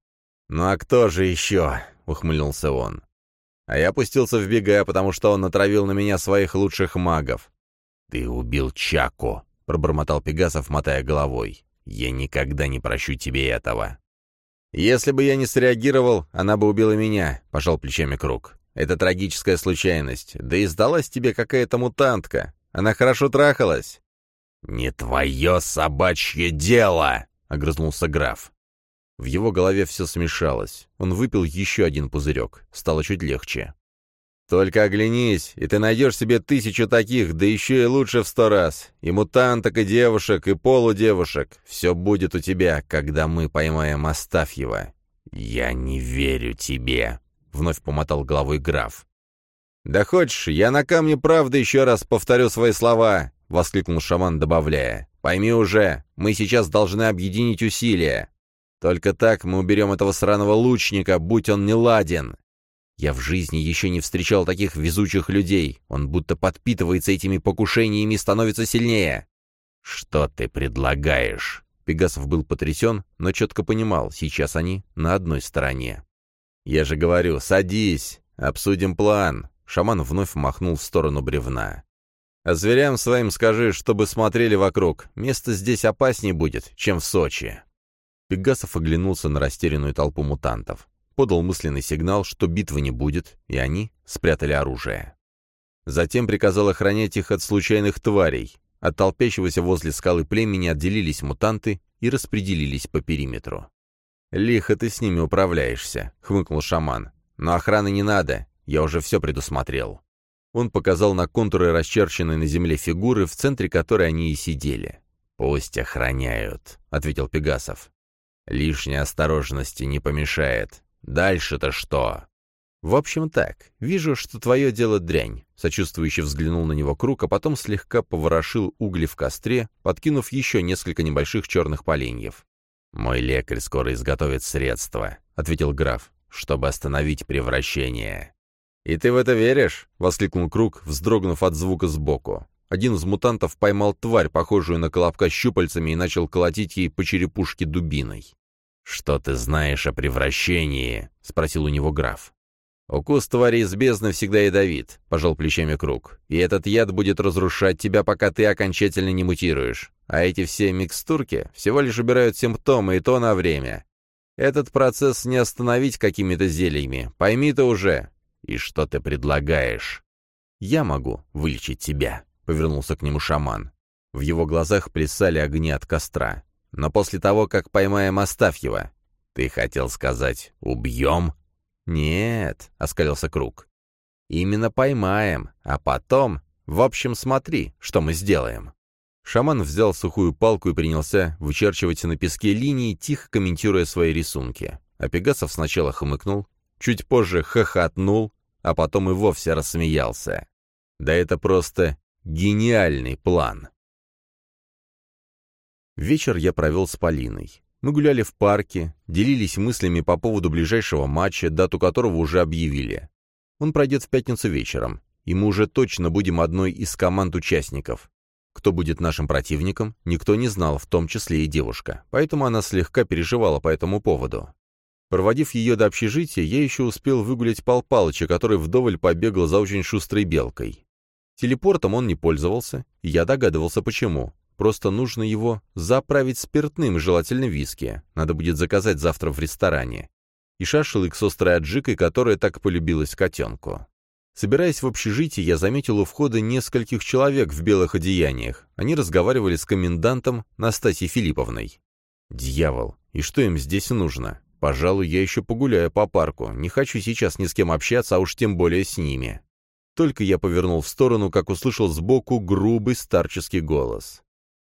«Ну а кто же еще?» — ухмыльнулся он. А я пустился в бега, потому что он натравил на меня своих лучших магов. «Ты убил Чаку», — пробормотал Пегасов, мотая головой. «Я никогда не прощу тебе этого». «Если бы я не среагировал, она бы убила меня», — пожал плечами Круг. «Это трагическая случайность. Да и сдалась тебе какая-то мутантка. Она хорошо трахалась». «Не твое собачье дело!» — огрызнулся граф. В его голове все смешалось. Он выпил еще один пузырек. Стало чуть легче. «Только оглянись, и ты найдешь себе тысячу таких, да еще и лучше в сто раз. И мутанток, и девушек, и полудевушек. Все будет у тебя, когда мы поймаем Астафьева». «Я не верю тебе», — вновь помотал головой граф. «Да хочешь, я на камне правды еще раз повторю свои слова», — воскликнул шаман, добавляя. «Пойми уже, мы сейчас должны объединить усилия. Только так мы уберем этого сраного лучника, будь он не ладен. Я в жизни еще не встречал таких везучих людей. Он будто подпитывается этими покушениями и становится сильнее. «Что ты предлагаешь?» Пегасов был потрясен, но четко понимал, сейчас они на одной стороне. «Я же говорю, садись, обсудим план». Шаман вновь махнул в сторону бревна. «А зверям своим скажи, чтобы смотрели вокруг. Место здесь опаснее будет, чем в Сочи». Пегасов оглянулся на растерянную толпу мутантов, подал мысленный сигнал, что битвы не будет, и они спрятали оружие. Затем приказал охранять их от случайных тварей. От толпящегося возле скалы племени отделились мутанты и распределились по периметру. «Лихо ты с ними управляешься», — хмыкнул шаман. «Но охраны не надо, я уже все предусмотрел». Он показал на контуры расчерченной на земле фигуры, в центре которой они и сидели. «Пусть охраняют», — ответил Пегасов. «Лишней осторожности не помешает. Дальше-то что?» «В общем так, вижу, что твое дело дрянь», — сочувствующе взглянул на него круг, а потом слегка поворошил угли в костре, подкинув еще несколько небольших черных поленьев. «Мой лекарь скоро изготовит средства», — ответил граф, — «чтобы остановить превращение». «И ты в это веришь?» — воскликнул Круг, вздрогнув от звука сбоку. Один из мутантов поймал тварь, похожую на колобка щупальцами, и начал колотить ей по черепушке дубиной. «Что ты знаешь о превращении?» — спросил у него граф. «Укус твари из бездны всегда ядовит», — пожал плечами Круг. «И этот яд будет разрушать тебя, пока ты окончательно не мутируешь. А эти все микстурки всего лишь убирают симптомы, и то на время. Этот процесс не остановить какими-то зельями. Пойми ты уже. И что ты предлагаешь?» «Я могу вылечить тебя», — повернулся к нему шаман. В его глазах плясали огни от костра. «Но после того, как поймаем Астафьева...» «Ты хотел сказать, убьем?» «Нет», — оскалился Круг. «Именно поймаем, а потом... В общем, смотри, что мы сделаем». Шаман взял сухую палку и принялся вычерчивать на песке линии, тихо комментируя свои рисунки. А Пегасов сначала хмыкнул, чуть позже хохотнул, а потом и вовсе рассмеялся. Да это просто гениальный план. Вечер я провел с Полиной. Мы гуляли в парке, делились мыслями по поводу ближайшего матча, дату которого уже объявили. Он пройдет в пятницу вечером, и мы уже точно будем одной из команд участников. Кто будет нашим противником, никто не знал, в том числе и девушка, поэтому она слегка переживала по этому поводу. Проводив ее до общежития, я еще успел выгулять Пал Палыча, который вдоволь побегал за очень шустрой белкой. Телепортом он не пользовался, я догадывался, почему. Просто нужно его заправить спиртным, желательно виски. Надо будет заказать завтра в ресторане. И шашлык с острой аджикой, которая так полюбилась котенку. Собираясь в общежитие, я заметил у входа нескольких человек в белых одеяниях. Они разговаривали с комендантом Настасьей Филипповной. Дьявол, и что им здесь нужно? Пожалуй, я еще погуляю по парку. Не хочу сейчас ни с кем общаться, а уж тем более с ними. Только я повернул в сторону, как услышал сбоку грубый старческий голос.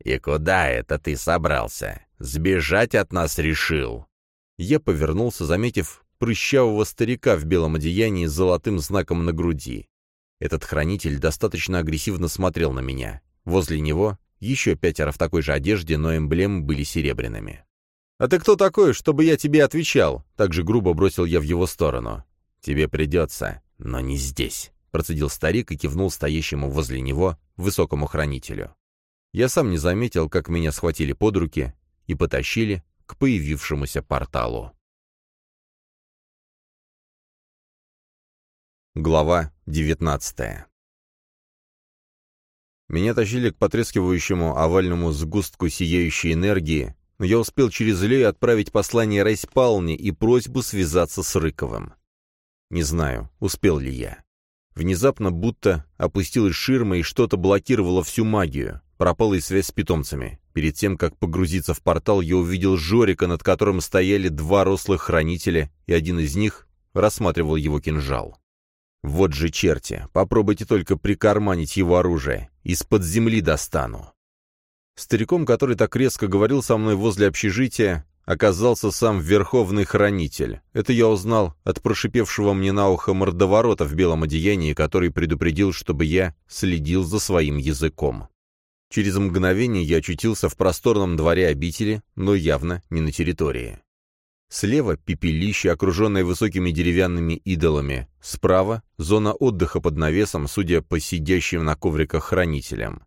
«И куда это ты собрался? Сбежать от нас решил?» Я повернулся, заметив прыщавого старика в белом одеянии с золотым знаком на груди. Этот хранитель достаточно агрессивно смотрел на меня. Возле него еще пятеро в такой же одежде, но эмблемы были серебряными. «А ты кто такой, чтобы я тебе отвечал?» Также грубо бросил я в его сторону. «Тебе придется, но не здесь», — процедил старик и кивнул стоящему возле него высокому хранителю. Я сам не заметил, как меня схватили под руки и потащили к появившемуся порталу. Глава 19 Меня тащили к потрескивающему овальному сгустку сияющей энергии, но я успел через Лею отправить послание Райспалне и просьбу связаться с Рыковым. Не знаю, успел ли я. Внезапно будто опустилась ширма и что-то блокировало всю магию. Пропала и связь с питомцами. Перед тем, как погрузиться в портал, я увидел Жорика, над которым стояли два рослых хранителя, и один из них рассматривал его кинжал. Вот же черти, попробуйте только прикарманить его оружие. Из-под земли достану. Стариком, который так резко говорил со мной возле общежития, оказался сам Верховный Хранитель. Это я узнал от прошипевшего мне на ухо мордоворота в белом одеянии, который предупредил, чтобы я следил за своим языком. Через мгновение я очутился в просторном дворе обители, но явно не на территории. Слева — пепелище, окруженное высокими деревянными идолами. Справа — зона отдыха под навесом, судя по сидящим на ковриках хранителям.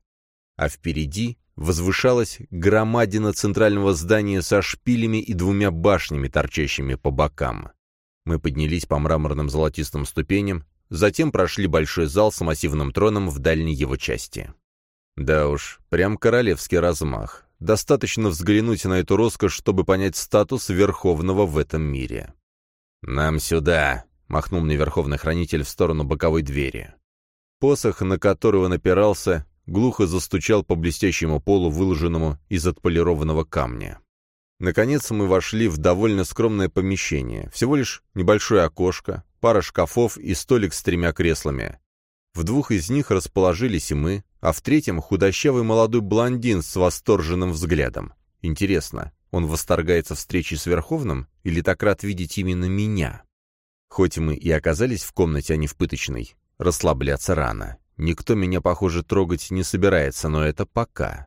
А впереди возвышалась громадина центрального здания со шпилями и двумя башнями, торчащими по бокам. Мы поднялись по мраморным золотистым ступеням, затем прошли большой зал с массивным троном в дальней его части. Да уж, прям королевский размах. Достаточно взглянуть на эту роскошь, чтобы понять статус Верховного в этом мире. «Нам сюда!» — махнул мне Верховный Хранитель в сторону боковой двери. Посох, на которого напирался, глухо застучал по блестящему полу, выложенному из отполированного камня. Наконец мы вошли в довольно скромное помещение. Всего лишь небольшое окошко, пара шкафов и столик с тремя креслами. В двух из них расположились и мы, а в третьем — худощавый молодой блондин с восторженным взглядом. Интересно, он восторгается встречей с Верховным или так рад видеть именно меня? Хоть мы и оказались в комнате, а не в пыточной, расслабляться рано. Никто меня, похоже, трогать не собирается, но это пока.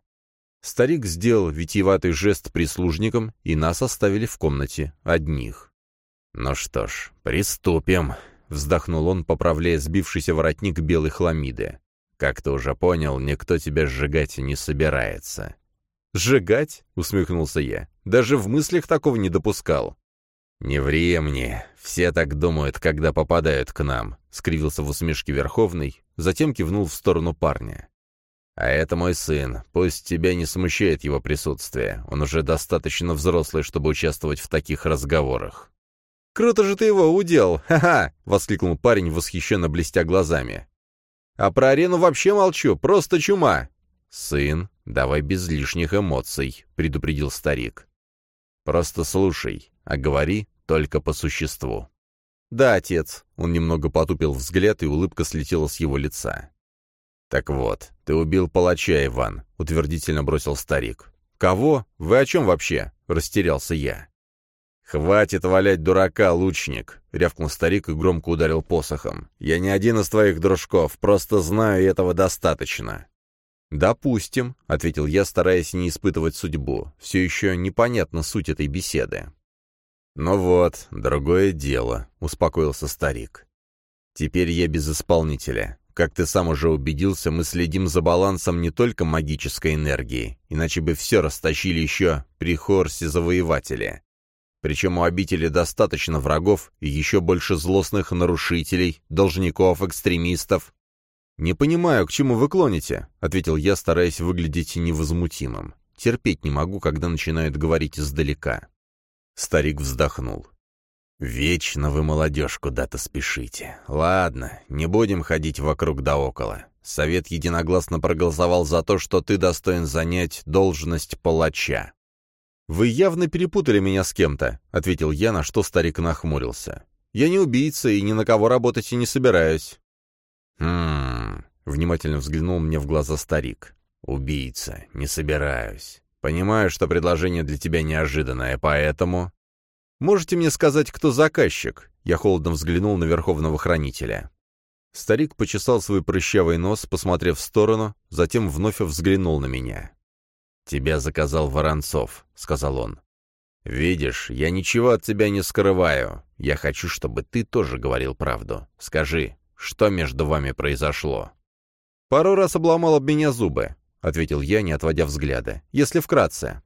Старик сделал витиеватый жест прислужникам, и нас оставили в комнате одних. «Ну что ж, приступим», — вздохнул он, поправляя сбившийся воротник белой хламиды. «Как ты уже понял, никто тебя сжигать не собирается». «Сжигать?» — усмехнулся я. «Даже в мыслях такого не допускал». «Не ври мне. Все так думают, когда попадают к нам», — скривился в усмешке Верховный, затем кивнул в сторону парня. «А это мой сын. Пусть тебя не смущает его присутствие. Он уже достаточно взрослый, чтобы участвовать в таких разговорах». «Круто же ты его удел! Ха-ха!» — воскликнул парень, восхищенно блестя глазами. «А про арену вообще молчу, просто чума!» «Сын, давай без лишних эмоций», — предупредил старик. «Просто слушай, а говори только по существу». «Да, отец», — он немного потупил взгляд, и улыбка слетела с его лица. «Так вот, ты убил палача, Иван», — утвердительно бросил старик. «Кого? Вы о чем вообще?» — растерялся я. «Хватит валять дурака, лучник!» — рявкнул старик и громко ударил посохом. «Я не один из твоих дружков, просто знаю, этого достаточно». «Допустим», — ответил я, стараясь не испытывать судьбу. Все еще непонятна суть этой беседы. «Ну вот, другое дело», — успокоился старик. «Теперь я без исполнителя. Как ты сам уже убедился, мы следим за балансом не только магической энергии, иначе бы все растащили еще при Хорсе-завоевателе. Причем у обители достаточно врагов и еще больше злостных нарушителей, должников, экстремистов. «Не понимаю, к чему вы клоните», — ответил я, стараясь выглядеть невозмутимым. Терпеть не могу, когда начинают говорить издалека. Старик вздохнул. «Вечно вы, молодежь, куда-то спешите. Ладно, не будем ходить вокруг да около. Совет единогласно проголосовал за то, что ты достоин занять должность палача». «Вы явно перепутали меня с кем-то», — ответил я, на что старик нахмурился. «Я не убийца и ни на кого работать и не собираюсь». «Хм...» — внимательно взглянул мне в глаза старик. «Убийца, не собираюсь. Понимаю, что предложение для тебя неожиданное, поэтому...» «Можете мне сказать, кто заказчик?» Я холодно взглянул на Верховного Хранителя. Старик почесал свой прыщавый нос, посмотрев в сторону, затем вновь взглянул на меня. «Тебя заказал Воронцов», — сказал он. «Видишь, я ничего от тебя не скрываю. Я хочу, чтобы ты тоже говорил правду. Скажи, что между вами произошло?» «Пару раз обломал об меня зубы», — ответил я, не отводя взгляда, — «если вкратце».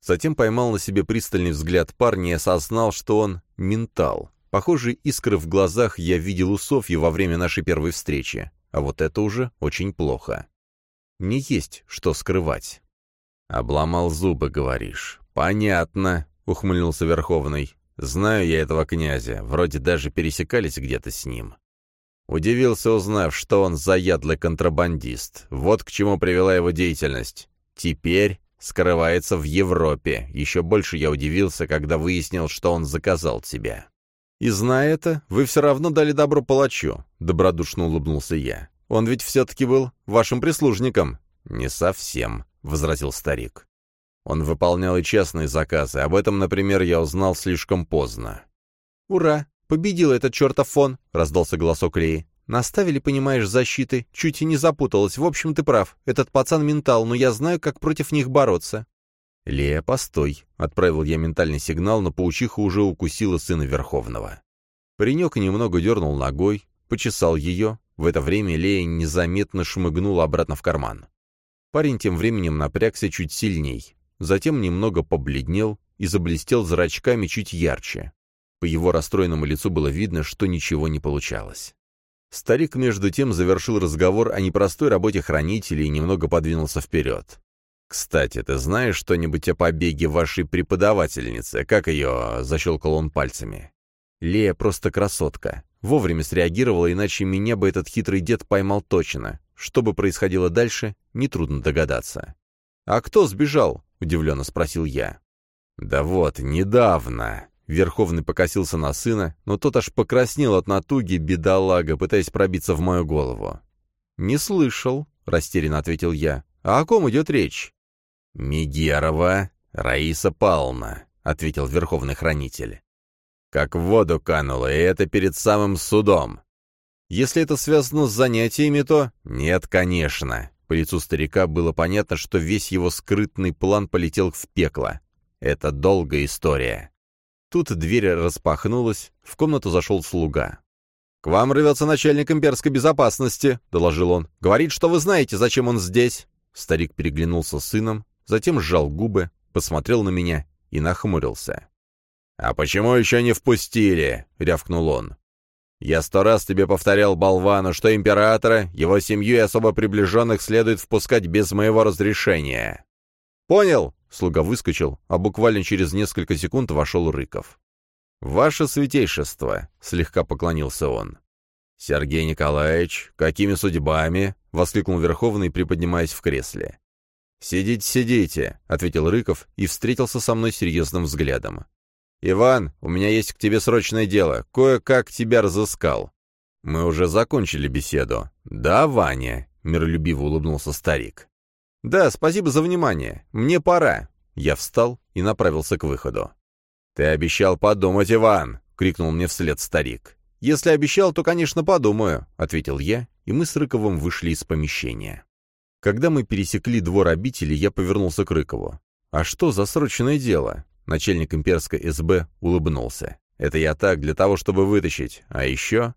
Затем поймал на себе пристальный взгляд парня и осознал, что он ментал. Похожие искры в глазах я видел у Софьи во время нашей первой встречи. А вот это уже очень плохо. Не есть что скрывать. «Обломал зубы, говоришь. Понятно», — ухмыльнулся Верховный. «Знаю я этого князя. Вроде даже пересекались где-то с ним». Удивился, узнав, что он заядлый контрабандист. Вот к чему привела его деятельность. Теперь скрывается в Европе. Еще больше я удивился, когда выяснил, что он заказал тебя». «И зная это, вы все равно дали добро палачу», — добродушно улыбнулся я. «Он ведь все-таки был вашим прислужником». «Не совсем», — возразил старик. «Он выполнял и частные заказы. Об этом, например, я узнал слишком поздно». «Ура! Победил этот чертов фон!» — раздался голосок Леи. Наставили, понимаешь, защиты. Чуть и не запуталась. В общем, ты прав. Этот пацан ментал, но я знаю, как против них бороться. «Лея, постой!» — отправил я ментальный сигнал, но паучиха уже укусила сына Верховного. Паренек немного дернул ногой, почесал ее. В это время Лея незаметно шмыгнула обратно в карман. Парень тем временем напрягся чуть сильней. Затем немного побледнел и заблестел зрачками чуть ярче. По его расстроенному лицу было видно, что ничего не получалось. Старик, между тем, завершил разговор о непростой работе хранителей и немного подвинулся вперед. «Кстати, ты знаешь что-нибудь о побеге вашей преподавательницы? Как ее?» — защелкал он пальцами. «Лея просто красотка. Вовремя среагировала, иначе меня бы этот хитрый дед поймал точно. Что бы происходило дальше, нетрудно догадаться». «А кто сбежал?» — удивленно спросил я. «Да вот, недавно», Верховный покосился на сына, но тот аж покраснел от натуги, бедолага, пытаясь пробиться в мою голову. «Не слышал», — растерянно ответил я. «А о ком идет речь?» «Мигерова Раиса Павловна», — ответил Верховный Хранитель. «Как в воду канула, и это перед самым судом. Если это связано с занятиями, то...» «Нет, конечно». По лицу старика было понятно, что весь его скрытный план полетел в пекло. Это долгая история. Тут дверь распахнулась, в комнату зашел слуга. «К вам рвется начальник имперской безопасности», — доложил он. «Говорит, что вы знаете, зачем он здесь». Старик переглянулся с сыном, затем сжал губы, посмотрел на меня и нахмурился. «А почему еще не впустили?» — рявкнул он. «Я сто раз тебе повторял, болвану, что императора, его семью и особо приближенных следует впускать без моего разрешения». «Понял!» — слуга выскочил, а буквально через несколько секунд вошел Рыков. «Ваше святейшество», — слегка поклонился он. «Сергей Николаевич, какими судьбами?» — воскликнул Верховный, приподнимаясь в кресле. «Сидите, сидите», — ответил Рыков и встретился со мной серьезным взглядом. «Иван, у меня есть к тебе срочное дело. Кое-как тебя разыскал». «Мы уже закончили беседу». «Да, Ваня», — миролюбиво улыбнулся старик. «Да, спасибо за внимание. Мне пора». Я встал и направился к выходу. «Ты обещал подумать, Иван!» — крикнул мне вслед старик. «Если обещал, то, конечно, подумаю», — ответил я, и мы с Рыковым вышли из помещения. Когда мы пересекли двор обители, я повернулся к Рыкову. «А что за срочное дело?» Начальник имперской СБ улыбнулся. «Это я так, для того, чтобы вытащить. А еще...»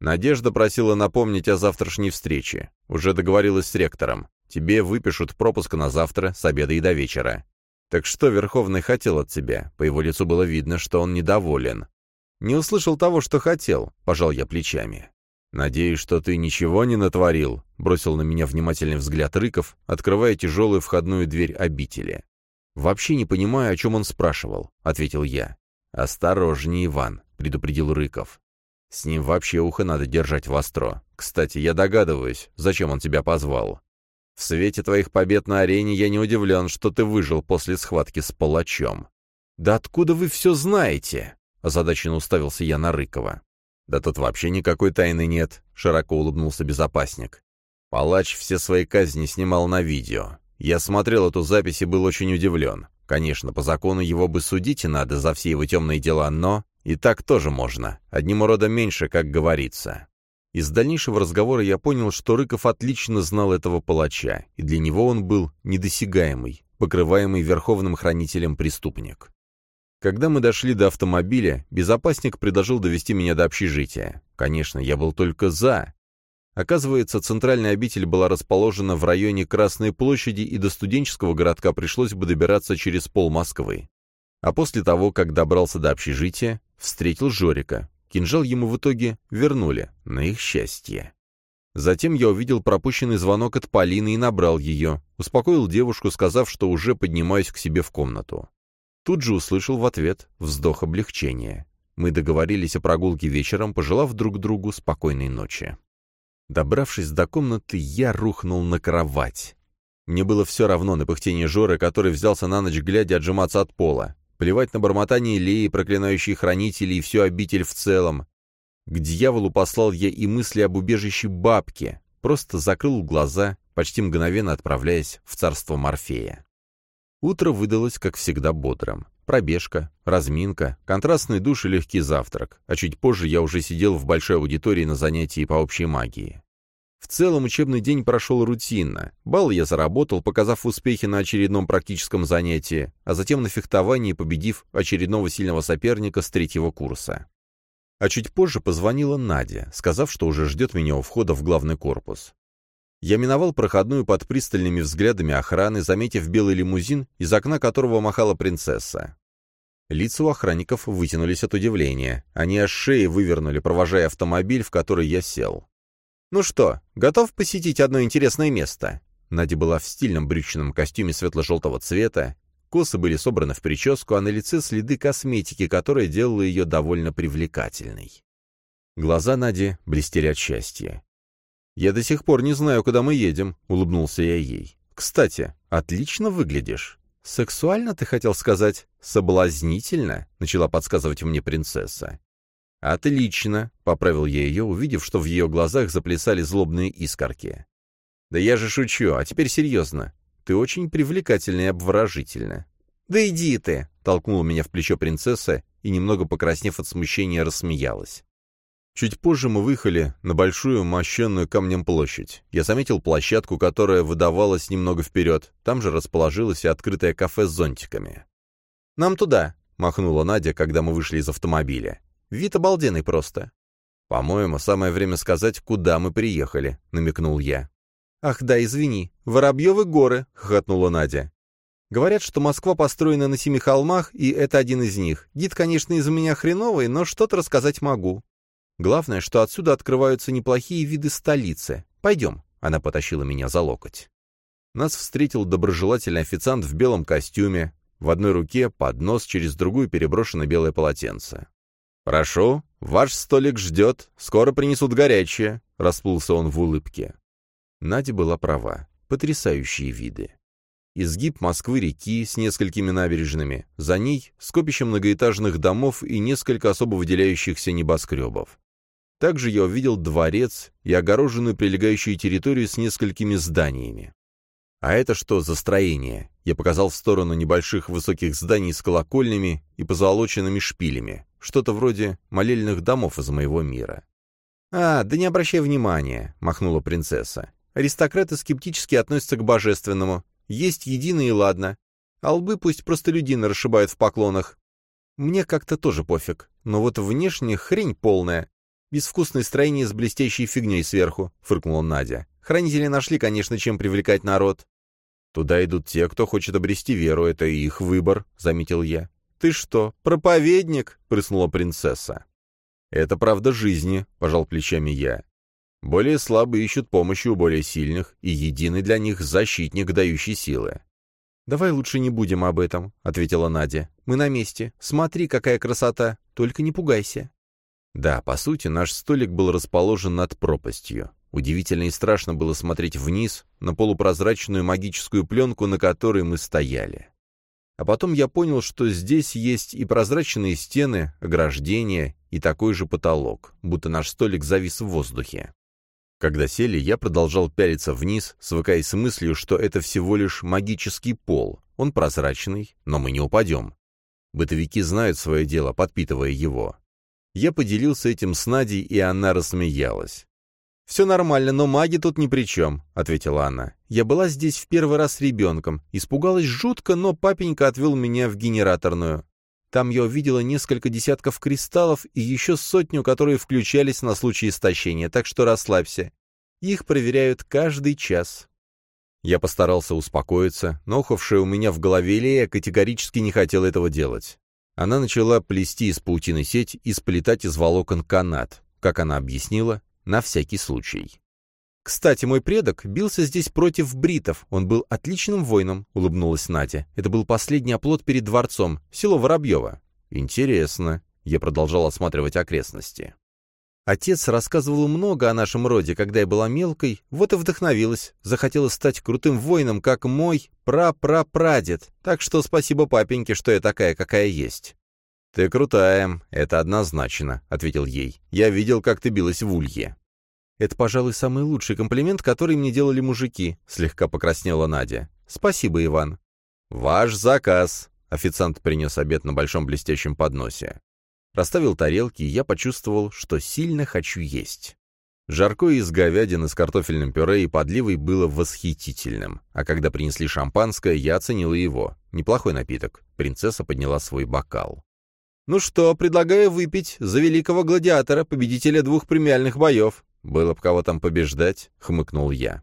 Надежда просила напомнить о завтрашней встрече. Уже договорилась с ректором. Тебе выпишут пропуск на завтра, с обеда и до вечера. Так что Верховный хотел от тебя? По его лицу было видно, что он недоволен. Не услышал того, что хотел, пожал я плечами. «Надеюсь, что ты ничего не натворил», — бросил на меня внимательный взгляд Рыков, открывая тяжелую входную дверь обители. «Вообще не понимаю, о чем он спрашивал», — ответил я. «Осторожнее, Иван», — предупредил Рыков. «С ним вообще ухо надо держать востро. Кстати, я догадываюсь, зачем он тебя позвал. В свете твоих побед на арене я не удивлен, что ты выжил после схватки с палачом. «Да откуда вы все знаете?» — озадаченно уставился я на Рыкова. «Да тут вообще никакой тайны нет», — широко улыбнулся безопасник. Палач все свои казни снимал на видео. Я смотрел эту запись и был очень удивлен. Конечно, по закону его бы судить и надо за все его темные дела, но и так тоже можно. Одним уродом меньше, как говорится. Из дальнейшего разговора я понял, что Рыков отлично знал этого палача, и для него он был недосягаемый, покрываемый верховным хранителем преступник. Когда мы дошли до автомобиля, безопасник предложил довести меня до общежития. Конечно, я был только «за». Оказывается, центральная обитель была расположена в районе Красной площади, и до студенческого городка пришлось бы добираться через пол Москвы. А после того, как добрался до общежития, встретил Жорика, Кинжал ему в итоге вернули, на их счастье. Затем я увидел пропущенный звонок от Полины и набрал ее, успокоил девушку, сказав, что уже поднимаюсь к себе в комнату. Тут же услышал в ответ вздох облегчения. Мы договорились о прогулке вечером, пожелав друг другу спокойной ночи. Добравшись до комнаты, я рухнул на кровать. Мне было все равно на пыхтение Жоры, который взялся на ночь глядя отжиматься от пола. Плевать на бормотание Леи, проклинающие хранителей и всю обитель в целом. К дьяволу послал я и мысли об убежище бабки. Просто закрыл глаза, почти мгновенно отправляясь в царство Морфея. Утро выдалось, как всегда, бодрым. Пробежка, разминка, контрастный душ и легкий завтрак, а чуть позже я уже сидел в большой аудитории на занятии по общей магии. В целом учебный день прошел рутинно. Бал я заработал, показав успехи на очередном практическом занятии, а затем на фехтовании, победив очередного сильного соперника с третьего курса. А чуть позже позвонила Надя, сказав, что уже ждет меня у входа в главный корпус. Я миновал проходную под пристальными взглядами охраны, заметив белый лимузин, из окна которого махала принцесса. Лица у охранников вытянулись от удивления. Они аж шеи вывернули, провожая автомобиль, в который я сел. «Ну что, готов посетить одно интересное место?» Надя была в стильном брючном костюме светло-желтого цвета, косы были собраны в прическу, а на лице следы косметики, которая делала ее довольно привлекательной. Глаза Нади блестели от счастья. «Я до сих пор не знаю, куда мы едем», — улыбнулся я ей. «Кстати, отлично выглядишь». «Сексуально, ты хотел сказать? Соблазнительно?» — начала подсказывать мне принцесса. «Отлично», — поправил я ее, увидев, что в ее глазах заплясали злобные искорки. «Да я же шучу, а теперь серьезно. Ты очень привлекательна и обворожительна». «Да иди ты!» — толкнула меня в плечо принцесса и, немного покраснев от смущения, рассмеялась. Чуть позже мы выехали на большую, мощенную камнем площадь. Я заметил площадку, которая выдавалась немного вперед. Там же расположилось и открытое кафе с зонтиками. «Нам туда», — махнула Надя, когда мы вышли из автомобиля. «Вид обалденный просто». «По-моему, самое время сказать, куда мы приехали», — намекнул я. «Ах да, извини, Воробьевы горы», — хохотнула Надя. «Говорят, что Москва построена на семи холмах, и это один из них. Гид, конечно, из меня хреновый, но что-то рассказать могу. Главное, что отсюда открываются неплохие виды столицы. Пойдем». Она потащила меня за локоть. Нас встретил доброжелательный официант в белом костюме. В одной руке поднос, через другую переброшено белое полотенце. «Прошу, ваш столик ждет, скоро принесут горячее», — расплылся он в улыбке. Надя была права. Потрясающие виды. Изгиб Москвы-реки с несколькими набережными, за ней скопище многоэтажных домов и несколько особо выделяющихся небоскребов. Также я увидел дворец и огороженную прилегающую территорию с несколькими зданиями. А это что за строение? Я показал в сторону небольших высоких зданий с колокольнями и позолоченными шпилями, что-то вроде молельных домов из моего мира. «А, да не обращай внимания», — махнула принцесса. Аристократы скептически относятся к божественному. Есть едино и ладно. А лбы пусть простолюдины расшибают в поклонах. Мне как-то тоже пофиг. Но вот внешне хрень полная. Безвкусное строение с блестящей фигней сверху, — фыркнула Надя. Хранители нашли, конечно, чем привлекать народ. Туда идут те, кто хочет обрести веру, это их выбор, — заметил я. «Ты что, проповедник?» — прыснула принцесса. «Это правда жизни», — пожал плечами я. Более слабые ищут помощи у более сильных, и единый для них защитник, дающий силы. «Давай лучше не будем об этом», — ответила Надя. «Мы на месте. Смотри, какая красота. Только не пугайся». Да, по сути, наш столик был расположен над пропастью. Удивительно и страшно было смотреть вниз, на полупрозрачную магическую пленку, на которой мы стояли. А потом я понял, что здесь есть и прозрачные стены, ограждения, и такой же потолок, будто наш столик завис в воздухе. Когда сели, я продолжал пялиться вниз, свыкаясь с мыслью, что это всего лишь магический пол. Он прозрачный, но мы не упадем. Бытовики знают свое дело, подпитывая его. Я поделился этим с Надей, и она рассмеялась. «Все нормально, но маги тут ни при чем», — ответила она. «Я была здесь в первый раз с ребенком. Испугалась жутко, но папенька отвел меня в генераторную. Там я увидела несколько десятков кристаллов и еще сотню, которые включались на случай истощения, так что расслабься. Их проверяют каждый час. Я постарался успокоиться, но ухавшая у меня в голове Лея категорически не хотела этого делать. Она начала плести из паутины сеть и сплетать из волокон канат, как она объяснила, на всякий случай. «Кстати, мой предок бился здесь против бритов. Он был отличным воином», — улыбнулась Надя. «Это был последний оплот перед дворцом, село Воробьево». «Интересно». Я продолжал осматривать окрестности. Отец рассказывал много о нашем роде, когда я была мелкой, вот и вдохновилась. Захотела стать крутым воином, как мой прапрапрадед. Так что спасибо папеньке, что я такая, какая есть. «Ты крутая, это однозначно», — ответил ей. «Я видел, как ты билась в улье». «Это, пожалуй, самый лучший комплимент, который мне делали мужики», — слегка покраснела Надя. «Спасибо, Иван». «Ваш заказ», — официант принес обед на большом блестящем подносе. Расставил тарелки, и я почувствовал, что сильно хочу есть. Жаркое из говядины с картофельным пюре и подливой было восхитительным, а когда принесли шампанское, я оценила его. Неплохой напиток. Принцесса подняла свой бокал. «Ну что, предлагаю выпить за великого гладиатора, победителя двух премиальных боев. «Было б кого там побеждать», — хмыкнул я.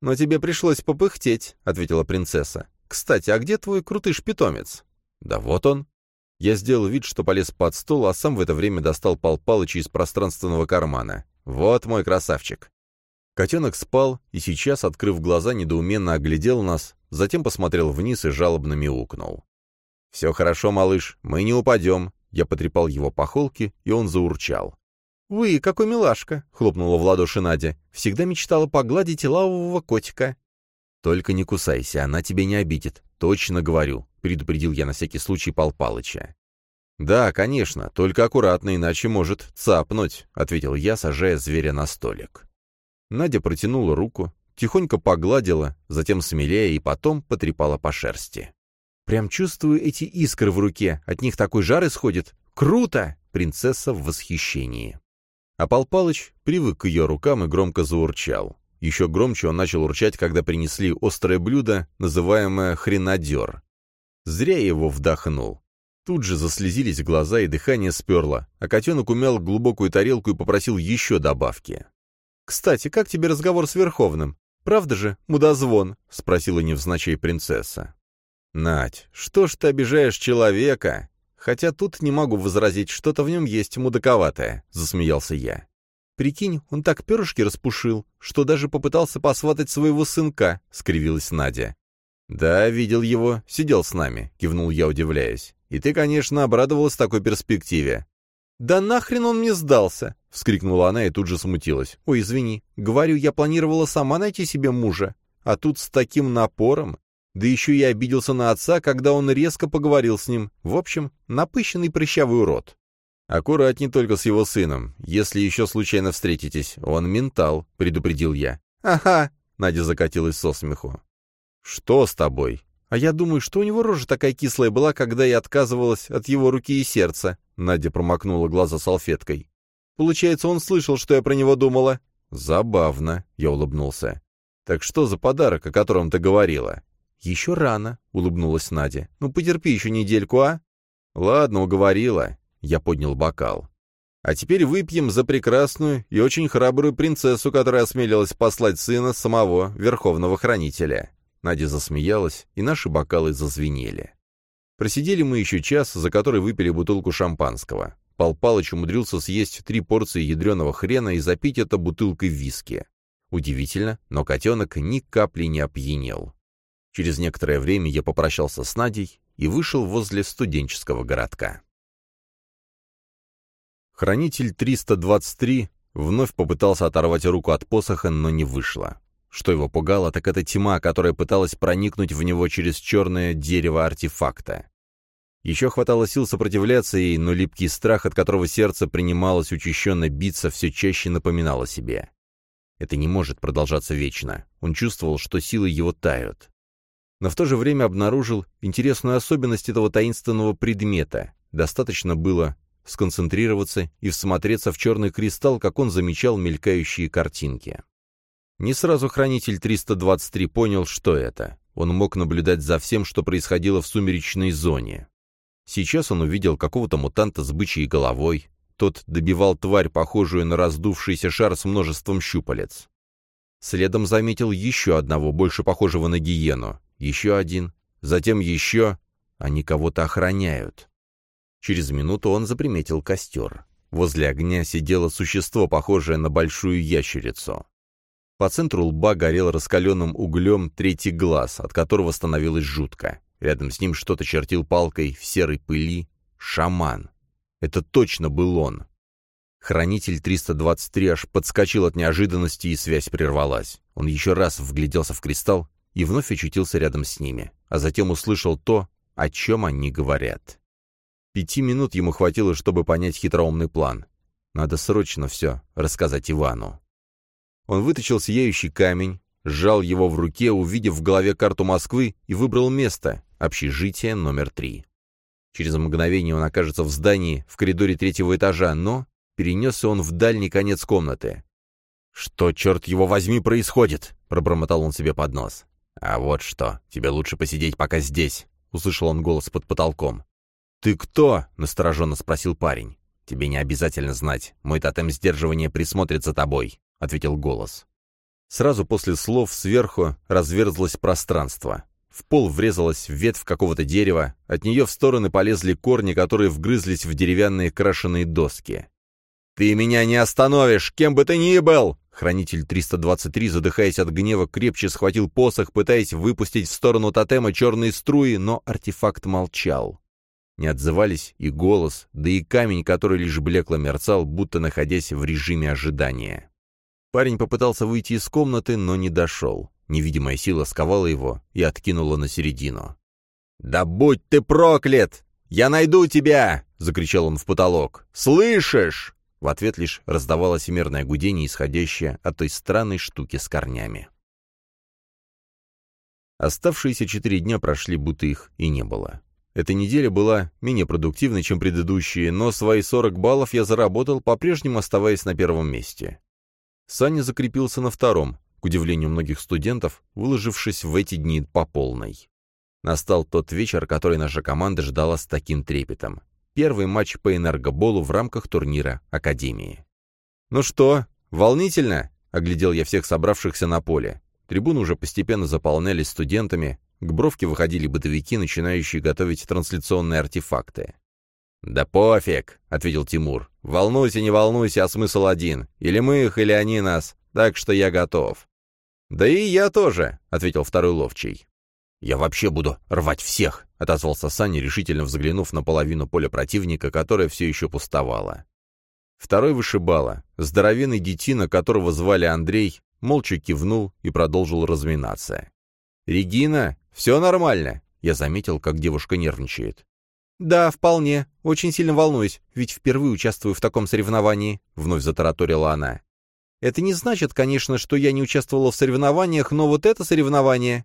«Но тебе пришлось попыхтеть», — ответила принцесса. «Кстати, а где твой крутыш-питомец?» «Да вот он». Я сделал вид, что полез под стол, а сам в это время достал Пал Палыча из пространственного кармана. «Вот мой красавчик». Котенок спал и сейчас, открыв глаза, недоуменно оглядел нас, затем посмотрел вниз и жалобно мяукнул. «Все хорошо, малыш, мы не упадем». Я потрепал его по холке, и он заурчал. «Вы, какой милашка!» — хлопнула в ладоши Надя. «Всегда мечтала погладить лавового котика». «Только не кусайся, она тебя не обидит. Точно говорю», — предупредил я на всякий случай Пал Палыча. «Да, конечно, только аккуратно, иначе может цапнуть», — ответил я, сажая зверя на столик. Надя протянула руку, тихонько погладила, затем смелее и потом потрепала по шерсти. «Прям чувствую эти искры в руке, от них такой жар исходит. Круто!» — принцесса в восхищении. А Пал Палыч привык к ее рукам и громко заурчал. Еще громче он начал урчать, когда принесли острое блюдо, называемое хренадер. Зря его вдохнул. Тут же заслезились глаза и дыхание сперло, а котенок умял глубокую тарелку и попросил еще добавки. «Кстати, как тебе разговор с Верховным? Правда же, мудозвон?» — спросила невзначай принцесса. «Надь, что ж ты обижаешь человека? Хотя тут не могу возразить, что-то в нем есть мудаковатое», — засмеялся я. «Прикинь, он так перышки распушил, что даже попытался посватать своего сынка», — скривилась Надя. «Да, видел его, сидел с нами», — кивнул я, удивляясь. «И ты, конечно, обрадовалась такой перспективе. «Да нахрен он мне сдался!» — вскрикнула она и тут же смутилась. «Ой, извини. Говорю, я планировала сама найти себе мужа. А тут с таким напором. Да еще и обиделся на отца, когда он резко поговорил с ним. В общем, напыщенный прыщавый урод». «Аккуратней только с его сыном. Если еще случайно встретитесь, он ментал», — предупредил я. «Ага», — Надя закатилась со смеху. «Что с тобой?» «А я думаю, что у него рожа такая кислая была, когда я отказывалась от его руки и сердца», — Надя промокнула глаза салфеткой. «Получается, он слышал, что я про него думала». «Забавно», — я улыбнулся. «Так что за подарок, о котором ты говорила?» «Еще рано», — улыбнулась Надя. «Ну, потерпи еще недельку, а?» «Ладно, уговорила». Я поднял бокал. «А теперь выпьем за прекрасную и очень храбрую принцессу, которая осмелилась послать сына самого Верховного Хранителя». Надя засмеялась, и наши бокалы зазвенели. Просидели мы еще час, за который выпили бутылку шампанского. Пал Палыч умудрился съесть три порции ядреного хрена и запить это бутылкой виски. Удивительно, но котенок ни капли не опьянел. Через некоторое время я попрощался с Надей и вышел возле студенческого городка. Хранитель 323 вновь попытался оторвать руку от посоха, но не вышло. Что его пугало, так это тьма, которая пыталась проникнуть в него через черное дерево артефакта. Еще хватало сил сопротивляться ей, но липкий страх, от которого сердце принималось учащенно биться, все чаще напоминало себе. Это не может продолжаться вечно. Он чувствовал, что силы его тают. Но в то же время обнаружил интересную особенность этого таинственного предмета. Достаточно было сконцентрироваться и всмотреться в черный кристалл, как он замечал мелькающие картинки. Не сразу хранитель 323 понял, что это. Он мог наблюдать за всем, что происходило в сумеречной зоне. Сейчас он увидел какого-то мутанта с бычьей головой. Тот добивал тварь, похожую на раздувшийся шар с множеством щупалец. Следом заметил еще одного, больше похожего на гиену. Еще один. Затем еще. Они кого-то охраняют. Через минуту он заприметил костер. Возле огня сидело существо, похожее на большую ящерицу. По центру лба горел раскаленным углем третий глаз, от которого становилось жутко. Рядом с ним что-то чертил палкой в серой пыли. Шаман. Это точно был он. Хранитель 323 аж подскочил от неожиданности, и связь прервалась. Он еще раз вгляделся в кристалл и вновь очутился рядом с ними, а затем услышал то, о чем они говорят. Пяти минут ему хватило, чтобы понять хитроумный план. Надо срочно все рассказать Ивану. Он вытащил сияющий камень, сжал его в руке, увидев в голове карту Москвы, и выбрал место — общежитие номер три. Через мгновение он окажется в здании, в коридоре третьего этажа, но перенесся он в дальний конец комнаты. «Что, черт его возьми, происходит?» — пробормотал он себе под нос. «А вот что, тебе лучше посидеть пока здесь», — услышал он голос под потолком. «Ты кто?» — настороженно спросил парень. «Тебе не обязательно знать. Мой тотем сдерживания присмотрит за тобой ответил голос. Сразу после слов сверху разверзлось пространство. В пол врезалась ветвь какого-то дерева, от нее в стороны полезли корни, которые вгрызлись в деревянные крашеные доски. «Ты меня не остановишь, кем бы ты ни был!» Хранитель 323, задыхаясь от гнева, крепче схватил посох, пытаясь выпустить в сторону тотема черные струи, но артефакт молчал. Не отзывались и голос, да и камень, который лишь блекло мерцал, будто находясь в режиме ожидания. Парень попытался выйти из комнаты, но не дошел. Невидимая сила сковала его и откинула на середину. «Да будь ты проклят!» «Я найду тебя!» — закричал он в потолок. «Слышишь?» В ответ лишь раздавалось мерное гудение, исходящее от той странной штуки с корнями. Оставшиеся четыре дня прошли, будто их и не было. Эта неделя была менее продуктивной, чем предыдущие, но свои 40 баллов я заработал, по-прежнему оставаясь на первом месте. Саня закрепился на втором, к удивлению многих студентов, выложившись в эти дни по полной. Настал тот вечер, который наша команда ждала с таким трепетом. Первый матч по энергоболу в рамках турнира Академии. «Ну что, волнительно?» — оглядел я всех собравшихся на поле. Трибуны уже постепенно заполнялись студентами, к бровке выходили бытовики, начинающие готовить трансляционные артефакты. «Да пофиг», — ответил Тимур. «Волнуйся, не волнуйся, а смысл один. Или мы их, или они нас. Так что я готов». «Да и я тоже», — ответил второй ловчий. «Я вообще буду рвать всех», — отозвался Саня, решительно взглянув на половину поля противника, которая все еще пустовала. Второй вышибала. Здоровенный детина, которого звали Андрей, молча кивнул и продолжил разминаться. «Регина, все нормально?» Я заметил, как девушка нервничает. «Да, вполне. Очень сильно волнуюсь, ведь впервые участвую в таком соревновании», — вновь затараторила она. «Это не значит, конечно, что я не участвовала в соревнованиях, но вот это соревнование...»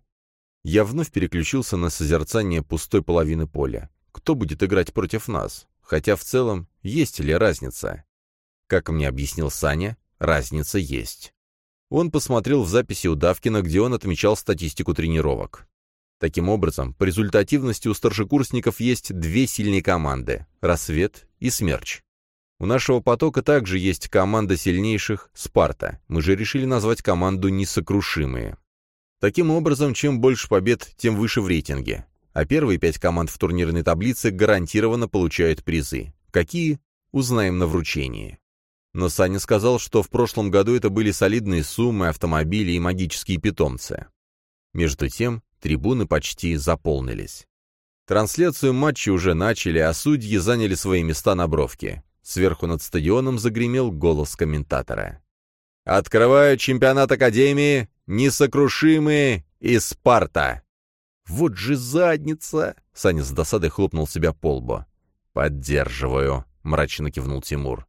Я вновь переключился на созерцание пустой половины поля. Кто будет играть против нас? Хотя в целом, есть ли разница? Как мне объяснил Саня, разница есть. Он посмотрел в записи у Давкина, где он отмечал статистику тренировок. Таким образом, по результативности у старшекурсников есть две сильные команды – «Рассвет» и «Смерч». У нашего потока также есть команда сильнейших – «Спарта». Мы же решили назвать команду «Несокрушимые». Таким образом, чем больше побед, тем выше в рейтинге. А первые пять команд в турнирной таблице гарантированно получают призы. Какие? Узнаем на вручении. Но Саня сказал, что в прошлом году это были солидные суммы, автомобили и магические питомцы. Между тем, трибуны почти заполнились. Трансляцию матча уже начали, а судьи заняли свои места на бровке. Сверху над стадионом загремел голос комментатора. «Открываю чемпионат Академии, несокрушимые и Спарта!» «Вот же задница!» — Саня с досадой хлопнул себя по лбу. «Поддерживаю», — мрачно кивнул Тимур.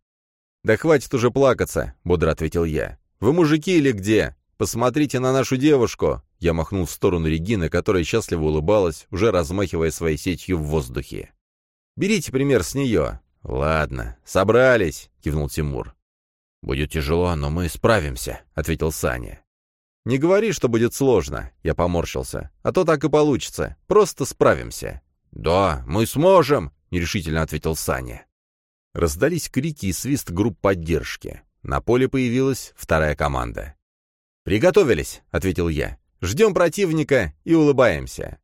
«Да хватит уже плакаться», — бодро ответил я. «Вы мужики или где? Посмотрите на нашу девушку!» Я махнул в сторону Регины, которая счастливо улыбалась, уже размахивая своей сетью в воздухе. «Берите пример с нее». «Ладно, собрались», — кивнул Тимур. «Будет тяжело, но мы справимся», — ответил Саня. «Не говори, что будет сложно», — я поморщился. «А то так и получится. Просто справимся». «Да, мы сможем», — нерешительно ответил Саня. Раздались крики и свист групп поддержки. На поле появилась вторая команда. «Приготовились», — ответил я. «Ждем противника и улыбаемся».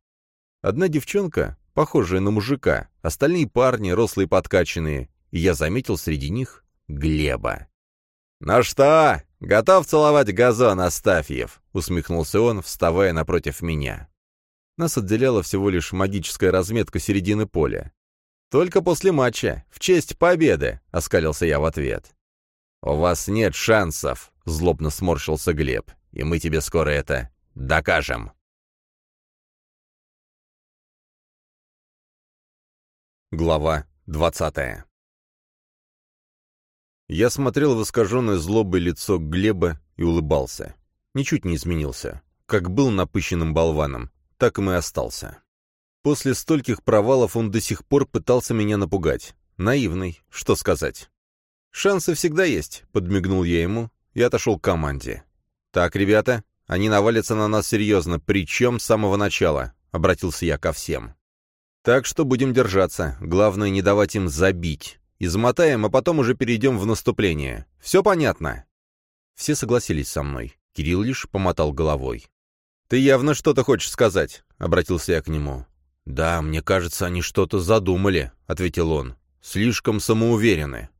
Одна девчонка, похожая на мужика, остальные парни, рослые подкачанные, и я заметил среди них Глеба. «Ну что, готов целовать газон, Астафьев?» — усмехнулся он, вставая напротив меня. Нас отделяла всего лишь магическая разметка середины поля. «Только после матча, в честь победы», — оскалился я в ответ. «У вас нет шансов», — злобно сморщился Глеб, «и мы тебе скоро это докажем». Глава двадцатая Я смотрел в искаженное злобой лицо Глеба и улыбался. Ничуть не изменился. Как был напыщенным болваном, так и мы остался. После стольких провалов он до сих пор пытался меня напугать. Наивный, что сказать. «Шансы всегда есть», — подмигнул я ему и отошел к команде. «Так, ребята, они навалятся на нас серьезно, причем с самого начала», — обратился я ко всем. «Так что будем держаться. Главное, не давать им забить. Измотаем, а потом уже перейдем в наступление. Все понятно?» Все согласились со мной. Кирилл лишь помотал головой. «Ты явно что-то хочешь сказать», — обратился я к нему. «Да, мне кажется, они что-то задумали», — ответил он. «Слишком самоуверены».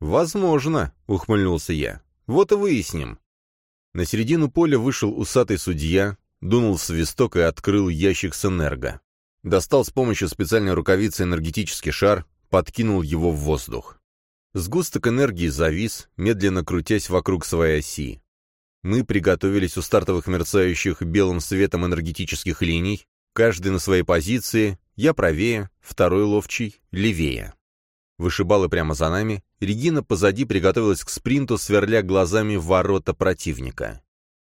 «Возможно», — ухмыльнулся я. «Вот и выясним». На середину поля вышел усатый судья, дунул свисток и открыл ящик с энерго. Достал с помощью специальной рукавицы энергетический шар, подкинул его в воздух. Сгусток энергии завис, медленно крутясь вокруг своей оси. Мы приготовились у стартовых мерцающих белым светом энергетических линий, каждый на своей позиции, я правее, второй ловчий левее. Вышибалы прямо за нами, Регина позади приготовилась к спринту, сверля глазами ворота противника.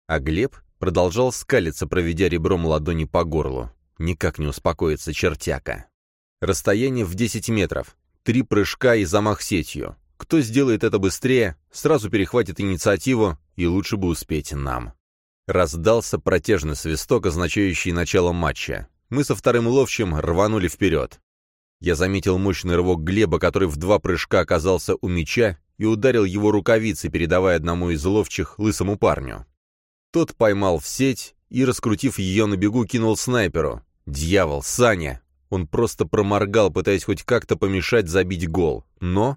А Глеб продолжал скалиться, проведя ребром ладони по горлу. Никак не успокоится чертяка. Расстояние в 10 метров. Три прыжка и замах сетью. Кто сделает это быстрее, сразу перехватит инициативу, и лучше бы успеть нам. Раздался протяжный свисток, означающий начало матча. Мы со вторым ловчим рванули вперед. Я заметил мощный рывок Глеба, который в два прыжка оказался у мяча и ударил его рукавицей, передавая одному из ловчих лысому парню. Тот поймал в сеть и, раскрутив ее на бегу, кинул снайперу. «Дьявол, Саня!» Он просто проморгал, пытаясь хоть как-то помешать забить гол. Но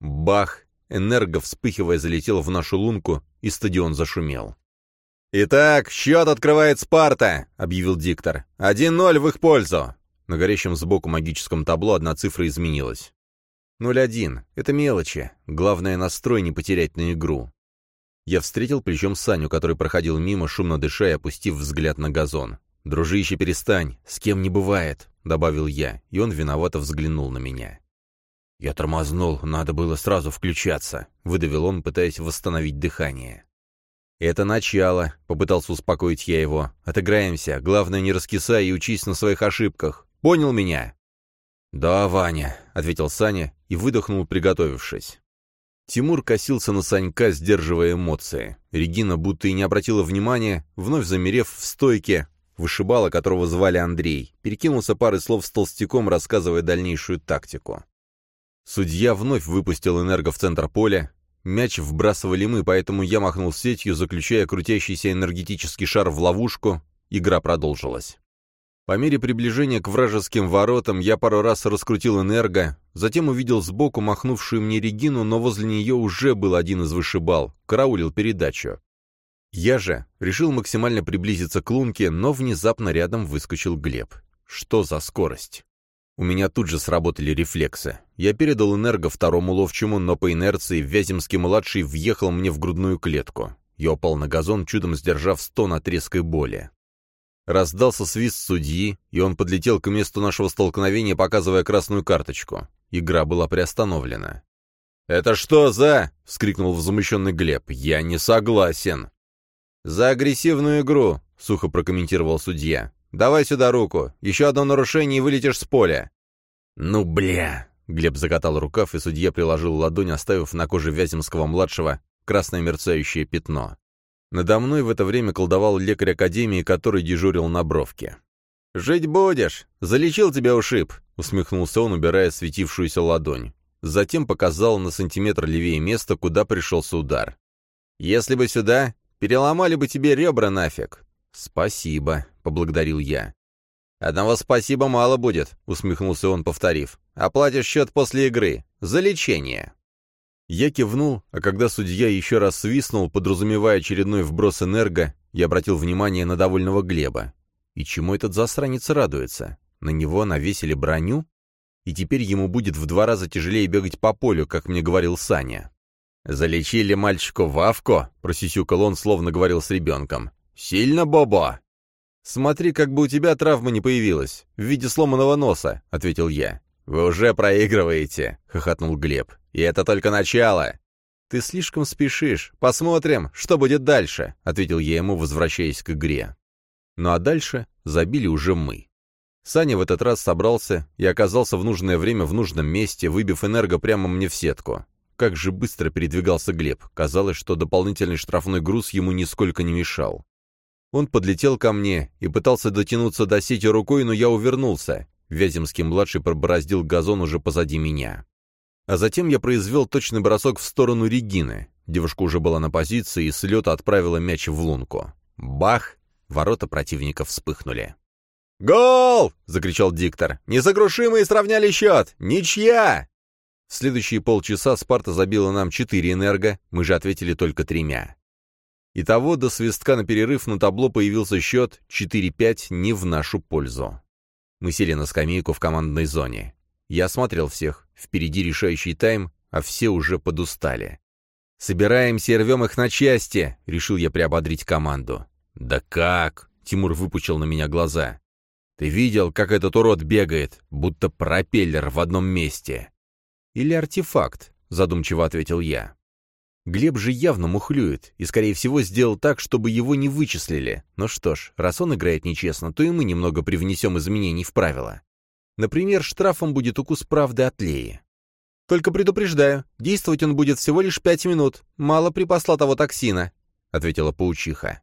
Бах! Энерго, вспыхивая, залетел в нашу лунку, и стадион зашумел. «Итак, счет открывает Спарта», — объявил диктор. «Один-ноль в их пользу». На горящем сбоку магическом табло одна цифра изменилась. «Ноль один. Это мелочи. Главное, настрой не потерять на игру». Я встретил плечом Саню, который проходил мимо, шумно дыша и опустив взгляд на газон. «Дружище, перестань. С кем не бывает», — добавил я, и он виновато взглянул на меня. «Я тормознул, надо было сразу включаться», — выдавил он, пытаясь восстановить дыхание. «Это начало», — попытался успокоить я его. «Отыграемся. Главное, не раскисай и учись на своих ошибках. Понял меня?» «Да, Ваня», — ответил Саня и выдохнул, приготовившись. Тимур косился на Санька, сдерживая эмоции. Регина будто и не обратила внимания, вновь замерев в стойке, вышибала, которого звали Андрей, перекинулся парой слов с толстяком, рассказывая дальнейшую тактику. Судья вновь выпустил энерго в центр поля. Мяч вбрасывали мы, поэтому я махнул сетью, заключая крутящийся энергетический шар в ловушку. Игра продолжилась. По мере приближения к вражеским воротам я пару раз раскрутил энерго, затем увидел сбоку махнувшую мне Регину, но возле нее уже был один из вышибал, караулил передачу. Я же решил максимально приблизиться к лунке, но внезапно рядом выскочил Глеб. Что за скорость? У меня тут же сработали рефлексы. Я передал энерго второму ловчему, но по инерции Вяземский-младший въехал мне в грудную клетку. Я упал на газон, чудом сдержав стон от резкой боли. Раздался свист судьи, и он подлетел к месту нашего столкновения, показывая красную карточку. Игра была приостановлена. «Это что за...» — вскрикнул возмущенный Глеб. «Я не согласен». «За агрессивную игру», — сухо прокомментировал судья. Давай сюда руку. Еще одно нарушение и вылетишь с поля». «Ну, бля!» Глеб закатал рукав, и судья приложил ладонь, оставив на коже Вяземского-младшего красное мерцающее пятно. Надо мной в это время колдовал лекарь Академии, который дежурил на бровке. «Жить будешь! Залечил тебя ушиб!» — усмехнулся он, убирая светившуюся ладонь. Затем показал на сантиметр левее место, куда пришелся удар. «Если бы сюда, переломали бы тебе ребра нафиг!» «Спасибо», поблагодарил я. «Одного спасибо мало будет», — усмехнулся он, повторив. «Оплатишь счет после игры. За лечение». Я кивнул, а когда судья еще раз свистнул, подразумевая очередной вброс энерго, я обратил внимание на довольного Глеба. И чему этот засранец радуется? На него навесили броню? И теперь ему будет в два раза тяжелее бегать по полю, как мне говорил Саня. «Залечили мальчику Вавко», — просисюкал он, словно говорил с ребенком. «Сильно, Бобо?» «Смотри, как бы у тебя травма не появилась, в виде сломанного носа», — ответил я. «Вы уже проигрываете», — хохотнул Глеб. «И это только начало». «Ты слишком спешишь. Посмотрим, что будет дальше», — ответил я ему, возвращаясь к игре. Ну а дальше забили уже мы. Саня в этот раз собрался и оказался в нужное время в нужном месте, выбив энерго прямо мне в сетку. Как же быстро передвигался Глеб. Казалось, что дополнительный штрафной груз ему нисколько не мешал. Он подлетел ко мне и пытался дотянуться до сети рукой, но я увернулся. Вяземский-младший пробороздил газон уже позади меня. А затем я произвел точный бросок в сторону Регины. Девушка уже была на позиции и с лета отправила мяч в лунку. Бах! Ворота противника вспыхнули. «Гол!» — закричал диктор. «Несокрушимые сравняли счет! Ничья!» В следующие полчаса Спарта забила нам четыре энерго, мы же ответили только тремя. Итого до свистка на перерыв на табло появился счет 4-5 не в нашу пользу. Мы сели на скамейку в командной зоне. Я осмотрел всех. Впереди решающий тайм, а все уже подустали. «Собираемся и рвем их на части!» — решил я приободрить команду. «Да как?» — Тимур выпучил на меня глаза. Ты видел, как этот урод бегает, будто пропеллер в одном месте?» «Или артефакт», — задумчиво ответил я. Глеб же явно мухлюет и, скорее всего, сделал так, чтобы его не вычислили. Ну что ж, раз он играет нечестно, то и мы немного привнесем изменений в правила. Например, штрафом будет укус правды от Леи. «Только предупреждаю, действовать он будет всего лишь пять минут. Мало припасла того токсина», — ответила паучиха.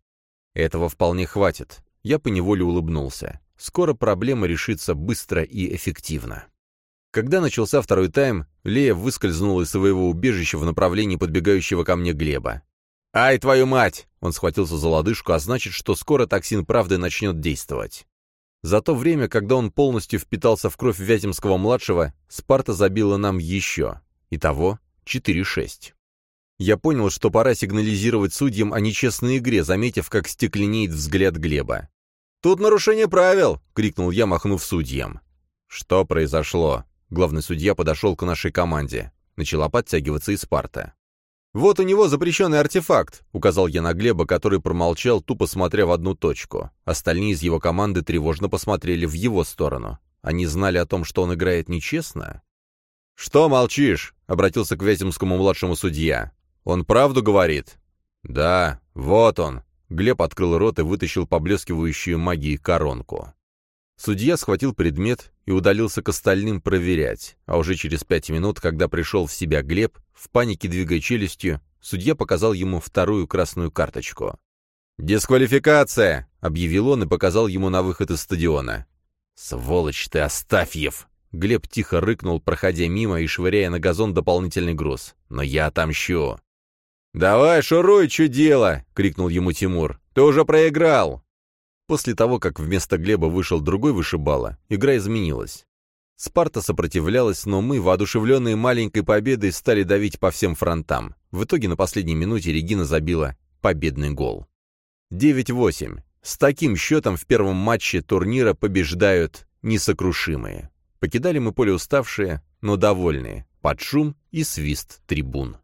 «Этого вполне хватит». Я поневоле улыбнулся. Скоро проблема решится быстро и эффективно. Когда начался второй тайм, Лея выскользнула из своего убежища в направлении подбегающего ко мне Глеба. «Ай, твою мать!» Он схватился за лодыжку, а значит, что скоро токсин правды начнет действовать. За то время, когда он полностью впитался в кровь Вяземского-младшего, Спарта забила нам еще. Итого 4-6. Я понял, что пора сигнализировать судьям о нечестной игре, заметив, как стекленеет взгляд Глеба. «Тут нарушение правил!» — крикнул я, махнув судьям. «Что произошло?» Главный судья подошел к нашей команде. Начала подтягиваться и Спарта. «Вот у него запрещенный артефакт», — указал я на Глеба, который промолчал, тупо смотря в одну точку. Остальные из его команды тревожно посмотрели в его сторону. Они знали о том, что он играет нечестно? «Что молчишь?» — обратился к Вяземскому младшему судья. «Он правду говорит?» «Да, вот он». Глеб открыл рот и вытащил поблескивающую магией коронку. Судья схватил предмет и удалился к остальным проверять, а уже через пять минут, когда пришел в себя Глеб, в панике двигая челюстью, судья показал ему вторую красную карточку. «Дисквалификация!» — объявил он и показал ему на выход из стадиона. «Сволочь ты, Астафьев!» Глеб тихо рыкнул, проходя мимо и швыряя на газон дополнительный груз. «Но я отомщу!» «Давай, шуруй, что дело!» — крикнул ему Тимур. «Ты уже проиграл!» После того, как вместо Глеба вышел другой вышибала, игра изменилась. Спарта сопротивлялась, но мы, воодушевленные маленькой победой, стали давить по всем фронтам. В итоге на последней минуте Регина забила победный гол. 9-8. С таким счетом в первом матче турнира побеждают несокрушимые. Покидали мы поле уставшие, но довольные, под шум и свист трибун.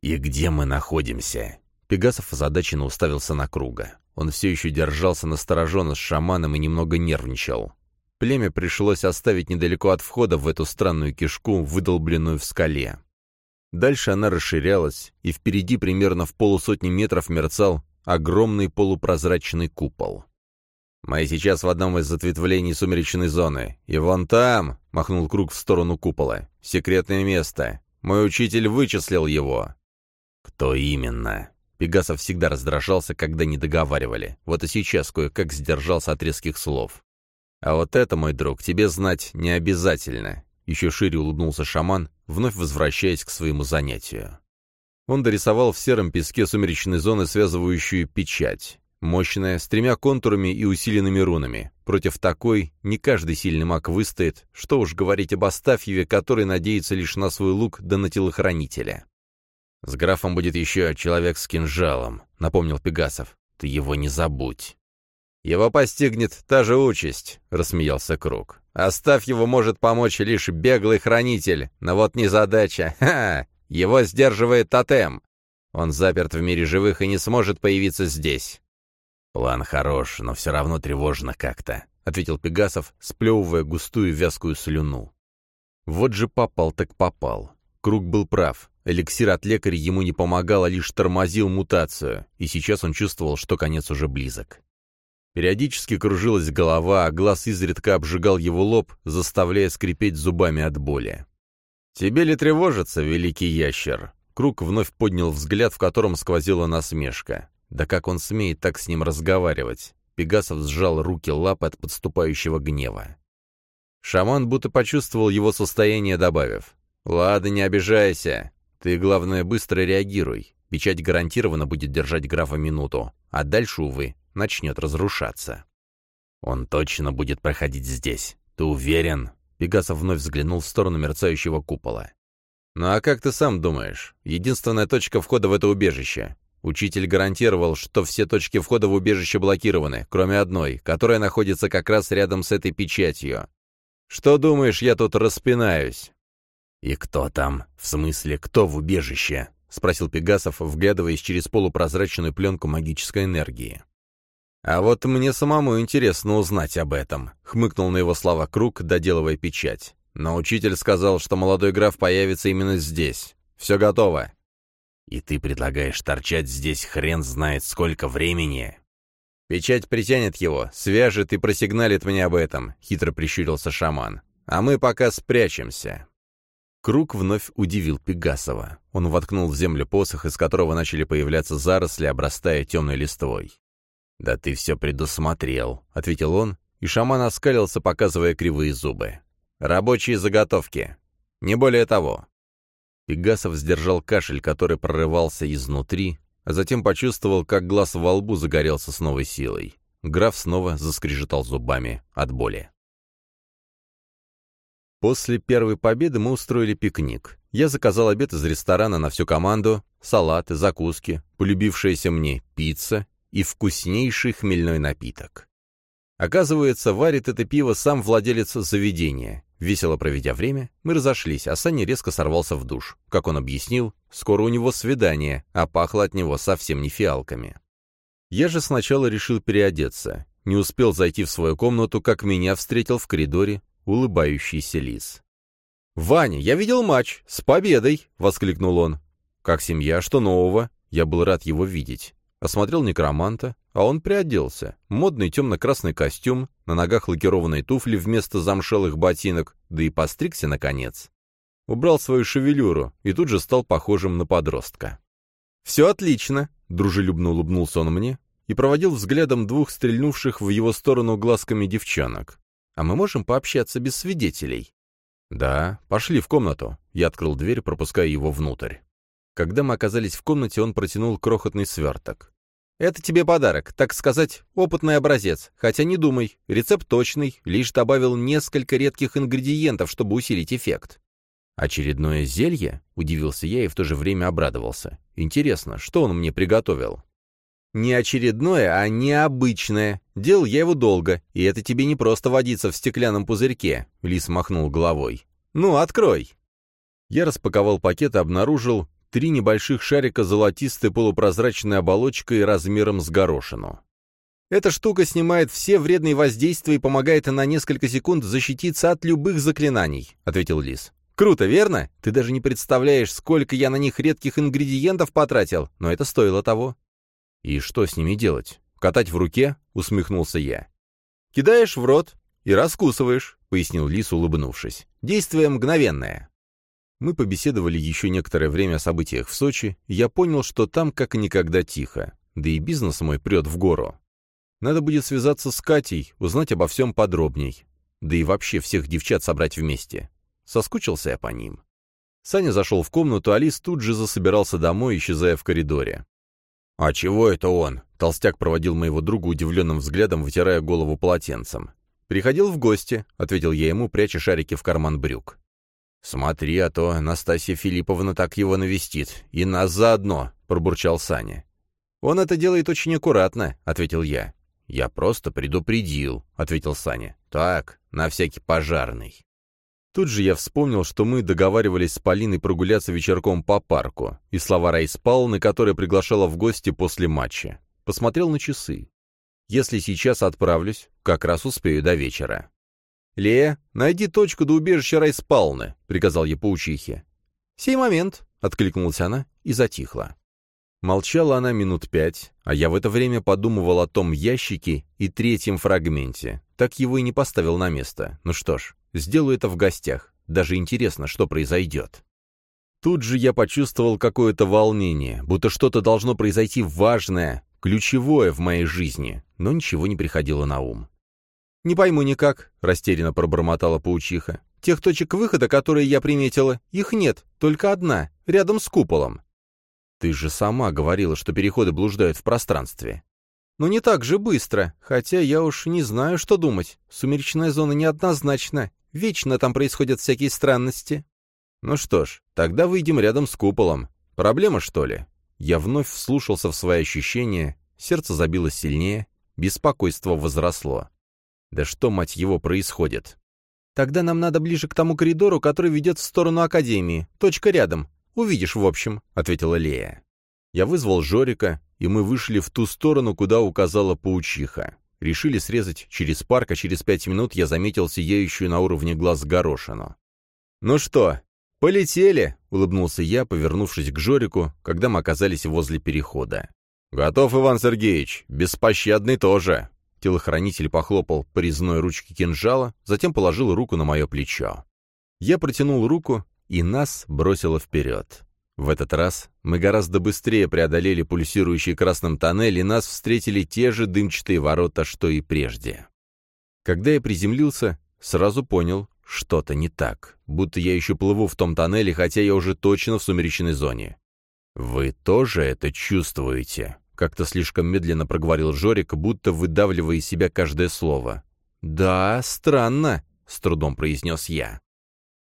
«И где мы находимся?» Пегасов озадаченно уставился на круга. Он все еще держался настороженно с шаманом и немного нервничал. Племя пришлось оставить недалеко от входа в эту странную кишку, выдолбленную в скале. Дальше она расширялась, и впереди примерно в полусотни метров мерцал огромный полупрозрачный купол. «Мы сейчас в одном из затветвлений сумеречной зоны, и вон там», — махнул круг в сторону купола, — «секретное место. Мой учитель вычислил его». «Кто именно?» Пегасов всегда раздражался, когда не договаривали. Вот и сейчас кое-как сдержался от резких слов. «А вот это, мой друг, тебе знать не обязательно», — еще шире улыбнулся шаман, вновь возвращаясь к своему занятию. Он дорисовал в сером песке сумеречной зоны связывающую печать. Мощная, с тремя контурами и усиленными рунами. Против такой не каждый сильный маг выстоит, что уж говорить об Астафьеве, который надеется лишь на свой лук да на телохранителя. «С графом будет еще человек с кинжалом», — напомнил Пегасов. «Ты его не забудь». «Его постигнет та же участь», — рассмеялся Круг. «Оставь его может помочь лишь беглый хранитель, но вот не задача. Ха! Его сдерживает тотем. Он заперт в мире живых и не сможет появиться здесь». «План хорош, но все равно тревожно как-то», — ответил Пегасов, сплевывая густую вязкую слюну. «Вот же попал так попал. Круг был прав. Эликсир от лекаря ему не помогал, а лишь тормозил мутацию, и сейчас он чувствовал, что конец уже близок. Периодически кружилась голова, а глаз изредка обжигал его лоб, заставляя скрипеть зубами от боли. «Тебе ли тревожиться, великий ящер?» Круг вновь поднял взгляд, в котором сквозила насмешка. Да как он смеет так с ним разговаривать? Пегасов сжал руки лапы от подступающего гнева. Шаман будто почувствовал его состояние, добавив. «Ладно, не обижайся. Ты, главное, быстро реагируй. Печать гарантированно будет держать графа минуту, а дальше, увы, начнет разрушаться. Он точно будет проходить здесь. Ты уверен? Пегасов вновь взглянул в сторону мерцающего купола. «Ну а как ты сам думаешь? Единственная точка входа в это убежище. Учитель гарантировал, что все точки входа в убежище блокированы, кроме одной, которая находится как раз рядом с этой печатью. Что думаешь, я тут распинаюсь?» «И кто там? В смысле, кто в убежище?» — спросил Пегасов, вглядываясь через полупрозрачную пленку магической энергии. «А вот мне самому интересно узнать об этом», — хмыкнул на его слова Круг, доделывая печать. «Но учитель сказал, что молодой граф появится именно здесь. Все готово». «И ты предлагаешь торчать здесь хрен знает сколько времени?» «Печать притянет его, свяжет и просигналит мне об этом», — хитро прищурился шаман. «А мы пока спрячемся». Круг вновь удивил Пегасова. Он воткнул в землю посох, из которого начали появляться заросли, обрастая темной листвой. «Да ты все предусмотрел», — ответил он, и шаман оскалился, показывая кривые зубы. «Рабочие заготовки. Не более того». Пегасов сдержал кашель, который прорывался изнутри, а затем почувствовал, как глаз во лбу загорелся с новой силой. Граф снова заскрежетал зубами от боли. После первой победы мы устроили пикник. Я заказал обед из ресторана на всю команду, салаты, закуски, полюбившаяся мне пицца и вкуснейший хмельной напиток. Оказывается, варит это пиво сам владелец заведения. Весело проведя время, мы разошлись, а Саня резко сорвался в душ. Как он объяснил, скоро у него свидание, а пахло от него совсем не фиалками. Я же сначала решил переодеться. Не успел зайти в свою комнату, как меня встретил в коридоре улыбающийся лис. «Ваня, я видел матч! С победой!» — воскликнул он. «Как семья? Что нового?» Я был рад его видеть. Осмотрел некроманта, а он приоделся. Модный темно-красный костюм, на ногах лакированные туфли вместо замшелых ботинок, да и постригся, наконец. Убрал свою шевелюру и тут же стал похожим на подростка. «Все отлично!» — дружелюбно улыбнулся он мне и проводил взглядом двух стрельнувших в его сторону глазками девчонок. А мы можем пообщаться без свидетелей?» «Да, пошли в комнату». Я открыл дверь, пропуская его внутрь. Когда мы оказались в комнате, он протянул крохотный сверток. «Это тебе подарок, так сказать, опытный образец. Хотя не думай, рецепт точный, лишь добавил несколько редких ингредиентов, чтобы усилить эффект». «Очередное зелье?» — удивился я и в то же время обрадовался. «Интересно, что он мне приготовил?» Не очередное, а необычное. Делал я его долго, и это тебе не просто водиться в стеклянном пузырьке», — Лис махнул головой. «Ну, открой». Я распаковал пакет и обнаружил три небольших шарика золотистой полупрозрачной оболочкой размером с горошину. Эта штука снимает все вредные воздействия и помогает на несколько секунд защититься от любых заклинаний», — ответил Лис. «Круто, верно? Ты даже не представляешь, сколько я на них редких ингредиентов потратил, но это стоило того. «И что с ними делать? Катать в руке?» — усмехнулся я. «Кидаешь в рот и раскусываешь», — пояснил Лис, улыбнувшись. «Действие мгновенное». Мы побеседовали еще некоторое время о событиях в Сочи, и я понял, что там как никогда тихо, да и бизнес мой прет в гору. Надо будет связаться с Катей, узнать обо всем подробней, да и вообще всех девчат собрать вместе. Соскучился я по ним. Саня зашел в комнату, а Лис тут же засобирался домой, исчезая в коридоре. «А чего это он?» — толстяк проводил моего друга удивленным взглядом, вытирая голову полотенцем. «Приходил в гости», — ответил я ему, пряча шарики в карман брюк. «Смотри, а то Настасья Филипповна так его навестит. И нас заодно», — пробурчал Саня. «Он это делает очень аккуратно», — ответил я. «Я просто предупредил», — ответил Саня. «Так, на всякий пожарный». Тут же я вспомнил, что мы договаривались с Полиной прогуляться вечерком по парку, и слова Райс Палны, которая приглашала в гости после матча. Посмотрел на часы. Если сейчас отправлюсь, как раз успею до вечера. «Лея, найди точку до убежища Райспалны», — приказал я паучихе. «Сей момент», — откликнулась она и затихла. Молчала она минут пять, а я в это время подумывал о том ящике и третьем фрагменте. Так его и не поставил на место. Ну что ж, Сделаю это в гостях. Даже интересно, что произойдет. Тут же я почувствовал какое-то волнение, будто что-то должно произойти важное, ключевое в моей жизни, но ничего не приходило на ум. «Не пойму никак», — растерянно пробормотала паучиха. «Тех точек выхода, которые я приметила, их нет, только одна, рядом с куполом». «Ты же сама говорила, что переходы блуждают в пространстве». «Но не так же быстро, хотя я уж не знаю, что думать. Сумеречная зона неоднозначна, Вечно там происходят всякие странности. Ну что ж, тогда выйдем рядом с куполом. Проблема, что ли? Я вновь вслушался в свои ощущения, сердце забилось сильнее, беспокойство возросло. Да что, мать его, происходит? Тогда нам надо ближе к тому коридору, который ведет в сторону Академии. Точка рядом. Увидишь, в общем, — ответила Лея. Я вызвал Жорика, и мы вышли в ту сторону, куда указала паучиха. Решили срезать через парк, а через пять минут я заметил сияющую на уровне глаз горошину. «Ну что, полетели?» — улыбнулся я, повернувшись к Жорику, когда мы оказались возле перехода. «Готов, Иван Сергеевич. Беспощадный тоже». Телохранитель похлопал по резной ручке кинжала, затем положил руку на мое плечо. Я протянул руку, и нас бросило вперед. В этот раз мы гораздо быстрее преодолели пульсирующий красным тоннель, и нас встретили те же дымчатые ворота, что и прежде. Когда я приземлился, сразу понял, что-то не так, будто я еще плыву в том тоннеле, хотя я уже точно в сумеречной зоне. «Вы тоже это чувствуете?» — как-то слишком медленно проговорил Жорик, будто выдавливая из себя каждое слово. «Да, странно», — с трудом произнес я.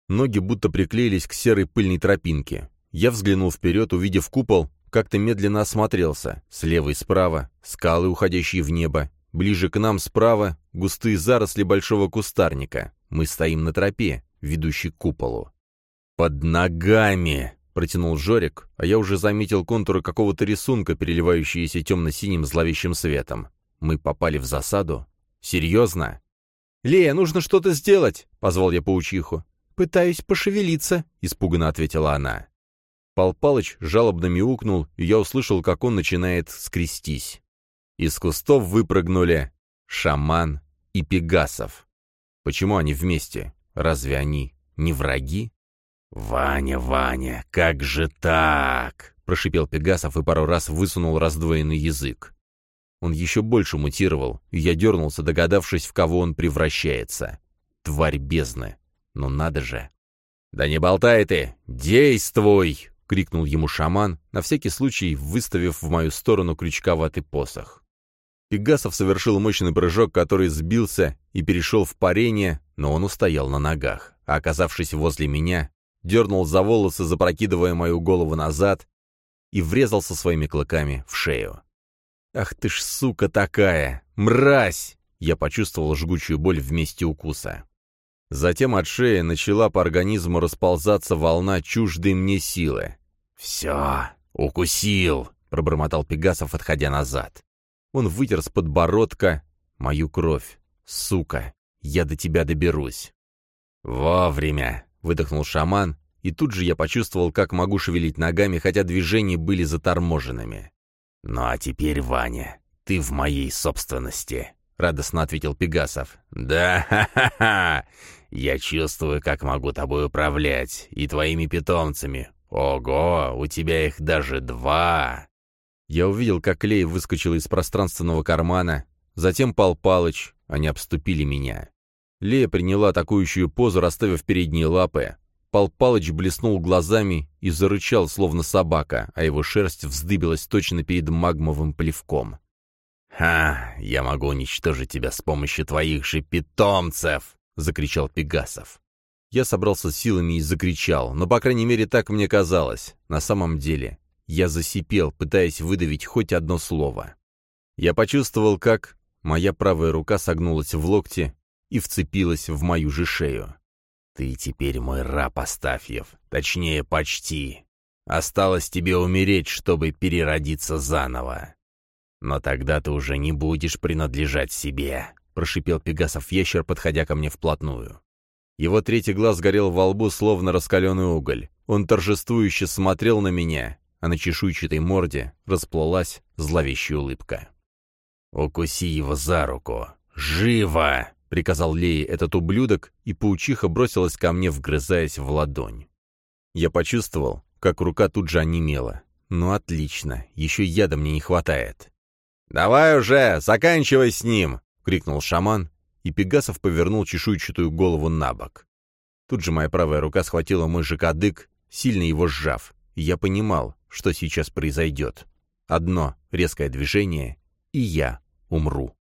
Ноги будто приклеились к серой пыльной тропинке. Я взглянул вперед, увидев купол, как-то медленно осмотрелся. Слева и справа — скалы, уходящие в небо. Ближе к нам справа — густые заросли большого кустарника. Мы стоим на тропе, ведущей к куполу. «Под ногами!» — протянул Жорик, а я уже заметил контуры какого-то рисунка, переливающиеся темно-синим зловещим светом. Мы попали в засаду? Серьезно? «Лея, нужно что-то сделать!» — позвал я паучиху. «Пытаюсь пошевелиться», — испуганно ответила она. Пал Палыч жалобно мяукнул, и я услышал, как он начинает скрестись. Из кустов выпрыгнули шаман и Пегасов. Почему они вместе? Разве они не враги? «Ваня, Ваня, как же так?» — прошипел Пегасов и пару раз высунул раздвоенный язык. Он еще больше мутировал, и я дернулся, догадавшись, в кого он превращается. Тварь бездны. Ну надо же. «Да не болтай ты! Действуй!» — крикнул ему шаман, на всякий случай выставив в мою сторону крючковатый посох. Пегасов совершил мощный прыжок, который сбился и перешел в парение, но он устоял на ногах, а оказавшись возле меня, дернул за волосы, запрокидывая мою голову назад, и врезался своими клыками в шею. «Ах ты ж сука такая! Мразь!» Я почувствовал жгучую боль в месте укуса. Затем от шеи начала по организму расползаться волна чуждой мне силы. «Все, укусил!» — пробормотал Пегасов, отходя назад. Он вытер с подбородка мою кровь. «Сука, я до тебя доберусь!» «Вовремя!» — выдохнул шаман, и тут же я почувствовал, как могу шевелить ногами, хотя движения были заторможенными. «Ну а теперь, Ваня, ты в моей собственности!» — радостно ответил Пегасов. «Да, ха-ха-ха! Я чувствую, как могу тобой управлять, и твоими питомцами. Ого, у тебя их даже два!» Я увидел, как Клей выскочил из пространственного кармана, затем Пал Палыч, они обступили меня. Лея приняла атакующую позу, расставив передние лапы. Пал Палыч блеснул глазами и зарычал, словно собака, а его шерсть вздыбилась точно перед магмовым плевком. «Ха, я могу уничтожить тебя с помощью твоих же питомцев!» — закричал Пегасов. Я собрался силами и закричал, но, по крайней мере, так мне казалось. На самом деле, я засипел, пытаясь выдавить хоть одно слово. Я почувствовал, как моя правая рука согнулась в локте и вцепилась в мою же шею. «Ты теперь мой раб, Астафьев. Точнее, почти. Осталось тебе умереть, чтобы переродиться заново. Но тогда ты уже не будешь принадлежать себе», — прошипел Пегасов-ящер, подходя ко мне вплотную. Его третий глаз горел во лбу, словно раскаленный уголь. Он торжествующе смотрел на меня, а на чешуйчатой морде расплылась зловещая улыбка. «Укуси его за руку! Живо!» — приказал Лее этот ублюдок, и паучиха бросилась ко мне, вгрызаясь в ладонь. Я почувствовал, как рука тут же онемела. «Ну отлично, еще яда мне не хватает». «Давай уже, заканчивай с ним!» — крикнул шаман, и Пегасов повернул чешуйчатую голову на бок. Тут же моя правая рука схватила мой же кадык, сильно его сжав, и я понимал, что сейчас произойдет. Одно резкое движение, и я умру.